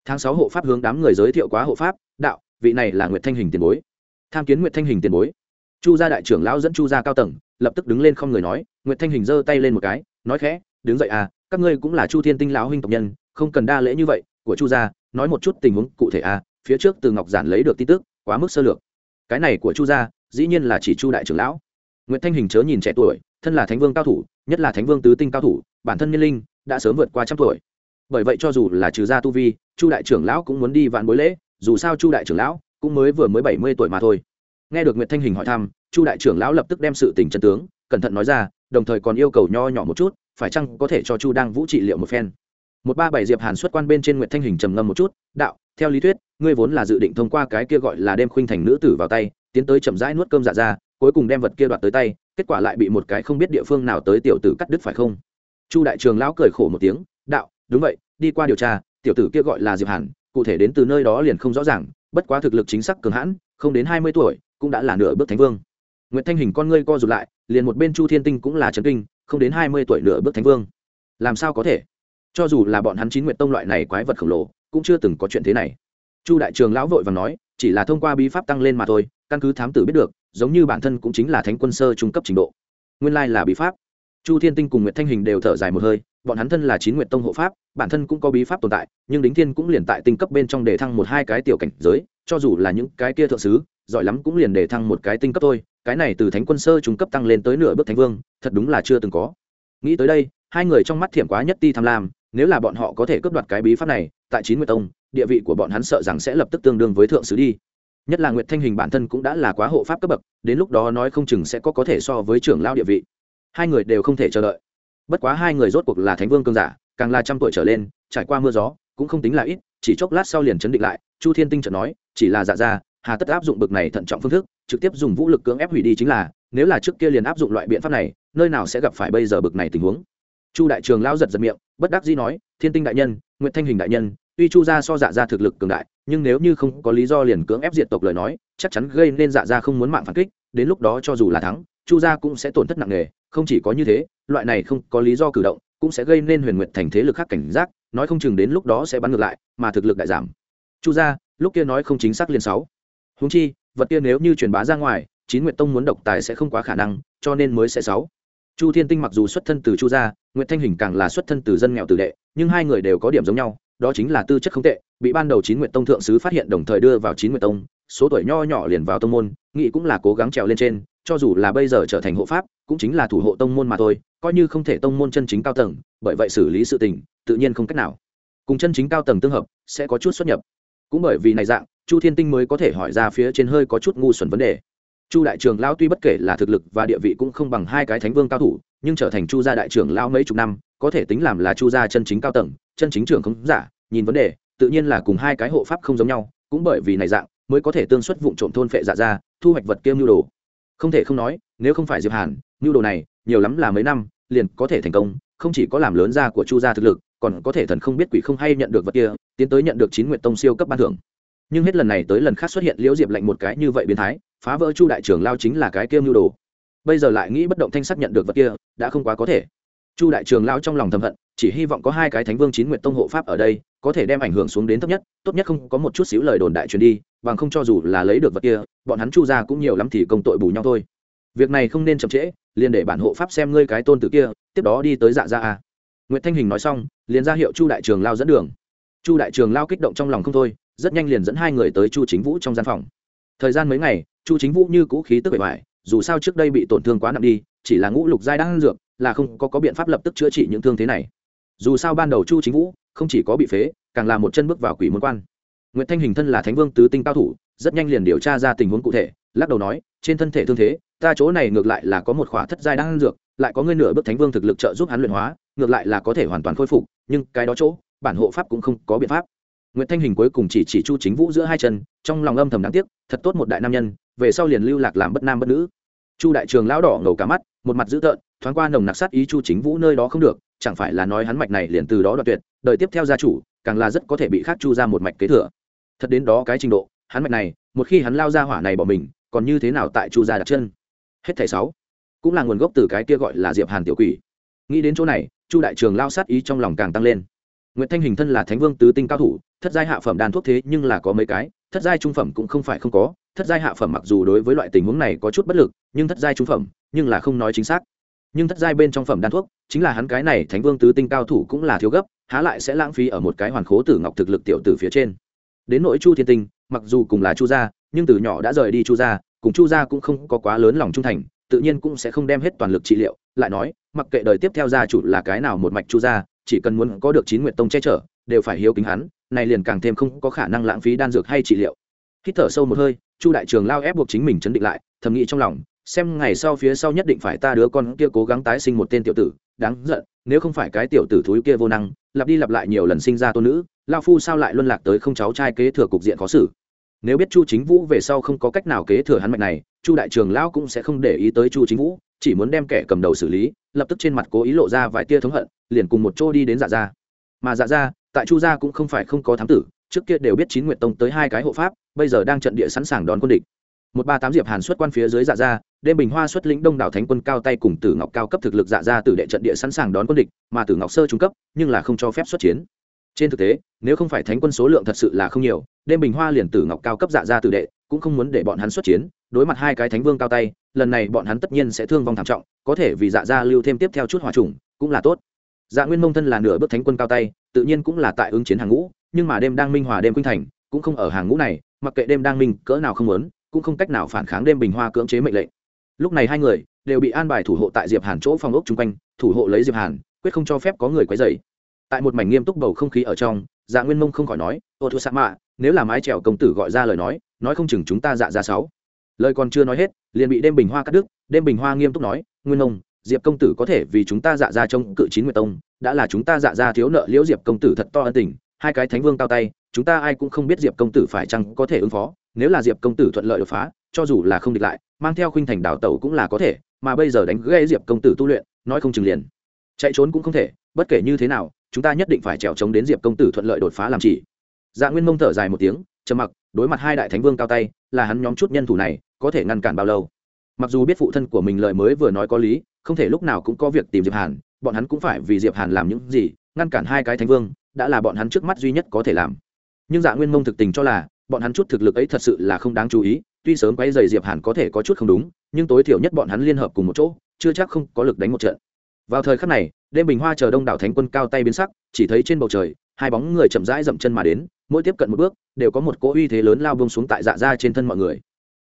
tháng sáu hộ pháp hướng đám người giới thiệu quá hộ pháp, đạo, vị này là nguyệt thanh hình tiền bối. Tham kiến nguyệt thanh hình tiền bối. Chu gia đại trưởng lão dẫn chu gia cao tầng, lập tức đứng lên không người nói, nguyệt thanh hình giơ tay lên một cái, nói khẽ, đứng dậy à các ngươi cũng là chu thiên tinh lão huynh tộc nhân, không cần đa lễ như vậy, của chu gia, nói một chút tình huống cụ thể à phía trước từ ngọc giản lấy được tin tức, quá mức sơ lược. Cái này của chu gia, dĩ nhiên là chỉ chu đại trưởng lão. Nguyệt thanh hình chớ nhìn trẻ tuổi, thân là thánh vương cao thủ, nhất là thánh vương tứ tinh cao thủ, bản thân nhân linh, đã sớm vượt qua trăm tuổi bởi vậy cho dù là trừ gia tu vi, chu đại trưởng lão cũng muốn đi vạn bối lễ, dù sao chu đại trưởng lão cũng mới vừa mới bảy mươi tuổi mà thôi. Nghe được nguyễn thanh hình hỏi thăm, chu đại trưởng lão lập tức đem sự tình chân tướng, cẩn thận nói ra, đồng thời còn yêu cầu nho nhỏ một chút, phải chăng có thể cho chu đang vũ trị liệu một phen. Một ba bảy diệp hàn xuất quan bên trên nguyệt thanh hình trầm ngâm một chút, đạo, theo lý thuyết, ngươi vốn là dự định thông qua cái kia gọi là đem khuynh thành nữ tử vào tay, tiến tới chậm rãi nuốt cơm dạ ra cuối cùng đem vật kia đoạt tới tay, kết quả lại bị một cái không biết địa phương nào tới tiểu tử cắt đứt phải không? Chu đại trường lão cười khổ một tiếng, đạo đúng vậy, đi qua điều tra, tiểu tử kia gọi là diệp hàn, cụ thể đến từ nơi đó liền không rõ ràng, bất quá thực lực chính xác cường hãn, không đến hai mươi tuổi, cũng đã là nửa bước thánh vương. Nguyễn thanh hình con ngươi co rụt lại, liền một bên chu thiên tinh cũng là trấn kinh, không đến hai mươi tuổi nửa bước thánh vương. Làm sao có thể? Cho dù là bọn hắn chín nguyện tông loại này quái vật khổng lồ, cũng chưa từng có chuyện thế này. Chu đại trường lão vội và nói, chỉ là thông qua bí pháp tăng lên mà thôi, căn cứ thám tử biết được, giống như bản thân cũng chính là thánh quân sơ trung cấp trình độ. Nguyên lai là bí pháp chu thiên tinh cùng nguyệt thanh hình đều thở dài một hơi, bọn hắn thân là chín nguyệt tông hộ pháp, bản thân cũng có bí pháp tồn tại, nhưng đính thiên cũng liền tại tinh cấp bên trong để thăng một hai cái tiểu cảnh giới, cho dù là những cái kia thượng sứ, giỏi lắm cũng liền để thăng một cái tinh cấp thôi, cái này từ thánh quân sơ trung cấp tăng lên tới nửa bước thánh vương, thật đúng là chưa từng có. Nghĩ tới đây, hai người trong mắt thiểm quá nhất ti tham lam, nếu là bọn họ có thể cướp đoạt cái bí pháp này, tại chín nguyệt tông, địa vị của bọn hắn sợ rằng sẽ lập tức tương đương với thượng sứ đi. Nhất là nguyệt thanh hình bản thân cũng đã là quá hộ pháp cấp bậc, đến lúc đó nói không chừng sẽ có có thể so với trưởng lao địa vị hai người đều không thể chờ đợi. Bất quá hai người rốt cuộc là thánh vương cương giả, càng là trăm tuổi trở lên, trải qua mưa gió, cũng không tính là ít, chỉ chốc lát sau liền chấn định lại, chu thiên tinh chợt nói, chỉ là dạ ra, hà tất áp dụng bực này thận trọng phương thức, trực tiếp dùng vũ lực cưỡng ép hủy đi chính là, nếu là trước kia liền áp dụng loại biện pháp này, nơi nào sẽ gặp phải bây giờ bực này tình huống. Chu đại trường lao giật giật miệng, bất đắc dĩ nói, thiên tinh đại nhân nguyễn thanh hình đại nhân, tuy chu gia so dạ gia thực lực cường đại, nhưng nếu như không có lý do liền cưỡng ép diệt tộc lời nói, chắc chắn gây nên dạ gia không muốn mạng phản kích, đến lúc đó cho dù là thắng chu gia cũng sẽ tổn thất nặng nề, không chỉ có như thế, loại này không có lý do cử động cũng sẽ gây nên huyền nguyện thành thế lực khác cảnh giác, nói không chừng đến lúc đó sẽ bắn ngược lại, mà thực lực đại giảm. Chu gia, lúc kia nói không chính xác liên sáu. Húng chi, vật kia nếu như truyền bá ra ngoài, chín nguyện tông muốn độc tài sẽ không quá khả năng, cho nên mới sẽ sáu. Chu thiên tinh mặc dù xuất thân từ chu gia nguyễn thanh hình càng là xuất thân từ dân nghèo tử đệ, nhưng hai người đều có điểm giống nhau, đó chính là tư chất không tệ, bị ban đầu chín nguyện tông thượng sứ phát hiện đồng thời đưa vào chín nguyện tông, số tuổi nho nhỏ liền vào tông môn nghị cũng là cố gắng trèo lên trên cho dù là bây giờ trở thành hộ pháp, cũng chính là thủ hộ tông môn mà thôi, coi như không thể tông môn chân chính cao tầng, bởi vậy xử lý sự tình, tự nhiên không cách nào. Cùng chân chính cao tầng tương hợp, sẽ có chút xuất nhập. Cũng bởi vì này dạng, chu thiên tinh mới có thể hỏi ra phía trên hơi có chút ngu xuẩn vấn đề. Chu đại trưởng lão tuy bất kể là thực lực và địa vị cũng không bằng hai cái thánh vương cao thủ, nhưng trở thành chu gia đại trưởng lão mấy chục năm, có thể tính làm là chu gia chân chính cao tầng, chân chính trưởng không giả, nhìn vấn đề, tự nhiên là cùng hai cái hộ pháp không giống nhau, cũng bởi vì này dạng, mới có thể tương xuất vụ trộm thôn phệ dạ ra thu hoạch vật kiêm nhu đồ không thể không nói, nếu không phải diệp hàn, nhu đồ này, nhiều lắm là mấy năm, liền có thể thành công, không chỉ có làm lớn ra của chu gia thực lực, còn có thể thần không biết quỷ không hay nhận được vật kia, tiến tới nhận được chín nguyện tông siêu cấp ban thưởng. Nhưng hết lần này tới lần khác xuất hiện liễu diệp lạnh một cái như vậy biến thái, phá vỡ chu đại trưởng lao chính là cái kia nhu đồ. Bây giờ lại nghĩ bất động thanh sắc nhận được vật kia, đã không quá có thể. Chu đại trường lao trong lòng thầm hận, chỉ hy vọng có hai cái thánh vương chín nguyện tông hộ pháp ở đây có thể đem ảnh hưởng xuống đến thấp nhất tốt nhất không có một chút xíu lời đồn đại truyền đi bằng không cho dù là lấy được vật kia bọn hắn chu ra cũng nhiều lắm thì công tội bù nhau thôi. Việc này không nên chậm trễ liền để bản hộ pháp xem ngươi cái tôn tử kia tiếp đó đi tới dạ gia a. Nguyễn thanh hình nói xong liền ra hiệu chu đại trường lao dẫn đường. Chu đại trường lao kích động trong lòng không thôi rất nhanh liền dẫn hai người tới chu chính vũ trong gian phòng. Thời gian mấy ngày chu chính vũ như cũ khí tức bề ngoài dù sao trước đây bị tổn thương quá nặng đi chỉ là ngũ lục giai đang dược là không có, có biện pháp lập tức chữa trị những thương thế này. Dù sao ban đầu chu chính vũ không chỉ có bị phế, càng là một chân bước vào quỷ môn quan. Nguyễn thanh hình thân là thánh vương tứ tinh cao thủ, rất nhanh liền điều tra ra tình huống cụ thể, lắc đầu nói, trên thân thể thương thế, ta chỗ này ngược lại là có một khỏa thất giai đang dược, lại có ngươi nửa bước thánh vương thực lực trợ giúp hắn luyện hóa, ngược lại là có thể hoàn toàn khôi phục, nhưng cái đó chỗ, bản hộ pháp cũng không có biện pháp. Nguyễn thanh hình cuối cùng chỉ chỉ chu chính vũ giữa hai chân, trong lòng âm thầm đáng tiếc, thật tốt một đại nam nhân, về sau liền lưu lạc làm bất nam bất nữ. Chu đại trường lão đỏ ngầu cả mắt, một mặt dữ tợn, thoáng qua nồng nặc sát ý chu chính vũ nơi đó không được, chẳng phải là nói hắn mạch này liền từ đó đoạt tuyệt đời tiếp theo gia chủ, càng là rất có thể bị khác chu ra một mạch kế thừa. Thật đến đó cái trình độ, hắn mạch này, một khi hắn lao ra hỏa này bỏ mình, còn như thế nào tại chu gia đặt chân? Hết thảy sáu. Cũng là nguồn gốc từ cái kia gọi là diệp hàn tiểu quỷ. Nghĩ đến chỗ này, chu đại trường lao sát ý trong lòng càng tăng lên. Nguyễn thanh hình thân là thánh vương tứ tinh cao thủ, thất giai hạ phẩm đan thuốc thế nhưng là có mấy cái, thất giai trung phẩm cũng không phải không có, thất giai hạ phẩm mặc dù đối với loại tình huống này có chút bất lực, nhưng thất giai trung phẩm, nhưng là không nói chính xác. Nhưng thất giai bên trong phẩm đan thuốc, chính là hắn cái này thánh vương tứ tinh cao thủ cũng là thiếu gấp há lại sẽ lãng phí ở một cái hoàn khố tử ngọc thực lực tiểu tử phía trên. Đến nỗi chu thiên tinh, mặc dù cùng là chu gia, nhưng từ nhỏ đã rời đi chu gia, cùng chu gia cũng không có quá lớn lòng trung thành, tự nhiên cũng sẽ không đem hết toàn lực trị liệu. Lại nói, mặc kệ đời tiếp theo gia chủ là cái nào một mạch chu gia, chỉ cần muốn có được chín nguyện tông che chở, đều phải hiếu kính hắn, này liền càng thêm không có khả năng lãng phí đan dược hay trị liệu. Hít thở sâu một hơi, chu đại trường lao ép buộc chính mình chấn định lại, thầm nghĩ trong lòng xem ngày sau phía sau nhất định phải ta đứa con kia cố gắng tái sinh một tên tiểu tử, đáng giận, nếu không phải cái tiểu tử thúi kia vô năng, lặp đi lặp lại nhiều lần sinh ra tôn nữ lao phu sao lại luân lạc tới không cháu trai kế thừa cục diện khó xử? Nếu biết chu chính vũ về sau không có cách nào kế thừa hắn mạch này, chu đại trường lão cũng sẽ không để ý tới chu chính vũ, chỉ muốn đem kẻ cầm đầu xử lý, lập tức trên mặt cố ý lộ ra vài tia thống hận, liền cùng một chỗ đi đến dạ gia. Mà dạ gia, tại chu gia cũng không phải không có thám tử, trước kia đều biết chín nguyện tông tới hai cái hộ pháp, bây giờ đang trận địa sẵn sàng đón quân địch một ba tám diệp hàn xuất quan phía dưới dạ gia, đêm bình hoa xuất lĩnh đông đảo thánh quân cao tay cùng tử ngọc cao cấp thực lực dạ gia tử đệ trận địa sẵn sàng đón quân địch, mà tử ngọc sơ trung cấp, nhưng là không cho phép xuất chiến. Trên thực tế, nếu không phải thánh quân số lượng thật sự là không nhiều, đêm bình hoa liền tử ngọc cao cấp dạ gia tử đệ, cũng không muốn để bọn hắn xuất chiến, đối mặt hai cái thánh vương cao tay, lần này bọn hắn tất nhiên sẽ thương vong thảm trọng, có thể vì dạ gia lưu thêm tiếp theo chút hòa trùng cũng là tốt. Dạ nguyên mông thân là nửa bước thánh quân cao tay, tự nhiên cũng là tại ứng chiến hàng ngũ, nhưng mà đêm đang minh hòa đêm khuynh thành, cũng không ở hàng ngũ này, mặc kệ đêm đang minh cỡ nào không muốn cũng không cách nào phản kháng đêm bình hoa cưỡng chế mệnh lệnh. Lúc này hai người đều bị an bài thủ hộ tại diệp hàn chỗ phòng ốc chung quanh, thủ hộ lấy diệp hàn, quyết không cho phép có người quấy rầy. Tại một mảnh nghiêm túc bầu không khí ở trong dạ nguyên mông không khỏi nói, ô thua sa mạ, nếu là mái trèo công tử gọi ra lời nói nói không chừng chúng ta dạ ra sáu. Lời còn chưa nói hết, liền bị đêm bình hoa cắt đứt, đêm bình hoa nghiêm túc nói, nguyên mông, diệp công tử có thể vì chúng ta dạ ra trong cự chín nguyệt tông, đã là chúng ta dạ ra thiếu nợ liễu diệp công tử thật to ân tình, hai cái thánh vương cao tay, chúng ta ai cũng không biết diệp công tử phải chăng có thể ứng phó nếu là diệp công tử thuận lợi đột phá, cho dù là không địch lại, mang theo khuynh thành đảo tẩu cũng là có thể, mà bây giờ đánh gây diệp công tử tu luyện, nói không chừng liền. Chạy trốn cũng không thể, bất kể như thế nào, chúng ta nhất định phải trèo trống đến diệp công tử thuận lợi đột phá làm chỉ. Dạ nguyên mông thở dài một tiếng, trầm mặc, đối mặt hai đại thánh vương cao tay, là hắn nhóm chút nhân thủ này, có thể ngăn cản bao lâu? Mặc dù biết phụ thân của mình lời mới vừa nói có lý, không thể lúc nào cũng có việc tìm diệp hàn, bọn hắn cũng phải vì diệp hàn làm những gì, ngăn cản hai cái thánh vương, đã là bọn hắn trước mắt duy nhất có thể làm. Nhưng dạ nguyên mông thực tình cho là bọn hắn chút thực lực ấy thật sự là không đáng chú ý, tuy sớm quay dày diệp hàn có thể có chút không đúng, nhưng tối thiểu nhất bọn hắn liên hợp cùng một chỗ, chưa chắc không có lực đánh một trận. Vào thời khắc này, đêm bình hoa chờ đông đảo thánh quân cao tay biến sắc, chỉ thấy trên bầu trời, hai bóng người chậm rãi dậm chân mà đến, mỗi tiếp cận một bước, đều có một cỗ uy thế lớn lao bông xuống tại dạ ra trên thân mọi người.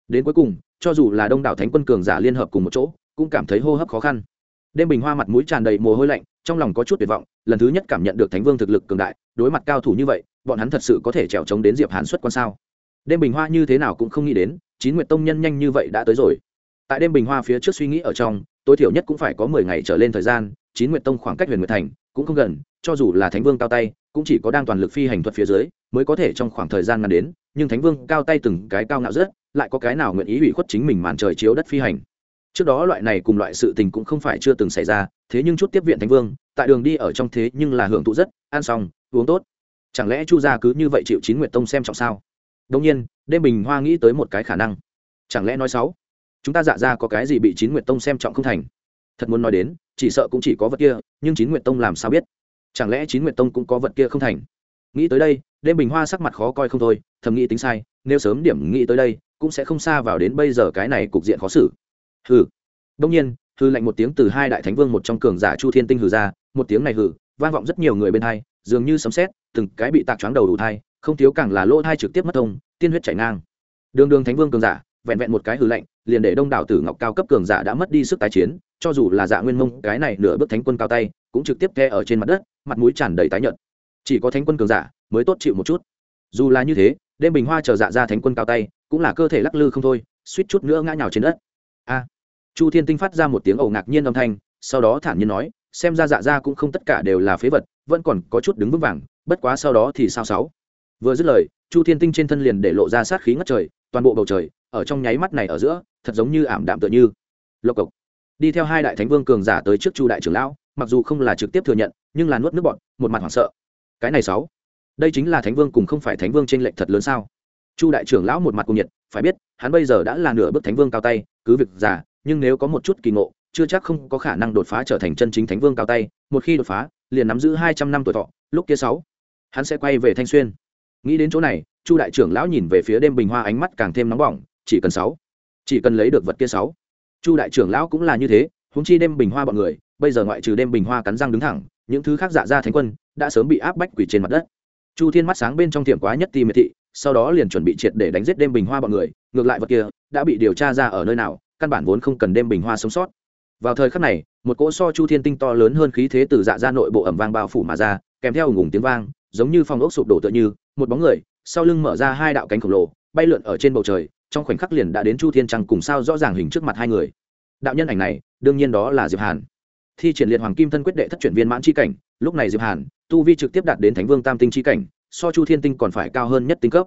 Đến cuối cùng, cho dù là đông đảo thánh quân cường giả liên hợp cùng một chỗ, cũng cảm thấy hô hấp khó khăn. Đêm bình hoa mặt mũi tràn đầy mồ hôi lạnh, trong lòng có chút tuyệt vọng, lần thứ nhất cảm nhận được thánh vương thực lực cường đại, đối mặt cao thủ như vậy bọn hắn thật sự có thể trèo trống đến diệp hàn xuất quan sao? Đêm bình hoa như thế nào cũng không nghĩ đến, chín nguyệt tông nhân nhanh như vậy đã tới rồi. Tại đêm bình hoa phía trước suy nghĩ ở trong, tối thiểu nhất cũng phải có mười ngày trở lên thời gian, chín nguyệt tông khoảng cách huyền nguyệt thành cũng không gần, cho dù là thánh vương cao tay, cũng chỉ có đang toàn lực phi hành thuật phía dưới mới có thể trong khoảng thời gian ngắn đến, nhưng thánh vương cao tay từng cái cao ngạo rất, lại có cái nào nguyện ý ủy khuất chính mình màn trời chiếu đất phi hành. Trước đó loại này cùng loại sự tình cũng không phải chưa từng xảy ra, thế nhưng chút tiếp viện thánh vương, tại đường đi ở trong thế nhưng là hưởng thụ rất, ăn xong, uống tốt chẳng lẽ chu gia cứ như vậy chịu chín nguyệt tông xem trọng sao? Đông nhiên, đêm bình hoa nghĩ tới một cái khả năng. Chẳng lẽ nói sáu chúng ta dạ ra có cái gì bị chín nguyệt tông xem trọng không thành? Thật muốn nói đến, chỉ sợ cũng chỉ có vật kia, nhưng chín nguyệt tông làm sao biết? Chẳng lẽ chín nguyệt tông cũng có vật kia không thành? Nghĩ tới đây, đêm bình hoa sắc mặt khó coi không thôi, thầm nghĩ tính sai, nếu sớm điểm nghĩ tới đây, cũng sẽ không xa vào đến bây giờ cái này cục diện khó xử. Hừ. Đông nhiên hư lạnh một tiếng từ hai đại thánh vương một trong cường giả chu thiên tinh hừ ra, một tiếng này hừ, vang vọng rất nhiều người bên hai dường như sấm sét, từng cái bị tạc choáng đầu đủ thai, không thiếu càng là lỗ thai trực tiếp mất thông, tiên huyết chảy ngang. Đường đường thánh vương cường giả, vẹn vẹn một cái hư lạnh liền để đông đảo tử ngọc cao cấp cường giả đã mất đi sức tái chiến, cho dù là dạ nguyên mông, cái này nửa bước thánh quân cao tay, cũng trực tiếp ke ở trên mặt đất, mặt mũi tràn đầy tái nhợt. Chỉ có thánh quân cường giả mới tốt chịu một chút. Dù là như thế, đêm bình hoa chờ dạ ra thánh quân cao tay, cũng là cơ thể lắc lư không thôi, suýt chút nữa ngã nhào trên đất. A. Chu thiên tinh phát ra một tiếng ẩu ngạc nhiên âm thanh, sau đó thản nhiên nói xem ra dạ ra cũng không tất cả đều là phế vật, vẫn còn có chút đứng vững vàng, bất quá sau đó thì sao sáu. Vừa dứt lời, chu thiên tinh trên thân liền để lộ ra sát khí ngất trời, toàn bộ bầu trời, ở trong nháy mắt này ở giữa, thật giống như ảm đạm tựa như. Lộc cộc. Đi theo hai đại thánh vương cường giả tới trước chu đại trưởng lão, mặc dù không là trực tiếp thừa nhận, nhưng là nuốt nước bọn, một mặt hoảng sợ. Cái này sáu, đây chính là thánh vương cùng không phải thánh vương trên lệnh thật lớn sao? Chu đại trưởng lão một mặt cùng nhiệt, phải biết, hắn bây giờ đã là nửa bước thánh vương cao tay, cứ việc giả, nhưng nếu có một chút kỳ ngộ chưa chắc không có khả năng đột phá trở thành chân chính thánh vương cao tay, một khi đột phá, liền nắm giữ hai trăm năm tuổi thọ, lúc kia sáu, hắn sẽ quay về thanh xuyên. Nghĩ đến chỗ này, chu đại trưởng lão nhìn về phía đêm bình hoa ánh mắt càng thêm nóng bỏng, chỉ cần sáu, chỉ cần lấy được vật kia sáu. Chu đại trưởng lão cũng là như thế húng chi đêm bình hoa bọn người, bây giờ ngoại trừ đêm bình hoa cắn răng đứng thẳng, những thứ khác dạ ra thánh quân, đã sớm bị áp bách quỷ trên mặt đất. Chu thiên mắt sáng bên trong tiệm quá nhất ti miệt thị, sau đó liền chuẩn bị triệt để đánh giết đêm bình hoa bọn người, ngược lại vật kia, đã bị điều tra ra ở nơi nào, căn bản vốn không cần đêm bình hoa sống sót vào thời khắc này, một cỗ so chu thiên tinh to lớn hơn khí thế từ dạ ra nội bộ ẩm vang bao phủ mà ra, kèm theo ủng ủng tiếng vang, giống như phòng ốc sụp đổ tựa như, một bóng người, sau lưng mở ra hai đạo cánh khổng lồ, bay lượn ở trên bầu trời, trong khoảnh khắc liền đã đến chu thiên trăng cùng sao rõ ràng hình trước mặt hai người. Đạo nhân ảnh này, đương nhiên đó là diệp hàn. Thi triển liệt hoàng kim thân quyết đệ thất chuyển viên mãn chi cảnh, lúc này diệp hàn, tu vi trực tiếp đạt đến thánh vương tam tinh chi cảnh, so chu thiên tinh còn phải cao hơn nhất tinh cấp.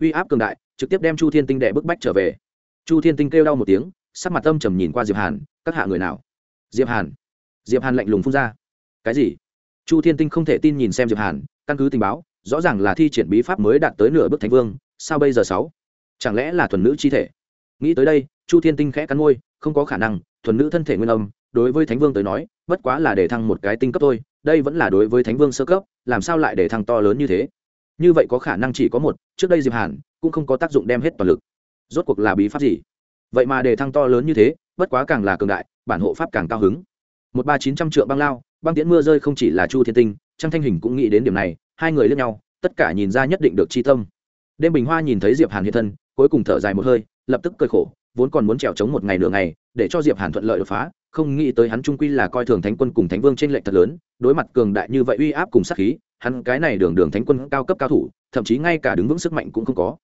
Uy áp cường đại, trực tiếp đem chu thiên tinh đệ bức bách trở về. Chu thiên tinh kêu đau một tiếng, sắc mặt tâm trầm nhìn qua diệp hàn các hạ người nào? Diệp hàn. Diệp hàn lạnh lùng phun ra. Cái gì? Chu thiên tinh không thể tin nhìn xem diệp hàn, căn cứ tình báo, rõ ràng là thi triển bí pháp mới đạt tới nửa bước thánh vương, sao bây giờ sáu? Chẳng lẽ là thuần nữ chi thể? Nghĩ tới đây, chu thiên tinh khẽ cắn môi, không có khả năng, thuần nữ thân thể nguyên âm, đối với thánh vương tới nói, bất quá là để thăng một cái tinh cấp thôi, đây vẫn là đối với thánh vương sơ cấp, làm sao lại để thăng to lớn như thế? Như vậy có khả năng chỉ có một, trước đây diệp hàn cũng không có tác dụng đem hết toàn lực. Rốt cuộc là bí pháp gì? Vậy mà để thăng to lớn như thế bất quá càng là cường đại, bản hộ pháp càng cao hứng. Một ba chín trăm triệu băng lao, băng tiễn mưa rơi không chỉ là chu thiên tinh trang thanh hình cũng nghĩ đến điểm này, hai người lẫn nhau, tất cả nhìn ra nhất định được chi tâm. Đêm bình hoa nhìn thấy diệp hàn hiện thân, cuối cùng thở dài một hơi, lập tức cười khổ, vốn còn muốn trèo trống một ngày nửa ngày, để cho diệp hàn thuận lợi đột phá, không nghĩ tới hắn trung quy là coi thường thánh quân cùng thánh vương trên lệnh thật lớn, đối mặt cường đại như vậy uy áp cùng sát khí, hắn cái này đường đường thánh quân cao cấp cao thủ, thậm chí ngay cả đứng vững sức mạnh cũng không có.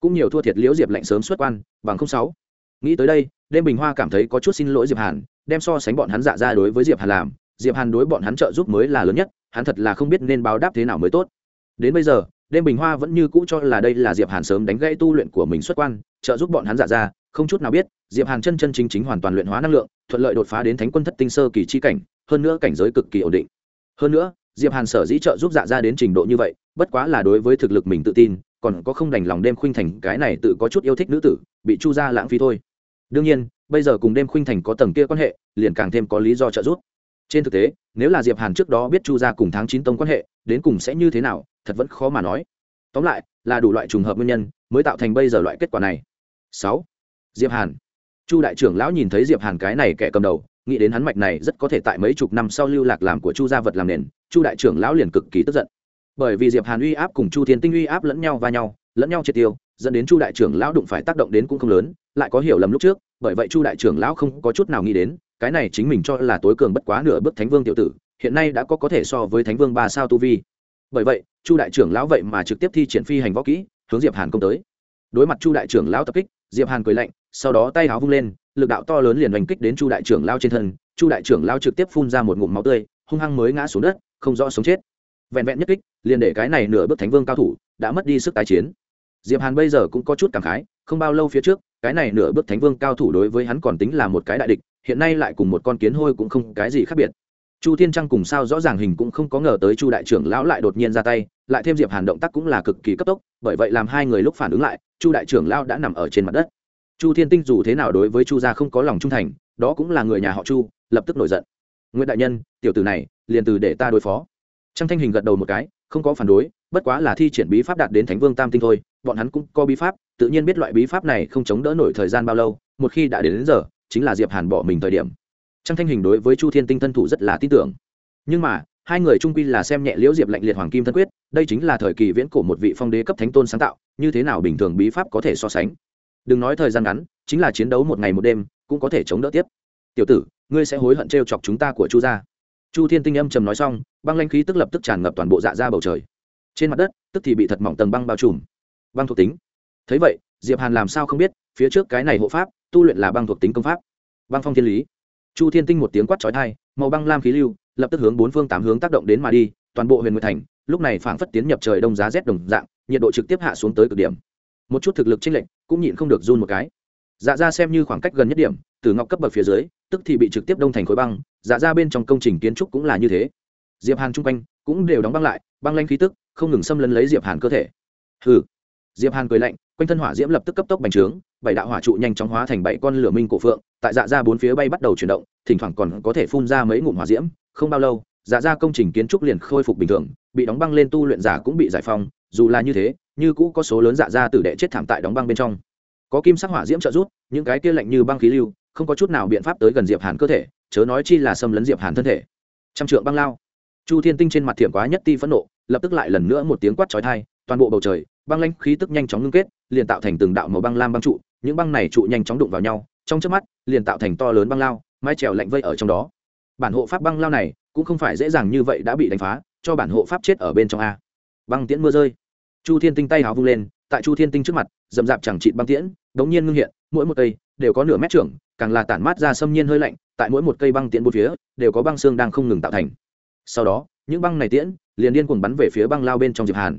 Cũng nhiều thua thiệt liễu diệp lệnh sớm xuất quan, bằng không sáu. Nghĩ tới đây đêm bình hoa cảm thấy có chút xin lỗi diệp hàn, đem so sánh bọn hắn dạ ra đối với diệp hàn làm. Diệp hàn đối bọn hắn trợ giúp mới là lớn nhất, hắn thật là không biết nên báo đáp thế nào mới tốt. Đến bây giờ, đêm bình hoa vẫn như cũ cho là đây là diệp hàn sớm đánh gãy tu luyện của mình xuất quan, trợ giúp bọn hắn dạ ra, không chút nào biết, diệp hàn chân chân chính chính hoàn toàn luyện hóa năng lượng, thuận lợi đột phá đến thánh quân thất tinh sơ kỳ chi cảnh, hơn nữa cảnh giới cực kỳ ổn định. Hơn nữa, diệp hàn sở dĩ trợ giúp dạ ra đến trình độ như vậy, bất quá là đối với thực lực mình tự tin, còn có không đành lòng đêm khuynh thành cái này tự có chút yêu thích nữ tử, bị chu gia lãng phí thôi đương nhiên, bây giờ cùng đêm khuynh thành có tầng kia quan hệ, liền càng thêm có lý do trợ giúp. Trên thực tế, nếu là diệp hàn trước đó biết chu gia cùng tháng chín tông quan hệ, đến cùng sẽ như thế nào, thật vẫn khó mà nói. Tóm lại, là đủ loại trùng hợp nguyên nhân, mới tạo thành bây giờ loại kết quả này. Sáu. Diệp hàn. Chu đại trưởng lão nhìn thấy diệp hàn cái này kẻ cầm đầu, nghĩ đến hắn mạch này rất có thể tại mấy chục năm sau lưu lạc làm của chu gia vật làm nền, chu đại trưởng lão liền cực kỳ tức giận. Bởi vì diệp hàn uy áp cùng chu thiên tinh uy áp lẫn nhau va nhau, lẫn nhau triệt tiêu, dẫn đến chu đại trưởng lão đụng phải tác động đến cũng không lớn lại có hiểu lầm lúc trước, bởi vậy chu đại trưởng lão không có chút nào nghĩ đến, cái này chính mình cho là tối cường bất quá nửa bước thánh vương tiểu tử, hiện nay đã có có thể so với thánh vương ba sao tu vi. Bởi vậy, chu đại trưởng lão vậy mà trực tiếp thi triển phi hành võ kỹ, hướng diệp hàn công tới. Đối mặt chu đại trưởng lão tập kích, diệp hàn cười lạnh, sau đó tay áo vung lên, lực đạo to lớn liền đánh kích đến chu đại trưởng lão trên thân, chu đại trưởng lão trực tiếp phun ra một ngụm máu tươi, hung hăng mới ngã xuống đất, không rõ sống chết. Vẹn vẹn nhất kích, liền để cái này nửa bước thánh vương cao thủ đã mất đi sức tái chiến diệp hàn bây giờ cũng có chút cảm khái, không bao lâu phía trước, cái này nửa bước thánh vương cao thủ đối với hắn còn tính là một cái đại địch, hiện nay lại cùng một con kiến hôi cũng không cái gì khác biệt. Chu thiên trăng cùng sao rõ ràng hình cũng không có ngờ tới chu đại trưởng lão lại đột nhiên ra tay, lại thêm diệp hàn động tác cũng là cực kỳ cấp tốc, bởi vậy làm hai người lúc phản ứng lại, chu đại trưởng lão đã nằm ở trên mặt đất. Chu thiên tinh dù thế nào đối với chu gia không có lòng trung thành, đó cũng là người nhà họ chu, lập tức nổi giận. Nguyễn đại nhân, tiểu tử này, liền từ để ta đối phó. Trăng thanh hình gật đầu một cái, không có phản đối bất quá là thi triển bí pháp đạt đến thánh vương tam tinh thôi bọn hắn cũng có bí pháp tự nhiên biết loại bí pháp này không chống đỡ nổi thời gian bao lâu một khi đã đến, đến giờ chính là diệp hàn bỏ mình thời điểm. Trang thanh hình đối với chu thiên tinh thân thủ rất là tin tưởng. Nhưng mà hai người trung quy là xem nhẹ liễu diệp lạnh liệt hoàng kim thân quyết đây chính là thời kỳ viễn cổ một vị phong đế cấp thánh tôn sáng tạo như thế nào bình thường bí pháp có thể so sánh? Đừng nói thời gian ngắn chính là chiến đấu một ngày một đêm cũng có thể chống đỡ tiếp. Tiểu tử ngươi sẽ hối hận t chọc chúng ta của chu gia. Chu thiên tinh âm trầm nói xong băng lanh khí tức lập tức tràn ngập toàn bộ dạ ra bầu trời trên mặt đất, tức thì bị thật mỏng tầng băng bao trùm. Băng thuộc tính. Thấy vậy, diệp hàn làm sao không biết, phía trước cái này hộ pháp, tu luyện là băng thuộc tính công pháp. Băng phong thiên lý. Chu thiên tinh một tiếng quát trói thai màu băng lam khí lưu, lập tức hướng bốn phương tám hướng tác động đến mà đi, toàn bộ huyền nguyệt thành, lúc này phảng phất tiến nhập trời đông giá rét đồng dạng, nhiệt độ trực tiếp hạ xuống tới cực điểm. Một chút thực lực chênh lệch, cũng nhịn không được run một cái. Dạ ra xem như khoảng cách gần nhất điểm, từ ngọc cấp bậc phía dưới, tức thì bị trực tiếp đông thành khối băng dạ ra bên trong công trình kiến trúc cũng là như thế. Diệp hàn chung quanh cũng đều đóng băng lại, băng lanh khí tức không ngừng xâm lấn lấy diệp hàn cơ thể. Hừ. Diệp hàn cười lạnh, quanh thân hỏa diễm lập tức cấp tốc bành trướng, bảy đạo hỏa trụ nhanh chóng hóa thành bảy con lửa minh cổ phượng, tại dạ ra bốn phía bay bắt đầu chuyển động, thỉnh thoảng còn có thể phun ra mấy ngụm hỏa diễm, không bao lâu dạ ra công trình kiến trúc liền khôi phục bình thường, bị đóng băng lên tu luyện giả cũng bị giải phóng, dù là như thế, như cũ có số lớn dạ ra tử đệ chết thảm tại đóng băng bên trong. Có kim sắc hỏa diễm trợ rút những cái kia lạnh như băng khí lưu, không có chút nào biện pháp tới gần diệp hàn cơ thể, chớ nói chi là xâm lấn diệp hàn thân thể. Trăm trượng băng lao. Chu thiên tinh trên mặt thiểm quá nhất ti phẫn nộ lập tức lại lần nữa một tiếng quát chói tai, toàn bộ bầu trời, băng lanh khí tức nhanh chóng ngưng kết, liền tạo thành từng đạo màu băng lam băng trụ, những băng này trụ nhanh chóng đụng vào nhau, trong chớp mắt, liền tạo thành to lớn băng lao, mái trèo lạnh vây ở trong đó. Bản hộ pháp băng lao này, cũng không phải dễ dàng như vậy đã bị đánh phá, cho bản hộ pháp chết ở bên trong a. Băng tiễn mưa rơi. Chu thiên tinh tay háo vung lên, tại chu thiên tinh trước mặt dậm dạp chẳng chịt băng tiễn, đống nhiên ngưng hiện, mỗi một cây đều có nửa mét trưởng, càng là tản mát ra xâm nhiên hơi lạnh, tại mỗi một cây băng tiễn bốn phía, đều có băng xương đang không ngừng tạo thành. Sau đó những băng này tiễn liền điên cuồng bắn về phía băng lao bên trong diệp hàn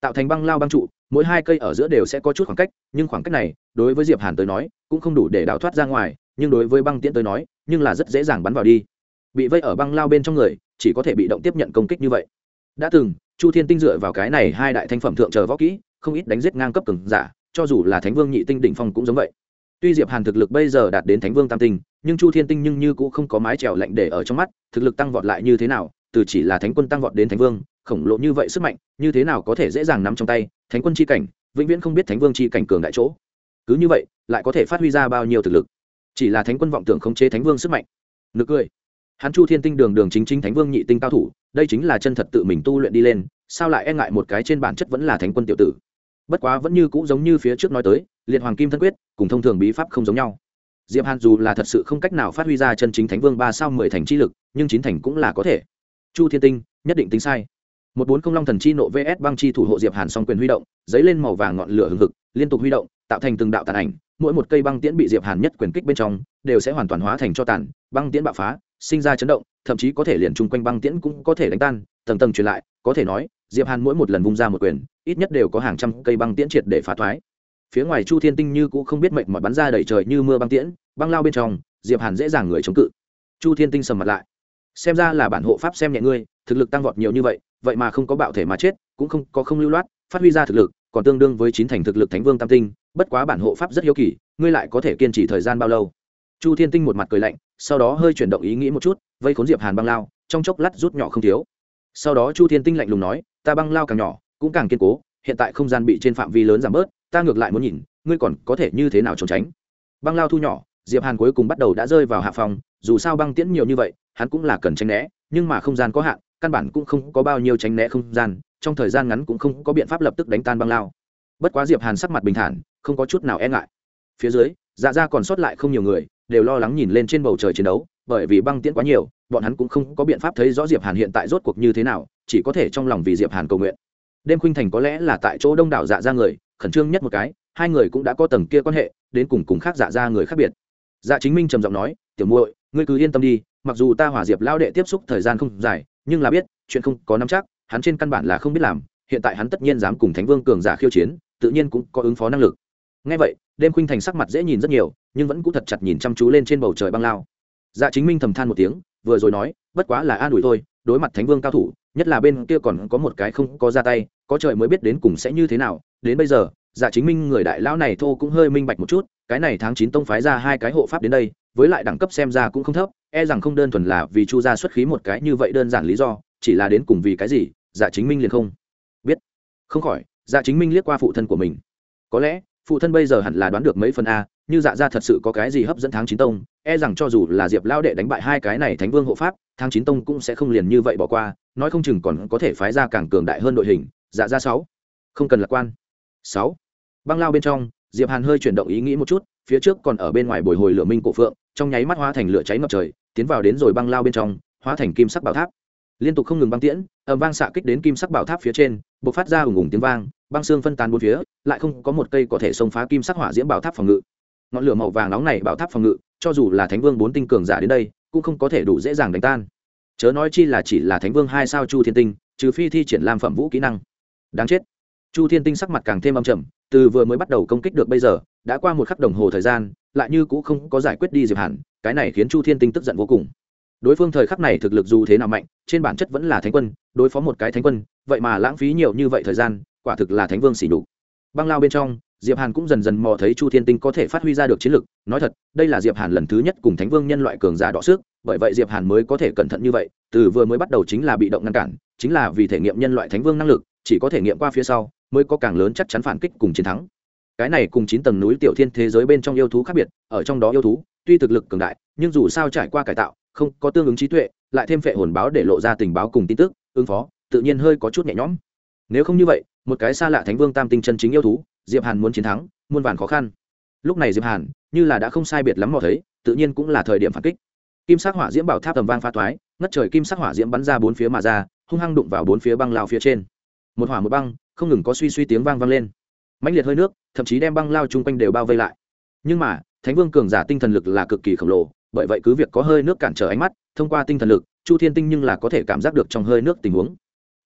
tạo thành băng lao băng trụ mỗi hai cây ở giữa đều sẽ có chút khoảng cách nhưng khoảng cách này đối với diệp hàn tới nói cũng không đủ để đào thoát ra ngoài nhưng đối với băng tiễn tới nói nhưng là rất dễ dàng bắn vào đi bị vây ở băng lao bên trong người chỉ có thể bị động tiếp nhận công kích như vậy đã từng chu thiên tinh dựa vào cái này hai đại thanh phẩm thượng chờ võ kỹ không ít đánh giết ngang cấp cường giả cho dù là thánh vương nhị tinh đỉnh phong cũng giống vậy tuy diệp hàn thực lực bây giờ đạt đến thánh vương tam tinh nhưng chu thiên tinh nhưng như cũng không có mái trèo lạnh để ở trong mắt thực lực tăng vọt lại như thế nào từ chỉ là thánh quân tăng vọt đến thánh vương, khổng lồ như vậy sức mạnh, như thế nào có thể dễ dàng nắm trong tay, thánh quân chi cảnh, vĩnh viễn không biết thánh vương chi cảnh cường đại chỗ. Cứ như vậy, lại có thể phát huy ra bao nhiêu thực lực. Chỉ là thánh quân vọng tưởng khống chế thánh vương sức mạnh. Nực cười. Hắn chu thiên tinh đường đường chính chính thánh vương nhị tinh cao thủ, đây chính là chân thật tự mình tu luyện đi lên, sao lại e ngại một cái trên bản chất vẫn là thánh quân tiểu tử? Bất quá vẫn như cũ giống như phía trước nói tới, liệt hoàng kim thân quyết, cùng thông thường bí pháp không giống nhau. Diệp hàn dù là thật sự không cách nào phát huy ra chân chính thánh vương ba sao mười thành chi lực, nhưng chín thành cũng là có thể chu thiên tinh, nhất định tính sai. Một bốn không long thần chi nộ vs băng chi thủ hộ diệp hàn song quyền huy động dấy lên màu vàng ngọn lửa hừng hực, liên tục huy động, tạo thành từng đạo tàn ảnh, mỗi một cây băng tiễn bị diệp hàn nhất quyền kích bên trong, đều sẽ hoàn toàn hóa thành cho tàn, băng tiễn bạo phá, sinh ra chấn động, thậm chí có thể liền chung quanh băng tiễn cũng có thể đánh tan, tầng tầng truyền lại, có thể nói, diệp hàn mỗi một lần vung ra một quyền, ít nhất đều có hàng trăm cây băng tiễn triệt để phá thoái. Phía ngoài chu thiên tinh như cũng không biết mệnh mọi bắn ra đầy trời như mưa băng tiễn, băng lao bên trong, diệp hàn dễ dàng người chống cự. Chu thiên tinh sầm mặt lại xem ra là bản hộ pháp xem nhẹ ngươi, thực lực tăng vọt nhiều như vậy vậy mà không có bạo thể mà chết, cũng không, có không lưu loát, phát huy ra thực lực, còn tương đương với chín thành thực lực thánh vương tam tinh, bất quá bản hộ pháp rất hiếu kỳ, ngươi lại có thể kiên trì thời gian bao lâu? Chu thiên tinh một mặt cười lạnh, sau đó hơi chuyển động ý nghĩ một chút, vây khốn diệp hàn băng lao, trong chốc lát rút nhỏ không thiếu. Sau đó chu thiên tinh lạnh lùng nói, ta băng lao càng nhỏ, cũng càng kiên cố, hiện tại không gian bị trên phạm vi lớn giảm bớt, ta ngược lại muốn nhìn, ngươi còn có thể như thế nào trốn tránh? Băng lao thu nhỏ, diệp hàn cuối cùng bắt đầu đã rơi vào hạ phòng, dù sao băng tiễn nhiều như vậy hắn cũng là cần tránh né, nhưng mà không gian có hạn, căn bản cũng không có bao nhiêu tránh né không gian, trong thời gian ngắn cũng không có biện pháp lập tức đánh tan băng lao. Bất quá diệp hàn sắc mặt bình thản, không có chút nào e ngại. Phía dưới dạ ra còn sót lại không nhiều người, đều lo lắng nhìn lên trên bầu trời chiến đấu, bởi vì băng tiễn quá nhiều, bọn hắn cũng không có biện pháp thấy rõ diệp hàn hiện tại rốt cuộc như thế nào, chỉ có thể trong lòng vì diệp hàn cầu nguyện. Đêm khuynh thành có lẽ là tại chỗ đông đảo dạ ra người, khẩn trương nhất một cái, hai người cũng đã có tầng kia quan hệ, đến cùng cùng khác dạ ra người khác biệt. Dạ chính minh trầm giọng nói, tiểu muội, ngươi cứ yên tâm đi mặc dù ta hỏa diệp lao đệ tiếp xúc thời gian không dài, nhưng là biết, chuyện không có nắm chắc, hắn trên căn bản là không biết làm, hiện tại hắn tất nhiên dám cùng thánh vương cường giả khiêu chiến, tự nhiên cũng có ứng phó năng lực. Ngay vậy, đêm khuynh thành sắc mặt dễ nhìn rất nhiều, nhưng vẫn cũng thật chặt nhìn chăm chú lên trên bầu trời băng lao. Dạ chính minh thầm than một tiếng, vừa rồi nói, bất quá là an ủi thôi, đối mặt thánh vương cao thủ, nhất là bên kia còn có một cái không có ra tay, có trời mới biết đến cùng sẽ như thế nào. Đến bây giờ dạ chính minh người đại lão này thô cũng hơi minh bạch một chút, cái này tháng chín tông phái ra hai cái hộ pháp đến đây, với lại đẳng cấp xem ra cũng không thấp e rằng không đơn thuần là vì chu gia xuất khí một cái như vậy đơn giản lý do, chỉ là đến cùng vì cái gì dạ chính minh liền không biết. Không khỏi dạ chính minh liếc qua phụ thân của mình. Có lẽ, phụ thân bây giờ hẳn là đoán được mấy phần a, như dạ ra thật sự có cái gì hấp dẫn tháng chín tông e rằng cho dù là diệp lao đệ đánh bại hai cái này thánh vương hộ pháp tháng chín tông cũng sẽ không liền như vậy bỏ qua, nói không chừng còn có thể phái ra càng cường đại hơn đội hình dạ ra sáu. Không cần lạc quan. Sáu. Băng lao bên trong, diệp hàn hơi chuyển động ý nghĩ một chút, phía trước còn ở bên ngoài bồi hồi lửa minh cổ phượng, trong nháy mắt hóa thành lửa cháy ngập trời tiến vào đến rồi băng lao bên trong, hóa thành kim sắc bảo tháp. Liên tục không ngừng băng tiễn, ầm vang xạ kích đến kim sắc bảo tháp phía trên, bộc phát ra ủng ủng tiếng vang, băng xương phân tán bốn phía, lại không có một cây có thể xông phá kim sắc hỏa diễm bảo tháp phòng ngự. Ngọn lửa màu vàng nóng này bảo tháp phòng ngự, cho dù là thánh vương bốn tinh cường giả đến đây, cũng không có thể đủ dễ dàng đánh tan. Chớ nói chi là chỉ là thánh vương hai sao chu thiên tinh, trừ phi thi triển làm phẩm vũ kỹ năng. Đáng chết. Chu thiên tinh sắc mặt càng thêm âm trầm, từ vừa mới bắt đầu công kích được bây giờ, đã qua một khắc đồng hồ thời gian, lại như cũng không có giải quyết đi diệp hẳn cái này khiến chu thiên tinh tức giận vô cùng. Đối phương thời khắc này thực lực dù thế nào mạnh, trên bản chất vẫn là thánh quân, đối phó một cái thánh quân, vậy mà lãng phí nhiều như vậy thời gian, quả thực là thánh vương xỉ đục băng lao bên trong, diệp hàn cũng dần dần mò thấy chu thiên tinh có thể phát huy ra được chiến lực, nói thật, đây là diệp hàn lần thứ nhất cùng thánh vương nhân loại cường giả đọ sức, bởi vậy diệp hàn mới có thể cẩn thận như vậy, từ vừa mới bắt đầu chính là bị động ngăn cản, chính là vì thể nghiệm nhân loại thánh vương năng lực, chỉ có thể nghiệm qua phía sau, mới có càng lớn chắc chắn phản kích cùng chiến thắng. Cái này cùng chín tầng núi tiểu thiên thế giới bên trong yêu thú khác biệt, ở trong đó yêu thú tuy thực lực cường đại nhưng dù sao trải qua cải tạo không có tương ứng trí tuệ lại thêm phệ hồn báo để lộ ra tình báo cùng tin tức ứng phó tự nhiên hơi có chút nhẹ nhõm. Nếu không như vậy một cái xa lạ thánh vương tam tinh chân chính yêu thú diệp hàn muốn chiến thắng muôn vàn khó khăn. Lúc này diệp hàn như là đã không sai biệt lắm mò thấy tự nhiên cũng là thời điểm phản kích. Kim sắc hỏa diễm bảo tháp tầm vang pha toái, ngất trời kim sắc hỏa diễm bắn ra bốn phía mà ra hung hăng đụng vào bốn phía băng lao phía trên. Một hỏa một băng không ngừng có suy suy tiếng vang vang lên. Mãnh liệt hơi nước thậm chí đem băng lao chung quanh đều bao vây lại. Nhưng mà thánh vương cường giả tinh thần lực là cực kỳ khổng lồ, bởi vậy cứ việc có hơi nước cản trở ánh mắt, thông qua tinh thần lực, chu thiên tinh nhưng là có thể cảm giác được trong hơi nước tình huống.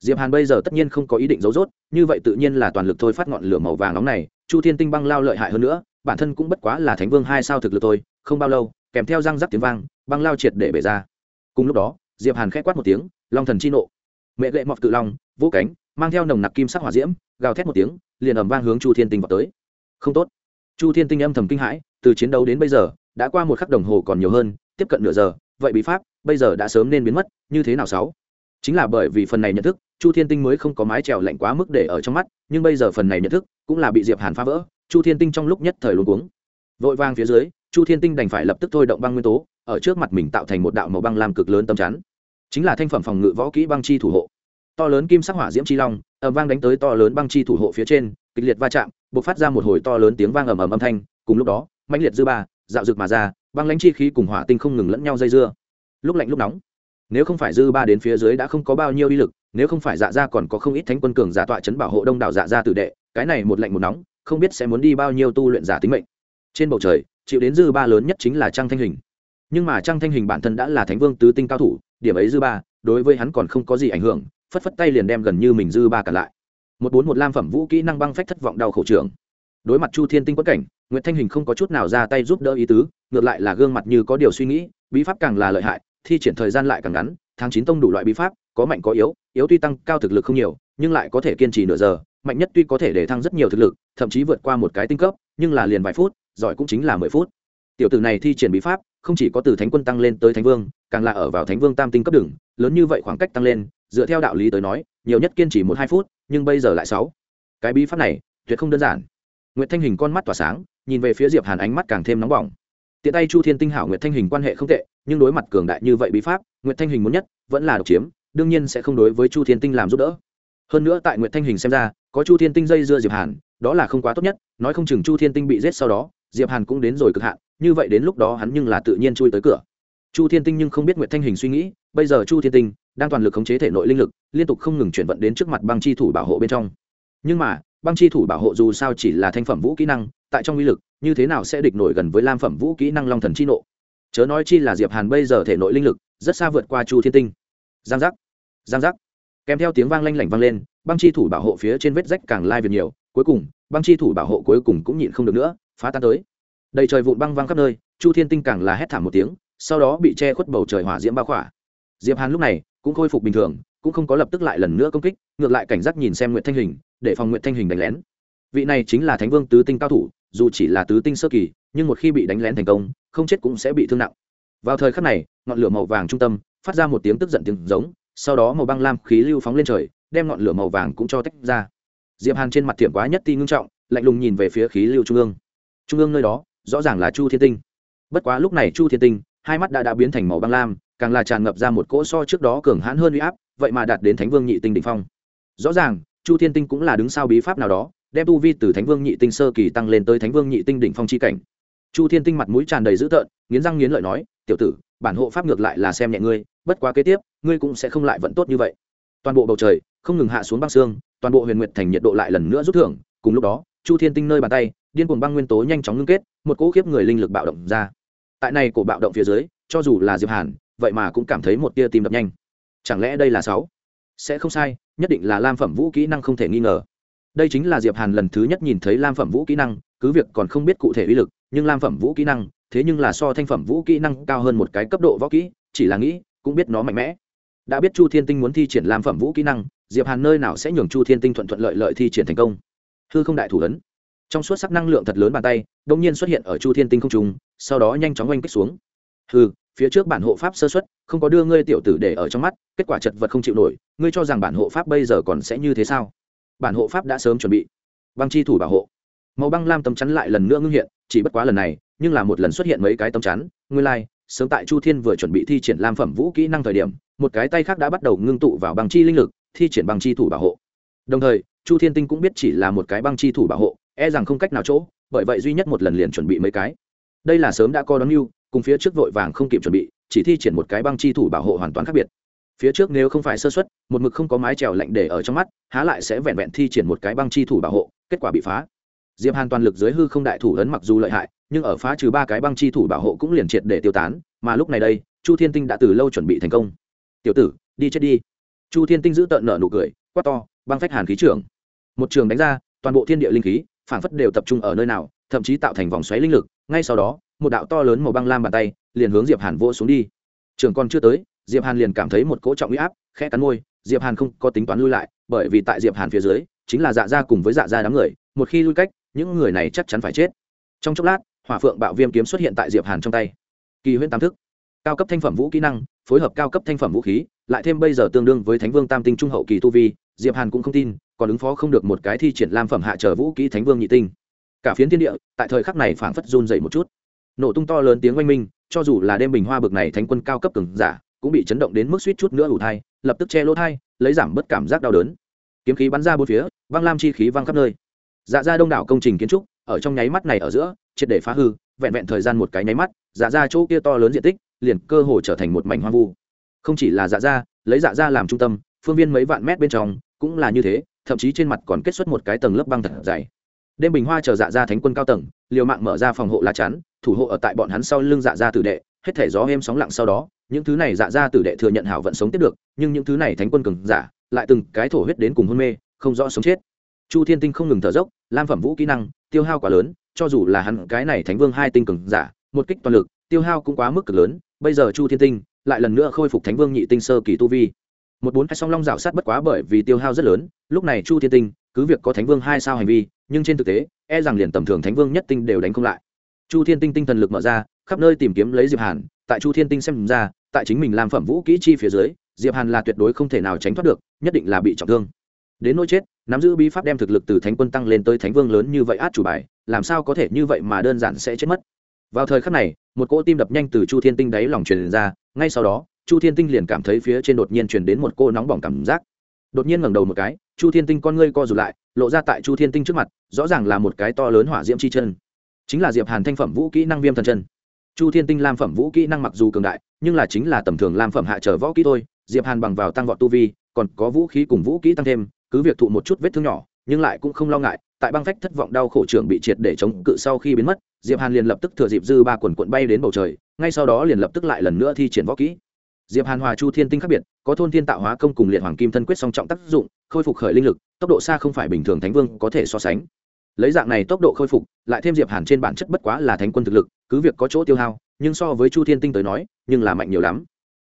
Diệp hàn bây giờ tất nhiên không có ý định giấu rốt, như vậy tự nhiên là toàn lực thôi phát ngọn lửa màu vàng nóng này, chu thiên tinh băng lao lợi hại hơn nữa, bản thân cũng bất quá là thánh vương hai sao thực lực thôi, không bao lâu, kèm theo răng rắc tiếng vang, băng lao triệt để bể ra. Cùng lúc đó, diệp hàn khẽ quát một tiếng, long thần chi nộ. Mẹ lệ mọt cự long vỗ cánh, mang theo nồng nặc kim sắc hỏa diễm, gào thét một tiếng, liền ầm vang hướng chu thiên tinh vào tới. Không tốt. Chu thiên tinh âm thầm kinh hãi từ chiến đấu đến bây giờ, đã qua một khắc đồng hồ còn nhiều hơn, tiếp cận nửa giờ, vậy bí pháp, bây giờ đã sớm nên biến mất, như thế nào sáu? Chính là bởi vì phần này nhận thức, chu thiên tinh mới không có mái trèo lạnh quá mức để ở trong mắt, nhưng bây giờ phần này nhận thức, cũng là bị diệp hàn phá vỡ, chu thiên tinh trong lúc nhất thời luôn cuống. Vội vang phía dưới, chu thiên tinh đành phải lập tức thôi động băng nguyên tố, ở trước mặt mình tạo thành một đạo màu băng làm cực lớn tâm chắn. Chính là thanh phẩm phòng ngự võ kỹ băng chi thủ hộ. To lớn kim sắc hỏa diễm chi long, ầm vang đánh tới to lớn băng chi thủ hộ phía trên, kịch liệt va chạm, bộc phát ra một hồi to lớn tiếng vang ầm ầm âm thanh, cùng lúc đó mãnh liệt dư ba, dạo rực mà ra, băng lãnh chi khí cùng hỏa tinh không ngừng lẫn nhau dây dưa. Lúc lạnh lúc nóng, nếu không phải dư ba đến phía dưới đã không có bao nhiêu uy lực, nếu không phải dạ ra còn có không ít thánh quân cường giả tọa chấn bảo hộ đông đảo dạ ra tử đệ, cái này một lạnh một nóng, không biết sẽ muốn đi bao nhiêu tu luyện giả tính mệnh. Trên bầu trời, chịu đến dư ba lớn nhất chính là trang thanh hình. Nhưng mà trang thanh hình bản thân đã là thánh vương tứ tinh cao thủ, điểm ấy dư ba, đối với hắn còn không có gì ảnh hưởng, phất phất tay liền đem gần như mình dư ba cả lại. Một bốn một lam phẩm vũ kỹ năng băng phách thất vọng đau khổ trưởng. Đối mặt chu thiên tinh quất cảnh nguyễn thanh hình không có chút nào ra tay giúp đỡ ý tứ ngược lại là gương mặt như có điều suy nghĩ bí pháp càng là lợi hại thi triển thời gian lại càng ngắn tháng chín tông đủ loại bí pháp có mạnh có yếu yếu tuy tăng cao thực lực không nhiều nhưng lại có thể kiên trì nửa giờ mạnh nhất tuy có thể để thăng rất nhiều thực lực thậm chí vượt qua một cái tinh cấp nhưng là liền vài phút giỏi cũng chính là mười phút. Tiểu tử này thi triển bí pháp không chỉ có từ thánh quân tăng lên tới thánh vương càng là ở vào thánh vương tam tinh cấp đường lớn như vậy khoảng cách tăng lên dựa theo đạo lý tới nói nhiều nhất kiên trì một hai phút nhưng bây giờ lại sáu. Cái bí pháp này tuyệt không đơn giản. Nguyệt Thanh Hình con mắt tỏa sáng, nhìn về phía Diệp Hàn ánh mắt càng thêm nóng bỏng. Tiện tay Chu Thiên Tinh hảo Nguyệt Thanh Hình quan hệ không tệ, nhưng đối mặt cường đại như vậy bí pháp, Nguyệt Thanh Hình muốn nhất vẫn là độc chiếm, đương nhiên sẽ không đối với Chu Thiên Tinh làm giúp đỡ. Hơn nữa tại Nguyệt Thanh Hình xem ra, có Chu Thiên Tinh dây dưa Diệp Hàn, đó là không quá tốt nhất, nói không chừng Chu Thiên Tinh bị giết sau đó, Diệp Hàn cũng đến rồi cực hạn, như vậy đến lúc đó hắn nhưng là tự nhiên chui tới cửa. Chu Thiên Tinh nhưng không biết Nguyệt Thanh Hình suy nghĩ, bây giờ Chu Thiên Tinh đang toàn lực khống chế thể nội linh lực, liên tục không ngừng chuyển vận đến trước mặt băng chi thủ bảo hộ bên trong. Nhưng mà, băng chi thủ bảo hộ dù sao chỉ là thanh phẩm vũ kỹ năng, tại trong uy lực, như thế nào sẽ địch nổi gần với lam phẩm vũ kỹ năng long thần chi nộ? Chớ nói chi là diệp hàn bây giờ thể nội linh lực, rất xa vượt qua chu thiên tinh. Giang giác giang giác. Kèm theo tiếng vang lanh lảnh vang lên, băng chi thủ bảo hộ phía trên vết rách càng lai việt nhiều, cuối cùng, băng chi thủ bảo hộ cuối cùng cũng nhịn không được nữa, phá tan tới. Đầy trời vụn băng văng khắp nơi, chu thiên tinh càng là hét thảm một tiếng, sau đó bị che khuất bầu trời hỏa diễm bao khỏa. Diệp hàn lúc này cũng khôi phục bình thường, cũng không có lập tức lại lần nữa công kích, ngược lại cảnh giác nhìn xem nguyễn thanh hình để phòng nguyện thanh hình đánh lén. Vị này chính là thánh vương tứ tinh cao thủ, dù chỉ là tứ tinh sơ kỳ, nhưng một khi bị đánh lén thành công, không chết cũng sẽ bị thương nặng. Vào thời khắc này, ngọn lửa màu vàng trung tâm phát ra một tiếng tức giận tiếng giống, sau đó màu băng lam khí lưu phóng lên trời, đem ngọn lửa màu vàng cũng cho tách ra. Diệp hàn trên mặt thiểm quá nhất ti ngưng trọng, lạnh lùng nhìn về phía khí lưu trung ương. Trung ương nơi đó, rõ ràng là chu thiên tinh. Bất quá lúc này chu thiên tinh, hai mắt đã đã biến thành màu băng lam, càng là tràn ngập ra một cỗ so trước đó cường hãn hơn uy áp, vậy mà đạt đến thánh vương nhị tinh đỉnh phong. Rõ ràng chu thiên tinh cũng là đứng sau bí pháp nào đó, đem tu vi từ thánh vương nhị tinh sơ kỳ tăng lên tới thánh vương nhị tinh đỉnh phong chi cảnh. Chu thiên tinh mặt mũi tràn đầy dữ tợn, nghiến răng nghiến lợi nói, tiểu tử, bản hộ pháp ngược lại là xem nhẹ ngươi, bất quá kế tiếp, ngươi cũng sẽ không lại vận tốt như vậy. Toàn bộ bầu trời không ngừng hạ xuống băng xương, toàn bộ huyền nguyệt thành nhiệt độ lại lần nữa rút thưởng. Cùng lúc đó, chu thiên tinh nơi bàn tay, điên cuồng băng nguyên tố nhanh chóng ngưng kết, một cỗ khiếp người linh lực bạo động ra. Tại này cổ bạo động phía dưới, cho dù là diệp hàn, vậy mà cũng cảm thấy một tia tim đập nhanh. Chẳng lẽ đây là sáu? Sẽ không sai, nhất định là lam phẩm vũ kỹ năng không thể nghi ngờ. Đây chính là diệp hàn lần thứ nhất nhìn thấy lam phẩm vũ kỹ năng, cứ việc còn không biết cụ thể uy lực, nhưng lam phẩm vũ kỹ năng, thế nhưng là so thanh phẩm vũ kỹ năng cao hơn một cái cấp độ võ kỹ, chỉ là nghĩ, cũng biết nó mạnh mẽ. Đã biết chu thiên tinh muốn thi triển lam phẩm vũ kỹ năng, diệp hàn nơi nào sẽ nhường chu thiên tinh thuận thuận lợi lợi thi triển thành công. Hư không đại thủ ấn. Trong suốt sắc năng lượng thật lớn bàn tay, đột nhiên xuất hiện ở chu thiên tinh không trung, sau đó nhanh chóng oanh kích xuống. Hư phía trước bản hộ pháp sơ xuất không có đưa ngươi tiểu tử để ở trong mắt kết quả chật vật không chịu nổi ngươi cho rằng bản hộ pháp bây giờ còn sẽ như thế sao? Bản hộ pháp đã sớm chuẩn bị. Băng chi thủ bảo hộ. Màu băng lam tấm chắn lại lần nữa ngưng hiện chỉ bất quá lần này nhưng là một lần xuất hiện mấy cái tấm chắn nguyên lai、like, sớm tại chu thiên vừa chuẩn bị thi triển lam phẩm vũ kỹ năng thời điểm một cái tay khác đã bắt đầu ngưng tụ vào băng chi linh lực thi triển băng chi thủ bảo hộ. Đồng thời chu thiên tinh cũng biết chỉ là một cái băng chi thủ bảo hộ e rằng không cách nào chỗ bởi vậy duy nhất một lần liền chuẩn bị mấy cái. Đây là sớm đã co đón mưu cùng phía trước vội vàng không kịp chuẩn bị, chỉ thi triển một cái băng chi thủ bảo hộ hoàn toàn khác biệt. Phía trước nếu không phải sơ xuất một mực không có mái trèo lạnh để ở trong mắt, há lại sẽ vẹn vẹn thi triển một cái băng chi thủ bảo hộ, kết quả bị phá. Diệp hàn toàn lực dưới hư không đại thủ ấn mặc dù lợi hại, nhưng ở phá trừ ba cái băng chi thủ bảo hộ cũng liền triệt để tiêu tán, mà lúc này đây, chu thiên tinh đã từ lâu chuẩn bị thành công. Tiểu tử, đi chết đi. Chu thiên tinh giữ tợn nở nụ cười, quát to, băng phách hàn khí trưởng. Một trường đánh ra, toàn bộ thiên địa linh khí, phảng phất đều tập trung ở nơi nào, thậm chí tạo thành vòng xoáy linh lực, ngay sau đó một đạo to lớn màu băng lam bàn tay liền hướng diệp hàn vỗ xuống đi trường còn chưa tới diệp hàn liền cảm thấy một cỗ trọng uy áp khẽ cắn môi diệp hàn không có tính toán lui lại bởi vì tại diệp hàn phía dưới chính là dạ gia cùng với dạ gia đám người một khi lui cách những người này chắc chắn phải chết trong chốc lát hỏa phượng bạo viêm kiếm xuất hiện tại diệp hàn trong tay kỳ huyễn tam thức cao cấp thanh phẩm vũ kỹ năng phối hợp cao cấp thanh phẩm vũ khí lại thêm bây giờ tương đương với thánh vương tam tinh trung hậu kỳ tu vi diệp hàn cũng không tin còn ứng phó không được một cái thi triển lam phẩm hạ trở vũ kỹ thánh vương nhị tinh cả phiến thiên địa tại thời khắc này phảng phất run dậy một chút nổ tung to lớn tiếng oanh minh, cho dù là đêm bình hoa bực này thánh quân cao cấp cường giả, cũng bị chấn động đến mức suýt chút nữa ủ thai, lập tức che lỗ thai, lấy giảm bất cảm giác đau đớn. Kiếm khí bắn ra bốn phía văng lam chi khí văng khắp nơi. Dạ ra đông đảo công trình kiến trúc, ở trong nháy mắt này ở giữa, triệt để phá hư, vẹn vẹn thời gian một cái nháy mắt dạ ra chỗ kia to lớn diện tích, liền cơ hồ trở thành một mảnh hoang vu. Không chỉ là dạ ra lấy dạ ra làm trung tâm, phương viên mấy vạn mét bên trong, cũng là như thế, thậm chí trên mặt còn kết xuất một cái tầng lớp băng thật dày đêm bình hoa chờ dạ ra thánh quân cao tầng, liều mạng mở ra phòng hộ lá chắn, thủ hộ ở tại bọn hắn sau lưng dạ ra tử đệ, hết thể gió êm sóng lặng sau đó, những thứ này dạ ra tử đệ thừa nhận hảo vận sống tiếp được, nhưng những thứ này thánh quân cường giả, lại từng cái thổ huyết đến cùng hôn mê, không rõ sống chết. Chu thiên tinh không ngừng thở dốc, lam phẩm vũ kỹ năng, tiêu hao quá lớn, cho dù là hắn cái này thánh vương hai tinh cường giả, một kích toàn lực, tiêu hao cũng quá mức cực lớn, bây giờ chu thiên tinh lại lần nữa khôi phục thánh vương nhị tinh sơ kỳ tu vi. Một bốn hai song long rào sát bất quá bởi vì tiêu hao rất lớn, lúc này chu thiên tinh, cứ việc có thánh vương hai sao hành vi nhưng trên thực tế e rằng liền tầm thường thánh vương nhất tinh đều đánh không lại. Chu thiên tinh tinh thần lực mở ra, khắp nơi tìm kiếm lấy diệp hàn, tại chu thiên tinh xem ra, tại chính mình làm phẩm vũ kỹ chi phía dưới, diệp hàn là tuyệt đối không thể nào tránh thoát được, nhất định là bị trọng thương. Đến nỗi chết, nắm giữ bí pháp đem thực lực từ thánh quân tăng lên tới thánh vương lớn như vậy át chủ bài, làm sao có thể như vậy mà đơn giản sẽ chết mất? Vào thời khắc này, một cỗ tim đập nhanh từ chu thiên tinh đáy lòng truyền ra, ngay sau đó, chu thiên tinh liền cảm thấy phía trên đột nhiên truyền đến một cô nóng bỏng cảm giác. Đột nhiên ngẩng đầu một cái chu thiên tinh con ngươi co rụt lại, lộ ra tại chu thiên tinh trước mặt, rõ ràng là một cái to lớn hỏa diễm chi chân. Chính là diệp hàn thanh phẩm vũ kỹ năng viêm thần chân. Chu thiên tinh lam phẩm vũ kỹ năng mặc dù cường đại, nhưng là chính là tầm thường lam phẩm hạ trở võ kỹ thôi, diệp hàn bằng vào tăng vọt tu vi, còn có vũ khí cùng vũ kỹ tăng thêm, cứ việc thụ một chút vết thương nhỏ, nhưng lại cũng không lo ngại, tại băng phách thất vọng đau khổ trưởng bị triệt để chống cự sau khi biến mất, diệp hàn liền lập tức thừa dịp dư ba quần quận bay đến bầu trời, ngay sau đó liền lập tức lại lần nữa thi triển võ kỹ diệp hàn hòa chu thiên tinh khác biệt, có thôn thiên tạo hóa công cùng liệt hoàng kim thân quyết song trọng tác dụng, khôi phục khởi linh lực, tốc độ xa không phải bình thường thánh vương có thể so sánh. Lấy dạng này tốc độ khôi phục, lại thêm diệp hàn trên bản chất bất quá là thánh quân thực lực, cứ việc có chỗ tiêu hao, nhưng so với chu thiên tinh tới nói, nhưng là mạnh nhiều lắm.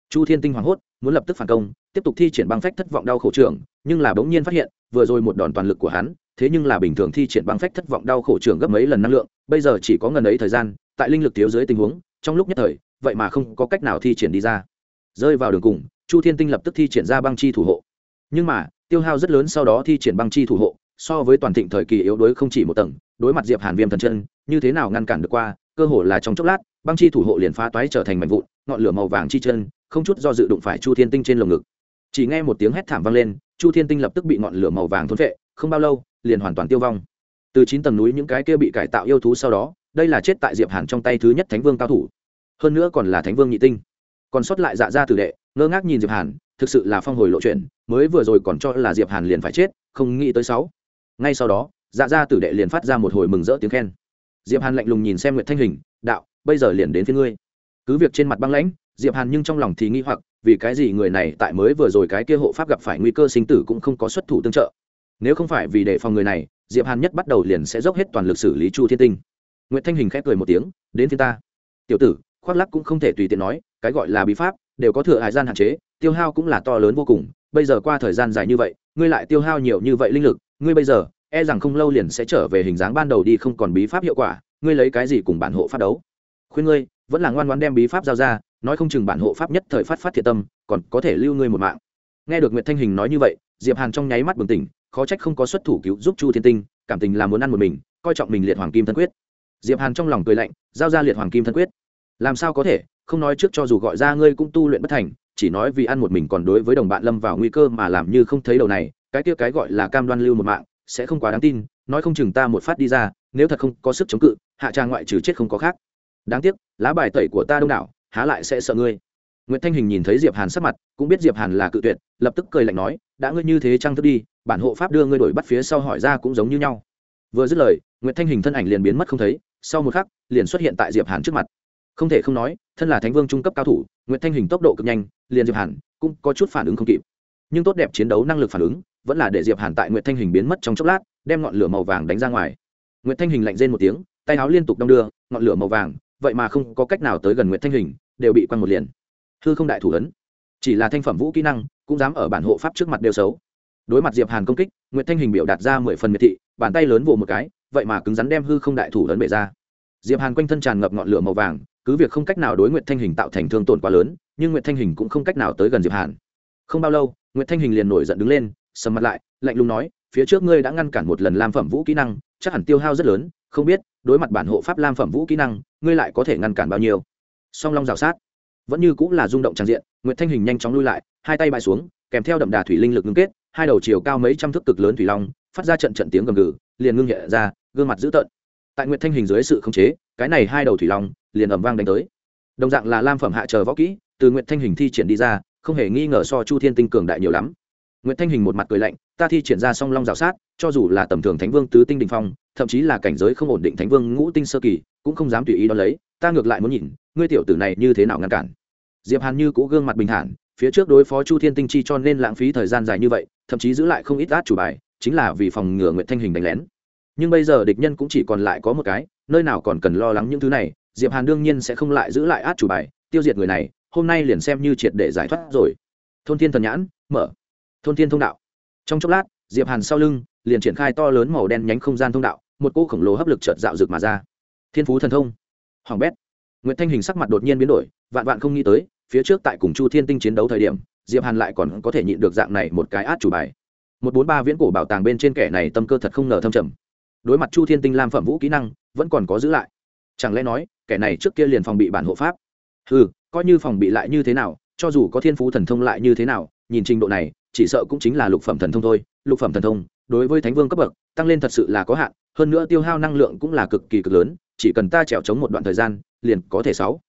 Chu thiên tinh hoảng hốt, muốn lập tức phản công, tiếp tục thi triển băng phách thất vọng đau khổ trưởng, nhưng là bỗng nhiên phát hiện, vừa rồi một đòn toàn lực của hắn, thế nhưng là bình thường thi triển băng phách thất vọng đau khổ trưởng gấp mấy lần năng lượng, bây giờ chỉ có ngần ấy thời gian, tại linh lực thiếu dưới tình huống, trong lúc nhất thời, vậy mà không có cách nào thi triển đi ra rơi vào đường cùng, chu thiên tinh lập tức thi triển ra băng chi thủ hộ. Nhưng mà, tiêu hao rất lớn sau đó thi triển băng chi thủ hộ, so với toàn thịnh thời kỳ yếu đuối không chỉ một tầng, đối mặt diệp hàn viêm thần chân, như thế nào ngăn cản được qua, cơ hồ là trong chốc lát, băng chi thủ hộ liền phá toái trở thành mảnh vụn, ngọn lửa màu vàng chi chân, không chút do dự đụng phải chu thiên tinh trên lồng ngực. Chỉ nghe một tiếng hét thảm vang lên, chu thiên tinh lập tức bị ngọn lửa màu vàng thôn vệ không bao lâu, liền hoàn toàn tiêu vong. Từ chín tầng núi những cái kia bị cải tạo yêu thú sau đó, đây là chết tại diệp hàn trong tay thứ nhất thánh vương cao thủ. Hơn nữa còn là thánh vương nhị tinh còn sót lại dạ gia tử đệ, ngơ ngác nhìn diệp hàn, thực sự là phong hồi lộ chuyện, mới vừa rồi còn cho là diệp hàn liền phải chết, không nghĩ tới sáu. Ngay sau đó dạ gia tử đệ liền phát ra một hồi mừng rỡ tiếng khen. Diệp hàn lạnh lùng nhìn xem nguyệt thanh hình, đạo, bây giờ liền đến phía ngươi. Cứ việc trên mặt băng lãnh, diệp hàn nhưng trong lòng thì nghi hoặc, vì cái gì người này tại mới vừa rồi cái kia hộ pháp gặp phải nguy cơ sinh tử cũng không có xuất thủ tương trợ. Nếu không phải vì đề phòng người này, diệp hàn nhất bắt đầu liền sẽ dốc hết toàn lực xử lý chu thiên tinh. Nguyễn thanh hình khép cười một tiếng, đến thiên ta. Tiểu tử khoác lắc cũng không thể tùy tiện nói, cái gọi là bí pháp, đều có thừa hải gian hạn chế, tiêu hao cũng là to lớn vô cùng. Bây giờ qua thời gian dài như vậy, ngươi lại tiêu hao nhiều như vậy linh lực, ngươi bây giờ e rằng không lâu liền sẽ trở về hình dáng ban đầu đi không còn bí pháp hiệu quả, ngươi lấy cái gì cùng bản hộ phát đấu? Khuyên ngươi, vẫn là ngoan ngoan đem bí pháp giao ra, nói không chừng bản hộ pháp nhất thời phát phát thiệt tâm, còn có thể lưu ngươi một mạng. Nghe được nguyệt thanh hình nói như vậy, diệp hàn trong nháy mắt bừng tỉnh, khó trách không có xuất thủ cứu giúp chu thiên tinh, cảm tình là muốn ăn một mình, coi trọng mình liệt hoàng kim thân quyết. Diệp hàn trong lòng cười lạnh, giao ra liệt hoàng kim thân quyết làm sao có thể? Không nói trước cho dù gọi ra ngươi cũng tu luyện bất thành, chỉ nói vì ăn một mình còn đối với đồng bạn lâm vào nguy cơ mà làm như không thấy đầu này, cái kia cái gọi là cam đoan lưu một mạng, sẽ không quá đáng tin, nói không chừng ta một phát đi ra, nếu thật không có sức chống cự, hạ trang ngoại trừ chết không có khác. Đáng tiếc, lá bài tẩy của ta đông đảo, há lại sẽ sợ ngươi. Nguyễn thanh hình nhìn thấy diệp hàn sắc mặt, cũng biết diệp hàn là cự tuyệt, lập tức cười lạnh nói, đã ngươi như thế trăng thức đi, bản hộ pháp đưa ngươi đổi bắt phía sau hỏi ra cũng giống như nhau. Vừa dứt lời nguyễn thanh hình thân ảnh liền biến mất không thấy, sau một khắc, liền xuất hiện tại diệp hàn trước mặt không thể không nói, thân là thánh vương trung cấp cao thủ nguyễn thanh hình tốc độ cực nhanh, liền diệp hàn cũng có chút phản ứng không kịp. Nhưng tốt đẹp chiến đấu năng lực phản ứng, vẫn là để diệp hàn tại nguyễn thanh hình biến mất trong chốc lát, đem ngọn lửa màu vàng đánh ra ngoài. Nguyễn thanh hình lạnh rên một tiếng, tay áo liên tục đong đưa, ngọn lửa màu vàng, vậy mà không có cách nào tới gần nguyễn thanh hình, đều bị quăng một liền. Hư không đại thủ ấn. Chỉ là thanh phẩm vũ kỹ năng, cũng dám ở bản hộ pháp trước mặt đều xấu. Đối mặt diệp hàn công kích nguyễn thanh hình biểu đạt ra mười phần miệt thị, bàn tay lớn vồ một cái, vậy mà cứng rắn đem hư không đại thủ ấn bể ra. Diệp hàn quanh thân tràn ngập ngọn lửa màu vàng cứ việc không cách nào đối nguyệt thanh hình tạo thành thương tổn quá lớn, nhưng nguyệt thanh hình cũng không cách nào tới gần diệp hàn. Không bao lâu, nguyệt thanh hình liền nổi giận đứng lên, sầm mặt lại, lạnh lùng nói, phía trước ngươi đã ngăn cản một lần lam phẩm vũ kỹ năng, chắc hẳn tiêu hao rất lớn, không biết, đối mặt bản hộ pháp lam phẩm vũ kỹ năng, ngươi lại có thể ngăn cản bao nhiêu? Song long rào sát. Vẫn như cũng là rung động tràn diện, nguyệt thanh hình nhanh chóng lui lại, hai tay bại xuống, kèm theo đậm đà thủy linh lực ngưng kết, hai đầu chiều cao mấy trăm thước cực lớn thủy long, phát ra trận trận tiếng gầm gừ, liền ngưng nhẹ ra, gương mặt dữ tợn. Tại nguyệt thanh hình dưới sự khống chế cái này hai đầu thủy long liền ầm vang đánh tới. Đồng dạng là lam phẩm hạ chờ võ kỹ, từ nguyệt thanh hình thi triển đi ra, không hề nghi ngờ so chu thiên tinh cường đại nhiều lắm. Nguyệt thanh hình một mặt cười lạnh, ta thi triển ra song long rào sát, cho dù là tầm thường thánh vương tứ tinh đình phong, thậm chí là cảnh giới không ổn định thánh vương ngũ tinh sơ kỳ, cũng không dám tùy ý đo lấy, ta ngược lại muốn nhìn, ngươi tiểu tử này như thế nào ngăn cản. Diệp hàn như cũ gương mặt bình thản, phía trước đối phó chu thiên tinh chi cho nên lãng phí thời gian dài như vậy, thậm chí giữ lại không ít át chủ bài, chính là vì phòng ngừa nguyệt thanh hình đánh lén. Nhưng bây giờ địch nhân cũng chỉ còn lại có một cái nơi nào còn cần lo lắng những thứ này, diệp hàn đương nhiên sẽ không lại giữ lại át chủ bài, tiêu diệt người này, hôm nay liền xem như triệt để giải thoát rồi. Thôn thiên thần nhãn, mở. Thôn thiên thông đạo. Trong chốc lát, diệp hàn sau lưng liền triển khai to lớn màu đen nhánh không gian thông đạo, một cỗ khổng lồ hấp lực chợt dạo rực mà ra. Thiên phú thần thông. Hoàng bét. Nguyễn thanh hình sắc mặt đột nhiên biến đổi, vạn vạn không nghĩ tới, phía trước tại cùng chu thiên tinh chiến đấu thời điểm, diệp hàn lại còn có thể nhịn được dạng này một cái át chủ bài. Một bốn ba viễn cổ bảo tàng bên trên kẻ này tâm cơ thật không ngờ thâm trầm. Đối mặt chu thiên tinh lam phẩm vũ kỹ năng vẫn còn có giữ lại. Chẳng lẽ nói, kẻ này trước kia liền phòng bị bản hộ pháp? Ừ coi như phòng bị lại như thế nào, cho dù có thiên phú thần thông lại như thế nào, nhìn trình độ này, chỉ sợ cũng chính là lục phẩm thần thông thôi. Lục phẩm thần thông, đối với thánh vương cấp bậc, tăng lên thật sự là có hạn, hơn nữa tiêu hao năng lượng cũng là cực kỳ cực lớn, chỉ cần ta trèo chống một đoạn thời gian, liền có thể sáu.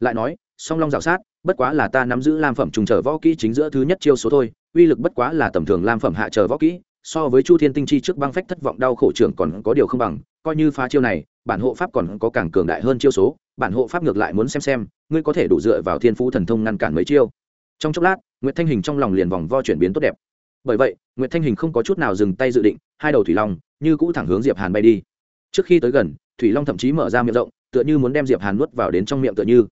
Lại nói, song long dạo sát, bất quá là ta nắm giữ lam phẩm trùng trở võ kỹ chính giữa thứ nhất chiêu số thôi, uy lực bất quá là tầm thường lam phẩm hạ trở võ kỹ, so với chu thiên tinh chi trước băng phách thất vọng đau khổ trưởng còn có điều không bằng coi như phá chiêu này, bản hộ pháp còn có càng cường đại hơn chiêu số, bản hộ pháp ngược lại muốn xem xem, ngươi có thể đủ dựa vào thiên phú thần thông ngăn cản mấy chiêu. Trong chốc lát nguyễn thanh hình trong lòng liền vòng vo chuyển biến tốt đẹp. Bởi vậy nguyễn thanh hình không có chút nào dừng tay dự định, hai đầu thủy long như cũ thẳng hướng diệp hàn bay đi. Trước khi tới gần, thủy long thậm chí mở ra miệng rộng, tựa như muốn đem diệp hàn nuốt vào đến trong miệng tựa như.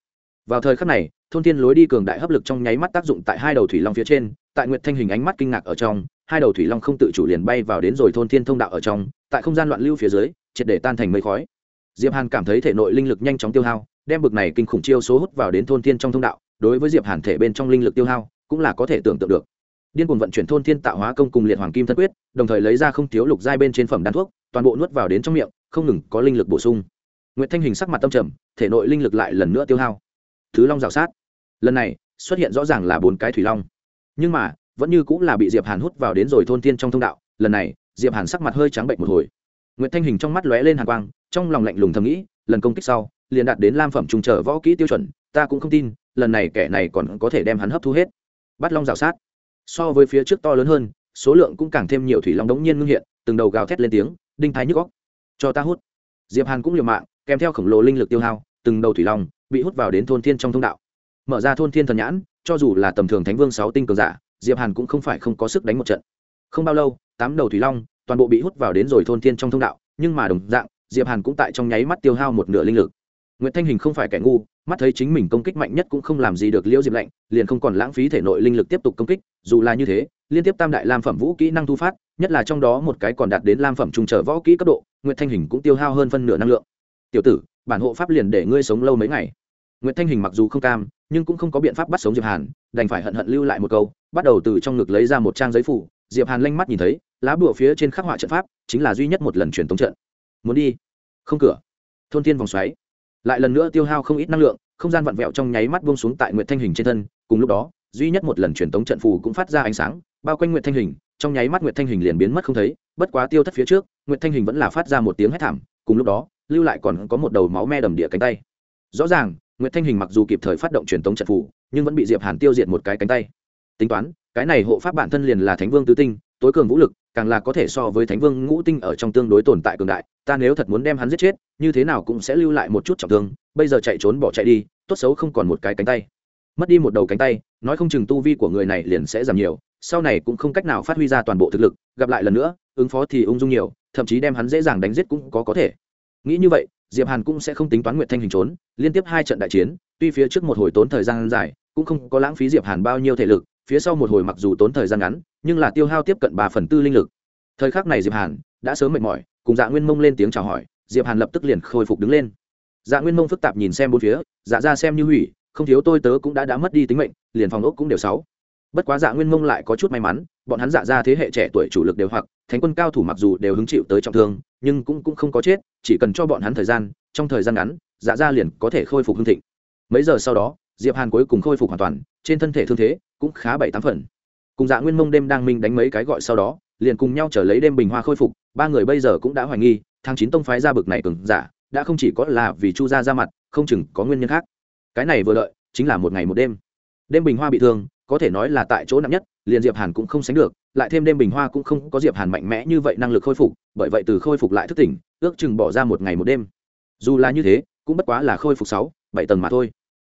Vào thời khắc này, thôn thiên lối đi cường đại hấp lực trong nháy mắt tác dụng tại hai đầu thủy long phía trên, tại nguyệt thanh hình ánh mắt kinh ngạc ở trong, hai đầu thủy long không tự chủ liền bay vào đến rồi thôn thiên thông đạo ở trong, tại không gian loạn lưu phía dưới triệt để tan thành mây khói diệp hàn cảm thấy thể nội linh lực nhanh chóng tiêu hao đem bực này kinh khủng chiêu số hút vào đến thôn thiên trong thông đạo đối với diệp hàn thể bên trong linh lực tiêu hao cũng là có thể tưởng tượng được điên cuồng vận chuyển thôn thiên tạo hóa công cùng liệt hoàng kim thân quyết đồng thời lấy ra không thiếu lục giai bên trên phẩm đan thuốc toàn bộ nuốt vào đến trong miệng không ngừng có linh lực bổ sung Nguyệt Thanh Hình sắc mặt tâm trầm, thể nội linh lực lại lần nữa tiêu hao. Thứ long rào sát. Lần này, xuất hiện rõ ràng là bốn cái thủy long. Nhưng mà, vẫn như cũng là bị Diệp Hàn hút vào đến rồi thôn thiên trong thông đạo, lần này, Diệp Hàn sắc mặt hơi trắng bệnh một hồi. Nguyệt Thanh Hình trong mắt lóe lên hàn quang, trong lòng lạnh lùng thầm nghĩ, lần công kích sau, liền đạt đến lam phẩm trùng trở võ kỹ tiêu chuẩn, ta cũng không tin, lần này kẻ này còn có thể đem hắn hấp thu hết. Bắt long rào sát. So với phía trước to lớn hơn, số lượng cũng càng thêm nhiều thủy long đống nhiên ngưng hiện, từng đầu gào thét lên tiếng, đinh thái nhức óc. Cho ta hút. Diệp Hàn cũng liều mạng, kèm theo khổng lồ linh lực tiêu hao từng đầu thủy long bị hút vào đến thôn thiên trong thông đạo mở ra thôn thiên thần nhãn cho dù là tầm thường thánh vương sáu tinh cường giả diệp hàn cũng không phải không có sức đánh một trận không bao lâu tám đầu thủy long toàn bộ bị hút vào đến rồi thôn thiên trong thông đạo, nhưng mà đồng dạng, diệp hàn cũng tại trong nháy mắt tiêu hao một nửa linh lực. Nguyễn thanh hình không phải kẻ ngu, mắt thấy chính mình công kích mạnh nhất cũng không làm gì được liễu diệp lạnh, liền không còn lãng phí thể nội linh lực tiếp tục công kích, dù là như thế, liên tiếp tam đại lam phẩm vũ kỹ năng thu phát, nhất là trong đó một cái còn đạt đến lam phẩm trung trở võ kỹ cấp độ nguyễn thanh hình cũng tiêu hao hơn phân nửa năng lượng. Tiểu tử, bản hộ pháp liền để ngươi sống lâu mấy ngày. Nguyễn thanh hình mặc dù không cam, nhưng cũng không có biện pháp bắt sống diệp hàn, đành phải hận hận lưu lại một câu, bắt đầu từ trong ngực lấy ra một trang giấy phủ, diệp hàn lanh mắt nhìn thấy lá bùa phía trên khắc họa trận pháp chính là duy nhất một lần truyền tống trận. Muốn đi? Không cửa. Thôn thiên vòng xoáy. Lại lần nữa tiêu hao không ít năng lượng không gian vặn vẹo trong nháy mắt buông xuống tại nguyệt thanh hình trên thân. Cùng lúc đó duy nhất một lần truyền tống trận phù cũng phát ra ánh sáng bao quanh nguyệt thanh hình. Trong nháy mắt nguyệt thanh hình liền biến mất không thấy bất quá tiêu thất phía trước nguyệt thanh hình vẫn là phát ra một tiếng hét thảm. Cùng lúc đó lưu lại còn có một đầu máu me đầm địa cánh tay. Rõ ràng nguyệt thanh hình mặc dù kịp thời phát động truyền tống trận phù, nhưng vẫn bị diệp hàn tiêu diệt một cái cánh tay. Tính toán cái này hộ pháp bản thân liền là thánh vương tứ tinh tối cường vũ lực càng là có thể so với thánh vương ngũ tinh ở trong tương đối tồn tại cường đại, ta nếu thật muốn đem hắn giết chết, như thế nào cũng sẽ lưu lại một chút trọng thương, bây giờ chạy trốn bỏ chạy đi, tốt xấu không còn một cái cánh tay. Mất đi một đầu cánh tay, nói không chừng tu vi của người này liền sẽ giảm nhiều, sau này cũng không cách nào phát huy ra toàn bộ thực lực, gặp lại lần nữa, ứng phó thì ung dung nhiều, thậm chí đem hắn dễ dàng đánh giết cũng có có thể. Nghĩ như vậy, diệp hàn cũng sẽ không tính toán nguyệt thanh hình trốn, liên tiếp hai trận đại chiến, tuy phía trước một hồi tốn thời gian dài, cũng không có lãng phí diệp hàn bao nhiêu thể lực phía sau một hồi mặc dù tốn thời gian ngắn, nhưng là tiêu hao tiếp cận ba phần tư linh lực. Thời khắc này diệp hàn đã sớm mệt mỏi, cùng dạ nguyên mông lên tiếng chào hỏi, diệp hàn lập tức liền khôi phục đứng lên. Dạ nguyên mông phức tạp nhìn xem bốn phía dạ ra xem như hủy, không thiếu tôi tớ cũng đã đã mất đi tính mệnh, liền phòng ốc cũng đều sáu. Bất quá dạ nguyên mông lại có chút may mắn, bọn hắn dạ ra thế hệ trẻ tuổi chủ lực đều hoặc, thánh quân cao thủ mặc dù đều hứng chịu tới trọng thương, nhưng cũng cũng không có chết, chỉ cần cho bọn hắn thời gian, trong thời gian ngắn dạ ra liền có thể khôi phục hương thịnh. Mấy giờ sau đó diệp hàn cuối cùng khôi phục hoàn toàn, trên thân thể thương thế cũng khá bảy tám phần. Cùng dạ nguyên mông đêm đang minh đánh mấy cái gọi sau đó, liền cùng nhau trở lấy đêm bình hoa khôi phục, ba người bây giờ cũng đã hoài nghi thang chín tông phái ra bực này cường giả, đã không chỉ có là vì chu gia ra mặt, không chừng có nguyên nhân khác. Cái này vừa đợi, chính là một ngày một đêm. Đêm bình hoa bị thương, có thể nói là tại chỗ nặng nhất, liền diệp hàn cũng không sánh được, lại thêm đêm bình hoa cũng không có diệp hàn mạnh mẽ như vậy năng lực khôi phục, bởi vậy từ khôi phục lại thức tỉnh, ước chừng bỏ ra một ngày một đêm. Dù là như thế, cũng bất quá là khôi phục sáu, bảy tầng mà thôi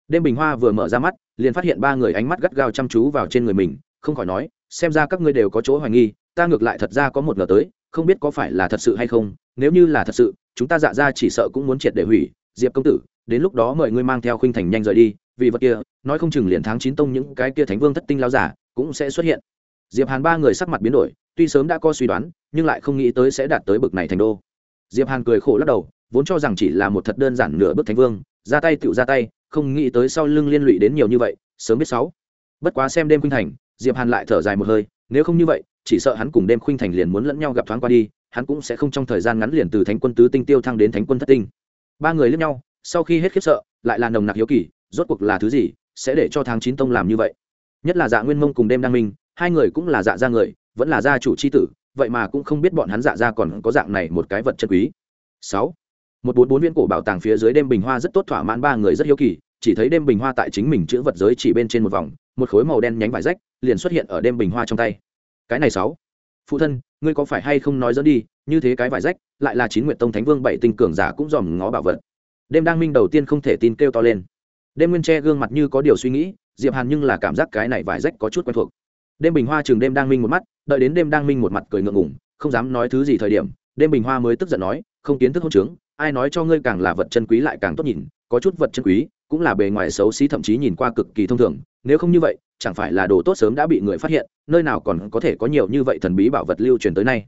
đêm bình hoa vừa mở ra mắt, liền phát hiện ba người ánh mắt gắt gao chăm chú vào trên người mình, không khỏi nói, xem ra các ngươi đều có chỗ hoài nghi, ta ngược lại thật ra có một ngờ tới, không biết có phải là thật sự hay không, nếu như là thật sự, chúng ta dạ ra chỉ sợ cũng muốn triệt để hủy, diệp công tử, đến lúc đó mời ngươi mang theo khuynh thành nhanh rời đi, vì vật kia, nói không chừng liền tháng chín tông những cái kia thánh vương thất tinh lao giả cũng sẽ xuất hiện. Diệp hàn ba người sắc mặt biến đổi, tuy sớm đã có suy đoán, nhưng lại không nghĩ tới sẽ đạt tới bực này thành đô. Diệp hàn cười khổ lắc đầu, vốn cho rằng chỉ là một thật đơn giản nửa bước thánh vương, ra tay tựu ra tay không nghĩ tới sau lưng liên lụy đến nhiều như vậy, sớm biết sáu. Bất quá xem đêm khuynh thành, diệp hàn lại thở dài một hơi, nếu không như vậy, chỉ sợ hắn cùng đêm khuynh thành liền muốn lẫn nhau gặp thoáng qua đi, hắn cũng sẽ không trong thời gian ngắn liền từ thánh quân tứ tinh tiêu thăng đến thánh quân thất tinh. Ba người lẫn nhau, sau khi hết khiếp sợ, lại là nồng nặc hiếu kỳ, rốt cuộc là thứ gì sẽ để cho tháng chín tông làm như vậy? Nhất là dạ nguyên mông cùng đêm đăng minh, hai người cũng là dạ gia người, vẫn là gia chủ c h i tử, vậy mà cũng không biết bọn hắn dạ gia còn có dạng này một cái vật chân quý. Sáu. Một bốn bốn viên cổ bảo tàng phía dưới đêm bình hoa rất tốt thỏa mãn ba người rất hiếu kỳ chỉ thấy đêm bình hoa tại chính mình chữ vật giới chỉ bên trên một vòng, một khối màu đen nhánh vải rách liền xuất hiện ở đêm bình hoa trong tay. Cái này sáu. Phụ thân, ngươi có phải hay không nói dẫn đi, như thế cái vải rách, lại là chín nguyện tông thánh vương bảy tinh cường giả cũng dòm ngó bảo vật. Đêm đang minh đầu tiên không thể tin kêu to lên. Đêm nguyên tre gương mặt như có điều suy nghĩ, diệp hàn nhưng là cảm giác cái này vải rách có chút quen thuộc. Đêm bình hoa chừng đêm đang minh một mắt, đợi đến đêm đang minh một mặt cười ngượng ngùng, không dám nói thứ gì thời điểm, đêm bình hoa mới tức giận nói, không kiến thức hôn trướng ai nói cho ngươi càng là vật chân quý lại càng tốt nhìn, có chút vật chân quý cũng là bề ngoài xấu xí, thậm chí nhìn qua cực kỳ thông thường. Nếu không như vậy, chẳng phải là đồ tốt sớm đã bị người phát hiện, nơi nào còn có thể có nhiều như vậy thần bí bảo vật lưu truyền tới nay.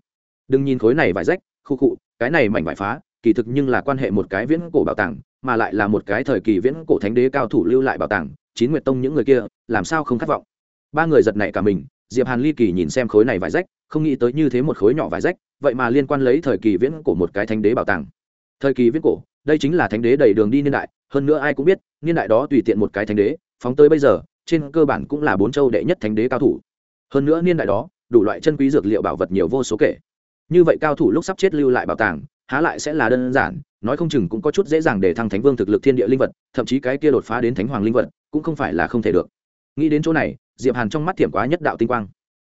Đừng nhìn khối này vải rách, khu cụ cái này mảnh vải phá, kỳ thực nhưng là quan hệ một cái viễn cổ bảo tàng, mà lại là một cái thời kỳ viễn cổ thánh đế cao thủ lưu lại bảo tàng, chín nguyệt tông những người kia, làm sao không khát vọng? Ba người giật nảy cả mình, diệp hàn ly kỳ nhìn xem khối này vải rách, không nghĩ tới như thế một khối nhỏ vải rách, vậy mà liên quan lấy thời kỳ viễn cổ một cái thánh đế bảo tàng. Thời kỳ viễn cổ, đây chính là thánh đế đầy đường đi niên đại, hơn nữa ai cũng biết niên đại đó tùy tiện một cái thánh đế, phóng tới bây giờ, trên cơ bản cũng là bốn châu đệ nhất thánh đế cao thủ. Hơn nữa niên đại đó, đủ loại chân quý dược liệu bảo vật nhiều vô số kể. Như vậy cao thủ lúc sắp chết lưu lại bảo tàng, há lại sẽ là đơn giản, nói không chừng cũng có chút dễ dàng để thăng thánh vương thực lực thiên địa linh vật, thậm chí cái kia đột phá đến thánh hoàng linh vật, cũng không phải là không thể được. Nghĩ đến chỗ này, diệp hàn trong mắt thiểm quá nhất đạo tinh quang.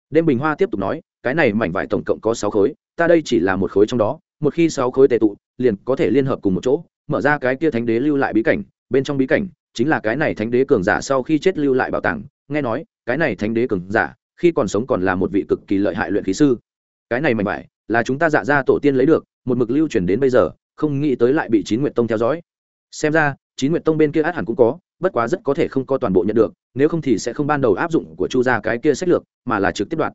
Đêm bình hoa tiếp tục nói, cái này mảnh vải tổng cộng có sáu khối, ta đây chỉ là một khối trong đó, một khi sáu khối tệ tụ, liền có thể liên hợp cùng một chỗ, mở ra cái kia thánh đế lưu lại bí cảnh bên trong bí cảnh, chính là cái này thánh đế cường giả sau khi chết lưu lại bảo tàng. Nghe nói, cái này thánh đế cường giả, khi còn sống còn là một vị cực kỳ lợi hại luyện khí sư. Cái này mạnh vải, là chúng ta dạ ra tổ tiên lấy được, một mực lưu truyền đến bây giờ, không nghĩ tới lại bị chín nguyệt tông theo dõi. Xem ra, chín nguyệt tông bên kia át hẳn cũng có, bất quá rất có thể không có toàn bộ nhận được, nếu không thì sẽ không ban đầu áp dụng của chu gia cái kia sách lược, mà là trực tiếp đoạt.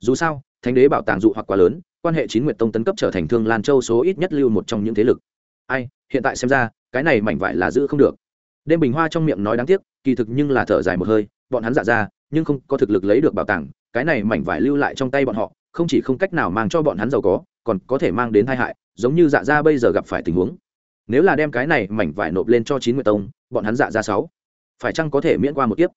Dù sao, thánh đế bảo tàng dụ hoặc quá lớn, quan hệ chín nguyệt tông tấn cấp trở thành thương lan châu số ít nhất lưu một trong những thế lực ai, hiện tại xem ra, cái này mảnh vải là giữ không được. Đêm bình hoa trong miệng nói đáng tiếc, kỳ thực nhưng là thở dài một hơi, bọn hắn dạ ra, nhưng không có thực lực lấy được bảo tàng, cái này mảnh vải lưu lại trong tay bọn họ, không chỉ không cách nào mang cho bọn hắn giàu có, còn có thể mang đến tai hại, giống như dạ ra bây giờ gặp phải tình huống. Nếu là đem cái này mảnh vải nộp lên cho chín nguyệt tông, bọn hắn dạ ra sáu. Phải chăng có thể miễn qua một kiếp?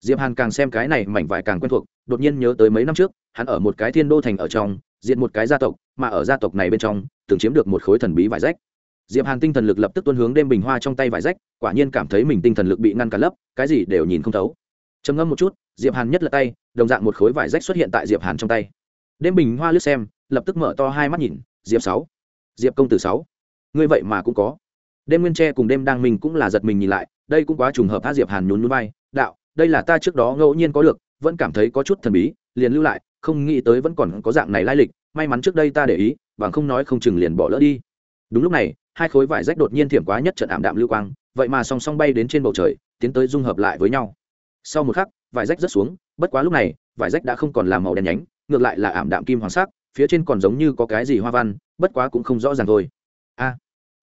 Diệp hàn càng xem cái này mảnh vải càng quen thuộc, đột nhiên nhớ tới mấy năm trước, hắn ở một cái thiên đô thành ở trong, diện một cái gia tộc, mà ở gia tộc này bên trong, từng chiếm được một khối thần bí vải rách diệp hàn tinh thần lực lập tức tuân hướng đêm bình hoa trong tay vải rách, quả nhiên cảm thấy mình tinh thần lực bị ngăn cản lấp, cái gì đều nhìn không thấu. Trầm ngâm một chút, diệp hàn nhất là tay, đồng dạng một khối vải rách xuất hiện tại diệp hàn trong tay. Đêm bình hoa lướt xem, lập tức mở to hai mắt nhìn, diệp sáu, diệp công tử sáu, ngươi vậy mà cũng có. Đêm nguyên tre cùng đêm đang mình cũng là giật mình nhìn lại, đây cũng quá trùng hợp tha diệp hàn nhún núi bay đạo, đây là ta trước đó ngẫu nhiên có được, vẫn cảm thấy có chút thần bí, liền lưu lại, không nghĩ tới vẫn còn có dạng này lai lịch, may mắn trước đây ta để ý, bằng không nói không chừng liền bỏ lỡ đi đúng lúc này, hai khối vải rách đột nhiên thiểm quá nhất trận ảm đạm lưu quang, vậy mà song song bay đến trên bầu trời, tiến tới dung hợp lại với nhau. Sau một khắc, vải rách rớt xuống, bất quá lúc này, vải rách đã không còn là màu đen nhánh, ngược lại là ảm đạm kim hoàng sắc, phía trên còn giống như có cái gì hoa văn, bất quá cũng không rõ ràng thôi. A,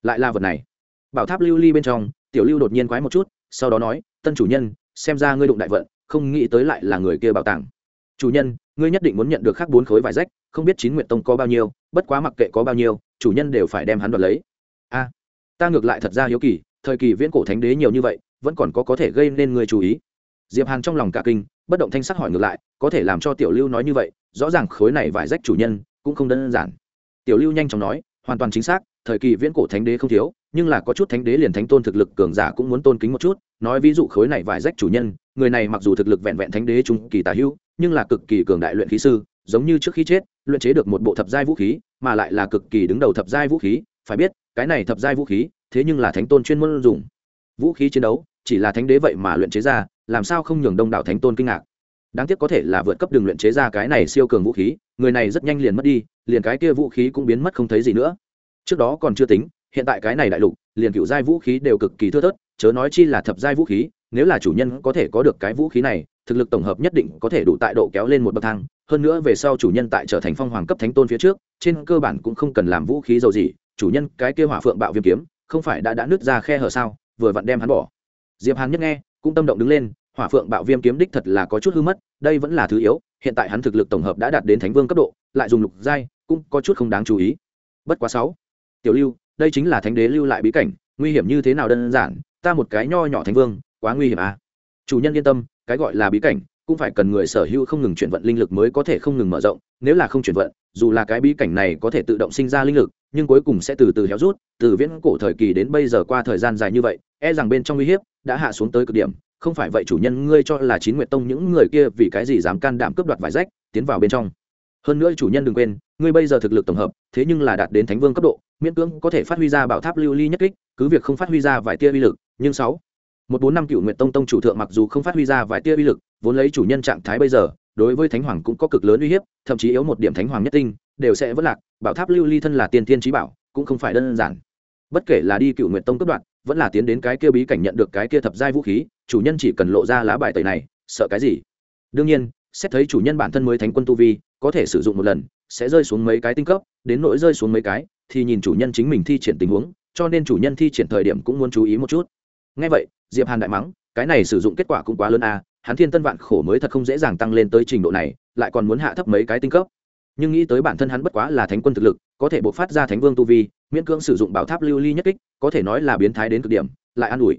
lại là vật này. Bảo tháp lưu ly bên trong, tiểu lưu đột nhiên quái một chút, sau đó nói, tân chủ nhân, xem ra ngươi đụng đại vận, không nghĩ tới lại là người kia bảo tàng. Chủ nhân, ngươi nhất định muốn nhận được khác bốn khối vải rách, không biết chín nguyện tông có bao nhiêu, bất quá mặc kệ có bao nhiêu chủ nhân đều phải đem hắn đoạt lấy. A, ta ngược lại thật ra hiếu kỳ, thời kỳ viễn cổ thánh đế nhiều như vậy, vẫn còn có có thể gây nên người chú ý. Diệp hàn trong lòng cả kinh, bất động thanh sắc hỏi ngược lại, có thể làm cho tiểu lưu nói như vậy, rõ ràng khối này vải rách chủ nhân cũng không đơn giản. Tiểu lưu nhanh chóng nói, hoàn toàn chính xác, thời kỳ viễn cổ thánh đế không thiếu, nhưng là có chút thánh đế liền thánh tôn thực lực cường giả cũng muốn tôn kính một chút. Nói ví dụ khối này vải rách chủ nhân, người này mặc dù thực lực vẹn vẹn thánh đế trung kỳ tả hữu, nhưng là cực kỳ cường đại luyện khí sư, giống như trước khi chết luyện chế được một bộ thập giai vũ khí, mà lại là cực kỳ đứng đầu thập giai vũ khí, phải biết, cái này thập giai vũ khí, thế nhưng là thánh tôn chuyên môn dùng. Vũ khí chiến đấu, chỉ là thánh đế vậy mà luyện chế ra, làm sao không nhường đông đảo thánh tôn kinh ngạc. Đáng tiếc có thể là vượt cấp đường luyện chế ra cái này siêu cường vũ khí, người này rất nhanh liền mất đi, liền cái kia vũ khí cũng biến mất không thấy gì nữa. Trước đó còn chưa tính, hiện tại cái này đại lục, liền cựu giai vũ khí đều cực kỳ thưa thớt, chớ nói chi là thập giai vũ khí, nếu là chủ nhân có thể có được cái vũ khí này, thực lực tổng hợp nhất định có thể đủ tại độ kéo lên một bậc thang hơn nữa về sau chủ nhân tại trở thành phong hoàng cấp thánh tôn phía trước, trên cơ bản cũng không cần làm vũ khí dầu gì, chủ nhân cái kia hỏa phượng bạo viêm kiếm, không phải đã đã nứt ra khe hở sao, vừa vặn đem hắn bỏ. Diệp hàn nhất nghe, cũng tâm động đứng lên, hỏa phượng bạo viêm kiếm đích thật là có chút hư mất, đây vẫn là thứ yếu, hiện tại hắn thực lực tổng hợp đã đạt đến thánh vương cấp độ, lại dùng lục giai, cũng có chút không đáng chú ý. Bất quá sáu, tiểu lưu, đây chính là thánh đế lưu lại bí cảnh, nguy hiểm như thế nào đơn giản, ta một cái nho nhỏ thánh vương, quá nguy hiểm à. Chủ nhân yên tâm, cái gọi là bí cảnh cũng phải cần người sở hữu không ngừng chuyển vận linh lực mới có thể không ngừng mở rộng, nếu là không chuyển vận, dù là cái bí cảnh này có thể tự động sinh ra linh lực, nhưng cuối cùng sẽ từ từ héo rút, từ viễn cổ thời kỳ đến bây giờ qua thời gian dài như vậy e rằng bên trong uy hiếp đã hạ xuống tới cực điểm, không phải vậy chủ nhân ngươi cho là chín nguyệt tông những người kia vì cái gì dám can đảm cướp đoạt vải rách, tiến vào bên trong. Hơn nữa chủ nhân đừng quên, ngươi bây giờ thực lực tổng hợp, thế nhưng là đạt đến thánh vương cấp độ, miễn cưỡng có thể phát huy ra bảo tháp lưu ly nhất kích, cứ việc không phát huy ra vài tia uy lực, nhưng sáu một bốn năm cựu nguyệt tông tông chủ thượng mặc dù không phát huy ra vài tia uy lực, vốn lấy chủ nhân trạng thái bây giờ, đối với thánh hoàng cũng có cực lớn uy hiếp, thậm chí yếu một điểm thánh hoàng nhất tinh, đều sẽ vất lạc, bảo tháp lưu ly thân là tiên tiên trí bảo, cũng không phải đơn giản. Bất kể là đi cựu nguyệt tông cấp đoạn vẫn là tiến đến cái kia bí cảnh nhận được cái kia thập giai vũ khí, chủ nhân chỉ cần lộ ra lá bài tẩy này, sợ cái gì? Đương nhiên, xét thấy chủ nhân bản thân mới thánh quân tu vi, có thể sử dụng một lần, sẽ rơi xuống mấy cái tinh cấp, đến nỗi rơi xuống mấy cái, thì nhìn chủ nhân chính mình thi triển tình huống, cho nên chủ nhân thi triển thời điểm cũng muốn chú ý một chút. Ngay vậy diệp hàn đại mắng, cái này sử dụng kết quả cũng quá lớn à hắn thiên tân vạn khổ mới thật không dễ dàng tăng lên tới trình độ này, lại còn muốn hạ thấp mấy cái tinh cấp. Nhưng nghĩ tới bản thân hắn bất quá là thánh quân thực lực, có thể bộc phát ra thánh vương tu vi, miễn cưỡng sử dụng bảo tháp lưu ly nhất kích, có thể nói là biến thái đến cực điểm, lại an ủi.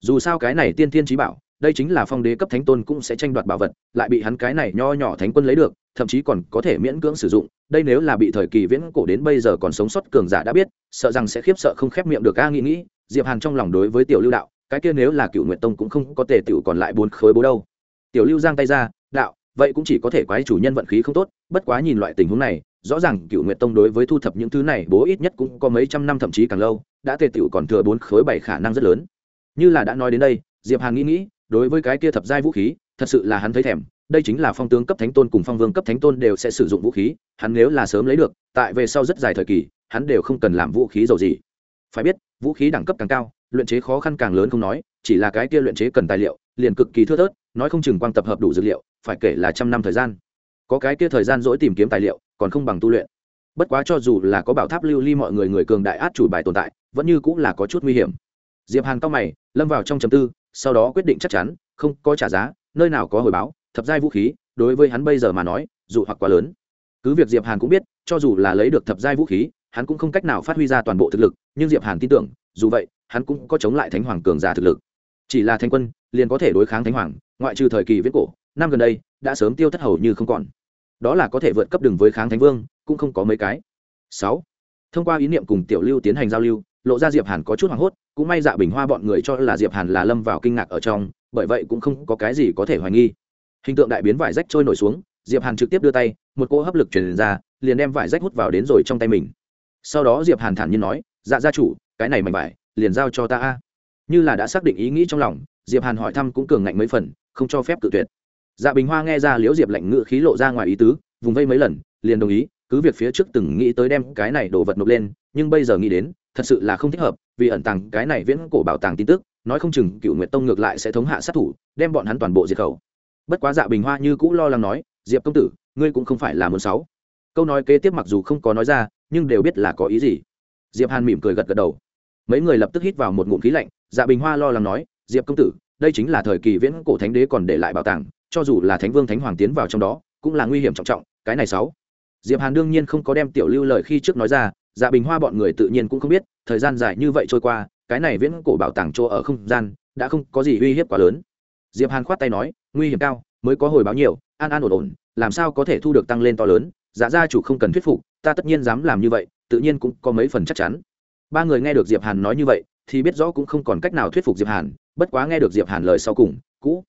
Dù sao cái này tiên thiên trí bảo, đây chính là phong đế cấp thánh tôn cũng sẽ tranh đoạt bảo vật, lại bị hắn cái này nho nhỏ thánh quân lấy được, thậm chí còn có thể miễn cưỡng sử dụng, đây nếu là bị thời kỳ viễn cổ đến bây giờ còn sống sót cường giả đã biết, sợ rằng sẽ khiếp sợ không khép miệng được a, nghĩ nghĩ, diệp hàn trong lòng đối với tiểu lưu đạo cái kia nếu là cựu nguyện tông cũng không có tề tiểu còn lại bốn khối bố đâu. Tiểu lưu giang tay ra, đạo, vậy cũng chỉ có thể quái chủ nhân vận khí không tốt, bất quá nhìn loại tình huống này, rõ ràng cựu nguyện tông đối với thu thập những thứ này bố ít nhất cũng có mấy trăm năm thậm chí càng lâu, đã tề tiểu còn thừa bốn khối bảy khả năng rất lớn. Như là đã nói đến đây, diệp hàn nghĩ nghĩ, đối với cái kia thập giai vũ khí, thật sự là hắn thấy thèm, đây chính là phong tướng cấp thánh tôn cùng phong vương cấp thánh tôn đều sẽ sử dụng vũ khí, hắn nếu là sớm lấy được, tại về sau rất dài thời kỳ, hắn đều không cần làm vũ khí dầu gì. Phải biết, vũ khí đẳng cấp càng cao luyện chế khó khăn càng lớn không nói, chỉ là cái kia luyện chế cần tài liệu, liền cực kỳ thưa thớt, nói không chừng quang tập hợp đủ dữ liệu, phải kể là trăm năm thời gian. Có cái kia thời gian dỗi tìm kiếm tài liệu, còn không bằng tu luyện. Bất quá cho dù là có bảo tháp lưu ly mọi người người cường đại át chủ bài tồn tại, vẫn như cũng là có chút nguy hiểm. Diệp hàn cao mày, lâm vào trong chấm tư, sau đó quyết định chắc chắn, không có trả giá, nơi nào có hồi báo, thập giai vũ khí, đối với hắn bây giờ mà nói dù hoặc quá lớn. Cứ việc diệp hàn cũng biết, cho dù là lấy được thập giai vũ khí hắn cũng không cách nào phát huy ra toàn bộ thực lực, nhưng diệp hàn tin tưởng, dù vậy, hắn cũng có chống lại thánh hoàng cường giả thực lực. Chỉ là thánh quân, liền có thể đối kháng thánh hoàng, ngoại trừ thời kỳ viết cổ, năm gần đây, đã sớm tiêu thất hầu như không còn. Đó là có thể vượt cấp đường với kháng thánh vương, cũng không có mấy cái. Sáu, thông qua ý niệm cùng tiểu lưu tiến hành giao lưu, lộ ra diệp hàn có chút hoảng hốt, cũng may dạ bình hoa bọn người cho là diệp hàn là lâm vào kinh ngạc ở trong, bởi vậy cũng không có cái gì có thể hoài nghi. Hình tượng đại biến vải rách trôi nổi xuống, diệp hàn trực tiếp đưa tay, một cỗ hấp lực truyền ra, liền đem vải rách hút vào đến rồi trong tay mình sau đó diệp hàn thản nhiên nói dạ gia chủ, cái này mảnh vải, liền giao cho ta a. Như là đã xác định ý nghĩ trong lòng, diệp hàn hỏi thăm cũng cường ngạnh mấy phần, không cho phép cự tuyệt. Dạ bình hoa nghe ra liễu diệp lạnh ngự khí lộ ra ngoài ý tứ, vùng vây mấy lần, liền đồng ý, cứ việc phía trước từng nghĩ tới đem cái này đồ vật nộp lên, nhưng bây giờ nghĩ đến, thật sự là không thích hợp, vì ẩn tàng cái này viễn cổ bảo tàng tin tức, nói không chừng cựu nguyệt tông ngược lại sẽ thống hạ sát thủ, đem bọn hắn toàn bộ diệt khẩu. Bất quá dạ bình hoa như cũ lo lắng nói, diệp công tử, ngươi cũng không phải là muốn sáu. Câu nói kế tiếp mặc dù không có nói ra nhưng đều biết là có ý gì. Diệp hàn mỉm cười gật gật đầu. Mấy người lập tức hít vào một ngụm khí lạnh dạ bình hoa lo lắng nói, diệp công tử, đây chính là thời kỳ viễn cổ thánh đế còn để lại bảo tàng, cho dù là thánh vương thánh hoàng tiến vào trong đó, cũng là nguy hiểm trọng trọng, cái này sáu. Diệp hàn đương nhiên không có đem tiểu lưu lời khi trước nói ra dạ bình hoa bọn người tự nhiên cũng không biết, thời gian dài như vậy trôi qua, cái này viễn cổ bảo tàng chỗ ở không gian, đã không có gì uy hiếp quá lớn. Diệp hàn khoát tay nói, nguy hiểm cao, mới có hồi báo nhiều, an an ổn ổn, làm sao có thể thu được tăng lên to lớn? Giả gia chủ không cần thuyết phục, ta tất nhiên dám làm như vậy, tự nhiên cũng có mấy phần chắc chắn. Ba người nghe được diệp hàn nói như vậy, thì biết rõ cũng không còn cách nào thuyết phục diệp hàn, bất quá nghe được diệp hàn lời sau cùng, cũ.